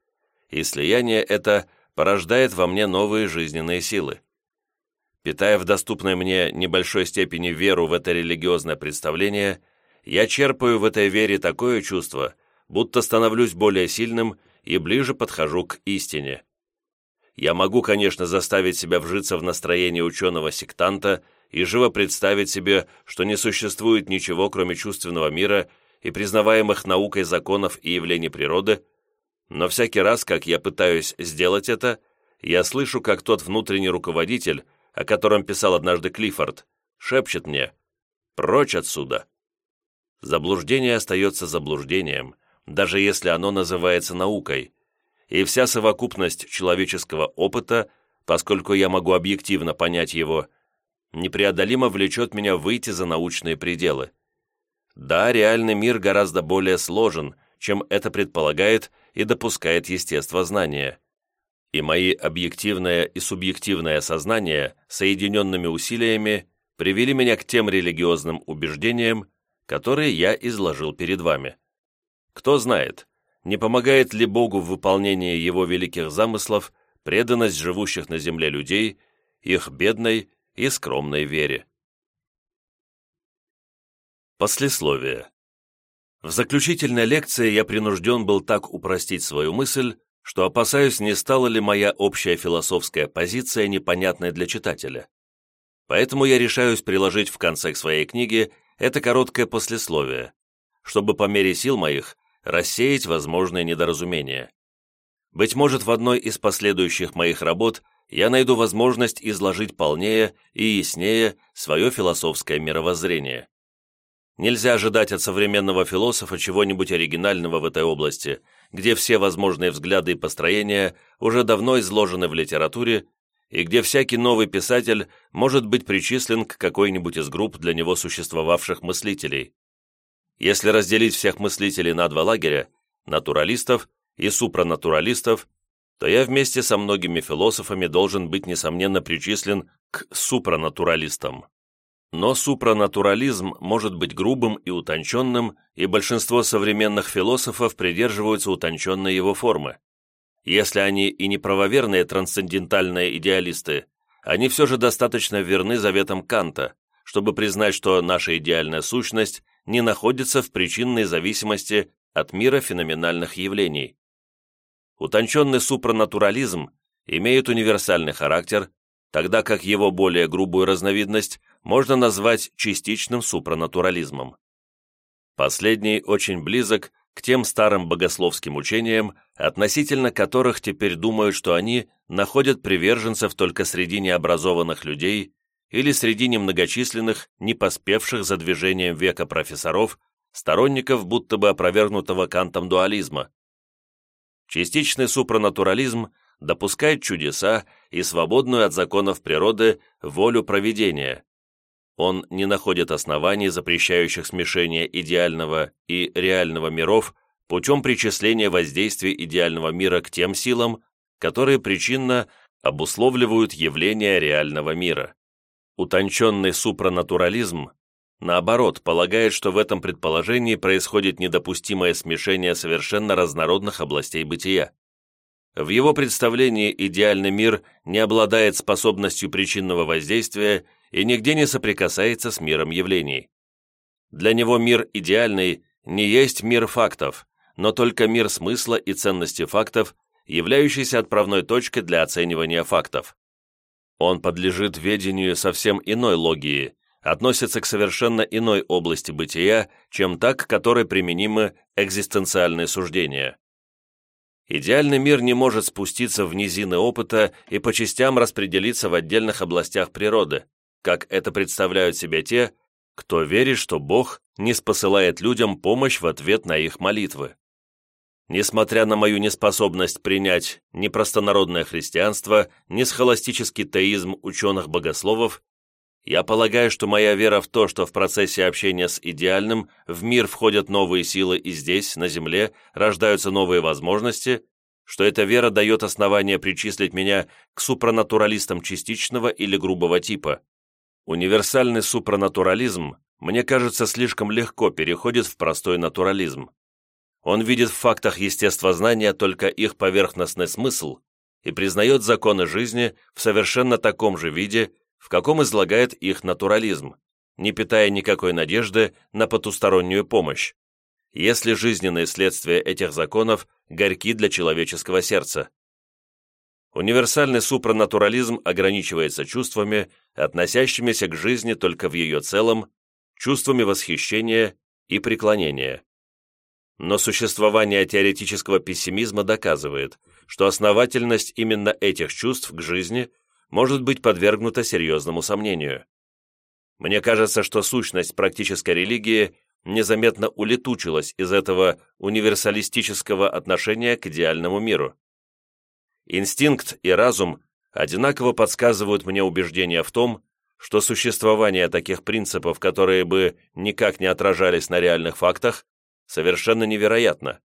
S1: и слияние это порождает во мне новые жизненные силы. Питая в доступной мне небольшой степени веру в это религиозное представление, я черпаю в этой вере такое чувство, будто становлюсь более сильным и ближе подхожу к истине. Я могу, конечно, заставить себя вжиться в настроение ученого-сектанта и живо представить себе, что не существует ничего, кроме чувственного мира и признаваемых наукой законов и явлений природы, но всякий раз, как я пытаюсь сделать это, я слышу, как тот внутренний руководитель, о котором писал однажды Клиффорд, шепчет мне «Прочь отсюда!» Заблуждение остается заблуждением – даже если оно называется наукой, и вся совокупность человеческого опыта, поскольку я могу объективно понять его, непреодолимо влечет меня выйти за научные пределы. Да, реальный мир гораздо более сложен, чем это предполагает и допускает естествознание. И мои объективное и субъективное сознание, соединенными усилиями, привели меня к тем религиозным убеждениям, которые я изложил перед вами. Кто знает, не помогает ли Богу в выполнении его великих замыслов преданность живущих на земле людей, их бедной и скромной вере. Послесловие. В заключительной лекции я принужден был так упростить свою мысль, что опасаюсь, не стала ли моя общая философская позиция непонятной для читателя. Поэтому я решаюсь приложить в конце к своей книге это короткое послесловие, чтобы по мере сил моих рассеять возможные недоразумения. Быть может, в одной из последующих моих работ я найду возможность изложить полнее и яснее свое философское мировоззрение. Нельзя ожидать от современного философа чего-нибудь оригинального в этой области, где все возможные взгляды и построения уже давно изложены в литературе и где всякий новый писатель может быть причислен к какой-нибудь из групп для него существовавших мыслителей. Если разделить всех мыслителей на два лагеря, натуралистов и супранатуралистов, то я вместе со многими философами должен быть, несомненно, причислен к супранатуралистам. Но супранатурализм может быть грубым и утонченным, и большинство современных философов придерживаются утонченной его формы. Если они и неправоверные трансцендентальные идеалисты, они все же достаточно верны заветам Канта, чтобы признать, что наша идеальная сущность – не находится в причинной зависимости от мира феноменальных явлений. Утонченный супранатурализм имеет универсальный характер, тогда как его более грубую разновидность можно назвать частичным супранатурализмом. Последний очень близок к тем старым богословским учениям, относительно которых теперь думают, что они находят приверженцев только среди необразованных людей или среди немногочисленных, не поспевших за движением века профессоров, сторонников будто бы опровергнутого кантом дуализма. Частичный супранатурализм допускает чудеса и свободную от законов природы волю проведения. Он не находит оснований, запрещающих смешение идеального и реального миров путем причисления воздействий идеального мира к тем силам, которые причинно обусловливают явления реального мира. Утонченный супранатурализм, наоборот, полагает, что в этом предположении происходит недопустимое смешение совершенно разнородных областей бытия. В его представлении идеальный мир не обладает способностью причинного воздействия и нигде не соприкасается с миром явлений. Для него мир идеальный не есть мир фактов, но только мир смысла и ценности фактов, являющийся отправной точкой для оценивания фактов. Он подлежит ведению совсем иной логии, относится к совершенно иной области бытия, чем та, к которой применимы экзистенциальные суждения. Идеальный мир не может спуститься в низины опыта и по частям распределиться в отдельных областях природы, как это представляют себе те, кто верит, что Бог не спосылает людям помощь в ответ на их молитвы. Несмотря на мою неспособность принять ни простонародное христианство, ни схоластический теизм ученых-богословов, я полагаю, что моя вера в то, что в процессе общения с идеальным в мир входят новые силы и здесь, на Земле, рождаются новые возможности, что эта вера дает основание причислить меня к супранатуралистам частичного или грубого типа. Универсальный супранатурализм, мне кажется, слишком легко переходит в простой натурализм. Он видит в фактах естествознания только их поверхностный смысл и признает законы жизни в совершенно таком же виде, в каком излагает их натурализм, не питая никакой надежды на потустороннюю помощь, если жизненные следствия этих законов горьки для человеческого сердца. Универсальный супранатурализм ограничивается чувствами, относящимися к жизни только в ее целом, чувствами восхищения и преклонения. Но существование теоретического пессимизма доказывает, что основательность именно этих чувств к жизни может быть подвергнута серьезному сомнению. Мне кажется, что сущность практической религии незаметно улетучилась из этого универсалистического отношения к идеальному миру. Инстинкт и разум одинаково подсказывают мне убеждение в том, что существование таких принципов, которые бы никак не отражались на реальных фактах, совершенно невероятно.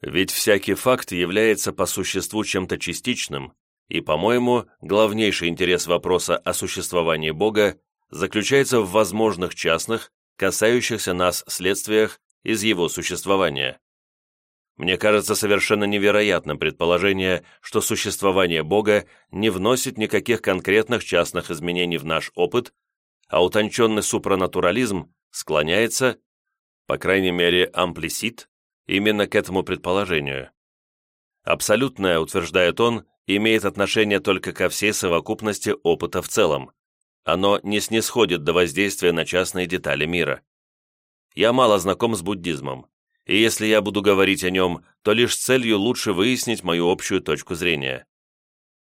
S1: Ведь всякий факт является по существу чем-то частичным, и, по-моему, главнейший интерес вопроса о существовании Бога заключается в возможных частных, касающихся нас следствиях из его существования. Мне кажется совершенно невероятным предположение, что существование Бога не вносит никаких конкретных частных изменений в наш опыт, а утонченный супранатурализм склоняется по крайней мере, амплисит именно к этому предположению. Абсолютное, утверждает он, имеет отношение только ко всей совокупности опыта в целом. Оно не снисходит до воздействия на частные детали мира. Я мало знаком с буддизмом, и если я буду говорить о нем, то лишь с целью лучше выяснить мою общую точку зрения.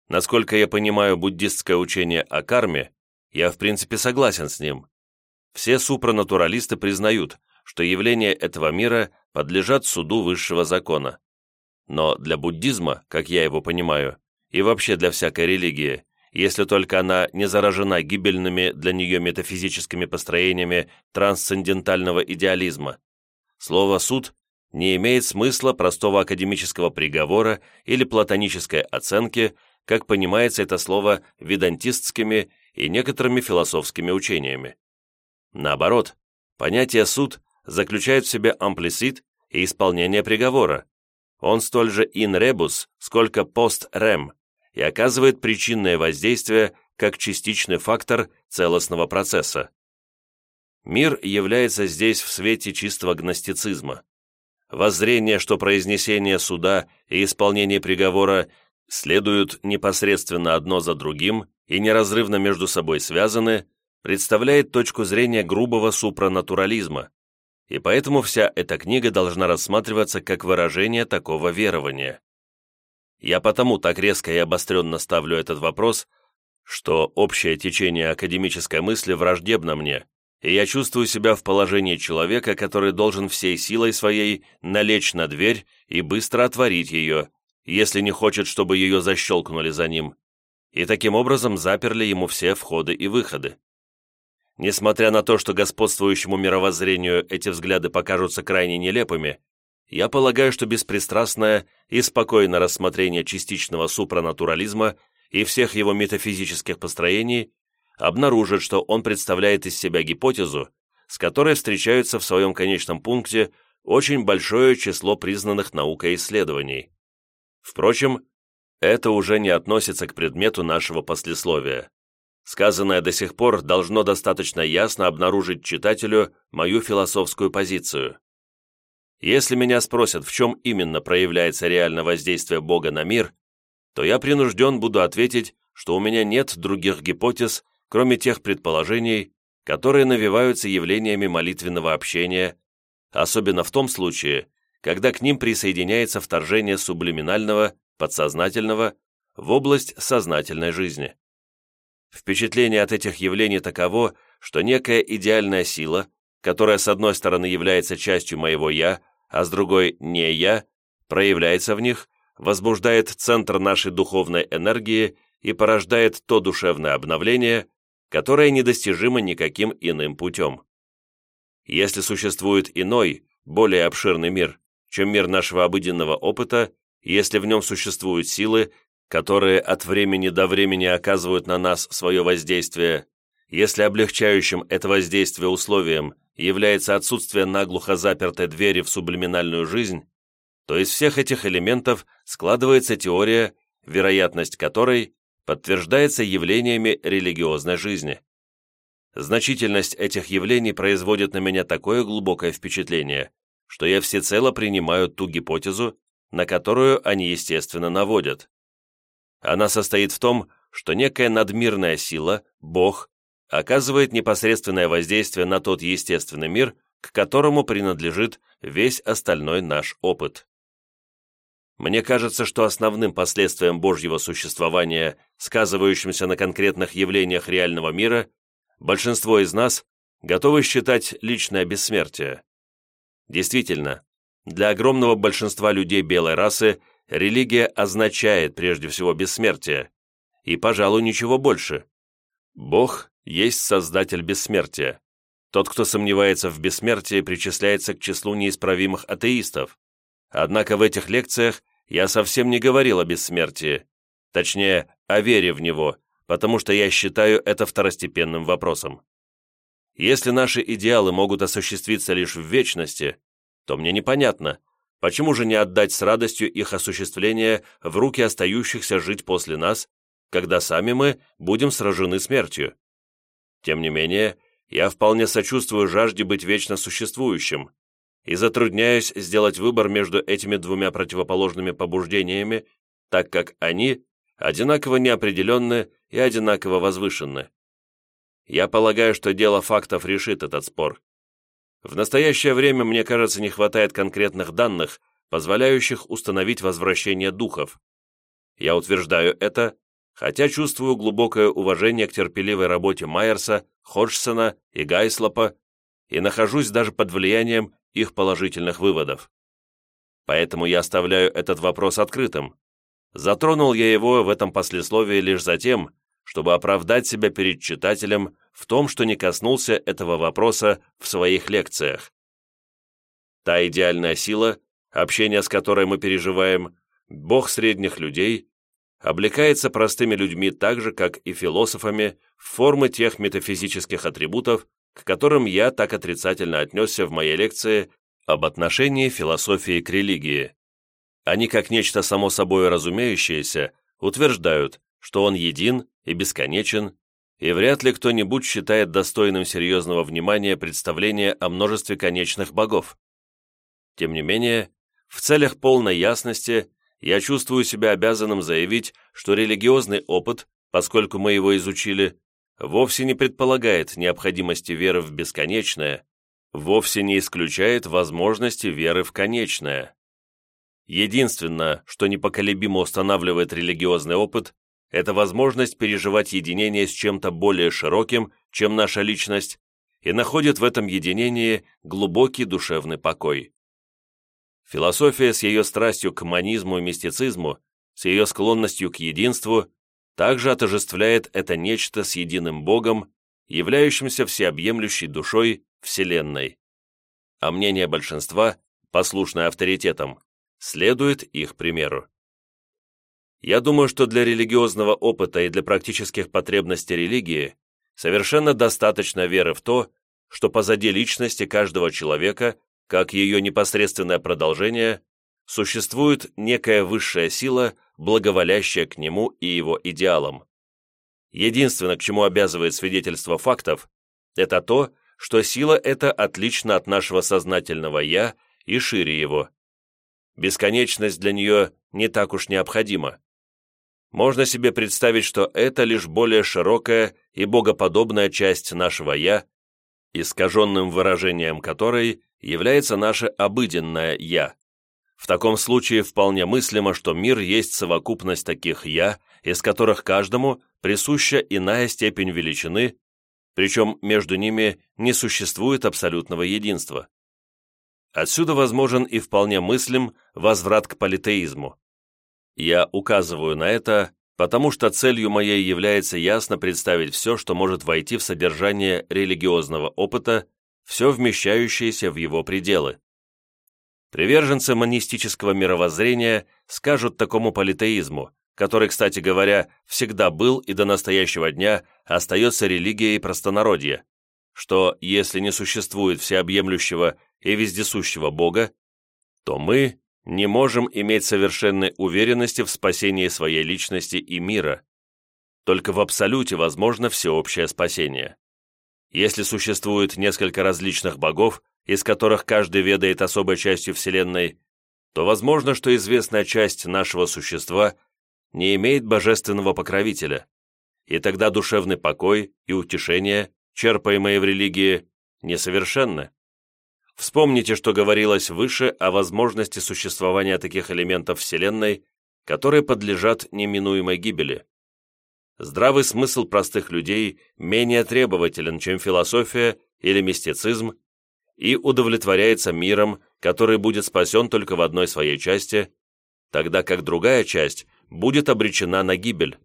S1: Насколько я понимаю буддистское учение о карме, я в принципе согласен с ним. Все супранатуралисты признают, что явления этого мира подлежат суду высшего закона. Но для буддизма, как я его понимаю, и вообще для всякой религии, если только она не заражена гибельными для нее метафизическими построениями трансцендентального идеализма, слово «суд» не имеет смысла простого академического приговора или платонической оценки, как понимается это слово ведантистскими и некоторыми философскими учениями. Наоборот, понятие «суд» заключают в себе амплисит и исполнение приговора. Он столь же in rebus, сколько post rem, и оказывает причинное воздействие как частичный фактор целостного процесса. Мир является здесь в свете чистого гностицизма. Воззрение, что произнесение суда и исполнение приговора следуют непосредственно одно за другим и неразрывно между собой связаны, представляет точку зрения грубого супранатурализма, и поэтому вся эта книга должна рассматриваться как выражение такого верования. Я потому так резко и обостренно ставлю этот вопрос, что общее течение академической мысли враждебно мне, и я чувствую себя в положении человека, который должен всей силой своей налечь на дверь и быстро отворить ее, если не хочет, чтобы ее защелкнули за ним, и таким образом заперли ему все входы и выходы. Несмотря на то, что господствующему мировоззрению эти взгляды покажутся крайне нелепыми, я полагаю, что беспристрастное и спокойное рассмотрение частичного супранатурализма и всех его метафизических построений обнаружит, что он представляет из себя гипотезу, с которой встречаются в своем конечном пункте очень большое число признанных наукой исследований. Впрочем, это уже не относится к предмету нашего послесловия. Сказанное до сих пор должно достаточно ясно обнаружить читателю мою философскую позицию. Если меня спросят, в чем именно проявляется реально воздействие Бога на мир, то я принужден буду ответить, что у меня нет других гипотез, кроме тех предположений, которые навиваются явлениями молитвенного общения, особенно в том случае, когда к ним присоединяется вторжение сублиминального, подсознательного в область сознательной жизни. Впечатление от этих явлений таково, что некая идеальная сила, которая с одной стороны является частью моего «я», а с другой «не я», проявляется в них, возбуждает центр нашей духовной энергии и порождает то душевное обновление, которое недостижимо никаким иным путем. Если существует иной, более обширный мир, чем мир нашего обыденного опыта, если в нем существуют силы, которые от времени до времени оказывают на нас свое воздействие, если облегчающим это воздействие условием является отсутствие наглухо запертой двери в сублиминальную жизнь, то из всех этих элементов складывается теория, вероятность которой подтверждается явлениями религиозной жизни. Значительность этих явлений производит на меня такое глубокое впечатление, что я всецело принимаю ту гипотезу, на которую они, естественно, наводят. Она состоит в том, что некая надмирная сила, Бог, оказывает непосредственное воздействие на тот естественный мир, к которому принадлежит весь остальной наш опыт. Мне кажется, что основным последствием Божьего существования, сказывающимся на конкретных явлениях реального мира, большинство из нас готовы считать личное бессмертие. Действительно, для огромного большинства людей белой расы – религия означает прежде всего бессмертие, и, пожалуй, ничего больше. Бог есть создатель бессмертия. Тот, кто сомневается в бессмертии, причисляется к числу неисправимых атеистов. Однако в этих лекциях я совсем не говорил о бессмертии, точнее, о вере в него, потому что я считаю это второстепенным вопросом. Если наши идеалы могут осуществиться лишь в вечности, то мне непонятно – Почему же не отдать с радостью их осуществление в руки остающихся жить после нас, когда сами мы будем сражены смертью? Тем не менее, я вполне сочувствую жажде быть вечно существующим и затрудняюсь сделать выбор между этими двумя противоположными побуждениями, так как они одинаково неопределенны и одинаково возвышенны. Я полагаю, что дело фактов решит этот спор, в настоящее время, мне кажется, не хватает конкретных данных, позволяющих установить возвращение духов. Я утверждаю это, хотя чувствую глубокое уважение к терпеливой работе Майерса, Ходжсона и Гайслопа и нахожусь даже под влиянием их положительных выводов. Поэтому я оставляю этот вопрос открытым. Затронул я его в этом послесловии лишь затем. тем, чтобы оправдать себя перед читателем в том, что не коснулся этого вопроса в своих лекциях. Та идеальная сила, общение с которой мы переживаем, Бог средних людей, облекается простыми людьми так же, как и философами, в формы тех метафизических атрибутов, к которым я так отрицательно отнесся в моей лекции об отношении философии к религии. Они, как нечто само собой разумеющееся, утверждают, что он един и бесконечен, и вряд ли кто-нибудь считает достойным серьезного внимания представление о множестве конечных богов. Тем не менее, в целях полной ясности я чувствую себя обязанным заявить, что религиозный опыт, поскольку мы его изучили, вовсе не предполагает необходимости веры в бесконечное, вовсе не исключает возможности веры в конечное. Единственное, что непоколебимо устанавливает религиозный опыт, это возможность переживать единение с чем-то более широким, чем наша личность, и находит в этом единении глубокий душевный покой. Философия с ее страстью к манизму и мистицизму, с ее склонностью к единству, также отожествляет это нечто с единым Богом, являющимся всеобъемлющей душой Вселенной. А мнение большинства, послушное авторитетам, следует их примеру. Я думаю, что для религиозного опыта и для практических потребностей религии совершенно достаточно веры в то, что позади личности каждого человека, как ее непосредственное продолжение, существует некая высшая сила, благоволящая к нему и его идеалам. Единственное, к чему обязывает свидетельство фактов, это то, что сила эта отлична от нашего сознательного «я» и шире его. Бесконечность для нее не так уж необходима можно себе представить, что это лишь более широкая и богоподобная часть нашего «я», искаженным выражением которой является наше обыденное «я». В таком случае вполне мыслимо, что мир есть совокупность таких «я», из которых каждому присуща иная степень величины, причем между ними не существует абсолютного единства. Отсюда возможен и вполне мыслим возврат к политеизму, я указываю на это, потому что целью моей является ясно представить все, что может войти в содержание религиозного опыта, все вмещающееся в его пределы. Приверженцы монистического мировоззрения скажут такому политеизму, который, кстати говоря, всегда был и до настоящего дня остается религией простонародья, что если не существует всеобъемлющего и вездесущего Бога, то мы, не можем иметь совершенной уверенности в спасении своей личности и мира. Только в абсолюте возможно всеобщее спасение. Если существует несколько различных богов, из которых каждый ведает особой частью Вселенной, то возможно, что известная часть нашего существа не имеет божественного покровителя, и тогда душевный покой и утешение, черпаемые в религии, несовершенны. Вспомните, что говорилось выше о возможности существования таких элементов Вселенной, которые подлежат неминуемой гибели. Здравый смысл простых людей менее требователен, чем философия или мистицизм, и удовлетворяется миром, который будет спасен только в одной своей части, тогда как другая часть будет обречена на гибель.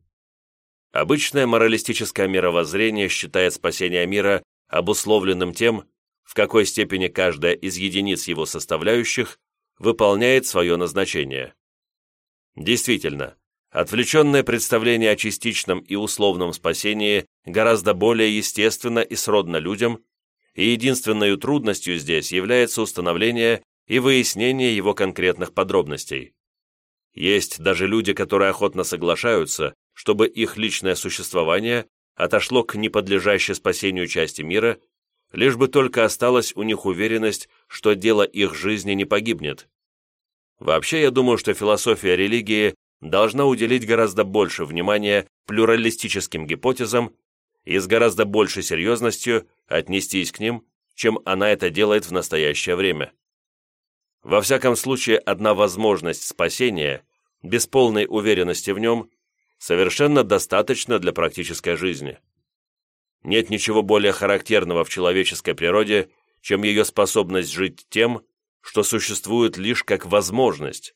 S1: Обычное моралистическое мировоззрение считает спасение мира обусловленным тем, в какой степени каждая из единиц его составляющих выполняет свое назначение. Действительно, отвлеченное представление о частичном и условном спасении гораздо более естественно и сродно людям, и единственной трудностью здесь является установление и выяснение его конкретных подробностей. Есть даже люди, которые охотно соглашаются, чтобы их личное существование отошло к неподлежащей спасению части мира лишь бы только осталась у них уверенность, что дело их жизни не погибнет. Вообще, я думаю, что философия религии должна уделить гораздо больше внимания плюралистическим гипотезам и с гораздо большей серьезностью отнестись к ним, чем она это делает в настоящее время. Во всяком случае, одна возможность спасения, без полной уверенности в нем, совершенно достаточно для практической жизни. Нет ничего более характерного в человеческой природе, чем ее способность жить тем, что существует лишь как возможность.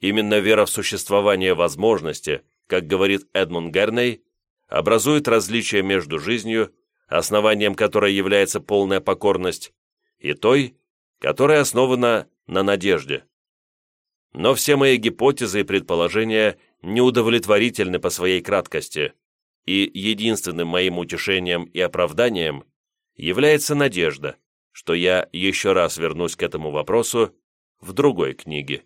S1: Именно вера в существование возможности, как говорит Эдмунд Герней, образует различие между жизнью, основанием которой является полная покорность, и той, которая основана на надежде. Но все мои гипотезы и предположения неудовлетворительны по своей краткости – и единственным моим утешением и оправданием является надежда, что я еще раз вернусь к этому вопросу в другой книге.